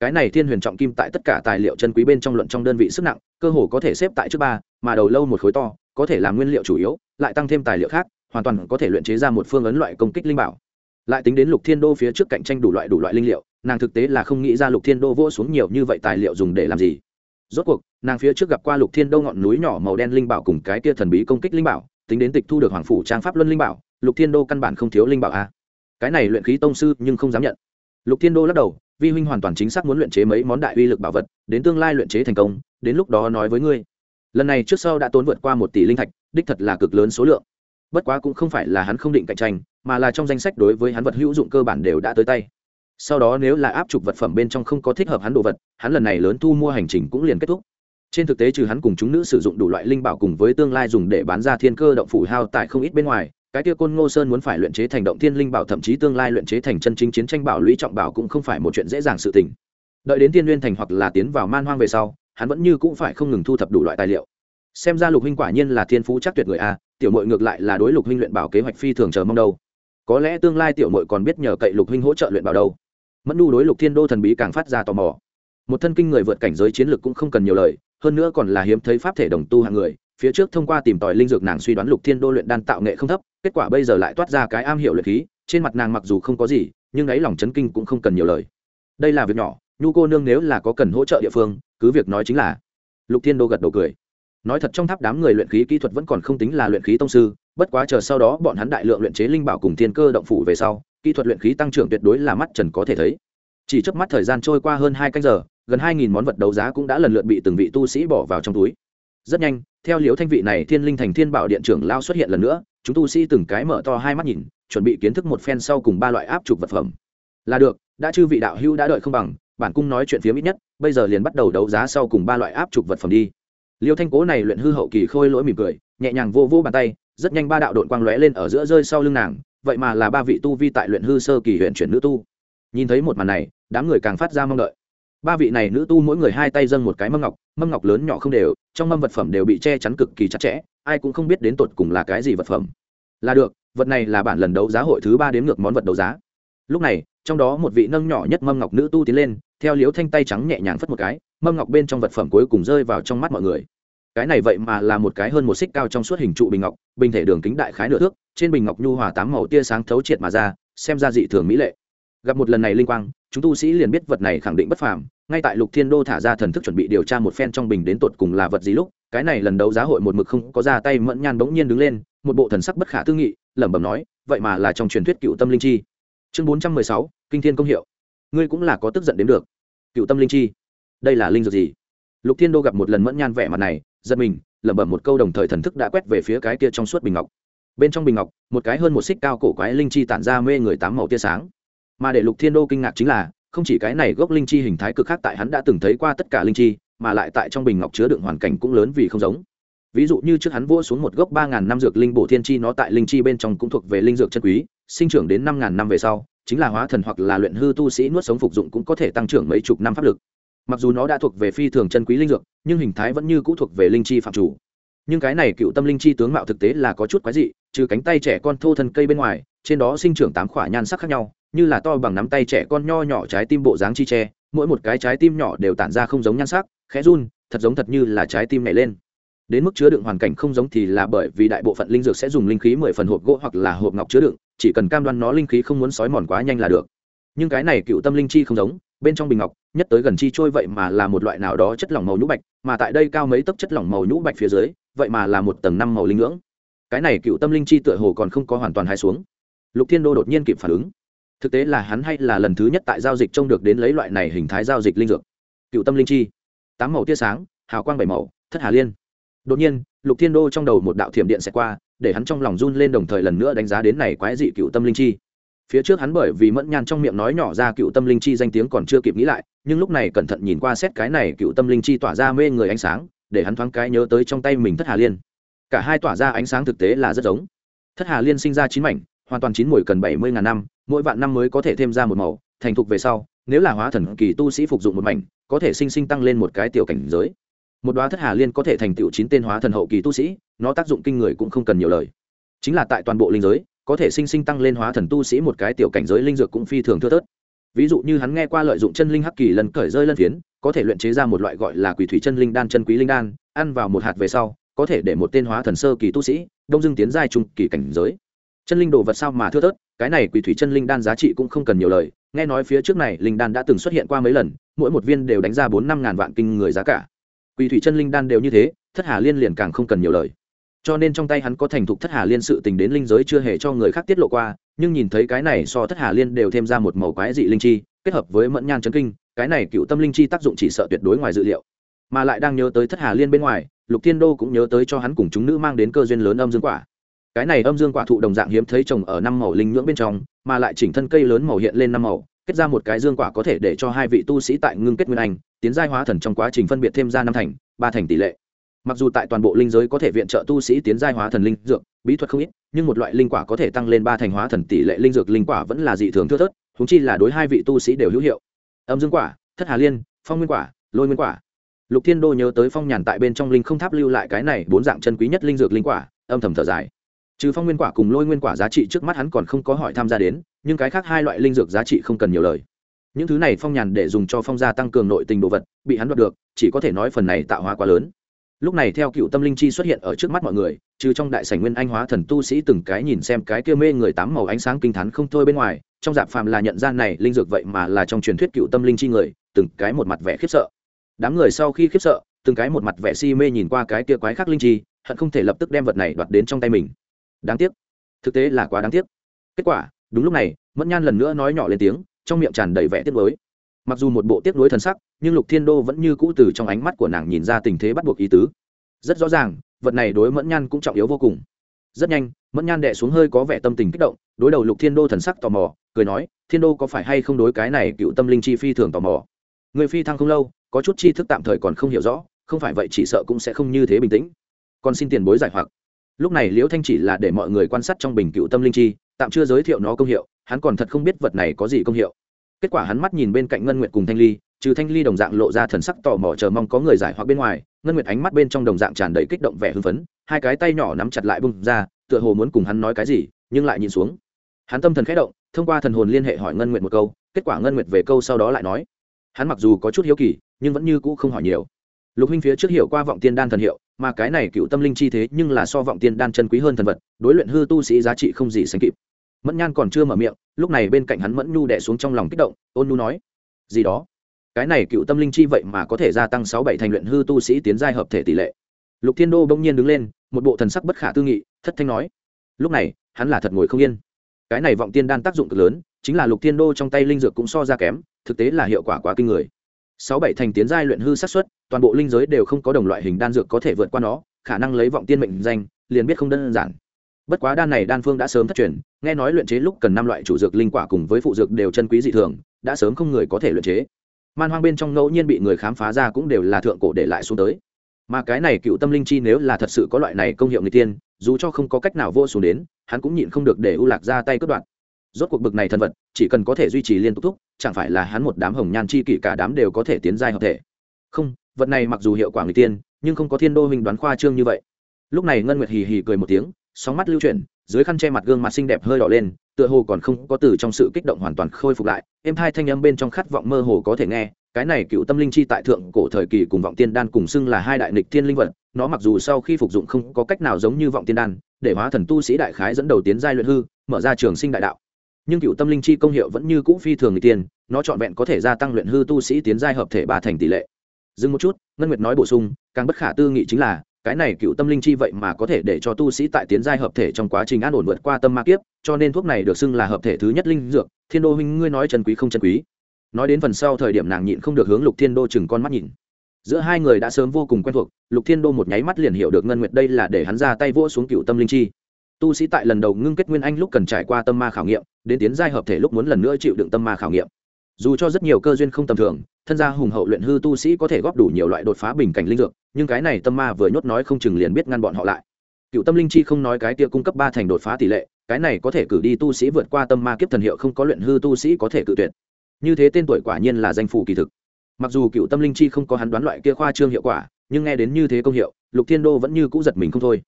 Cái này thiên huyền trọng kim tại tất cả tài liệu chân quý bên trong luận trong đơn vị sức nặng, cơ hồ có thể xếp tại trước ba, mà đầu lâu một khối to, có thể làm nguyên liệu chủ yếu, lại tăng thêm tài liệu khác, hoàn toàn có thể luyện chế ra một phương ấn loại công kích linh bảo. Lại tính đến lục thiên đô phía trước cạnh tranh đủ loại đủ loại linh liệu, nàng thực tế là không nghĩ ra lục thiên đô vỗ xuống nhiều như vậy tài liệu dùng để làm gì. Rốt cuộc, nàng phía trước gặp qua lục thiên đô ngọn núi nhỏ màu đen linh bảo cùng cái kia thần bí công kích linh bảo tính đến tịch thu được hoàng phủ trang pháp luân linh bảo, lục thiên đô căn bản không thiếu linh bảo a. Cái này luyện khí tông sư nhưng không dám nhận. Lục thiên đô lắc đầu, vi huynh hoàn toàn chính xác muốn luyện chế mấy món đại uy lực bảo vật, đến tương lai luyện chế thành công, đến lúc đó nói với ngươi. Lần này trước sau đã tốn vượt qua một tỷ linh thạch, đích thật là cực lớn số lượng. Bất quá cũng không phải là hắn không định cạnh tranh, mà là trong danh sách đối với hắn vật hữu dụng cơ bản đều đã tới tay. Sau đó nếu là áp trục vật phẩm bên trong không có thích hợp hắn đồ vật, hắn lần này lớn thu mua hành trình cũng liền kết thúc trên thực tế trừ hắn cùng chúng nữ sử dụng đủ loại linh bảo cùng với tương lai dùng để bán ra thiên cơ động phủ hao tại không ít bên ngoài, cái kia côn ngô sơn muốn phải luyện chế thành động thiên linh bảo thậm chí tương lai luyện chế thành chân chính chiến tranh bảo lũy trọng bảo cũng không phải một chuyện dễ dàng sự tình. Đợi đến tiên nguyên thành hoặc là tiến vào man hoang về sau, hắn vẫn như cũng phải không ngừng thu thập đủ loại tài liệu. Xem ra lục huynh quả nhiên là thiên phú chắc tuyệt người a, tiểu mội ngược lại là đối lục huynh luyện bảo kế hoạch phi thường chờ mong đâu. Có lẽ tương lai tiểu mội còn biết nhờ cậy lục huynh hỗ trợ luyện bảo đâu. Mẫn nu đối lục thiên đô thần bí càng phát ra tò mò. Một thân kinh người vượt cảnh giới chiến lược cũng không cần nhiều lời hơn nữa còn là hiếm thấy pháp thể đồng tu hạng người, phía trước thông qua tìm tòi linh dược nàng suy đoán lục thiên đô luyện đan tạo nghệ không thấp, kết quả bây giờ lại toát ra cái am hiểu luyện khí, trên mặt nàng mặc dù không có gì, nhưng ấy lòng chấn kinh cũng không cần nhiều lời. Đây là việc nhỏ, nhu cô nương nếu là có cần hỗ trợ địa phương, cứ việc nói chính là. Lục thiên đô gật đầu cười. Nói thật trong tháp đám người luyện khí kỹ thuật vẫn còn không tính là luyện khí tông sư, bất quá chờ sau đó bọn hắn đại lượng luyện chế linh bảo cùng thiên cơ động phủ về sau, kỹ thuật luyện khí tăng trưởng tuyệt đối là mắt trần có thể thấy. Chỉ trước mắt thời gian trôi qua hơn hai canh giờ gần hai nghìn món vật đấu giá cũng đã lần lượt bị từng vị tu sĩ bỏ vào trong túi. Rất nhanh, theo liếu thanh vị này thiên linh thành thiên bảo điện trưởng lao xuất hiện lần nữa, chúng tu sĩ từng cái mở to hai mắt nhìn, chuẩn bị kiến thức một phen sau cùng ba loại áp trục vật phẩm. Là được, đã chư vị đạo hữu đã đợi không bằng, bản cung nói chuyện phía ít nhất, bây giờ liền bắt đầu đấu giá sau cùng ba loại áp trục vật phẩm đi. Liêu thanh cố này luyện hư hậu kỳ khôi lỗi mỉm cười, nhẹ nhàng vô vô bàn tay, rất nhanh ba đạo đội quang lóe lên ở giữa rơi sau lưng nàng, vậy mà là ba vị tu vi tại luyện hư sơ kỳ huyện chuyển nữ tu. Nhìn thấy một màn này, đám người càng phát ra mong đợi ba vị này nữ tu mỗi người hai tay dâng một cái mâm ngọc mâm ngọc lớn nhỏ không đều, trong mâm vật phẩm đều bị che chắn cực kỳ chặt chẽ, ai cũng không biết đến tột cùng là cái gì vật phẩm. Là được, vật này là bản lần đấu giá hội thứ ba đến ngược món vật đấu giá. Lúc này, trong đó một vị nâng nhỏ nhất mâm ngọc nữ tu tiến lên, theo liếu thanh tay trắng nhẹ nhàng phất một cái, mâm ngọc bên trong vật phẩm cuối cùng rơi vào trong mắt mọi người. Cái này vậy mà là một cái hơn một xích cao trong suốt hình trụ bình ngọc, bình thể đường kính đại khái nửa thước, trên bình ngọc nhu hòa tám màu tia sáng thấu triệt mà ra, xem ra dị thường mỹ lệ. Gặp một lần này linh quang, chúng tu sĩ liền biết vật này khẳng định bất phàm ngay tại lục thiên đô thả ra thần thức chuẩn bị điều tra một phen trong bình đến tột cùng là vật gì lúc, cái này lần đấu giá hội một mực không có ra tay, mẫn nhan bỗng nhiên đứng lên, một bộ thần sắc bất khả tư nghị, lẩm bẩm nói, vậy mà là trong truyền thuyết cựu tâm linh chi. Chương bốn trăm mười sáu, kinh thiên công hiệu. Ngươi cũng là có tức giận đến được. Cựu tâm linh chi? Đây là linh dược gì? Lục thiên đô gặp một lần mẫn nhan vẻ mặt này, giật mình, lẩm bẩm một câu đồng thời thần thức đã quét về phía cái kia trong suốt bình ngọc. Bên trong bình ngọc, một cái hơn một xích cao cổ quái linh chi tản ra mê người tám màu tia sáng. Mà để lục thiên đô kinh ngạc chính là không chỉ cái này gốc linh chi hình thái cực khác tại hắn đã từng thấy qua tất cả linh chi, mà lại tại trong bình ngọc chứa đựng hoàn cảnh cũng lớn vì không giống. Ví dụ như trước hắn vua xuống một gốc ba ngàn năm dược linh bổ thiên chi nó tại linh chi bên trong cũng thuộc về linh dược chân quý, sinh trưởng đến năm ngàn năm về sau, chính là hóa thần hoặc là luyện hư tu sĩ nuốt sống phục dụng cũng có thể tăng trưởng mấy chục năm pháp lực. Mặc dù nó đã thuộc về phi thường chân quý linh dược, nhưng hình thái vẫn như cũ thuộc về linh chi phạm chủ. Nhưng cái này cựu tâm linh chi tướng mạo thực tế là có chút quái dị, trừ cánh tay trẻ con thô thân cây bên ngoài, trên đó sinh trưởng tám khỏa nhan sắc khác nhau như là to bằng nắm tay trẻ con nho nhỏ trái tim bộ dáng chi tre mỗi một cái trái tim nhỏ đều tản ra không giống nhan sắc, khẽ run, thật giống thật như là trái tim nhảy lên. Đến mức chứa đựng hoàn cảnh không giống thì là bởi vì đại bộ phận linh dược sẽ dùng linh khí mười phần hộp gỗ hoặc là hộp ngọc chứa đựng, chỉ cần cam đoan nó linh khí không muốn sói mòn quá nhanh là được. Nhưng cái này cựu tâm linh chi không giống, bên trong bình ngọc, nhất tới gần chi trôi vậy mà là một loại nào đó chất lỏng màu nhũ bạch, mà tại đây cao mấy tấc chất lỏng màu nhũ bạch phía dưới, vậy mà là một tầng năm màu linh ngưỡng. Cái này cựu tâm linh chi tựa hồ còn không có hoàn toàn hai xuống. Lục thiên đô đột nhiên kịp phản ứng thực tế là hắn hay là lần thứ nhất tại giao dịch trông được đến lấy loại này hình thái giao dịch linh dược. Cựu tâm linh chi. Tám màu tia sáng, hào quang bảy màu, thất hà liên. Đột nhiên, lục thiên đô trong đầu một đạo thiểm điện sẽ qua, để hắn trong lòng run lên đồng thời lần nữa đánh giá đến này quái dị cựu tâm linh chi. Phía trước hắn bởi vì mẫn nhan trong miệng nói nhỏ ra cựu tâm linh chi danh tiếng còn chưa kịp nghĩ lại, nhưng lúc này cẩn thận nhìn qua xét cái này cựu tâm linh chi tỏa ra mê người ánh sáng, để hắn thoáng cái nhớ tới trong tay mình thất hà liên. Cả hai tỏa ra ánh sáng thực tế là rất giống. Thất hà liên sinh ra chín mảnh hoàn toàn chín mùi cần bảy mươi ngàn năm, mỗi vạn năm mới có thể thêm ra một màu, thành thục về sau, nếu là hóa thần kỳ tu sĩ phục dụng một mảnh, có thể sinh sinh tăng lên một cái tiểu cảnh giới. Một đoá thất hà liên có thể thành tựu chín tên hóa thần hậu kỳ tu sĩ, nó tác dụng kinh người cũng không cần nhiều lời. Chính là tại toàn bộ linh giới, có thể sinh sinh tăng lên hóa thần tu sĩ một cái tiểu cảnh giới linh dược cũng phi thường thưa thớt. Ví dụ như hắn nghe qua lợi dụng chân linh hắc kỳ lần cởi rơi lân phiến, có thể luyện chế ra một loại gọi là quỷ thủy chân linh đan chân quý linh đan, ăn vào một hạt về sau, có thể để một tên hóa thần sơ kỳ tu sĩ, đông dưng tiến giai trung kỳ cảnh giới chân linh đồ vật sao mà thưa thớt, cái này quỷ thủy chân linh đan giá trị cũng không cần nhiều lời, nghe nói phía trước này linh đan đã từng xuất hiện qua mấy lần, mỗi một viên đều đánh ra bốn năm ngàn vạn kinh người giá cả. Quỷ thủy chân linh đan đều như thế, thất hà liên liền càng không cần nhiều lời. Cho nên trong tay hắn có thành thục thất hà liên sự tình đến linh giới chưa hề cho người khác tiết lộ qua, nhưng nhìn thấy cái này so thất hà liên đều thêm ra một màu quái dị linh chi, kết hợp với mẫn nhan chấn kinh, cái này cựu tâm linh chi tác dụng chỉ sợ tuyệt đối ngoài dự liệu. Mà lại đang nhớ tới thất hà liên bên ngoài, lục thiên đô cũng nhớ tới cho hắn cùng chúng nữ mang đến cơ duyên lớn âm dương quả cái này âm dương quả thụ đồng dạng hiếm thấy trồng ở năm màu linh nhưỡng bên trong, mà lại chỉnh thân cây lớn màu hiện lên năm màu, kết ra một cái dương quả có thể để cho hai vị tu sĩ tại ngưng kết nguyên anh, tiến giai hóa thần trong quá trình phân biệt thêm ra năm thành, ba thành tỷ lệ. Mặc dù tại toàn bộ linh giới có thể viện trợ tu sĩ tiến giai hóa thần linh dược, bí thuật không ít, nhưng một loại linh quả có thể tăng lên ba thành hóa thần tỷ lệ linh dược linh quả vẫn là dị thường thưa thớt húng chi là đối hai vị tu sĩ đều hữu hiệu. Âm dương quả, thất hà liên, phong nguyên quả, lôi nguyên quả. Lục thiên đô nhớ tới phong nhàn tại bên trong linh không tháp lưu lại cái này bốn dạng chân quý nhất linh dược linh quả, âm thầm thở dài trừ phong nguyên quả cùng lôi nguyên quả giá trị trước mắt hắn còn không có hỏi tham gia đến, nhưng cái khác hai loại linh dược giá trị không cần nhiều lời. Những thứ này phong nhàn để dùng cho phong gia tăng cường nội tình đồ vật, bị hắn đoạt được, chỉ có thể nói phần này tạo hóa quá lớn. Lúc này theo cựu tâm linh chi xuất hiện ở trước mắt mọi người, trừ trong đại sảnh nguyên anh hóa thần tu sĩ từng cái nhìn xem cái kia mê người tám màu ánh sáng kinh thắn không thôi bên ngoài, trong dạp phàm là nhận ra này linh dược vậy mà là trong truyền thuyết cựu tâm linh chi người, từng cái một mặt vẻ khiếp sợ. Đám người sau khi khiếp sợ, từng cái một mặt vẻ si mê nhìn qua cái kia quái khắc linh chi, hận không thể lập tức đem vật này đoạt đến trong tay mình đáng tiếc. Thực tế là quá đáng tiếc. Kết quả, đúng lúc này, mẫn nhan lần nữa nói nhỏ lên tiếng, trong miệng tràn đầy vẻ tiếc nuối. Mặc dù một bộ tiếc nuối thần sắc, nhưng lục thiên đô vẫn như cũ từ trong ánh mắt của nàng nhìn ra tình thế bắt buộc ý tứ. Rất rõ ràng, vật này đối mẫn nhan cũng trọng yếu vô cùng. Rất nhanh, mẫn nhan đệ xuống hơi có vẻ tâm tình kích động, đối đầu lục thiên đô thần sắc tò mò, cười nói, thiên đô có phải hay không đối cái này cựu tâm linh chi phi thường tò mò? Người phi thăng không lâu, có chút chi thức tạm thời còn không hiểu rõ, không phải vậy chỉ sợ cũng sẽ không như thế bình tĩnh. Còn xin tiền bối giải hoặc lúc này liễu thanh chỉ là để mọi người quan sát trong bình cựu tâm linh chi, tạm chưa giới thiệu nó công hiệu, hắn còn thật không biết vật này có gì công hiệu. Kết quả hắn mắt nhìn bên cạnh ngân nguyệt cùng thanh ly, trừ thanh ly đồng dạng lộ ra thần sắc tò mò chờ mong có người giải hoặc bên ngoài, ngân nguyệt ánh mắt bên trong đồng dạng tràn đầy kích động vẻ hưng phấn, hai cái tay nhỏ nắm chặt lại bung ra, tựa hồ muốn cùng hắn nói cái gì, nhưng lại nhìn xuống. Hắn tâm thần khẽ động, thông qua thần hồn liên hệ hỏi ngân nguyệt một câu, kết quả ngân nguyệt về câu sau đó lại nói. Hắn mặc dù có chút hiếu kỳ, nhưng vẫn như cũ không hỏi nhiều. Lục huynh phía trước hiểu qua vọng tiên đan thần hiệu mà cái này cựu tâm linh chi thế nhưng là so vọng tiên đan chân quý hơn thần vật, đối luyện hư tu sĩ giá trị không gì sánh kịp. Mẫn nhan còn chưa mở miệng, lúc này bên cạnh hắn mẫn nhu đẻ xuống trong lòng kích động, ôn nhu nói, gì đó? Cái này cựu tâm linh chi vậy mà có thể gia tăng sáu bảy thành luyện hư tu sĩ tiến giai hợp thể tỷ lệ? Lục thiên đô bỗng nhiên đứng lên, một bộ thần sắc bất khả tư nghị, thất thanh nói, lúc này, hắn là thật ngồi không yên. Cái này vọng tiên đan tác dụng cực lớn, chính là lục thiên đô trong tay linh dược cũng so ra kém, thực tế là hiệu quả quá kinh người. Sáu bảy thành tiến giai luyện hư sát xuất toàn bộ linh giới đều không có đồng loại hình đan dược có thể vượt qua nó, khả năng lấy vọng tiên mệnh danh, liền biết không đơn giản. Bất quá đan này đan phương đã sớm thất truyền, nghe nói luyện chế lúc cần năm loại chủ dược linh quả cùng với phụ dược đều chân quý dị thường, đã sớm không người có thể luyện chế. Man hoang bên trong ngẫu nhiên bị người khám phá ra cũng đều là thượng cổ để lại xuống tới. Mà cái này cựu tâm linh chi nếu là thật sự có loại này công hiệu người tiên, dù cho không có cách nào vô xuống đến, hắn cũng nhịn không được để ưu lạc ra tay cướp đoạt. Rốt cuộc bực này thần vật, chỉ cần có thể duy trì liên tục thúc, chẳng phải là hắn một đám hồng nhan chi kỷ cả đám đều có thể tiến giai hợp thể. Không vật này mặc dù hiệu quả người tiên, nhưng không có thiên đô hình đoán khoa trương như vậy. Lúc này ngân nguyệt hì hì cười một tiếng, sóng mắt lưu chuyển, dưới khăn che mặt gương mặt xinh đẹp hơi đỏ lên, tựa hồ còn không có từ trong sự kích động hoàn toàn khôi phục lại em hai thanh âm bên trong khát vọng mơ hồ có thể nghe, cái này cựu tâm linh chi tại thượng cổ thời kỳ cùng vọng tiên đan cùng xưng là hai đại nịch thiên linh vật, nó mặc dù sau khi phục dụng không có cách nào giống như vọng tiên đan, để hóa thần tu sĩ đại khái dẫn đầu tiến giai luyện hư, mở ra trường sinh đại đạo. Nhưng cựu tâm linh chi công hiệu vẫn như cũ phi thường người tiên nó trọn vẹn có thể gia tăng luyện hư tu sĩ tiến giai hợp thể ba thành tỷ lệ dừng một chút, ngân nguyệt nói bổ sung, càng bất khả tư nghị chính là, cái này cựu tâm linh chi vậy mà có thể để cho tu sĩ tại tiến giai hợp thể trong quá trình an ổn vượt qua tâm ma kiếp, cho nên thuốc này được xưng là hợp thể thứ nhất linh dược, thiên đô huynh ngươi nói chân quý không chân quý. Nói đến phần sau thời điểm nàng nhịn không được hướng lục thiên đô chừng con mắt nhìn. Giữa hai người đã sớm vô cùng quen thuộc, lục thiên đô một nháy mắt liền hiểu được ngân nguyệt đây là để hắn ra tay vỗ xuống cựu tâm linh chi. Tu sĩ tại lần đầu ngưng kết nguyên anh lúc cần trải qua tâm ma khảo nghiệm, đến tiến giai hợp thể lúc muốn lần nữa chịu đựng tâm ma khảo nghiệm dù cho rất nhiều cơ duyên không tầm thường, thân gia hùng hậu luyện hư tu sĩ có thể góp đủ nhiều loại đột phá bình cảnh linh dược, nhưng cái này tâm ma vừa nhốt nói không chừng liền biết ngăn bọn họ lại. Cựu tâm linh chi không nói cái kia cung cấp ba thành đột phá tỷ lệ, cái này có thể cử đi tu sĩ vượt qua tâm ma kiếp thần hiệu không có luyện hư tu sĩ có thể cự tuyệt. Như thế tên tuổi quả nhiên là danh phủ kỳ thực. Mặc dù cựu tâm linh chi không có hắn đoán loại kia khoa trương hiệu quả, nhưng nghe đến như thế công hiệu, lục thiên đô vẫn như cũ giật mình không thôi.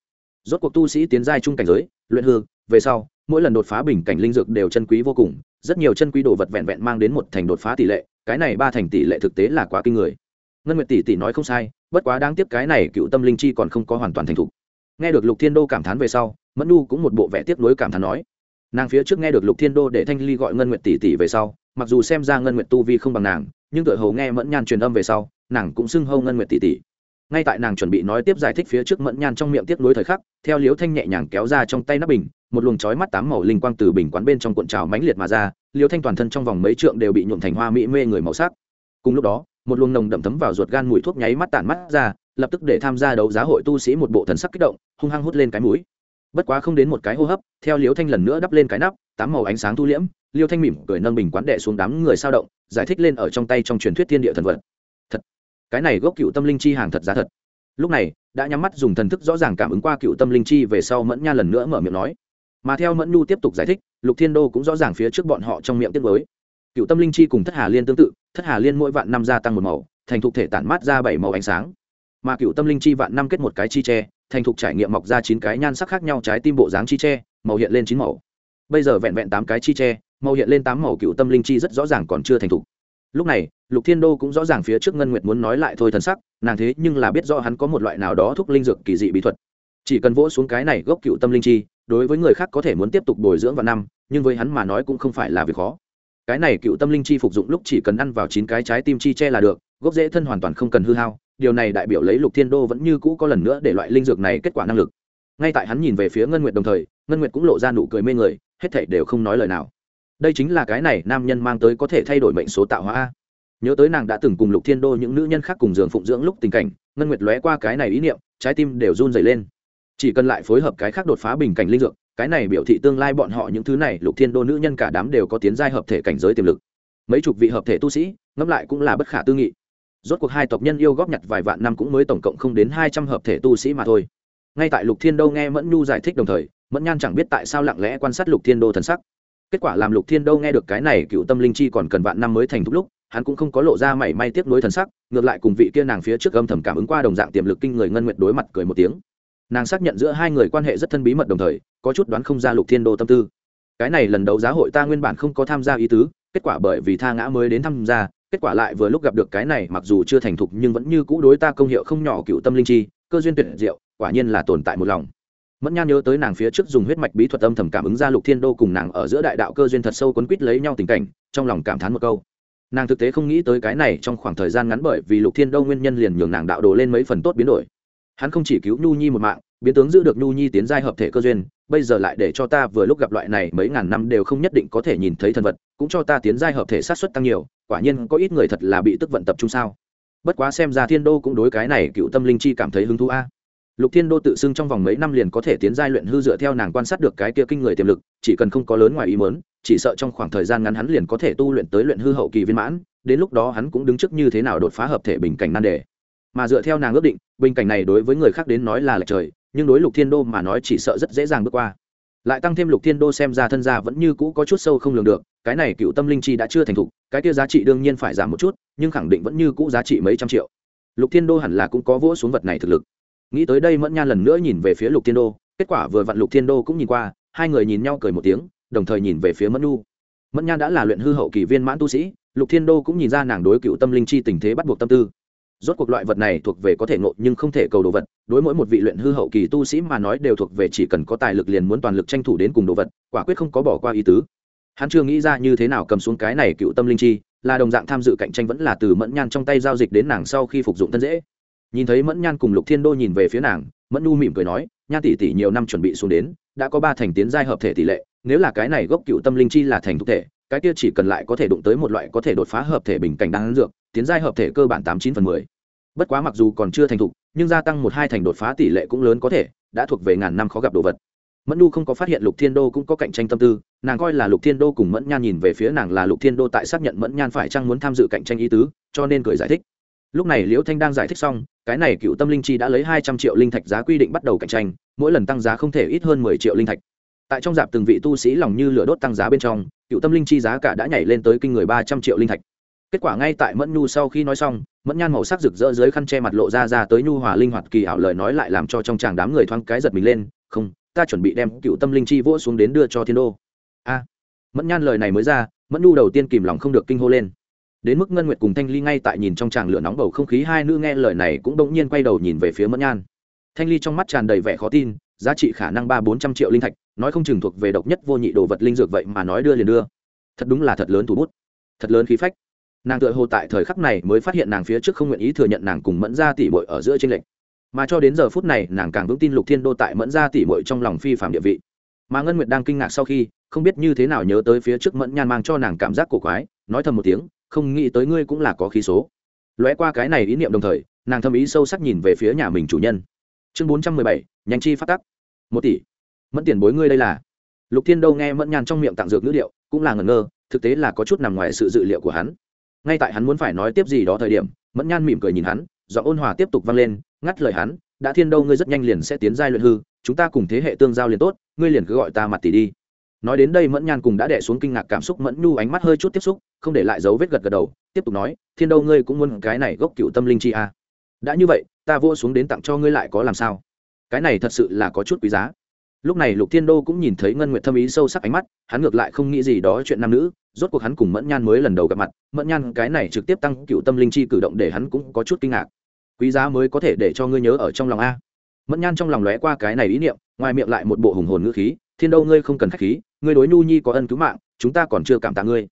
Rốt cuộc tu sĩ tiến giai trung cảnh giới, luyện hư, về sau, mỗi lần đột phá bình cảnh linh dược đều chân quý vô cùng rất nhiều chân quý đồ vật vẹn vẹn mang đến một thành đột phá tỷ lệ, cái này ba thành tỷ lệ thực tế là quá kinh người. Ngân nguyệt tỷ tỷ nói không sai, bất quá đáng tiếc cái này cựu tâm linh chi còn không có hoàn toàn thành thục. Nghe được lục thiên đô cảm thán về sau, mẫn nu cũng một bộ vẻ tiếc nuối cảm thán nói. Nàng phía trước nghe được lục thiên đô để thanh ly gọi ngân nguyệt tỷ tỷ về sau, mặc dù xem ra ngân nguyệt tu vi không bằng nàng, nhưng tựa hầu nghe mẫn nhan truyền âm về sau, nàng cũng xưng hâu ngân nguyệt tỷ tỷ. Ngay tại nàng chuẩn bị nói tiếp giải thích phía trước mẫn nhan trong miệng tiếp nối thời khắc, theo liếu thanh nhẹ nhàng kéo ra trong tay nắp bình một luồng chói mắt tám màu linh quang từ bình quán bên trong cuộn trào mãnh liệt mà ra, liêu thanh toàn thân trong vòng mấy trượng đều bị nhuộm thành hoa mỹ mê người màu sắc. Cùng lúc đó, một luồng nồng đậm thấm vào ruột gan mùi thuốc nháy mắt tản mắt ra, lập tức để tham gia đấu giá hội tu sĩ một bộ thần sắc kích động, hung hăng hút lên cái mũi. Bất quá không đến một cái hô hấp, theo liêu thanh lần nữa đắp lên cái nắp, tám màu ánh sáng thu liễm, liêu thanh mỉm cười nâng bình quán đệ xuống đám người sao động, giải thích lên ở trong tay trong truyền thuyết thiên địa thần vật. Thật, cái này gốc cựu tâm linh chi hàng thật giá thật. Lúc này, đã nhắm mắt dùng thần thức rõ ràng cảm ứng qua cựu tâm linh chi về sau mẫn nha lần nữa mở miệng nói mà theo mẫn nhu tiếp tục giải thích, lục thiên đô cũng rõ ràng phía trước bọn họ trong miệng tiết mới. Cựu tâm linh chi cùng thất hà liên tương tự, thất hà liên mỗi vạn năm gia tăng một màu, thành thục thể tản mát ra bảy màu ánh sáng. Mà cựu tâm linh chi vạn năm kết một cái chi tre, thành thục trải nghiệm mọc ra chín cái nhan sắc khác nhau trái tim bộ dáng chi tre, màu hiện lên chín màu. Bây giờ vẹn vẹn tám cái chi tre, màu hiện lên tám màu cựu tâm linh chi rất rõ ràng còn chưa thành thục. Lúc này, lục thiên đô cũng rõ ràng phía trước ngân nguyệt muốn nói lại thôi thần sắc, nàng thế nhưng là biết rõ hắn có một loại nào đó thúc linh dược kỳ dị bí thuật. Chỉ cần vỗ xuống cái này gốc cựu tâm linh chi đối với người khác có thể muốn tiếp tục bồi dưỡng vào năm, nhưng với hắn mà nói cũng không phải là việc khó. Cái này cựu tâm linh chi phục dụng lúc chỉ cần ăn vào chín cái trái tim chi che là được, gốc dễ thân hoàn toàn không cần hư hao, điều này đại biểu lấy lục thiên đô vẫn như cũ có lần nữa để loại linh dược này kết quả năng lực. Ngay tại hắn nhìn về phía ngân nguyệt đồng thời, ngân nguyệt cũng lộ ra nụ cười mê người, hết thảy đều không nói lời nào. Đây chính là cái này nam nhân mang tới có thể thay đổi mệnh số tạo hóa a. Nhớ tới nàng đã từng cùng lục thiên đô những nữ nhân khác cùng giường phụng dưỡng lúc tình cảnh, ngân nguyệt lóe qua cái này ý niệm, trái tim đều run dày lên chỉ cần lại phối hợp cái khác đột phá bình cảnh linh dược, cái này biểu thị tương lai bọn họ những thứ này lục thiên đô nữ nhân cả đám đều có tiến giai hợp thể cảnh giới tiềm lực. Mấy chục vị hợp thể tu sĩ, ngẫm lại cũng là bất khả tư nghị. Rốt cuộc hai tộc nhân yêu góp nhặt vài vạn năm cũng mới tổng cộng không đến hai trăm hợp thể tu sĩ mà thôi. Ngay tại lục thiên đô nghe mẫn nhu giải thích đồng thời, mẫn nhan chẳng biết tại sao lặng lẽ quan sát lục thiên đô thần sắc. Kết quả làm lục thiên đô nghe được cái này cựu tâm linh chi còn cần vạn năm mới thành thúc lúc, hắn cũng không có lộ ra mảy may tiếc nuối thần sắc, ngược lại cùng vị kia nàng phía trước âm thầm cảm ứng qua đồng dạng tiềm lực kinh người ngân nguyện đối mặt cười một tiếng nàng xác nhận giữa hai người quan hệ rất thân bí mật đồng thời, có chút đoán không ra lục thiên đô tâm tư. Cái này lần đấu giá hội ta nguyên bản không có tham gia ý tứ, kết quả bởi vì tha ngã mới đến tham gia, kết quả lại vừa lúc gặp được cái này, mặc dù chưa thành thục nhưng vẫn như cũ đối ta công hiệu không nhỏ cựu tâm linh chi, cơ duyên tuyệt diệu, quả nhiên là tồn tại một lòng. Mẫn nhan nhớ tới nàng phía trước dùng huyết mạch bí thuật âm thầm cảm ứng ra lục thiên đô cùng nàng ở giữa đại đạo cơ duyên thật sâu quấn quýt lấy nhau tình cảnh, trong lòng cảm thán một câu. Nàng thực tế không nghĩ tới cái này trong khoảng thời gian ngắn bởi vì lục thiên đô nguyên nhân liền nhường nàng đạo đồ lên mấy phần tốt biến đổi hắn không chỉ cứu nhu nhi một mạng, biến tướng giữ được nhu nhi tiến giai hợp thể cơ duyên, bây giờ lại để cho ta vừa lúc gặp loại này mấy ngàn năm đều không nhất định có thể nhìn thấy thần vật, cũng cho ta tiến giai hợp thể sát xuất tăng nhiều, quả nhiên có ít người thật là bị tức vận tập trung sao. Bất quá xem ra thiên đô cũng đối cái này cựu tâm linh chi cảm thấy hứng thú a. À. Lục thiên đô tự xưng trong vòng mấy năm liền có thể tiến giai luyện hư dựa theo nàng quan sát được cái kia kinh người tiềm lực, chỉ cần không có lớn ngoài ý mớn chỉ sợ trong khoảng thời gian ngắn hắn liền có thể tu luyện tới luyện hư hậu kỳ viên mãn, đến lúc đó hắn cũng đứng trước như thế nào đột phá hợp thể bình cảnh nan đề mà dựa theo nàng ước định, bình cảnh này đối với người khác đến nói là lệch trời, nhưng đối lục thiên đô mà nói chỉ sợ rất dễ dàng bước qua. Lại tăng thêm lục thiên đô xem ra thân gia vẫn như cũ có chút sâu không lường được, cái này cựu tâm linh chi đã chưa thành thục, cái kia giá trị đương nhiên phải giảm một chút, nhưng khẳng định vẫn như cũ giá trị mấy trăm triệu. Lục thiên đô hẳn là cũng có vỗ xuống vật này thực lực. Nghĩ tới đây mẫn nhan lần nữa nhìn về phía lục thiên đô, kết quả vừa vặn lục thiên đô cũng nhìn qua, hai người nhìn nhau cười một tiếng, đồng thời nhìn về phía mẫn nhu. Mẫn nhan đã là luyện hư hậu kỳ viên mãn tu sĩ, lục thiên đô cũng nhìn ra nàng đối cựu tâm linh chi tình thế bắt buộc tâm tư rốt cuộc loại vật này thuộc về có thể ngộ nhưng không thể cầu đồ vật, đối mỗi một vị luyện hư hậu kỳ tu sĩ mà nói đều thuộc về chỉ cần có tài lực liền muốn toàn lực tranh thủ đến cùng đồ vật, quả quyết không có bỏ qua ý tứ. Hắn chưa nghĩ ra như thế nào cầm xuống cái này cựu tâm linh chi, là đồng dạng tham dự cạnh tranh vẫn là từ mẫn nhan trong tay giao dịch đến nàng sau khi phục dụng thân dễ. Nhìn thấy mẫn nhan cùng lục thiên đô nhìn về phía nàng, mẫn nu mỉm cười nói nhan tỷ tỷ nhiều năm chuẩn bị xuống đến, đã có ba thành tiến giai hợp thể tỷ lệ, nếu là cái này gốc cựu tâm linh chi là thành thực thể cái kia chỉ cần lại có thể đụng tới một loại có thể đột phá hợp thể bình cảnh đang dược, tiến giai hợp thể cơ bản tám chín phần mười. Bất quá mặc dù còn chưa thành thục, nhưng gia tăng một hai thành đột phá tỷ lệ cũng lớn có thể, đã thuộc về ngàn năm khó gặp đồ vật. Mẫn nu không có phát hiện lục thiên đô cũng có cạnh tranh tâm tư, nàng coi là lục thiên đô cùng mẫn nhan nhìn về phía nàng là lục thiên đô tại xác nhận mẫn nhan phải chăng muốn tham dự cạnh tranh ý tứ, cho nên cười giải thích. Lúc này liễu thanh đang giải thích xong, cái này cựu tâm linh chi đã lấy hai trăm triệu linh thạch giá quy định bắt đầu cạnh tranh, mỗi lần tăng giá không thể ít hơn mười triệu linh thạch tại trong dạp từng vị tu sĩ lòng như lửa đốt tăng giá bên trong, cựu tâm linh chi giá cả đã nhảy lên tới kinh người ba trăm triệu linh thạch. Kết quả ngay tại mẫn nhu sau khi nói xong, mẫn nhan màu sắc rực rỡ dưới khăn che mặt lộ ra ra tới nhu hòa linh hoạt kỳ ảo lời nói lại làm cho trong chàng đám người thoáng cái giật mình lên, không, ta chuẩn bị đem cựu tâm linh chi vỗ xuống đến đưa cho thiên đô. A. Mẫn nhan lời này mới ra, mẫn nhu đầu tiên kìm lòng không được kinh hô lên. Đến mức ngân nguyệt cùng thanh ly ngay tại nhìn trong tràng lửa nóng bầu không khí, hai nữ nghe lời này cũng bỗng nhiên quay đầu nhìn về phía mẫn nhan. Thanh ly trong mắt tràn đầy vẻ khó tin, giá trị khả năng ba bốn trăm triệu linh thạch nói không chừng thuộc về độc nhất vô nhị đồ vật linh dược vậy mà nói đưa liền đưa. Thật đúng là thật lớn thủ bút. Thật lớn khí phách. Nàng tựa hồ tại thời khắc này mới phát hiện nàng phía trước không nguyện ý thừa nhận nàng cùng mẫn gia tỷ bội ở giữa tranh lệch. Mà cho đến giờ phút này, nàng càng vững tin lục thiên đô tại mẫn gia tỷ bội trong lòng phi phạm địa vị. Mà ngân nguyệt đang kinh ngạc sau khi, không biết như thế nào nhớ tới phía trước mẫn nhan mang cho nàng cảm giác cổ quái, nói thầm một tiếng, không nghĩ tới ngươi cũng là có khí số. Lóe qua cái này ý niệm đồng thời, nàng thầm ý sâu sắc nhìn về phía nhà mình chủ nhân. Chương bốn trăm mười bảy, nhanh chi phát tắc. Một tỷ mẫn tiền bối ngươi đây là. Lục thiên đâu nghe mẫn nhàn trong miệng tặng dược ngữ liệu cũng là ngẩn ngơ, thực tế là có chút nằm ngoài sự dự liệu của hắn. Ngay tại hắn muốn phải nói tiếp gì đó thời điểm, mẫn nhan mỉm cười nhìn hắn do ôn hòa tiếp tục vang lên, ngắt lời hắn, đã thiên đâu ngươi rất nhanh liền sẽ tiến giai luyện hư, chúng ta cùng thế hệ tương giao liền tốt, ngươi liền cứ gọi ta mặt tỷ đi. Nói đến đây mẫn nhan cùng đã đẻ xuống kinh ngạc cảm xúc mẫn nhu ánh mắt hơi chút tiếp xúc, không để lại dấu vết gật gật đầu, tiếp tục nói, thiên đâu ngươi cũng muốn cái này gốc cựu tâm linh chi a. À. đã như vậy, ta vô xuống đến tặng cho ngươi lại có làm sao? Cái này thật sự là có chút quý giá lúc này lục thiên đô cũng nhìn thấy ngân nguyệt thâm ý sâu sắc ánh mắt, hắn ngược lại không nghĩ gì đó chuyện nam nữ, rốt cuộc hắn cùng mẫn nhan mới lần đầu gặp mặt, mẫn nhan cái này trực tiếp tăng cựu tâm linh chi cử động để hắn cũng có chút kinh ngạc. Quý giá mới có thể để cho ngươi nhớ ở trong lòng a. Mẫn nhan trong lòng lóe qua cái này ý niệm, ngoài miệng lại một bộ hùng hồn ngữ khí, thiên đâu ngươi không cần khách khí, ngươi đối nhu nhi có ân cứu mạng, chúng ta còn chưa cảm tạ ngươi.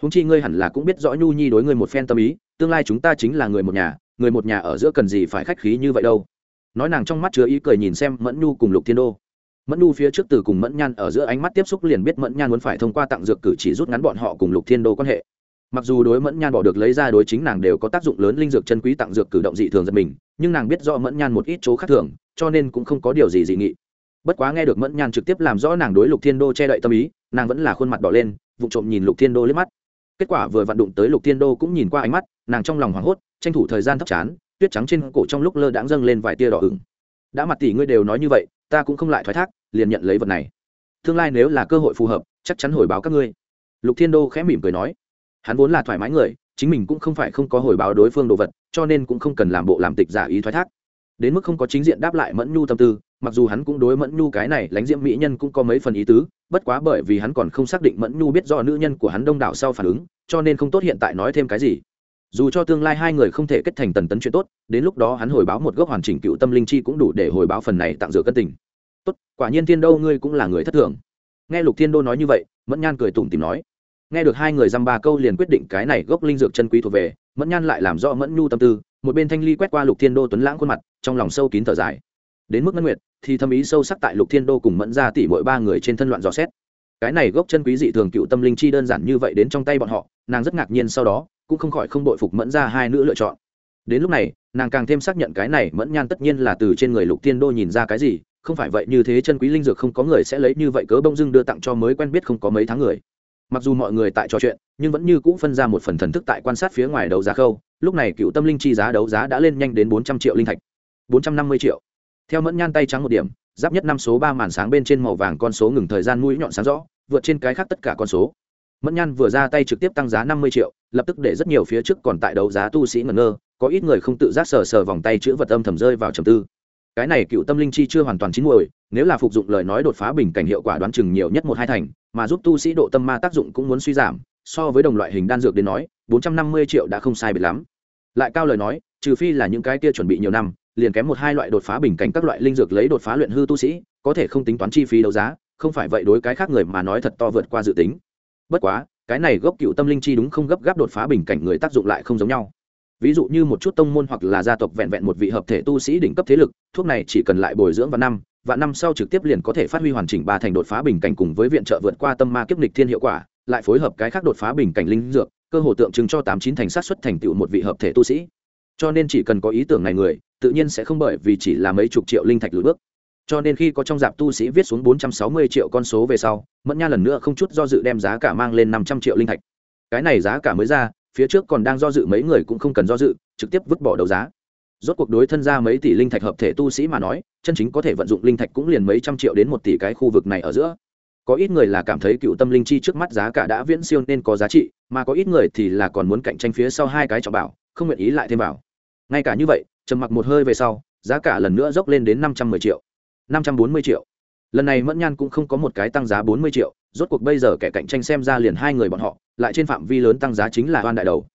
Húng chi ngươi hẳn là cũng biết rõ nhu nhi đối ngươi một phen tâm ý, tương lai chúng ta chính là người một nhà, người một nhà ở giữa cần gì phải khách khí như vậy đâu. Nói nàng trong mắt chứa ý cười nhìn xem mẫn nhu cùng lục thiên đô mẫn Nu phía trước từ cùng mẫn nhan ở giữa ánh mắt tiếp xúc liền biết mẫn nhan muốn phải thông qua tặng dược cử chỉ rút ngắn bọn họ cùng lục thiên đô quan hệ. Mặc dù đối mẫn nhan bỏ được lấy ra đối chính nàng đều có tác dụng lớn linh dược chân quý tặng dược cử động dị thường giật mình, nhưng nàng biết rõ mẫn nhan một ít chỗ khác thường, cho nên cũng không có điều gì dị nghị. Bất quá nghe được mẫn nhan trực tiếp làm rõ nàng đối lục thiên đô che đậy tâm ý, nàng vẫn là khuôn mặt đỏ lên vụ trộm nhìn lục thiên đô liếc mắt. Kết quả vừa vặn đụng tới lục thiên đô cũng nhìn qua ánh mắt, nàng trong lòng hoảng hốt, tranh thủ thời gian thấp chán, tuyết trắng trên cổ trong lúc lơ đãng dâng lên vài tia đỏ ửng. Đã mặt tỷ ngươi đều nói như vậy, ta cũng không lại thoái thác liền nhận lấy vật này. Tương lai nếu là cơ hội phù hợp, chắc chắn hồi báo các ngươi. Lục thiên đô khẽ mỉm cười nói. Hắn vốn là thoải mái người, chính mình cũng không phải không có hồi báo đối phương đồ vật, cho nên cũng không cần làm bộ làm tịch giả ý thoái thác. Đến mức không có chính diện đáp lại mẫn nhu tâm tư, mặc dù hắn cũng đối mẫn nhu cái này lánh diễm mỹ nhân cũng có mấy phần ý tứ, bất quá bởi vì hắn còn không xác định mẫn nhu biết do nữ nhân của hắn đông đảo sau phản ứng, cho nên không tốt hiện tại nói thêm cái gì. Dù cho tương lai hai người không thể kết thành tần tấn chuyện tốt, đến lúc đó hắn hồi báo một gốc hoàn chỉnh cựu tâm linh chi cũng đủ để hồi báo phần này tặng dựa cân tình quả nhiên thiên đô ngươi cũng là người thất thường. Nghe lục thiên đô nói như vậy, mẫn nhan cười tủm tìm nói. Nghe được hai người dăm ba câu liền quyết định cái này gốc linh dược chân quý thuộc về, mẫn nhan lại làm rõ mẫn nhu tâm tư, một bên thanh ly quét qua lục thiên đô tuấn lãng khuôn mặt, trong lòng sâu kín thở dài. Đến mức ngân nguyệt, thì thâm ý sâu sắc tại lục thiên đô cùng mẫn ra tỉ mỗi ba người trên thân loạn dò xét. Cái này gốc chân quý dị thường cựu tâm linh chi đơn giản như vậy đến trong tay bọn họ, nàng rất ngạc nhiên sau đó, cũng không khỏi không đội phục mẫn ra hai nữ lựa chọn. Đến lúc này, nàng càng thêm xác nhận cái này mẫn nhan tất nhiên là từ trên người lục thiên đô nhìn ra cái gì không phải vậy như thế chân quý linh dược không có người sẽ lấy như vậy cớ bông dưng đưa tặng cho mới quen biết không có mấy tháng người. Mặc dù mọi người tại trò chuyện, nhưng vẫn như cũ phân ra một phần thần thức tại quan sát phía ngoài đấu giá khâu. Lúc này cựu tâm linh chi giá đấu giá đã lên nhanh đến bốn trăm triệu linh thạch. Bốn trăm năm mươi triệu. Theo mẫn nhan tay trắng một điểm, giáp nhất năm số ba màn sáng bên trên màu vàng con số ngừng thời gian mũi nhọn sáng rõ, vượt trên cái khác tất cả con số. Mẫn nhan vừa ra tay trực tiếp tăng giá năm mươi triệu, lập tức để rất nhiều phía trước còn tại đấu giá tu sĩ ngẩn ngơ, có ít người không tự giác sờ sờ vòng tay chữ vật âm thầm rơi vào trầm tư cái này cựu tâm linh chi chưa hoàn toàn chín muồi, nếu là phục dụng lời nói đột phá bình cảnh hiệu quả đoán chừng nhiều nhất một hai thành, mà giúp tu sĩ độ tâm ma tác dụng cũng muốn suy giảm, so với đồng loại hình đan dược đến nói, bốn trăm năm mươi triệu đã không sai biệt lắm. Lại cao lời nói, trừ phi là những cái kia chuẩn bị nhiều năm, liền kém một hai loại đột phá bình cảnh các loại linh dược lấy đột phá luyện hư tu sĩ, có thể không tính toán chi phí đấu giá, không phải vậy đối cái khác người mà nói thật to vượt qua dự tính. Bất quá, cái này gốc cựu tâm linh chi đúng không gấp gáp đột phá bình cảnh người tác dụng lại không giống nhau ví dụ như một chút tông môn hoặc là gia tộc vẹn vẹn một vị hợp thể tu sĩ đỉnh cấp thế lực, thuốc này chỉ cần lại bồi dưỡng vào năm và năm sau trực tiếp liền có thể phát huy hoàn chỉnh ba thành đột phá bình cảnh cùng với viện trợ vượt qua tâm ma kiếp lịch thiên hiệu quả, lại phối hợp cái khác đột phá bình cảnh linh dược, cơ hồ tượng trưng cho tám chín thành sát xuất thành tựu một vị hợp thể tu sĩ. Cho nên chỉ cần có ý tưởng này người, tự nhiên sẽ không bởi vì chỉ là mấy chục triệu linh thạch lùi bước. Cho nên khi có trong dạp tu sĩ viết xuống bốn trăm sáu mươi triệu con số về sau, mẫn nha lần nữa không chút do dự đem giá cả mang lên năm trăm triệu linh thạch. Cái này giá cả mới ra phía trước còn đang do dự mấy người cũng không cần do dự, trực tiếp vứt bỏ đấu giá. Rốt cuộc đối thân ra mấy tỷ linh thạch hợp thể tu sĩ mà nói, chân chính có thể vận dụng linh thạch cũng liền mấy trăm triệu đến một tỷ cái khu vực này ở giữa. Có ít người là cảm thấy cựu tâm linh chi trước mắt giá cả đã viễn siêu nên có giá trị, mà có ít người thì là còn muốn cạnh tranh phía sau hai cái trọng bảo, không nguyện ý lại thêm bảo ngay cả như vậy, trầm mặc một hơi về sau, giá cả lần nữa dốc lên đến năm trăm mười triệu. Năm trăm bốn mươi triệu. Lần này mẫn nhan cũng không có một cái tăng giá bốn mươi triệu rốt cuộc bây giờ kẻ cạnh tranh xem ra liền hai người bọn họ, lại trên phạm vi lớn tăng giá chính là oan đại đầu.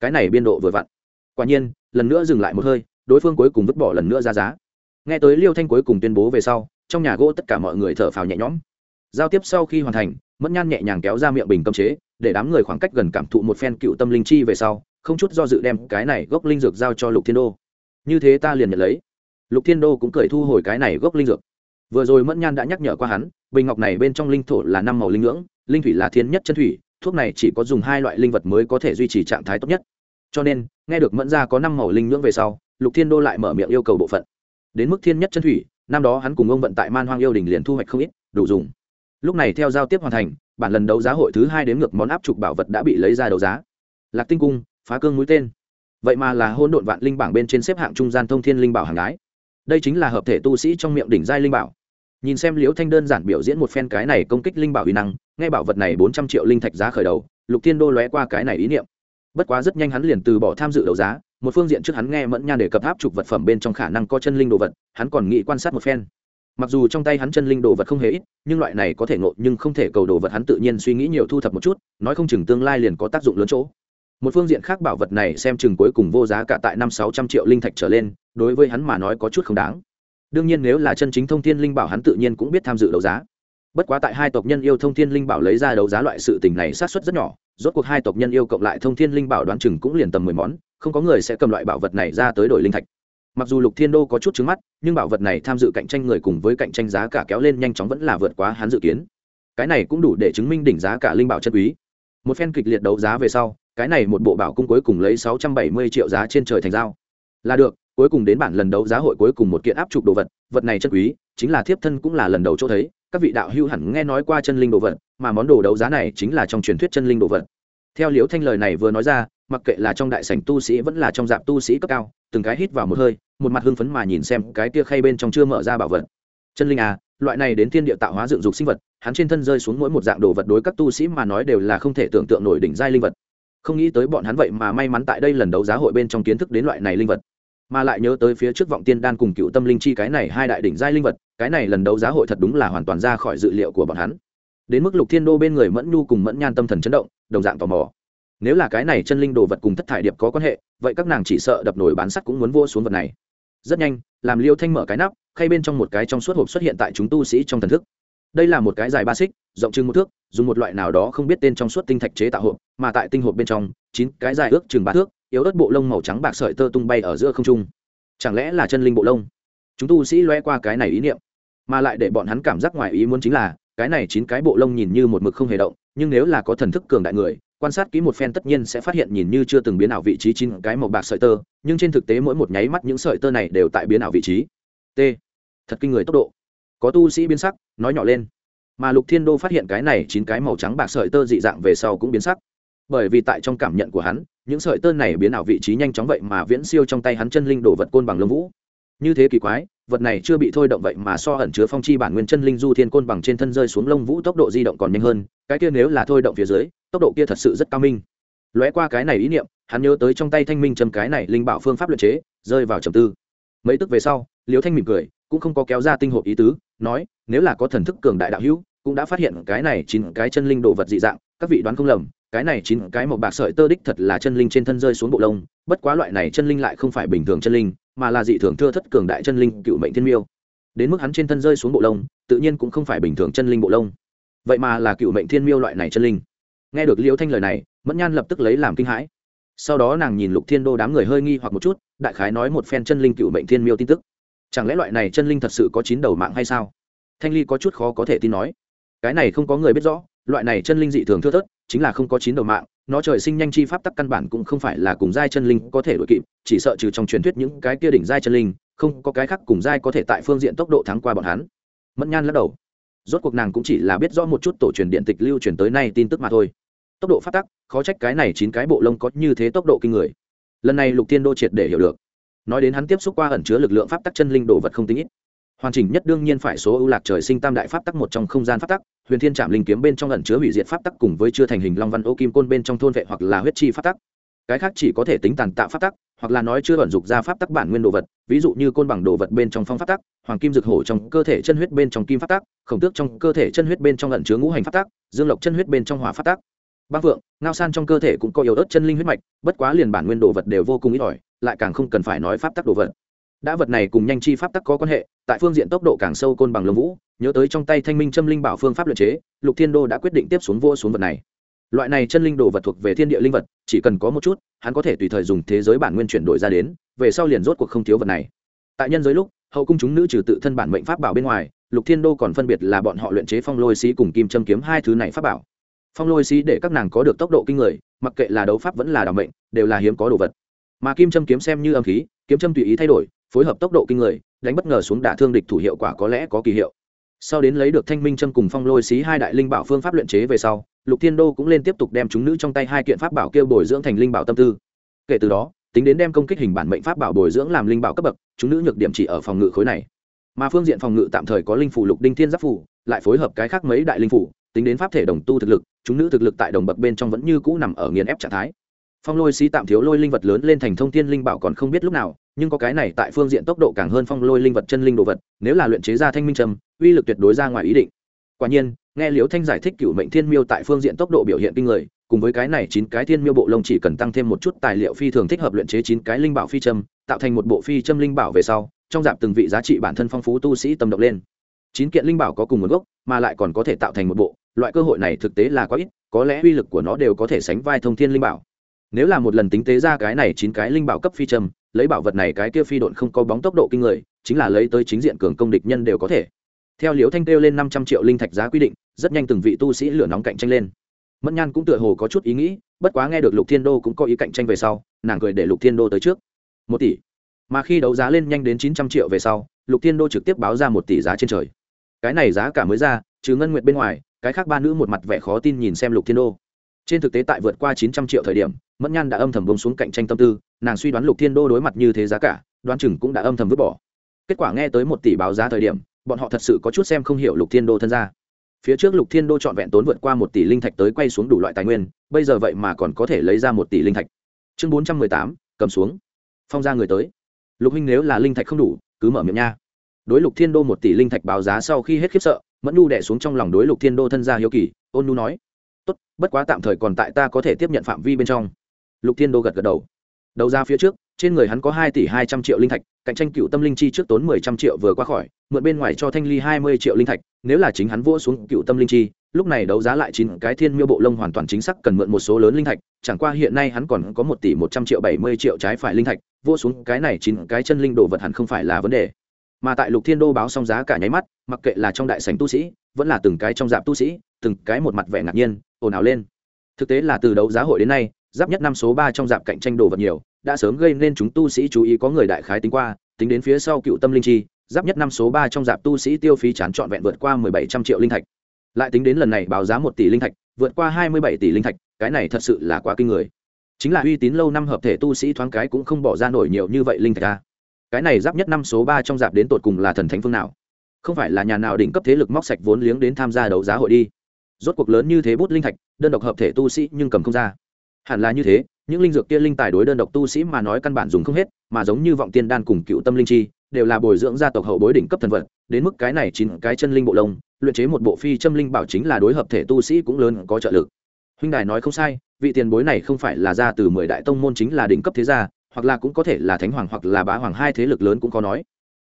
Cái này biên độ vừa vặn. Quả nhiên, lần nữa dừng lại một hơi, đối phương cuối cùng vứt bỏ lần nữa ra giá. Nghe tới liêu thanh cuối cùng tuyên bố về sau, trong nhà gỗ tất cả mọi người thở phào nhẹ nhõm. Giao tiếp sau khi hoàn thành, mẫn nhan nhẹ nhàng kéo ra miệng bình cấm chế, để đám người khoảng cách gần cảm thụ một phen cựu tâm linh chi về sau, không chút do dự đem cái này gốc linh dược giao cho lục thiên đô. Như thế ta liền nhận lấy. Lục thiên đô cũng cười thu hồi cái này gốc linh dược. Vừa rồi mẫn nhan đã nhắc nhở qua hắn bình ngọc này bên trong linh thổ là năm màu linh ngưỡng, linh thủy là thiên nhất chân thủy, thuốc này chỉ có dùng hai loại linh vật mới có thể duy trì trạng thái tốt nhất. Cho nên, nghe được mẫn ra có năm màu linh ngưỡng về sau, lục thiên đô lại mở miệng yêu cầu bộ phận. Đến mức thiên nhất chân thủy, năm đó hắn cùng ông vận tại man hoang yêu đình liền thu hoạch không ít, đủ dùng. Lúc này theo giao tiếp hoàn thành, bản lần đấu giá hội thứ hai đến ngược món áp trục bảo vật đã bị lấy ra đấu giá. Lạc tinh cung, phá cương mũi tên. Vậy mà là hôn độn vạn linh bảng bên trên xếp hạng trung gian thông thiên linh bảo hàng gái. Đây chính là hợp thể tu sĩ trong miệng đỉnh giai linh bảo nhìn xem liễu thanh đơn giản biểu diễn một phen cái này công kích linh bảo uy năng, nghe bảo vật này bốn trăm triệu linh thạch giá khởi đầu, lục thiên đô lóe qua cái này ý niệm. Bất quá rất nhanh hắn liền từ bỏ tham dự đấu giá, một phương diện trước hắn nghe mẫn nhan đề cập áp trục vật phẩm bên trong khả năng có chân linh đồ vật, hắn còn nghĩ quan sát một phen. Mặc dù trong tay hắn chân linh đồ vật không hề ít, nhưng loại này có thể ngộ nhưng không thể cầu đồ vật hắn tự nhiên suy nghĩ nhiều thu thập một chút, nói không chừng tương lai liền có tác dụng lớn chỗ. Một phương diện khác bảo vật này xem chừng cuối cùng vô giá cả tại năm sáu trăm triệu linh thạch trở lên, đối với hắn mà nói có chút không đáng đương nhiên nếu là chân chính thông thiên linh bảo hắn tự nhiên cũng biết tham dự đấu giá. Bất quá tại hai tộc nhân yêu thông thiên linh bảo lấy ra đấu giá loại sự tình này sát xuất rất nhỏ, rốt cuộc hai tộc nhân yêu cộng lại thông thiên linh bảo đoán chừng cũng liền tầm mười món, không có người sẽ cầm loại bảo vật này ra tới đổi linh thạch. Mặc dù lục thiên đô có chút trứng mắt, nhưng bảo vật này tham dự cạnh tranh người cùng với cạnh tranh giá cả kéo lên nhanh chóng vẫn là vượt quá hắn dự kiến. Cái này cũng đủ để chứng minh đỉnh giá cả linh bảo chân quý. Một phen kịch liệt đấu giá về sau, cái này một bộ bảo cung cuối cùng lấy sáu trăm bảy mươi triệu giá trên trời thành giao. Là được cuối cùng đến bản lần đấu giá hội cuối cùng một kiện áp trục đồ vật vật này chân quý, chính là thiếp thân cũng là lần đầu chỗ thấy, các vị đạo hưu hẳn nghe nói qua chân linh đồ vật, mà món đồ đấu giá này chính là trong truyền thuyết chân linh đồ vật. Theo liễu thanh lời này vừa nói ra, mặc kệ là trong đại sảnh tu sĩ vẫn là trong dạp tu sĩ cấp cao, từng cái hít vào một hơi, một mặt hưng phấn mà nhìn xem cái kia khay bên trong chưa mở ra bảo vật. Chân linh à loại này đến thiên địa tạo hóa dựng dục sinh vật, hắn trên thân rơi xuống mỗi một dạng đồ vật đối các tu sĩ mà nói đều là không thể tưởng tượng nổi đỉnh giai linh vật. Không nghĩ tới bọn hắn vậy mà may mắn tại đây lần đấu giá hội bên trong kiến thức đến loại này linh vật mà lại nhớ tới phía trước vọng tiên đan cùng cựu tâm linh chi cái này hai đại đỉnh giai linh vật, cái này lần đấu giá hội thật đúng là hoàn toàn ra khỏi dự liệu của bọn hắn. Đến mức lục thiên đô bên người mẫn nhu cùng mẫn nhan tâm thần chấn động, đồng dạng tò mò. Nếu là cái này chân linh đồ vật cùng thất thải điệp có quan hệ, vậy các nàng chỉ sợ đập nổi bán sắt cũng muốn vô xuống vật này. Rất nhanh, làm liêu thanh mở cái nắp, khay bên trong một cái trong suốt hộp xuất hiện tại chúng tu sĩ trong thần thức. Đây là một cái dài ba xích, rộng chừng một thước, dùng một loại nào đó không biết tên trong suốt tinh thạch chế tạo hộp, mà tại tinh hộp bên trong, chín cái dài ước chừng ba thước yếu ớt bộ lông màu trắng bạc sợi tơ tung bay ở giữa không trung. Chẳng lẽ là chân linh bộ lông? Chúng tu sĩ loe qua cái này ý niệm, mà lại để bọn hắn cảm giác ngoài ý muốn chính là, cái này chín cái bộ lông nhìn như một mực không hề động, nhưng nếu là có thần thức cường đại người, quan sát kỹ một phen tất nhiên sẽ phát hiện nhìn như chưa từng biến ảo vị trí chín cái màu bạc sợi tơ, nhưng trên thực tế mỗi một nháy mắt những sợi tơ này đều tại biến ảo vị trí. T. Thật kinh người tốc độ. Có tu sĩ biến sắc, nói nhỏ lên. Mà lục thiên đô phát hiện cái này chín cái màu trắng bạc sợi tơ dị dạng về sau cũng biến sắc. Bởi vì tại trong cảm nhận của hắn những sợi tơ này biến ảo vị trí nhanh chóng vậy mà viễn siêu trong tay hắn chân linh đổ vật côn bằng lông vũ. Như thế kỳ quái, vật này chưa bị thôi động vậy mà so ẩn chứa phong chi bản nguyên chân linh du thiên côn bằng trên thân rơi xuống lông vũ tốc độ di động còn nhanh hơn, cái kia nếu là thôi động phía dưới, tốc độ kia thật sự rất cao minh. Lóe qua cái này ý niệm, hắn nhớ tới trong tay thanh minh châm cái này linh bảo phương pháp luyện chế, rơi vào trầm tư. Mấy tức về sau, liễu thanh mỉm cười, cũng không có kéo ra tinh hộp ý tứ, nói, nếu là có thần thức cường đại đạo hữu cũng đã phát hiện cái này chín cái chân linh đồ vật dị dạng, các vị đoán không lầm, cái này chín cái màu bạc sợi tơ đích thật là chân linh trên thân rơi xuống bộ lông, bất quá loại này chân linh lại không phải bình thường chân linh, mà là dị thường thưa thất cường đại chân linh cựu mệnh thiên miêu. Đến mức hắn trên thân rơi xuống bộ lông, tự nhiên cũng không phải bình thường chân linh bộ lông. Vậy mà là cựu mệnh thiên miêu loại này chân linh. Nghe được liễu thanh lời này, mẫn nhan lập tức lấy làm kinh hãi. Sau đó nàng nhìn lục thiên đô đám người hơi nghi hoặc một chút, đại khái nói một phen chân linh cựu mệnh thiên miêu tin tức. Chẳng lẽ loại này chân linh thật sự có chín đầu mạng hay sao? Thanh ly có chút khó có thể tin nói cái này không có người biết rõ, loại này chân linh dị thường thưa thớt, chính là không có chín đầu mạng, nó trời sinh nhanh chi pháp tắc căn bản cũng không phải là cùng giai chân linh có thể đội kịp, chỉ sợ trừ trong truyền thuyết những cái kia đỉnh giai chân linh, không có cái khác cùng giai có thể tại phương diện tốc độ thắng qua bọn hắn. Mẫn nhan lắc đầu. Rốt cuộc nàng cũng chỉ là biết rõ một chút tổ truyền điện tịch lưu truyền tới nay tin tức mà thôi. Tốc độ phát tắc, khó trách cái này chín cái bộ lông có như thế tốc độ kinh người. Lần này lục tiên đô triệt để hiểu được. Nói đến hắn tiếp xúc qua ẩn chứa lực lượng pháp tắc chân linh đồ vật không tính ít hoàn chỉnh nhất đương nhiên phải số ưu lạc trời sinh tam đại pháp tắc một trong không gian pháp tắc, huyền thiên trạm linh kiếm bên trong ẩn chứa hủy diệt pháp tắc cùng với chưa thành hình long văn ô kim côn bên trong thôn vệ hoặc là huyết chi pháp tắc. Cái khác chỉ có thể tính tàn tạ pháp tắc, hoặc là nói chưa vận dụng ra pháp tắc bản nguyên đồ vật, ví dụ như côn bằng đồ vật bên trong phong pháp tắc, hoàng kim dược hổ trong cơ thể chân huyết bên trong kim pháp tắc, khổng tước trong cơ thể chân huyết bên trong ẩn chứa ngũ hành pháp tắc, dương lộc chân huyết bên trong hỏa pháp tắc. Băng vượng, ngao san trong cơ thể cũng có yếu ớt chân linh huyết mạch, bất quá liền bản nguyên đồ vật đều vô cùng ít ỏi, lại càng không cần phải nói pháp tắc đồ vật đã vật này cùng nhanh chi pháp tắc có quan hệ, tại phương diện tốc độ càng sâu côn bằng lông vũ, nhớ tới trong tay thanh minh châm linh bảo phương pháp luật chế, lục thiên đô đã quyết định tiếp xuống vô xuống vật này. Loại này chân linh đồ vật thuộc về thiên địa linh vật, chỉ cần có một chút, hắn có thể tùy thời dùng thế giới bản nguyên chuyển đổi ra đến, về sau liền rốt cuộc không thiếu vật này. Tại nhân giới lúc, hậu cung chúng nữ trừ tự thân bản mệnh pháp bảo bên ngoài, lục thiên đô còn phân biệt là bọn họ luyện chế phong lôi sĩ cùng kim châm kiếm hai thứ này pháp bảo. Phong lôi sĩ để các nàng có được tốc độ kinh người, mặc kệ là đấu pháp vẫn là đ ả mệnh, đều là hiếm có đồ vật. Mà kim châm kiếm xem như âm khí, kiếm châm tùy ý thay đổi phối hợp tốc độ kinh người, đánh bất ngờ xuống đả thương địch thủ hiệu quả có lẽ có kỳ hiệu. Sau đến lấy được thanh minh châm cùng phong lôi xí hai đại linh bảo phương pháp luyện chế về sau, lục thiên đô cũng lên tiếp tục đem chúng nữ trong tay hai kiện pháp bảo kêu bồi dưỡng thành linh bảo tâm tư. Kể từ đó, tính đến đem công kích hình bản mệnh pháp bảo bồi dưỡng làm linh bảo cấp bậc, chúng nữ nhược điểm chỉ ở phòng ngự khối này. Mà phương diện phòng ngự tạm thời có linh phủ lục đinh thiên giáp phủ, lại phối hợp cái khác mấy đại linh phủ, tính đến pháp thể đồng tu thực lực, chúng nữ thực lực tại đồng bậc bên trong vẫn như cũ nằm ở nghiền ép trạng thái phong lôi sĩ tạm thiếu lôi linh vật lớn lên thành thông thiên linh bảo còn không biết lúc nào, nhưng có cái này tại phương diện tốc độ càng hơn phong lôi linh vật chân linh đồ vật, nếu là luyện chế ra thanh minh trầm, uy lực tuyệt đối ra ngoài ý định. Quả nhiên, nghe liễu thanh giải thích cựu mệnh thiên miêu tại phương diện tốc độ biểu hiện kinh người, cùng với cái này chín cái thiên miêu bộ lông chỉ cần tăng thêm một chút tài liệu phi thường thích hợp luyện chế chín cái linh bảo phi châm tạo thành một bộ phi châm linh bảo về sau, trong dạp từng vị giá trị bản thân phong phú tu sĩ tâm động lên. Chín kiện linh bảo có cùng nguồn gốc, mà lại còn có thể tạo thành một bộ, loại cơ hội này thực tế là quá ít, có lẽ uy lực của nó đều có thể sánh vai thông thiên linh bảo nếu là một lần tính tế ra cái này chín cái linh bảo cấp phi châm, lấy bảo vật này cái kia phi độn không có bóng tốc độ kinh người, chính là lấy tới chính diện cường công địch nhân đều có thể. Theo liễu thanh kêu lên năm trăm triệu linh thạch giá quy định, rất nhanh từng vị tu sĩ lửa nóng cạnh tranh lên. Mẫn nhan cũng tựa hồ có chút ý nghĩ, bất quá nghe được lục thiên đô cũng có ý cạnh tranh về sau, nàng cười để lục thiên đô tới trước. Một tỷ. Mà khi đấu giá lên nhanh đến chín trăm triệu về sau, lục thiên đô trực tiếp báo ra một tỷ giá trên trời. Cái này giá cả mới ra, trừ ngân nguyệt bên ngoài, cái khác ba nữ một mặt vẻ khó tin nhìn xem lục thiên đô trên thực tế tại vượt qua chín trăm triệu thời điểm, mẫn nhan đã âm thầm bông xuống cạnh tranh tâm tư, nàng suy đoán lục thiên đô đối mặt như thế giá cả, đoán chừng cũng đã âm thầm vứt bỏ. Kết quả nghe tới một tỷ báo giá thời điểm, bọn họ thật sự có chút xem không hiểu lục thiên đô thân ra phía trước lục thiên đô trọn vẹn tốn vượt qua một tỷ linh thạch tới quay xuống đủ loại tài nguyên, bây giờ vậy mà còn có thể lấy ra một tỷ linh thạch. Chương bốn trăm mười tám, cầm xuống. Phong ra người tới. Lục huynh nếu là linh thạch không đủ, cứ mở miệng nha. Đối lục thiên đô một tỷ linh thạch báo giá sau khi hết khiếp sợ, mẫn nu đẻ xuống trong lòng đối lục thiên đô thân gia hiếu kỳ, ôn nu nói tốt, bất quá tạm thời còn tại ta có thể tiếp nhận phạm vi bên trong. Lục thiên đô gật gật đầu. Đầu ra phía trước, trên người hắn có hai tỷ hai trăm triệu linh thạch, cạnh tranh cựu tâm linh chi trước tốn mười trăm triệu vừa qua khỏi, mượn bên ngoài cho thanh ly hai mươi triệu linh thạch, nếu là chính hắn vua xuống cựu tâm linh chi, lúc này đấu giá lại chín cái thiên miêu bộ lông hoàn toàn chính xác cần mượn một số lớn linh thạch, chẳng qua hiện nay hắn còn có một tỷ một trăm triệu bảy mươi triệu trái phải linh thạch, vua xuống cái này chín cái chân linh đồ vật hẳn không phải là vấn đề. Mà tại lục thiên đô báo xong giá cả nháy mắt, mặc kệ là trong đại sành tu sĩ, vẫn là từng cái trong dạp tu sĩ, từng cái một mặt vẻ ngạc nhiên ồn ào lên. Thực tế là từ đấu giá hội đến nay, giáp nhất năm số ba trong dạp cạnh tranh đồ vật nhiều, đã sớm gây nên chúng tu sĩ chú ý có người đại khái tính qua, tính đến phía sau cựu tâm linh chi, giáp nhất năm số ba trong dạp tu sĩ tiêu phí chán trọn vẹn vượt qua mười bảy trăm triệu linh thạch. Lại tính đến lần này báo giá một tỷ linh thạch, vượt qua hai mươi bảy tỷ linh thạch, cái này thật sự là quá kinh người. Chính là uy tín lâu năm hợp thể tu sĩ thoáng cái cũng không bỏ ra nổi nhiều như vậy linh thạch ra. Cái này giáp nhất năm số ba trong dạp đến tột cùng là thần thánh phương nào? Không phải là nhà nào đỉnh cấp thế lực móc sạch vốn liếng đến tham gia đấu giá hội đi rốt cuộc lớn như thế bút linh thạch, đơn độc hợp thể tu sĩ nhưng cầm không ra. Hẳn là như thế, những linh dược kia linh tài đối đơn độc tu sĩ mà nói căn bản dùng không hết, mà giống như vọng tiên đan cùng cựu tâm linh chi, đều là bồi dưỡng gia tộc hậu bối đỉnh cấp thần vật, đến mức cái này chín cái chân linh bộ lông, luyện chế một bộ phi châm linh bảo chính là đối hợp thể tu sĩ cũng lớn có trợ lực. Huynh đài nói không sai, vị tiền bối này không phải là ra từ mười đại tông môn chính là đỉnh cấp thế gia, hoặc là cũng có thể là thánh hoàng hoặc là bá hoàng, hai thế lực lớn cũng có nói.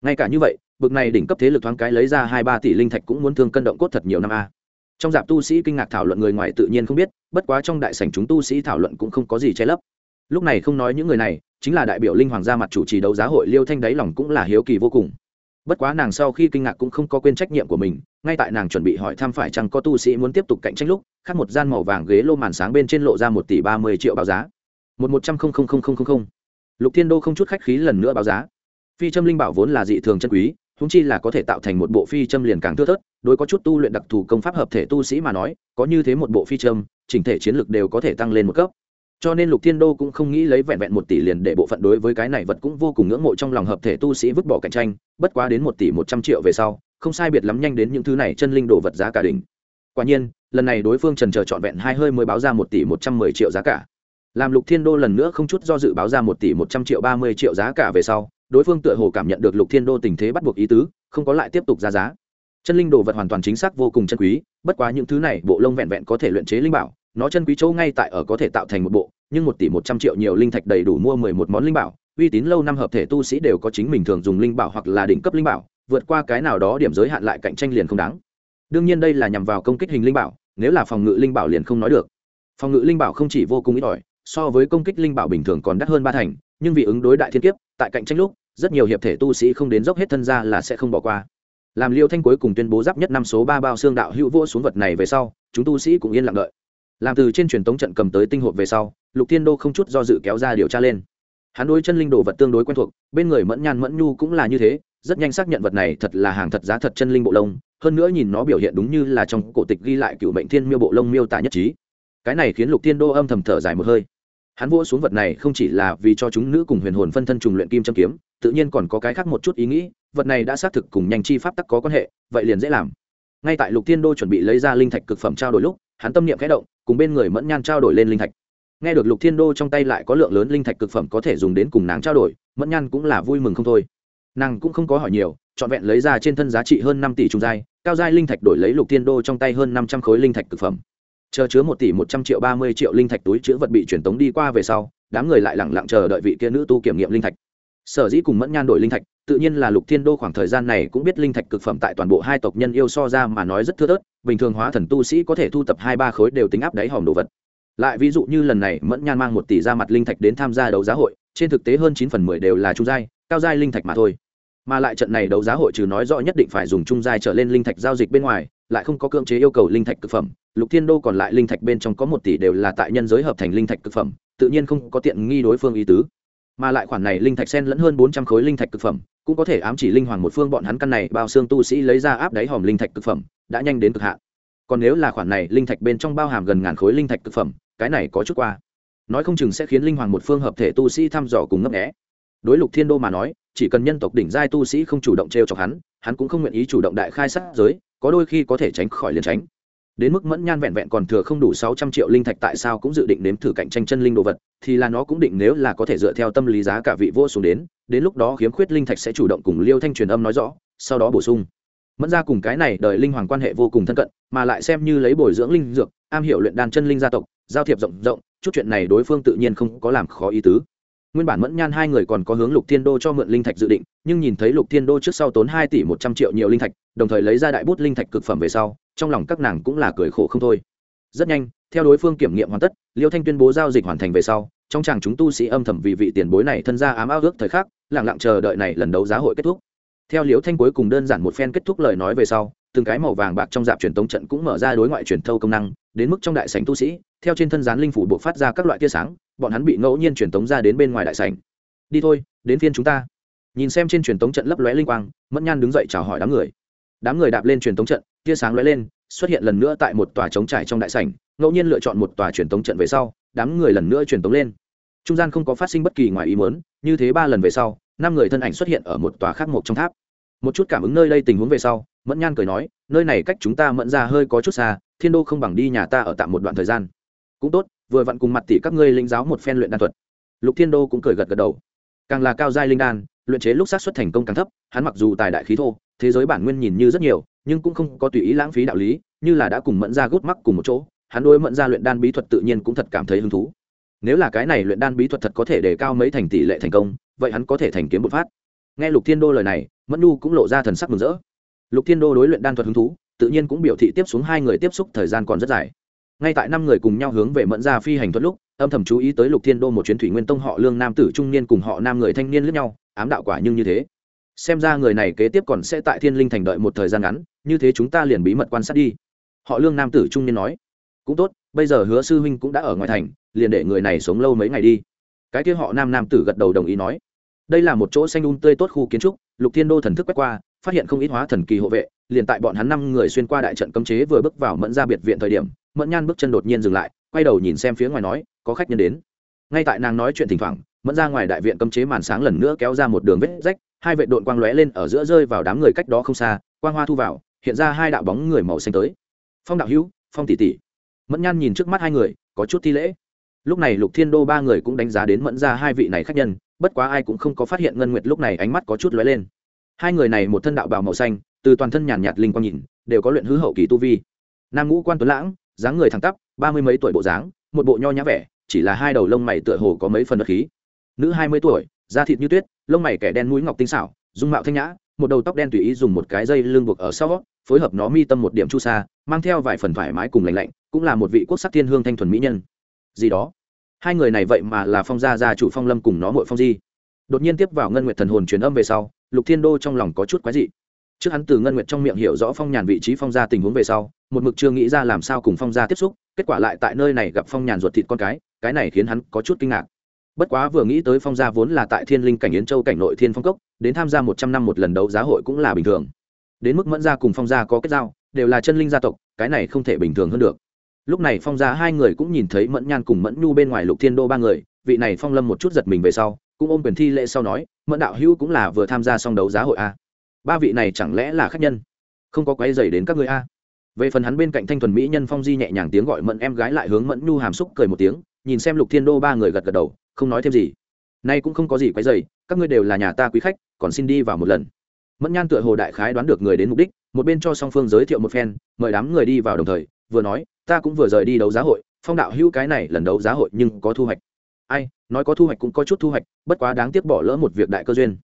Ngay cả như vậy, bực này đỉnh cấp thế lực thoáng cái lấy ra hai ba tỷ linh thạch cũng muốn thương cân động cốt thật nhiều năm a trong dạp tu sĩ kinh ngạc thảo luận người ngoài tự nhiên không biết, bất quá trong đại sảnh chúng tu sĩ thảo luận cũng không có gì che lấp. Lúc này không nói những người này, chính là đại biểu linh hoàng gia mặt chủ trì đấu giá hội liêu thanh đáy lòng cũng là hiếu kỳ vô cùng. Bất quá nàng sau khi kinh ngạc cũng không có quên trách nhiệm của mình, ngay tại nàng chuẩn bị hỏi thăm phải chăng có tu sĩ muốn tiếp tục cạnh tranh lúc, khác một gian màu vàng ghế lô màn sáng bên trên lộ ra một tỷ ba mươi triệu báo giá. Một một trăm không không không không không lục thiên đô không chút khách khí lần nữa báo giá. Phi châm linh bảo vốn là dị thường chân quý húng chi là có thể tạo thành một bộ phi châm liền càng thưa thớt đối có chút tu luyện đặc thù công pháp hợp thể tu sĩ mà nói, có như thế một bộ phi châm, chỉnh thể chiến lược đều có thể tăng lên một cấp. Cho nên lục thiên đô cũng không nghĩ lấy vẹn vẹn một tỷ liền để bộ phận đối với cái này vật cũng vô cùng ngưỡng mộ trong lòng hợp thể tu sĩ vứt bỏ cạnh tranh, bất quá đến một tỷ một trăm triệu về sau, không sai biệt lắm nhanh đến những thứ này chân linh đồ vật giá cả đỉnh. Quả nhiên, lần này đối phương trần chờ trọn vẹn hai hơi mới báo ra một tỷ một trăm mười triệu giá cả. Làm lục thiên đô lần nữa không chút do dự báo ra một tỷ một trăm triệu ba mươi triệu giá cả về sau, đối phương tựa hồ cảm nhận được lục thiên đô tình thế bắt buộc ý tứ, không có lại tiếp tục ra giá chân linh đồ vật hoàn toàn chính xác vô cùng chân quý, bất quá những thứ này, bộ lông vẹn vẹn có thể luyện chế linh bảo, nó chân quý chỗ ngay tại ở có thể tạo thành một bộ, nhưng một tỷ một trăm triệu nhiều linh thạch đầy đủ mua mười một món linh bảo, uy tín lâu năm hợp thể tu sĩ đều có chính mình thường dùng linh bảo hoặc là đỉnh cấp linh bảo, vượt qua cái nào đó điểm giới hạn lại cạnh tranh liền không đáng. Đương nhiên đây là nhằm vào công kích hình linh bảo, nếu là phòng ngự linh bảo liền không nói được. Phòng ngự linh bảo không chỉ vô cùng ít ỏi, so với công kích linh bảo bình thường còn đắt hơn ba thành, nhưng vì ứng đối đại thiên kiếp, tại cạnh tranh lúc, rất nhiều hiệp thể tu sĩ không đến dốc hết thân ra là sẽ không bỏ qua làm liêu thanh cuối cùng tuyên bố giáp nhất năm số ba bao xương đạo hữu vô xuống vật này về sau, chúng tu sĩ cũng yên lặng đợi. Làm từ trên truyền tống trận cầm tới tinh hộp về sau, lục thiên đô không chút do dự kéo ra điều tra lên. Hắn đối chân linh đồ vật tương đối quen thuộc, bên người mẫn nhan mẫn nhu cũng là như thế, rất nhanh xác nhận vật này thật là hàng thật giá thật chân linh bộ lông, hơn nữa nhìn nó biểu hiện đúng như là trong cổ tịch ghi lại cựu bệnh thiên miêu bộ lông miêu tả nhất trí. Cái này khiến lục thiên đô âm thầm thở dài một hơi hắn vỗ xuống vật này không chỉ là vì cho chúng nữ cùng huyền hồn phân thân trùng luyện kim châm kiếm, tự nhiên còn có cái khác một chút ý nghĩ, vật này đã xác thực cùng nhanh chi pháp tắc có quan hệ, vậy liền dễ làm. Ngay tại lục thiên đô chuẩn bị lấy ra linh thạch cực phẩm trao đổi lúc, hắn tâm niệm khẽ động, cùng bên người mẫn nhan trao đổi lên linh thạch. Nghe được lục thiên đô trong tay lại có lượng lớn linh thạch cực phẩm có thể dùng đến cùng nàng trao đổi, mẫn nhan cũng là vui mừng không thôi. Nàng cũng không có hỏi nhiều, trọn vẹn lấy ra trên thân giá trị hơn năm tỷ trung giai, cao giai linh thạch đổi lấy lục thiên đô trong tay hơn năm trăm khối linh thạch cực phẩm chờ chứa một tỷ một trăm triệu, ba mươi triệu linh thạch túi chữ vật bị truyền tống đi qua về sau, đám người lại lẳng lặng chờ đợi vị kia nữ tu kiểm nghiệm linh thạch. Sở dĩ cùng mẫn nhan đổi linh thạch, tự nhiên là lục thiên đô khoảng thời gian này cũng biết linh thạch cực phẩm tại toàn bộ hai tộc nhân yêu so ra mà nói rất thưa thớt, bình thường hóa thần tu sĩ có thể thu tập hai ba khối đều tính áp đáy hòm đồ vật. Lại ví dụ như lần này mẫn nhan mang một tỷ ra mặt linh thạch đến tham gia đấu giá hội, trên thực tế hơn chín phần mười đều là trung giai, cao giai linh thạch mà thôi. Mà lại trận này đấu giá hội trừ nói rõ nhất định phải dùng trung giai trở lên linh thạch giao dịch bên ngoài lại không có cưỡng chế yêu cầu linh thạch cực phẩm, lục thiên đô còn lại linh thạch bên trong có một tỷ đều là tại nhân giới hợp thành linh thạch cực phẩm, tự nhiên không có tiện nghi đối phương ý tứ. Mà lại khoản này linh thạch sen lẫn hơn bốn trăm khối linh thạch cực phẩm, cũng có thể ám chỉ linh hoàng một phương bọn hắn căn này bao xương tu sĩ lấy ra áp đáy hòm linh thạch cực phẩm, đã nhanh đến cực hạn. Còn nếu là khoản này linh thạch bên trong bao hàm gần ngàn khối linh thạch cực phẩm, cái này có chút qua. Nói không chừng sẽ khiến linh hoàng một phương hợp thể tu sĩ thăm dò cùng ngấp nghé. Đối lục thiên đô mà nói, chỉ cần nhân tộc đỉnh giai tu sĩ không chủ động t r e o chọc hắn hắn cũng không nguyện ý chủ động đại khai sát giới có đôi khi có thể tránh khỏi liền tránh. Đến mức mẫn nhan vẹn vẹn còn thừa không đủ sáu trăm triệu linh thạch tại sao cũng dự định nếm thử cạnh tranh chân linh đồ vật, thì là nó cũng định nếu là có thể dựa theo tâm lý giá cả vị vô xuống đến đến lúc đó khiếm khuyết linh thạch sẽ chủ động cùng liêu thanh truyền âm nói rõ, sau đó bổ sung. Mẫn ra cùng cái này đời linh hoàng quan hệ vô cùng thân cận, mà lại xem như lấy bồi dưỡng linh dược, am hiểu luyện đan chân linh gia tộc, giao thiệp rộng rộng, chút chuyện này đối phương tự nhiên không có làm khó ý tứ nguyên bản mẫn nhan hai người còn có hướng lục thiên đô cho mượn linh thạch dự định, nhưng nhìn thấy lục thiên đô trước sau tốn hai tỷ một trăm triệu nhiều linh thạch, đồng thời lấy ra đại bút linh thạch cực phẩm về sau, trong lòng các nàng cũng là cười khổ không thôi. Rất nhanh, theo đối phương kiểm nghiệm hoàn tất, liêu thanh tuyên bố giao dịch hoàn thành về sau, trong chàng chúng tu sĩ âm thầm vì vị tiền bối này thân ra ám ao ước thời khắc lẳng lặng chờ đợi này lần đấu giá hội kết thúc. Theo liễu thanh cuối cùng đơn giản một phen kết thúc lời nói về sau, từng cái màu vàng bạc trong dạp truyền tống trận cũng mở ra đối ngoại truyền thâu công năng, đến mức trong đại sảnh tu sĩ, theo trên thân gián linh phủ buộc phát ra các loại tia sáng bọn hắn bị ngẫu nhiên truyền tống ra đến bên ngoài đại sảnh. Đi thôi, đến phiên chúng ta. Nhìn xem trên truyền tống trận lấp lóe linh quang, mẫn nhan đứng dậy chào hỏi đám người. Đám người đạp lên truyền tống trận, tia sáng lóe lên, xuất hiện lần nữa tại một tòa trống trải trong đại sảnh, ngẫu nhiên lựa chọn một tòa truyền tống trận về sau, đám người lần nữa truyền tống lên. Trung gian không có phát sinh bất kỳ ngoài ý muốn, như thế ba lần về sau, năm người thân ảnh xuất hiện ở một tòa khác một trong tháp. Một chút cảm ứng nơi đây tình huống về sau, mẫn nhan cười nói, nơi này cách chúng ta mẫn ra hơi có chút xa, thiên đô không bằng đi nhà ta ở tạm một đoạn thời gian. Cũng tốt vừa vặn cùng mặt tỷ các ngươi linh giáo một phen luyện đan thuật. Lục thiên đô cũng cười gật gật đầu. Càng là cao giai linh đan, luyện chế lúc sát xuất thành công càng thấp, hắn mặc dù tài đại khí thô, thế giới bản nguyên nhìn như rất nhiều, nhưng cũng không có tùy ý lãng phí đạo lý, như là đã cùng mẫn ra gút mắc cùng một chỗ, hắn đôi mẫn ra luyện đan bí thuật tự nhiên cũng thật cảm thấy hứng thú. Nếu là cái này luyện đan bí thuật thật có thể đề cao mấy thành tỷ lệ thành công, vậy hắn có thể thành kiếm một phát. Nghe lục thiên đô lời này, mẫn nu cũng lộ ra thần sắc mừng rỡ. Lục thiên đô đối luyện đan thuật hứng thú, tự nhiên cũng biểu thị tiếp xuống hai người tiếp xúc thời gian còn rất dài ngay tại năm người cùng nhau hướng về mẫn ra phi hành thuật lúc, âm thầm chú ý tới lục thiên đô một chuyến thủy nguyên tông họ lương nam tử trung niên cùng họ nam người thanh niên lẫn nhau, ám đạo quả nhưng như thế. Xem ra người này kế tiếp còn sẽ tại thiên linh thành đợi một thời gian ngắn, như thế chúng ta liền bí mật quan sát đi. Họ lương nam tử trung niên nói. Cũng tốt, bây giờ hứa sư huynh cũng đã ở ngoài thành, liền để người này sống lâu mấy ngày đi. Cái kia họ nam nam tử gật đầu đồng ý nói. Đây là một chỗ xanh un tươi tốt khu kiến trúc, lục thiên đô thần thức quét qua, phát hiện không ít hóa thần kỳ hộ vệ, liền tại bọn hắn năm người xuyên qua đại trận cấm chế vừa bước vào mẫn ra biệt viện thời điểm mẫn nhan bước chân đột nhiên dừng lại, quay đầu nhìn xem phía ngoài nói, có khách nhân đến. Ngay tại nàng nói chuyện thỉnh thoảng, mẫn ra ngoài đại viện cấm chế màn sáng lần nữa kéo ra một đường vết rách, hai vệ đội quang lóe lên ở giữa rơi vào đám người cách đó không xa, quang hoa thu vào, hiện ra hai đạo bóng người màu xanh tới. Phong đạo hữu, phong tỷ tỷ. Mẫn nhan nhìn trước mắt hai người, có chút thi lễ. Lúc này lục thiên đô ba người cũng đánh giá đến mẫn ra hai vị này khác nhân, bất quá ai cũng không có phát hiện ngân nguyệt lúc này ánh mắt có chút lóe lên. Hai người này một thân đạo bào màu xanh, từ toàn thân nhàn nhạt linh quang nhìn, đều có luyện hư hậu kỳ tu vi. Nam ngũ quan tuấn lãng dáng người thẳng tắp, ba mươi mấy tuổi bộ dáng, một bộ nho nhã vẻ, chỉ là hai đầu lông mày tựa hồ có mấy phần đất khí. Nữ hai mươi tuổi, da thịt như tuyết, lông mày kẻ đen mũi ngọc tinh xảo, dung mạo thanh nhã, một đầu tóc đen tùy ý dùng một cái dây lưng buộc ở sau, phối hợp nó mi tâm một điểm chu sa, mang theo vài phần thoải mái cùng lành lạnh, cũng là một vị quốc sắc thiên hương thanh thuần mỹ nhân. Gì đó? Hai người này vậy mà là phong gia gia chủ phong lâm cùng nó mội phong di. Đột nhiên tiếp vào ngân nguyệt thần hồn truyền âm về sau, lục thiên đô trong lòng có chút quái dị. Trước hắn từ ngân nguyệt trong miệng hiểu rõ phong nhàn vị trí phong gia tình huống về sau một mực chưa nghĩ ra làm sao cùng phong gia tiếp xúc, kết quả lại tại nơi này gặp phong nhàn ruột thịt con cái cái này khiến hắn có chút kinh ngạc. Bất quá vừa nghĩ tới phong gia vốn là tại thiên linh cảnh yến châu cảnh nội thiên phong cốc, đến tham gia một trăm năm một lần đấu giá hội cũng là bình thường. Đến mức mẫn gia cùng phong gia có kết giao, đều là chân linh gia tộc, cái này không thể bình thường hơn được. Lúc này phong gia hai người cũng nhìn thấy mẫn nhan cùng mẫn nhu bên ngoài lục thiên đô ba người, vị này phong lâm một chút giật mình về sau, cũng ôm quyền thi lễ sau nói, mẫn đạo hữu cũng là vừa tham gia xong đấu giá hội a. Ba vị này chẳng lẽ là khách nhân? Không có quấy dày đến các người a? Về phần hắn bên cạnh thanh thuần mỹ nhân phong di nhẹ nhàng tiếng gọi mẫn em gái lại hướng mẫn nhu hàm xúc cười một tiếng, nhìn xem lục thiên đô ba người gật gật đầu, không nói thêm gì. Nay cũng không có gì quấy dày các ngươi đều là nhà ta quý khách, còn xin đi vào một lần. Mẫn nhan tựa hồ đại khái đoán được người đến mục đích, một bên cho song phương giới thiệu một phen, mời đám người đi vào đồng thời, vừa nói, ta cũng vừa rời đi đấu giá hội, phong đạo hữu cái này lần đấu giá hội nhưng có thu hoạch. Ai, nói có thu hoạch cũng có chút thu hoạch, bất quá đáng tiếc bỏ lỡ một việc đại cơ duyên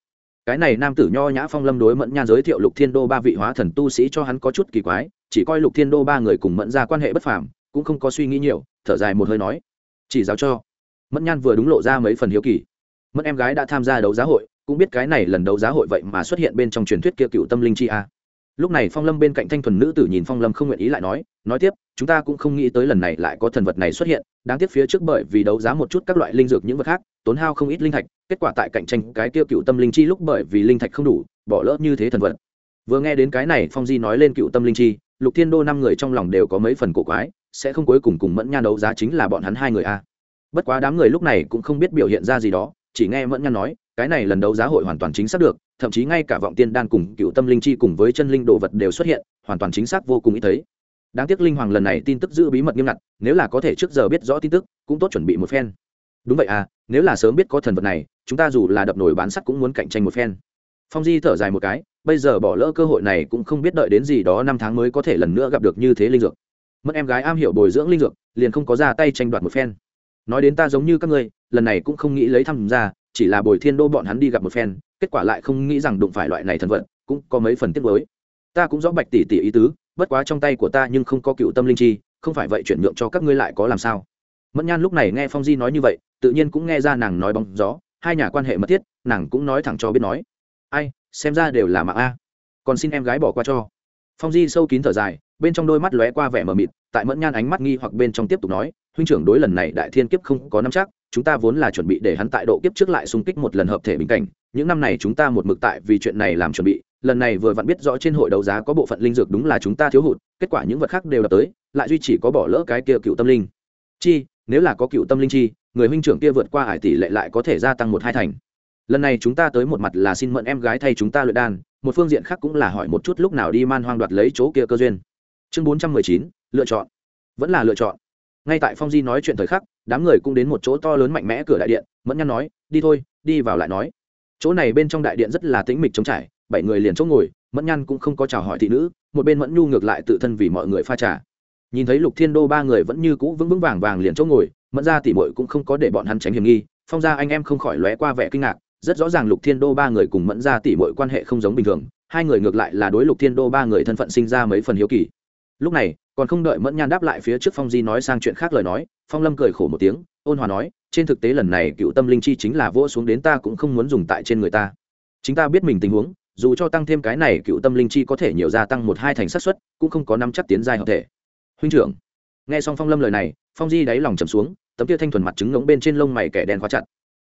cái này nam tử nho nhã phong lâm đối mẫn nhan giới thiệu lục thiên đô ba vị hóa thần tu sĩ cho hắn có chút kỳ quái, chỉ coi lục thiên đô ba người cùng mẫn ra quan hệ bất phàm, cũng không có suy nghĩ nhiều, thở dài một hơi nói. Chỉ giáo cho. Mẫn nhan vừa đúng lộ ra mấy phần hiếu kỳ. Mẫn em gái đã tham gia đấu giá hội, cũng biết cái này lần đấu giá hội vậy mà xuất hiện bên trong truyền thuyết kia cựu tâm linh chi a lúc này phong lâm bên cạnh thanh thuần nữ tử nhìn phong lâm không nguyện ý lại nói nói tiếp, chúng ta cũng không nghĩ tới lần này lại có thần vật này xuất hiện, đáng tiếc phía trước bởi vì đấu giá một chút các loại linh dược những vật khác, tốn hao không ít linh thạch, kết quả tại cạnh tranh cái tiêu cựu tâm linh chi lúc bởi vì linh thạch không đủ, bỏ lỡ như thế thần vật. Vừa nghe đến cái này, phong di nói lên cựu tâm linh chi, lục thiên đô năm người trong lòng đều có mấy phần cổ quái, sẽ không cuối cùng cùng mẫn nhan đấu giá chính là bọn hắn hai người a bất quá đám người lúc này cũng không biết biểu hiện ra gì đó chỉ nghe mẫn nhan nói, cái này lần đấu giá hội hoàn toàn chính xác được, thậm chí ngay cả vọng tiên đan cùng cựu tâm linh chi cùng với chân linh đồ vật đều xuất hiện, hoàn toàn chính xác vô cùng ý thấy. Đáng tiếc linh hoàng lần này tin tức giữ bí mật nghiêm ngặt, nếu là có thể trước giờ biết rõ tin tức, cũng tốt chuẩn bị một phen. Đúng vậy à nếu là sớm biết có thần vật này, chúng ta dù là đập nổi bán sắt cũng muốn cạnh tranh một phen. Phong di thở dài một cái, bây giờ bỏ lỡ cơ hội này cũng không biết đợi đến gì đó năm tháng mới có thể lần nữa gặp được như thế linh dược. Mất em gái am hiểu bồi dưỡng linh dược, liền không có ra tay tranh đoạt một phen nói đến ta giống như các ngươi, lần này cũng không nghĩ lấy thăm ra chỉ là bồi thiên đô bọn hắn đi gặp một phen, kết quả lại không nghĩ rằng đụng phải loại này thần vật cũng có mấy phần tiếc với ta cũng rõ bạch tỷ tỷ ý tứ, bất quá trong tay của ta nhưng không có cựu tâm linh chi, không phải vậy chuyển nhượng cho các ngươi lại có làm sao? Mẫn nhan lúc này nghe phong di nói như vậy, tự nhiên cũng nghe ra nàng nói bóng gió, hai nhà quan hệ mật thiết, nàng cũng nói thẳng cho biết nói. Ai, xem ra đều là mạng a. Còn xin em gái bỏ qua cho. Phong di sâu kín thở dài, bên trong đôi mắt lóe qua vẻ mờ mịt, tại mẫn nhan ánh mắt nghi hoặc bên trong tiếp tục nói huynh trưởng đối lần này đại thiên kiếp không có nắm chắc, chúng ta vốn là chuẩn bị để hắn tại độ kiếp trước lại xung kích một lần hợp thể bình cảnh, những năm này chúng ta một mực tại vì chuyện này làm chuẩn bị, lần này vừa vặn biết rõ trên hội đấu giá có bộ phận linh dược đúng là chúng ta thiếu hụt, kết quả những vật khác đều đập tới, lại duy chỉ có bỏ lỡ cái kia cựu tâm linh. Chi, nếu là có cựu tâm linh chi, người huynh trưởng kia vượt qua hải tỷ lệ lại có thể gia tăng một hai thành. Lần này chúng ta tới một mặt là xin mượn em gái thay chúng ta luyện đan, một phương diện khác cũng là hỏi một chút lúc nào đi man hoang đoạt lấy chỗ kia cơ duyên. Chương bốn trăm mười chín, lựa chọn. Vẫn là lựa chọn ngay tại phong di nói chuyện thời khắc, đám người cũng đến một chỗ to lớn mạnh mẽ cửa đại điện, mẫn nhăn nói, đi thôi, đi vào lại nói. Chỗ này bên trong đại điện rất là tĩnh mịch trống trải, bảy người liền chỗ ngồi, mẫn nhăn cũng không có chào hỏi thị nữ, một bên mẫn nhu ngược lại tự thân vì mọi người pha trà. Nhìn thấy lục thiên đô ba người vẫn như cũ vững vững vàng vàng liền chỗ ngồi, mẫn ra tỉ mội cũng không có để bọn hắn tránh hiểm nghi, phong ra anh em không khỏi lóe qua vẻ kinh ngạc, rất rõ ràng lục thiên đô ba người cùng mẫn ra tỉ mội quan hệ không giống bình thường, hai người ngược lại là đối lục thiên đô ba người thân phận sinh ra mấy phần hiếu kỳ. Lúc này còn không đợi mẫn nhan đáp lại phía trước phong di nói sang chuyện khác lời nói phong lâm cười khổ một tiếng ôn hòa nói trên thực tế lần này cựu tâm linh chi chính là vỗ xuống đến ta cũng không muốn dùng tại trên người ta chính ta biết mình tình huống dù cho tăng thêm cái này cựu tâm linh chi có thể nhiều gia tăng một hai thành xác suất cũng không có năm chắc tiến dài hợp thể huynh trưởng nghe xong phong lâm lời này phong di đáy lòng trầm xuống tấm kia thanh thuần mặt trứng ngống bên trên lông mày kẻ đen khóa chặt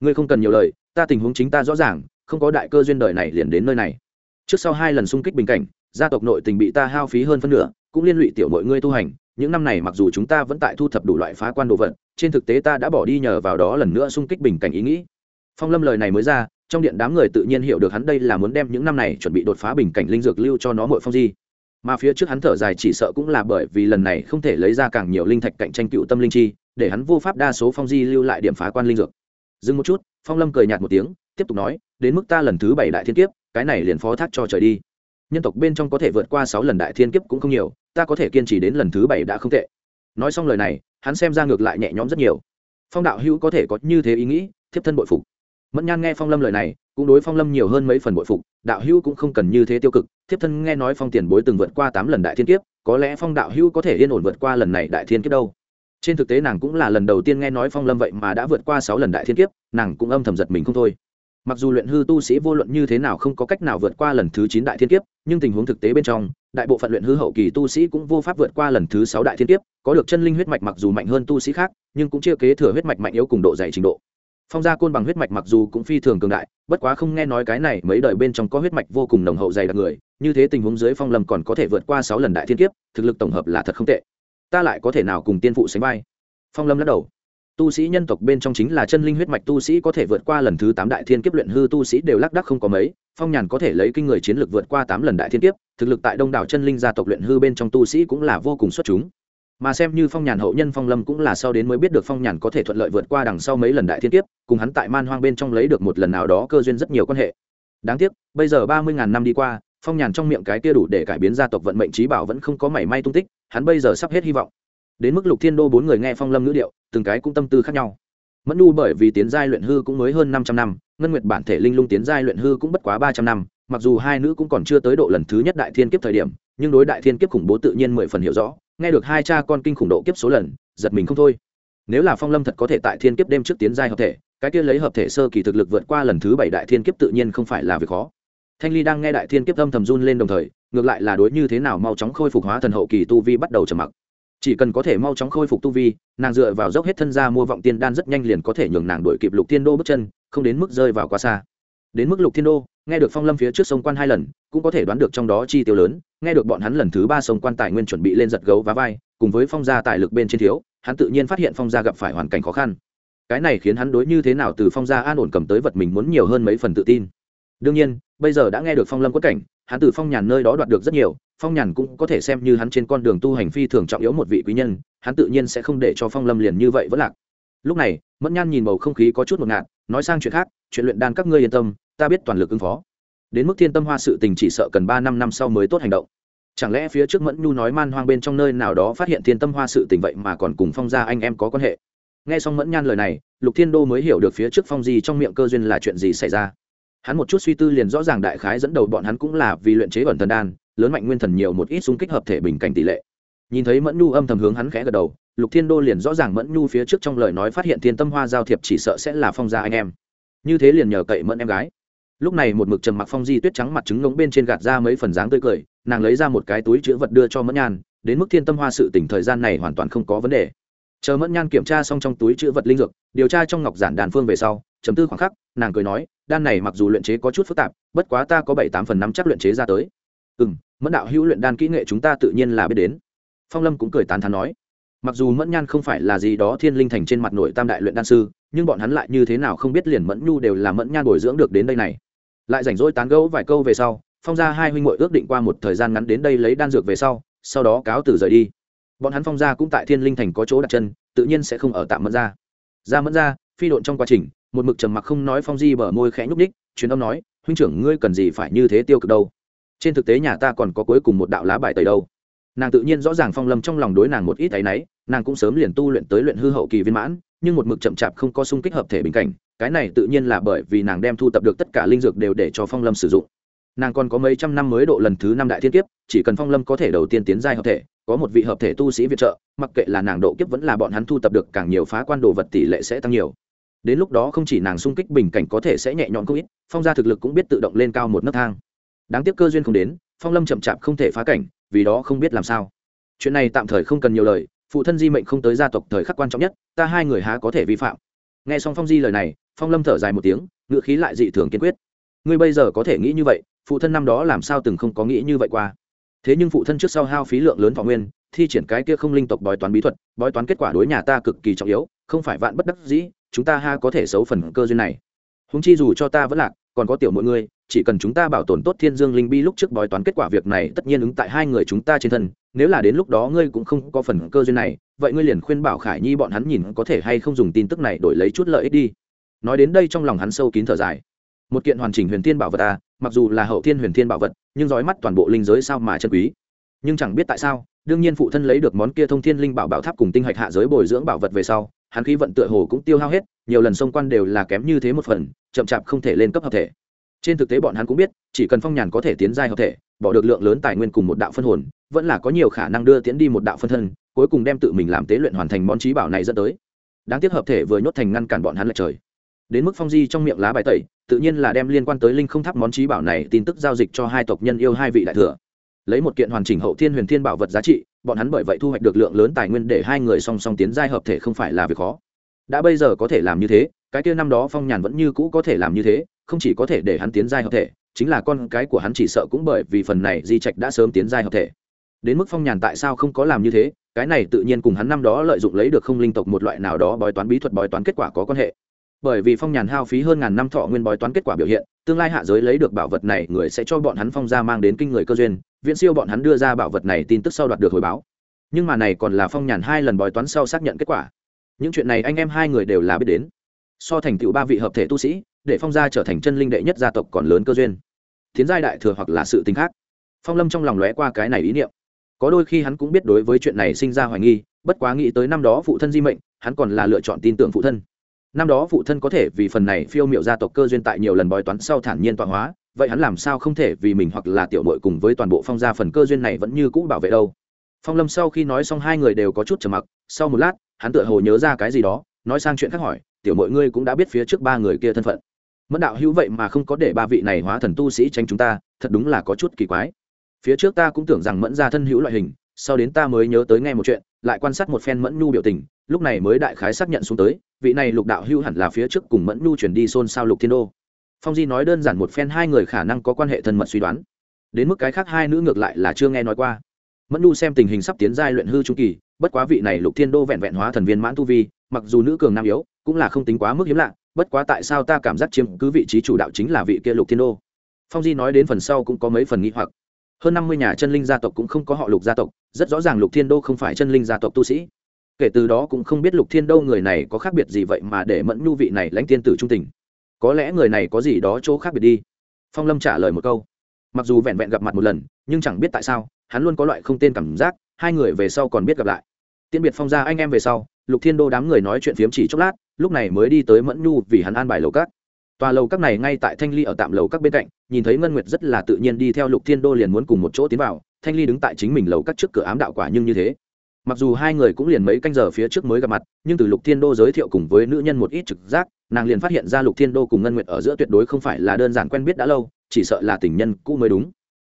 ngươi không cần nhiều lời ta tình huống chính ta rõ ràng không có đại cơ duyên đời này liền đến nơi này trước sau hai lần xung kích bình cảnh gia tộc nội tình bị ta hao phí hơn phân nửa cũng liên lụy tiểu mọi ngươi tu hành, những năm này mặc dù chúng ta vẫn tại thu thập đủ loại phá quan đồ vật, trên thực tế ta đã bỏ đi nhờ vào đó lần nữa xung kích bình cảnh ý nghĩ. Phong lâm lời này mới ra, trong điện đám người tự nhiên hiểu được hắn đây là muốn đem những năm này chuẩn bị đột phá bình cảnh linh dược lưu cho nó mội phong di. Mà phía trước hắn thở dài chỉ sợ cũng là bởi vì lần này không thể lấy ra càng nhiều linh thạch cạnh tranh cựu tâm linh chi, để hắn vô pháp đa số phong di lưu lại điểm phá quan linh dược. Dừng một chút, phong lâm cười nhạt một tiếng, tiếp tục nói, đến mức ta lần thứ bảy đại thiên kiếp, cái này liền phó thác cho trời đi. Nhân tộc bên trong có thể vượt qua sáu lần đại thiên kiếp cũng không nhiều ta có thể kiên trì đến lần thứ bảy đã không tệ. Nói xong lời này, hắn xem ra ngược lại nhẹ nhõm rất nhiều. Phong đạo hữu có thể có như thế ý nghĩ, thiếp thân bội phục. Mẫn nhan nghe phong lâm lời này, cũng đối phong lâm nhiều hơn mấy phần bội phục, đạo hữu cũng không cần như thế tiêu cực. Thiếp thân nghe nói phong tiền bối từng vượt qua tám lần đại thiên kiếp, có lẽ phong đạo hữu có thể yên ổn vượt qua lần này đại thiên kiếp đâu. Trên thực tế nàng cũng là lần đầu tiên nghe nói phong lâm vậy mà đã vượt qua sáu lần đại thiên kiếp, nàng cũng âm thầm giật mình không thôi mặc dù luyện hư tu sĩ vô luận như thế nào không có cách nào vượt qua lần thứ chín đại thiên kiếp, nhưng tình huống thực tế bên trong, đại bộ phận luyện hư hậu kỳ tu sĩ cũng vô pháp vượt qua lần thứ sáu đại thiên kiếp, có được chân linh huyết mạch mặc dù mạnh hơn tu sĩ khác, nhưng cũng chưa kế thừa huyết mạch mạnh yếu cùng độ dày trình độ. Phong gia côn bằng huyết mạch mặc dù cũng phi thường cường đại, bất quá không nghe nói cái này mấy đời bên trong có huyết mạch vô cùng nồng hậu dày đặc người, như thế tình huống dưới phong lâm còn có thể vượt qua sáu lần đại thiên kiếp, thực lực tổng hợp là thật không tệ. Ta lại có thể nào cùng tiên phụ sánh vai? Phong lâm lắc đầu tu sĩ nhân tộc bên trong chính là chân linh huyết mạch tu sĩ có thể vượt qua lần thứ tám đại thiên kiếp luyện hư tu sĩ đều lác đắc không có mấy, phong nhàn có thể lấy kinh người chiến lược vượt qua tám lần đại thiên kiếp, thực lực tại đông đảo chân linh gia tộc luyện hư bên trong tu sĩ cũng là vô cùng xuất chúng. Mà xem như phong nhàn hậu nhân phong lâm cũng là sau đến mới biết được phong nhàn có thể thuận lợi vượt qua đằng sau mấy lần đại thiên kiếp, cùng hắn tại man hoang bên trong lấy được một lần nào đó cơ duyên rất nhiều quan hệ. Đáng tiếc, bây giờ ba mươi ngàn năm đi qua, phong nhàn trong miệng cái kia đủ để cải biến gia tộc vận mệnh trí bảo vẫn không có mảy may tung tích, hắn bây giờ sắp hết hy vọng đến mức lục thiên đô bốn người nghe phong lâm ngữ điệu, từng cái cũng tâm tư khác nhau. Mẫn nu bởi vì tiến giai luyện hư cũng mới hơn năm trăm năm, ngân nguyệt bản thể linh lung tiến giai luyện hư cũng bất quá ba trăm năm, mặc dù hai nữ cũng còn chưa tới độ lần thứ nhất đại thiên kiếp thời điểm, nhưng đối đại thiên kiếp khủng bố tự nhiên mười phần hiểu rõ, nghe được hai cha con kinh khủng độ kiếp số lần, giật mình không thôi. Nếu là phong lâm thật có thể tại thiên kiếp đêm trước tiến giai hợp thể, cái kia lấy hợp thể sơ kỳ thực lực vượt qua lần thứ bảy đại thiên kiếp tự nhiên không phải là việc khó. Thanh ly đang nghe đại thiên kiếp âm thầm run lên đồng thời, ngược lại là đối như thế nào mau chóng khôi phục hóa thần hậu kỳ tu vi bắt đầu trầm mặc chỉ cần có thể mau chóng khôi phục tu vi, nàng dựa vào dốc hết thân ra mua vọng tiên đan rất nhanh liền có thể nhường nàng đuổi kịp lục thiên đô bước chân, không đến mức rơi vào quá xa. Đến mức lục thiên đô, nghe được phong lâm phía trước sông quan hai lần, cũng có thể đoán được trong đó chi tiêu lớn, nghe được bọn hắn lần thứ ba sông quan tài nguyên chuẩn bị lên giật gấu và vai, cùng với phong gia tài lực bên trên thiếu, hắn tự nhiên phát hiện phong gia gặp phải hoàn cảnh khó khăn. Cái này khiến hắn đối như thế nào từ phong gia an ổn cầm tới vật mình muốn nhiều hơn mấy phần tự tin. Đương nhiên, bây giờ đã nghe được phong lâm quất cảnh hắn từ phong nhàn nơi đó đoạt được rất nhiều, phong nhàn cũng có thể xem như hắn trên con đường tu hành phi thường trọng yếu một vị quý nhân, hắn tự nhiên sẽ không để cho phong lâm liền như vậy vẫn lạc. Lúc này, mẫn nhan nhìn bầu không khí có chút một ngạt, nói sang chuyện khác, chuyện luyện đan các ngươi yên tâm, ta biết toàn lực ứng phó. Đến mức thiên tâm hoa sự tình chỉ sợ cần ba năm năm sau mới tốt hành động. Chẳng lẽ phía trước mẫn nhu nói man hoang bên trong nơi nào đó phát hiện thiên tâm hoa sự tình vậy mà còn cùng phong gia anh em có quan hệ? Nghe xong mẫn nhan lời này, lục thiên đô mới hiểu được phía trước phong Di trong miệng cơ duyên là chuyện gì xảy ra hắn một chút suy tư liền rõ ràng đại khái dẫn đầu bọn hắn cũng là vì luyện chế ẩn thần đan, lớn mạnh nguyên thần nhiều một ít xung kích hợp thể bình cảnh tỷ lệ. Nhìn thấy mẫn nhu âm thầm hướng hắn khẽ gật đầu, lục thiên đô liền rõ ràng mẫn nhu phía trước trong lời nói phát hiện thiên tâm hoa giao thiệp chỉ sợ sẽ là phong gia anh em. Như thế liền nhờ cậy mẫn em gái. Lúc này một mực trầm mặc phong di tuyết trắng mặt trứng ngống bên trên gạt ra mấy phần dáng tươi cười, nàng lấy ra một cái túi chữ vật đưa cho mẫn nhan, đến mức thiên tâm hoa sự tỉnh thời gian này hoàn toàn không có vấn đề. Chờ mẫn nhan kiểm tra xong trong túi chữ vật linh dược, điều tra trong ngọc giản đàn phương về sau, chấm tư khoảng khắc nàng cười nói, đan này mặc dù luyện chế có chút phức tạp, bất quá ta có bảy tám phần năm chắc luyện chế ra tới. Ừ m mẫn đạo hữu luyện đan kỹ nghệ chúng ta tự nhiên là biết đến. Phong lâm cũng cười tán thán nói, mặc dù mẫn nhan không phải là gì đó thiên linh thành trên mặt nội tam đại luyện đan sư, nhưng bọn hắn lại như thế nào không biết liền mẫn nhu đều là mẫn nhan bồi dưỡng được đến đây này. Lại rảnh rỗi tán gẫu vài câu về sau, phong gia hai huynh hội ước định qua một thời gian ngắn đến đây lấy đan dược về sau sau đó cáo từ rời đi. Bọn hắn phong gia cũng tại thiên linh thành có chỗ đặt chân, tự nhiên sẽ không ở tạm mẫn ra ra mẫn ra phi độn trong quá trình một mực trầm mặc không nói phong di bờ môi khẽ nhúc ních truyền âm nói, huynh trưởng, ngươi cần gì phải như thế tiêu cực đâu? Trên thực tế nhà ta còn có cuối cùng một đạo lá bài tẩy đâu. Nàng tự nhiên rõ ràng phong lâm trong lòng đối nàng một ít áy náy, nàng cũng sớm liền tu luyện tới luyện hư hậu kỳ viên mãn, nhưng một mực chậm chạp không có sung kích hợp thể bình cảnh, cái này tự nhiên là bởi vì nàng đem thu tập được tất cả linh dược đều để cho phong lâm sử dụng. Nàng còn có mấy trăm năm mới độ lần thứ năm đại thiên kiếp, chỉ cần phong lâm có thể đầu tiên tiến giai hợp thể, có một vị hợp thể tu sĩ viện trợ, mặc kệ là nàng độ kiếp vẫn là bọn hắn thu tập được càng nhiều phá quan đồ vật tỷ lệ sẽ tăng nhiều đến lúc đó không chỉ nàng sung kích bình cảnh có thể sẽ nhẹ nhõm không ít, phong gia thực lực cũng biết tự động lên cao một nấc thang. Đáng tiếc cơ duyên không đến, phong lâm chậm chạp không thể phá cảnh, vì đó không biết làm sao. Chuyện này tạm thời không cần nhiều lời, phụ thân di mệnh không tới gia tộc thời khắc quan trọng nhất, ta hai người há có thể vi phạm. Nghe xong phong di lời này, phong lâm thở dài một tiếng ngựa khí lại dị thường kiên quyết. Ngươi bây giờ có thể nghĩ như vậy, phụ thân năm đó làm sao từng không có nghĩ như vậy qua. Thế nhưng phụ thân trước sau hao phí lượng lớn thọ nguyên, thi triển cái kia không linh tộc bói toán bí thuật, bói toán kết quả đối nhà ta cực kỳ trọng yếu, không phải vạn bất đắc dĩ chúng ta ha có thể xấu phần cơ duyên này. Húng chi dù cho ta vẫn lạc, còn có tiểu mọi người chỉ cần chúng ta bảo tồn tốt thiên dương linh bi lúc trước bói toán kết quả việc này, tất nhiên ứng tại hai người chúng ta trên thân, nếu là đến lúc đó ngươi cũng không có phần cơ duyên này, vậy ngươi liền khuyên bảo khải nhi bọn hắn nhìn có thể hay không dùng tin tức này đổi lấy chút lợi ích đi. Nói đến đây trong lòng hắn sâu kín thở dài. Một kiện hoàn chỉnh huyền thiên bảo vật à mặc dù là hậu thiên huyền thiên bảo vật, nhưng dõi mắt toàn bộ linh giới sao mà chân quý. Nhưng chẳng biết tại sao, đương nhiên phụ thân lấy được món kia thông thiên linh bảo bảo tháp cùng tinh hạch hạ giới bồi dưỡng bảo vật về sau hắn khí vận tựa hồ cũng tiêu hao hết, nhiều lần xông quan đều là kém như thế một phần, chậm chạp không thể lên cấp hợp thể. Trên thực tế bọn hắn cũng biết, chỉ cần phong nhàn có thể tiến giai hợp thể, bỏ được lượng lớn tài nguyên cùng một đạo phân hồn, vẫn là có nhiều khả năng đưa tiến đi một đạo phân thân, cuối cùng đem tự mình làm tế luyện hoàn thành món trí bảo này dẫn tới. Đáng tiếc hợp thể vừa nhốt thành ngăn cản bọn hắn lệch trời. Đến mức phong di trong miệng lá bài tẩy, tự nhiên là đem liên quan tới linh không tháp món trí bảo này tin tức giao dịch cho hai tộc nhân yêu hai vị đại thừa lấy một kiện hoàn chỉnh hậu thiên huyền thiên bảo vật giá trị, bọn hắn bởi vậy thu hoạch được lượng lớn tài nguyên để hai người song song tiến giai hợp thể không phải là việc khó. Đã bây giờ có thể làm như thế, cái kia năm đó phong nhàn vẫn như cũ có thể làm như thế, không chỉ có thể để hắn tiến giai hợp thể, chính là con cái của hắn chỉ sợ cũng bởi vì phần này di trạch đã sớm tiến giai hợp thể. Đến mức phong nhàn tại sao không có làm như thế, cái này tự nhiên cùng hắn năm đó lợi dụng lấy được không linh tộc một loại nào đó bói toán bí thuật bói toán kết quả có quan hệ. Bởi vì phong nhàn hao phí hơn ngàn năm thọ nguyên bói toán kết quả biểu hiện, tương lai hạ giới lấy được bảo vật này người sẽ cho bọn hắn phong ra mang đến kinh người cơ duyên viễn siêu bọn hắn đưa ra bảo vật này tin tức sau đoạt được hồi báo. Nhưng mà này còn là phong nhàn hai lần bói toán sau xác nhận kết quả. Những chuyện này anh em hai người đều là biết đến. So thành tựu ba vị hợp thể tu sĩ, để phong gia trở thành chân linh đệ nhất gia tộc còn lớn cơ duyên. Tiến giai đại thừa hoặc là sự tính khác. Phong lâm trong lòng lóe qua cái này ý niệm. Có đôi khi hắn cũng biết đối với chuyện này sinh ra hoài nghi, bất quá nghĩ tới năm đó phụ thân di mệnh, hắn còn là lựa chọn tin tưởng phụ thân. Năm đó phụ thân có thể vì phần này phiêu m i ệ u gia tộc cơ duyên tại nhiều lần bói toán sau thản nhiên tọa hóa vậy hắn làm sao không thể vì mình hoặc là tiểu mội cùng với toàn bộ phong gia phần cơ duyên này vẫn như cũ bảo vệ đâu? Phong lâm sau khi nói xong hai người đều có chút trầm mặc. Sau một lát, hắn tựa hồ nhớ ra cái gì đó, nói sang chuyện khác hỏi, tiểu mội ngươi cũng đã biết phía trước ba người kia thân phận. Mẫn đạo hữu vậy mà không có để ba vị này hóa thần tu sĩ tranh chúng ta, thật đúng là có chút kỳ quái. Phía trước ta cũng tưởng rằng mẫn ra thân hữu loại hình, sau đến ta mới nhớ tới nghe một chuyện, lại quan sát một phen mẫn nhu biểu tình, lúc này mới đại khái xác nhận xuống tới, vị này lục đạo hữu hẳn là phía trước cùng mẫn nhu chuyển đi xôn xao lục thiên đô phong di nói đơn giản một phen hai người khả năng có quan hệ thân mật suy đoán. Đến mức cái khác hai nữ ngược lại là chưa nghe nói qua. Mẫn nhu xem tình hình sắp tiến giai luyện hư trung kỳ, bất quá vị này lục thiên đô vẹn vẹn hóa thần viên mãn tu vi, mặc dù nữ cường nam yếu, cũng là không tính quá mức hiếm lạ, bất quá tại sao ta cảm giác chiếm cứ vị trí chủ đạo chính là vị kia lục thiên đô? Phong di nói đến phần sau cũng có mấy phần nghĩ hoặc. Hơn năm mươi nhà chân linh gia tộc cũng không có họ lục gia tộc, rất rõ ràng lục thiên đô không phải chân linh gia tộc tu sĩ. Kể từ đó cũng không biết lục thiên đô người này có khác biệt gì vậy mà để mẫn nhu vị này lãnh tiên tử trung tình có lẽ người này có gì đó chỗ khác biệt đi. Phong lâm trả lời một câu. Mặc dù vẹn vẹn gặp mặt một lần, nhưng chẳng biết tại sao, hắn luôn có loại không tên cảm giác, hai người về sau còn biết gặp lại. Tiễn biệt phong ra, anh em về sau, lục thiên đô đám người nói chuyện phiếm chỉ chốc lát, lúc này mới đi tới mẫn nhu vì hắn an bài lầu các. Tòa lầu các này ngay tại thanh ly ở tạm lầu các bên cạnh, nhìn thấy ngân nguyệt rất là tự nhiên đi theo lục thiên đô liền muốn cùng một chỗ tiến vào, thanh ly đứng tại chính mình lầu các trước cửa ám đạo quả nhưng như thế mặc dù hai người cũng liền mấy canh giờ phía trước mới gặp mặt, nhưng từ lục thiên đô giới thiệu cùng với nữ nhân một ít trực giác, nàng liền phát hiện ra lục thiên đô cùng ngân nguyệt ở giữa tuyệt đối không phải là đơn giản quen biết đã lâu, chỉ sợ là tình nhân cũ mới đúng.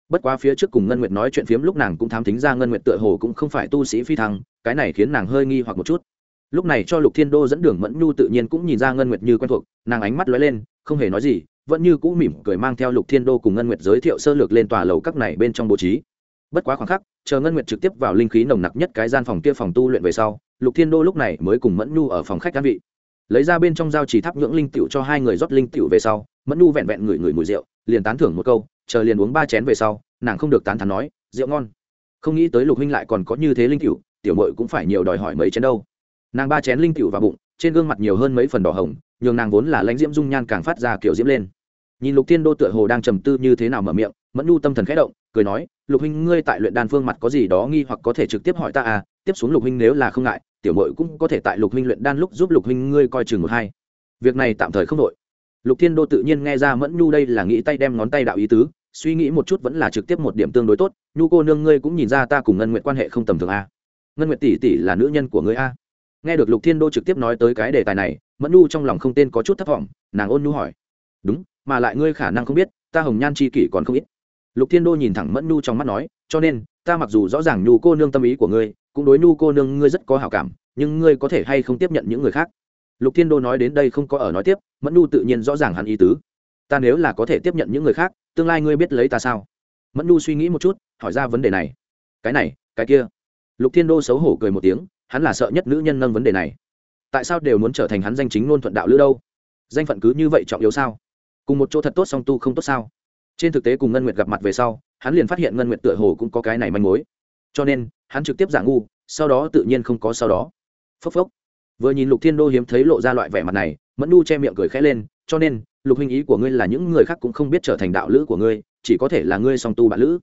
Bất quá phía trước cùng ngân nguyệt nói chuyện phiếm lúc nàng cũng thám tính ra ngân nguyệt tựa hồ cũng không phải tu sĩ phi thăng, cái này khiến nàng hơi nghi hoặc một chút. Lúc này cho lục thiên đô dẫn đường mẫn nhu tự nhiên cũng nhìn ra ngân nguyệt như quen thuộc, nàng ánh mắt lóe lên, không hề nói gì, vẫn như cũ mỉm cười mang theo lục thiên đô cùng ngân nguyệt giới thiệu sơ lược lên tòa lầu các này bên trong bố trí bất quá khoảng khắc, chờ ngân nguyệt trực tiếp vào linh khí nồng nặc nhất cái gian phòng kia phòng tu luyện về sau, lục thiên đô lúc này mới cùng mẫn nhu ở phòng khách đan vị. Lấy ra bên trong dao chỉ thắp nhưỡng linh tiểu cho hai người rót linh tiểu về sau, mẫn nhu vẹn vẹn ngửi ngửi mùi rượu, liền tán thưởng một câu, chờ liền uống ba chén về sau, nàng không được tán thán nói, rượu ngon. Không nghĩ tới lục huynh lại còn có như thế linh tiểu tiểu mội cũng phải nhiều đòi hỏi mấy chén đâu. Nàng ba chén linh tiểu vào bụng, trên gương mặt nhiều hơn mấy phần đỏ hồng, nhường nàng vốn là lãnh diễm dung nhan càng phát ra kiểu diễm lên. Nhìn lục thiên đô tựa hồ đang trầm tư như thế nào mở miệng mẫn nhu tâm thần khẽ động, cười nói, lục huynh, ngươi tại luyện đan phương mặt có gì đó nghi hoặc có thể trực tiếp hỏi ta à? Tiếp xuống lục huynh nếu là không ngại, tiểu mội cũng có thể tại lục huynh luyện đan lúc giúp lục huynh ngươi coi chừng một hai. Việc này tạm thời không đội lục thiên đô tự nhiên nghe ra mẫn nhu đây là nghĩ tay đem ngón tay đạo ý tứ, suy nghĩ một chút vẫn là trực tiếp một điểm tương đối tốt, nhu cô nương ngươi cũng nhìn ra ta cùng ngân nguyện quan hệ không tầm thường a ngân nguyện tỷ tỷ là nữ nhân của ngươi a nghe được lục thiên đô trực tiếp nói tới cái đề tài này, mẫn nhu trong lòng không tên có chút thất vọng, nàng ôn nhu hỏi, đúng, mà lại ngươi khả năng không biết, ta hồng nhan c h i kỷ còn không ít lục thiên đô nhìn thẳng mẫn nhu trong mắt nói, cho nên, ta mặc dù rõ ràng nhu cô nương tâm ý của ngươi, cũng đối nhu cô nương ngươi rất có hảo cảm, nhưng ngươi có thể hay không tiếp nhận những người khác? Lục thiên đô nói đến đây không có ở nói tiếp, mẫn nhu tự nhiên rõ ràng hắn ý tứ. Ta nếu là có thể tiếp nhận những người khác, tương lai ngươi biết lấy ta sao? Mẫn nhu suy nghĩ một chút, hỏi ra vấn đề này. Cái này, cái kia. Lục thiên đô xấu hổ cười một tiếng, hắn là sợ nhất nữ nhân nâng vấn đề này. Tại sao đều muốn trở thành hắn danh chính ngôn thuận đạo lữ đâu? Danh phận cứ như vậy trọng yếu sao? Cùng một chỗ thật tốt song tu không tốt sao? Trên thực tế cùng ngân nguyệt gặp mặt về sau, hắn liền phát hiện ngân nguyệt tựa hồ cũng có cái này manh mối. Cho nên, hắn trực tiếp giả ngu, sau đó tự nhiên không có sau đó. Phốc phốc. Vừa nhìn lục thiên đô hiếm thấy lộ ra loại vẻ mặt này, mẫn nu che miệng cười khẽ lên, cho nên, lục huynh ý của ngươi là những người khác cũng không biết trở thành đạo lữ của ngươi, chỉ có thể là ngươi song tu bạn lữ.